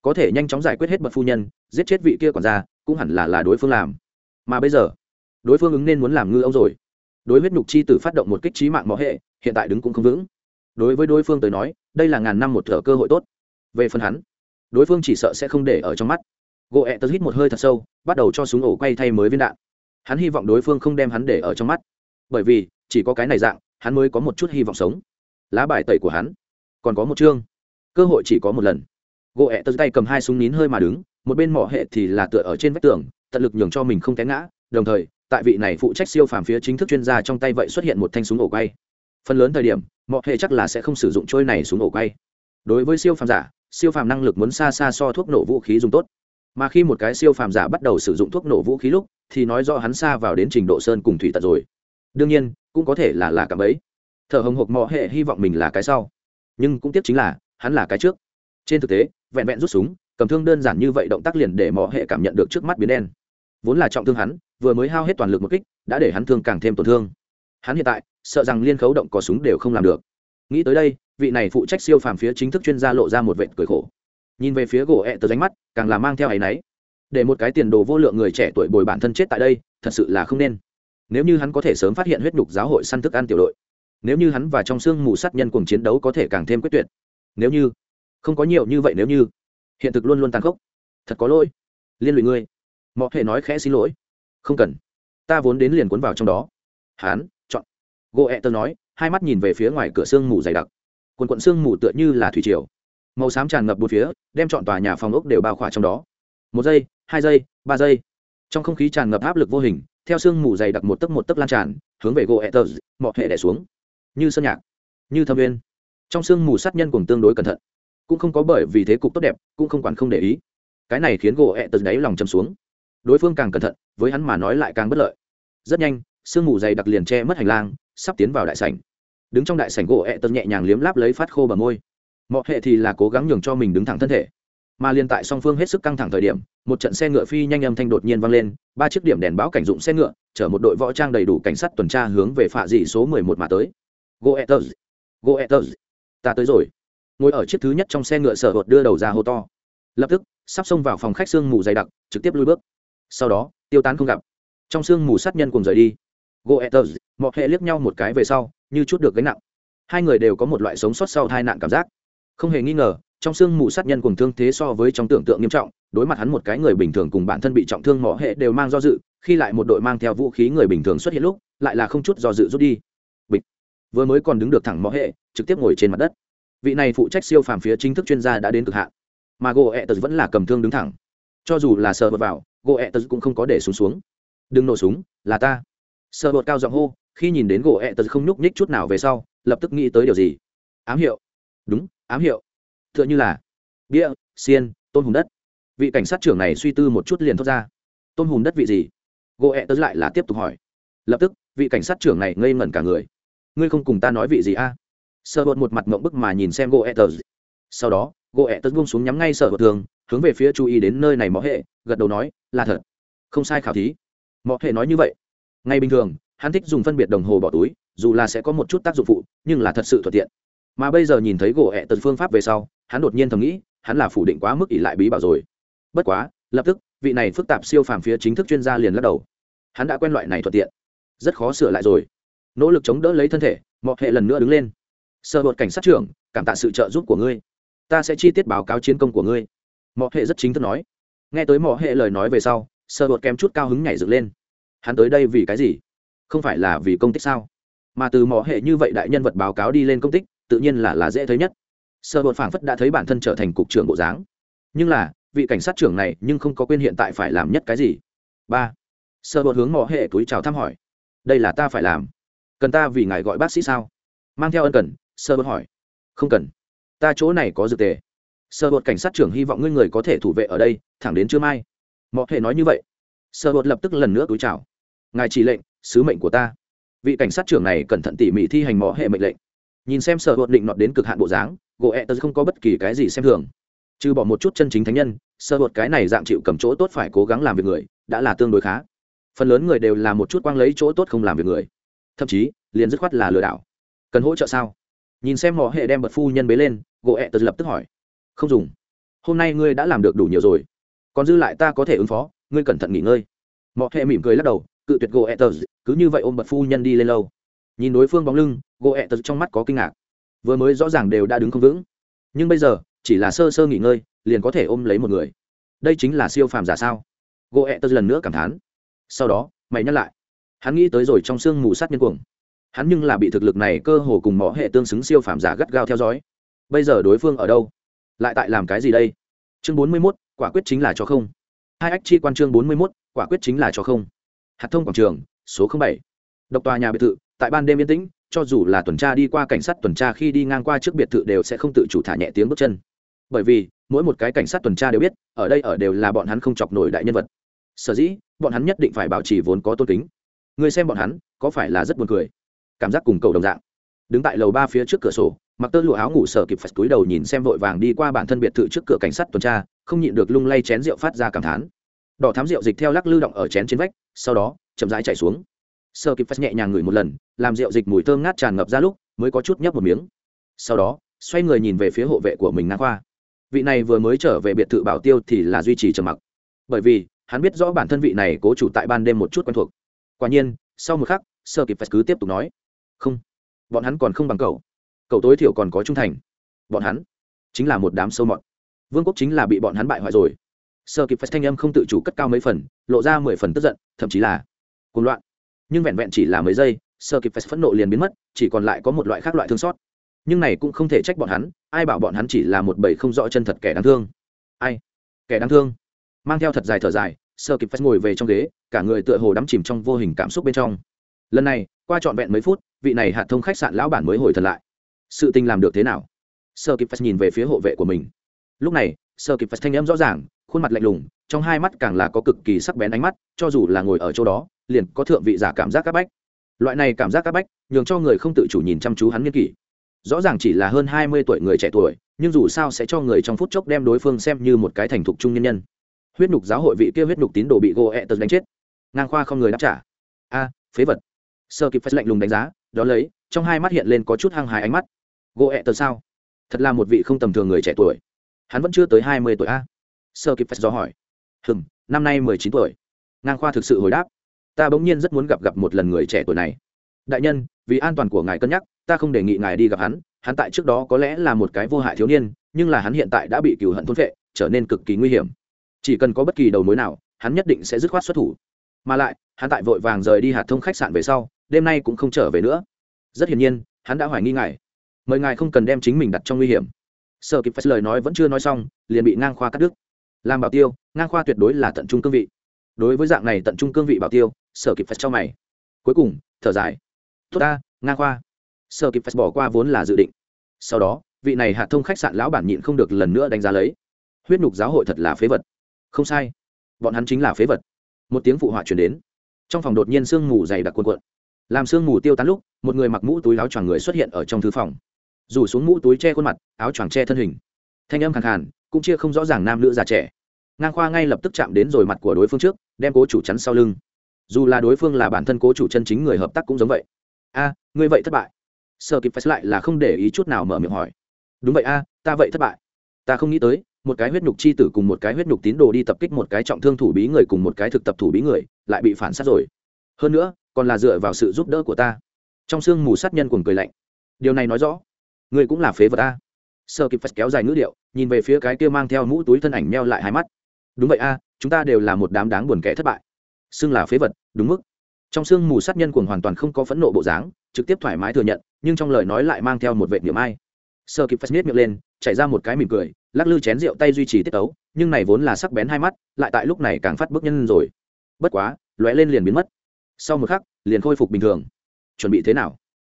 Có thể nhanh chóng giải quyết hết bậc phu nhân, giết chết vị kia còn ra cũng hẳn là là đối phương làm. Mà bây giờ đối phương ứng nên muốn làm ngư ông rồi. Đối huyết nhục chi tử phát động một kích trí mạng mõ hệ, hiện tại đứng cũng không vững. Đối với đối phương tới nói, đây là ngàn năm một thở cơ hội tốt. Về phần hắn, đối phương chỉ sợ sẽ không để ở trong mắt. Gỗ ẹ tớ hít một hơi thật sâu, bắt đầu cho súng ổ quay thay mới viên đạn. Hắn hy vọng đối phương không đem hắn để ở trong mắt. Bởi vì, chỉ có cái này dạng, hắn mới có một chút hy vọng sống. Lá bài tẩy của hắn, còn có một chương. Cơ hội chỉ có một lần. Gỗ ẹ tớ tay cầm hai súng nín hơi mà đứng, một bên mỏ hệ thì là tựa ở trên vách tường, tận lực nhường cho mình không té ngã, đồng thời tại vị này phụ trách siêu phàm phía chính thức chuyên gia trong tay vậy xuất hiện một thanh súng ổ quay. Phần lớn thời điểm, mọi hệ chắc là sẽ không sử dụng trôi này súng ổ quay. Đối với siêu phàm giả, siêu phàm năng lực muốn xa xa so thuốc nổ vũ khí dùng tốt. Mà khi một cái siêu phàm giả bắt đầu sử dụng thuốc nổ vũ khí lúc, thì nói rõ hắn xa vào đến trình độ sơn cùng thủy tật rồi. Đương nhiên, cũng có thể là là cảm ấy thở hồng hộc mọ hệ hy vọng mình là cái sau. Nhưng cũng tiếc chính là, hắn là cái trước. Trên thực tế, vẹn vẹn rút súng, cầm thương đơn giản như vậy động tác liền để mọ hệ cảm nhận được trước mắt biến đen. Vốn là trọng thương hắn vừa mới hao hết toàn lực một kích, đã để hắn thương càng thêm tổn thương. Hắn hiện tại, sợ rằng liên khấu động có súng đều không làm được. Nghĩ tới đây, vị này phụ trách siêu phàm phía chính thức chuyên gia lộ ra một vệt cười khổ. Nhìn về phía gỗ ẹ tờ ránh mắt, càng là mang theo áy náy. Để một cái tiền đồ vô lượng người trẻ tuổi bồi bản thân chết tại đây, thật sự là không nên. Nếu như hắn có thể sớm phát hiện huyết nhục giáo hội săn thức ăn tiểu đội, nếu như hắn và trong xương mù sát nhân cùng chiến đấu có thể càng thêm quyết tuyệt. Nếu như, không có nhiều như vậy nếu như. Hiện thực luôn luôn tàn khốc. Thật có lỗi. Liên lụy ngươi. Mọi hệ nói khẽ xin lỗi không cần. Ta vốn đến liền cuốn vào trong đó. Hán, chọn. Gỗ ẹ e tơ nói, hai mắt nhìn về phía ngoài cửa sương mù dày đặc. Quần quận sương mù tựa như là thủy triều. Màu xám tràn ngập bốn phía, đem chọn tòa nhà phòng ốc đều bao khỏa trong đó. Một giây, hai giây, ba giây. Trong không khí tràn ngập áp lực vô hình, theo sương mù dày đặc một tấc một tấc lan tràn, hướng về gỗ etters mọi hệ đẻ xuống. Như sơn nhạc, như thâm viên. Trong sương mù sát nhân cùng tương đối cẩn thận. Cũng không có bởi vì thế cục tốt đẹp, cũng không quản không để ý. Cái này khiến gỗ etters đáy lòng chầm xuống đối phương càng cẩn thận, với hắn mà nói lại càng bất lợi. Rất nhanh, sương mù dày đặc liền che mất hành lang, sắp tiến vào đại sảnh. Đứng trong đại sảnh gỗ etters nhẹ nhàng liếm láp lấy phát khô bờ môi. Mọi hệ thì là cố gắng nhường cho mình đứng thẳng thân thể. Mà liên tại song phương hết sức căng thẳng thời điểm, một trận xe ngựa phi nhanh âm thanh đột nhiên vang lên, ba chiếc điểm đèn báo cảnh dụng xe ngựa, chở một đội võ trang đầy đủ cảnh sát tuần tra hướng về phạ dị số mười một mà tới. Goethers goethers ta tới rồi. Ngồi ở chiếc thứ nhất trong xe ngựa sở hột đưa đầu ra hô to. Lập tức, sắp xông vào phòng khách sương mù dày đặc, trực tiếp lui bước sau đó, tiêu tán không gặp. Trong sương mù sát nhân cùng rời đi. Goethers mọi hệ liếc nhau một cái về sau, như chút được gánh nặng. Hai người đều có một loại sống sót sau tai nạn cảm giác. Không hề nghi ngờ, trong xương mù sát nhân cùng thương thế so với trong tưởng tượng nghiêm trọng, đối mặt hắn một cái người bình thường cùng bản thân bị trọng thương mỏ hệ đều mang do dự, khi lại một đội mang theo vũ khí người bình thường xuất hiện lúc, lại là không chút do dự rút đi. Bịch. Vừa mới còn đứng được thẳng mỏ hệ, trực tiếp ngồi trên mặt đất. Vị này phụ trách siêu phàm phía chính thức chuyên gia đã đến cực hạn. Mà gỗ ẹ tật vẫn là cầm thương đứng thẳng cho dù là sờ bật vào, gỗ ẹ tật cũng không có để súng xuống. Đừng nổ súng, là ta. Sờ bột cao giọng hô, khi nhìn đến gỗ ẹ tật không nhúc nhích chút nào về sau, lập tức nghĩ tới điều gì? Ám hiệu. Đúng, ám hiệu. Tựa như là, bia, xiên tôn hùng đất. Vị cảnh sát trưởng này suy tư một chút liền thốt ra. Tôn hùng đất vị gì? Gỗ ẹ tớ lại là tiếp tục hỏi. Lập tức, vị cảnh sát trưởng này ngây ngẩn cả người. Ngươi không cùng ta nói vị gì a? À? sợ bột một mặt mộng bức mà nhìn xem gỗ ẹ tớ sau đó, gỗ ẹ tật buông xuống nhắm ngay sợ bột thường hướng về phía chú ý đến nơi này mõ hệ, gật đầu nói, là thật. Không sai khảo thí. Mõ hệ nói như vậy. Ngay bình thường, hắn thích dùng phân biệt đồng hồ bỏ túi, dù là sẽ có một chút tác dụng phụ, nhưng là thật sự thuận tiện. Mà bây giờ nhìn thấy gỗ ẹ tật phương pháp về sau, hắn đột nhiên thầm nghĩ, hắn là phủ định quá mức ỷ lại bí bảo rồi. Bất quá, lập tức, vị này phức tạp siêu phàm phía chính thức chuyên gia liền lắc đầu. Hắn đã quen loại này thuận tiện. Rất khó sửa lại rồi. Nỗ lực chống đỡ lấy thân thể mọi hệ lần nữa đứng lên. Sơ bột cảnh sát trưởng, cảm tạ sự trợ giúp của ngươi. Ta sẽ chi tiết báo cáo chiến công của ngươi mọ hệ rất chính thức nói. Nghe tới mọ hệ lời nói về sau, sơ bột kém chút cao hứng nhảy dựng lên. Hắn tới đây vì cái gì? Không phải là vì công tích sao? Mà từ mọi hệ như vậy đại nhân vật báo cáo đi lên công tích, tự nhiên là là dễ thấy nhất. Sơ bột phảng phất đã thấy bản thân trở thành cục trưởng bộ dáng. Nhưng là, vị cảnh sát trưởng này nhưng không có quên hiện tại phải làm nhất cái gì? Ba. Sơ bột hướng mỏ hệ túi chào thăm hỏi. Đây là ta phải làm. Cần ta vì ngài gọi bác sĩ sao? Mang theo ân cần, sơ bột hỏi. Không cần. Ta chỗ này có dược tề sơ bột cảnh sát trưởng hy vọng ngươi người có thể thủ vệ ở đây, thẳng đến trưa mai. Mỏ hệ nói như vậy. Sơ bột lập tức lần nữa túi chào. Ngài chỉ lệnh, sứ mệnh của ta. Vị cảnh sát trưởng này cẩn thận tỉ mỉ thi hành mỏ hệ mệnh lệnh. Nhìn xem sở bột định nọt đến cực hạn bộ dáng, gỗ ẹ tớ không có bất kỳ cái gì xem thường. Trừ bỏ một chút chân chính thánh nhân, sơ bột cái này dạng chịu cầm chỗ tốt phải cố gắng làm việc người, đã là tương đối khá. Phần lớn người đều là một chút quang lấy chỗ tốt không làm việc người. Thậm chí, liền dứt khoát là lừa đảo. Cần hỗ trợ sao? Nhìn xem mỏ hệ đem bật phu nhân bế lên, gỗ ẹ tớ lập tức hỏi không dùng. Hôm nay ngươi đã làm được đủ nhiều rồi. Còn dư lại ta có thể ứng phó, ngươi cẩn thận nghỉ ngơi. Mọ hệ mỉm cười lắc đầu, cự tuyệt gỗ ẹ tớ cứ như vậy ôm bật phu nhân đi lên lâu nhìn đối phương bóng lưng gỗ ẹ tớ trong mắt có kinh ngạc. Vừa mới rõ ràng đều đã đứng không vững. Nhưng bây giờ, chỉ là sơ sơ nghỉ ngơi, liền có thể ôm lấy một người. Đây chính là siêu phàm giả sao? Gỗ ẹ tớ lần nữa cảm thán. Sau đó, mày nhắc lại. Hắn nghĩ tới rồi trong sương mù sát nhân cuồng. Hắn nhưng là bị thực lực này cơ hồ cùng mỏ hệ tương xứng siêu phàm giả gắt gao theo dõi. Bây giờ đối phương ở đâu? Lại tại làm cái gì đây? Chương bốn mươi mốt, quả quyết chính là cho không. Hai ách chi quan chương bốn mươi mốt, quả quyết chính là cho không. Hạt thông quảng trường, số bảy. Độc tòa nhà biệt thự, tại ban đêm yên tĩnh, cho dù là tuần tra đi qua cảnh sát tuần tra khi đi ngang qua trước biệt thự đều sẽ không tự chủ thả nhẹ tiếng bước chân. Bởi vì, mỗi một cái cảnh sát tuần tra đều biết, ở đây ở đều là bọn hắn không chọc nổi đại nhân vật. Sở dĩ, bọn hắn nhất định phải bảo trì vốn có tôn kính. Người xem bọn hắn, có phải là rất buồn cười? Cảm giác cùng cầu đồng dạng. Đứng tại lầu ba phía trước cửa sổ mặc tơ lụa áo ngủ sở kịp phải túi đầu nhìn xem vội vàng đi qua bản thân biệt thự trước cửa cảnh sát tuần tra, không nhịn được lung lay chén rượu phát ra cảm thán. Đỏ thám rượu dịch theo lắc lư động ở chén trên vách, sau đó, chậm rãi chạy xuống. Sở kịp phát nhẹ nhàng ngửi một lần, làm rượu dịch mùi thơm ngát tràn ngập ra lúc, mới có chút nhấp một miếng. Sau đó, xoay người nhìn về phía hộ vệ của mình ngang khoa vị này vừa mới trở về biệt thự bảo tiêu thì là duy trì trầm mặc. Bởi vì, hắn biết rõ bản thân vị này cố chủ tại ban đêm một chút quen thuộc. Quả nhiên, sau một khắc sơ kịp phải cứ tiếp tục nói. Không, bọn hắn còn không bằng cậu cậu tối thiểu còn có trung thành. Bọn hắn chính là một đám sâu mọt. Vương quốc chính là bị bọn hắn bại hoại rồi. Sơ kịp phải thanh âm không tự chủ cất cao mấy phần, lộ ra mười phần tức giận, thậm chí là cuồng loạn. Nhưng vẹn vẹn chỉ là mấy giây, sơ kịp phải phẫn nộ liền biến mất, chỉ còn lại có một loại khác loại thương xót. Nhưng này cũng không thể trách bọn hắn, ai bảo bọn hắn chỉ là một bầy không rõ chân thật kẻ đáng thương. Ai? Kẻ đáng thương. Mang theo thật dài thở dài, sơ kịp phải ngồi về trong ghế, cả người tựa hồ đắm chìm trong vô hình cảm xúc bên trong. Lần này, qua trọn vẹn mấy phút, vị này hạ thông khách sạn lão bản mới hồi thật lại sự tình làm được thế nào? Sơ kịp phải nhìn về phía hộ vệ của mình. Lúc này sơ kịp phải thanh âm rõ ràng, khuôn mặt lạnh lùng, trong hai mắt càng là có cực kỳ sắc bén ánh mắt, cho dù là ngồi ở chỗ đó, liền có thượng vị giả cảm giác các bách. Loại này cảm giác các bách, nhường cho người không tự chủ nhìn chăm chú hắn nghiên kỷ. Rõ ràng chỉ là hơn hai mươi tuổi người trẻ tuổi, nhưng dù sao sẽ cho người trong phút chốc đem đối phương xem như một cái thành thục trung nhân nhân. Huyết nhục giáo hội vị kia huyết nhục tín đồ bị gỗ ẹ tật đánh chết. Ngang khoa không người đáp trả. A, phế vật. Sơ kịp phép lạnh lùng đánh giá đó lấy, trong hai mắt hiện lên có chút hăng hái ánh mắt gỗ ẹ tờ sao? Thật là một vị không tầm thường người trẻ tuổi. Hắn vẫn chưa tới hai mươi tuổi a. Sơ kịp phép do hỏi. Hừng năm nay mười chín tuổi. Ngang khoa thực sự hồi đáp. Ta bỗng nhiên rất muốn gặp gặp một lần người trẻ tuổi này. Đại nhân, vì an toàn của ngài cân nhắc, ta không đề nghị ngài đi gặp hắn. Hắn tại trước đó có lẽ là một cái vô hại thiếu niên, nhưng là hắn hiện tại đã bị cựu hận thôn vệ trở nên cực kỳ nguy hiểm. Chỉ cần có bất kỳ đầu mối nào, hắn nhất định sẽ dứt khoát xuất thủ. Mà lại, hắn tại vội vàng rời đi hạt thông khách sạn về sau, đêm nay cũng không trở về nữa. Rất hiển nhiên, hắn đã hoài nghi ngài mời ngài không cần đem chính mình đặt trong nguy hiểm. Sợ kịp phải lời nói vẫn chưa nói xong, liền bị ngang khoa cắt đứt. Làm bảo tiêu, ngang khoa tuyệt đối là tận trung cương vị. Đối với dạng này tận trung cương vị bảo tiêu, sở kịp phải cho mày. Cuối cùng, thở dài. Tốt ta, ngang khoa. Sở kịp phải bỏ qua vốn là dự định. Sau đó, vị này hạ thông khách sạn lão bản nhịn không được lần nữa đánh giá lấy. Huyết nhục giáo hội thật là phế vật. Không sai. Bọn hắn chính là phế vật. Một tiếng phụ họa chuyển đến. Trong phòng đột nhiên sương mù dày đặc cuộn cuộn. Làm sương mù tiêu tán lúc, một người mặc mũ túi láo choàng người xuất hiện ở trong thư phòng rủ xuống mũ túi che khuôn mặt, áo choàng che thân hình. Thanh âm khẳng khàn, cũng chia không rõ ràng nam nữ già trẻ. Ngang khoa ngay lập tức chạm đến rồi mặt của đối phương trước, đem cố chủ chắn sau lưng. Dù là đối phương là bản thân cố chủ chân chính người hợp tác cũng giống vậy. A, ngươi vậy thất bại. Sợ kịp phải lại là không để ý chút nào mở miệng hỏi. Đúng vậy a, ta vậy thất bại. Ta không nghĩ tới, một cái huyết nhục chi tử cùng một cái huyết nhục tín đồ đi tập kích một cái trọng thương thủ bí người cùng một cái thực tập thủ bí người, lại bị phản sát rồi. Hơn nữa, còn là dựa vào sự giúp đỡ của ta. Trong sương mù sát nhân cuồng cười lạnh. Điều này nói rõ người cũng là phế vật a. Sơ kịp phật kéo dài ngữ điệu, nhìn về phía cái kia mang theo mũ túi thân ảnh meo lại hai mắt. Đúng vậy a, chúng ta đều là một đám đáng buồn kẻ thất bại. Xưng là phế vật, đúng mức. Trong xương mù sát nhân cuồng hoàn toàn không có phẫn nộ bộ dáng, trực tiếp thoải mái thừa nhận, nhưng trong lời nói lại mang theo một vệ niệm ai. Sơ kịp phật miết miệng lên, chảy ra một cái mỉm cười, lắc lư chén rượu tay duy trì tiết tấu, nhưng này vốn là sắc bén hai mắt, lại tại lúc này càng phát bức nhân rồi. Bất quá, lóe lên liền biến mất. Sau một khắc, liền khôi phục bình thường. Chuẩn bị thế nào?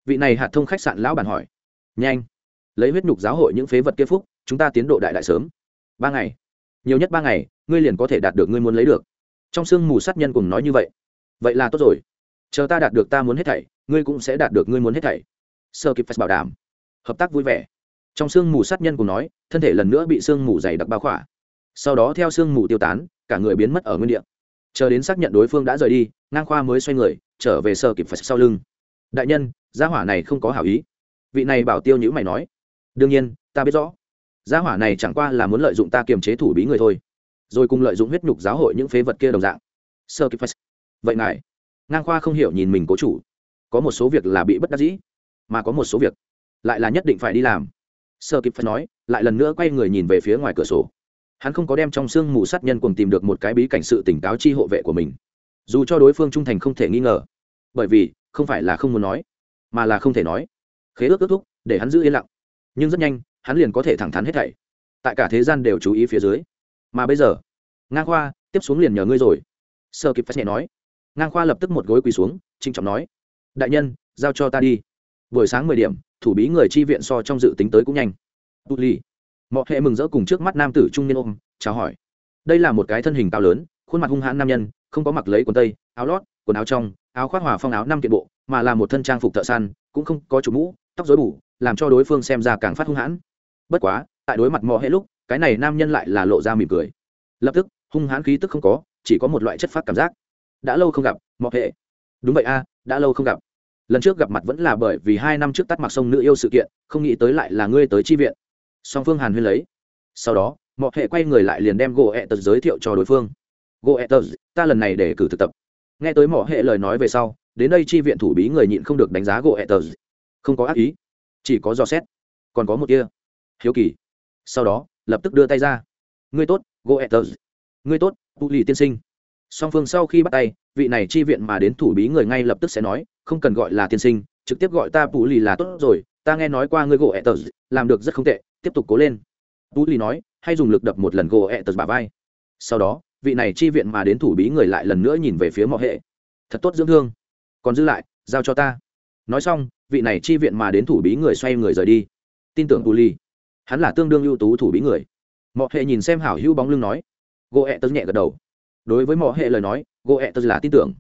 Vị này hạt thông khách sạn lão bản hỏi nhanh. Lấy huyết nhục giáo hội những phế vật kia phúc, chúng ta tiến độ đại đại sớm. Ba ngày. Nhiều nhất ba ngày, ngươi liền có thể đạt được ngươi muốn lấy được. Trong sương mù sát nhân cùng nói như vậy. Vậy là tốt rồi. Chờ ta đạt được ta muốn hết thảy, ngươi cũng sẽ đạt được ngươi muốn hết thảy. Sơ kịp phải bảo đảm. Hợp tác vui vẻ. Trong sương mù sát nhân cùng nói, thân thể lần nữa bị sương mù dày đặc bao khỏa. Sau đó theo sương mù tiêu tán, cả người biến mất ở nguyên địa. Chờ đến xác nhận đối phương đã rời đi, ngang khoa mới xoay người, trở về sơ kịp phải sau lưng. Đại nhân, gia hỏa này không có hảo ý vị này bảo tiêu nhữ mày nói, đương nhiên, ta biết rõ. Gia hỏa này chẳng qua là muốn lợi dụng ta kiềm chế thủ bí người thôi, rồi cùng lợi dụng huyết nhục giáo hội những phế vật kia đồng dạng. Sơ kịp phải vậy ngài? Ngang khoa không hiểu nhìn mình cố chủ. Có một số việc là bị bất đắc dĩ, mà có một số việc lại là nhất định phải đi làm. Sơ kịp phải nói, lại lần nữa quay người nhìn về phía ngoài cửa sổ. Hắn không có đem trong sương mù sát nhân cùng tìm được một cái bí cảnh sự tỉnh táo chi hộ vệ của mình. Dù cho đối phương trung thành không thể nghi ngờ, bởi vì không phải là không muốn nói, mà là không thể nói khế ước ước thúc, để hắn giữ yên lặng. Nhưng rất nhanh, hắn liền có thể thẳng thắn hết thảy. Tại cả thế gian đều chú ý phía dưới. Mà bây giờ, ngang khoa, tiếp xuống liền nhờ ngươi rồi. Sơ kịp phát nhẹ nói. Ngang khoa lập tức một gối quỳ xuống trinh trọng nói. Đại nhân, giao cho ta đi. Buổi sáng mười điểm, thủ bí người chi viện so trong dự tính tới cũng nhanh. Tu ly mọi hệ mừng rỡ cùng trước mắt nam tử trung niên ôm, chào hỏi. Đây là một cái thân hình cao lớn, khuôn mặt hung hãn nam nhân, không có mặc lấy quần tây, áo lót, quần áo trong, áo khoác hòa phong áo năm kiện bộ, mà là một thân trang phục thợ săn, cũng không có chủ mũ tóc dối bù, làm cho đối phương xem ra càng phát hung hãn. Bất quá, tại đối mặt mò hệ lúc, cái này nam nhân lại là lộ ra mỉm cười. Lập tức, hung hãn khí tức không có, chỉ có một loại chất phát cảm giác. Đã lâu không gặp, mò hệ. Đúng vậy a, đã lâu không gặp. Lần trước gặp mặt vẫn là bởi vì hai năm trước tắt mặc sông nữ yêu sự kiện, không nghĩ tới lại là ngươi tới chi viện. Song phương hàn huyên lấy. Sau đó mọ hệ quay người lại liền đem gỗ ẹ tật giới thiệu cho đối phương. Gỗ ẹ tật, ta lần này để cử thực tập. Nghe tới mọ hệ lời nói về sau, đến đây chi viện thủ bí người nhịn không được đánh giá gỗ ẹ tật không có ác ý, chỉ có dò xét, còn có một kia hiếu kỳ. Sau đó, lập tức đưa tay ra. Ngươi tốt gỗ ẹ ngươi tốt tu lì tiên sinh. Song phương sau khi bắt tay, vị này chi viện mà đến thủ bí người ngay lập tức sẽ nói, không cần gọi là tiên sinh, trực tiếp gọi ta tú lì là tốt rồi, ta nghe nói qua ngươi gỗ ẹ làm được rất không tệ, tiếp tục cố lên. Tu lì nói, hay dùng lực đập một lần gỗ ẹ bà vai. Sau đó, vị này chi viện mà đến thủ bí người lại lần nữa nhìn về phía mọi hệ. Thật tốt dưỡng thương. Còn giữ lại, giao cho ta. Nói xong vị này chi viện mà đến thủ bí người xoay người rời đi. Tin tưởng tú lì. Hắn là tương đương ưu tú thủ bí người. Mọi hệ nhìn xem hảo hữu bóng lưng nói. Gỗ ẹ tớ nhẹ gật đầu. Đối với mọi hệ lời nói gỗ ẹ tớ là tin tưởng.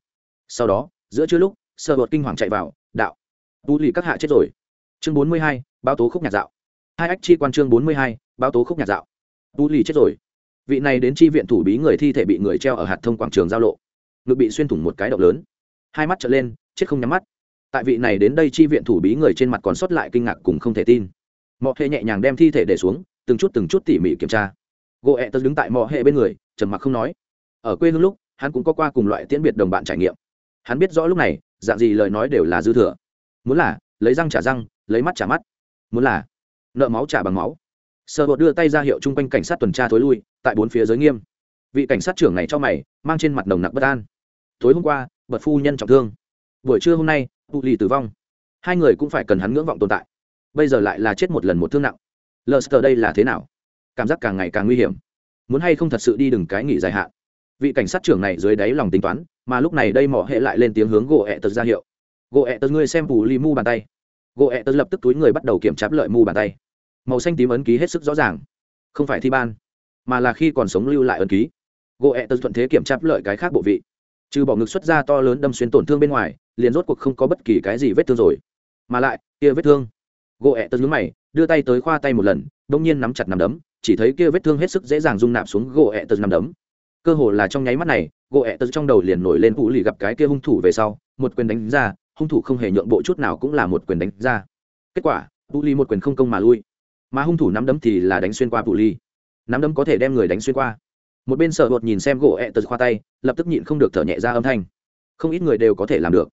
Sau đó, giữa trưa lúc sơ bột kinh hoàng chạy vào, đạo. Tú lì các hạ chết rồi. Chương bốn mươi hai, báo tố khúc nhạc dạo. Hai ách chi quan chương bốn mươi hai, báo tố khúc nhạc dạo. Tú lì chết rồi. Vị này đến chi viện thủ bí người thi thể bị người treo ở hạt thông quảng trường giao lộ. Ngực bị xuyên thủng một cái động lớn. Hai mắt trở lên, chết không nhắm mắt tại vị này đến đây chi viện thủ bí người trên mặt còn sót lại kinh ngạc cùng không thể tin. Mọi hệ nhẹ nhàng đem thi thể để xuống, từng chút từng chút tỉ mỉ kiểm tra. Gỗ ẹ tớ đứng tại mọi hệ bên người, trầm mặc không nói. Ở quê hương lúc, hắn cũng có qua cùng loại tiễn biệt đồng bạn trải nghiệm. Hắn biết rõ lúc này, dạng gì lời nói đều là dư thừa. Muốn là, lấy răng trả răng, lấy mắt trả mắt. Muốn là, nợ máu trả bằng máu. Sợ bột đưa tay ra hiệu chung quanh cảnh sát tuần tra thối lui, tại bốn phía giới nghiêm. Vị cảnh sát trưởng này cho mày, mang trên mặt nồng nặc bất an. Tối hôm qua, bật phu nhân trọng thương buổi trưa hôm nay, tụ lì tử vong. Hai người cũng phải cần hắn ngưỡng vọng tồn tại. Bây giờ lại là chết một lần một thương nặng. Lờ sờ đây là thế nào? Cảm giác càng ngày càng nguy hiểm. Muốn hay không thật sự đi đừng cái nghỉ dài hạn? Vị cảnh sát trưởng này dưới đáy lòng tính toán, mà lúc này đây mỏ hệ lại lên tiếng hướng gỗ ẹ tật ra hiệu. Gỗ ẹ tật ngươi xem phủ ly mu bàn tay. Gỗ ẹ tật lập tức túi người bắt đầu kiểm tra lợi mu bàn tay. Màu xanh tím ấn ký hết sức rõ ràng. Không phải thi ban, mà là khi còn sống lưu lại ấn ký. Gỗ ẹ tật thuận thế kiểm tra lợi cái khác bộ vị. Trừ bỏ ngực xuất ra to lớn đâm xuyên tổn thương bên ngoài liền rốt cuộc không có bất kỳ cái gì vết thương rồi. Mà lại, kia vết thương. Gỗ ẹ tật nhướng mày, đưa tay tới khoa tay một lần đông nhiên nắm chặt nằm đấm, chỉ thấy kia vết thương hết sức dễ dàng rung nạp xuống gỗ ẹ tật nằm đấm. Cơ hồ là trong nháy mắt này, gỗ ẹ tật trong đầu liền nổi lên vũ lì gặp cái kia hung thủ về sau, một quyền đánh ra, hung thủ không hề nhượng bộ chút nào cũng là một quyền đánh ra. Kết quả, vũ lì một quyền không công mà lui. Mà hung thủ nắm đấm thì là đánh xuyên qua vũ lì. Nắm đấm có thể đem người đánh xuyên qua. Một bên sợ bột nhìn xem gỗ ẹ tật khoa tay, lập tức nhịn không được thở nhẹ ra âm thanh. Không ít người đều có thể làm được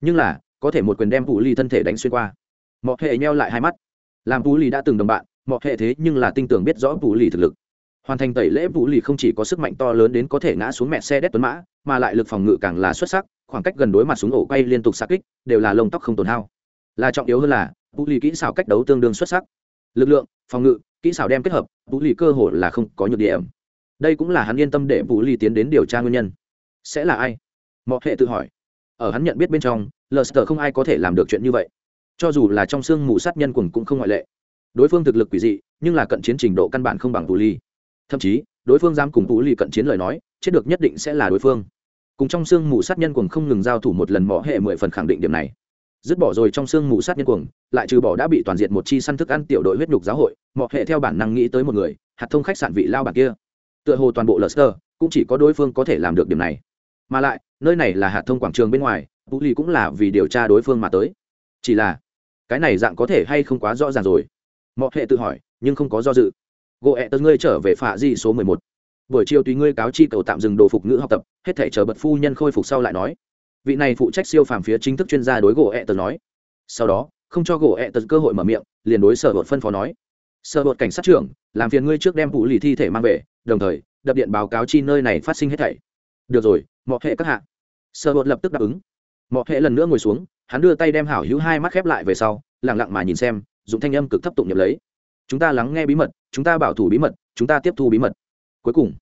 nhưng là, có thể một quyền đem vũ lì thân thể đánh xuyên qua. Mọi hệ nheo lại hai mắt. Làm vũ lì đã từng đồng bạn mọi hệ thế nhưng là tin tưởng biết rõ vũ lì thực lực. Hoàn thành tẩy lễ, vũ lì không chỉ có sức mạnh to lớn đến có thể ngã xuống mẹ xe đét tuấn mã, mà lại lực phòng ngự càng là xuất sắc, khoảng cách gần đối mặt súng ổ quay liên tục xa kích, đều là lông tóc không tồn hao. Là trọng yếu hơn là, vũ lì kỹ xảo cách đấu tương đương xuất sắc. Lực lượng, phòng ngự, kỹ xảo đem kết hợp, vũ lì cơ hội là không có nhược điểm. Đây cũng là hắn yên tâm để vũ lì tiến đến điều tra nguyên nhân. Sẽ là ai? Mọi hệ tự hỏi ở hắn nhận biết bên trong lờ sờ không ai có thể làm được chuyện như vậy. Cho dù là trong xương mù sát nhân cùng cũng không ngoại lệ. Đối phương thực lực quỷ dị, nhưng là cận chiến trình độ căn bản không bằng tù ly. Thậm chí, đối phương dám cùng tù ly cận chiến lời nói, chết được nhất định sẽ là đối phương. Cùng trong xương mù sát nhân cùng không ngừng giao thủ một lần mỏ hệ mười phần khẳng định điểm này. Dứt bỏ rồi trong xương mù sát nhân cuồng, lại trừ bỏ đã bị toàn diện một chi săn thức ăn tiểu đội huyết nhục giáo hội, mỏ hệ theo bản năng nghĩ tới một người, hạt thông khách sạn vị lao bản kia. Tựa hồ toàn bộ lờ cũng chỉ có đối phương có thể làm được điểm này. Mà lại nơi này là hạt thông quảng trường bên ngoài vũ ly cũng là vì điều tra đối phương mà tới. Chỉ là, cái này dạng có thể hay không quá rõ ràng rồi? Mọi hệ tự hỏi, nhưng không có do dự. Gỗ ẹ tớ ngươi trở về phạ di số mười một. Buổi chiều tùy ngươi cáo chi cầu tạm dừng đồ phục ngữ học tập, hết thể chờ bật phu nhân khôi phục sau lại nói. Vị này phụ trách siêu phàm phía chính thức chuyên gia đối gỗ ẹ tớ nói. Sau đó, không cho gỗ ẹ tớ cơ hội mở miệng, liền đối sở bột phân phó nói. Sở bột cảnh sát trưởng, làm phiền ngươi trước đem vụ lì thi thể mang về, đồng thời, đập điện báo cáo chi nơi này phát sinh hết thảy. Được rồi mọi hệ các hạ sợ hột lập tức đáp ứng. Mọi hệ lần nữa ngồi xuống, hắn đưa tay đem hảo hữu hai mắt khép lại về sau lẳng lặng mà nhìn xem, dùng thanh âm cực thấp tụng nhập lấy. Chúng ta lắng nghe bí mật, chúng ta bảo thủ bí mật, chúng ta tiếp thu bí mật. Cuối cùng,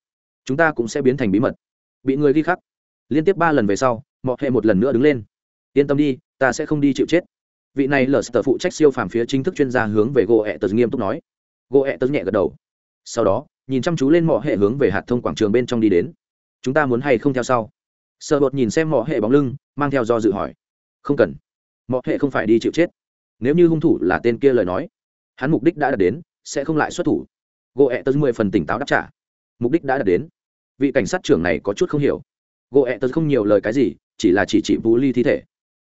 chúng ta cũng sẽ biến thành bí mật. Bị người ghi khắc. Liên tiếp ba lần về sau mọi hệ một lần nữa đứng lên. Yên tâm đi, ta sẽ không đi chịu chết. Vị này lờ sở phụ trách siêu phàm phía chính thức chuyên gia hướng về gỗ ẹ tật nghiêm túc nói. Gỗ ẹ tật nhẹ gật đầu. Sau đó, nhìn chăm chú lên mọi hệ hướng về hạt thông quảng trường bên trong đi đến. Chúng ta muốn hay không theo sau? Sợ bột nhìn xem mọi hệ bóng lưng, mang theo do dự hỏi. Không cần. Mọi hệ không phải đi chịu chết. Nếu như hung thủ là tên kia lời nói, hắn mục đích đã đạt đến, sẽ không lại xuất thủ. Gỗ ẹ tớ mười phần tỉnh táo đáp trả. Mục đích đã đạt đến. Vị cảnh sát trưởng này có chút không hiểu. Gỗ ẹ tớ không nhiều lời cái gì, chỉ là chỉ chỉ vũ ly thi thể.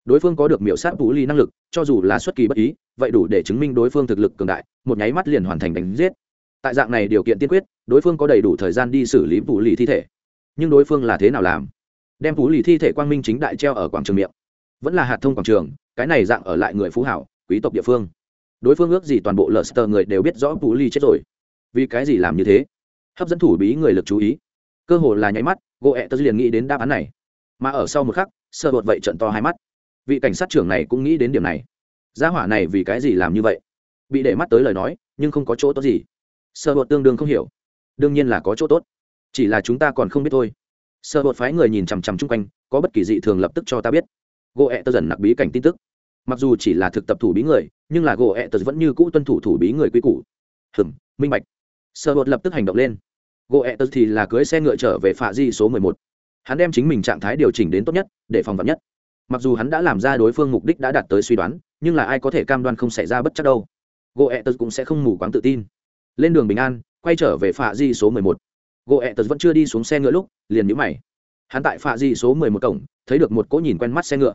Đối phương có được miểu sát vũ ly năng lực, cho dù là xuất kỳ bất ý, vậy đủ để chứng minh đối phương thực lực cường đại, một nháy mắt liền hoàn thành đánh giết. Tại dạng này điều kiện tiên quyết, đối phương có đầy đủ thời gian đi xử lý vũ ly thi thể. Nhưng đối phương là thế nào làm? Đem phú lì thi thể quang minh chính đại treo ở quảng trường miệng. Vẫn là hạt thông quảng trường, cái này dạng ở lại người phú hảo, quý tộc địa phương. Đối phương ước gì toàn bộ lờ sờ người đều biết rõ phú lì chết rồi. Vì cái gì làm như thế? Hấp dẫn thủ bí người lực chú ý. Cơ hồ là nháy mắt gỗ ẹ tớ liền nghĩ đến đáp án này. Mà ở sau một khắc, sơ bột vậy trận to hai mắt. Vị cảnh sát trưởng này cũng nghĩ đến điểm này. Gia hỏa này vì cái gì làm như vậy? Bị để mắt tới lời nói, nhưng không có chỗ tốt gì. Sơ bột tương đương không hiểu. Đương nhiên là có chỗ tốt. Chỉ là chúng ta còn không biết thôi sợ bột phái người nhìn chằm chằm chung quanh, có bất kỳ dị thường lập tức cho ta biết. Gỗ ẹ tớ dần nặc bí cảnh tin tức. Mặc dù chỉ là thực tập thủ bí người, nhưng là gỗ ẹ tật vẫn như cũ tuân thủ thủ bí người quy củ. Hừng minh bạch. Sợ bột lập tức hành động lên. Gỗ ẹ tật thì là cưới xe ngựa trở về phạ di số mười một. Hắn đem chính mình trạng thái điều chỉnh đến tốt nhất, để phòng vật nhất. Mặc dù hắn đã làm ra đối phương mục đích đã đạt tới suy đoán, nhưng là ai có thể cam đoan không xảy ra bất chắc đâu. Gỗ ẹ tật cũng sẽ không mù quáng tự tin. Lên đường bình an, quay trở về phạ di số mười một gỗ ẹ tật vẫn chưa đi xuống xe ngựa lúc liền nhữ mày. Hắn tại phạ di số mười một cổng thấy được một cỗ nhìn quen mắt xe ngựa.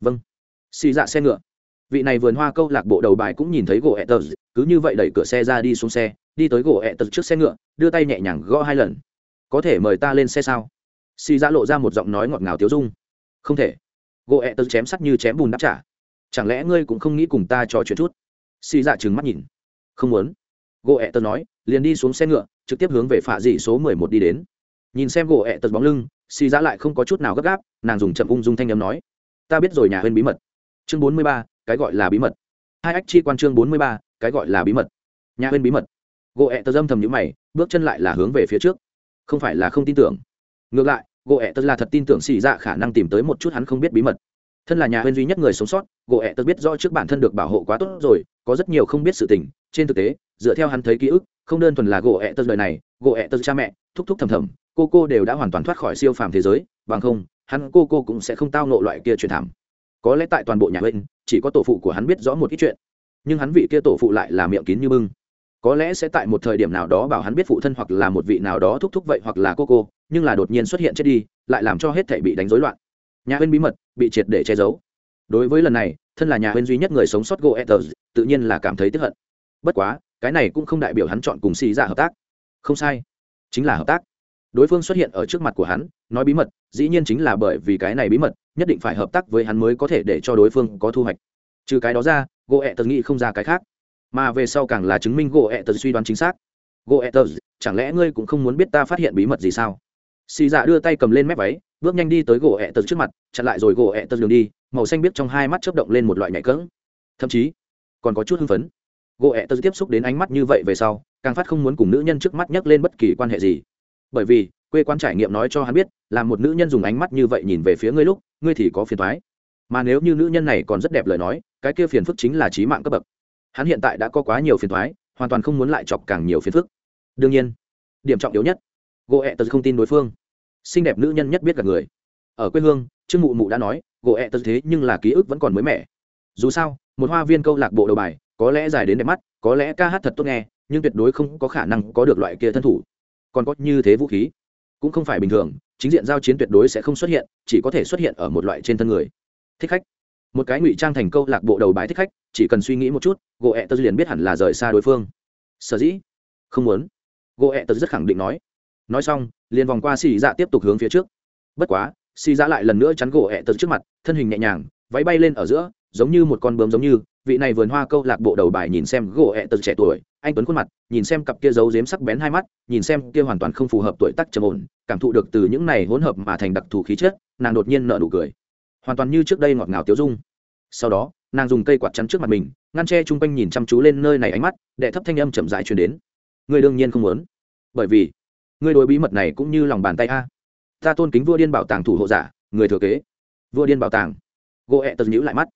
Vâng. Xì dạ xe ngựa. Vị này vườn hoa câu lạc bộ đầu bài cũng nhìn thấy gỗ ẹ Tật, cứ như vậy đẩy cửa xe ra đi xuống xe đi tới gỗ ẹ Tật trước xe ngựa đưa tay nhẹ nhàng gõ hai lần. Có thể mời ta lên xe sao? Xì dạ lộ ra một giọng nói ngọt ngào tiếu dung. Không thể. Gỗ ẹ Tật chém sắt như chém bùn đáp trả. Chẳng lẽ ngươi cũng không nghĩ cùng ta trò chuyện chút? Xì dạ trừng mắt nhìn. Không muốn. Gỗ ẹ Tật nói liền đi xuống xe ngựa, trực tiếp hướng về phạ dị số mười một đi đến. Nhìn xem gỗ ẹ tật bóng lưng, xì dạ lại không có chút nào gấp gáp, nàng dùng chậm ung dung thanh â m nói, ta biết rồi nhà hơn bí mật. Chương bốn mươi ba, cái gọi là bí mật. Hai ách chi quan chương bốn mươi ba, cái gọi là bí mật. Nhà huyên bí mật. Gỗ ẹ tật dâm thầm nhữ mày, bước chân lại là hướng về phía trước. Không phải là không tin tưởng. Ngược lại, gỗ ẹ tật là thật tin tưởng xì dạ khả năng tìm tới một chút hắn không biết bí mật. Thân là nhà huyên duy nhất người sống sót, gỗ ẹ tật biết rõ trước bản thân được bảo hộ quá tốt rồi, có rất nhiều không biết sự tình, trên thực tế, dựa theo hắn thấy ký ức không đơn thuần là gỗ ẹ tật đời này, gỗ ẹ tật cha mẹ, thúc thúc thầm thầm, cô cô đều đã hoàn toàn thoát khỏi siêu phàm thế giới, bằng không, hắn, cô cô cũng sẽ không tao nộ loại kia truyền thảm. Có lẽ tại toàn bộ nhà bên chỉ có tổ phụ của hắn biết rõ một ít chuyện, nhưng hắn vị kia tổ phụ lại là miệng kín như bưng. Có lẽ sẽ tại một thời điểm nào đó bảo hắn biết phụ thân hoặc là một vị nào đó thúc thúc vậy hoặc là cô cô, nhưng là đột nhiên xuất hiện chết đi, lại làm cho hết thể bị đánh rối loạn. Nhà bên bí mật, bị triệt để che giấu. Đối với lần này, thân là nhà bên duy nhất người sống sót goethers tự nhiên là cảm thấy tức hận. Bất quá cái này cũng không đại biểu hắn chọn cùng xì ra hợp tác. Không sai, chính là hợp tác. Đối phương xuất hiện ở trước mặt của hắn, nói bí mật, dĩ nhiên chính là bởi vì cái này bí mật, nhất định phải hợp tác với hắn mới có thể để cho đối phương có thu hoạch. Trừ cái đó ra gỗ ẹ tật nghĩ không ra cái khác. Mà về sau càng là chứng minh gỗ ẹ tật suy đoán chính xác. Gỗ ẹ tật chẳng lẽ ngươi cũng không muốn biết ta phát hiện bí mật gì sao? Xì dạ đưa tay cầm lên mép váy, bước nhanh đi tới gỗ ẹ tật trước mặt, chặn lại rồi gỗ ẹ tật đường đi, màu xanh biết trong hai mắt chớp động lên một loại nhạy cỡng. Thậm chí, còn có chút hưng phấn gỗ ẹ tớ tiếp xúc đến ánh mắt như vậy về sau, càng phát không muốn cùng nữ nhân trước mắt nhắc lên bất kỳ quan hệ gì. Bởi vì, quê quan trải nghiệm nói cho hắn biết, là một nữ nhân dùng ánh mắt như vậy nhìn về phía ngươi lúc, ngươi thì có phiền thoái mà nếu như nữ nhân này còn rất đẹp lời nói, cái kia phiền phức chính là trí mạng cấp bậc. Hắn hiện tại đã có quá nhiều phiền thoái hoàn toàn không muốn lại chọc càng nhiều phiền phức. Đương nhiên, điểm trọng yếu nhất, gỗ ẹ tớ không tin đối phương. Xinh đẹp nữ nhân nhất biết cả người. Ở quê hương, trương mụ mụ đã nói, gỗ ẹ tớ thế nhưng là ký ức vẫn còn mới mẻ. Dù sao, một hoa viên câu lạc bộ đầu bài có lẽ dài đến đẹp mắt, có lẽ ca hát thật tốt nghe, nhưng tuyệt đối không có khả năng có được loại kia thân thủ. Còn có như thế vũ khí, cũng không phải bình thường, chính diện giao chiến tuyệt đối sẽ không xuất hiện, chỉ có thể xuất hiện ở một loại trên thân người. Thích khách. Một cái ngụy trang thành câu lạc bộ đầu bài thích khách, chỉ cần suy nghĩ một chút gỗ ẹ tớ liền biết hẳn là rời xa đối phương. Sở dĩ? Không muốn. Gỗ ẹ tớ rất khẳng định nói. Nói xong, liền vòng qua xì dạ tiếp tục hướng phía trước. Bất quá, xì dạ lại lần nữa chắn gỗ ẹ tớ trước mặt, thân hình nhẹ nhàng, váy bay lên ở giữa giống như một con bướm giống như, vị này vườn hoa câu lạc bộ đầu bài nhìn xem gỗ ẹ tật trẻ tuổi, anh tuấn khuôn mặt, nhìn xem cặp kia dấu dếm sắc bén hai mắt, nhìn xem kia hoàn toàn không phù hợp tuổi tác trầm ổn, cảm thụ được từ những này hỗn hợp mà thành đặc thù khí chất, nàng đột nhiên nợ nụ cười. Hoàn toàn như trước đây ngọt ngào tiếu dung. Sau đó, nàng dùng cây quạt chắn trước mặt mình, ngăn che chung quanh nhìn chăm chú lên nơi này ánh mắt, đệ thấp thanh âm chậm dại truyền đến. Người đương nhiên không muốn. Bởi vì người đối bí mật này cũng như lòng bàn tay a. Ta tôn kính vua điên bảo tàng thủ hộ giả, người thừa kế. Vua điên bảo tàng. Gỗ ẹ tật nhữ lại mắt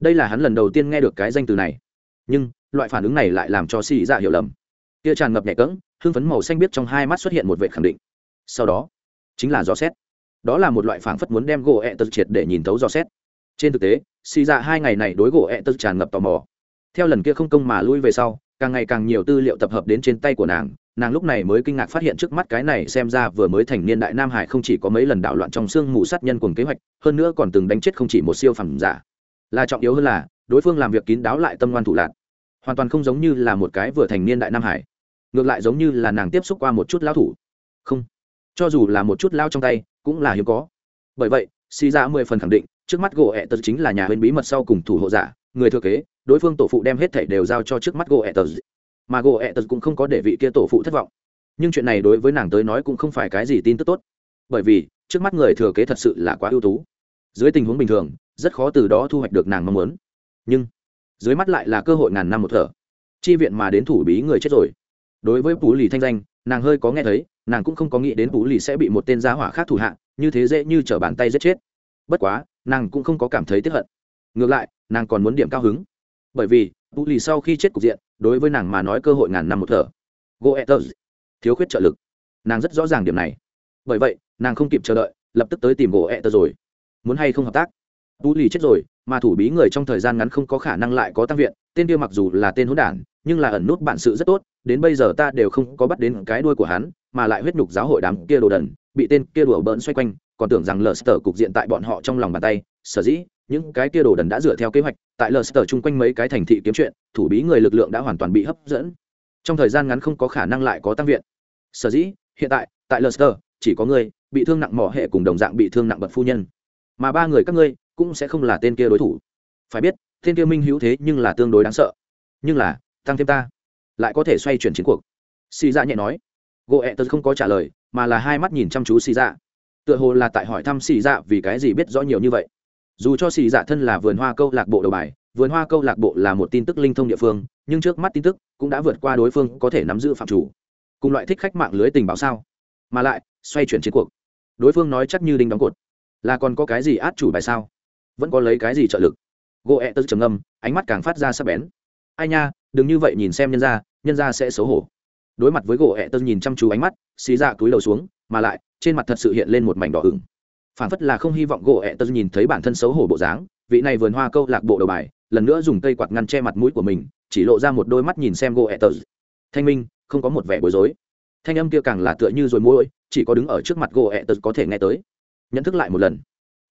đây là hắn lần đầu tiên nghe được cái danh từ này. Nhưng, loại phản ứng này lại làm cho xì dạ hiểu lầm. Kia tràn ngập nhẹ cỡng hưng phấn màu xanh biết trong hai mắt xuất hiện một vệ khẳng định. Sau đó, chính là gió xét đó là một loại phảng phất muốn đem gỗ ẹ tật triệt để nhìn thấu gió xét trên thực tế xì dạ hai ngày này đối gỗ ẹ tật tràn ngập tò mò. Theo lần kia không công mà lui về sau, càng ngày càng nhiều tư liệu tập hợp đến trên tay của nàng nàng lúc này mới kinh ngạc phát hiện trước mắt cái này xem ra vừa mới thành niên đại nam hải không chỉ có mấy lần đảo loạn trong xương mù sát nhân cùng kế hoạch, hơn nữa còn từng đánh chết không chỉ một siêu phẩm giả là trọng yếu hơn là, đối phương làm việc kín đáo lại tâm ngoan thủ lạc. Hoàn toàn không giống như là một cái vừa thành niên đại nam hải. Ngược lại giống như là nàng tiếp xúc qua một chút lao thủ. Không. Cho dù là một chút lao trong tay, cũng là hiếm có. Bởi vậy si ra mười phần khẳng định, trước mắt gỗ ẹ tật chính là nhà huyền bí mật sau cùng thủ hộ giả, người thừa kế, đối phương tổ phụ đem hết thảy đều giao cho trước mắt gỗ ẹ tật mà gỗ ẹ tật cũng không có để vị kia tổ phụ thất vọng. Nhưng chuyện này đối với nàng tới nói cũng không phải cái gì tin tức tốt. Bởi vì, trước mắt người thừa kế thật sự là quá ưu tú. Dưới tình huống bình thường rất khó từ đó thu hoạch được nàng mong muốn. Nhưng, dưới mắt lại là cơ hội ngàn năm một thở. Chi viện mà đến thủ bí người chết rồi. Đối với phú lì thanh danh, nàng hơi có nghe thấy, nàng cũng không có nghĩ đến phú lì sẽ bị một tên gia hỏa khác thủ hạ, như thế dễ như t r ở bàn tay giết chết. Bất quá, nàng cũng không có cảm thấy tiếp hận. Ngược lại, nàng còn muốn điểm cao hứng. Bởi vì phú lì sau khi chết cục diện, đối với nàng mà nói cơ hội ngàn năm một thở. Goethers thiếu khuyết trợ lực. Nàng rất rõ ràng điểm này. Bởi vậy, nàng không kịp chờ đợi, lập tức tới tìm gỗ ẹ rồi. Muốn hay không hợp tác? Tú lì chết rồi, mà thủ bí người trong thời gian ngắn không có khả năng lại có tăng viện, tên kia mặc dù là tên hỗn đản, nhưng là ẩn nút bản sự rất tốt, đến bây giờ ta đều không có bắt đến cái đuôi của hắn, mà lại huyết nhục giáo hội đám kia đồ đần, bị tên kia đùa bỡn xoay quanh, còn tưởng rằng lờ sờ cục diện tại bọn họ trong lòng bàn tay. Sở dĩ, những cái kia đồ đần đã dựa theo kế hoạch, tại lờ sờ chung quanh mấy cái thành thị kiếm chuyện, thủ bí người lực lượng đã hoàn toàn bị hấp dẫn. Trong thời gian ngắn không có khả năng lại có tăng viện. Sở dĩ, hiện tại tại lờ sờ chỉ có người bị thương nặng mỏ hệ cùng đồng dạng bị thương nặng bật phu nhân. Mà ba người các ngươi cũng sẽ không là tên kia đối thủ. Phải biết, tên kia minh hữu thế nhưng là tương đối đáng sợ. Nhưng là, tăng thêm ta, lại có thể xoay chuyển chiến cuộc. Xì dạ nhẹ nói. Gỗ ẹ tật không có trả lời, mà là hai mắt nhìn chăm chú xì dạ tựa hồ là tại hỏi thăm xì dạ vì cái gì biết rõ nhiều như vậy. Dù cho xì dạ thân là vườn hoa câu lạc bộ đầu bài, vườn hoa câu lạc bộ là một tin tức linh thông địa phương, nhưng trước mắt tin tức cũng đã vượt qua đối phương có thể nắm giữ phạm chủ. Cùng loại thích khách mạng lưới tình báo sao? Mà lại, xoay chuyển chiến cuộc. Đối phương nói chắc như đinh đóng cột. Là còn có cái gì át chủ bài sao? Vẫn có lấy cái gì trợ lực? Gỗ ẹ e tớ trầm ngâm ánh mắt càng phát ra sắc bén. Ai nha đừng như vậy nhìn xem nhân ra nhân ra sẽ xấu hổ. Đối mặt với gỗ ẹ e tớ nhìn chăm chú ánh mắt xí dạ túi đầu xuống mà lại trên mặt thật sự hiện lên một mảnh đỏ ửng. Phản phất là không hy vọng gỗ ẹ e tớ nhìn thấy bản thân xấu hổ bộ dáng vị này vườn hoa câu lạc bộ đầu bài lần nữa dùng cây quạt ngăn che mặt mũi của mình chỉ lộ ra một đôi mắt nhìn xem gỗ ẹ tớ thanh minh không có một vẻ bối rối. Thanh âm kia càng là tựa như rồi mũi, chỉ có đứng ở trước mặt gỗ ẹ tớ có thể nghe tới. Nhận thức lại một lần.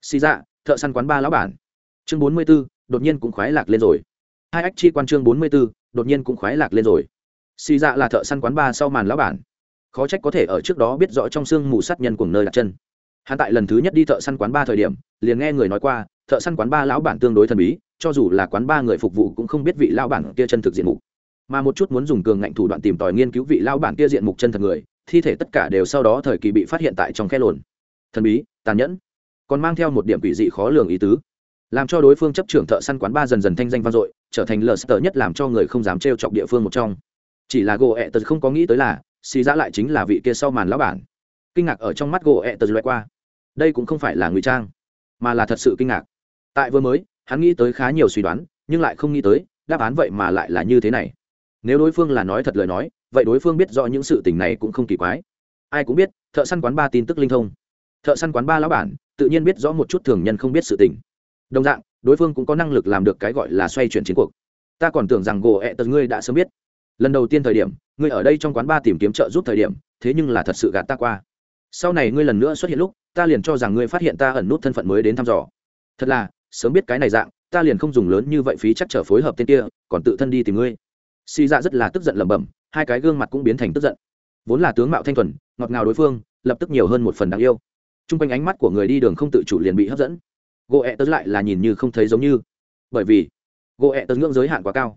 Xì dạ thợ săn quán ba lão bản. Chương bốn mươi b ố đột nhiên cũng khoái lạc lên rồi. Hai ách chi quan chương bốn mươi b ố đột nhiên cũng khoái lạc lên rồi. Xì dạ là thợ săn quán ba sau màn lão bản. Khó trách có thể ở trước đó biết rõ trong sương mù sát nhân cùng nơi đặt chân. Hắn tại lần thứ nhất đi thợ săn quán ba thời điểm, liền nghe người nói qua, thợ săn quán ba lão bản tương đối thần bí, cho dù là quán ba người phục vụ cũng không biết vị lão bản kia chân thực diện mục. Mà một chút muốn dùng cường ngạnh thủ đoạn tìm tòi nghiên cứu vị lão bản kia diện mục chân thật người, thi thể tất cả đều sau đó thời kỳ bị phát hiện tại trong khe lồn. Thần bí, tàn nhẫn còn mang theo một điểm quỷ dị khó lường ý tứ, làm cho đối phương chấp trưởng thợ săn quán ba dần dần thanh danh vang dội, trở thành lờ sờ nhất làm cho người không dám trêu chọc địa phương một trong. Chỉ là gỗ ẹ tật không có nghĩ tới là, xì ra lại chính là vị kia sau màn lão bản. Kinh ngạc ở trong mắt gỗ ẹ tật loại qua. Đây cũng không phải là ngụy trang, mà là thật sự kinh ngạc. Tại vừa mới, hắn nghĩ tới khá nhiều suy đoán, nhưng lại không nghĩ tới, đáp án vậy mà lại là như thế này. Nếu đối phương là nói thật lời nói, vậy đối phương biết rõ những sự tình này cũng không kỳ quái. Ai cũng biết, thợ săn quán ba tin tức linh thông. Thợ săn quán ba lão bản tự nhiên biết rõ một chút thường nhân không biết sự tình. Đồng dạng, đối phương cũng có năng lực làm được cái gọi là xoay chuyển chiến cuộc. Ta còn tưởng rằng gỗ ẹ tật ngươi đã sớm biết. Lần đầu tiên thời điểm, ngươi ở đây trong quán ba tìm kiếm trợ giúp thời điểm, thế nhưng là thật sự gạt ta qua. Sau này ngươi lần nữa xuất hiện lúc, ta liền cho rằng ngươi phát hiện ta ẩn nút thân phận mới đến thăm dò. Thật là, sớm biết cái này dạng, ta liền không dùng lớn như vậy phí chắc trở phối hợp tên kia, còn tự thân đi tìm ngươi. Xì dạ rất là tức giận lẩm bẩm, hai cái gương mặt cũng biến thành tức giận. Vốn là tướng mạo thanh thuần, ngọt ngào đối phương, lập tức nhiều hơn một phần đáng yêu t r u n g quanh ánh mắt của người đi đường không tự chủ liền bị hấp dẫn. Gỗ ẹ tớ lại là nhìn như không thấy giống như. Bởi vì gỗ ẹ tớ ngưỡng giới hạn quá cao.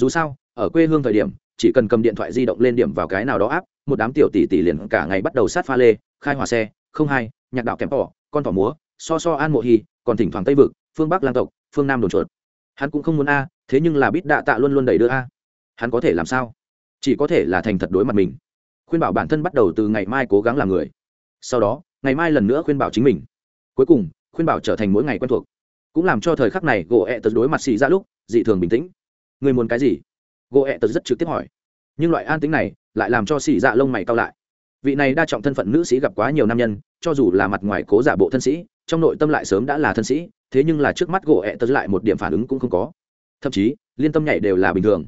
Dù sao, ở quê hương thời điểm, chỉ cần cầm điện thoại di động lên điểm vào cái nào đó áp một đám tiểu tỷ tỷ liền cả ngày bắt đầu sát pha lê, khai hòa xe, không hai, nhạc đạo kèm tỏ, con thỏ múa, so so an mộ hy còn thỉnh thoảng tây vực, phương bắc lang tộc, phương nam đồn chuột. Hắn cũng không muốn a, thế nhưng là bít đạ tạ luôn luôn đẩy đưa a. Hắn có thể làm sao? Chỉ có thể là thành thật đối mặt mình. Khuyên bảo bản thân bắt đầu từ ngày mai cố gắng làm người. Sau đó ngày mai lần nữa khuyên bảo chính mình. Cuối cùng, khuyên bảo trở thành mỗi ngày quen thuộc. Cũng làm cho thời khắc này gỗ ẹ tật đối mặt xì ra lúc, dị thường bình tĩnh. Người muốn cái gì? Gỗ ẹ tật rất trực tiếp hỏi. Nhưng loại an tính này lại làm cho xì dạ lông mày cao lại. Vị này đa trọng thân phận nữ sĩ gặp quá nhiều nam nhân, cho dù là mặt ngoài cố giả bộ thân sĩ, trong nội tâm lại sớm đã là thân sĩ, thế nhưng là trước mắt gỗ ẹ tật lại một điểm phản ứng cũng không có. Thậm chí, liên tâm nhảy đều là bình thường.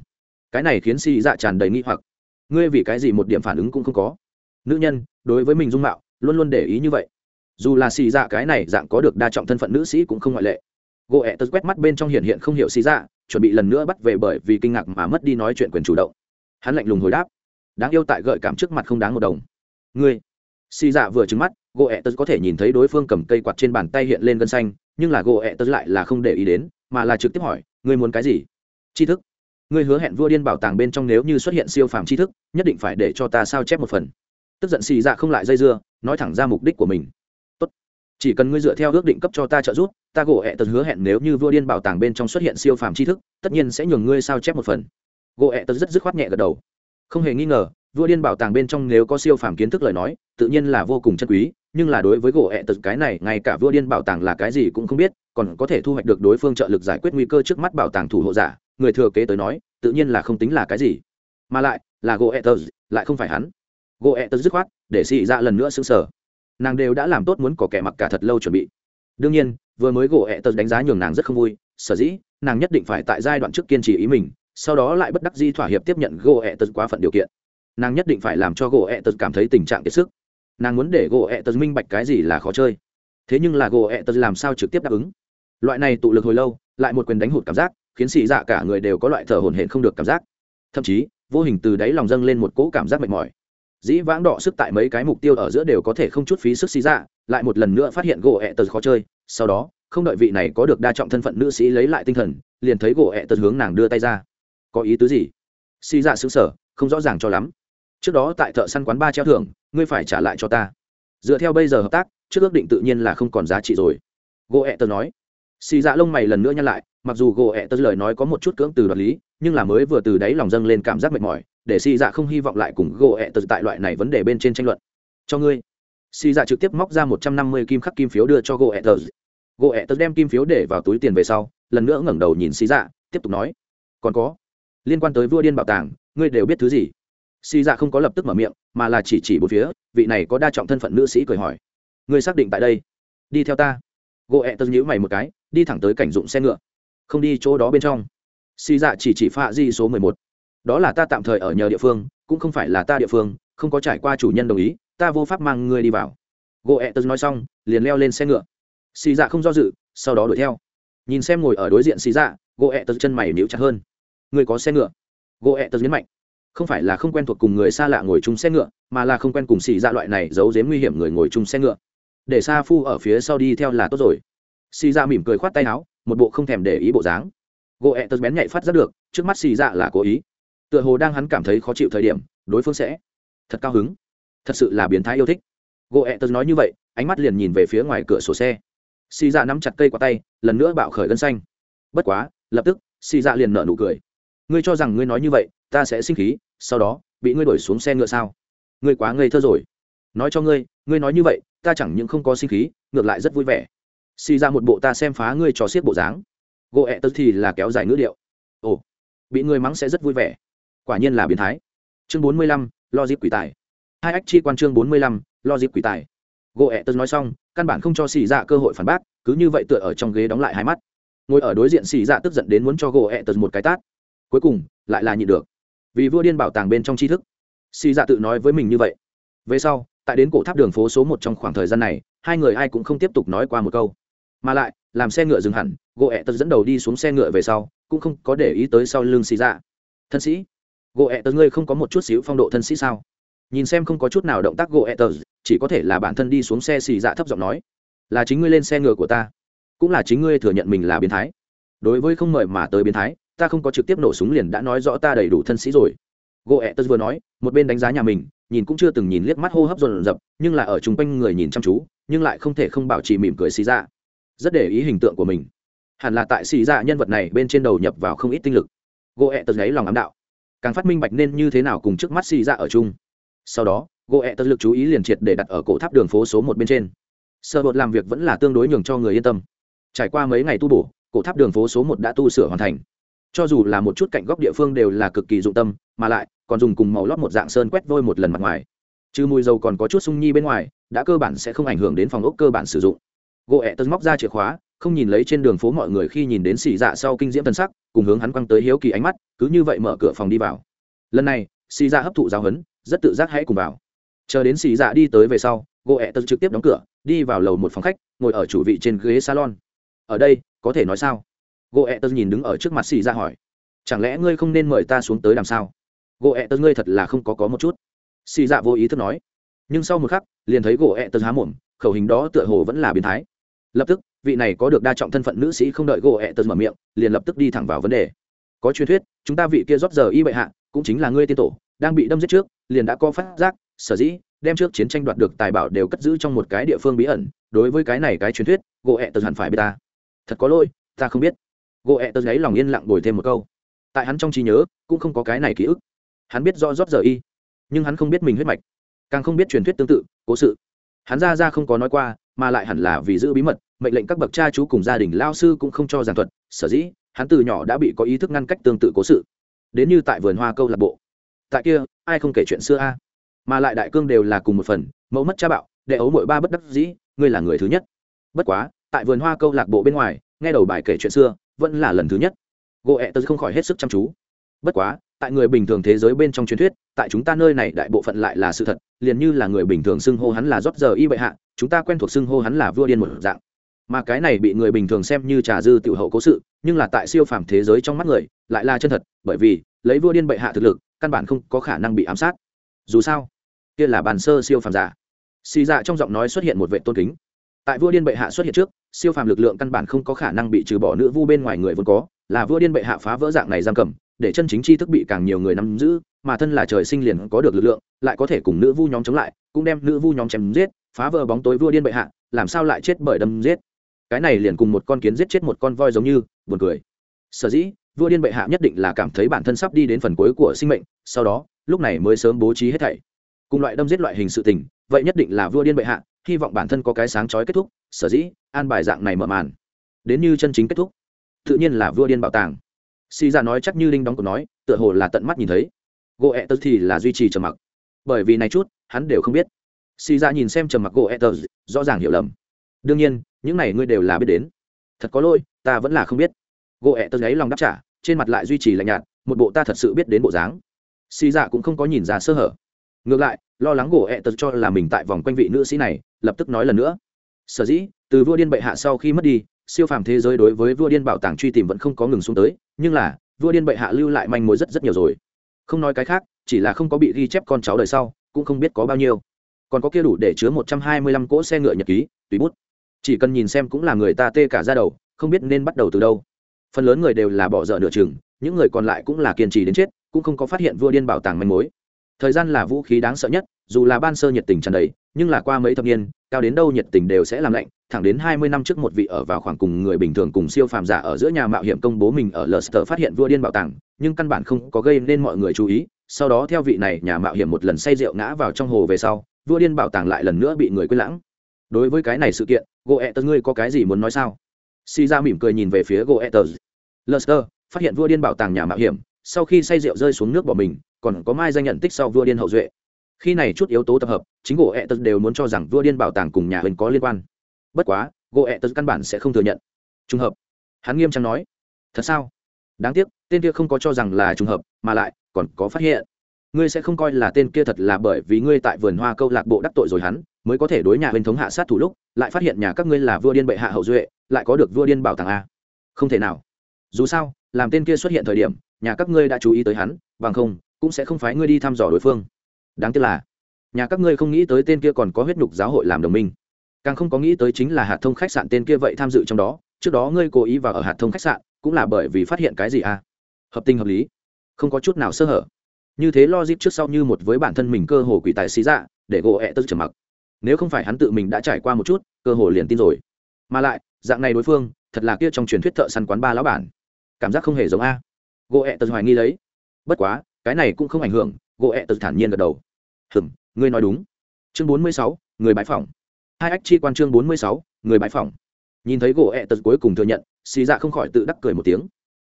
Cái này khiến xì dạ tràn đầy nghi hoặc. Ngươi vì cái gì một điểm phản ứng cũng không có? Nữ nhân, đối với mình dung mạo luôn luôn để ý như vậy. Dù là xì dạ cái này dạng có được đa trọng thân phận nữ sĩ cũng không ngoại lệ. Gỗ ẹ tật quét mắt bên trong hiện hiện không hiểu xì dạ chuẩn bị lần nữa bắt về bởi vì kinh ngạc mà mất đi nói chuyện quyền chủ động. Hắn lạnh lùng hồi đáp. Đáng yêu tại gợi cảm trước mặt không đáng một đồng. Ngươi. Xì dạ vừa trứng mắt, gỗ ẹ tật có thể nhìn thấy đối phương cầm cây quạt trên bàn tay hiện lên gân xanh, nhưng là gỗ ẹ tật lại là không để ý đến, mà là trực tiếp hỏi, ngươi muốn cái gì? Tri thức. Ngươi hứa hẹn vua điên bảo tàng bên trong nếu như xuất hiện siêu phàm tri thức, nhất định phải để cho ta sao chép một phần tức giận xì dạ không lại dây dưa, nói thẳng ra mục đích của mình. Tốt. chỉ cần ngươi dựa theo ước định cấp cho ta trợ giúp, ta gỗ hẹ tật hứa hẹn nếu như vua điên bảo tàng bên trong xuất hiện siêu phàm tri thức, tất nhiên sẽ nhường ngươi sao chép một phần. Gỗ hẹ tật rất dứt khoát nhẹ gật đầu. Không hề nghi ngờ, vua điên bảo tàng bên trong nếu có siêu phàm kiến thức lời nói, tự nhiên là vô cùng chân quý, nhưng là đối với gỗ hẹ tật cái này, ngay cả vua điên bảo tàng là cái gì cũng không biết, còn có thể thu hoạch được đối phương trợ lực giải quyết nguy cơ trước mắt bảo tàng thủ hộ giả, người thừa kế tới nói, tự nhiên là không tính là cái gì. Mà lại, là gỗ hẹ tật, lại không phải hắn gỗ ẹ tật dứt khoát, để xị ra dạ lần nữa xứng sở nàng đều đã làm tốt muốn có kẻ mặc cả thật lâu chuẩn bị. Đương nhiên, vừa mới gỗ ẹ tật đánh giá nhường nàng rất không vui, sở dĩ, nàng nhất định phải tại giai đoạn trước kiên trì ý mình, sau đó lại bất đắc di thỏa hiệp tiếp nhận gỗ ẹ tật quá phận điều kiện. Nàng nhất định phải làm cho gỗ ẹ tật cảm thấy tình trạng kiệt sức. Nàng muốn để gỗ ẹ tật minh bạch cái gì là khó chơi. Thế nhưng là gỗ ẹ tật làm sao trực tiếp đáp ứng? Loại này tụ lực hồi lâu, lại một quyền đánh hụt cảm giác, khiến xị dạ cả người đều có loại thở hổn hển không được cảm giác. Thậm chí, vô hình từ đáy lòng dâng lên một cỗ cảm giác mệt mỏi dĩ vãng đỏ sức tại mấy cái mục tiêu ở giữa đều có thể không chút phí sức xì dạ lại một lần nữa phát hiện gỗ ẹ tật khó chơi, sau đó, không đợi vị này có được đa trọng thân phận nữ sĩ lấy lại tinh thần, liền thấy gỗ ẹ tật hướng nàng đưa tay ra. Có ý tứ gì? Xì dạ xứng sở, không rõ ràng cho lắm. Trước đó tại thợ săn quán ba treo thưởng, ngươi phải trả lại cho ta. Dựa theo bây giờ hợp tác, trước ước định tự nhiên là không còn giá trị rồi. Gỗ ẹ tật nói. Xì dạ lông mày lần nữa nhăn lại, mặc dù gỗ ẹ tật lời nói có một chút cưỡng từ đoạt lý, nhưng là mới vừa từ đáy lòng dâng lên cảm giác mệt mỏi để xì dạ không hy vọng lại cùng gỗ ẹ tật tại loại này vấn đề bên trên tranh luận. Cho ngươi. Xì dạ trực tiếp móc ra một trăm năm mươi kim khắc kim phiếu đưa cho gỗ ẹ tật gỗ ẹ tật đem kim phiếu để vào túi tiền về sau, lần nữa ngẩng đầu nhìn xì dạ tiếp tục nói. Còn có. Liên quan tới vua điên bảo tàng, ngươi đều biết thứ gì? Xì dạ không có lập tức mở miệng, mà là chỉ chỉ một phía, vị này có đa trọng thân phận nữ sĩ cười hỏi. Ngươi xác định tại đây? Đi theo ta. Gỗ ẹ tật nhữ mày một cái, đi thẳng tới cảnh dụng xe ngựa. Không đi chỗ đó bên trong. Xì dạ chỉ chỉ pha di số mười một đó là ta tạm thời ở nhờ địa phương, cũng không phải là ta địa phương, không có trải qua chủ nhân đồng ý, ta vô pháp mang ngươi đi vào. Gỗ ẹ tớ nói xong, liền leo lên xe ngựa. Xì dạ không do dự, sau đó đuổi theo. Nhìn xem ngồi ở đối diện xì dạ gỗ ẹ tớ chân mày níu chặt hơn. Người có xe ngựa? Gỗ ẹ tớ nhấn mạnh. Không phải là không quen thuộc cùng người xa lạ ngồi chung xe ngựa, mà là không quen cùng xì dạ loại này giấu giếm nguy hiểm người ngồi chung xe ngựa. Để sa phu ở phía sau đi theo là tốt rồi. Xì dạ mỉm cười khoát tay áo, một bộ không thèm để ý bộ dáng. Gỗ ẹ tớ bén nhạy phát ra được, trước mắt xì dạ là cố ý tựa hồ đang hắn cảm thấy khó chịu thời điểm, đối phương sẽ thật cao hứng. Thật sự là biến thái yêu thích. Gỗ ẹ tớ nói như vậy, ánh mắt liền nhìn về phía ngoài cửa sổ xe. Xì dạ nắm chặt cây qua tay, lần nữa bạo khởi gân xanh. Bất quá, lập tức, xì dạ liền nở nụ cười. Ngươi cho rằng ngươi nói như vậy, ta sẽ sinh khí, sau đó, bị ngươi đuổi xuống xe ngựa sao? Ngươi quá ngây thơ rồi. Nói cho ngươi ngươi nói như vậy, ta chẳng những không có sinh khí, ngược lại rất vui vẻ. Xì ra một bộ ta xem phá ngươi trò xiết bộ dáng. Gỗ ẹ tớ thì là kéo dài ngữ điệu. Ồ, bị ngươi mắng sẽ rất vui vẻ quả nhiên là biến thái. Chương bốn mươi lăm, lo dịp quỷ tài. Hai ách chi quan chương bốn mươi lăm, lo dịp quỷ tài. Gỗ ẹ tớ nói xong, căn bản không cho xì dạ cơ hội phản bác, cứ như vậy tựa ở trong ghế đóng lại hai mắt. Ngồi ở đối diện xì dạ tức giận đến muốn cho gỗ ẹ tớ một cái tát. Cuối cùng, lại là nhịn được. Vì vua điên bảo tàng bên trong tri thức. Xì dạ tự nói với mình như vậy. Về sau, tại đến cổ tháp đường phố số một trong khoảng thời gian này, hai người ai cũng không tiếp tục nói qua một câu. Mà lại, làm xe ngựa dừng hẳn gỗ ẹ tật dẫn đầu đi xuống xe ngựa về sau, cũng không có để ý tới sau lưng xì dạ. Thân sĩ gỗ ẹ tờ, ngươi không có một chút xíu phong độ thân sĩ sao? Nhìn xem không có chút nào động tác gỗ ẹ tờ, chỉ có thể là bản thân đi xuống xe xì dạ thấp giọng nói. Là chính ngươi lên xe ngựa của ta, cũng là chính ngươi thừa nhận mình là biến thái. Đối với không mời mà tới biến thái, ta không có trực tiếp nổ súng liền đã nói rõ ta đầy đủ thân sĩ rồi. Gỗ ẹ tật vừa nói, một bên đánh giá nhà mình, nhìn cũng chưa từng nhìn liếc mắt hô hấp dồn dập, nhưng là ở chung quanh người nhìn chăm chú, nhưng lại không thể không bảo trì mỉm cười xì dạ. Rất để ý hình tượng của mình. Hẳn là tại xì dạ nhân vật này bên trên đầu nhập vào không ít tinh lực. Gỗ ẹ tật ấy lòng ám đạo càng phát minh bạch nên như thế nào cùng trước mắt xì dạ ở chung. Sau đó gỗ ẹ tật lực chú ý liền triệt để đặt ở cổ tháp đường phố số một bên trên. Sơ bột làm việc vẫn là tương đối nhường cho người yên tâm. Trải qua mấy ngày tu bổ, cổ tháp đường phố số một đã tu sửa hoàn thành. Cho dù là một chút cạnh góc địa phương đều là cực kỳ dụng tâm, mà lại, còn dùng cùng màu lót một dạng sơn quét vôi một lần mặt ngoài. Trừ mùi dầu còn có chút sung nhi bên ngoài, đã cơ bản sẽ không ảnh hưởng đến phòng ốc cơ bản sử dụng. Gỗ ẹ tật móc ra chìa khóa, không nhìn lấy trên đường phố mọi người khi nhìn đến xì dạ sau kinh diễm tân sắc, cùng hướng hắn quăng tới hiếu kỳ ánh mắt cứ như vậy mở cửa phòng đi vào. Lần này, xì dạ hấp thụ giáo huấn, rất tự giác hãy cùng vào. Chờ đến xì dạ đi tới về sau, gỗ ẹ tật trực tiếp đóng cửa, đi vào lầu một phòng khách, ngồi ở chủ vị trên ghế salon. Ở đây, có thể nói sao? Gỗ ẹ tật nhìn đứng ở trước mặt xì dạ hỏi. Chẳng lẽ ngươi không nên mời ta xuống tới làm sao? Gỗ ẹ tật, ngươi thật là không có có một chút. Xì dạ vô ý thức nói. Nhưng sau một khắc, liền thấy gỗ ẹ tật há mồm, khẩu hình đó tựa hồ vẫn là biến thái. Lập tức, vị này có được đa trọng thân phận nữ sĩ không đợi gỗ ẹ tật mở miệng, liền lập tức đi thẳng vào vấn đề có truyền thuyết, chúng ta vị kia rót giờ y bệ hạ, cũng chính là ngươi tiên tổ, đang bị đâm giết trước, liền đã có phát giác, sở dĩ, đem trước chiến tranh đoạt được tài bảo đều cất giữ trong một cái địa phương bí ẩn, đối với cái này cái truyền thuyết gỗ ẹ tật hẳn phải biết ta. Thật có lỗi, ta không biết. Gỗ ẹ tật gáy lòng yên lặng bồi thêm một câu. Tại hắn trong trí nhớ, cũng không có cái này ký ức. Hắn biết do rót giờ y, nhưng hắn không biết mình huyết mạch. Càng không biết truyền thuyết tương tự, cố sự. Hắn ra ra không có nói qua, mà lại hẳn là vì giữ bí mật, mệnh lệnh các bậc cha chú cùng gia đình lao sư cũng không cho giảng thuật, sở dĩ hắn từ nhỏ đã bị có ý thức ngăn cách tương tự cố sự. Đến như tại vườn hoa câu lạc bộ. Tại kia, ai không kể chuyện xưa a? Mà lại đại cương đều là cùng một phần, mẫu mất cha bạo, đệ ấu mỗi ba bất đắc dĩ, ngươi là người thứ nhất. Bất quá, tại vườn hoa câu lạc bộ bên ngoài, nghe đầu bài kể chuyện xưa, vẫn là lần thứ nhất. Gỗ ẹ tớ không khỏi hết sức chăm chú. Bất quá, tại người bình thường thế giới bên trong truyền thuyết, tại chúng ta nơi này đại bộ phận lại là sự thật, liền như là người bình thường xưng hô hắn là rót giờ y bệ hạ, chúng ta quen thuộc xưng hô hắn là vua điên một dạng mà cái này bị người bình thường xem như trà dư tiểu hậu cố sự, nhưng là tại siêu phàm thế giới trong mắt người, lại là chân thật, bởi vì, lấy vua điên bệ hạ thực lực, căn bản không có khả năng bị ám sát. Dù sao, kia là bàn sơ siêu phàm giả. Xì dạ trong giọng nói xuất hiện một vệ tôn kính. Tại vua điên bệ hạ xuất hiện trước, siêu phàm lực lượng căn bản không có khả năng bị trừ bỏ nữ vu bên ngoài người vốn có, là vua điên bệ hạ phá vỡ dạng này giam cầm, để chân chính tri thức bị càng nhiều người nắm giữ, mà thân là trời sinh liền có được lực lượng, lại có thể cùng nữ vu nhóm chống lại, cũng đem nữ vu nhóm chém giết, phá vỡ bóng tối vua điên bệ hạ, làm sao lại chết bởi đâm giết cái này liền cùng một con kiến giết chết một con voi giống như, buồn cười. Sở dĩ, vua điên bệ hạ nhất định là cảm thấy bản thân sắp đi đến phần cuối của sinh mệnh, sau đó, lúc này mới sớm bố trí hết thảy. Cùng loại đâm giết loại hình sự tình, vậy nhất định là vua điên bệ hạ, hy vọng bản thân có cái sáng chói kết thúc, sở dĩ, an bài dạng này mở màn. Đến như chân chính kết thúc. Tự nhiên là vua điên bảo tàng. Xì ra nói chắc như linh đóng cổ nói, tựa hồ là tận mắt nhìn thấy. Gỗ ẹ tớ thì là duy trì trầm mặc. Bởi vì này chút, hắn đều không biết. Xì ra nhìn xem trầm mặc gỗ ẹ tớ rõ ràng hiểu lầm đương nhiên, những này ngươi đều là biết đến. Thật có lỗi, ta vẫn là không biết. Gỗ ẹ tớ giấy lòng đáp trả, trên mặt lại duy trì lạnh nhạt, một bộ ta thật sự biết đến bộ dáng. Xì dạ cũng không có nhìn ra sơ hở. Ngược lại, lo lắng gỗ ẹ tật cho là mình tại vòng quanh vị nữ sĩ này, lập tức nói lần nữa. Sở dĩ, từ vua điên bệ hạ sau khi mất đi, siêu phàm thế giới đối với vua điên bảo tàng truy tìm vẫn không có ngừng xuống tới, nhưng là, vua điên bệ hạ lưu lại manh mối rất rất nhiều rồi. Không nói cái khác, chỉ là không có bị ghi chép con cháu đời sau, cũng không biết có bao nhiêu. Còn có kia đủ để chứa một trăm hai mươi lăm cỗ xe ngựa nhật ký, tùy bút chỉ cần nhìn xem cũng là người ta tê cả ra đầu, không biết nên bắt đầu từ đâu. Phần lớn người đều là bỏ dở nửa chừng, những người còn lại cũng là kiên trì đến chết, cũng không có phát hiện vua điên bảo tàng manh mối. Thời gian là vũ khí đáng sợ nhất, dù là ban sơ nhiệt tình tràn đầy, nhưng là qua mấy thập niên, cao đến đâu nhiệt tình đều sẽ làm lạnh, thẳng đến hai mươi năm trước một vị ở vào khoảng cùng người bình thường cùng siêu phàm giả ở giữa nhà mạo hiểm công bố mình ở Leicester phát hiện vua điên bảo tàng, nhưng căn bản không có gây nên mọi người chú ý, sau đó theo vị này nhà mạo hiểm một lần say rượu ngã vào trong hồ về sau, vua điên bảo tàng lại lần nữa bị người quên lãng đối với cái này sự kiện goethe ngươi có cái gì muốn nói sao? Si ra mỉm cười nhìn về phía goethe Leicester phát hiện vua điên bảo tàng nhà mạo hiểm, sau khi say rượu rơi xuống nước bỏ mình, còn có mai danh nhận tích sau vua điên hậu duệ. Khi này chút yếu tố tập hợp, chính gỗ ẹ tật đều muốn cho rằng vua điên bảo tàng cùng nhà hình có liên quan. Bất quá gỗ ẹ tật căn bản sẽ không thừa nhận. Trùng hợp. Hắn nghiêm trang nói. Thật sao? Đáng tiếc, tên kia không có cho rằng là trùng hợp, mà lại còn có phát hiện ngươi sẽ không coi là tên kia thật là bởi vì ngươi tại vườn hoa câu lạc bộ đắc tội rồi hắn, mới có thể đối nhà hình thống hạ sát thủ lúc, lại phát hiện nhà các ngươi là vua điên bệ hạ hậu duệ, lại có được vua điên bảo tàng a. Không thể nào. Dù sao, làm tên kia xuất hiện thời điểm, nhà các ngươi đã chú ý tới hắn, bằng không, cũng sẽ không phái ngươi đi thăm dò đối phương. Đáng tiếc là, nhà các ngươi không nghĩ tới tên kia còn có huyết nhục giáo hội làm đồng minh. Càng không có nghĩ tới chính là hạt thông khách sạn tên kia vậy tham dự trong đó, trước đó ngươi cố ý vào ở hạt thông khách sạn, cũng là bởi vì phát hiện cái gì à hợp tình hợp lý. Không có chút nào sơ hở như thế lo dip trước sau như một với bản thân mình cơ hồ quỷ tài xí dạ để gỗ ẹ tớ trầm mặc. Nếu không phải hắn tự mình đã trải qua một chút, cơ hồ liền tin rồi. Mà lại, dạng này đối phương, thật là kia trong truyền thuyết thợ săn quán ba lão bản. Cảm giác không hề giống a. Gỗ ẹ tớ hoài nghi lấy. Bất quá, cái này cũng không ảnh hưởng, gỗ ẹ tớ thản nhiên gật đầu. Hừm, ngươi nói đúng. Chương bốn mươi sáu, người bãi phòng. Hai ách chi quan chương bốn mươi sáu, người bãi phòng. Nhìn thấy gỗ ẹ tật cuối cùng thừa nhận xì dạ không khỏi tự đắc cười một tiếng.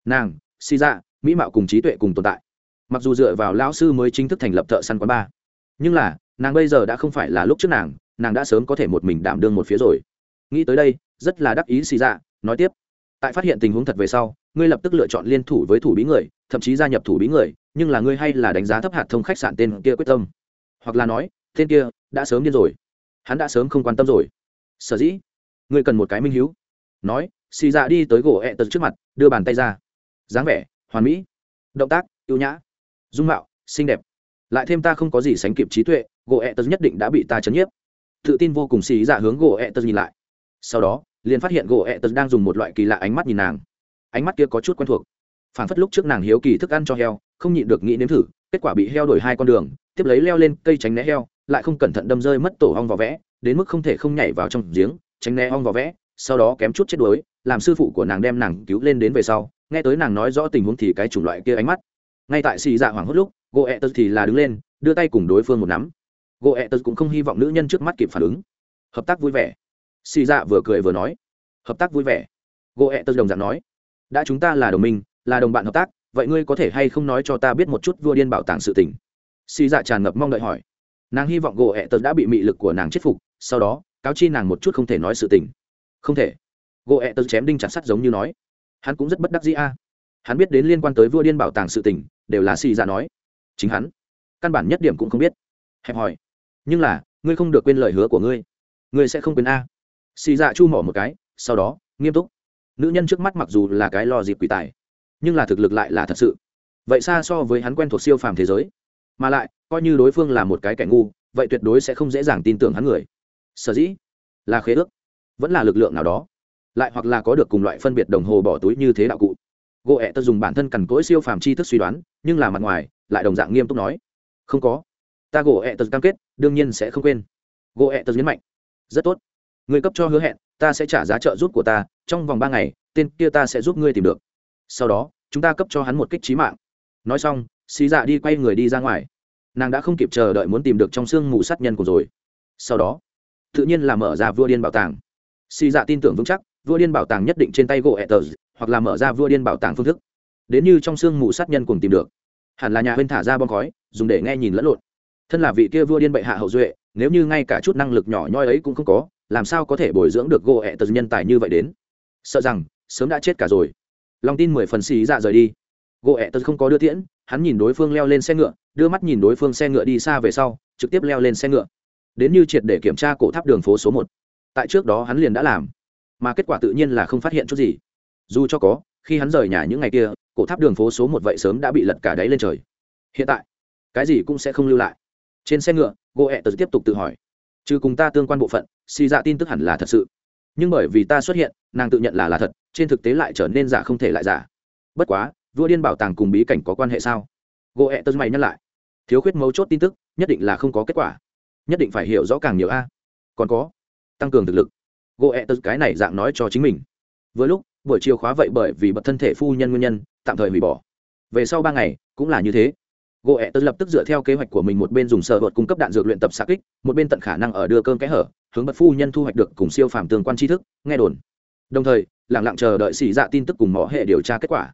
Nàng xì dạ mỹ mạo cùng trí tuệ cùng tồn tại mặc dù dựa vào lão sư mới chính thức thành lập thợ săn quán ba. Nhưng là, nàng bây giờ đã không phải là lúc trước nàng nàng đã sớm có thể một mình đảm đương một phía rồi. Nghĩ tới đây, rất là đắc ý xì dạ nói tiếp. Tại phát hiện tình huống thật về sau, ngươi lập tức lựa chọn liên thủ với thủ bí người, thậm chí gia nhập thủ bí người, nhưng là ngươi hay là đánh giá thấp hạt thông khách sạn tên kia quyết tâm. Hoặc là nói, tên kia đã sớm điên rồi. Hắn đã sớm không quan tâm rồi. Sở dĩ, ngươi cần một cái minh hữu nói, xì dạ đi tới gỗ ẹ tật trước mặt, đưa bàn tay ra. Dáng vẻ, hoàn mỹ. Động tác, ưu nhã dung mạo, xinh đẹp. Lại thêm ta không có gì sánh kịp trí tuệ, gỗ ẹ tật nhất định đã bị ta chấn nhiếp. Tự tin vô cùng xì dạ hướng gỗ ẹ tật nhìn lại. Sau đó, liền phát hiện gỗ ẹ tật đang dùng một loại kỳ lạ ánh mắt nhìn nàng. Ánh mắt kia có chút quen thuộc. Phản phất lúc trước nàng hiếu kỳ thức ăn cho heo, không nhịn được nghĩ nếm thử, kết quả bị heo đổi hai con đường, tiếp lấy leo lên cây tránh né heo, lại không cẩn thận đâm rơi mất tổ hong vỏ vẽ, đến mức không thể không nhảy vào trong giếng, tránh né hong vỏ vẽ, sau đó kém chút chết đuối, làm sư phụ của nàng đem nàng cứu lên đến về sau, nghe tới nàng nói rõ tình huống thì cái chủng loại kia ánh mắt ngay tại xì dạ hoảng hốt lúc gỗ ẹ tật thì là đứng lên, đưa tay cùng đối phương một nắm. Gỗ ẹ tật cũng không hy vọng nữ nhân trước mắt kịp phản ứng. Hợp tác vui vẻ. Xì dạ vừa cười vừa nói. Hợp tác vui vẻ. Gỗ ẹ tật đồng dạng nói. Đã chúng ta là đồng minh, là đồng bạn hợp tác, vậy ngươi có thể hay không nói cho ta biết một chút vua điên bảo tàng sự tình? Xì dạ tràn ngập mong đợi hỏi. Nàng hy vọng gỗ ẹ tật đã bị mị lực của nàng chết phục, sau đó, cáo chi nàng một chút không thể nói sự tình. Không thể. Gỗ ẹ tật chém đinh chặt sắt giống như nói. Hắn cũng rất bất đắc dĩ a hắn biết đến liên quan tới vua điên bảo tàng sự tình đều là xì ra nói. Chính hắn căn bản nhất điểm cũng không biết. Hẹp hòi, nhưng là ngươi không được quên lời hứa của ngươi. Ngươi sẽ không quên a. Xì dạ chu mỏ một cái sau đó nghiêm túc. Nữ nhân trước mắt mặc dù là cái lo dịp quỷ tài nhưng là thực lực lại là thật sự. Vậy xa so với hắn quen thuộc siêu phàm thế giới. Mà lại coi như đối phương là một cái kẻ ngu vậy tuyệt đối sẽ không dễ dàng tin tưởng hắn người. Sở dĩ là khế ước. Vẫn là lực lượng nào đó. Lại hoặc là có được cùng loại phân biệt đồng hồ bỏ túi như thế đạo cụ gỗ ẹ tật dùng bản thân cằn cỗi siêu phàm chi thức suy đoán, nhưng là mặt ngoài, lại đồng dạng nghiêm túc nói. Không có. Ta gỗ ẹ tật cam kết, đương nhiên sẽ không quên. Gỗ ẹ tật nhấn mạnh. Rất tốt. Người cấp cho hứa hẹn, ta sẽ trả giá trợ giúp của ta, trong vòng ba ngày, tên kia ta sẽ giúp ngươi tìm được. Sau đó, chúng ta cấp cho hắn một kích trí mạng. Nói xong, xí dạ đi quay người đi ra ngoài. Nàng đã không kịp chờ đợi muốn tìm được trong xương mù sát nhân của rồi. Sau đó, tự nhiên là mở ra vua điên bảo tàng. Xì dạ tin tưởng vững chắc vua điên bảo tàng nhất định trên tay gỗ ẹ tờ hoặc là mở ra vua điên bảo tàng phương thức. Đến như trong xương mù sát nhân cùng tìm được. Hẳn là nhà huyên thả ra bom khói, dùng để nghe nhìn lẫn lộn. Thân là vị kia vua điên bệ hạ hậu duệ, nếu như ngay cả chút năng lực nhỏ nhoi ấy cũng không có, làm sao có thể bồi dưỡng được gỗ ẹ tờ nhân tài như vậy đến? Sợ rằng, sớm đã chết cả rồi. Lòng tin mười phần xì dạ rời đi. Gỗ ẹ tật không có đưa tiễn, hắn nhìn đối phương leo lên xe ngựa, đưa mắt nhìn đối phương xe ngựa đi xa về sau, trực tiếp leo lên xe ngựa. Đến như triệt để kiểm tra cổ tháp đường phố số một. Tại trước đó hắn liền đã làm mà kết quả tự nhiên là không phát hiện chút gì. Dù cho có, khi hắn rời nhà những ngày kia, cổ tháp đường phố số một vậy sớm đã bị lật cả đáy lên trời. Hiện tại, cái gì cũng sẽ không lưu lại. Trên xe ngựa gỗ ẹ tờ tiếp tục tự hỏi. Trừ cùng ta tương quan bộ phận xì dạ tin tức hẳn là thật sự. Nhưng bởi vì ta xuất hiện, nàng tự nhận là là thật, trên thực tế lại trở nên giả không thể lại giả. Bất quá, vua điên bảo tàng cùng bí cảnh có quan hệ sao? Gỗ ẹ tớ mày nhắc lại. Thiếu khuyết mấu chốt tin tức, nhất định là không có kết quả. Nhất định phải hiểu rõ càng nhiều a. Còn có, tăng cường thực lực gỗ ẹ tật cái này dạng nói cho chính mình. Vừa lúc, buổi chiều khóa vậy bởi vì bật thân thể phu nhân nguyên nhân, tạm thời hủy bỏ. Về sau ba ngày, cũng là như thế. Gỗ ẹ tật lập tức dựa theo kế hoạch của mình một bên dùng sợ vật cung cấp đạn dược luyện tập xạ kích, một bên tận khả năng ở đưa cơm kẽ hở, hướng bật phu nhân thu hoạch được cùng siêu phàm tương quan tri thức, nghe đồn. Đồng thời lẳng lặng chờ đợi xỉ dạ tin tức cùng mỏ hệ điều tra kết quả.